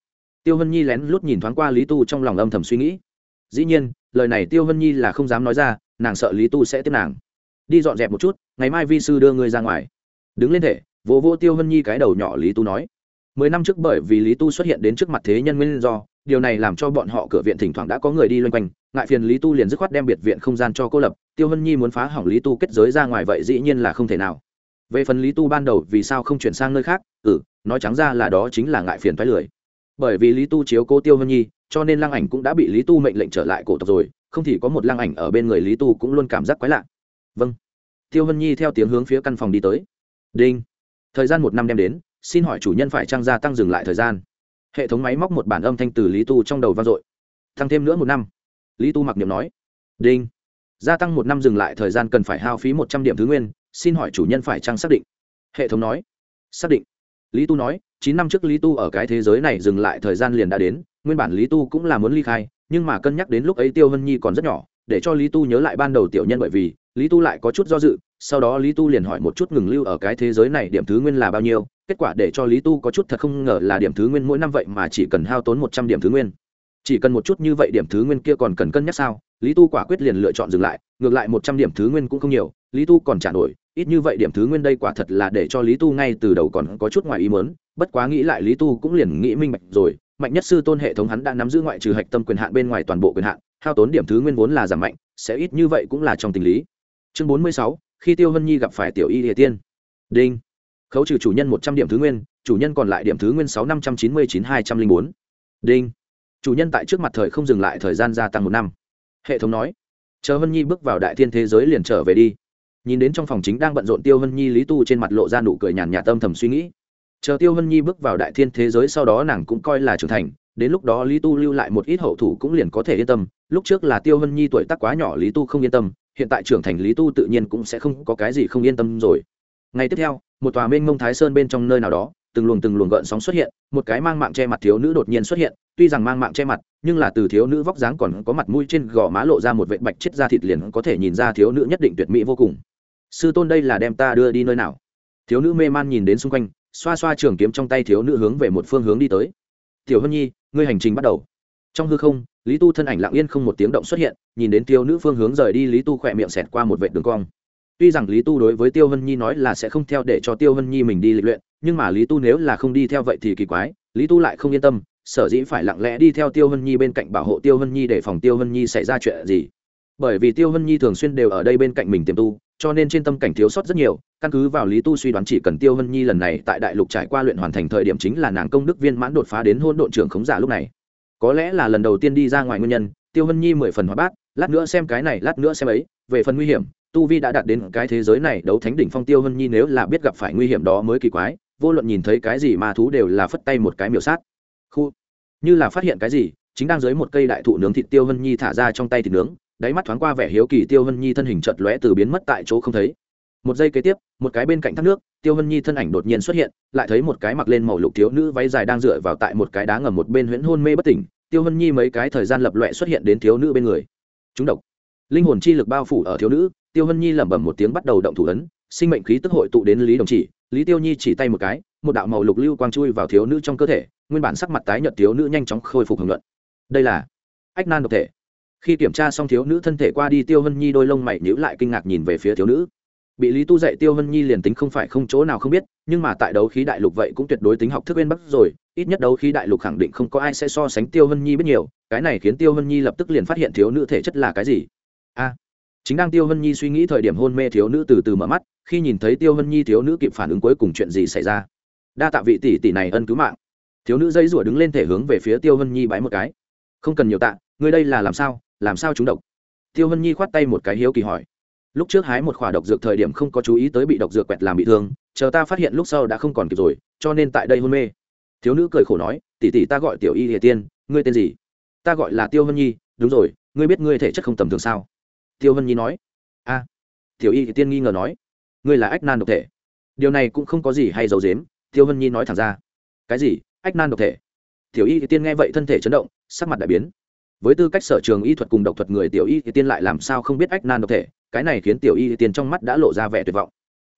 Tiêu hân nhi lén lút nhìn thoáng qua lý tu trong lòng âm thầm suy nghĩ dĩ nhiên, lời này tiêu hân nhi là không dám nói ra, nàng sợ lý tu sẽ tiếp nàng. Đi dọn dẹp một chút, ngày mai vi sư đưa ngươi ra ngoài. Đứng lên thể vô vô tiêu hân nhi cái đầu nhỏ lý tu nói. Mười năm trước bởi vì lý tu xuất hiện đến trước mặt thế nhân nguyên do, điều này làm cho bọn họ cửa viện thỉnh thoảng đã có người đi loanh quanh, ngại phiền lý tu liền dứt khoát đem biệt viện không gian cho cô lập. Tiêu hân nhi muốn phá hỏng lý tu kết giới ra ngoài vậy dĩ nhiên là không thể nào. Về phần lý tu ban đầu vì sao không chuyển sang nơi khác ừ nói trắng ra là đó chính là ngại phiền thoái lười. Bởi vì lý tu chiếu cố tiêu hân nhi cho nên lăng ảnh cũng đã bị lý tu mệnh lệnh trở lại cổ tộc rồi, không thì có một lăng ảnh ở bên người lý tu cũng luôn cảm giác quái lạ. Vâng. Tiêu hân nhi theo tiếng hướng phía căn phòng đi tới. Đinh. Thời gian một năm đem đến, xin hỏi chủ nhân phải trang gia tăng dừng lại thời gian. Hệ thống máy móc một bản âm thanh từ lý tu trong đầu vang dội. Tăng thêm nữa một năm. Lý tu mặc niệm nói. Đinh. Gia tăng một năm dừng lại thời gian cần phải hao phí một trăm điểm thứ nguyên, xin hỏi chủ nhân phải trang xác định. Hệ thống nói. Xác định. Lý tu nói chín năm trước lý tu ở cái thế giới này dừng lại thời gian liền đã đến, nguyên bản lý tu cũng là muốn ly khai, nhưng mà cân nhắc đến lúc ấy tiêu hân nhi còn rất nhỏ, để cho lý tu nhớ lại ban đầu tiểu nhân bởi vì, lý tu lại có chút do dự, sau đó lý tu liền hỏi một chút ngừng lưu ở cái thế giới này điểm thứ nguyên là bao nhiêu, kết quả để cho lý tu có chút thật không ngờ là điểm thứ nguyên mỗi năm vậy mà chỉ cần hao tốn một trăm điểm thứ nguyên. Chỉ cần một chút như vậy điểm thứ nguyên kia còn cần cân nhắc sao? Lý tu quả quyết liền lựa chọn dừng lại, ngược lại một trăm điểm thứ nguyên cũng không nhiều, lý tu còn trả nổi, ít như vậy điểm thứ nguyên đây quả thật là để cho lý tu ngay từ đầu còn có chút ngoài ý mớn bất quá nghĩ lại lý tu cũng liền nghĩ minh bạch rồi, mạnh nhất sư tôn hệ thống hắn đã nắm giữ ngoại trừ hạch tâm quyền hạn bên ngoài toàn bộ quyền hạn, hao tốn điểm thứ nguyên vốn là giảm mạnh, sẽ ít như vậy cũng là trong tình lý. Chương bốn mươi sáu, khi tiêu hân nhi gặp phải tiểu y địa tiên. Đinh. Khấu trừ chủ nhân một trăm điểm thứ nguyên, chủ nhân còn lại điểm thứ nguyên sáu năm trăm chín mươi chín hai trăm linh bốn. Đinh. Chủ nhân tại trước mặt thời không dừng lại thời gian gia tăng một năm. Hệ thống nói. Chờ hân nhi bước vào đại thiên thế giới liền trở về đi. Nhìn đến trong phòng chính đang bận rộn tiêu hân nhi lý tu trên mặt lộ ra nụ cười nhàn nhạt tâm thầm suy nghĩ chờ tiêu hân nhi bước vào đại thiên thế giới sau đó nàng cũng coi là trưởng thành, đến lúc đó lý tu lưu lại một ít hậu thủ cũng liền có thể yên tâm. Lúc trước là tiêu hân nhi tuổi tác quá nhỏ lý tu không yên tâm, hiện tại trưởng thành lý tu tự nhiên cũng sẽ không có cái gì không yên tâm rồi. Ngày tiếp theo, một tòa mênh mông thái sơn bên trong nơi nào đó, từng luồng từng luồng gợn sóng xuất hiện, một cái mang mạng che mặt thiếu nữ đột nhiên xuất hiện, tuy rằng mang mạng che mặt, nhưng là từ thiếu nữ vóc dáng còn có mặt mũi trên gò má lộ ra một vệ bạch chết da thịt liền có thể nhìn ra thiếu nữ nhất định tuyệt mỹ vô cùng. Sư tôn đây là đem ta đưa đi nơi nào? Thiếu nữ mê man nhìn đến xung quanh xoa xoa trường kiếm trong tay thiếu nữ hướng về một phương hướng đi tới. Tiểu hân nhi, ngươi hành trình bắt đầu. Trong hư không, lý tu thân ảnh lặng yên không một tiếng động xuất hiện, nhìn đến thiếu nữ phương hướng rời đi, lý tu khỏe miệng xẹt qua một vệ đường cong. Tuy rằng lý tu đối với tiêu hân nhi nói là sẽ không theo để cho tiêu hân nhi mình đi lịch luyện, nhưng mà lý tu nếu là không đi theo vậy thì kỳ quái, lý tu lại không yên tâm, sở dĩ phải lặng lẽ đi theo tiêu hân nhi bên cạnh bảo hộ tiêu hân nhi để phòng tiêu hân nhi xảy ra chuyện gì bởi vì tiêu hân nhi thường xuyên đều ở đây bên cạnh mình tiềm tu, cho nên trên tâm cảnh thiếu sót rất nhiều, căn cứ vào lý tu suy đoán chỉ cần tiêu hân nhi lần này tại đại lục trải qua luyện hoàn thành thời điểm chính là nàng công đức viên mãn đột phá đến hôn độn trưởng khống giả lúc này. Có lẽ là lần đầu tiên đi ra ngoài nguyên nhân, tiêu hân nhi mười phần hóa bát, lát nữa xem cái này, lát nữa xem ấy, về phần nguy hiểm, tu vi đã đạt đến cái thế giới này, đấu thánh đỉnh phong tiêu hân nhi nếu là biết gặp phải nguy hiểm đó mới kỳ quái, vô luận nhìn thấy cái gì mà thú đều là phất tay một cái miểu sát. Khu, như là phát hiện cái gì, chính đang dưới một cây đại thụ nướng thịt tiêu hân nhi thả ra trong tay thịt nướng đáy mắt thoáng qua vẻ hiếu kỳ tiêu hân nhi thân hình chợt lóe từ biến mất tại chỗ không thấy. Một giây kế tiếp, một cái bên cạnh thác nước, tiêu hân nhi thân ảnh đột nhiên xuất hiện, lại thấy một cái mặc lên màu lục thiếu nữ váy dài đang dựa vào tại một cái đá ngầm một bên huyễn hôn mê bất tỉnh. Tiêu hân nhi mấy cái thời gian lập loẹ xuất hiện đến thiếu nữ bên người. Chúng độc. Linh hồn chi lực bao phủ ở thiếu nữ, tiêu hân nhi lẩm bẩm một tiếng bắt đầu động thủ ấn, sinh mệnh khí tức hội tụ đến lý đồng chỉ, lý tiêu nhi chỉ tay một cái, một đạo màu lục lưu quang chui vào thiếu nữ trong cơ thể, nguyên bản sắc mặt tái nhợt thiếu nữ nhanh chóng khôi phục hưởng luận đây là ách nan độc thể khi kiểm tra xong thiếu nữ thân thể qua đi, tiêu hân nhi đôi lông mày nhíu lại kinh ngạc nhìn về phía thiếu nữ. Bị lý tu dạy, tiêu hân nhi liền tính không phải không chỗ nào không biết, nhưng mà tại đấu khí đại lục vậy cũng tuyệt đối tính học thức bên bắc rồi, ít nhất đấu khí đại lục khẳng định không có ai sẽ so sánh tiêu hân nhi biết nhiều, cái này khiến tiêu hân nhi lập tức liền phát hiện thiếu nữ thể chất là cái gì. A, chính đang tiêu hân nhi suy nghĩ thời điểm hôn mê thiếu nữ từ từ mở mắt, khi nhìn thấy tiêu hân nhi thiếu nữ kịp phản ứng cuối cùng chuyện gì xảy ra? Đa tạ vị tỷ tỷ này ân cứu mạng. Thiếu nữ dây rủa đứng lên thể hướng về phía tiêu hân nhi bái một cái. Không cần nhiều tạ, ngươi đây là làm sao? Làm sao chúng độc? Tiêu hân nhi khoát tay một cái hiếu kỳ hỏi. Lúc trước hái một khỏa độc dược thời điểm không có chú ý tới bị độc dược quẹt làm bị thương, chờ ta phát hiện lúc sau đã không còn kịp rồi, cho nên tại đây hôn mê. Thiếu nữ cười khổ nói, tỷ tỷ ta gọi tiểu y địa tiên, ngươi tên gì? Ta gọi là tiêu hân nhi, đúng rồi, ngươi biết ngươi thể chất không tầm thường sao? Tiêu hân nhi nói. A. Tiểu y địa tiên nghi ngờ nói. Ngươi là ách nan độc thể. Điều này cũng không có gì hay giấu dếm tiêu hân nhi nói thẳng ra. Cái gì? Ách nan độc thể? Tiểu y địa tiên nghe vậy thân thể chấn động, sắc mặt đại biến với tư cách sở trường y thuật cùng độc thuật người tiểu y thì tiên lại làm sao không biết ách nan độc thể, cái này khiến tiểu y thì tiên trong mắt đã lộ ra vẻ tuyệt vọng.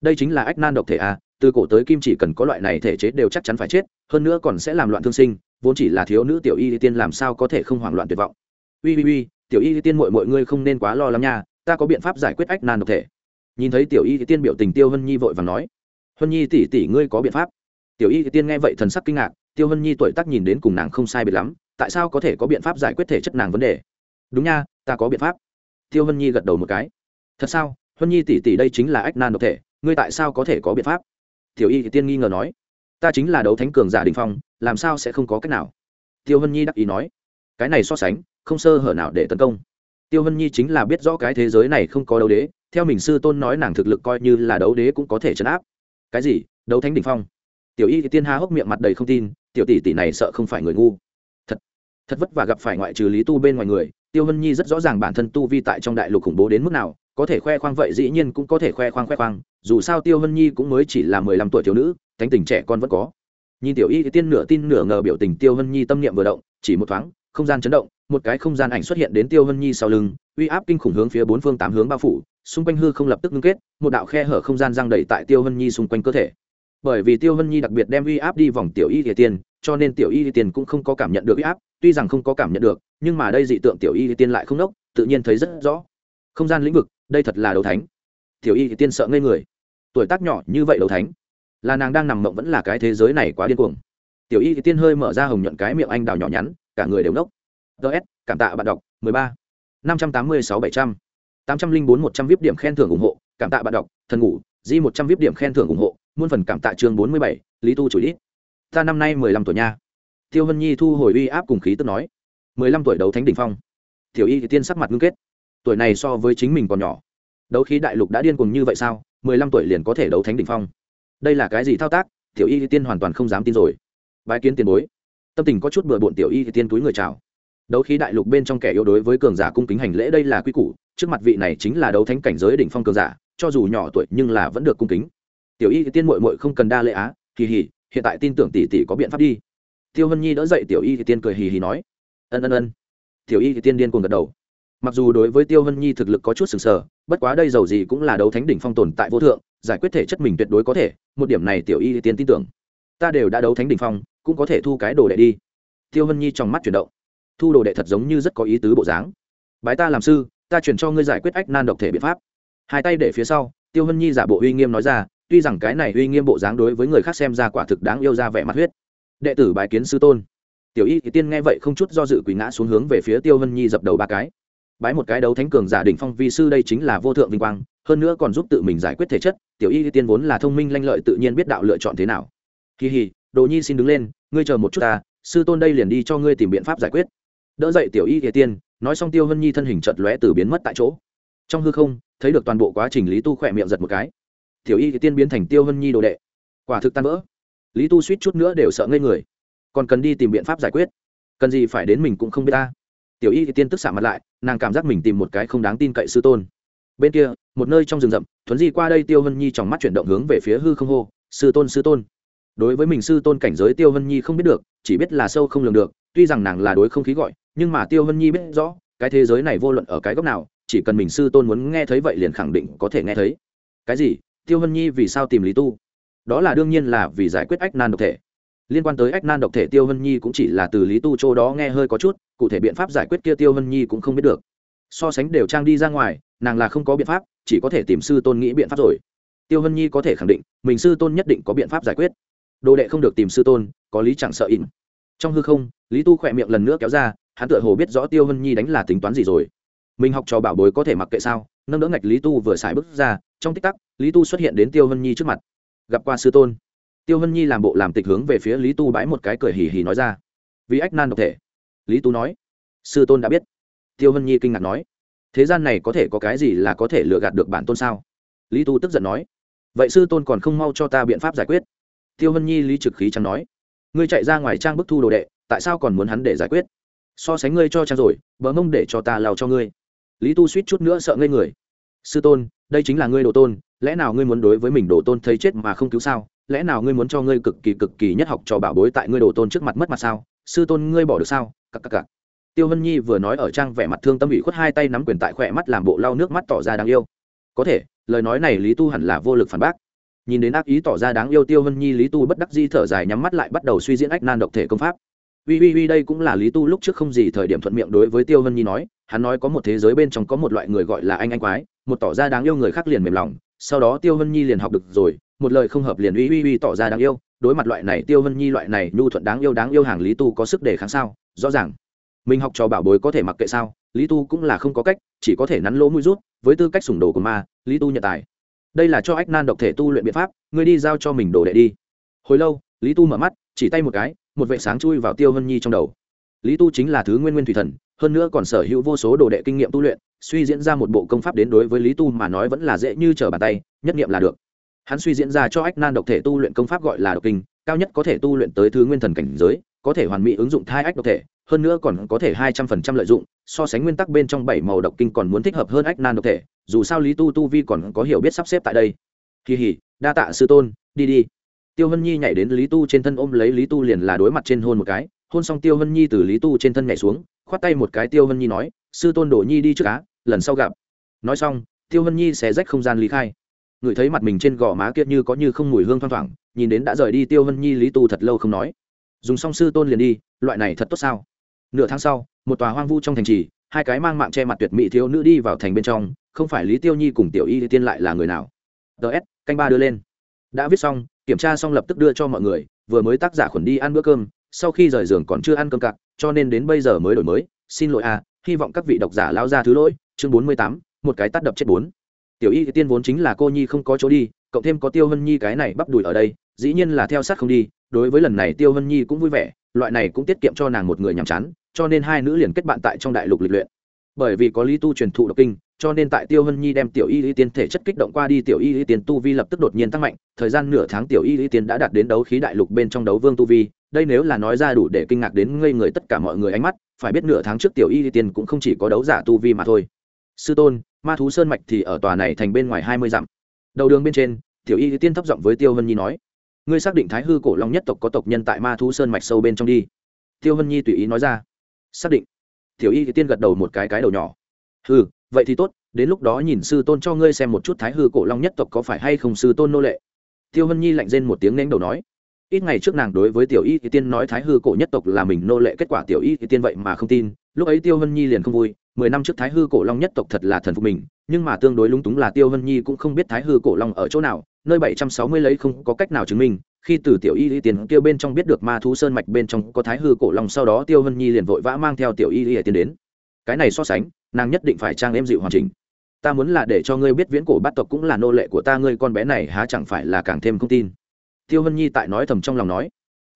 Đây chính là ách nan độc thể a từ cổ tới kim chỉ cần có loại này thể chế đều chắc chắn phải chết, hơn nữa còn sẽ làm loạn thương sinh, vốn chỉ là thiếu nữ tiểu y thì tiên làm sao có thể không hoảng loạn tuyệt vọng. Ui ui ui tiểu y thì tiên mọi mọi ngươi không nên quá lo lắng nha, ta có biện pháp giải quyết ách nan độc thể. Nhìn thấy tiểu y thì tiên biểu tình tiêu hân nhi vội và nói, hân nhi tỷ tỷ ngươi có biện pháp. Tiểu y thì tiên nghe vậy thần sắc kinh ngạc, tiêu hân nhi tuổi tác nhìn đến cùng nàng không sai biệt lắm tại sao có thể có biện pháp giải quyết thể chất nàng vấn đề? Đúng nha, ta có biện pháp. Tiêu hân nhi gật đầu một cái. Thật sao? Hân nhi tỷ tỷ đây chính là ách nan độc thể, ngươi tại sao có thể có biện pháp? Tiểu y thì tiên nghi ngờ nói. Ta chính là đấu thánh cường giả đình phong, làm sao sẽ không có cách nào? Tiêu hân nhi đắc ý nói. Cái này so sánh, không sơ hở nào để tấn công. Tiêu hân nhi chính là biết rõ cái thế giới này không có đấu đế, theo mình sư tôn nói nàng thực lực coi như là đấu đế cũng có thể chấn áp. Cái gì? Đấu thánh đình phong. Tiểu y thì tiên ha hốc miệng mặt đầy không tin, tiểu tỷ tỷ này sợ không phải người ngu thật vất vả gặp phải ngoại trừ lý tu bên ngoài người, tiêu hân nhi rất rõ ràng bản thân tu vi tại trong đại lục khủng bố đến mức nào, có thể khoe khoang vậy dĩ nhiên cũng có thể khoe khoang khoe khoang, dù sao tiêu hân nhi cũng mới chỉ là mười lăm tuổi thiếu nữ, thánh tình trẻ con vẫn có. Nhìn tiểu y thì tiên nửa tin nửa ngờ biểu tình tiêu hân nhi tâm niệm vừa động, chỉ một thoáng, không gian chấn động, một cái không gian ảnh xuất hiện đến tiêu hân nhi sau lưng, uy áp kinh khủng hướng phía bốn phương tám hướng bao phủ, xung quanh hư không lập tức ngưng kết, một đạo khe hở không gian giang đầy tại tiêu hân nhi xung quanh cơ thể. Bởi vì tiêu hân nhi đặc biệt đem uy áp đi vòng tiểu y thì tiên cho nên tiểu y tiên cũng không có cảm nhận được uy áp tuy rằng không có cảm nhận được nhưng mà đây dị tượng tiểu y tiên lại không nốc tự nhiên thấy rất rõ. Không gian lĩnh vực đây thật là đấu thánh. Tiểu y tiên sợ ngây người. Tuổi tác nhỏ như vậy đấu thánh là nàng đang nằm mộng vẫn là cái thế giới này quá điên cuồng. Tiểu y tiên hơi mở ra hồng nhuận cái miệng anh đào nhỏ nhắn cả người đều nốc. Ts cảm tạ bạn đọc 13. 586 700. 804 100 vip điểm khen thưởng ủng hộ cảm tạ bạn đọc thần ngủ di 100 vip điểm khen thưởng ủng hộ muôn phần cảm tạ chương 47, lý tu chủ ít ta năm nay 15 tuổi nha. Tiêu hân nhi thu hồi uy áp cùng khí tức nói, mười lăm tuổi đấu thánh đỉnh phong. Tiểu y thì tiên sắc mặt ngưng kết. Tuổi này so với chính mình còn nhỏ. Đấu khí đại lục đã điên cuồng như vậy sao, mười lăm tuổi liền có thể đấu thánh đỉnh phong? Đây là cái gì thao tác? Tiểu y thì tiên hoàn toàn không dám tin rồi. Bãi kiến tiền bối. Tâm tình có chút bừa bộn tiểu y thì tiên túi người chào. Đấu khí đại lục bên trong kẻ yếu đối với cường giả cung kính hành lễ đây là quy củ, trước mặt vị này chính là đấu thánh cảnh giới đỉnh phong cường giả, cho dù nhỏ tuổi nhưng là vẫn được cung kính. Tiểu y thì tiên mội mội không cần đa lễ á kỳ hỉ hiện tại tin tưởng tỷ tỷ có biện pháp đi. Tiêu hân nhi đỡ dậy tiểu y thì tiên cười hì hì nói, ân ân ân. Tiểu y thì tiên điên cuồng gật đầu. Mặc dù đối với tiêu hân nhi thực lực có chút sừng sờ, bất quá đây giàu gì cũng là đấu thánh đỉnh phong tồn tại vô thượng, giải quyết thể chất mình tuyệt đối có thể, một điểm này tiểu y thì tiên tin tưởng. Ta đều đã đấu thánh đỉnh phong, cũng có thể thu cái đồ đệ đi. Tiêu hân nhi trong mắt chuyển động. Thu đồ đệ thật giống như rất có ý tứ bộ dáng. Bái ta làm sư, ta chuyển cho ngươi giải quyết ách nan độc thể biện pháp. Hai tay để phía sau, tiêu hân nhi giả bộ uy nghiêm nói ra tuy rằng cái này uy nghiêm bộ dáng đối với người khác xem ra quả thực đáng yêu ra vẻ mặt huyết. Đệ tử bài kiến sư tôn. Tiểu y thì tiên nghe vậy không chút do dự quỳ ngã xuống hướng về phía tiêu hân nhi dập đầu ba cái. Bái một cái đấu thánh cường giả đỉnh phong vi sư đây chính là vô thượng vinh quang, hơn nữa còn giúp tự mình giải quyết thể chất, tiểu y tiên vốn là thông minh lanh lợi tự nhiên biết đạo lựa chọn thế nào. Kỳ hì, đồ nhi xin đứng lên, ngươi chờ một chút ta, sư tôn đây liền đi cho ngươi tìm biện pháp giải quyết. Đỡ dậy tiểu y thì tiên, nói xong tiêu hân nhi thân hình chợt lóe từ biến mất tại chỗ. Trong hư không, thấy được toàn bộ quá trình lý tu khỏe miệng giật một cái tiểu y thì tiên biến thành tiêu hân nhi đồ đệ. Quả thực tan vỡ. Lý tu suýt chút nữa đều sợ ngây người. Còn cần đi tìm biện pháp giải quyết. Cần gì phải đến mình cũng không biết ta. Tiểu y thì tiên tức xạ mặt lại, nàng cảm giác mình tìm một cái không đáng tin cậy sư tôn. Bên kia, một nơi trong rừng rậm, thuấn di qua đây tiêu hân nhi trong mắt chuyển động hướng về phía hư không hô, sư tôn sư tôn. Đối với mình sư tôn cảnh giới tiêu hân nhi không biết được, chỉ biết là sâu không lường được, tuy rằng nàng là đối không khí gọi, nhưng mà tiêu hân nhi biết rõ, cái thế giới này vô luận ở cái góc nào, chỉ cần mình sư tôn muốn nghe thấy vậy liền khẳng định có thể nghe thấy. Cái gì? Tiêu hân nhi vì sao tìm lý tu? Đó là đương nhiên là vì giải quyết ách nan độc thể. Liên quan tới ách nan độc thể, tiêu hân nhi cũng chỉ là từ lý tu châu đó nghe hơi có chút, cụ thể biện pháp giải quyết kia tiêu hân nhi cũng không biết được. So sánh đều trang đi ra ngoài, nàng là không có biện pháp, chỉ có thể tìm sư tôn nghĩ biện pháp rồi. Tiêu hân nhi có thể khẳng định, mình sư tôn nhất định có biện pháp giải quyết. Đồ đệ không được tìm sư tôn, có lý chẳng sợ ỉn. trong hư không, lý tu khỏe miệng lần nữa kéo ra, hắn tựa hồ biết rõ tiêu hân nhi đánh là tính toán gì rồi. Mình học trò bảo bối có thể mặc kệ sao? Nâng đỡ ngạch lý tu vừa xài bước ra trong tích tắc, lý tu xuất hiện đến tiêu hân nhi trước mặt. Gặp qua sư tôn. Tiêu hân nhi làm bộ làm tịch hướng về phía lý tu bãi một cái cười hì hì nói ra. Vì ách nan độc thể. Lý tu nói. Sư tôn đã biết. Tiêu hân nhi kinh ngạc nói. Thế gian này có thể có cái gì là có thể lừa gạt được bản tôn sao? Lý tu tức giận nói. Vậy sư tôn còn không mau cho ta biện pháp giải quyết. Tiêu hân nhi lý trực khí chẳng nói. Ngươi chạy ra ngoài trang bức thu đồ đệ, tại sao còn muốn hắn để giải quyết? So sánh ngươi cho trang rồi, bờ mông để cho ta lao cho ngươi. Lý tu suýt chút nữa sợ ngây người. Sư tôn đây chính là ngươi đồ tôn, lẽ nào ngươi muốn đối với mình đồ tôn thấy chết mà không cứu sao? Lẽ nào ngươi muốn cho ngươi cực kỳ cực kỳ nhất học cho bảo bối tại ngươi đồ tôn trước mặt mất mặt sao? Sư tôn ngươi bỏ được sao? Cặp cặp cặp tiêu hân nhi vừa nói ở trang vẻ mặt thương tâm ủy khuất hai tay nắm quyền tại khỏe mắt làm bộ lau nước mắt tỏ ra đáng yêu. Có thể, lời nói này lý tu hẳn là vô lực phản bác. Nhìn đến ác ý tỏ ra đáng yêu, tiêu hân nhi lý tu bất đắc di thở dài nhắm mắt lại bắt đầu suy diễn ách nan độc thể công pháp. Uy uy uy, đây cũng là lý tu lúc trước không gì thời điểm thuận miệng đối với tiêu hân nhi nói hắn nói có một thế giới bên trong có một loại người gọi là anh anh quái, một tỏ ra đáng yêu người khác liền mềm lòng, sau đó tiêu hân nhi liền học được rồi, một lời không hợp liền uy uy uy tỏ ra đáng yêu, đối mặt loại này tiêu hân nhi loại này nhu thuận đáng yêu đáng yêu hàng lý tu có sức để kháng sao? Rõ ràng. Mình học trò bảo bối có thể mặc kệ sao? Lý tu cũng là không có cách, chỉ có thể nắn lỗ mũi rút, với tư cách sủng đồ của ma, lý tu nhận tài. Đây là cho ách nan độc thể tu luyện biện pháp, ngươi đi giao cho mình đồ đệ đi. Hồi lâu, lý tu mở mắt, chỉ tay một cái, một vệ sáng chui vào tiêu hân nhi trong đầu. Lý tu chính là thứ nguyên nguyên thủy thần hơn nữa còn sở hữu vô số đồ đệ kinh nghiệm tu luyện, suy diễn ra một bộ công pháp đến đối với lý tu mà nói vẫn là dễ như trở bàn tay, nhất nghiệm là được. Hắn suy diễn ra cho ách nan độc thể tu luyện công pháp gọi là độc kinh, cao nhất có thể tu luyện tới thứ nguyên thần cảnh giới, có thể hoàn mỹ ứng dụng thai ách độc thể, hơn nữa còn có thể hai trăm phần trăm lợi dụng, so sánh nguyên tắc bên trong bảy màu độc kinh còn muốn thích hợp hơn ách nan độc thể, dù sao lý tu tu vi còn có hiểu biết sắp xếp tại đây. Kỳ hỉ đa tạ sư tôn, đi đi. Tiêu hân nhi nhảy đến lý tu trên thân ôm lấy lý tu liền là đối mặt trên hôn một cái, hôn xong tiêu hân nhi từ lý tu trên thân nhảy xuống khoát tay một cái tiêu hân nhi nói sư tôn đổ nhi đi trước á, lần sau gặp. Nói xong tiêu hân nhi sẽ rách không gian lý khai. Ngửi thấy mặt mình trên gò má kia như có như không mùi hương thoang thoảng nhìn đến đã rời đi tiêu hân nhi lý tu thật lâu không nói. Dùng xong sư tôn liền đi loại này thật tốt sao? Nửa tháng sau một tòa hoang vu trong thành trì hai cái mang mạng che mặt tuyệt mỹ thiếu nữ đi vào thành bên trong không phải lý tiêu nhi cùng tiểu y tiên lại là người nào. Ts canh ba đưa lên. Đã viết xong kiểm tra xong lập tức đưa cho mọi người vừa mới tác giả khuẩn đi ăn bữa cơm sau khi rời giường còn chưa ăn cơm cặc cho nên đến bây giờ mới đổi mới. Xin lỗi à hy vọng các vị độc giả lao ra thứ lỗi. Chương bốn mươi tám, một cái tắt đập chết bốn. Tiểu y tiên vốn chính là cô nhi không có chỗ đi, cộng thêm có tiêu hân nhi cái này bắp đùi ở đây, dĩ nhiên là theo sát không đi. Đối với lần này tiêu hân nhi cũng vui vẻ, loại này cũng tiết kiệm cho nàng một người nhàm chán, cho nên hai nữ liền kết bạn tại trong đại lục lịch luyện. Bởi vì có lý tu truyền thụ độc kinh, cho nên tại tiêu hân nhi đem tiểu y lý tiên thể chất kích động qua đi, tiểu y lý tiên tu vi lập tức đột nhiên tăng mạnh. Thời gian nửa tháng tiểu y lý tiên đã đạt đến đấu khí đại lục bên trong đấu vương tu vi đây nếu là nói ra đủ để kinh ngạc đến ngây người tất cả mọi người ánh mắt, phải biết nửa tháng trước tiểu y tiên cũng không chỉ có đấu giả tu vi mà thôi. Sư tôn, ma thú sơn mạch thì ở tòa này thành bên ngoài hai mươi dặm. Đầu đường bên trên, tiểu y tiên thấp giọng với tiêu hân nhi nói, ngươi xác định thái hư cổ long nhất tộc có tộc nhân tại ma thú sơn mạch sâu bên trong đi. Tiêu hân nhi tùy ý nói ra, xác định. Tiểu y tiên gật đầu một cái cái đầu nhỏ ừ vậy thì tốt, đến lúc đó nhìn sư tôn cho ngươi xem một chút thái hư cổ long nhất tộc có phải hay không sư tôn nô lệ. Tiêu hân nhi lạnh rên một tiếng nén đầu nói ít ngày trước nàng đối với tiểu y thì tiên nói thái hư cổ nhất tộc là mình nô lệ kết quả tiểu y thì tiên vậy mà không tin, lúc ấy tiêu hân nhi liền không vui, mười năm trước thái hư cổ long nhất tộc thật là thần phục mình, nhưng mà tương đối lúng túng là tiêu hân nhi cũng không biết thái hư cổ long ở chỗ nào, nơi bảy trăm sáu mươi lấy không có cách nào chứng minh, khi từ tiểu y y tiền kêu bên trong biết được ma thú sơn mạch bên trong có thái hư cổ long sau đó tiêu hân nhi liền vội vã mang theo tiểu y y tiền đến. Cái này so sánh, nàng nhất định phải trang em dịu hoàn chỉnh. Ta muốn là để cho ngươi biết viễn cổ bát tộc cũng là nô lệ của ta, ngươi con bé này há chẳng phải là càng thêm không tin tiêu hân nhi tại nói thầm trong lòng nói,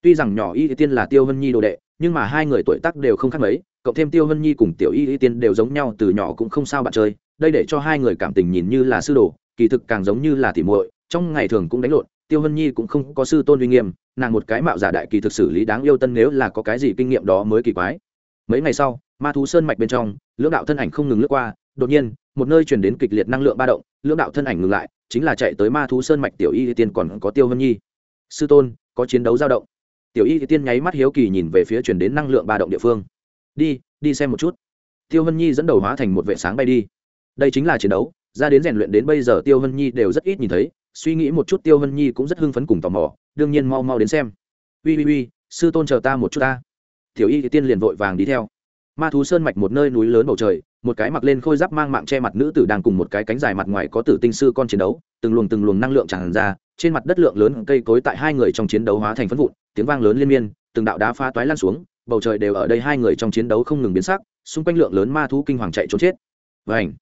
tuy rằng nhỏ y tiên là tiêu hân nhi đồ đệ, nhưng mà hai người tuổi tác đều không khác mấy, cộng thêm tiêu hân nhi cùng tiểu y tiên đều giống nhau từ nhỏ cũng không sao bạn chơi, đây để cho hai người cảm tình nhìn như là sư đồ, kỳ thực càng giống như là tỉ muội, trong ngày thường cũng đánh lộn, tiêu hân nhi cũng không có sư tôn uy nghiêm, nàng một cái mạo giả đại kỳ thực xử lý đáng yêu tân nếu là có cái gì kinh nghiệm đó mới kỳ quái. Mấy ngày sau, ma thú sơn mạch bên trong, lưỡng đạo thân ảnh không ngừng lướt qua, đột nhiên, một nơi chuyển đến kịch liệt năng lượng ba động, lưỡng đạo thân ảnh ngừng lại, chính là chạy tới ma thú sơn mạch tiểu y tiên còn có tiêu hân nhi sư tôn, có chiến đấu dao động. Tiểu y tiên nháy mắt hiếu kỳ nhìn về phía chuyển đến năng lượng ba động địa phương. Đi đi xem một chút. Tiêu hân nhi dẫn đầu hóa thành một vệ sáng bay đi. Đây chính là chiến đấu, ra đến rèn luyện đến bây giờ tiêu hân nhi đều rất ít nhìn thấy. Suy nghĩ một chút tiêu hân nhi cũng rất hưng phấn cùng tò mò, đương nhiên mau mau đến xem. Ui ui ui sư tôn chờ ta một chút ta. Tiểu y tiên liền vội vàng đi theo. Ma thú sơn mạch một nơi núi lớn bầu trời, một cái mặc lên khôi giáp mang mạng che mặt nữ tử đang cùng một cái cánh dài mặt ngoài có tử tinh sư con chiến đấu, từng luồng từng luồng năng lượng tràn ra trên mặt đất lượng lớn cây cối tại hai người trong chiến đấu hóa thành phân vụn, tiếng vang lớn liên miên, từng đạo đá phá toái lan xuống, bầu trời đều ở đây hai người trong chiến đấu không ngừng biến sắc, xung quanh lượng lớn ma thú kinh hoàng chạy trốn chết. Vảnh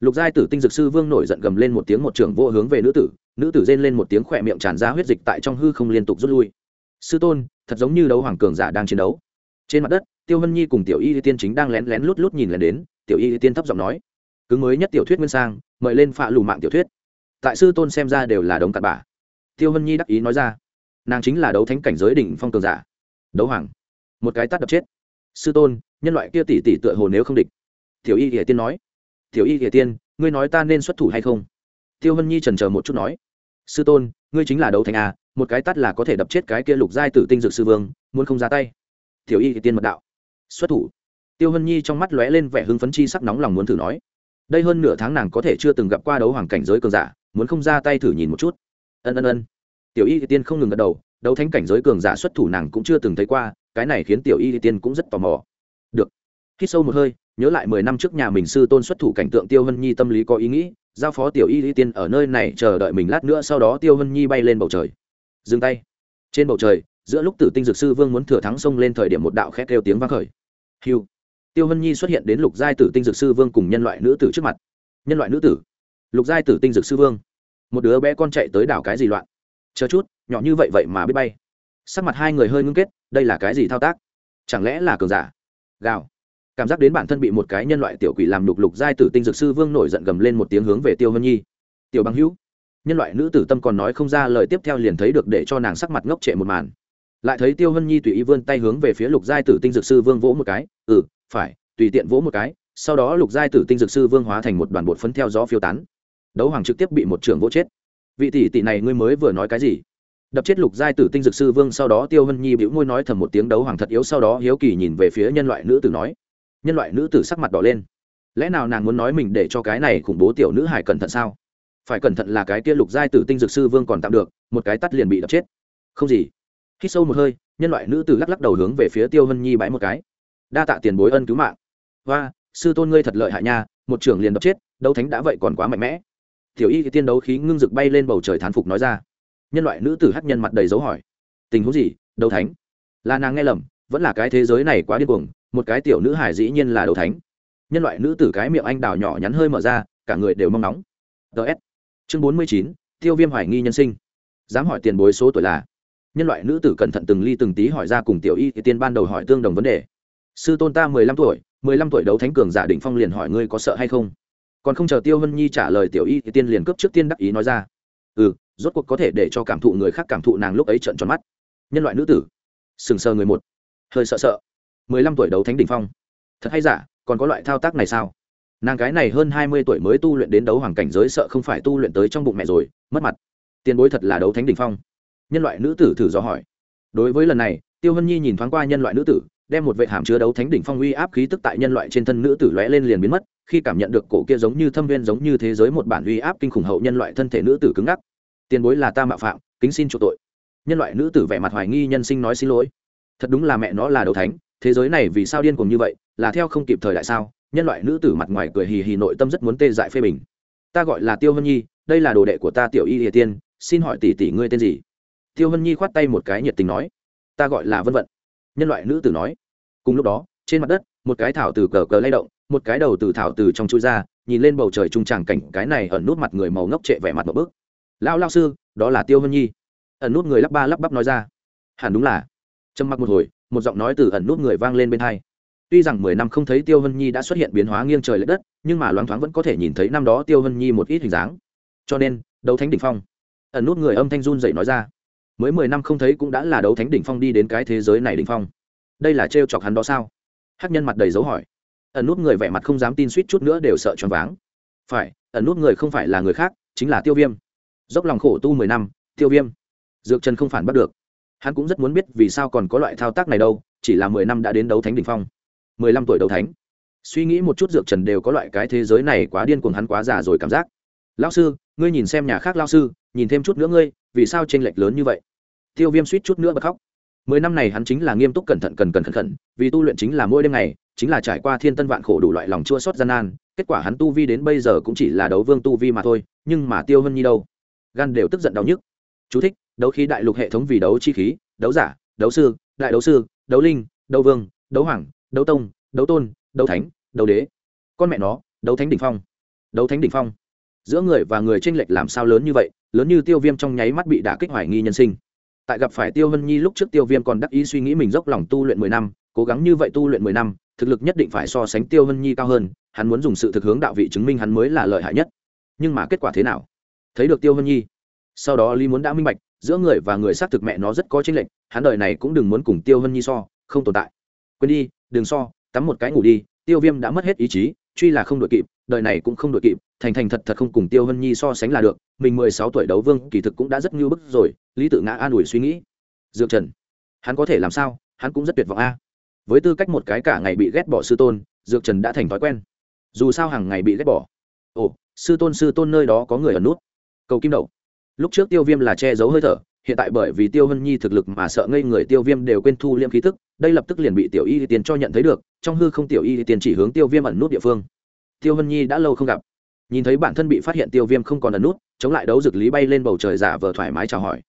lục giai tử tinh dược sư vương nổi giận gầm lên một tiếng một trưởng vô hướng về nữ tử nữ tử rên lên một tiếng khỏe miệng tràn ra huyết dịch tại trong hư không liên tục rút lui. Sư tôn, thật giống như đấu hoàng cường giả đang chiến đấu. Trên mặt đất, tiêu hân nhi cùng tiểu y tiên chính đang lén lén lút lút nhìn lên đến, tiểu y tiên thấp giọng nói cứng mới nhất tiểu thuyết nguyên sang, mời lên phạ lù mạng tiểu thuyết. Tại sư tôn xem ra đều là đống cặn bà tiêu hân nhi đắc ý nói ra. Nàng chính là đấu thánh cảnh giới đỉnh phong cường giả. Đấu hoàng. Một cái tắt đập chết. Sư tôn, nhân loại kia tỷ tỷ tựa hồ nếu không địch. Tiểu y hiển tiên nói. Tiểu y hiển tiên, ngươi nói ta nên xuất thủ hay không? Tiêu hân nhi trần chờ một chút nói. Sư tôn, ngươi chính là đấu thánh à một cái tắt là có thể đập chết cái kia lục giai tử tinh dược sư vương, muốn không ra tay. Tiểu y hiển tiên mật đạo. Xuất thủ. Tiêu hân nhi trong mắt lóe lên vẻ hưng phấn chi sắc nóng lòng muốn thử nói. Đây hơn nửa tháng nàng có thể chưa từng gặp qua đấu hoàng cảnh giới cường giả, muốn không ra tay thử nhìn một chút. Ân ân ân tiểu y tiên không ngừng gật đầu, đấu thánh cảnh giới cường giả xuất thủ nàng cũng chưa từng thấy qua, cái này khiến tiểu y tiên cũng rất tò mò. Được. Khi sâu một hơi, nhớ lại mười năm trước nhà mình sư tôn xuất thủ cảnh tượng tiêu hân nhi tâm lý có ý nghĩ, giao phó tiểu y tiên ở nơi này chờ đợi mình lát nữa sau đó tiêu hân nhi bay lên bầu trời. Dừng tay. Trên bầu trời, giữa lúc tử tinh dược sư vương muốn thừa thắng xông lên thời điểm một đạo khét kêu tiếng vang khởi. Hiu tiêu hân nhi xuất hiện đến lục giai tử tinh dược sư vương cùng nhân loại nữ tử trước mặt. Nhân loại nữ tử. Lục giai tử tinh dược sư vương. Một đứa bé con chạy tới đảo cái gì loạn? Chờ chút, nhỏ như vậy vậy mà biết bay. Sắc mặt hai người hơi ngưng kết, đây là cái gì thao tác? Chẳng lẽ là cường giả? Gào. Cảm giác đến bản thân bị một cái nhân loại tiểu quỷ làm lục lục giai tử tinh dược sư vương nổi giận gầm lên một tiếng hướng về tiêu hân nhi. Tiểu bằng hữu. Nhân loại nữ tử tâm còn nói không ra lời tiếp theo liền thấy được để cho nàng sắc mặt ngốc trệ một màn. Lại thấy tiêu hân nhi tùy ý vươn tay hướng về phía lục giai tử tinh dược sư vương vỗ một cái. Ừ phải, tùy tiện vỗ một cái, sau đó lục giai tử tinh dược sư vương hóa thành một đoàn bột phấn theo gió phiêu tán. Đấu hoàng trực tiếp bị một trường vỗ chết vị tỷ tỷ này ngươi mới vừa nói cái gì? Đập chết lục giai tử tinh dược sư vương sau đó tiêu hân nhi bĩu môi nói thầm một tiếng đấu hoàng thật yếu sau đó hiếu kỳ nhìn về phía nhân loại nữ tử nói. Nhân loại nữ tử sắc mặt đỏ lên. Lẽ nào nàng muốn nói mình để cho cái này khủng bố tiểu nữ hải cẩn thận sao? Phải cẩn thận là cái kia lục giai tử tinh dược sư vương còn tạm được, một cái tắt liền bị đập chết. Không gì. Khi sâu một hơi, nhân loại nữ tử lắc lắc đầu hướng về phía tiêu hân nhi bãi một cái. Đa tạ tiền bối ân cứu mạng. Và sư tôn ngươi thật lợi hại nha, một trưởng liền đập chết, đấu thánh đã vậy còn quá mạnh mẽ tiểu y tiên đấu khí ngưng rực bay lên bầu trời thán phục nói ra. Nhân loại nữ tử hát nhân mặt đầy dấu hỏi. Tình huống gì, đấu thánh? Là nàng nghe lầm, vẫn là cái thế giới này quá điên cuồng, một cái tiểu nữ hải dĩ nhiên là đấu thánh. Nhân loại nữ tử cái miệng anh đào nhỏ nhắn hơi mở ra, cả người đều mong nóng. Ts chương bốn mươi chín, tiêu viêm hoài nghi nhân sinh. Dám hỏi tiền bối số tuổi là? Nhân loại nữ tử cẩn thận từng ly từng tí hỏi ra cùng tiểu y thì tiên ban đầu hỏi tương đồng vấn đề. Sư tôn ta mười lăm tuổi, mười lăm tuổi đấu thánh cường giả định phong liền hỏi ngươi có sợ hay không? Còn không chờ tiêu hân nhi trả lời tiểu y thì tiên liền cướp trước tiên đắc ý nói ra. Ừ rốt cuộc có thể để cho cảm thụ người khác cảm thụ nàng lúc ấy trận tròn mắt. Nhân loại nữ tử. Sừng sờ người một. Hơi sợ sợ. Mười lăm tuổi đấu thánh đ ỉ n h phong. Thật hay giả, còn có loại thao tác này sao? Nàng cái này hơn hai mươi tuổi mới tu luyện đến đấu hoàng cảnh giới sợ không phải tu luyện tới trong bụng mẹ rồi, mất mặt. Tiền bối thật là đấu thánh đ ỉ n h phong. Nhân loại nữ tử thử do hỏi. Đối với lần này, tiêu hân nhi nhìn thoáng qua nhân loại nữ tử, đem một vệ hàm chứa đấu thánh đỉnh phong uy áp khí tức tại nhân loại trên thân nữ tử lóe lên liền biến mất khi cảm nhận được cổ kia giống như thâm viên giống như thế giới một bản uy áp kinh khủng hậu nhân loại thân thể nữ tử cứng ngắc. Tiền bối là ta mạo phạm, kính xin chủ tội. Nhân loại nữ tử vẻ mặt hoài nghi nhân sinh nói xin lỗi. Thật đúng là mẹ nó là đầu thánh, thế giới này vì sao điên cùng như vậy, là theo không kịp thời đại sao? Nhân loại nữ tử mặt ngoài cười hì hì nội tâm rất muốn tê dại phê bình. Ta gọi là tiêu vân nhi, đây là đồ đệ của ta tiểu y địa tiên, xin hỏi tỷ tỷ ngươi tên gì? Tiêu vân nhi khoát tay một cái nhiệt tình nói, ta gọi là vân vận. Nhân loại nữ tử nói, cùng lúc đó, trên mặt đất, một cái thảo từ cờ cờ lay động một cái đầu từ thảo từ trong chui ra, nhìn lên bầu trời trung tràng cảnh, cái này ẩn nút mặt người màu ngốc trệ vẻ mặt một bước. Lão lao sư, đó là tiêu hân nhi. Ẩn nút người lắp ba lắp bắp nói ra. Hẳn đúng là. Trầm mặc một hồi, một giọng nói từ ẩn nút người vang lên bên hai. Tuy rằng mười năm không thấy tiêu hân nhi đã xuất hiện biến hóa nghiêng trời l ệ đất, nhưng mà loáng thoáng vẫn có thể nhìn thấy năm đó tiêu hân nhi một ít hình dáng. Cho nên, đấu thánh đỉnh phong. Ẩn nút người âm thanh run dậy nói ra. Mới mười năm không thấy cũng đã là đấu thánh đỉnh phong đi đến cái thế giới này đỉnh phong. Đây là trêu chọc hắn đó sao? Hắc nhân mặt đầy dấu hỏi ẩn nút người vẻ mặt không dám tin suýt chút nữa đều sợ choáng váng. Phải, ẩn nút người không phải là người khác, chính là tiêu viêm. Dốc lòng khổ tu mười năm, tiêu viêm. Dược trần không phản bắt được. Hắn cũng rất muốn biết vì sao còn có loại thao tác này đâu, chỉ là mười năm đã đến đấu thánh đ ỉ n h phong. Mười lăm tuổi đấu thánh. Suy nghĩ một chút dược trần đều có loại cái thế giới này quá điên cuồng hắn quá già rồi cảm giác. Lão sư, ngươi nhìn xem nhà khác lao sư, nhìn thêm chút nữa ngươi, vì sao t r ê n lệch lớn như vậy? Tiêu viêm suýt chút nữa bật khóc. Mười năm này hắn chính là nghiêm túc cẩn thận cần cần khẩn khẩn vì tu luyện chính là mỗi đêm ngày chính là trải qua thiên tân vạn khổ đủ loại lòng chua sót gian nan kết quả hắn tu vi đến bây giờ cũng chỉ là đấu vương tu vi mà thôi nhưng mà tiêu hân nhi đâu gan đều tức giận đau nhức Chú thích, đấu khí đại lục hệ thống vì đấu chi khí, đấu giả, đấu sư, đại đấu sư, đấu linh, đấu vương, đấu hoàng, đấu tông, đấu tôn, đấu thánh, đấu đế. Con mẹ nó, đấu thánh đỉnh phong. Đấu thánh đỉnh phong. Giữa người và người chênh lệch làm sao lớn như vậy, lớn như Tiêu Viêm trong nháy mắt bị đả kích hoài nghi nhân sinh. Tại gặp phải Tiêu Vân Nhi lúc trước Tiêu Viêm còn đắc ý suy nghĩ mình dốc lòng tu luyện mười năm, cố gắng như vậy tu luyện mười năm, thực lực nhất định phải so sánh Tiêu Vân Nhi cao hơn, hắn muốn dùng sự thực hướng đạo vị chứng minh hắn mới là lợi hại nhất. Nhưng mà kết quả thế nào? Thấy được Tiêu Vân Nhi, sau đó lý muốn đã minh bạch giữa người và người xác thực mẹ nó rất có chênh lệch hắn đời này cũng đừng muốn cùng tiêu hân nhi so không tồn tại quên đi đừng so tắm một cái ngủ đi tiêu viêm đã mất hết ý chí truy là không đội kịp đời này cũng không đội kịp thành thành thật thật không cùng tiêu hân nhi so sánh là được mình mười sáu tuổi đấu vương kỳ thực cũng đã rất ngưu bức rồi lý tự ngã an ủi suy nghĩ dược trần hắn có thể làm sao hắn cũng rất tuyệt vọng a với tư cách một cái cả ngày bị ghét bỏ sư tôn, dược trần đã thành thói quen. Dù sao hàng ngày bị ghét bỏ. Ồ, sư tôn sư tôn nơi đó có người ở nút. Cầu kim đậu. Lúc trước tiêu viêm là che giấu hơi thở, hiện tại bởi vì tiêu hân nhi thực lực mà sợ ngây người, tiêu viêm đều quên thu liêm khí tức, đây lập tức liền bị tiểu y tiền cho nhận thấy được, trong hư không tiểu y tiền chỉ hướng tiêu viêm ẩn nút địa phương. Tiêu hân nhi đã lâu không gặp. Nhìn thấy bản thân bị phát hiện, tiêu viêm không còn ẩn nút, chống lại đấu dực lý bay lên bầu trời giả vờ thoải mái chào hỏi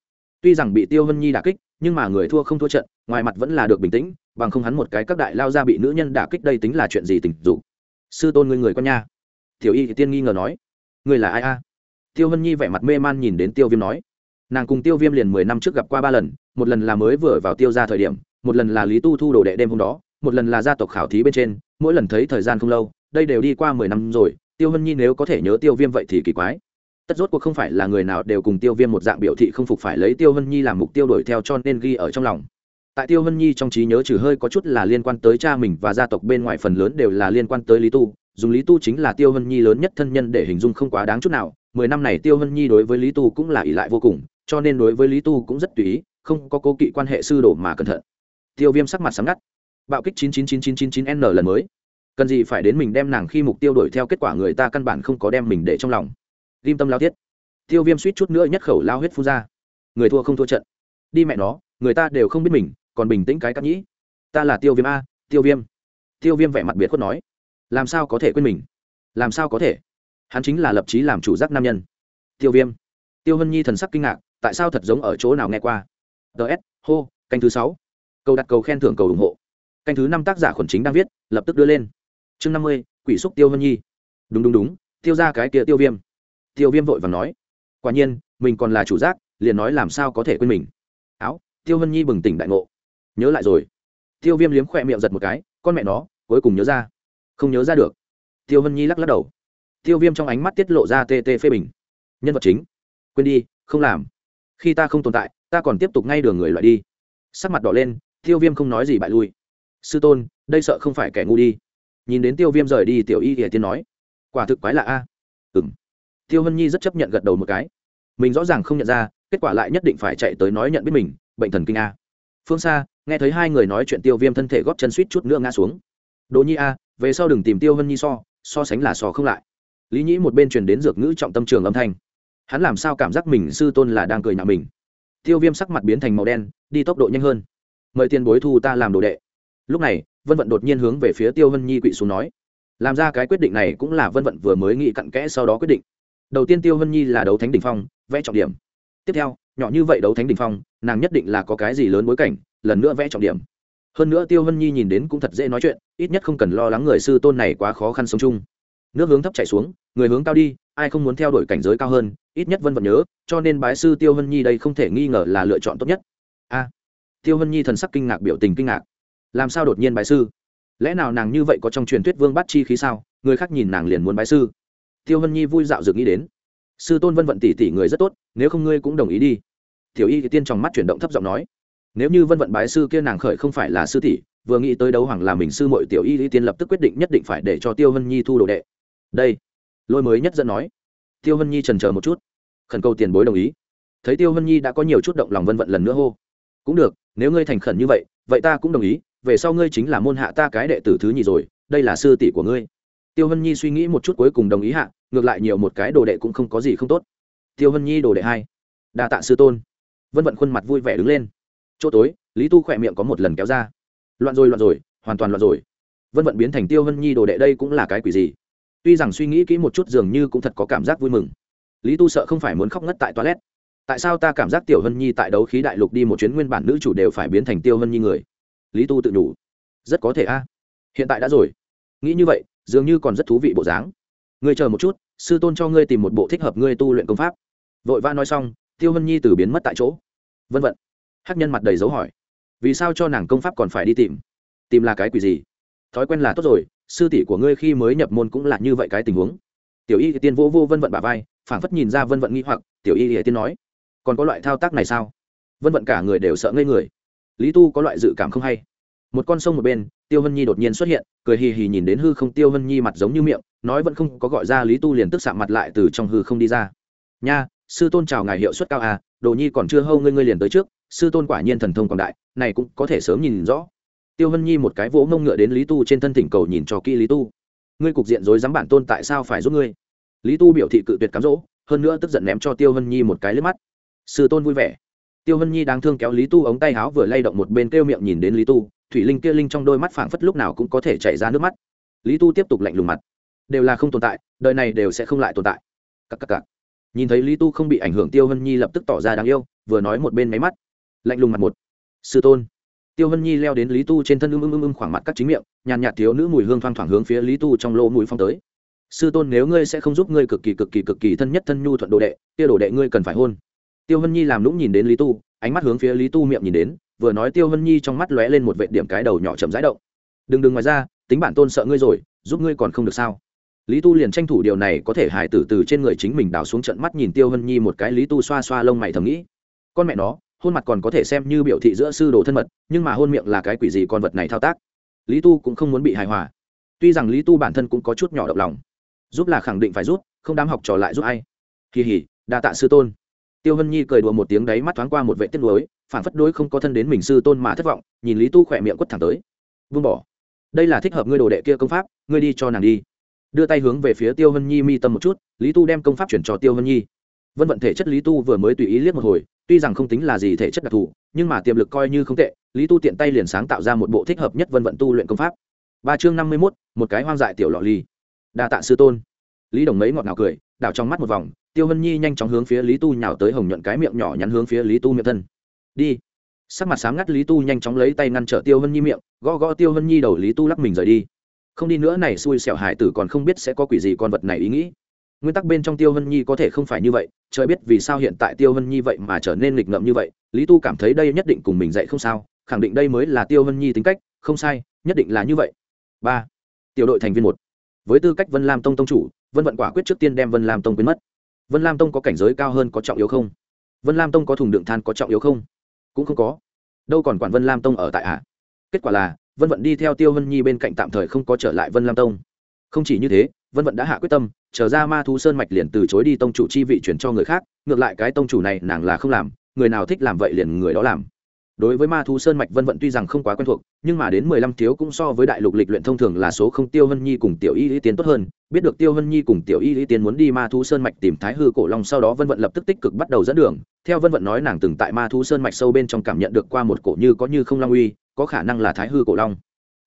tuy rằng bị tiêu hân nhi đả kích, nhưng mà người thua không thua trận, ngoài mặt vẫn là được bình tĩnh, bằng không hắn một cái các đại lao ra bị nữ nhân đả kích đây tính là chuyện gì tình dục. Sư tôn ngươi người con nha. Tiểu y tiên nghi ngờ nói. Người là ai a? Tiêu hân nhi vẻ mặt mê man nhìn đến tiêu viêm nói. Nàng cùng tiêu viêm liền mười năm trước gặp qua ba lần, một lần là mới vừa vào tiêu ra thời điểm, một lần là lý tu thu đồ đệ đêm hôm đó, một lần là gia tộc khảo thí bên trên, mỗi lần thấy thời gian không lâu, đây đều đi qua mười năm rồi, tiêu hân nhi nếu có thể nhớ tiêu viêm vậy thì kỳ quái tất rốt cuộc không phải là người nào đều cùng tiêu viêm một dạng biểu thị không phục phải lấy tiêu hân nhi làm mục tiêu đuổi theo cho nên ghi ở trong lòng. Tại tiêu hân nhi trong trí nhớ trừ hơi có chút là liên quan tới cha mình và gia tộc bên ngoài phần lớn đều là liên quan tới lý tu. Dùng lý tu chính là tiêu hân nhi lớn nhất thân nhân để hình dung không quá đáng chút nào. Mười năm này tiêu hân nhi đối với lý tu cũng là ỷ lại vô cùng, cho nên đối với lý tu cũng rất tùy ý, không có cố kỵ quan hệ sư đồ mà cẩn thận. Tiêu viêm sắc mặt sáng ngắt. Bạo kích chín chín chín chín chín chín n lần mới. Cần gì phải đến mình đem nàng khi mục tiêu đuổi theo kết quả người ta căn bản không có đem mình để trong lòng ghim tâm lao thiết. Tiêu viêm suýt chút nữa nhất khẩu lao huyết phun ra. Người thua không thua trận. Đi mẹ nó, người ta đều không biết mình, còn bình tĩnh cái cắt nhĩ. Ta là tiêu viêm a, tiêu viêm. Tiêu viêm vẻ mặt biệt khuất nói. Làm sao có thể quên mình? Làm sao có thể? Hắn chính là lập trí làm chủ giác nam nhân. Tiêu viêm. Tiêu hân nhi thần sắc kinh ngạc, tại sao thật giống ở chỗ nào nghe qua? Ts hô, canh thứ sáu. Câu đặt cầu khen thưởng cầu ủng hộ. Canh thứ năm tác giả khuẩn chính đang viết, lập tức đưa lên. Chương năm mươi, quỷ xúc tiêu hân nhi. Đúng đúng đúng, tiêu ra cái kia tiêu viêm tiêu viêm vội và nói, quả nhiên, mình còn là chủ giác, liền nói làm sao có thể quên mình. Áo, tiêu hân nhi bừng tỉnh đại ngộ. Nhớ lại rồi. Tiêu viêm liếm khỏe miệng giật một cái, con mẹ nó, cuối cùng nhớ ra. Không nhớ ra được. Tiêu hân nhi lắc lắc đầu. Tiêu viêm trong ánh mắt tiết lộ ra tê tê phê bình. Nhân vật chính, quên đi, không làm. Khi ta không tồn tại, ta còn tiếp tục ngay đường người loại đi. Sắc mặt đỏ lên, tiêu viêm không nói gì bại lui. Sư tôn, đây sợ không phải kẻ ngu đi. Nhìn đến tiêu viêm rời đi, tiểu y ỉa tiên nói, quả thực quái lạ a. À? ừng tiêu hân nhi rất chấp nhận gật đầu một cái. Mình rõ ràng không nhận ra, kết quả lại nhất định phải chạy tới nói nhận biết mình, bệnh thần kinh a. Phương xa nghe thấy hai người nói chuyện tiêu viêm thân thể góp chân suýt chút nữa ngã xuống. Đỗ nhi a, về sau đừng tìm tiêu hân nhi so so sánh là so không lại. Lý nhĩ một bên truyền đến dược ngữ trọng tâm trường âm thanh. Hắn làm sao cảm giác mình sư tôn là đang cười nhạo mình? Tiêu viêm sắc mặt biến thành màu đen, đi tốc độ nhanh hơn. Mời tiền bối thu ta làm đồ đệ. Lúc này, vân vận đột nhiên hướng về phía tiêu vân nhi quỵ xuống nói. Làm ra cái quyết định này cũng là vân vận vừa mới nghĩ cặn kẽ sau đó quyết định đầu tiên tiêu hân nhi là đấu thánh đ ỉ n h phong, vẽ trọng điểm. Tiếp theo, nhỏ như vậy đấu thánh đ ỉ n h phong, nàng nhất định là có cái gì lớn bối cảnh, lần nữa vẽ trọng điểm. Hơn nữa tiêu hân nhi nhìn đến cũng thật dễ nói chuyện, ít nhất không cần lo lắng người sư tôn này quá khó khăn sống chung. Nước hướng thấp chảy xuống, người hướng cao đi, ai không muốn theo đuổi cảnh giới cao hơn, ít nhất vân vận nhớ, cho nên bái sư tiêu hân nhi đây không thể nghi ngờ là lựa chọn tốt nhất. A. Tiêu hân nhi thần sắc kinh ngạc biểu tình kinh ngạc. Làm sao đột nhiên bái sư? Lẽ nào nàng như vậy có trong truyền thuyết vương bắt chi khí sao? Người khác nhìn nàng liền muốn bái sư tiêu hân nhi vui dạo dược nghĩ đến. Sư tôn vân vận tỷ tỷ người rất tốt, nếu không ngươi cũng đồng ý đi. Tiểu y thì tiên trong mắt chuyển động thấp giọng nói. Nếu như vân vận bái sư kia nàng khởi không phải là sư tỷ, vừa nghĩ tới đấu hoàng là mình sư mội tiểu y thì tiên lập tức quyết định nhất định phải để cho tiêu hân nhi thu đồ đệ. Đây, lôi mới nhất dẫn nói. Tiêu hân nhi trần chờ một chút. Khẩn cầu tiền bối đồng ý. Thấy tiêu hân nhi đã có nhiều chút động lòng vân vận lần nữa hô. Cũng được, nếu ngươi thành khẩn như vậy vậy ta cũng đồng ý, về sau ngươi chính là môn hạ ta cái đệ tử thứ nhì rồi, đây là sư tỷ của ngươi tiêu hân nhi suy nghĩ một chút cuối cùng đồng ý hạ, ngược lại nhiều một cái đồ đệ cũng không có gì không tốt. Tiêu hân nhi đồ đệ hai. Đa tạ sư tôn. Vân vận khuôn mặt vui vẻ đứng lên. Chỗ tối, lý tu khỏe miệng có một lần kéo ra. Loạn rồi loạn rồi, hoàn toàn loạn rồi. Vân vận biến thành tiêu hân nhi đồ đệ đây cũng là cái quỷ gì? Tuy rằng suy nghĩ kỹ một chút dường như cũng thật có cảm giác vui mừng. Lý tu sợ không phải muốn khóc ngất tại toilet. Tại sao ta cảm giác tiểu hân nhi tại đấu khí đại lục đi một chuyến nguyên bản nữ chủ đều phải biến thành tiêu hân nhi người? Lý tu tự nhủ. Rất có thể a. Hiện tại đã rồi. Nghĩ như vậy dường như còn rất thú vị bộ dáng. Ngươi chờ một chút, sư tôn cho ngươi tìm một bộ thích hợp ngươi tu luyện công pháp. Vội vã nói xong, tiêu hân nhi từ biến mất tại chỗ. Vân vận. Hắc nhân mặt đầy dấu hỏi. Vì sao cho nàng công pháp còn phải đi tìm? Tìm là cái quỷ gì? Thói quen là tốt rồi, sư tỷ của ngươi khi mới nhập môn cũng là như vậy cái tình huống. Tiểu y tiên vô vô vân vận bà vai, phảng phất nhìn ra vân vận nghi hoặc, tiểu y tiên nói, còn có loại thao tác này sao? Vân vận cả người đều sợ ngây người. Lý tu có loại dự cảm không hay một con sông một bên, tiêu hân nhi đột nhiên xuất hiện, cười hì hì nhìn đến hư không tiêu hân nhi mặt giống như miệng, nói vẫn không có gọi ra lý tu liền tức sạm mặt lại từ trong hư không đi ra. Nha, sư tôn chào ngài hiệu suất cao à đồ nhi còn chưa hâu ngươi ngươi liền tới trước, sư tôn quả nhiên thần thông còn đại, này cũng có thể sớm nhìn rõ. Tiêu hân nhi một cái vỗ mông ngựa đến lý tu trên thân thỉnh cầu nhìn cho kỹ lý tu. Ngươi cục diện dối dám bản tôn tại sao phải giúp ngươi? Lý tu biểu thị cự tuyệt cám dỗ, hơn nữa tức giận ném cho tiêu hân nhi một cái lướt mắt. Sư tôn vui vẻ tiêu hân nhi đáng thương kéo lý tu ống tay áo vừa lay động một bên kêu miệng nhìn đến lý tu, thủy linh kia linh trong đôi mắt phảng phất lúc nào cũng có thể chảy ra nước mắt. Lý tu tiếp tục lạnh lùng mặt. Đều là không tồn tại, đời này đều sẽ không lại tồn tại. Cắc cắc cắc. nhìn thấy lý tu không bị ảnh hưởng tiêu hân nhi lập tức tỏ ra đáng yêu, vừa nói một bên máy mắt. Lạnh lùng mặt một. Sư tôn. Tiêu hân nhi leo đến lý tu trên thân ưng ưng ưng ưng khoảng mặt cắt chính miệng, nhàn nhạt thiếu nữ mùi hương thoang thoảng hướng phía lý tu trong lô mùi phong tới. Sư tôn, nếu ngươi sẽ không giúp ngươi cực kỳ cực kỳ cực kỳ thân nhất thân nhu thuận đồ đệ tiêu đồ đệ ngươi cần phải hôn tiêu hân nhi làm lũng nhìn đến lý tu, ánh mắt hướng phía lý tu miệng nhìn đến, vừa nói tiêu hân nhi trong mắt lóe lên một vệ điểm cái đầu nhỏ chậm rãi động. Đừng đừng ngoài ra, tính bản tôn sợ ngươi rồi, giúp ngươi còn không được sao? Lý tu liền tranh thủ điều này có thể hải tử từ trên người chính mình đào xuống trận mắt nhìn tiêu hân nhi một cái, lý tu xoa xoa lông mày thầm nghĩ. Con mẹ nó, hôn mặt còn có thể xem như biểu thị giữa sư đồ thân mật, nhưng mà hôn miệng là cái quỷ gì con vật này thao tác? Lý tu cũng không muốn bị hài hòa. Tuy rằng lý tu bản thân cũng có chút nhỏ động lòng, giúp là khẳng định phải giúp, không dám học trò lại giúp ai. Kỳ hỉ đa tạ sư tôn tiêu hân nhi cười đùa một tiếng đáy mắt thoáng qua một vệ tiết lối phản phất đối không có thân đến mình sư tôn mà thất vọng, nhìn lý tu khỏe miệng quất thẳng tới. Vung bỏ, đây là thích hợp ngươi đồ đệ kia công pháp, ngươi đi cho nàng đi. Đưa tay hướng về phía tiêu hân nhi mi tâm một chút, lý tu đem công pháp chuyển cho tiêu hân nhi. Vân vận thể chất lý tu vừa mới tùy ý liếc một hồi, tuy rằng không tính là gì thể chất đặc thù, nhưng mà tiềm lực coi như không tệ, lý tu tiện tay liền sáng tạo ra một bộ thích hợp nhất vân vận tu luyện công pháp. Ba chương năm mươi mốt, một cái hoang dại tiểu lọ ly. Đa tạ sư tôn. Lý đồng mấy ngọt ngào cười, đảo trong mắt một vòng tiêu hân nhi nhanh chóng hướng phía lý tu nhào tới hồng nhuận cái miệng nhỏ nhắn hướng phía lý tu miệng thân. Đi. Sắc mặt sáng ngắt, lý tu nhanh chóng lấy tay ngăn trở tiêu hân nhi miệng, gõ gõ tiêu hân nhi đầu, lý tu lắc mình rời đi. Không đi nữa này, xui xẻo hải tử còn không biết sẽ có quỷ gì con vật này ý nghĩ. Nguyên tắc bên trong tiêu hân nhi có thể không phải như vậy, trời biết vì sao hiện tại tiêu hân nhi vậy mà trở nên nghịch ngợm như vậy, lý tu cảm thấy đây nhất định cùng mình dạy không sao, khẳng định đây mới là tiêu hân nhi tính cách, không sai, nhất định là như vậy. Ba. Tiểu đội thành viên một. Với tư cách vân lam tông tông chủ, vân vận quả quyết trước tiên đem vân lam tông biến mất vân lam tông có cảnh giới cao hơn có trọng yếu không? Vân lam tông có thùng đựng than có trọng yếu không? Cũng không có. Đâu còn quản vân lam tông ở tại hạ kết quả là, vân vận đi theo tiêu vân nhi bên cạnh tạm thời không có trở lại vân lam tông. Không chỉ như thế, vân vận đã hạ quyết tâm trở ra ma thú sơn mạch liền từ chối đi tông chủ chi vị chuyển cho người khác, ngược lại cái tông chủ này nàng là không làm, người nào thích làm vậy liền người đó làm đối với ma thú sơn mạch vân vận tuy rằng không quá quen thuộc, nhưng mà đến mười lăm thiếu cũng so với đại lục lịch luyện thông thường là số không. Tiêu hân nhi cùng tiểu y lý tiến tốt hơn. Biết được tiêu hân nhi cùng tiểu y lý tiến muốn đi ma thú sơn mạch tìm thái hư cổ long sau đó vân vận lập tức tích cực bắt đầu dẫn đường. Theo vân vận nói nàng từng tại ma thú sơn mạch sâu bên trong cảm nhận được qua một cổ như có như không long uy, có khả năng là thái hư cổ long.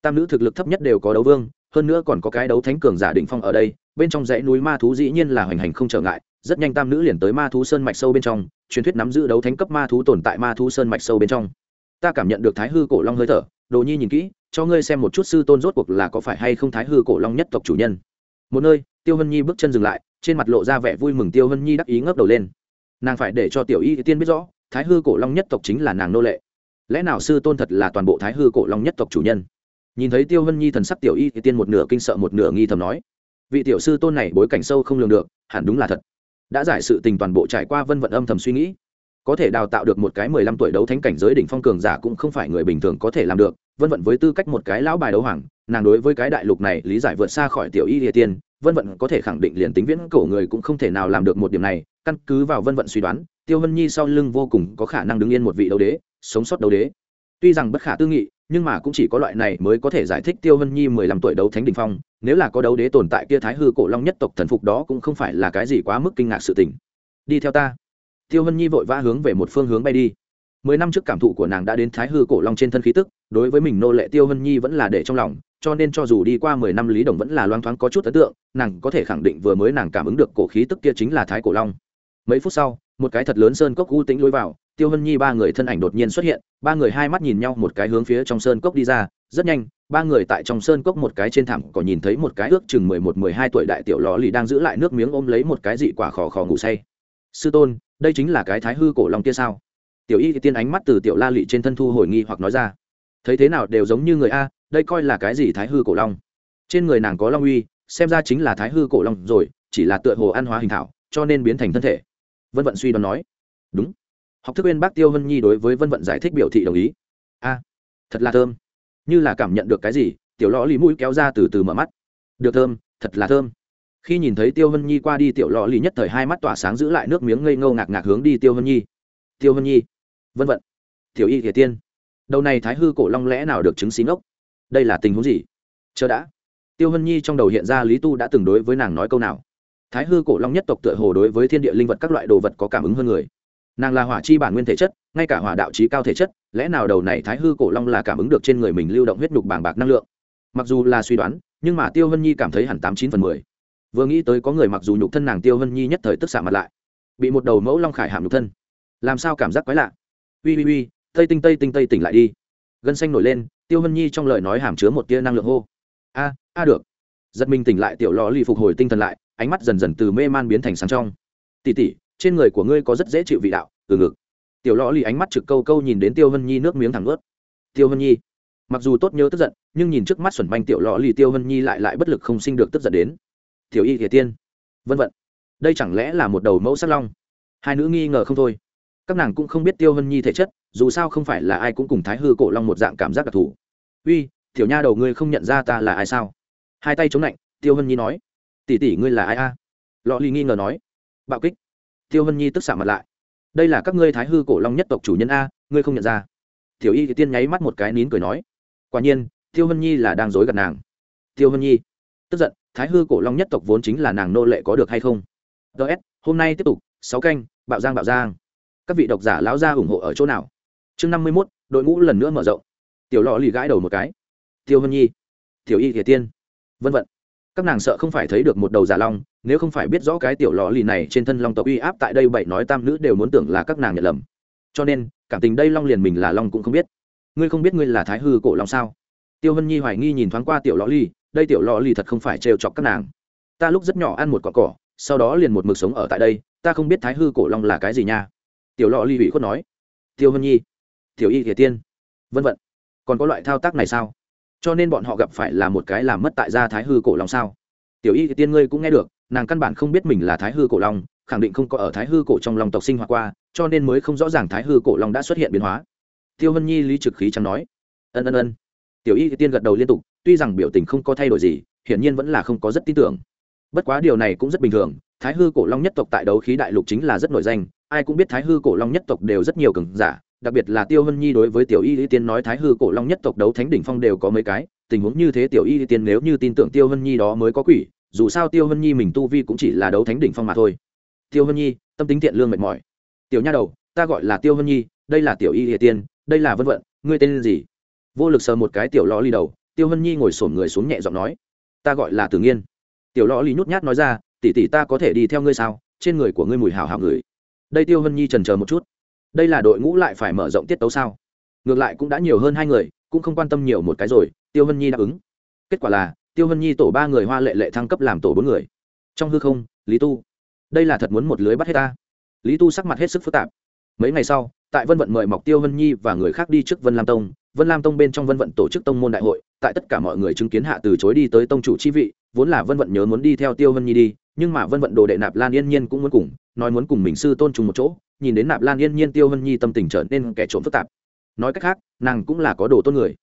Tam nữ thực lực thấp nhất đều có đấu vương, hơn nữa còn có cái đấu thánh cường giả định phong ở đây. Bên trong dãy núi ma thú dĩ nhiên là hoành hành không trở ngại, rất nhanh tam nữ liền tới ma thú sơn mạch sâu bên trong truyền thuyết nắm giữ đấu thánh cấp ma thú tồn tại ma thú sơn mạch sâu bên trong. Ta cảm nhận được thái hư cổ long hơi thở, đồ nhi nhìn kỹ, cho ngươi xem một chút sư tôn rốt cuộc là có phải hay không thái hư cổ long nhất tộc chủ nhân. Một nơi, tiêu hân nhi bước chân dừng lại, trên mặt lộ ra vẻ vui mừng tiêu hân nhi đắc ý ngấp đầu lên. Nàng phải để cho tiểu y tiên biết rõ, thái hư cổ long nhất tộc chính là nàng nô lệ. Lẽ nào sư tôn thật là toàn bộ thái hư cổ long nhất tộc chủ nhân? Nhìn thấy tiêu hân nhi thần sắc tiểu y tiên một nửa kinh sợ một nửa nghi thầm nói. Vị tiểu sư tôn này bối cảnh sâu không lường được, hẳn đúng là thật đã giải sự tình toàn bộ trải qua vân vận âm thầm suy nghĩ. Có thể đào tạo được một cái mười lăm tuổi đấu thánh cảnh giới đỉnh phong cường giả cũng không phải người bình thường có thể làm được, vân vận với tư cách một cái lão bài đấu hoàng, nàng đối với cái đại lục này lý giải vượt xa khỏi tiểu y địa tiên, vân vận có thể khẳng định liền tính viễn cổ người cũng không thể nào làm được một điểm này, căn cứ vào vân vận suy đoán, tiêu vân nhi sau lưng vô cùng có khả năng đứng yên một vị đấu đế, sống sót đấu đế. Tuy rằng bất khả tư nghị nhưng mà cũng chỉ có loại này mới có thể giải thích tiêu vân nhi mười lăm tuổi đấu thánh đình phong, nếu là có đấu đế tồn tại kia thái hư cổ long nhất tộc thần phục đó cũng không phải là cái gì quá mức kinh ngạc sự tình. Đi theo ta. Tiêu vân nhi vội vã hướng về một phương hướng bay đi. Mười năm trước cảm thụ của nàng đã đến thái hư cổ long trên thân khí tức, đối với mình nô lệ tiêu vân nhi vẫn là để trong lòng, cho nên cho dù đi qua mười năm lý đồng vẫn là loang thoáng có chút ấn tượng, nàng có thể khẳng định vừa mới nàng cảm ứng được cổ khí tức kia chính là thái cổ long. Mấy phút sau, một cái thật lớn sơn cốc u tĩnh lối vào tiêu Hân nhi ba người thân ảnh đột nhiên xuất hiện, ba người hai mắt nhìn nhau một cái hướng phía trong sơn cốc đi ra, rất nhanh, ba người tại trong sơn cốc một cái trên thảm có nhìn thấy một cái ước chừng mười một, mười hai tuổi đại tiểu lò lì đang giữ lại nước miếng ôm lấy một cái dị quả khò khò ngủ say. Sư tôn, đây chính là cái thái hư cổ long kia sao? Tiểu y thì tiên ánh mắt từ tiểu la lị trên thân thu hồi nghi hoặc nói ra. Thấy thế nào đều giống như người a, đây coi là cái gì thái hư cổ long? Trên người nàng có long uy, xem ra chính là thái hư cổ long rồi, chỉ là tựa hồ ăn hóa hình thảo, cho nên biến thành thân thể. Vân vận suy đoán nói. Đúng học thức bên bác tiêu vân nhi đối với vân vận giải thích biểu thị đồng ý. A, thật là thơm. Như là cảm nhận được cái gì, tiểu lò lì mũi kéo ra từ từ mở mắt. Được thơm, thật là thơm. Khi nhìn thấy tiêu hân nhi qua đi, tiểu lò lì nhất thời hai mắt tỏa sáng giữ lại nước miếng ngây ngâu ngạc ngạc hướng đi tiêu hân nhi. Tiêu hân nhi, vân vận, tiểu y thể tiên. Đầu này thái hư cổ long lẽ nào được chứng xí ngốc đây là tình huống gì? Chờ đã. Tiêu hân nhi trong đầu hiện ra lý tu đã từng đối với nàng nói câu nào? Thái hư cổ long nhất tộc tựa hồ đối với thiên địa linh vật các loại đồ vật có cảm ứng hơn người nàng là hỏa chi bản nguyên thể chất, ngay cả hỏa đạo trí cao thể chất, lẽ nào đầu này thái hư cổ long là cảm ứng được trên người mình lưu động huyết nhục bàng bạc năng lượng? Mặc dù là suy đoán, nhưng mà tiêu hân nhi cảm thấy hẳn tám chín phần mười. Vừa nghĩ tới có người mặc dù nhục thân nàng tiêu hân nhi nhất thời tức xạ mặt lại, bị một đầu mẫu long khải hàm nhục thân. Làm sao cảm giác quái lạ? Ui ui ui, tây tinh tây tinh, tây tỉnh lại đi. Gân xanh nổi lên, tiêu hân nhi trong lời nói hàm chứa một tia năng lượng hô. A a được. Giật mình tỉnh lại, tiểu lò lì phục hồi tinh thần lại, ánh mắt dần dần từ mê man biến thành sáng trong. Tỉ tỉ trên người của ngươi có rất dễ chịu vị đạo, từ ngực. Tiểu lò lì ánh mắt trực câu câu nhìn đến tiêu hân nhi nước miếng thẳng ướt. Tiêu hân nhi, mặc dù tốt nhớ tức giận, nhưng nhìn trước mắt xuẩn banh tiểu lò lì, tiêu hân nhi lại lại bất lực không sinh được tức giận đến. Tiểu y thiệt tiên, vân vận đây chẳng lẽ là một đầu mẫu sắc long? Hai nữ nghi ngờ không thôi. Các nàng cũng không biết tiêu hân nhi thể chất, dù sao không phải là ai cũng cùng thái hư cổ long một dạng cảm giác đặc thù. Uy, tiểu nha đầu ngươi không nhận ra ta là ai sao? Hai tay chống lạnh, tiêu hân nhi nói. Tỷ tỷ ngươi là ai a? Lò ly nghi ngờ nói. Bạo kích tiêu hân nhi tức xạ mặt lại. Đây là các ngươi thái hư cổ long nhất tộc chủ nhân a, ngươi không nhận ra. Tiểu y thì tiên nháy mắt một cái nín cười nói. Quả nhiên, tiêu hân nhi là đang dối gạt nàng. Tiêu hân nhi, tức giận, thái hư cổ long nhất tộc vốn chính là nàng nô lệ có được hay không? Ts hôm nay tiếp tục, sáu canh, bạo giang bạo giang. Các vị độc giả lão gia ủng hộ ở chỗ nào? Chương năm mươi mốt, đội ngũ lần nữa mở rộng. Tiểu lò lì gãi đầu một cái. Tiêu hân nhi, tiểu y thì tiên. Vân vận các nàng sợ không phải thấy được một đầu giả long nếu không phải biết rõ cái tiểu lò lì này trên thân long tộc uy áp tại đây bảy nói tam nữ đều muốn tưởng là các nàng nhận lầm. Cho nên, cảm tình đây long liền mình là long cũng không biết. Ngươi không biết ngươi là thái hư cổ long sao? Tiêu hân nhi hoài nghi nhìn thoáng qua tiểu lò lì, đây tiểu lò lì thật không phải trêu chọc các nàng. Ta lúc rất nhỏ ăn một cỏ cỏ, sau đó liền một mực sống ở tại đây, ta không biết thái hư cổ long là cái gì nha. Tiểu lò lì ủy khuất nói. Tiêu hân nhi, tiểu y thể tiên. Vân vận còn có loại thao tác này sao? Cho nên bọn họ gặp phải là một cái làm mất tại gia thái hư cổ long sao? Tiểu y tiên ngươi cũng nghe được nàng căn bản không biết mình là thái hư cổ long, khẳng định không có ở thái hư cổ trong lòng tộc sinh hoạt qua, cho nên mới không rõ ràng thái hư cổ long đã xuất hiện biến hóa. Tiêu hân nhi lý trực khí chẳng nói, ân ân ân. Tiểu y tiên gật đầu liên tục, tuy rằng biểu tình không có thay đổi gì, hiển nhiên vẫn là không có rất tin tưởng. Bất quá điều này cũng rất bình thường, thái hư cổ long nhất tộc tại đấu khí đại lục chính là rất nổi danh, ai cũng biết thái hư cổ long nhất tộc đều rất nhiều cường giả, đặc biệt là tiêu hân nhi đối với tiểu y lý tiên nói thái hư cổ long nhất tộc đấu thánh đỉnh phong đều có mấy cái, tình huống như thế tiểu y lý tiên nếu như tin tưởng tiêu hân nhi đó mới có quỷ dù sao tiêu hân nhi mình tu vi cũng chỉ là đấu thánh đỉnh phong mà thôi. Tiêu hân nhi, tâm tính thiện lương mệt mỏi. Tiểu nha đầu, ta gọi là tiêu hân nhi, đây là tiểu y lý tiên, đây là vân vận, ngươi tên gì? Vô lực sờ một cái tiểu lò ly đầu, tiêu hân nhi ngồi sổm người xuống nhẹ giọng nói, ta gọi là tử nghiên. Tiểu lò ly nhút nhát nói ra, tỷ tỷ ta có thể đi theo ngươi sao? Trên người của ngươi mùi hào hào ngửi đây tiêu hân nhi trần chờ một chút. Đây là đội ngũ lại phải mở rộng tiết tấu sao? Ngược lại cũng đã nhiều hơn hai người, cũng không quan tâm nhiều một cái rồi, tiêu hân nhi đáp ứng. Kết quả là tiêu hân nhi tổ ba người hoa lệ lệ thăng cấp làm tổ bốn người. Trong hư không, lý tu. Đây là thật muốn một lưới bắt hết ta. Lý tu sắc mặt hết sức phức tạp. Mấy ngày sau, tại vân vận mời mọc tiêu Hân nhi và người khác đi trước vân lam tông. Vân lam tông bên trong vân vận tổ chức tông môn đại hội, tại tất cả mọi người chứng kiến hạ từ chối đi tới tông chủ chi vị, vốn là vân vận nhớ muốn đi theo tiêu Hân nhi đi, nhưng mà vân vận đồ đệ nạp lan yên nhiên cũng muốn cùng, nói muốn cùng mình sư tôn trùng một chỗ, nhìn đến nạp lan yên nhiên tiêu Hân nhi tâm tình trở nên kẻ trộm phức tạp. Nói cách khác, nàng cũng là có đồ tôn người.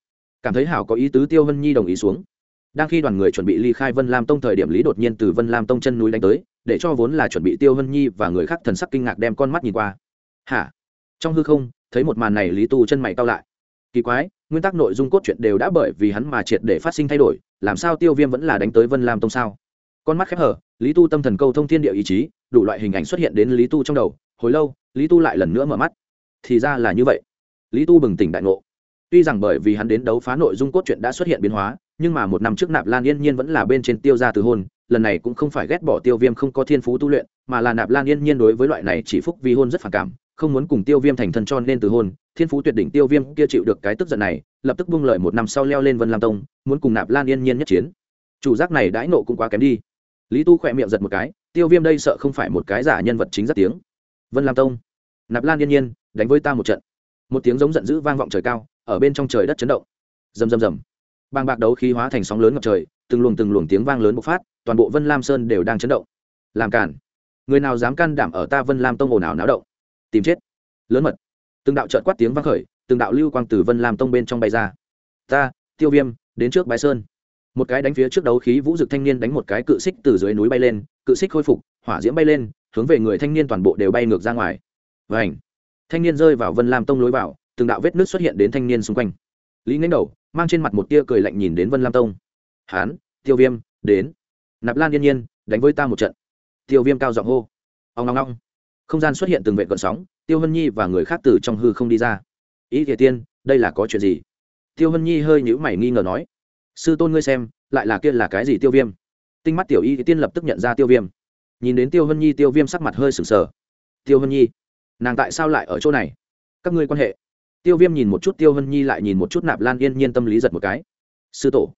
Cảm thấy hảo có ý tứ tiêu Hân nhi đồng ý xuống đang khi đoàn người chuẩn bị ly khai vân lam tông thời điểm lý đột nhiên từ vân lam tông chân núi đánh tới, để cho vốn là chuẩn bị tiêu vân nhi và người khác thần sắc kinh ngạc đem con mắt nhìn qua. Hả? Trong hư không, thấy một màn này lý tu chân mày cao lại. Kỳ quái, nguyên tắc nội dung cốt truyện đều đã bởi vì hắn mà triệt để phát sinh thay đổi, làm sao tiêu viêm vẫn là đánh tới vân lam tông sao? Con mắt khép hở, lý tu tâm thần câu thông thiên địa ý chí, đủ loại hình ảnh xuất hiện đến lý tu trong đầu, hồi lâu, lý tu lại lần nữa mở mắt. Thì ra là như vậy. Lý tu bừng tỉnh đại ngộ. Tuy rằng bởi vì hắn đến đấu phá nội dung cốt truyện đã xuất hiện biến hóa nhưng mà một năm trước nạp lan yên nhiên vẫn là bên trên tiêu gia từ hôn, lần này cũng không phải ghét bỏ tiêu viêm không có thiên phú tu luyện, mà là nạp lan yên nhiên đối với loại này chỉ phúc vì hôn rất phản cảm, không muốn cùng tiêu viêm thành thân cho nên từ hôn, thiên phú tuyệt đỉnh tiêu viêm kia chịu được cái tức giận này, lập tức buông lời một năm sau leo lên vân lam tông, muốn cùng nạp lan yên nhiên nhất chiến. Chủ giác này đãi nộ cũng quá kém đi. Lý tu khỏe miệng giật một cái, tiêu viêm đây sợ không phải một cái giả nhân vật chính rất tiếng. Vân lam tông, nạp lan yên nhiên, đánh với ta một trận. Một tiếng giống giận dữ vang vọng trời cao, ở bên trong trời đất chấn động. Rầm rầm rầm bàng bạc đấu khí hóa thành sóng lớn ngập trời, từng luồng từng luồng tiếng vang lớn bộc phát, toàn bộ vân lam sơn đều đang chấn động. Làm cản. Người nào dám can đảm ở ta vân lam tông ồn ào náo động? Tìm chết. Lớn mật. Từng đạo trợt quát tiếng vang khởi, từng đạo lưu quang từ vân lam tông bên trong bay ra. Ta, tiêu viêm, đến trước bãi sơn. Một cái đánh phía trước đấu khí vũ dực thanh niên đánh một cái cự xích từ dưới núi bay lên, cự xích khôi phục, hỏa diễm bay lên, hướng về người thanh niên toàn bộ đều bay ngược ra ngoài. Và ảnh thanh niên rơi vào vân lam tông lối vào, từng đạo vết nước xuất hiện đến thanh niên xung quanh. Lý ngánh đầu mang trên mặt một tia cười lạnh nhìn đến vân lam tông. Hán, tiêu viêm, đến. Nạp lan yên nhiên, đánh với ta một trận. Tiêu viêm cao giọng hô. Ông ngong ngong. Không gian xuất hiện từng vệ cận sóng, tiêu hân nhi và người khác từ trong hư không đi ra. Ý kể tiên, đây là có chuyện gì? Tiêu hân nhi hơi nhữ mày nghi ngờ nói. Sư tôn ngươi xem, lại là kia là cái gì tiêu viêm? Tinh mắt tiểu y tiên lập tức nhận ra tiêu viêm. Nhìn đến tiêu hân nhi, tiêu viêm sắc mặt hơi sừng sờ. Tiêu hân nhi, nàng tại sao lại ở chỗ này? Các ngươi quan hệ tiêu viêm nhìn một chút tiêu hân nhi lại nhìn một chút nạp lan yên nhiên tâm lý giật một cái. Sư tổ.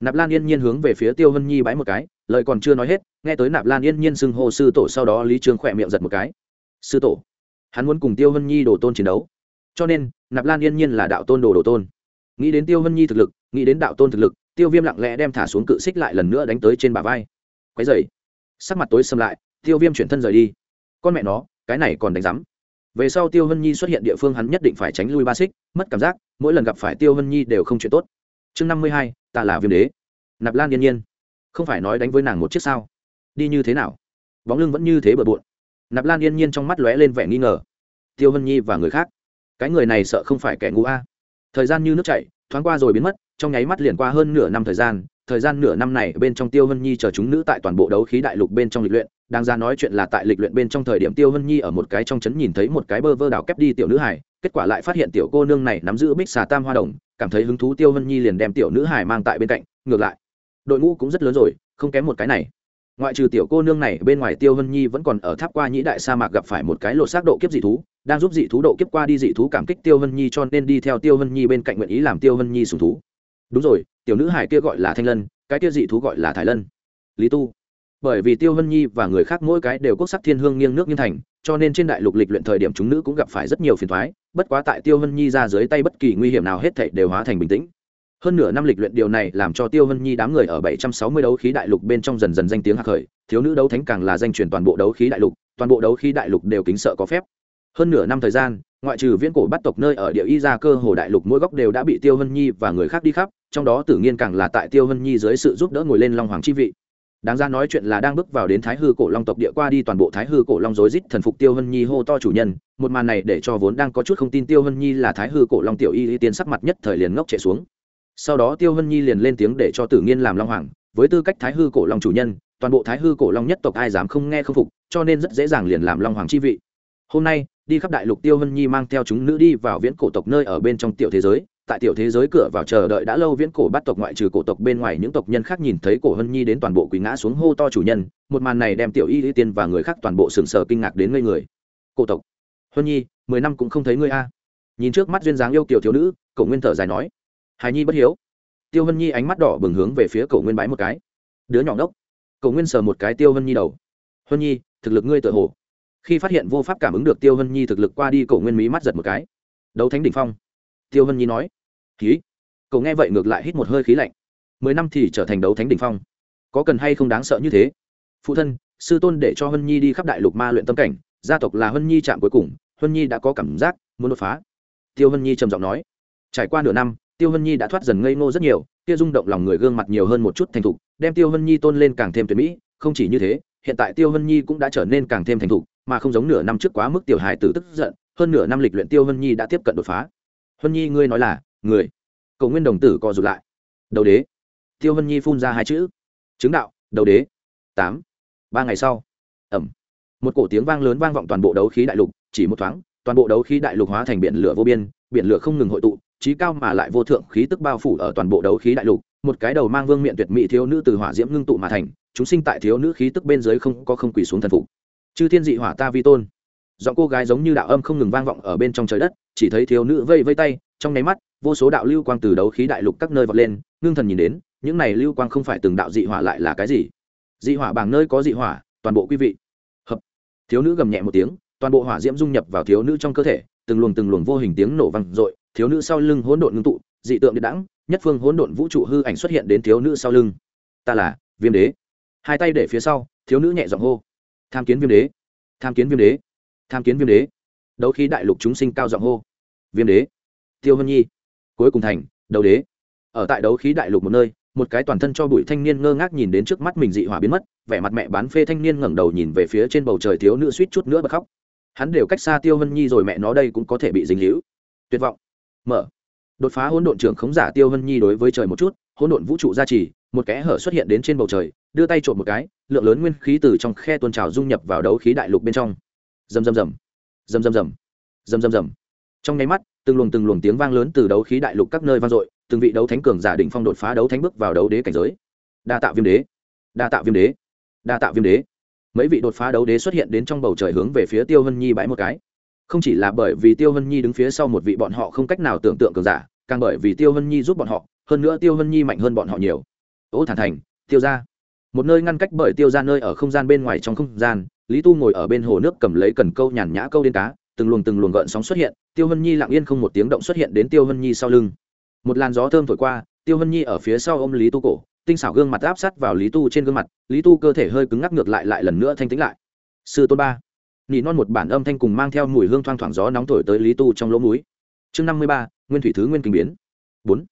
Nạp lan yên nhiên hướng về phía tiêu hân nhi bái một cái, lời còn chưa nói hết, nghe tới nạp lan yên nhiên xưng hô sư tổ sau đó lý Trường khỏe miệng giật một cái. Sư tổ, hắn muốn cùng tiêu hân nhi đổ tôn chiến đấu, cho nên nạp lan yên nhiên là đạo tôn đồ đồ tôn. Nghĩ đến tiêu hân nhi thực lực, nghĩ đến đạo tôn thực lực, tiêu viêm lặng lẽ đem thả xuống cự xích lại lần nữa đánh tới trên bả vai. Quái dày sắc mặt tối xâm lại, tiêu viêm chuyển thân rời đi. Con mẹ nó, cái này còn đánh rắm về sau tiêu hân nhi xuất hiện địa phương hắn nhất định phải tránh lui ba xích, mất cảm giác, mỗi lần gặp phải tiêu hân nhi đều không chuyện tốt. Chương năm mươi hai, ta là viêm đế. Nạp lan yên nhiên. Không phải nói đánh với nàng một chiếc sao? Đi như thế nào? Bóng lưng vẫn như thế bừa bộn. Nạp lan yên nhiên trong mắt lóe lên vẻ nghi ngờ. Tiêu hân nhi và người khác. Cái người này sợ không phải kẻ ngu a. Thời gian như nước chảy, thoáng qua rồi biến mất, trong nháy mắt liền qua hơn nửa năm thời gian thời gian nửa năm này bên trong tiêu hân nhi chờ chúng nữ tại toàn bộ đấu khí đại lục bên trong lịch luyện đang ra nói chuyện là tại lịch luyện bên trong thời điểm tiêu hân nhi ở một cái trong trấn nhìn thấy một cái bơ vơ đảo kép đi tiểu nữ hải kết quả lại phát hiện tiểu cô nương này nắm giữ bích xà tam hoa đồng, cảm thấy hứng thú tiêu hân nhi liền đem tiểu nữ hải mang tại bên cạnh, ngược lại, đội ngũ cũng rất lớn rồi, không kém một cái này. Ngoại trừ tiểu cô nương này, bên ngoài tiêu hân nhi vẫn còn ở tháp qua nhĩ đại sa mạc gặp phải một cái lột xác độ kiếp dị thú, đang giúp dị thú độ kiếp qua đi dị thú cảm kích tiêu hân nhi cho nên đi theo tiêu hân nhi bên cạnh nguyện ý làm tiêu hân nhi sùng thú. Đúng rồi, tiểu nữ hải kia gọi là thanh lân, cái kia dị thú gọi là thái lân. Lý tu bởi vì tiêu hân nhi và người khác mỗi cái đều quốc sắc thiên hương nghiêng nước nghiêng thành, cho nên trên đại lục lịch luyện thời điểm chúng nữ cũng gặp phải rất nhiều phiền thoái bất quá tại tiêu hân nhi ra dưới tay bất kỳ nguy hiểm nào hết thảy đều hóa thành bình tĩnh. Hơn nửa năm lịch luyện điều này làm cho tiêu hân nhi đám người ở bảy trăm sáu mươi đấu khí đại lục bên trong dần dần danh tiếng hạc khởi, thiếu nữ đấu thánh càng là danh truyền toàn bộ đấu khí đại lục, toàn bộ đấu khí đại lục đều kính sợ có phép. Hơn nửa năm thời gian, ngoại trừ viễn cổ bắt tộc nơi ở địa y gia cơ hồ đại lục mỗi góc đều đã bị tiêu hân nhi và người khác đi khắp, trong đó tử nghiên càng là tại tiêu hân nhi dưới sự giúp đỡ ngồi lên long hoàng chi vị đáng ra nói chuyện là đang bước vào đến thái hư cổ long tộc địa qua đi toàn bộ thái hư cổ long rối rít thần phục tiêu hân nhi hô to chủ nhân, một màn này để cho vốn đang có chút không tin tiêu hân nhi là thái hư cổ long tiểu y y tiên sắc mặt nhất thời liền ngốc chạy xuống. Sau đó tiêu hân nhi liền lên tiếng để cho tử nghiên làm long hoàng, với tư cách thái hư cổ long chủ nhân, toàn bộ thái hư cổ long nhất tộc ai dám không nghe không phục, cho nên rất dễ dàng liền làm long hoàng chi vị. Hôm nay, đi khắp đại lục tiêu hân nhi mang theo chúng nữ đi vào viễn cổ tộc nơi ở bên trong tiểu thế giới tại tiểu thế giới cửa vào chờ đợi đã lâu viễn cổ bắt tộc ngoại trừ cổ tộc bên ngoài những tộc nhân khác nhìn thấy cổ hân nhi đến toàn bộ quỳ ngã xuống hô to chủ nhân, một màn này đem tiểu y y tiên và người khác toàn bộ sừng sờ kinh ngạc đến ngây người. Cổ tộc, hân nhi, mười năm cũng không thấy ngươi a. Nhìn trước mắt duyên dáng yêu kiều thiếu nữ, cậu nguyên thở dài nói. Hài nhi bất hiếu. Tiêu hân nhi ánh mắt đỏ bừng hướng về phía cậu nguyên bái một cái. Đứa nhỏ ngốc. Cậu nguyên sờ một cái tiêu hân nhi đầu. Hân nhi, thực lực ngươi tự hồ. Khi phát hiện vô pháp cảm ứng được tiêu hân nhi thực lực qua đi, cậu nguyên mí mắt giật một cái. Đấu thánh đỉnh phong tiêu hân nhi nói, khí. Cậu nghe vậy ngược lại hít một hơi khí lạnh. Mười năm thì trở thành đấu thánh đỉnh phong. Có cần hay không đáng sợ như thế? Phụ thân, sư tôn để cho hân nhi đi khắp đại lục ma luyện tâm cảnh, gia tộc là hân nhi chạm cuối cùng hân nhi đã có cảm giác, muốn đột phá. Tiêu hân nhi trầm giọng nói, trải qua nửa năm, tiêu hân nhi đã thoát dần ngây ngô rất nhiều, kia rung động lòng người gương mặt nhiều hơn một chút thành thục, đem tiêu hân nhi tôn lên càng thêm tuyệt mỹ, không chỉ như thế, hiện tại tiêu hân nhi cũng đã trở nên càng thêm thành thục, mà không giống nửa năm trước quá mức tiểu hài tử tức giận, hơn nửa năm lịch luyện tiêu hân nhi đã tiếp cận đột phá hân nhi ngươi nói là, người. Cầu nguyên đồng tử co rụt lại. Đầu đế. Tiêu hân nhi phun ra hai chữ. Chứng đạo, đầu đế. Tám. Ba ngày sau. Ẩm. Một cổ tiếng vang lớn vang vọng toàn bộ đấu khí đại lục, chỉ một thoáng, toàn bộ đấu khí đại lục hóa thành biển lửa vô biên, biển lửa không ngừng hội tụ trí cao mà lại vô thượng khí tức bao phủ ở toàn bộ đấu khí đại lục. Một cái đầu mang vương miện tuyệt mỹ thiếu nữ từ hỏa diễm ngưng tụ mà thành, chúng sinh tại thiếu nữ khí tức bên dưới không có không quỳ xuống thần phục. Chư thiên dị hỏa ta vi tôn. Giọng cô gái giống như đạo âm không ngừng vang vọng ở bên trong trời đất chỉ thấy thiếu nữ vây vây tay, trong nháy mắt, vô số đạo lưu quang từ đấu khí đại lục các nơi vọt lên, ngưng thần nhìn đến, những này lưu quang không phải từng đạo dị hỏa lại là cái gì? Dị hỏa bảng nơi có dị hỏa, toàn bộ quý vị. Hợp. Thiếu nữ gầm nhẹ một tiếng, toàn bộ hỏa diễm dung nhập vào thiếu nữ trong cơ thể, từng luồng từng luồng vô hình tiếng nổ vang dội, thiếu nữ sau lưng hỗn độn ngưng tụ, dị tượng điện đẳng nhất phương hỗn độn vũ trụ hư ảnh xuất hiện đến thiếu nữ sau lưng. Ta là viêm đế. Hai tay để phía sau, thiếu nữ nhẹ giọng hô. Tham kiến viêm đế. Tham kiến viêm đế. Tham kiến viêm đế đấu khí đại lục chúng sinh cao giọng hô. Viêm đế. Tiêu hân nhi. Cuối cùng thành, đấu đế. Ở tại đấu khí đại lục một nơi, một cái toàn thân cho bụi thanh niên ngơ ngác nhìn đến trước mắt mình dị hỏa biến mất, vẻ mặt mẹ bán phê thanh niên ngẩng đầu nhìn về phía trên bầu trời thiếu nữ suýt chút nữa bật khóc. Hắn đều cách xa tiêu hân nhi rồi mẹ nó đây cũng có thể bị dính hữu tuyệt vọng. Mở. Đột phá hỗn độn trưởng khống giả tiêu hân nhi đối với trời một chút, hỗn độn vũ trụ gia trì, một kẽ hở xuất hiện đến trên bầu trời, đưa tay trộm một cái, lượng lớn nguyên khí từ trong khe tuôn trào dung nhập vào đấu khí đại lục bên trong. Rầm rầm rầm rầm rầm rầm rầm rầm rầm. Trong nháy mắt, từng luồng từng luồng tiếng vang lớn từ đấu khí đại lục các nơi vang dội, từng vị đấu thánh cường giả định phong đột phá đấu thánh bước vào đấu đế cảnh giới. Đa tạo viêm đế, đa tạo viêm đế, đa tạo viêm đế. Mấy vị đột phá đấu đế xuất hiện đến trong bầu trời hướng về phía tiêu hân nhi bãi một cái. Không chỉ là bởi vì tiêu hân nhi đứng phía sau một vị bọn họ không cách nào tưởng tượng cường giả, càng bởi vì tiêu hân nhi giúp bọn họ, hơn nữa tiêu hân nhi mạnh hơn bọn họ nhiều. Ô thản thành, tiêu ra một nơi ngăn cách bởi tiêu ra nơi ở không gian bên ngoài trong không gian lý tu ngồi ở bên hồ nước cầm lấy cần câu nhàn nhã câu đến cá, từng luồng từng luồng gợn sóng xuất hiện, tiêu hân nhi lặng yên không một tiếng động xuất hiện đến tiêu hân nhi sau lưng. Một làn gió thơm thổi qua, tiêu hân nhi ở phía sau ôm lý tu cổ, tinh xảo gương mặt áp sát vào lý tu trên gương mặt, lý tu cơ thể hơi cứng ngắc ngược lại lại lần nữa thanh tĩnh lại. Sư tôn ba, nỉ non một bản âm thanh cùng mang theo mùi hương thoang thoảng gió nóng thổi tới lý tu trong lỗ múi chương năm mươi ba, nguyên thủy thứ nguyên kinh biến. Bốn,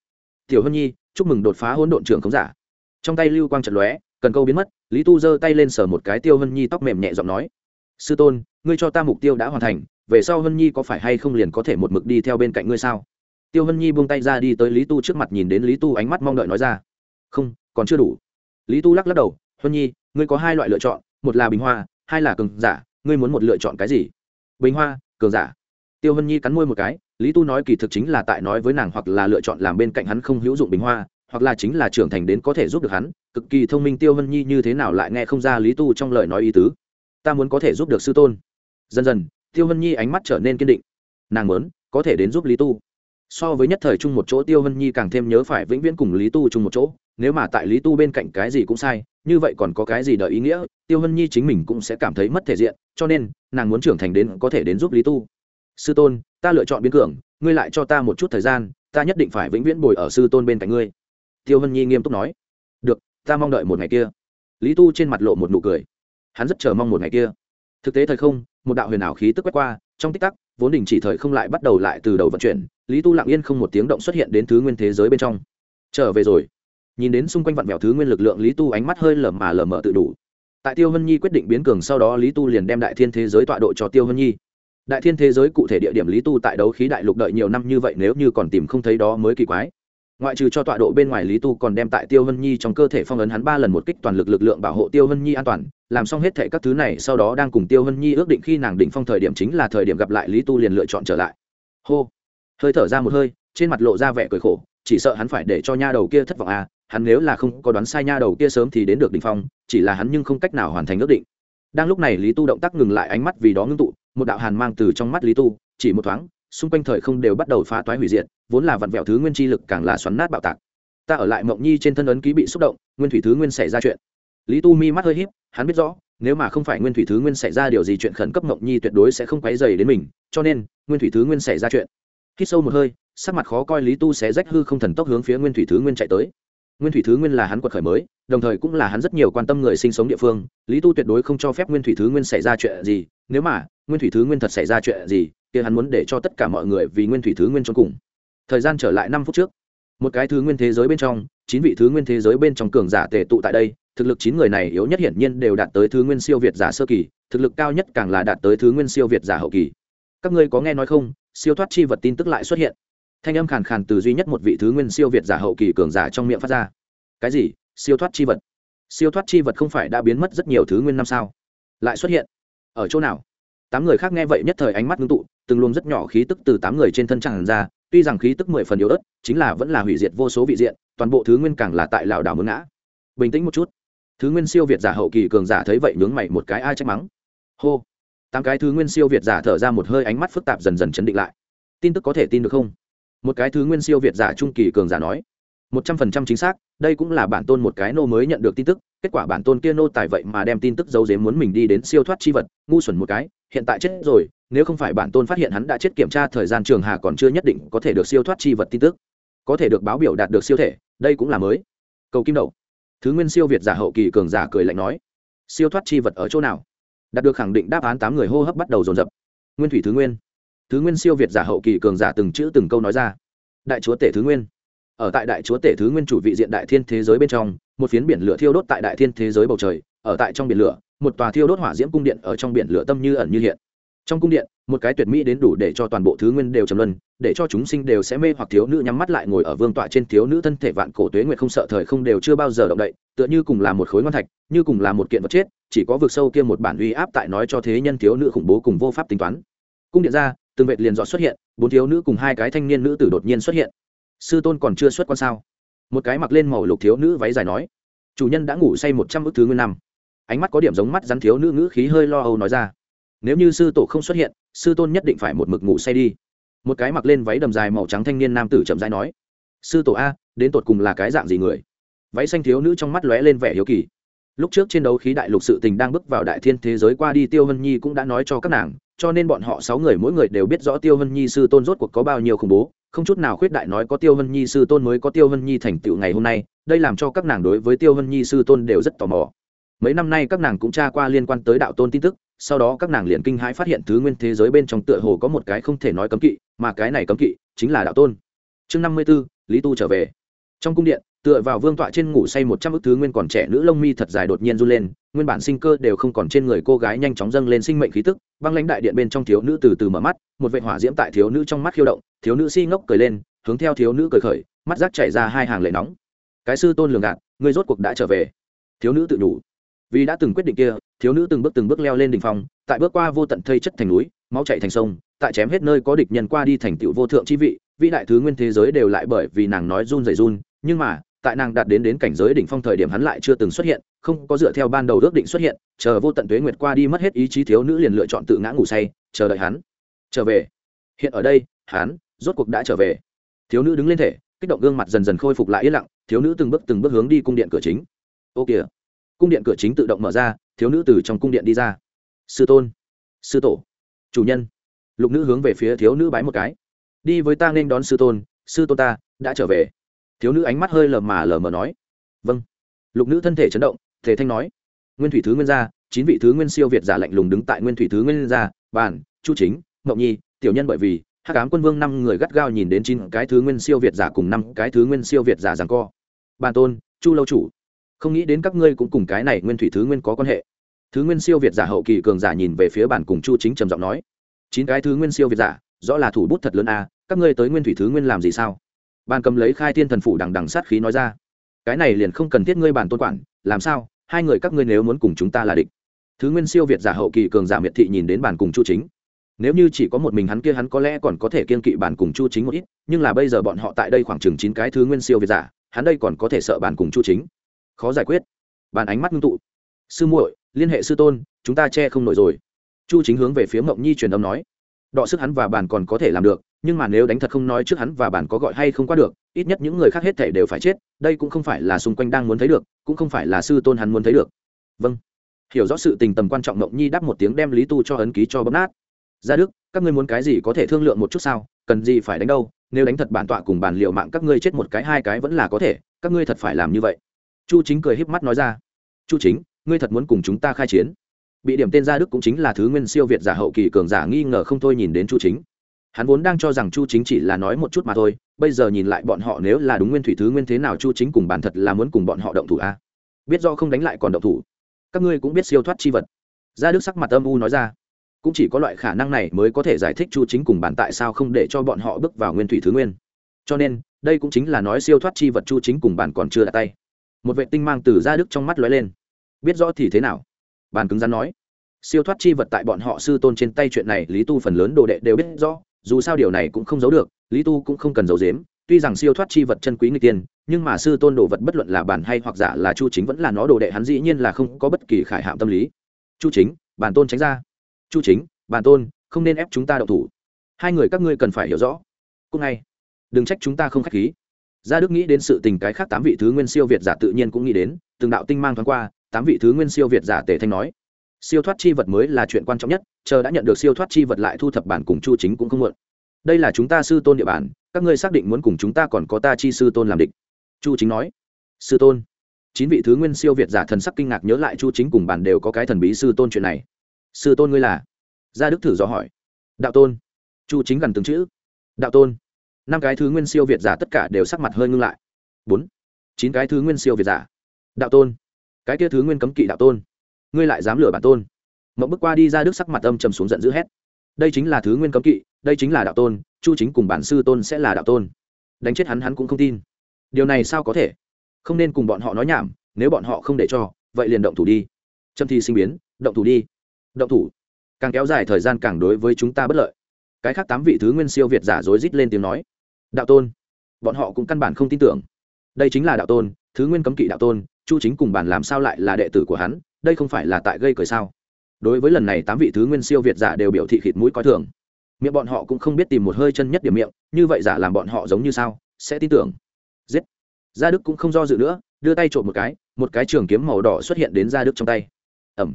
tiểu hân nhi, chúc mừng đột phá hỗn độn trưởng khống giả. Trong tay lưu quang trận lóe cần câu biến mất, lý tu giơ tay lên sờ một cái tiêu hân nhi tóc mềm nhẹ giọng nói, sư tôn, ngươi cho ta mục tiêu đã hoàn thành, về sau hân nhi có phải hay không liền có thể một mực đi theo bên cạnh ngươi sao? Tiêu hân nhi buông tay ra đi tới lý tu trước mặt nhìn đến lý tu ánh mắt mong đợi nói ra, không, còn chưa đủ. Lý tu lắc lắc đầu, hân nhi, ngươi có hai loại lựa chọn, một là bình hoa, hai là cường giả, ngươi muốn một lựa chọn cái gì? Bình hoa, cường giả. Tiêu hân nhi cắn môi một cái, lý tu nói kỳ thực chính là tại nói với nàng hoặc là lựa chọn làm bên cạnh hắn không hữu dụng bình hoa hoặc là chính là trưởng thành đến có thể giúp được hắn, cực kỳ thông minh tiêu hân nhi như thế nào lại nghe không ra lý tu trong lời nói ý tứ. Ta muốn có thể giúp được sư tôn. Dần dần, tiêu hân nhi ánh mắt trở nên kiên định. Nàng muốn, có thể đến giúp lý tu. So với nhất thời chung một chỗ, tiêu hân nhi càng thêm nhớ phải vĩnh viễn cùng lý tu chung một chỗ. Nếu mà tại lý tu bên cạnh cái gì cũng sai, như vậy còn có cái gì đợi ý nghĩa, tiêu hân nhi chính mình cũng sẽ cảm thấy mất thể diện, cho nên, nàng muốn trưởng thành đến có thể đến giúp lý tu. Sư tôn, ta lựa chọn biến cường, ngươi lại cho ta một chút thời gian, ta nhất định phải vĩnh viễn bồi ở sư tôn bên cạnh ngươi tiêu hân nhi nghiêm túc nói, được, ta mong đợi một ngày kia. Lý tu trên mặt lộ một nụ cười. Hắn rất chờ mong một ngày kia. Thực tế thời không, một đạo huyền ảo khí tức quét qua, trong tích tắc, vốn đình chỉ thời không lại bắt đầu lại từ đầu vận chuyển, lý tu lặng yên không một tiếng động xuất hiện đến thứ nguyên thế giới bên trong. Trở về rồi. Nhìn đến xung quanh vặn vẹo thứ nguyên lực lượng, lý tu ánh mắt hơi lở mà lở mở tự đủ. Tại tiêu hân nhi quyết định biến cường sau đó, lý tu liền đem đại thiên thế giới tọa độ cho tiêu hân nhi. Đại thiên thế giới cụ thể địa điểm lý tu tại đấu khí đại lục đợi nhiều năm như vậy, nếu như còn tìm không thấy đó mới kỳ quái ngoại trừ cho tọa độ bên ngoài lý tu còn đem tại tiêu hân nhi trong cơ thể phong ấn hắn ba lần một kích toàn lực lực lượng bảo hộ tiêu hân nhi an toàn, làm xong hết thệ các thứ này, sau đó đang cùng tiêu hân nhi ước định khi nàng định phong thời điểm chính là thời điểm gặp lại lý tu liền lựa chọn trở lại. Hô. Hơi thở ra một hơi, trên mặt lộ ra vẻ cười khổ, chỉ sợ hắn phải để cho nha đầu kia thất vọng à hắn nếu là không có đoán sai nha đầu kia sớm thì đến được đỉnh phong, chỉ là hắn nhưng không cách nào hoàn thành ước định. Đang lúc này lý tu động tác ngừng lại ánh mắt vì đó ngưng tụ, một đạo hàn mang từ trong mắt lý tu, chỉ một thoáng xung quanh thời không đều bắt đầu phá toái hủy diệt, vốn là vặn vẹo thứ nguyên chi lực càng là xoắn nát bạo tạc. Ta ở lại mộng nhi trên thân ấn ký bị xúc động, nguyên thủy thứ nguyên xảy ra chuyện. Lý tu mi mắt hơi híp, hắn biết rõ, nếu mà không phải nguyên thủy thứ nguyên xảy ra điều gì chuyện khẩn cấp mộng nhi tuyệt đối sẽ không quấy dày đến mình, cho nên, nguyên thủy thứ nguyên xảy ra chuyện. Hít sâu một hơi, sắc mặt khó coi lý tu sẽ rách hư không thần tốc hướng phía nguyên thủy thứ nguyên chạy tới. Nguyên thủy thứ nguyên là hắn quật khởi mới, đồng thời cũng là hắn rất nhiều quan tâm người sinh sống địa phương. Lý tu tuyệt đối không cho phép nguyên thủy thứ nguyên xảy ra chuyện gì, nếu mà nguyên thủy thứ nguyên thật xảy ra chuyện gì kia hắn muốn để cho tất cả mọi người vì nguyên thủy thứ nguyên cho cùng. Thời gian trở lại năm phút trước, một cái thứ nguyên thế giới bên trong, chín vị thứ nguyên thế giới bên trong cường giả tề tụ tại đây, thực lực chín người này yếu nhất hiển nhiên đều đạt tới thứ nguyên siêu việt giả sơ kỳ, thực lực cao nhất càng là đạt tới thứ nguyên siêu việt giả hậu kỳ. Các ngươi có nghe nói không? Siêu thoát chi vật tin tức lại xuất hiện. Thanh âm khàn khàn từ duy nhất một vị thứ nguyên siêu việt giả hậu kỳ cường giả trong miệng phát ra. Cái gì? Siêu thoát chi vật? Siêu thoát chi vật không phải đã biến mất rất nhiều thứ nguyên năm sao? Lại xuất hiện. Ở chỗ nào? Tám người khác nghe vậy nhất thời ánh mắt ngưng tụ, từng luồng rất nhỏ khí tức từ tám người trên thân tràn ra, tuy rằng khí tức mười phần yếu ớt, chính là vẫn là hủy diệt vô số vị diện, toàn bộ thứ nguyên càng là tại lảo đảo muốn ngã. Bình tĩnh một chút. Thứ nguyên siêu việt giả hậu kỳ cường giả thấy vậy nhướng mày một cái ai trách mắng. Hô. Tám cái thứ nguyên siêu việt giả thở ra một hơi ánh mắt phức tạp dần dần chấn định lại. Tin tức có thể tin được không? Một cái thứ nguyên siêu việt giả trung kỳ cường giả nói. Một trăm phần trăm chính xác, đây cũng là bản tôn một cái nô mới nhận được tin tức, kết quả bản tôn kia nô tài vậy mà đem tin tức giấu dếm muốn mình đi đến siêu thoát chi vật, ngu xuẩn một cái hiện tại chết rồi nếu không phải bản tôn phát hiện hắn đã chết kiểm tra thời gian trường hà còn chưa nhất định có thể được siêu thoát chi vật tin tức. Có thể được báo biểu đạt được siêu thể đây cũng là mới. Cầu kim đầu, thứ nguyên siêu việt giả hậu kỳ cường giả cười lạnh nói siêu thoát chi vật ở chỗ nào? Đạt được khẳng định đáp án tám người hô hấp bắt đầu dồn dập. Nguyên thủy thứ nguyên. Thứ nguyên siêu việt giả hậu kỳ cường giả từng chữ từng câu nói ra. Đại chúa tể thứ nguyên. Ở tại đại chúa tể thứ nguyên chủ vị diện đại thiên thế giới bên trong một phiến biển lửa thiêu đốt tại đại thiên thế giới bầu trời ở tại trong biển lửa một tòa thiêu đốt hỏa diễm cung điện ở trong biển lửa tâm như ẩn như hiện. Trong cung điện, một cái tuyệt mỹ đến đủ để cho toàn bộ thứ nguyên đều trầm luân, để cho chúng sinh đều sẽ mê hoặc thiếu nữ nhắm mắt lại ngồi ở vương tọa trên thiếu nữ thân thể vạn cổ tuế nguyệt không sợ thời không đều chưa bao giờ động đậy, tựa như cùng là một khối ngon thạch, như cùng là một kiện vật chết, chỉ có vực sâu kia một bản uy áp tại nói cho thế nhân thiếu nữ khủng bố cùng vô pháp tính toán. Cung điện ra, từng vệt liền rõ xuất hiện, bốn thiếu nữ cùng hai cái thanh niên nữ tử đột nhiên xuất hiện. Sư tôn còn chưa xuất quan sao? Một cái mặc lên màu lục thiếu nữ váy dài nói, chủ nhân đã ngủ say một trăm ước thứ nguyên năm ánh mắt có điểm giống mắt rắn thiếu nữ ngữ khí hơi lo âu nói ra. Nếu như sư tổ không xuất hiện, sư tôn nhất định phải một mực ngủ say đi. Một cái mặc lên váy đầm dài màu trắng thanh niên nam tử chậm rãi nói. Sư tổ a, đến tột cùng là cái dạng gì người? Váy xanh thiếu nữ trong mắt lóe lên vẻ hiếu kỳ. Lúc trước trên đấu khí đại lục sự tình đang bước vào đại thiên thế giới qua đi, tiêu hân nhi cũng đã nói cho các nàng, cho nên bọn họ sáu người mỗi người đều biết rõ tiêu hân nhi sư tôn rốt cuộc có bao nhiêu khủng bố. Không chút nào khuyết đại nói có tiêu hân nhi sư tôn mới có tiêu hân nhi thành tựu ngày hôm nay. Đây làm cho các nàng đối với tiêu hân nhi sư tôn đều rất tò mò mấy năm nay các nàng cũng tra qua liên quan tới đạo tôn tin tức, sau đó các nàng liền kinh hãi phát hiện thứ nguyên thế giới bên trong tựa hồ có một cái không thể nói cấm kỵ, mà cái này cấm kỵ chính là đạo tôn. Chương năm mươi b ố lý tu trở về. Trong cung điện, tựa vào vương tọa trên ngủ say một trăm ước thứ nguyên còn trẻ nữ lông mi thật dài đột nhiên run lên, nguyên bản sinh cơ đều không còn trên người cô gái nhanh chóng dâng lên sinh mệnh khí tức, băng lãnh đại điện bên trong thiếu nữ từ từ mở mắt, một vệ hỏa diễm tại thiếu nữ trong mắt khiêu động, thiếu nữ si ngốc cười lên, hướng theo thiếu nữ cười khởi, mắt rác chảy ra hai hàng lệ nóng. Cái sư tôn lường gạt người rốt cuộc đã trở về. Thiếu nữ tự nhủ vì đã từng quyết định kia, thiếu nữ từng bước từng bước leo lên đỉnh phong, tại bước qua vô tận thây chất thành núi, máu chạy thành sông, tại chém hết nơi có địch nhân qua đi thành tựu vô thượng chi vị, vĩ đại thứ nguyên thế giới đều lại bởi vì nàng nói run rẩy run, nhưng mà, tại nàng đạt đến đến cảnh giới đỉnh phong thời điểm hắn lại chưa từng xuất hiện, không có dựa theo ban đầu ước định xuất hiện, chờ vô tận tuế nguyệt qua đi mất hết ý chí thiếu nữ liền lựa chọn tự ngã ngủ say, chờ đợi hắn trở về. Hiện ở đây, hắn rốt cuộc đã trở về. Thiếu nữ đứng lên thể, kích động gương mặt dần dần khôi phục lại yên lặng, thiếu nữ từng bước từng bước hướng đi cung điện cửa chính. Ô kìa cung điện cửa chính tự động mở ra, thiếu nữ từ trong cung điện đi ra. Sư tôn, sư tổ, chủ nhân. Lục nữ hướng về phía thiếu nữ bái một cái. Đi với ta nên đón sư tôn sư tôn ta đã trở về. Thiếu nữ ánh mắt hơi lờ mà lờ mờ nói. Vâng. Lục nữ thân thể chấn động thể thanh nói. Nguyên thủy thứ nguyên gia, chín vị thứ nguyên siêu việt giả lạnh lùng đứng tại nguyên thủy thứ nguyên gia bản chu chính ngọc nhi, tiểu nhân bởi vì, hắc ám quân vương năm người gắt gao nhìn đến chín cái thứ nguyên siêu việt giả cùng năm cái thứ nguyên siêu việt giả rằng co. Bàn tôn, chu lâu chủ không nghĩ đến các ngươi cũng cùng cái này nguyên thủy thứ nguyên có quan hệ. Thứ nguyên siêu việt giả hậu kỳ cường giả nhìn về phía bản cùng chu chính trầm giọng nói, chín cái thứ nguyên siêu việt giả, rõ là thủ bút thật lớn a các ngươi tới nguyên thủy thứ nguyên làm gì sao? Bàn cầm lấy khai thiên thần phủ đằng đằng sát khí nói ra, cái này liền không cần thiết ngươi bàn tôn quản, làm sao? Hai người các ngươi nếu muốn cùng chúng ta là địch. Thứ nguyên siêu việt giả hậu kỳ cường giả miệt thị nhìn đến bàn cùng chu chính. Nếu như chỉ có một mình hắn kia hắn có lẽ còn có thể kiên kỵ bản cùng chu chính một ít, nhưng là bây giờ bọn họ tại đây khoảng chừng chín cái thứ nguyên siêu việt giả, hắn đây còn có thể sợ bản cùng chu chính khó giải quyết. Bản ánh mắt ngưng tụ. Sư muội, liên hệ sư tôn, chúng ta che không nổi rồi. Chu chính hướng về phía mộng nhi truyền âm nói. Đọ sức hắn và bản còn có thể làm được, nhưng mà nếu đánh thật không nói trước hắn và bản có gọi hay không qua được, ít nhất những người khác hết thể đều phải chết, đây cũng không phải là xung quanh đang muốn thấy được, cũng không phải là sư tôn hắn muốn thấy được. Vâng. Hiểu rõ sự tình tầm quan trọng, mộng nhi đáp một tiếng đem lý tu cho ấn ký cho bấm nát. Ra đức, các ngươi muốn cái gì có thể thương lượng một chút sao? Cần gì phải đánh đâu? Nếu đánh thật bản tọa cùng bản liệu mạng các ngươi chết một cái, hai cái vẫn là có thể, các ngươi thật phải làm như vậy chu chính cười híp mắt nói ra. Chu chính, ngươi thật muốn cùng chúng ta khai chiến? Bị điểm tên gia đức cũng chính là thứ nguyên siêu việt giả hậu kỳ cường giả, nghi ngờ không thôi nhìn đến chu chính. Hắn vốn đang cho rằng chu chính chỉ là nói một chút mà thôi, bây giờ nhìn lại bọn họ nếu là đúng nguyên thủy thứ nguyên thế nào chu chính cùng bản thật là muốn cùng bọn họ động thủ a biết do không đánh lại còn động thủ. Các ngươi cũng biết siêu thoát chi vật. Gia đức sắc mặt âm u nói ra. Cũng chỉ có loại khả năng này mới có thể giải thích chu chính cùng bản tại sao không để cho bọn họ bước vào nguyên thủy thứ nguyên. Cho nên, đây cũng chính là nói siêu thoát chi vật chu chính cùng bản còn chưa đặt tay một vệ tinh mang từ gia đức trong mắt lóe lên. Biết rõ thì thế nào? Bàn cứng rắn nói. Siêu thoát chi vật tại bọn họ sư tôn trên tay chuyện này, lý tu phần lớn đồ đệ đều biết rõ, dù sao điều này cũng không giấu được, lý tu cũng không cần giấu dếm tuy rằng siêu thoát chi vật chân quý người tiên nhưng mà sư tôn đồ vật bất luận là bản hay hoặc giả là chu chính vẫn là nó đồ đệ, hắn dĩ nhiên là không có bất kỳ khải hạm tâm lý. Chu chính, bản tôn tránh ra. Chu chính, bản tôn, không nên ép chúng ta đậu thủ. Hai người các ngươi cần phải hiểu rõ. Cúc ngay. Đừng trách chúng ta không k h á c h khí gia đức nghĩ đến sự tình cái khác tám vị thứ nguyên siêu việt giả tự nhiên cũng nghĩ đến, từng đạo tinh mang thoáng qua, tám vị thứ nguyên siêu việt giả tề thanh nói. Siêu thoát chi vật mới là chuyện quan trọng nhất, chờ đã nhận được siêu thoát chi vật lại thu thập bản cùng chu chính cũng không muộn. Đây là chúng ta sư tôn địa bàn, các ngươi xác định muốn cùng chúng ta còn có ta chi sư tôn làm địch. Chu chính nói. Sư tôn. Chín vị thứ nguyên siêu việt giả thần sắc kinh ngạc nhớ lại chu chính cùng bản đều có cái thần bí sư tôn chuyện này. Sư tôn ngươi là? Gia đức thử dò hỏi. Đạo tôn. Chu chính gần từng chữ. Đạo tôn năm cái thứ nguyên siêu việt giả tất cả đều sắc mặt hơi ngưng lại. Bốn. Chín cái thứ nguyên siêu việt giả. Đạo tôn. Cái kia thứ nguyên cấm kỵ đạo tôn. Ngươi lại dám lừa bản tôn. Mộng bước qua đi ra đức sắc mặt âm trầm xuống giận dữ hét. Đây chính là thứ nguyên cấm kỵ, đây chính là đạo tôn, chu chính cùng bản sư tôn sẽ là đạo tôn. Đánh chết hắn hắn cũng không tin. Điều này sao có thể? Không nên cùng bọn họ nói nhảm, nếu bọn họ không để cho, vậy liền động thủ đi. Trâm thi sinh biến, động thủ đi. Động thủ. Càng kéo dài thời gian càng đối với chúng ta bất lợi cái khác tám vị thứ nguyên siêu việt giả dối rít lên tiếng nói. Đạo tôn, bọn họ cũng căn bản không tin tưởng. Đây chính là đạo tôn, thứ nguyên cấm kỵ đạo tôn, chu chính cùng bản làm sao lại là đệ tử của hắn, đây không phải là tại gây cười sao? Đối với lần này tám vị thứ nguyên siêu việt giả đều biểu thị khịt mũi coi thường. Miệng bọn họ cũng không biết tìm một hơi chân nhất điểm miệng, như vậy giả làm bọn họ giống như sao, sẽ tin tưởng. Giết. Gia đức cũng không do dự nữa, đưa tay trộm một cái một cái trường kiếm màu đỏ xuất hiện đến gia đức trong tay. Ẩm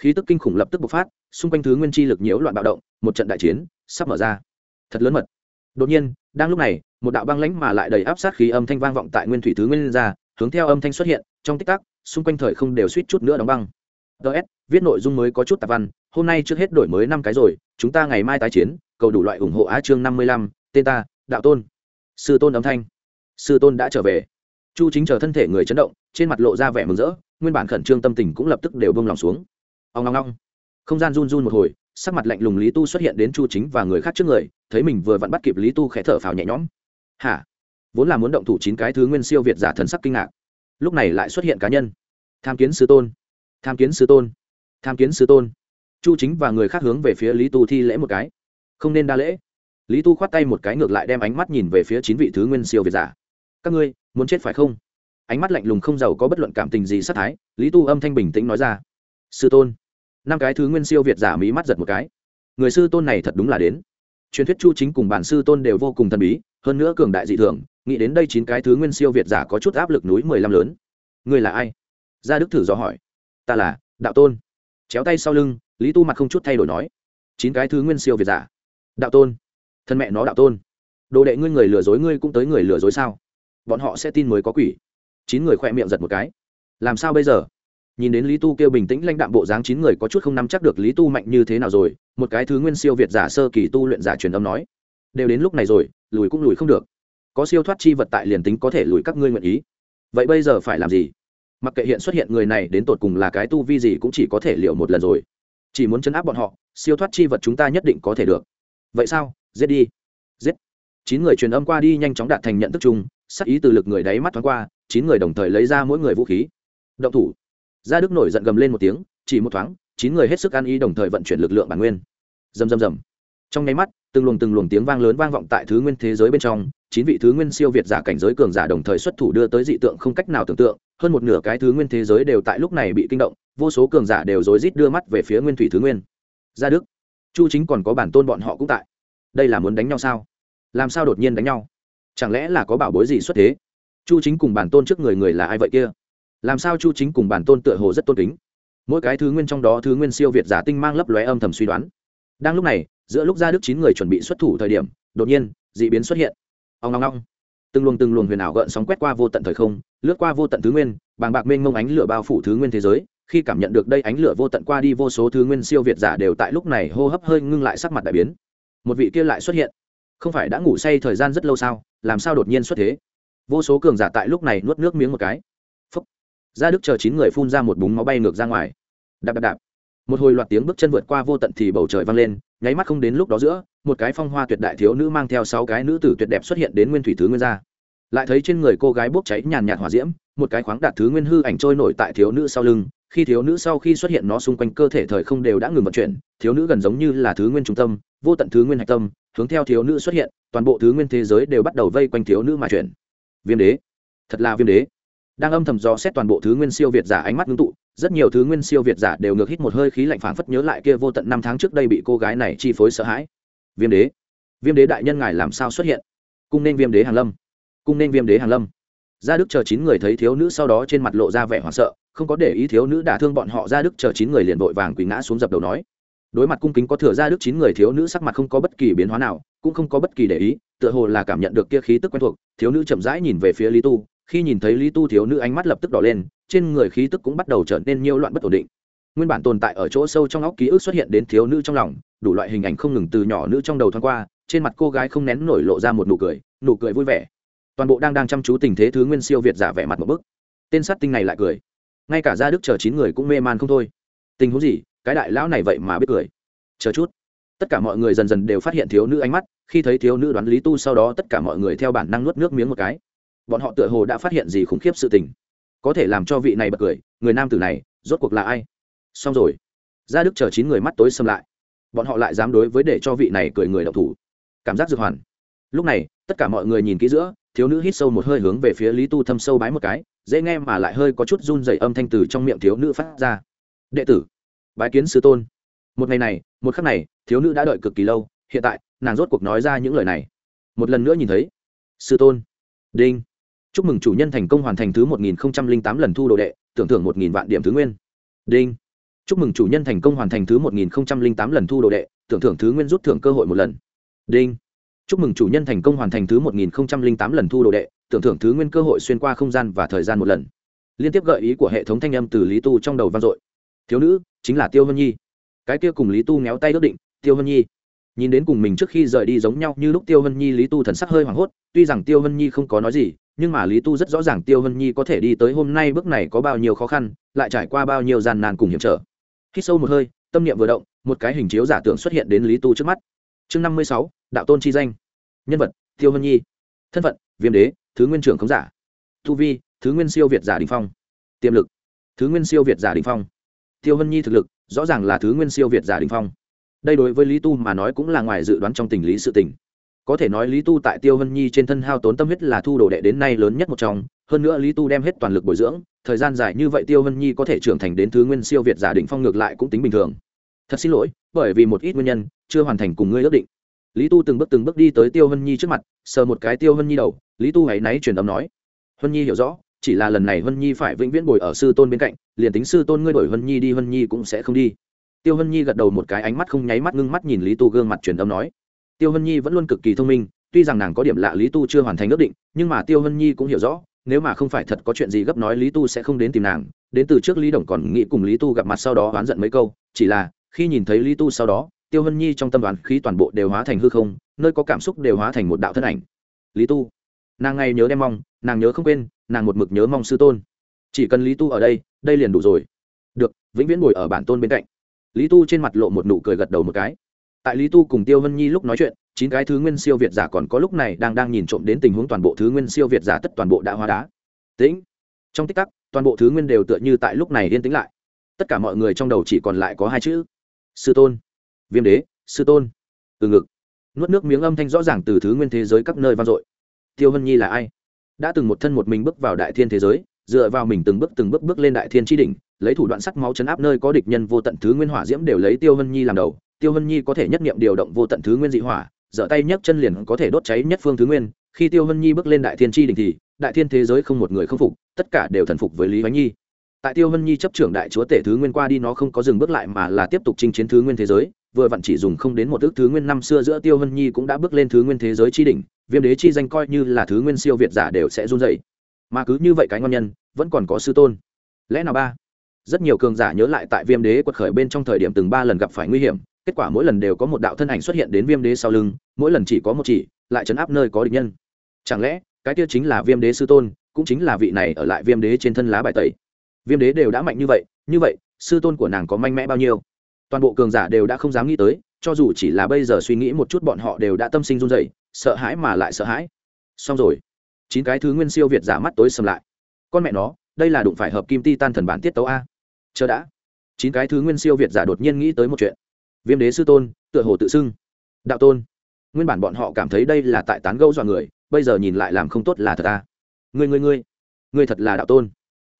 khí tức kinh khủng lập tức bộc phát, xung quanh thứ nguyên chi lực nhiễu loạn bạo động, một trận đại chiến sắp mở ra. Thật lớn mật. Đột nhiên, đang lúc này, một đạo băng lãnh mà lại đầy áp sát khí âm thanh vang vọng tại nguyên thủy thứ nguyên ra, hướng theo âm thanh xuất hiện, trong tích tắc, xung quanh thời không đều suýt chút nữa đóng băng. Ts viết nội dung mới có chút tạp văn, hôm nay trước hết đổi mới năm cái rồi, chúng ta ngày mai tái chiến, cầu đủ loại ủng hộ á chương năm mươi lăm, tên ta, đạo tôn. Sư tôn âm thanh. Sư tôn đã trở về. Chu chính chờ thân thể người chấn động, trên mặt lộ ra vẻ mừng rỡ, nguyên bản khẩn trương tâm tình cũng lập tức đều bông lòng xuống ông ngong ngong không gian run run một hồi, sắc mặt lạnh lùng lý tu xuất hiện đến chu chính và người khác trước người, thấy mình vừa vặn bắt kịp lý tu khẽ thở phào nhẹ nhõm. Hả? Vốn là muốn động thủ chín cái thứ nguyên siêu việt giả thần sắc kinh ngạc. Lúc này lại xuất hiện cá nhân. Tham kiến sứ tôn. Tham kiến sứ tôn. Tham kiến sứ tôn. Chu chính và người khác hướng về phía lý tu thi lễ một cái. Không nên đa lễ. Lý tu khoát tay một cái ngược lại đem ánh mắt nhìn về phía chín vị thứ nguyên siêu việt giả. Các ngươi, muốn chết phải không? Ánh mắt lạnh lùng không giàu có bất luận cảm tình gì sát thái, lý tu âm thanh bình tĩnh nói ra sư tôn. Năm cái thứ nguyên siêu việt giả mỹ mắt giật một cái. Người sư tôn này thật đúng là đến. Truyền thuyết chu chính cùng bản sư tôn đều vô cùng thần bí, hơn nữa cường đại dị thường, nghĩ đến đây chín cái thứ nguyên siêu việt giả có chút áp lực núi mười lăm lớn. Người là ai? Gia đức thử dò hỏi. Ta là đạo tôn. Chéo tay sau lưng, lý tu mặt không chút thay đổi nói. Chín cái thứ nguyên siêu việt giả. Đạo tôn. Thân mẹ nó đạo tôn. Đồ đệ ngươi người lừa dối ngươi cũng tới người lừa dối sao? Bọn họ sẽ tin mới có quỷ. Chín người khoe miệng giật một cái. Làm sao bây giờ? Nhìn đến lý tu kêu bình tĩnh lãnh đạm bộ dáng chín người có chút không nắm chắc được lý tu mạnh như thế nào rồi, một cái thứ nguyên siêu việt giả sơ kỳ tu luyện giả truyền âm nói, đều đến lúc này rồi, lùi cũng lùi không được. Có siêu thoát chi vật tại liền tính có thể lùi các ngươi nguyện ý. Vậy bây giờ phải làm gì? Mặc kệ hiện xuất hiện người này đến tột cùng là cái tu vi gì cũng chỉ có thể liệu một lần rồi. Chỉ muốn chấn áp bọn họ, siêu thoát chi vật chúng ta nhất định có thể được. Vậy sao? Giết đi. Giết. Chín người truyền âm qua đi nhanh chóng đạt thành nhận thức chung, sắc ý từ lực người đáy mắt thoáng qua, chín người đồng thời lấy ra mỗi người vũ khí. Động thủ gia đức nổi giận gầm lên một tiếng, chỉ một thoáng, chín người hết sức ăn ý đồng thời vận chuyển lực lượng bản nguyên. Dầm dầm dầm trong nháy mắt, từng luồng từng luồng tiếng vang lớn vang vọng tại thứ nguyên thế giới bên trong, chín vị thứ nguyên siêu việt giả cảnh giới cường giả đồng thời xuất thủ đưa tới dị tượng không cách nào tưởng tượng, hơn một nửa cái thứ nguyên thế giới đều tại lúc này bị kinh động, vô số cường giả đều rối rít đưa mắt về phía nguyên thủy thứ nguyên. Gia đức, chu chính còn có bản tôn bọn họ cũng tại. Đây là muốn đánh nhau sao? Làm sao đột nhiên đánh nhau? Chẳng lẽ là có bảo bối gì xuất thế? Chu chính cùng bản tôn trước người người là ai vậy kia? Làm sao chu chính cùng bản tôn tựa hồ rất tôn kính? Mỗi cái thứ nguyên trong đó thứ nguyên siêu việt giả tinh mang lấp lóe âm thầm suy đoán. Đang lúc này, giữa lúc gia đức chín người chuẩn bị xuất thủ thời điểm, đột nhiên d ị biến xuất hiện. Ông long long từng luồng từng luồng huyền ảo gợn sóng quét qua vô tận thời không, lướt qua vô tận thứ nguyên, bàng bạc mênh mông ánh lửa bao phủ thứ nguyên thế giới. Khi cảm nhận được đây ánh lửa vô tận qua đi, vô số thứ nguyên siêu việt giả đều tại lúc này hô hấp hơi ngưng lại sắc mặt đại biến. Một vị kia lại xuất hiện. Không phải đã ngủ say thời gian rất lâu sao? Làm sao đột nhiên xuất thế? Vô số cường giả tại lúc này nuốt nước miếng một cái gia đức chờ chín người phun ra một búng máu bay ngược ra ngoài. Đạp đạp đạp. Một hồi loạt tiếng bước chân vượt qua vô tận thì bầu trời vang lên, nháy mắt không đến lúc đó giữa, một cái phong hoa tuyệt đại thiếu nữ mang theo sáu cái nữ tử tuyệt đẹp xuất hiện đến nguyên thủy thứ nguyên gia. Lại thấy trên người cô gái bốc cháy nhàn nhạt hỏa diễm, một cái khoáng đạt thứ nguyên hư ảnh trôi nổi tại thiếu nữ sau lưng, khi thiếu nữ sau khi xuất hiện nó xung quanh cơ thể thời không đều đã ngừng vận chuyển, thiếu nữ gần giống như là thứ nguyên trung tâm, vô tận thứ nguyên hạch tâm, hướng theo thiếu nữ xuất hiện, toàn bộ thứ nguyên thế giới đều bắt đầu vây quanh thiếu nữ mà chuyển. Viêm đế. Thật là viêm đế đang âm thầm dò xét toàn bộ thứ nguyên siêu việt giả ánh mắt ngưng tụ, rất nhiều thứ nguyên siêu việt giả đều ngược hít một hơi khí lạnh phảng phất nhớ lại kia vô tận năm tháng trước đây bị cô gái này chi phối sợ hãi. Viêm đế viêm đế đại nhân ngài làm sao xuất hiện? Cung nên viêm đế Hàn lâm, cung nên viêm đế Hàn lâm. Gia đức chờ chín người thấy thiếu nữ sau đó trên mặt lộ ra vẻ hoảng sợ, không có để ý thiếu nữ đả thương bọn họ, gia đức chờ chín người liền vội vàng quỳ ngã xuống dập đầu nói. Đối mặt cung kính có thừa gia đức chín người thiếu nữ sắc mặt không có bất kỳ biến hóa nào, cũng không có bất kỳ để ý, tựa hồ là cảm nhận được kia khí tức quen thuộc, thiếu nữ chậm rãi nhìn về phía lý tu khi nhìn thấy lý tu thiếu nữ ánh mắt lập tức đỏ lên, trên người khí tức cũng bắt đầu trở nên nhiều loạn bất ổn định. Nguyên bản tồn tại ở chỗ sâu trong óc ký ức xuất hiện đến thiếu nữ trong lòng, đủ loại hình ảnh không ngừng từ nhỏ nữ trong đầu thoáng qua, trên mặt cô gái không nén nổi lộ ra một nụ cười nụ cười vui vẻ. Toàn bộ đang đang chăm chú tình thế thứ nguyên siêu việt giả vẻ mặt một bức. Tên sát tinh này lại cười. Ngay cả gia đức chờ chín người cũng mê man không thôi. Tình huống gì? Cái đại lão này vậy mà biết cười. Chờ chút. Tất cả mọi người dần dần đều phát hiện thiếu nữ ánh mắt, khi thấy thiếu nữ đoán lý tu sau đó tất cả mọi người theo bản năng nuốt nước miếng một cái bọn họ tựa hồ đã phát hiện gì khủng khiếp sự tình. Có thể làm cho vị này bật cười, người nam tử này, rốt cuộc là ai? Xong rồi. Gia đức chờ chín người mắt tối xâm lại. Bọn họ lại dám đối với để cho vị này cười người đậu thủ. Cảm giác dược hoàn. Lúc này, tất cả mọi người nhìn kỹ giữa, thiếu nữ hít sâu một hơi hướng về phía lý tu thâm sâu bái một cái, dễ nghe mà lại hơi có chút run dày âm thanh từ trong miệng thiếu nữ phát ra. Đệ tử, bái kiến sư tôn. Một ngày này, một khắc này, thiếu nữ đã đợi cực kỳ lâu, hiện tại, nàng rốt cuộc nói ra những lời này. Một lần nữa nhìn thấy, sư tôn. Đinh chúc mừng chủ nhân thành công hoàn thành thứ một nghìn tám lần thu đồ đệ, tưởng thưởng một nghìn vạn điểm thứ nguyên. Đinh. Chúc mừng chủ nhân thành công hoàn thành thứ một nghìn tám lần thu đồ đệ, tưởng thưởng thứ nguyên rút thưởng cơ hội một lần. Đinh. Chúc mừng chủ nhân thành công hoàn thành thứ một nghìn tám lần thu đồ đệ, tưởng thưởng thứ nguyên cơ hội xuyên qua không gian và thời gian một lần. Liên tiếp gợi ý của hệ thống thanh âm từ lý tu trong đầu vang dội. Thiếu nữ, chính là tiêu hân nhi. Cái kia cùng lý tu méo tay ước định, tiêu hân nhi. Nhìn đến cùng mình trước khi rời đi giống nhau như lúc tiêu hân nhi, lý tu thần sắc hơi hoảng hốt, tuy rằng tiêu hân nhi không có nói gì nhưng mà lý tu rất rõ ràng tiêu hân nhi có thể đi tới hôm nay bước này có bao nhiêu khó khăn, lại trải qua bao nhiêu gian nan cùng hiểm trở. Khi sâu một hơi, tâm niệm vừa động, một cái hình chiếu giả tưởng xuất hiện đến lý tu trước mắt. Chương năm mươi sáu, đạo tôn chi danh. Nhân vật, tiêu hân nhi. Thân phận, viêm đế, thứ nguyên trưởng khống giả. Thu vi, thứ nguyên siêu việt giả đình phong. Tiềm lực, thứ nguyên siêu việt giả đình phong. Tiêu hân nhi thực lực, rõ ràng là thứ nguyên siêu việt giả đình phong. Đây đối với lý tu mà nói cũng là ngoài dự đoán trong tình lý sự tình có thể nói lý tu tại tiêu hân nhi trên thân hao tốn tâm huyết là thu đồ đệ đến nay lớn nhất một trong. Hơn nữa lý tu đem hết toàn lực bồi dưỡng, thời gian dài như vậy tiêu hân nhi có thể trưởng thành đến thứ nguyên siêu việt giả định phong ngược lại cũng tính bình thường. Thật xin lỗi, bởi vì một ít nguyên nhân, chưa hoàn thành cùng ngươi ước định. Lý tu từng bước từng bước đi tới tiêu hân nhi trước mặt, sờ một cái tiêu hân nhi đầu, lý tu hãy náy truyền âm nói. Hân nhi hiểu rõ, chỉ là lần này hân nhi phải vĩnh viễn bồi ở sư tôn bên cạnh, liền tính sư tôn ngươi đổi hân nhi đi hân nhi cũng sẽ không đi. Tiêu hân nhi gật đầu một cái ánh mắt không nháy mắt ngưng mắt nhìn lý tu gương mặt truyền âm nói tiêu hân nhi vẫn luôn cực kỳ thông minh, tuy rằng nàng có điểm lạ lý tu chưa hoàn thành ước định, nhưng mà tiêu hân nhi cũng hiểu rõ, nếu mà không phải thật có chuyện gì gấp nói lý tu sẽ không đến tìm nàng, đến từ trước lý đồng còn nghĩ cùng lý tu gặp mặt sau đó oán giận mấy câu, chỉ là, khi nhìn thấy lý tu sau đó, tiêu hân nhi trong tâm đoán khí toàn bộ đều hóa thành hư không, nơi có cảm xúc đều hóa thành một đạo thân ảnh. Lý tu, nàng ngày nhớ đem mong, nàng nhớ không quên, nàng một mực nhớ mong sư tôn. Chỉ cần lý tu ở đây đây liền đủ rồi. Được, vĩnh viễn ngồi ở bản tôn bên cạnh. Lý tu trên mặt lộ một nụ cười gật đầu một cái tại lý tu cùng tiêu vân nhi lúc nói chuyện, chín cái thứ nguyên siêu việt giả còn có lúc này đang đang nhìn trộm đến tình huống toàn bộ thứ nguyên siêu việt giả tất toàn bộ đã hóa đá. Tĩnh. Trong tích tắc, toàn bộ thứ nguyên đều tựa như tại lúc này yên tĩnh lại. Tất cả mọi người trong đầu chỉ còn lại có hai chữ. Sư tôn. Viêm đế, sư tôn. Từ ngực. Nuốt nước miếng âm thanh rõ ràng từ thứ nguyên thế giới các nơi vang dội. Tiêu hân nhi là ai? Đã từng một thân một mình bước vào đại thiên thế giới, dựa vào mình từng bước từng bước bước lên đại thiên tri đỉnh, lấy thủ đoạn sắc máu chấn áp nơi có địch nhân vô tận thứ nguyên hỏa diễm đều lấy tiêu hân nhi làm đầu tiêu hân nhi có thể nhất nghiệm điều động vô tận thứ nguyên dị hỏa giở tay nhấc chân liền có thể đốt cháy nhất phương thứ nguyên. Khi tiêu hân nhi bước lên đại thiên tri đỉnh thì, đại thiên thế giới không một người không phục, tất cả đều thần phục với lý hoánh nhi. Tại tiêu hân nhi chấp trưởng đại chúa tể thứ nguyên qua đi nó không có dừng bước lại mà là tiếp tục chinh chiến thứ nguyên thế giới. Vừa vặn chỉ dùng không đến một ước thứ nguyên năm xưa giữa tiêu hân nhi cũng đã bước lên thứ nguyên thế giới chi đỉnh. Viêm đế chi danh coi như là thứ nguyên siêu việt giả đều sẽ run dậy mà cứ như vậy cái ngon nhân, vẫn còn có sư tôn. Lẽ nào ba? Rất nhiều cường giả nhớ lại tại viêm đế quật khởi bên trong thời điểm từng ba lần gặp phải nguy hiểm kết quả mỗi lần đều có một đạo thân ảnh xuất hiện đến viêm đế sau lưng, mỗi lần chỉ có một chỉ, lại chấn áp nơi có địch nhân. Chẳng lẽ, cái kia chính là viêm đế sư tôn, cũng chính là vị này ở lại viêm đế trên thân lá bài tẩy? Viêm đế đều đã mạnh như vậy như vậy, sư tôn của nàng có mạnh mẽ bao nhiêu? Toàn bộ cường giả đều đã không dám nghĩ tới, cho dù chỉ là bây giờ suy nghĩ một chút bọn họ đều đã tâm sinh run dậy sợ hãi mà lại sợ hãi. Xong rồi. Chín cái thứ nguyên siêu việt giả mắt tối sầm lại. Con mẹ nó, đây là đụng phải hợp kim ti tan thần bản tiết tấu a. Chờ đã. Chín cái thứ nguyên siêu việt giả đột nhiên nghĩ tới một chuyện viêm đế sư tôn, tựa hồ tự xưng. Đạo tôn. Nguyên bản bọn họ cảm thấy đây là tại tán gẫu dọa người, bây giờ nhìn lại làm không tốt là thật à? ta người người người người thật là đạo tôn.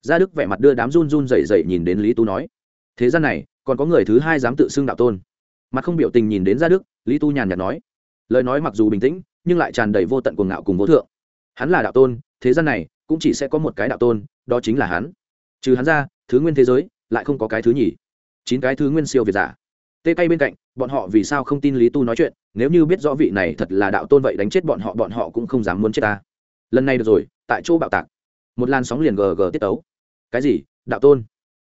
Gia đức vẻ mặt đưa đám run run rẩy rẩy nhìn đến lý tu nói. Thế gian này, còn có người thứ hai dám tự xưng đạo tôn. Mặt không biểu tình nhìn đến gia đức, lý tu nhàn nhạt nói. Lời nói mặc dù bình tĩnh, nhưng lại tràn đầy vô tận cuồng ngạo cùng vô thượng. Hắn là đạo tôn, thế gian này cũng chỉ sẽ có một cái đạo tôn, đó chính là hắn. Trừ hắn ra, thứ nguyên thế giới lại không có cái thứ nhì. Chín cái thứ nguyên siêu việt giả tê cay bên cạnh, bọn họ vì sao không tin lý tu nói chuyện? Nếu như biết rõ vị này thật là đạo tôn vậy đánh chết bọn họ bọn họ cũng không dám muốn chết ta. Lần này được rồi, tại chỗ bạo tạc. Một làn sóng liền gg tiết tấu. Cái gì? Đạo tôn.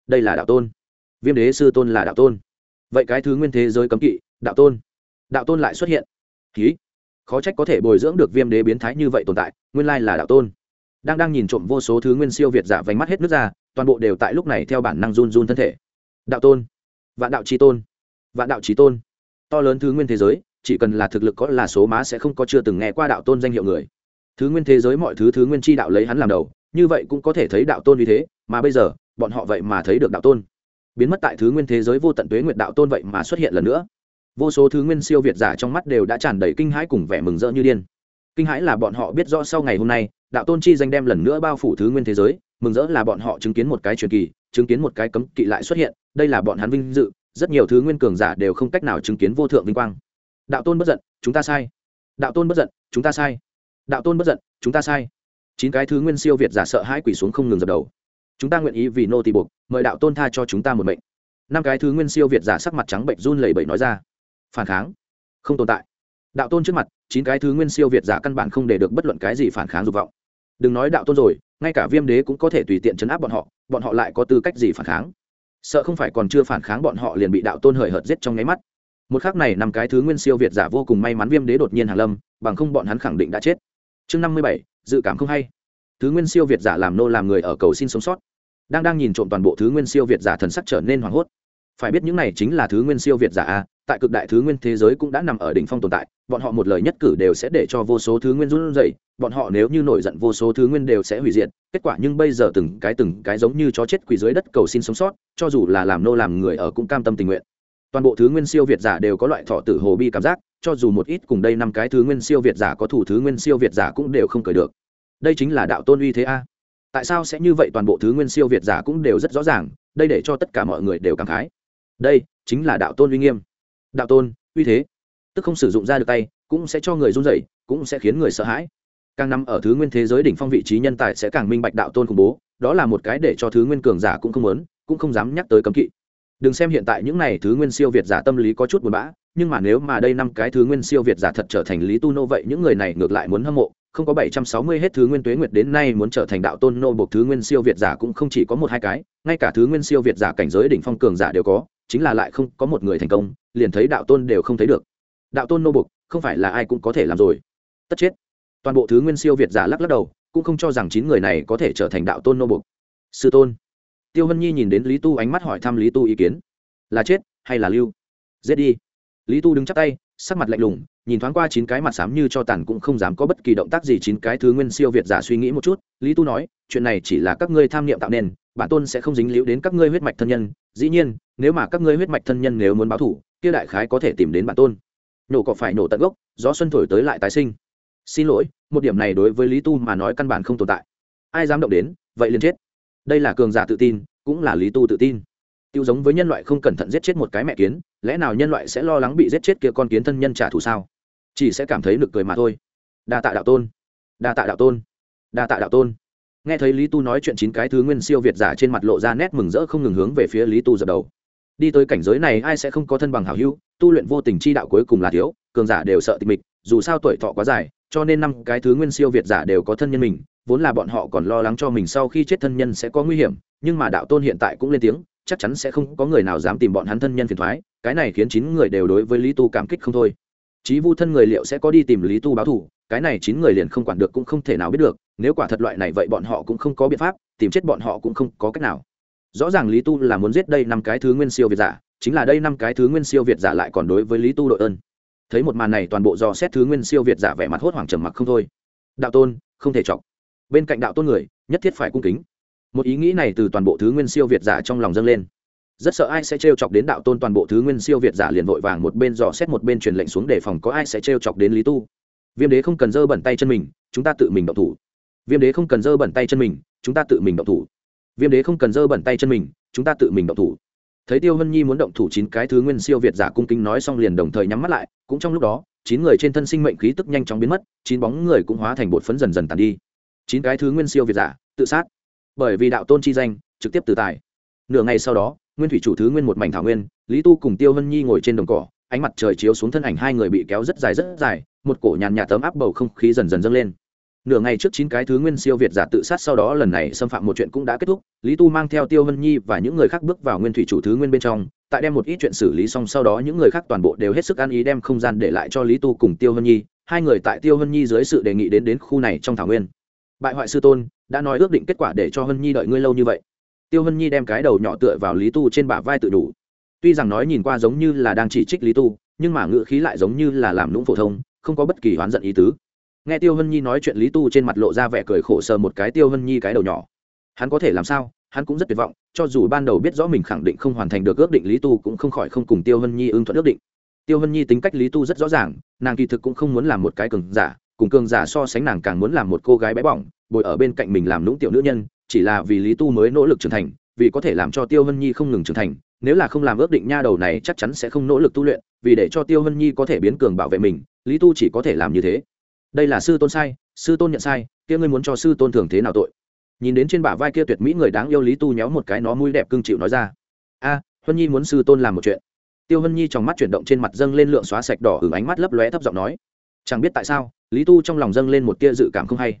Đây là đạo tôn. Viêm đế sư tôn là đạo tôn. Vậy cái thứ nguyên thế giới cấm kỵ, đạo tôn. Đạo tôn lại xuất hiện. Ký khó trách có thể bồi dưỡng được viêm đế biến thái như vậy tồn tại, nguyên lai là đạo tôn. Đang đang nhìn trộm vô số thứ nguyên siêu việt giả vánh mắt hết nước ra, toàn bộ đều tại lúc này theo bản năng run run thân thể. Đạo tôn. Vạn đạo tri tôn vạn đạo trí tôn. To lớn thứ nguyên thế giới, chỉ cần là thực lực có là số má sẽ không có chưa từng nghe qua đạo tôn danh hiệu người. Thứ nguyên thế giới mọi thứ thứ nguyên chi đạo lấy hắn làm đầu, như vậy cũng có thể thấy đạo tôn như thế, mà bây giờ, bọn họ vậy mà thấy được đạo tôn. Biến mất tại thứ nguyên thế giới vô tận tuế nguyệt đạo tôn vậy mà xuất hiện lần nữa. Vô số thứ nguyên siêu việt giả trong mắt đều đã tràn đầy kinh hãi cùng vẻ mừng rỡ như điên. Kinh hãi là bọn họ biết rõ sau ngày hôm nay, đạo tôn chi danh đem lần nữa bao phủ thứ nguyên thế giới, mừng rỡ là bọn họ chứng kiến một cái truyền kỳ, chứng kiến một cái cấm kỵ lại xuất hiện, đây là bọn hắn vinh dự rất nhiều thứ nguyên cường giả đều không cách nào chứng kiến vô thượng vinh quang. Đạo tôn bất giận, chúng ta sai. Đạo tôn bất giận, chúng ta sai. Đạo tôn bất giận, chúng ta sai. Chín cái thứ nguyên siêu việt giả sợ hãi quỷ xuống không ngừng dập đầu. Chúng ta nguyện ý vì nô tỳ buộc, mời đạo tôn tha cho chúng ta một mệnh. Năm cái thứ nguyên siêu việt giả sắc mặt trắng bệnh run lẩy bẩy nói ra. Phản kháng. Không tồn tại. Đạo tôn trước mặt, chín cái thứ nguyên siêu việt giả căn bản không để được bất luận cái gì phản kháng dục vọng. Đừng nói đạo tôn rồi, ngay cả viêm đế cũng có thể tùy tiện chấn áp bọn họ bọn họ lại có tư cách gì phản kháng? Sợ không phải còn chưa phản kháng bọn họ liền bị đạo tôn hời hợt giết trong nháy mắt. Một khác này nằm cái thứ nguyên siêu việt giả vô cùng may mắn viêm đế đột nhiên hàng lâm, bằng không bọn hắn khẳng định đã chết. Chương năm mươi bảy, dự cảm không hay. Thứ nguyên siêu việt giả làm nô làm người ở cầu xin sống sót. Đang đang nhìn trộm toàn bộ thứ nguyên siêu việt giả thần sắc trở nên hoảng hốt. Phải biết những này chính là thứ nguyên siêu việt giả a tại cực đại thứ nguyên thế giới cũng đã nằm ở đỉnh phong tồn tại, bọn họ một lời nhất cử đều sẽ để cho vô số thứ nguyên run rẩy, bọn họ nếu như nổi giận vô số thứ nguyên đều sẽ hủy diệt, kết quả nhưng bây giờ từng cái từng cái giống như chó chết quỳ dưới đất cầu xin sống sót, cho dù là làm nô làm người ở cũng cam tâm tình nguyện. Toàn bộ thứ nguyên siêu việt giả đều có loại thọ tử hồ bi cảm giác, cho dù một ít cùng đây năm cái thứ nguyên siêu việt giả có thủ thứ nguyên siêu việt giả cũng đều không cười được. Đây chính là đạo tôn uy thế a. Tại sao sẽ như vậy toàn bộ thứ nguyên siêu việt giả cũng đều rất rõ ràng, đây để cho tất cả mọi người đều cảm khái. Đây chính là đạo tôn uy nghiêm đạo tôn, uy thế. Tức không sử dụng ra được tay, cũng sẽ cho người run rẩy, cũng sẽ khiến người sợ hãi. Càng nằm ở thứ nguyên thế giới đỉnh phong vị trí nhân tài sẽ càng minh bạch đạo tôn khủng bố, đó là một cái để cho thứ nguyên cường giả cũng không muốn, cũng không dám nhắc tới cấm kỵ. Đừng xem hiện tại những này thứ nguyên siêu việt giả tâm lý có chút buồn bã, nhưng mà nếu mà đây năm cái thứ nguyên siêu việt giả thật trở thành lý tu nô vậy những người này ngược lại muốn hâm mộ, không có bảy trăm sáu mươi hết thứ nguyên tuế nguyệt đến nay muốn trở thành đạo tôn nô buộc thứ nguyên siêu việt giả cũng không chỉ có một hai cái, ngay cả thứ nguyên siêu việt giả cảnh giới đỉnh phong cường giả đều có chính là lại không có một người thành công, liền thấy đạo tôn đều không thấy được. Đạo tôn nô buộc không phải là ai cũng có thể làm rồi. Tất chết. Toàn bộ thứ nguyên siêu việt giả lắc lắc đầu, cũng không cho rằng chín người này có thể trở thành đạo tôn nô buộc sư tôn. Tiêu hân nhi nhìn đến lý tu ánh mắt hỏi thăm lý tu ý kiến. Là chết hay là lưu? Giết đi. Lý tu đứng chắp tay, sắc mặt lạnh lùng, nhìn thoáng qua chín cái mặt xám như cho tàn cũng không dám có bất kỳ động tác gì chín cái thứ nguyên siêu việt giả suy nghĩ một chút. Lý tu nói, chuyện này chỉ là các ngươi tham niệm tạo nên, bản tôn sẽ không dính líu đến các ngươi huyết mạch thân nhân dĩ nhiên, nếu mà các ngươi huyết mạch thân nhân nếu muốn báo thủ, kia đại khái có thể tìm đến bản tôn. Nổ cỏ phải nổ tận gốc, gió xuân thổi tới lại tái sinh. Xin lỗi, một điểm này đối với lý tu mà nói căn bản không tồn tại. Ai dám động đến, vậy liền chết. Đây là cường giả tự tin, cũng là lý tu tự tin. Tiêu giống với nhân loại không cẩn thận giết chết một cái mẹ kiến, lẽ nào nhân loại sẽ lo lắng bị giết chết kia con kiến thân nhân trả thù sao? Chỉ sẽ cảm thấy nực cười mà thôi. Đa tạ đạo tôn. Đa tạ đạo tôn. Đa tạ đạo tôn nghe thấy lý tu nói chuyện chín cái thứ nguyên siêu việt giả trên mặt lộ ra nét mừng rỡ không ngừng hướng về phía lý tu dập đầu. Đi tới cảnh giới này, ai sẽ không có thân bằng hảo hữu, tu luyện vô tình chi đạo cuối cùng là thiếu, cường giả đều sợ tịch mịch, dù sao tuổi thọ quá dài, cho nên năm cái thứ nguyên siêu việt giả đều có thân nhân mình, vốn là bọn họ còn lo lắng cho mình sau khi chết thân nhân sẽ có nguy hiểm, nhưng mà đạo tôn hiện tại cũng lên tiếng, chắc chắn sẽ không có người nào dám tìm bọn hắn thân nhân phiền thoái cái này khiến chín người đều đối với lý tu cảm kích không thôi chí vu thân người liệu sẽ có đi tìm lý tu báo thủ, cái này chín người liền không quản được cũng không thể nào biết được nếu quả thật loại này vậy bọn họ cũng không có biện pháp tìm chết bọn họ cũng không có cách nào. Rõ ràng lý tu là muốn giết đây năm cái thứ nguyên siêu việt giả chính là đây năm cái thứ nguyên siêu việt giả lại còn đối với lý tu đội ơn. Thấy một màn này toàn bộ do xét thứ nguyên siêu việt giả vẻ mặt hốt hoảng trầm mặc không thôi. Đạo tôn không thể chọc. Bên cạnh đạo tôn người nhất thiết phải cung kính. Một ý nghĩ này từ toàn bộ thứ nguyên siêu việt giả trong lòng dâng lên rất sợ ai sẽ trêu chọc đến đạo tôn toàn bộ thứ nguyên siêu việt giả liền vội vàng một bên dò xét một bên truyền lệnh xuống để phòng có ai sẽ trêu chọc đến lý tu. Viêm đế không cần dơ bẩn tay chân mình, chúng ta tự mình động thủ. Viêm đế không cần dơ bẩn tay chân mình, chúng ta tự mình động thủ. Viêm đế không cần dơ bẩn tay chân mình, chúng ta tự mình động thủ. Thấy tiêu hân nhi muốn động thủ chín cái thứ nguyên siêu việt giả cung kính nói xong liền đồng thời nhắm mắt lại, cũng trong lúc đó, chín người trên thân sinh mệnh khí tức nhanh chóng biến mất, chín bóng người cũng hóa thành bột phấn dần dần tàn đi. Chín cái thứ nguyên siêu việt giả, tự sát. Bởi vì đạo tôn chi danh, trực tiếp từ tài. Nửa ngày sau đó nguyên thủy chủ thứ nguyên một mảnh thảo nguyên, lý tu cùng tiêu hân nhi ngồi trên đồng cỏ, ánh mặt trời chiếu xuống thân ảnh hai người bị kéo rất dài rất dài, một cổ nhàn nhạt tấm áp bầu không khí dần dần dâng lên. Nửa ngày trước chín cái thứ nguyên siêu việt giả tự sát sau đó lần này xâm phạm một chuyện cũng đã kết thúc, lý tu mang theo tiêu hân nhi và những người khác bước vào nguyên thủy chủ thứ nguyên bên trong, tại đem một ít chuyện xử lý xong sau đó những người khác toàn bộ đều hết sức ăn ý đem không gian để lại cho lý tu cùng tiêu hân nhi, hai người tại tiêu hân nhi dưới sự đề nghị đến đến khu này trong thảo nguyên. Bại hoại sư tôn, đã nói ước định kết quả để cho hân nhi đợi ngươi lâu như vậy tiêu hân nhi đem cái đầu nhỏ tựa vào lý tu trên bả vai tự đủ tuy rằng nói nhìn qua giống như là đang chỉ trích lý tu, nhưng mà ngữ khí lại giống như là làm lũng phổ thông, không có bất kỳ oán giận ý tứ. Nghe tiêu hân nhi nói chuyện lý tu trên mặt lộ ra vẻ cười khổ sờ một cái tiêu hân nhi cái đầu nhỏ. Hắn có thể làm sao? Hắn cũng rất tuyệt vọng, cho dù ban đầu biết rõ mình khẳng định không hoàn thành được ước định lý tu cũng không khỏi không cùng tiêu hân nhi ưng thuận ước định. Tiêu hân nhi tính cách lý tu rất rõ ràng, nàng kỳ thực cũng không muốn làm một cái cường giả, cùng cường giả so sánh nàng càng muốn làm một cô gái bé bỏng, bồi ở bên cạnh mình làm lũng tiểu nữ nhân chỉ là vì lý tu mới nỗ lực trưởng thành vì có thể làm cho tiêu hân nhi không ngừng trưởng thành nếu là không làm ước định nha đầu này chắc chắn sẽ không nỗ lực tu luyện vì để cho tiêu hân nhi có thể biến cường bảo vệ mình lý tu chỉ có thể làm như thế. Đây là sư tôn sai sư tôn nhận sai kia ngươi muốn cho sư tôn thường thế nào tội? Nhìn đến trên bả vai kia tuyệt mỹ người đáng yêu lý tu nhéo một cái nó mũi đẹp cưng chịu nói ra. A à, nhi muốn sư tôn làm một chuyện. Tiêu hân nhi trong mắt chuyển động trên mặt dâng lên lượng xóa sạch đỏ hưởng ánh mắt lấp lóe thấp giọng nói. Chẳng biết tại sao lý tu trong lòng dâng lên một tia dự cảm không hay.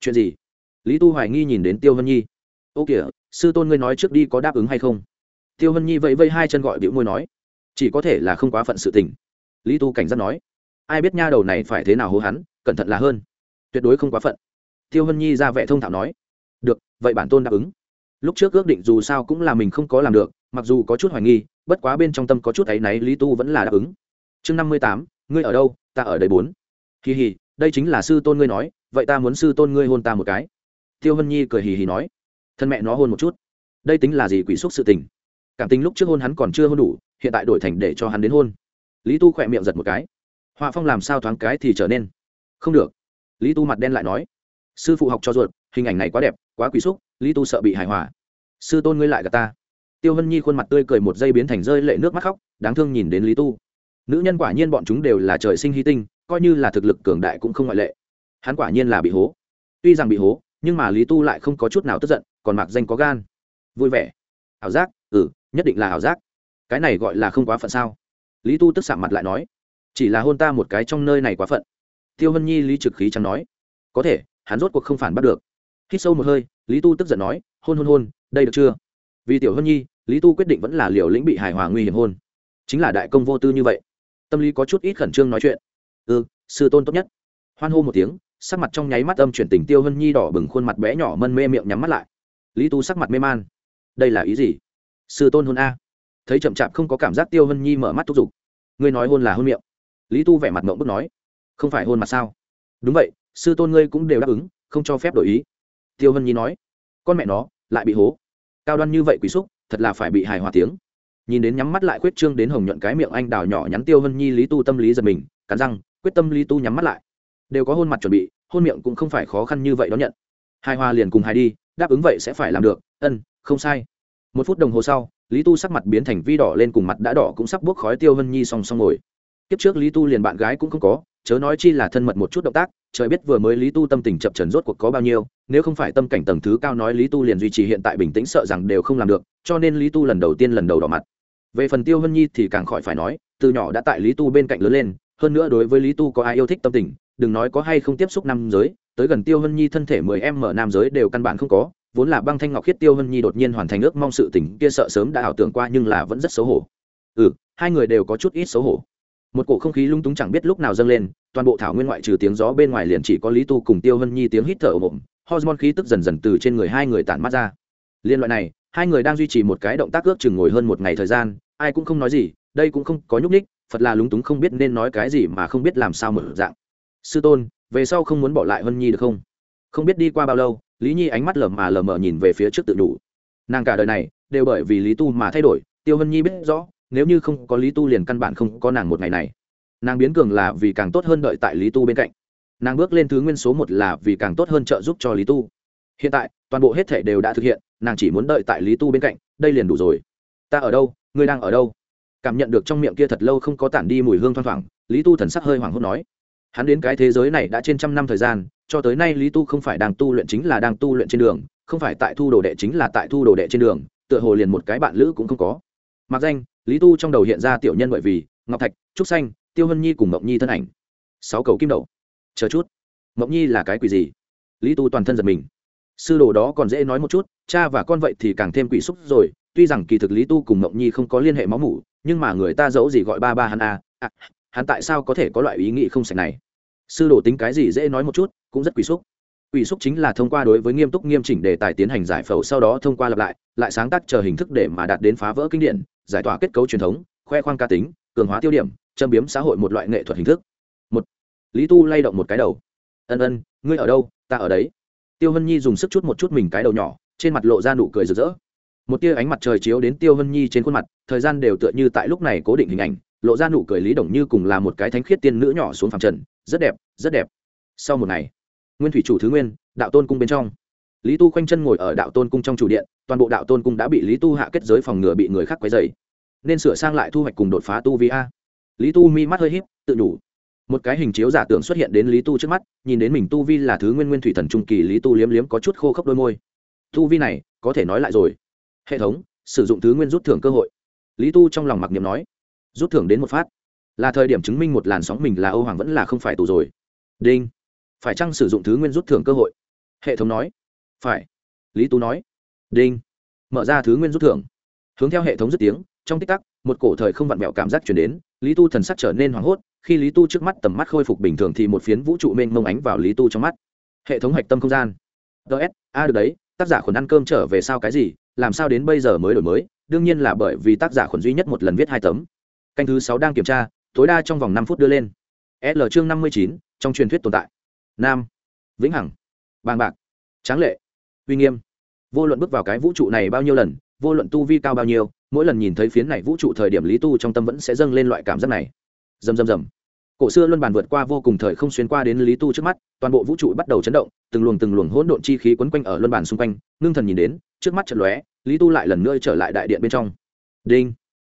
Chuyện gì? Lý tu hoài nghi nhìn đến tiêu hân nhi. Ô kìa, sư tôn ngươi nói trước đi có đáp ứng hay không? Tiêu hân nhi vẫy vây hai chân gọi biểu môi nói, chỉ có thể là không quá phận sự tình. Lý tu cảnh giác nói, ai biết nha đầu này phải thế nào hô hắn, cẩn thận là hơn. Tuyệt đối không quá phận. Tiêu hân nhi ra vẻ thông thạo nói, được, vậy bản tôn đáp ứng. Lúc trước ước định dù sao cũng là mình không có làm được, mặc dù có chút hoài nghi, bất quá bên trong tâm có chút áy náy, lý tu vẫn là đáp ứng. Chương năm mươi tám, ngươi ở đâu? Ta ở đây bốn. Kỳ hì, đây chính là sư tôn ngươi nói, vậy ta muốn sư tôn ngươi hôn ta một cái tiêu hân nhi cười hì hì nói, thân mẹ nó hôn một chút. Đây tính là gì quỷ xúc sự tình? Cảm tình lúc trước hôn hắn còn chưa hôn đủ, hiện tại đổi thành để cho hắn đến hôn. Lý tu khỏe miệng giật một cái. Họa phong làm sao thoáng cái thì trở nên không được. Lý tu mặt đen lại nói, sư phụ học cho ruột, hình ảnh này quá đẹp, quá quý xúc, lý tu sợ bị hài hòa. Sư tôn ngươi lại gà ta. Tiêu hân nhi khuôn mặt tươi cười một giây biến thành rơi lệ nước mắt khóc, đáng thương nhìn đến lý tu. Nữ nhân quả nhiên bọn chúng đều là trời sinh hy tinh, coi như là thực lực cường đại cũng không ngoại lệ. Hắn quả nhiên là bị hố. Tuy rằng bị hố nhưng mà lý tu lại không có chút nào tức giận, còn mặc danh có gan. Vui vẻ. Ảo giác? Ừ nhất định là ảo giác. Cái này gọi là không quá phận sao? Lý tu tức sạm mặt lại nói. Chỉ là hôn ta một cái trong nơi này quá phận. Tiêu hân nhi lý trực khí chẳng nói. Có thể, hắn rốt cuộc không phản bắt được. Hít sâu một hơi, lý tu tức giận nói, hôn hôn hôn, đây được chưa? Vì tiểu hân nhi, lý tu quyết định vẫn là liều lĩnh bị hài hòa nguy hiểm hôn. Chính là đại công vô tư như vậy. Tâm lý có chút ít khẩn trương nói chuyện. Ừ sư tôn tốt nhất. Hoan hô một tiếng sắc mặt trong nháy mắt âm chuyển tình tiêu hân nhi đỏ bừng khuôn mặt bé nhỏ mân mê miệng nhắm mắt lại. Lý tu sắc mặt mê man. Đây là ý gì? Sư tôn hôn a. Thấy chậm chạp không có cảm giác tiêu hân nhi mở mắt thúc giục. Ngươi nói hôn là hôn miệng. Lý tu vẻ mặt mộng bức nói. Không phải hôn mặt sao? Đúng vậy, sư tôn ngươi cũng đều đáp ứng, không cho phép đổi ý. Tiêu hân nhi nói. Con mẹ nó, lại bị hố. Cao đoan như vậy quỷ xúc, thật là phải bị hài hòa tiếng. Nhìn đến nhắm mắt lại khuyết trương đến hồng nhuận cái miệng anh đào nhỏ nhắn tiêu hân nhi lý tu tâm lý giật mình, cắn răng, quyết tâm lý tu nhắm mắt lại đều có hôn mặt chuẩn bị, hôn miệng cũng không phải khó khăn như vậy đón nhận. Hai hoa liền cùng hai đi, đáp ứng vậy sẽ phải làm được. Ân, không sai. Một phút đồng hồ sau, lý tu sắc mặt biến thành vi đỏ lên cùng mặt đã đỏ cũng sắp buốc khói tiêu hân nhi song song ngồi. Kiếp trước lý tu liền bạn gái cũng không có, chớ nói chi là thân mật một chút động tác, trời biết vừa mới lý tu tâm tình chập trần rốt cuộc có bao nhiêu, nếu không phải tâm cảnh tầng thứ cao nói lý tu liền duy trì hiện tại bình tĩnh sợ rằng đều không làm được, cho nên lý tu lần đầu tiên lần đầu đỏ mặt. Về phần tiêu hân nhi thì càng khỏi phải nói, từ nhỏ đã tại lý tu bên cạnh lớn lên hơn nữa đối với lý tu có ai yêu thích tâm tình, đừng nói có hay không tiếp xúc nam giới, tới gần tiêu hân nhi thân thể mười em mở nam giới đều căn bản không có, vốn là băng thanh ngọc khiết tiêu hân nhi đột nhiên hoàn thành ước mong sự tình kia sợ sớm đã ảo tưởng qua nhưng là vẫn rất xấu hổ. Ừ hai người đều có chút ít xấu hổ. Một cổ không khí lung túng chẳng biết lúc nào dâng lên, toàn bộ thảo nguyên ngoại trừ tiếng gió bên ngoài liền chỉ có lý tu cùng tiêu hân nhi tiếng hít thở ồm ồm, hormone khí tức dần dần từ trên người hai người tản mắt ra. Liên loại này, hai người đang duy trì một cái động tác ước chừng ngồi hơn một ngày thời gian, ai cũng không nói gì, đây cũng không có nhúc ních phật là lúng túng không biết nên nói cái gì mà không biết làm sao mở dạng. Sư tôn, về sau không muốn bỏ lại hân nhi được không? Không biết đi qua bao lâu, lý nhi ánh mắt lờ mà lờ mờ nhìn về phía trước tự đủ. Nàng cả đời này đều bởi vì lý tu mà thay đổi, tiêu hân nhi biết rõ, nếu như không có lý tu liền căn bản không có nàng một ngày này. Nàng biến cường là vì càng tốt hơn đợi tại lý tu bên cạnh. Nàng bước lên thứ nguyên số một là vì càng tốt hơn trợ giúp cho lý tu. Hiện tại, toàn bộ hết thể đều đã thực hiện, nàng chỉ muốn đợi tại lý tu bên cạnh, đây liền đủ rồi. Ta ở đâu, ngươi đang ở đâu? Cảm nhận được trong miệng kia thật lâu không có tản đi mùi hương thoang thoảng, lý tu thần sắc hơi hoảng hốt nói, hắn đến cái thế giới này đã trên trăm năm thời gian, cho tới nay lý tu không phải đang tu luyện chính là đang tu luyện trên đường, không phải tại thu đồ đệ chính là tại thu đồ đệ trên đường, tựa hồ liền một cái bạn lữ cũng không có. Mặc danh, lý tu trong đầu hiện ra tiểu nhân bởi vì, ngọc thạch, trúc xanh, tiêu hân nhi cùng mộng nhi thân ảnh. Sáu cầu kim đầu. Chờ chút. Mộng nhi là cái quỷ gì? Lý tu toàn thân giật mình. Sư đồ đó còn dễ nói một chút, cha và con vậy thì càng thêm quỷ xúc rồi tuy rằng kỳ thực lý tu cùng mộng nhi không có liên hệ máu mủ nhưng mà người ta dẫu gì gọi ba ba hắn a à, hắn tại sao có thể có loại ý nghĩ không sạch này? Sư đồ tính cái gì dễ nói một chút cũng rất quỷ xúc. Quỷ xúc chính là thông qua đối với nghiêm túc nghiêm chỉnh đề tài tiến hành giải phẫu sau đó thông qua lặp lại lại sáng tác chờ hình thức để mà đạt đến phá vỡ kinh điển giải tỏa kết cấu truyền thống khoe khoang ca tính cường hóa tiêu điểm châm biếm xã hội một loại nghệ thuật hình thức. Một lý tu lay động một cái đầu. Ân ân ngươi ở đâu? Ta ở đấy. Tiêu hân nhi dùng sức chút một chút mình cái đầu nhỏ trên mặt lộ ra nụ cười rực rỡ một tia ánh mặt trời chiếu đến tiêu hân nhi trên khuôn mặt, thời gian đều tựa như tại lúc này cố định hình ảnh, lộ ra nụ cười lý đồng như cùng là một cái thánh khiết tiên nữ nhỏ xuống phẳng trần, rất đẹp rất đẹp. Sau một ngày, nguyên thủy chủ thứ nguyên, đạo tôn cung bên trong. Lý tu khoanh chân ngồi ở đạo tôn cung trong chủ điện, toàn bộ đạo tôn cung đã bị lý tu hạ kết giới phòng ngừa bị người khác quấy dày nên sửa sang lại thu hoạch cùng đột phá tu vi a. Lý tu mi mắt hơi h í p tự đủ một cái hình chiếu giả tưởng xuất hiện đến lý tu trước mắt, nhìn đến mình tu vi là thứ nguyên nguyên thủy thần trung kỳ lý tu liếm liếm có chút khô khốc đôi môi. Tu vi này, có thể nói lại rồi hệ thống, sử dụng thứ nguyên rút thưởng cơ hội. Lý tu trong lòng mặc niệm nói, rút thưởng đến một phát. Là thời điểm chứng minh một làn sóng mình là âu hoàng vẫn là không phải tù rồi. Đinh. Phải chăng sử dụng thứ nguyên rút thưởng cơ hội? Hệ thống nói. Phải. Lý tú nói. Đinh. Mở ra thứ nguyên rút thưởng. Hướng theo hệ thống dứt tiếng, trong tích tắc, một cổ thời không vặn vẹo cảm giác chuyển đến, lý tu thần sắc trở nên hoảng hốt, khi lý tu trước mắt tầm mắt khôi phục bình thường thì một phiến vũ trụ mênh mông ánh vào lý tu trong mắt. Hệ thống hạch tâm không gian. Ts a được đấy, tác giả khuẩn ăn cơm trở về sao cái gì làm sao đến bây giờ mới đổi mới? Đương nhiên là bởi vì tác giả khuẩn duy nhất một lần viết hai tấm. Canh thứ sáu đang kiểm tra, tối đa trong vòng năm phút đưa lên. L chương năm mươi chín, trong truyền thuyết tồn tại. Nam. Vĩnh hằng. Bàng bạc. Tráng lệ. Uy nghiêm. Vô luận bước vào cái vũ trụ này bao nhiêu lần, vô luận tu vi cao bao nhiêu, mỗi lần nhìn thấy phiến này vũ trụ thời điểm lý tu trong tâm vẫn sẽ dâng lên loại cảm giác này. Dầm dầm dầm cổ xưa luân bàn vượt qua vô cùng thời không xuyên qua đến lý tu trước mắt, toàn bộ vũ trụ bắt đầu chấn động, từng luồng từng luồng hỗn độn chi khí quấn quanh ở luân bàn xung quanh, ngưng thần nhìn đến trước mắt trận lóe, lý tu lại lần nữa trở lại đại điện bên trong. Đinh.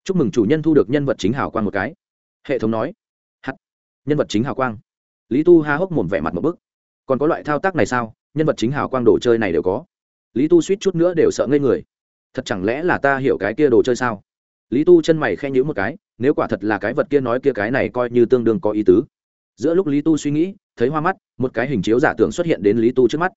Chúc mừng chủ nhân thu được nhân vật chính hào quang một cái. Hệ thống nói. Hắt. Nhân vật chính hào quang. Lý tu ha hốc mồm vẻ mặt một bức. Còn có loại thao tác này sao? Nhân vật chính hào quang đồ chơi này đều có. Lý tu suýt chút nữa đều sợ ngây người. Thật chẳng lẽ là ta hiểu cái kia đồ chơi sao? Lý tu chân mày khen nhữ một cái, nếu quả thật là cái vật kia nói kia cái này coi như tương đương có ý tứ. Giữa lúc lý tu suy nghĩ, thấy hoa mắt, một cái hình chiếu giả tưởng xuất hiện đến lý tu trước mắt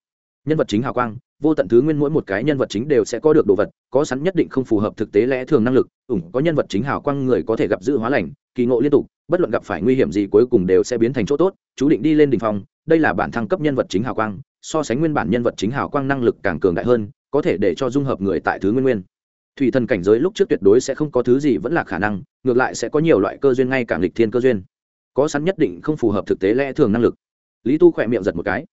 nhân vật chính hào quang, vô tận thứ nguyên mỗi một cái nhân vật chính đều sẽ có được đồ vật, có sẵn nhất định không phù hợp thực tế lẽ thường năng lực, ủng có nhân vật chính hào quang người có thể gặp dự hóa lành, kỳ ngộ liên tục, bất luận gặp phải nguy hiểm gì cuối cùng đều sẽ biến thành chỗ tốt, chú định đi lên đỉnh phong, đây là bản thăng cấp nhân vật chính hào quang, so sánh nguyên bản nhân vật chính hào quang năng lực càng cường đại hơn, có thể để cho dung hợp người tại thứ nguyên nguyên. Thủy thần cảnh giới lúc trước tuyệt đối sẽ không có thứ gì vẫn là khả năng, ngược lại sẽ có nhiều loại cơ duyên ngay cả lịch thiên cơ duyên. Có sẵn nhất định không phù hợp thực tế lẽ thường năng lực. Lý tu khỏe miệng giật một cái.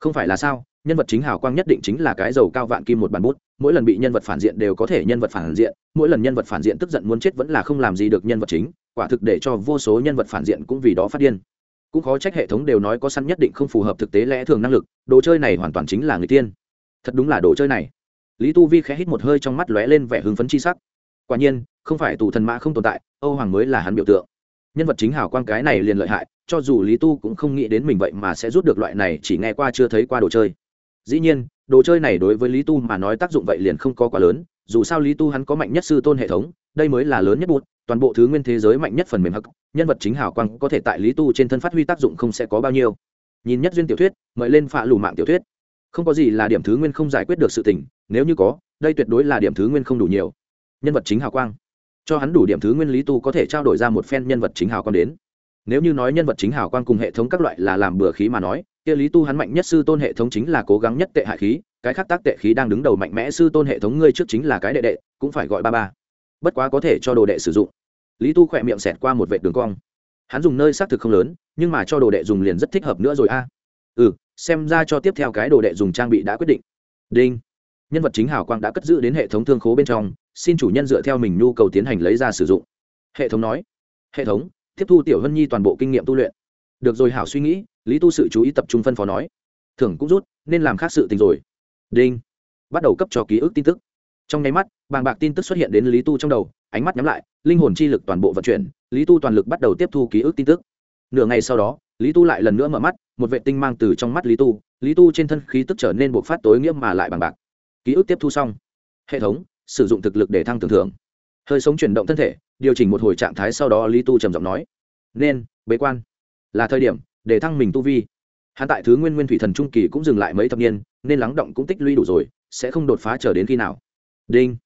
Không phải là sao? Nhân vật chính hào quang nhất định chính là cái dầu cao vạn kim một bàn bút, mỗi lần bị nhân vật phản diện đều có thể nhân vật phản diện, mỗi lần nhân vật phản diện tức giận muốn chết vẫn là không làm gì được nhân vật chính, quả thực để cho vô số nhân vật phản diện cũng vì đó phát điên. Cũng khó trách hệ thống đều nói có sẵn nhất định không phù hợp thực tế lẽ thường năng lực, đồ chơi này hoàn toàn chính là người tiên. Thật đúng là đồ chơi này. Lý tu vi khẽ hít một hơi trong mắt lóe lên vẻ hưng phấn chi sắc. Quả nhiên, không phải tù thần mã không tồn tại, âu hoàng mới là hắn biểu tượng. Nhân vật chính hào quang cái này liền lợi hại, cho dù lý tu cũng không nghĩ đến mình vậy mà sẽ rút được loại này, chỉ nghe qua chưa thấy qua đồ chơi dĩ nhiên, đồ chơi này đối với lý tu mà nói tác dụng vậy liền không có quá lớn, dù sao lý tu hắn có mạnh nhất sư tôn hệ thống, đây mới là lớn nhất bút, toàn bộ thứ nguyên thế giới mạnh nhất phần mềm hắc, nhân vật chính hào quang có thể tại lý tu trên thân phát huy tác dụng không sẽ có bao nhiêu. Nhìn nhất duyên tiểu thuyết, mời lên phạ lù mạng tiểu thuyết. Không có gì là điểm thứ nguyên không giải quyết được sự tình, nếu như có, đây tuyệt đối là điểm thứ nguyên không đủ nhiều. Nhân vật chính hào quang. Cho hắn đủ điểm thứ nguyên lý tu có thể trao đổi ra một phen nhân vật chính hào quang đến. Nếu như nói nhân vật chính hào quang cùng hệ thống các loại là làm bừa khí mà nói kia lý tu hắn mạnh nhất sư tôn hệ thống chính là cố gắng nhất tệ hại khí, cái khác tác tệ khí đang đứng đầu mạnh mẽ sư tôn hệ thống ngươi trước chính là cái đệ đệ, cũng phải gọi ba ba. Bất quá có thể cho đồ đệ sử dụng. Lý tu khỏe miệng xẹt qua một vệ đường cong. Hắn dùng nơi xác thực không lớn, nhưng mà cho đồ đệ dùng liền rất thích hợp nữa rồi a. Ừ xem ra cho tiếp theo cái đồ đệ dùng trang bị đã quyết định. Đinh. Nhân vật chính hào quang đã cất giữ đến hệ thống thương khố bên trong, xin chủ nhân dựa theo mình nhu cầu tiến hành lấy ra sử dụng. Hệ thống nói. Hệ thống, tiếp thu tiểu hân nhi toàn bộ kinh nghiệm tu luyện. Được rồi, hảo suy nghĩ lý tu sự chú ý tập trung phân phó nói, thưởng cũng rút, nên làm khác sự tình rồi. Đinh. Bắt đầu cấp cho ký ức tin tức. Trong nháy mắt, bàng bạc tin tức xuất hiện đến lý tu trong đầu, ánh mắt nhắm lại, linh hồn chi lực toàn bộ vận chuyển, lý tu toàn lực bắt đầu tiếp thu ký ức tin tức. Nửa ngày sau đó, lý tu lại lần nữa mở mắt, một vệ tinh mang từ trong mắt lý tu lý tu trên thân khí tức trở nên buộc phát tối nghĩa mà lại bằng bạc. Ký ức tiếp thu xong, hệ thống sử dụng thực lực để thăng tưởng thưởng. Hơi sống chuyển động thân thể, điều chỉnh một hồi trạng thái sau đó lý tu trầm giọng nói, nên, bế quan. Là thời điểm để thăng mình tu vi. Hắn tại thứ nguyên nguyên thủy thần trung kỳ cũng dừng lại mấy thập niên, nên lắng động cũng tích lũy đủ rồi, sẽ không đột phá chờ đến khi nào. Đinh.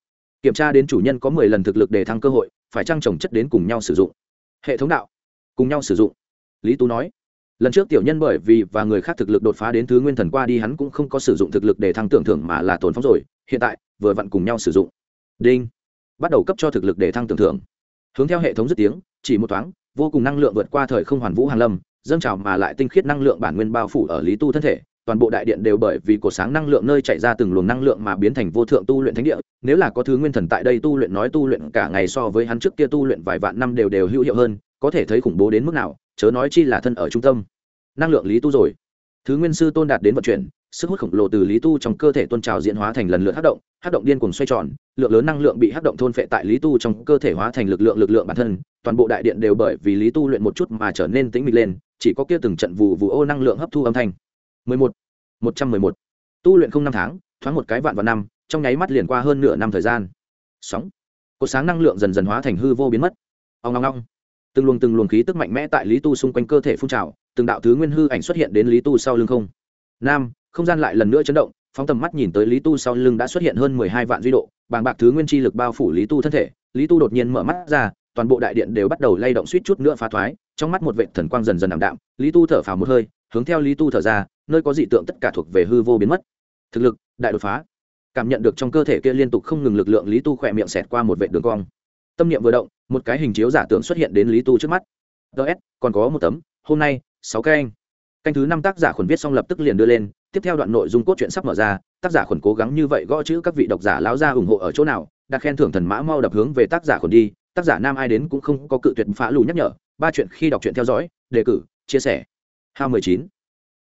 Kiểm tra đến chủ nhân có mười lần thực lực để thăng cơ hội, phải trang trồng chất đến cùng nhau sử dụng? Hệ thống đạo. Cùng nhau sử dụng. Lý tú nói. Lần trước tiểu nhân bởi vì và người khác thực lực đột phá đến thứ nguyên thần qua đi hắn cũng không có sử dụng thực lực để thăng tưởng thưởng mà là tồn phóng rồi, hiện tại, vừa vặn cùng nhau sử dụng. Đinh. Bắt đầu cấp cho thực lực để thăng tưởng thưởng. Hướng theo hệ thống dứt tiếng, chỉ một thoáng, vô cùng năng lượng vượt qua thời không hoàn vũ hàn lâm dâng trào mà lại tinh khiết năng lượng bản nguyên bao phủ ở lý tu thân thể, toàn bộ đại điện đều bởi vì cổ sáng năng lượng nơi chạy ra từng luồng năng lượng mà biến thành vô thượng tu luyện thánh địa. Nếu là có thứ nguyên thần tại đây tu luyện nói tu luyện cả ngày so với hắn trước kia tu luyện vài vạn năm đều đều hữu hiệu hơn, có thể thấy khủng bố đến mức nào, chớ nói chi là thân ở trung tâm. Năng lượng lý tu rồi. Thứ nguyên sư tôn đạt đến vận chuyển sức hút khổng lồ từ lý tu trong cơ thể tôn trào diễn hóa thành lần lượt hát động hát động điên cuồng xoay tròn, lượng lớn năng lượng bị hát động thôn phệ tại lý tu trong cơ thể hóa thành lực lượng lực lượng bản thân, toàn bộ đại điện đều bởi vì lý tu luyện một chút mà trở nên tĩnh mịch lên, chỉ có kia từng trận vụ vụ ô năng lượng hấp thu âm thanh. 11. 111. tu luyện không năm tháng, thoáng một cái vạn vào năm, trong nháy mắt liền qua hơn nửa năm thời gian. Sóng. Cột sáng năng lượng dần dần hóa thành hư vô biến mất. Ông ngong ngong từng luồng từng luồng khí tức mạnh mẽ tại lý tu xung quanh cơ thể phun trào, từng đạo thứ nguyên hư ảnh xuất hiện đến lý tu sau lưng không nam, không gian lại lần nữa chấn động, phóng tầm mắt nhìn tới lý tu sau lưng đã xuất hiện hơn mười hai vạn duy độ, bàng bạc thứ nguyên chi lực bao phủ lý tu thân thể, lý tu đột nhiên mở mắt ra, toàn bộ đại điện đều bắt đầu lay động suýt chút nữa phá thoái, trong mắt một vệ thần quang dần dần ảm đạm, lý tu thở phào một hơi, hướng theo lý tu thở ra, nơi có dị tượng tất cả thuộc về hư vô biến mất. Thực lực, đại đột phá. Cảm nhận được trong cơ thể kia liên tục không ngừng lực lượng, lý tu khỏe miệng xẹt qua một vệ đường cong. Tâm niệm vừa động, một cái hình chiếu giả tưởng xuất hiện đến lý tu trước mắt. Ts còn có một tấm, hôm nay, sáu cái anh canh thứ năm tác giả khuẩn viết xong lập tức liền đưa lên, tiếp theo đoạn nội dung cốt truyện sắp mở ra, tác giả khuẩn cố gắng như vậy gõ chữ các vị độc giả láo ra ủng hộ ở chỗ nào, đặt khen thưởng thần mã mau đập hướng về tác giả khuẩn đi, tác giả nam ai đến cũng không có cự tuyệt phá lù nhắc nhở, ba chuyện khi đọc truyện theo dõi, đề cử, chia sẻ. Hao mười chín.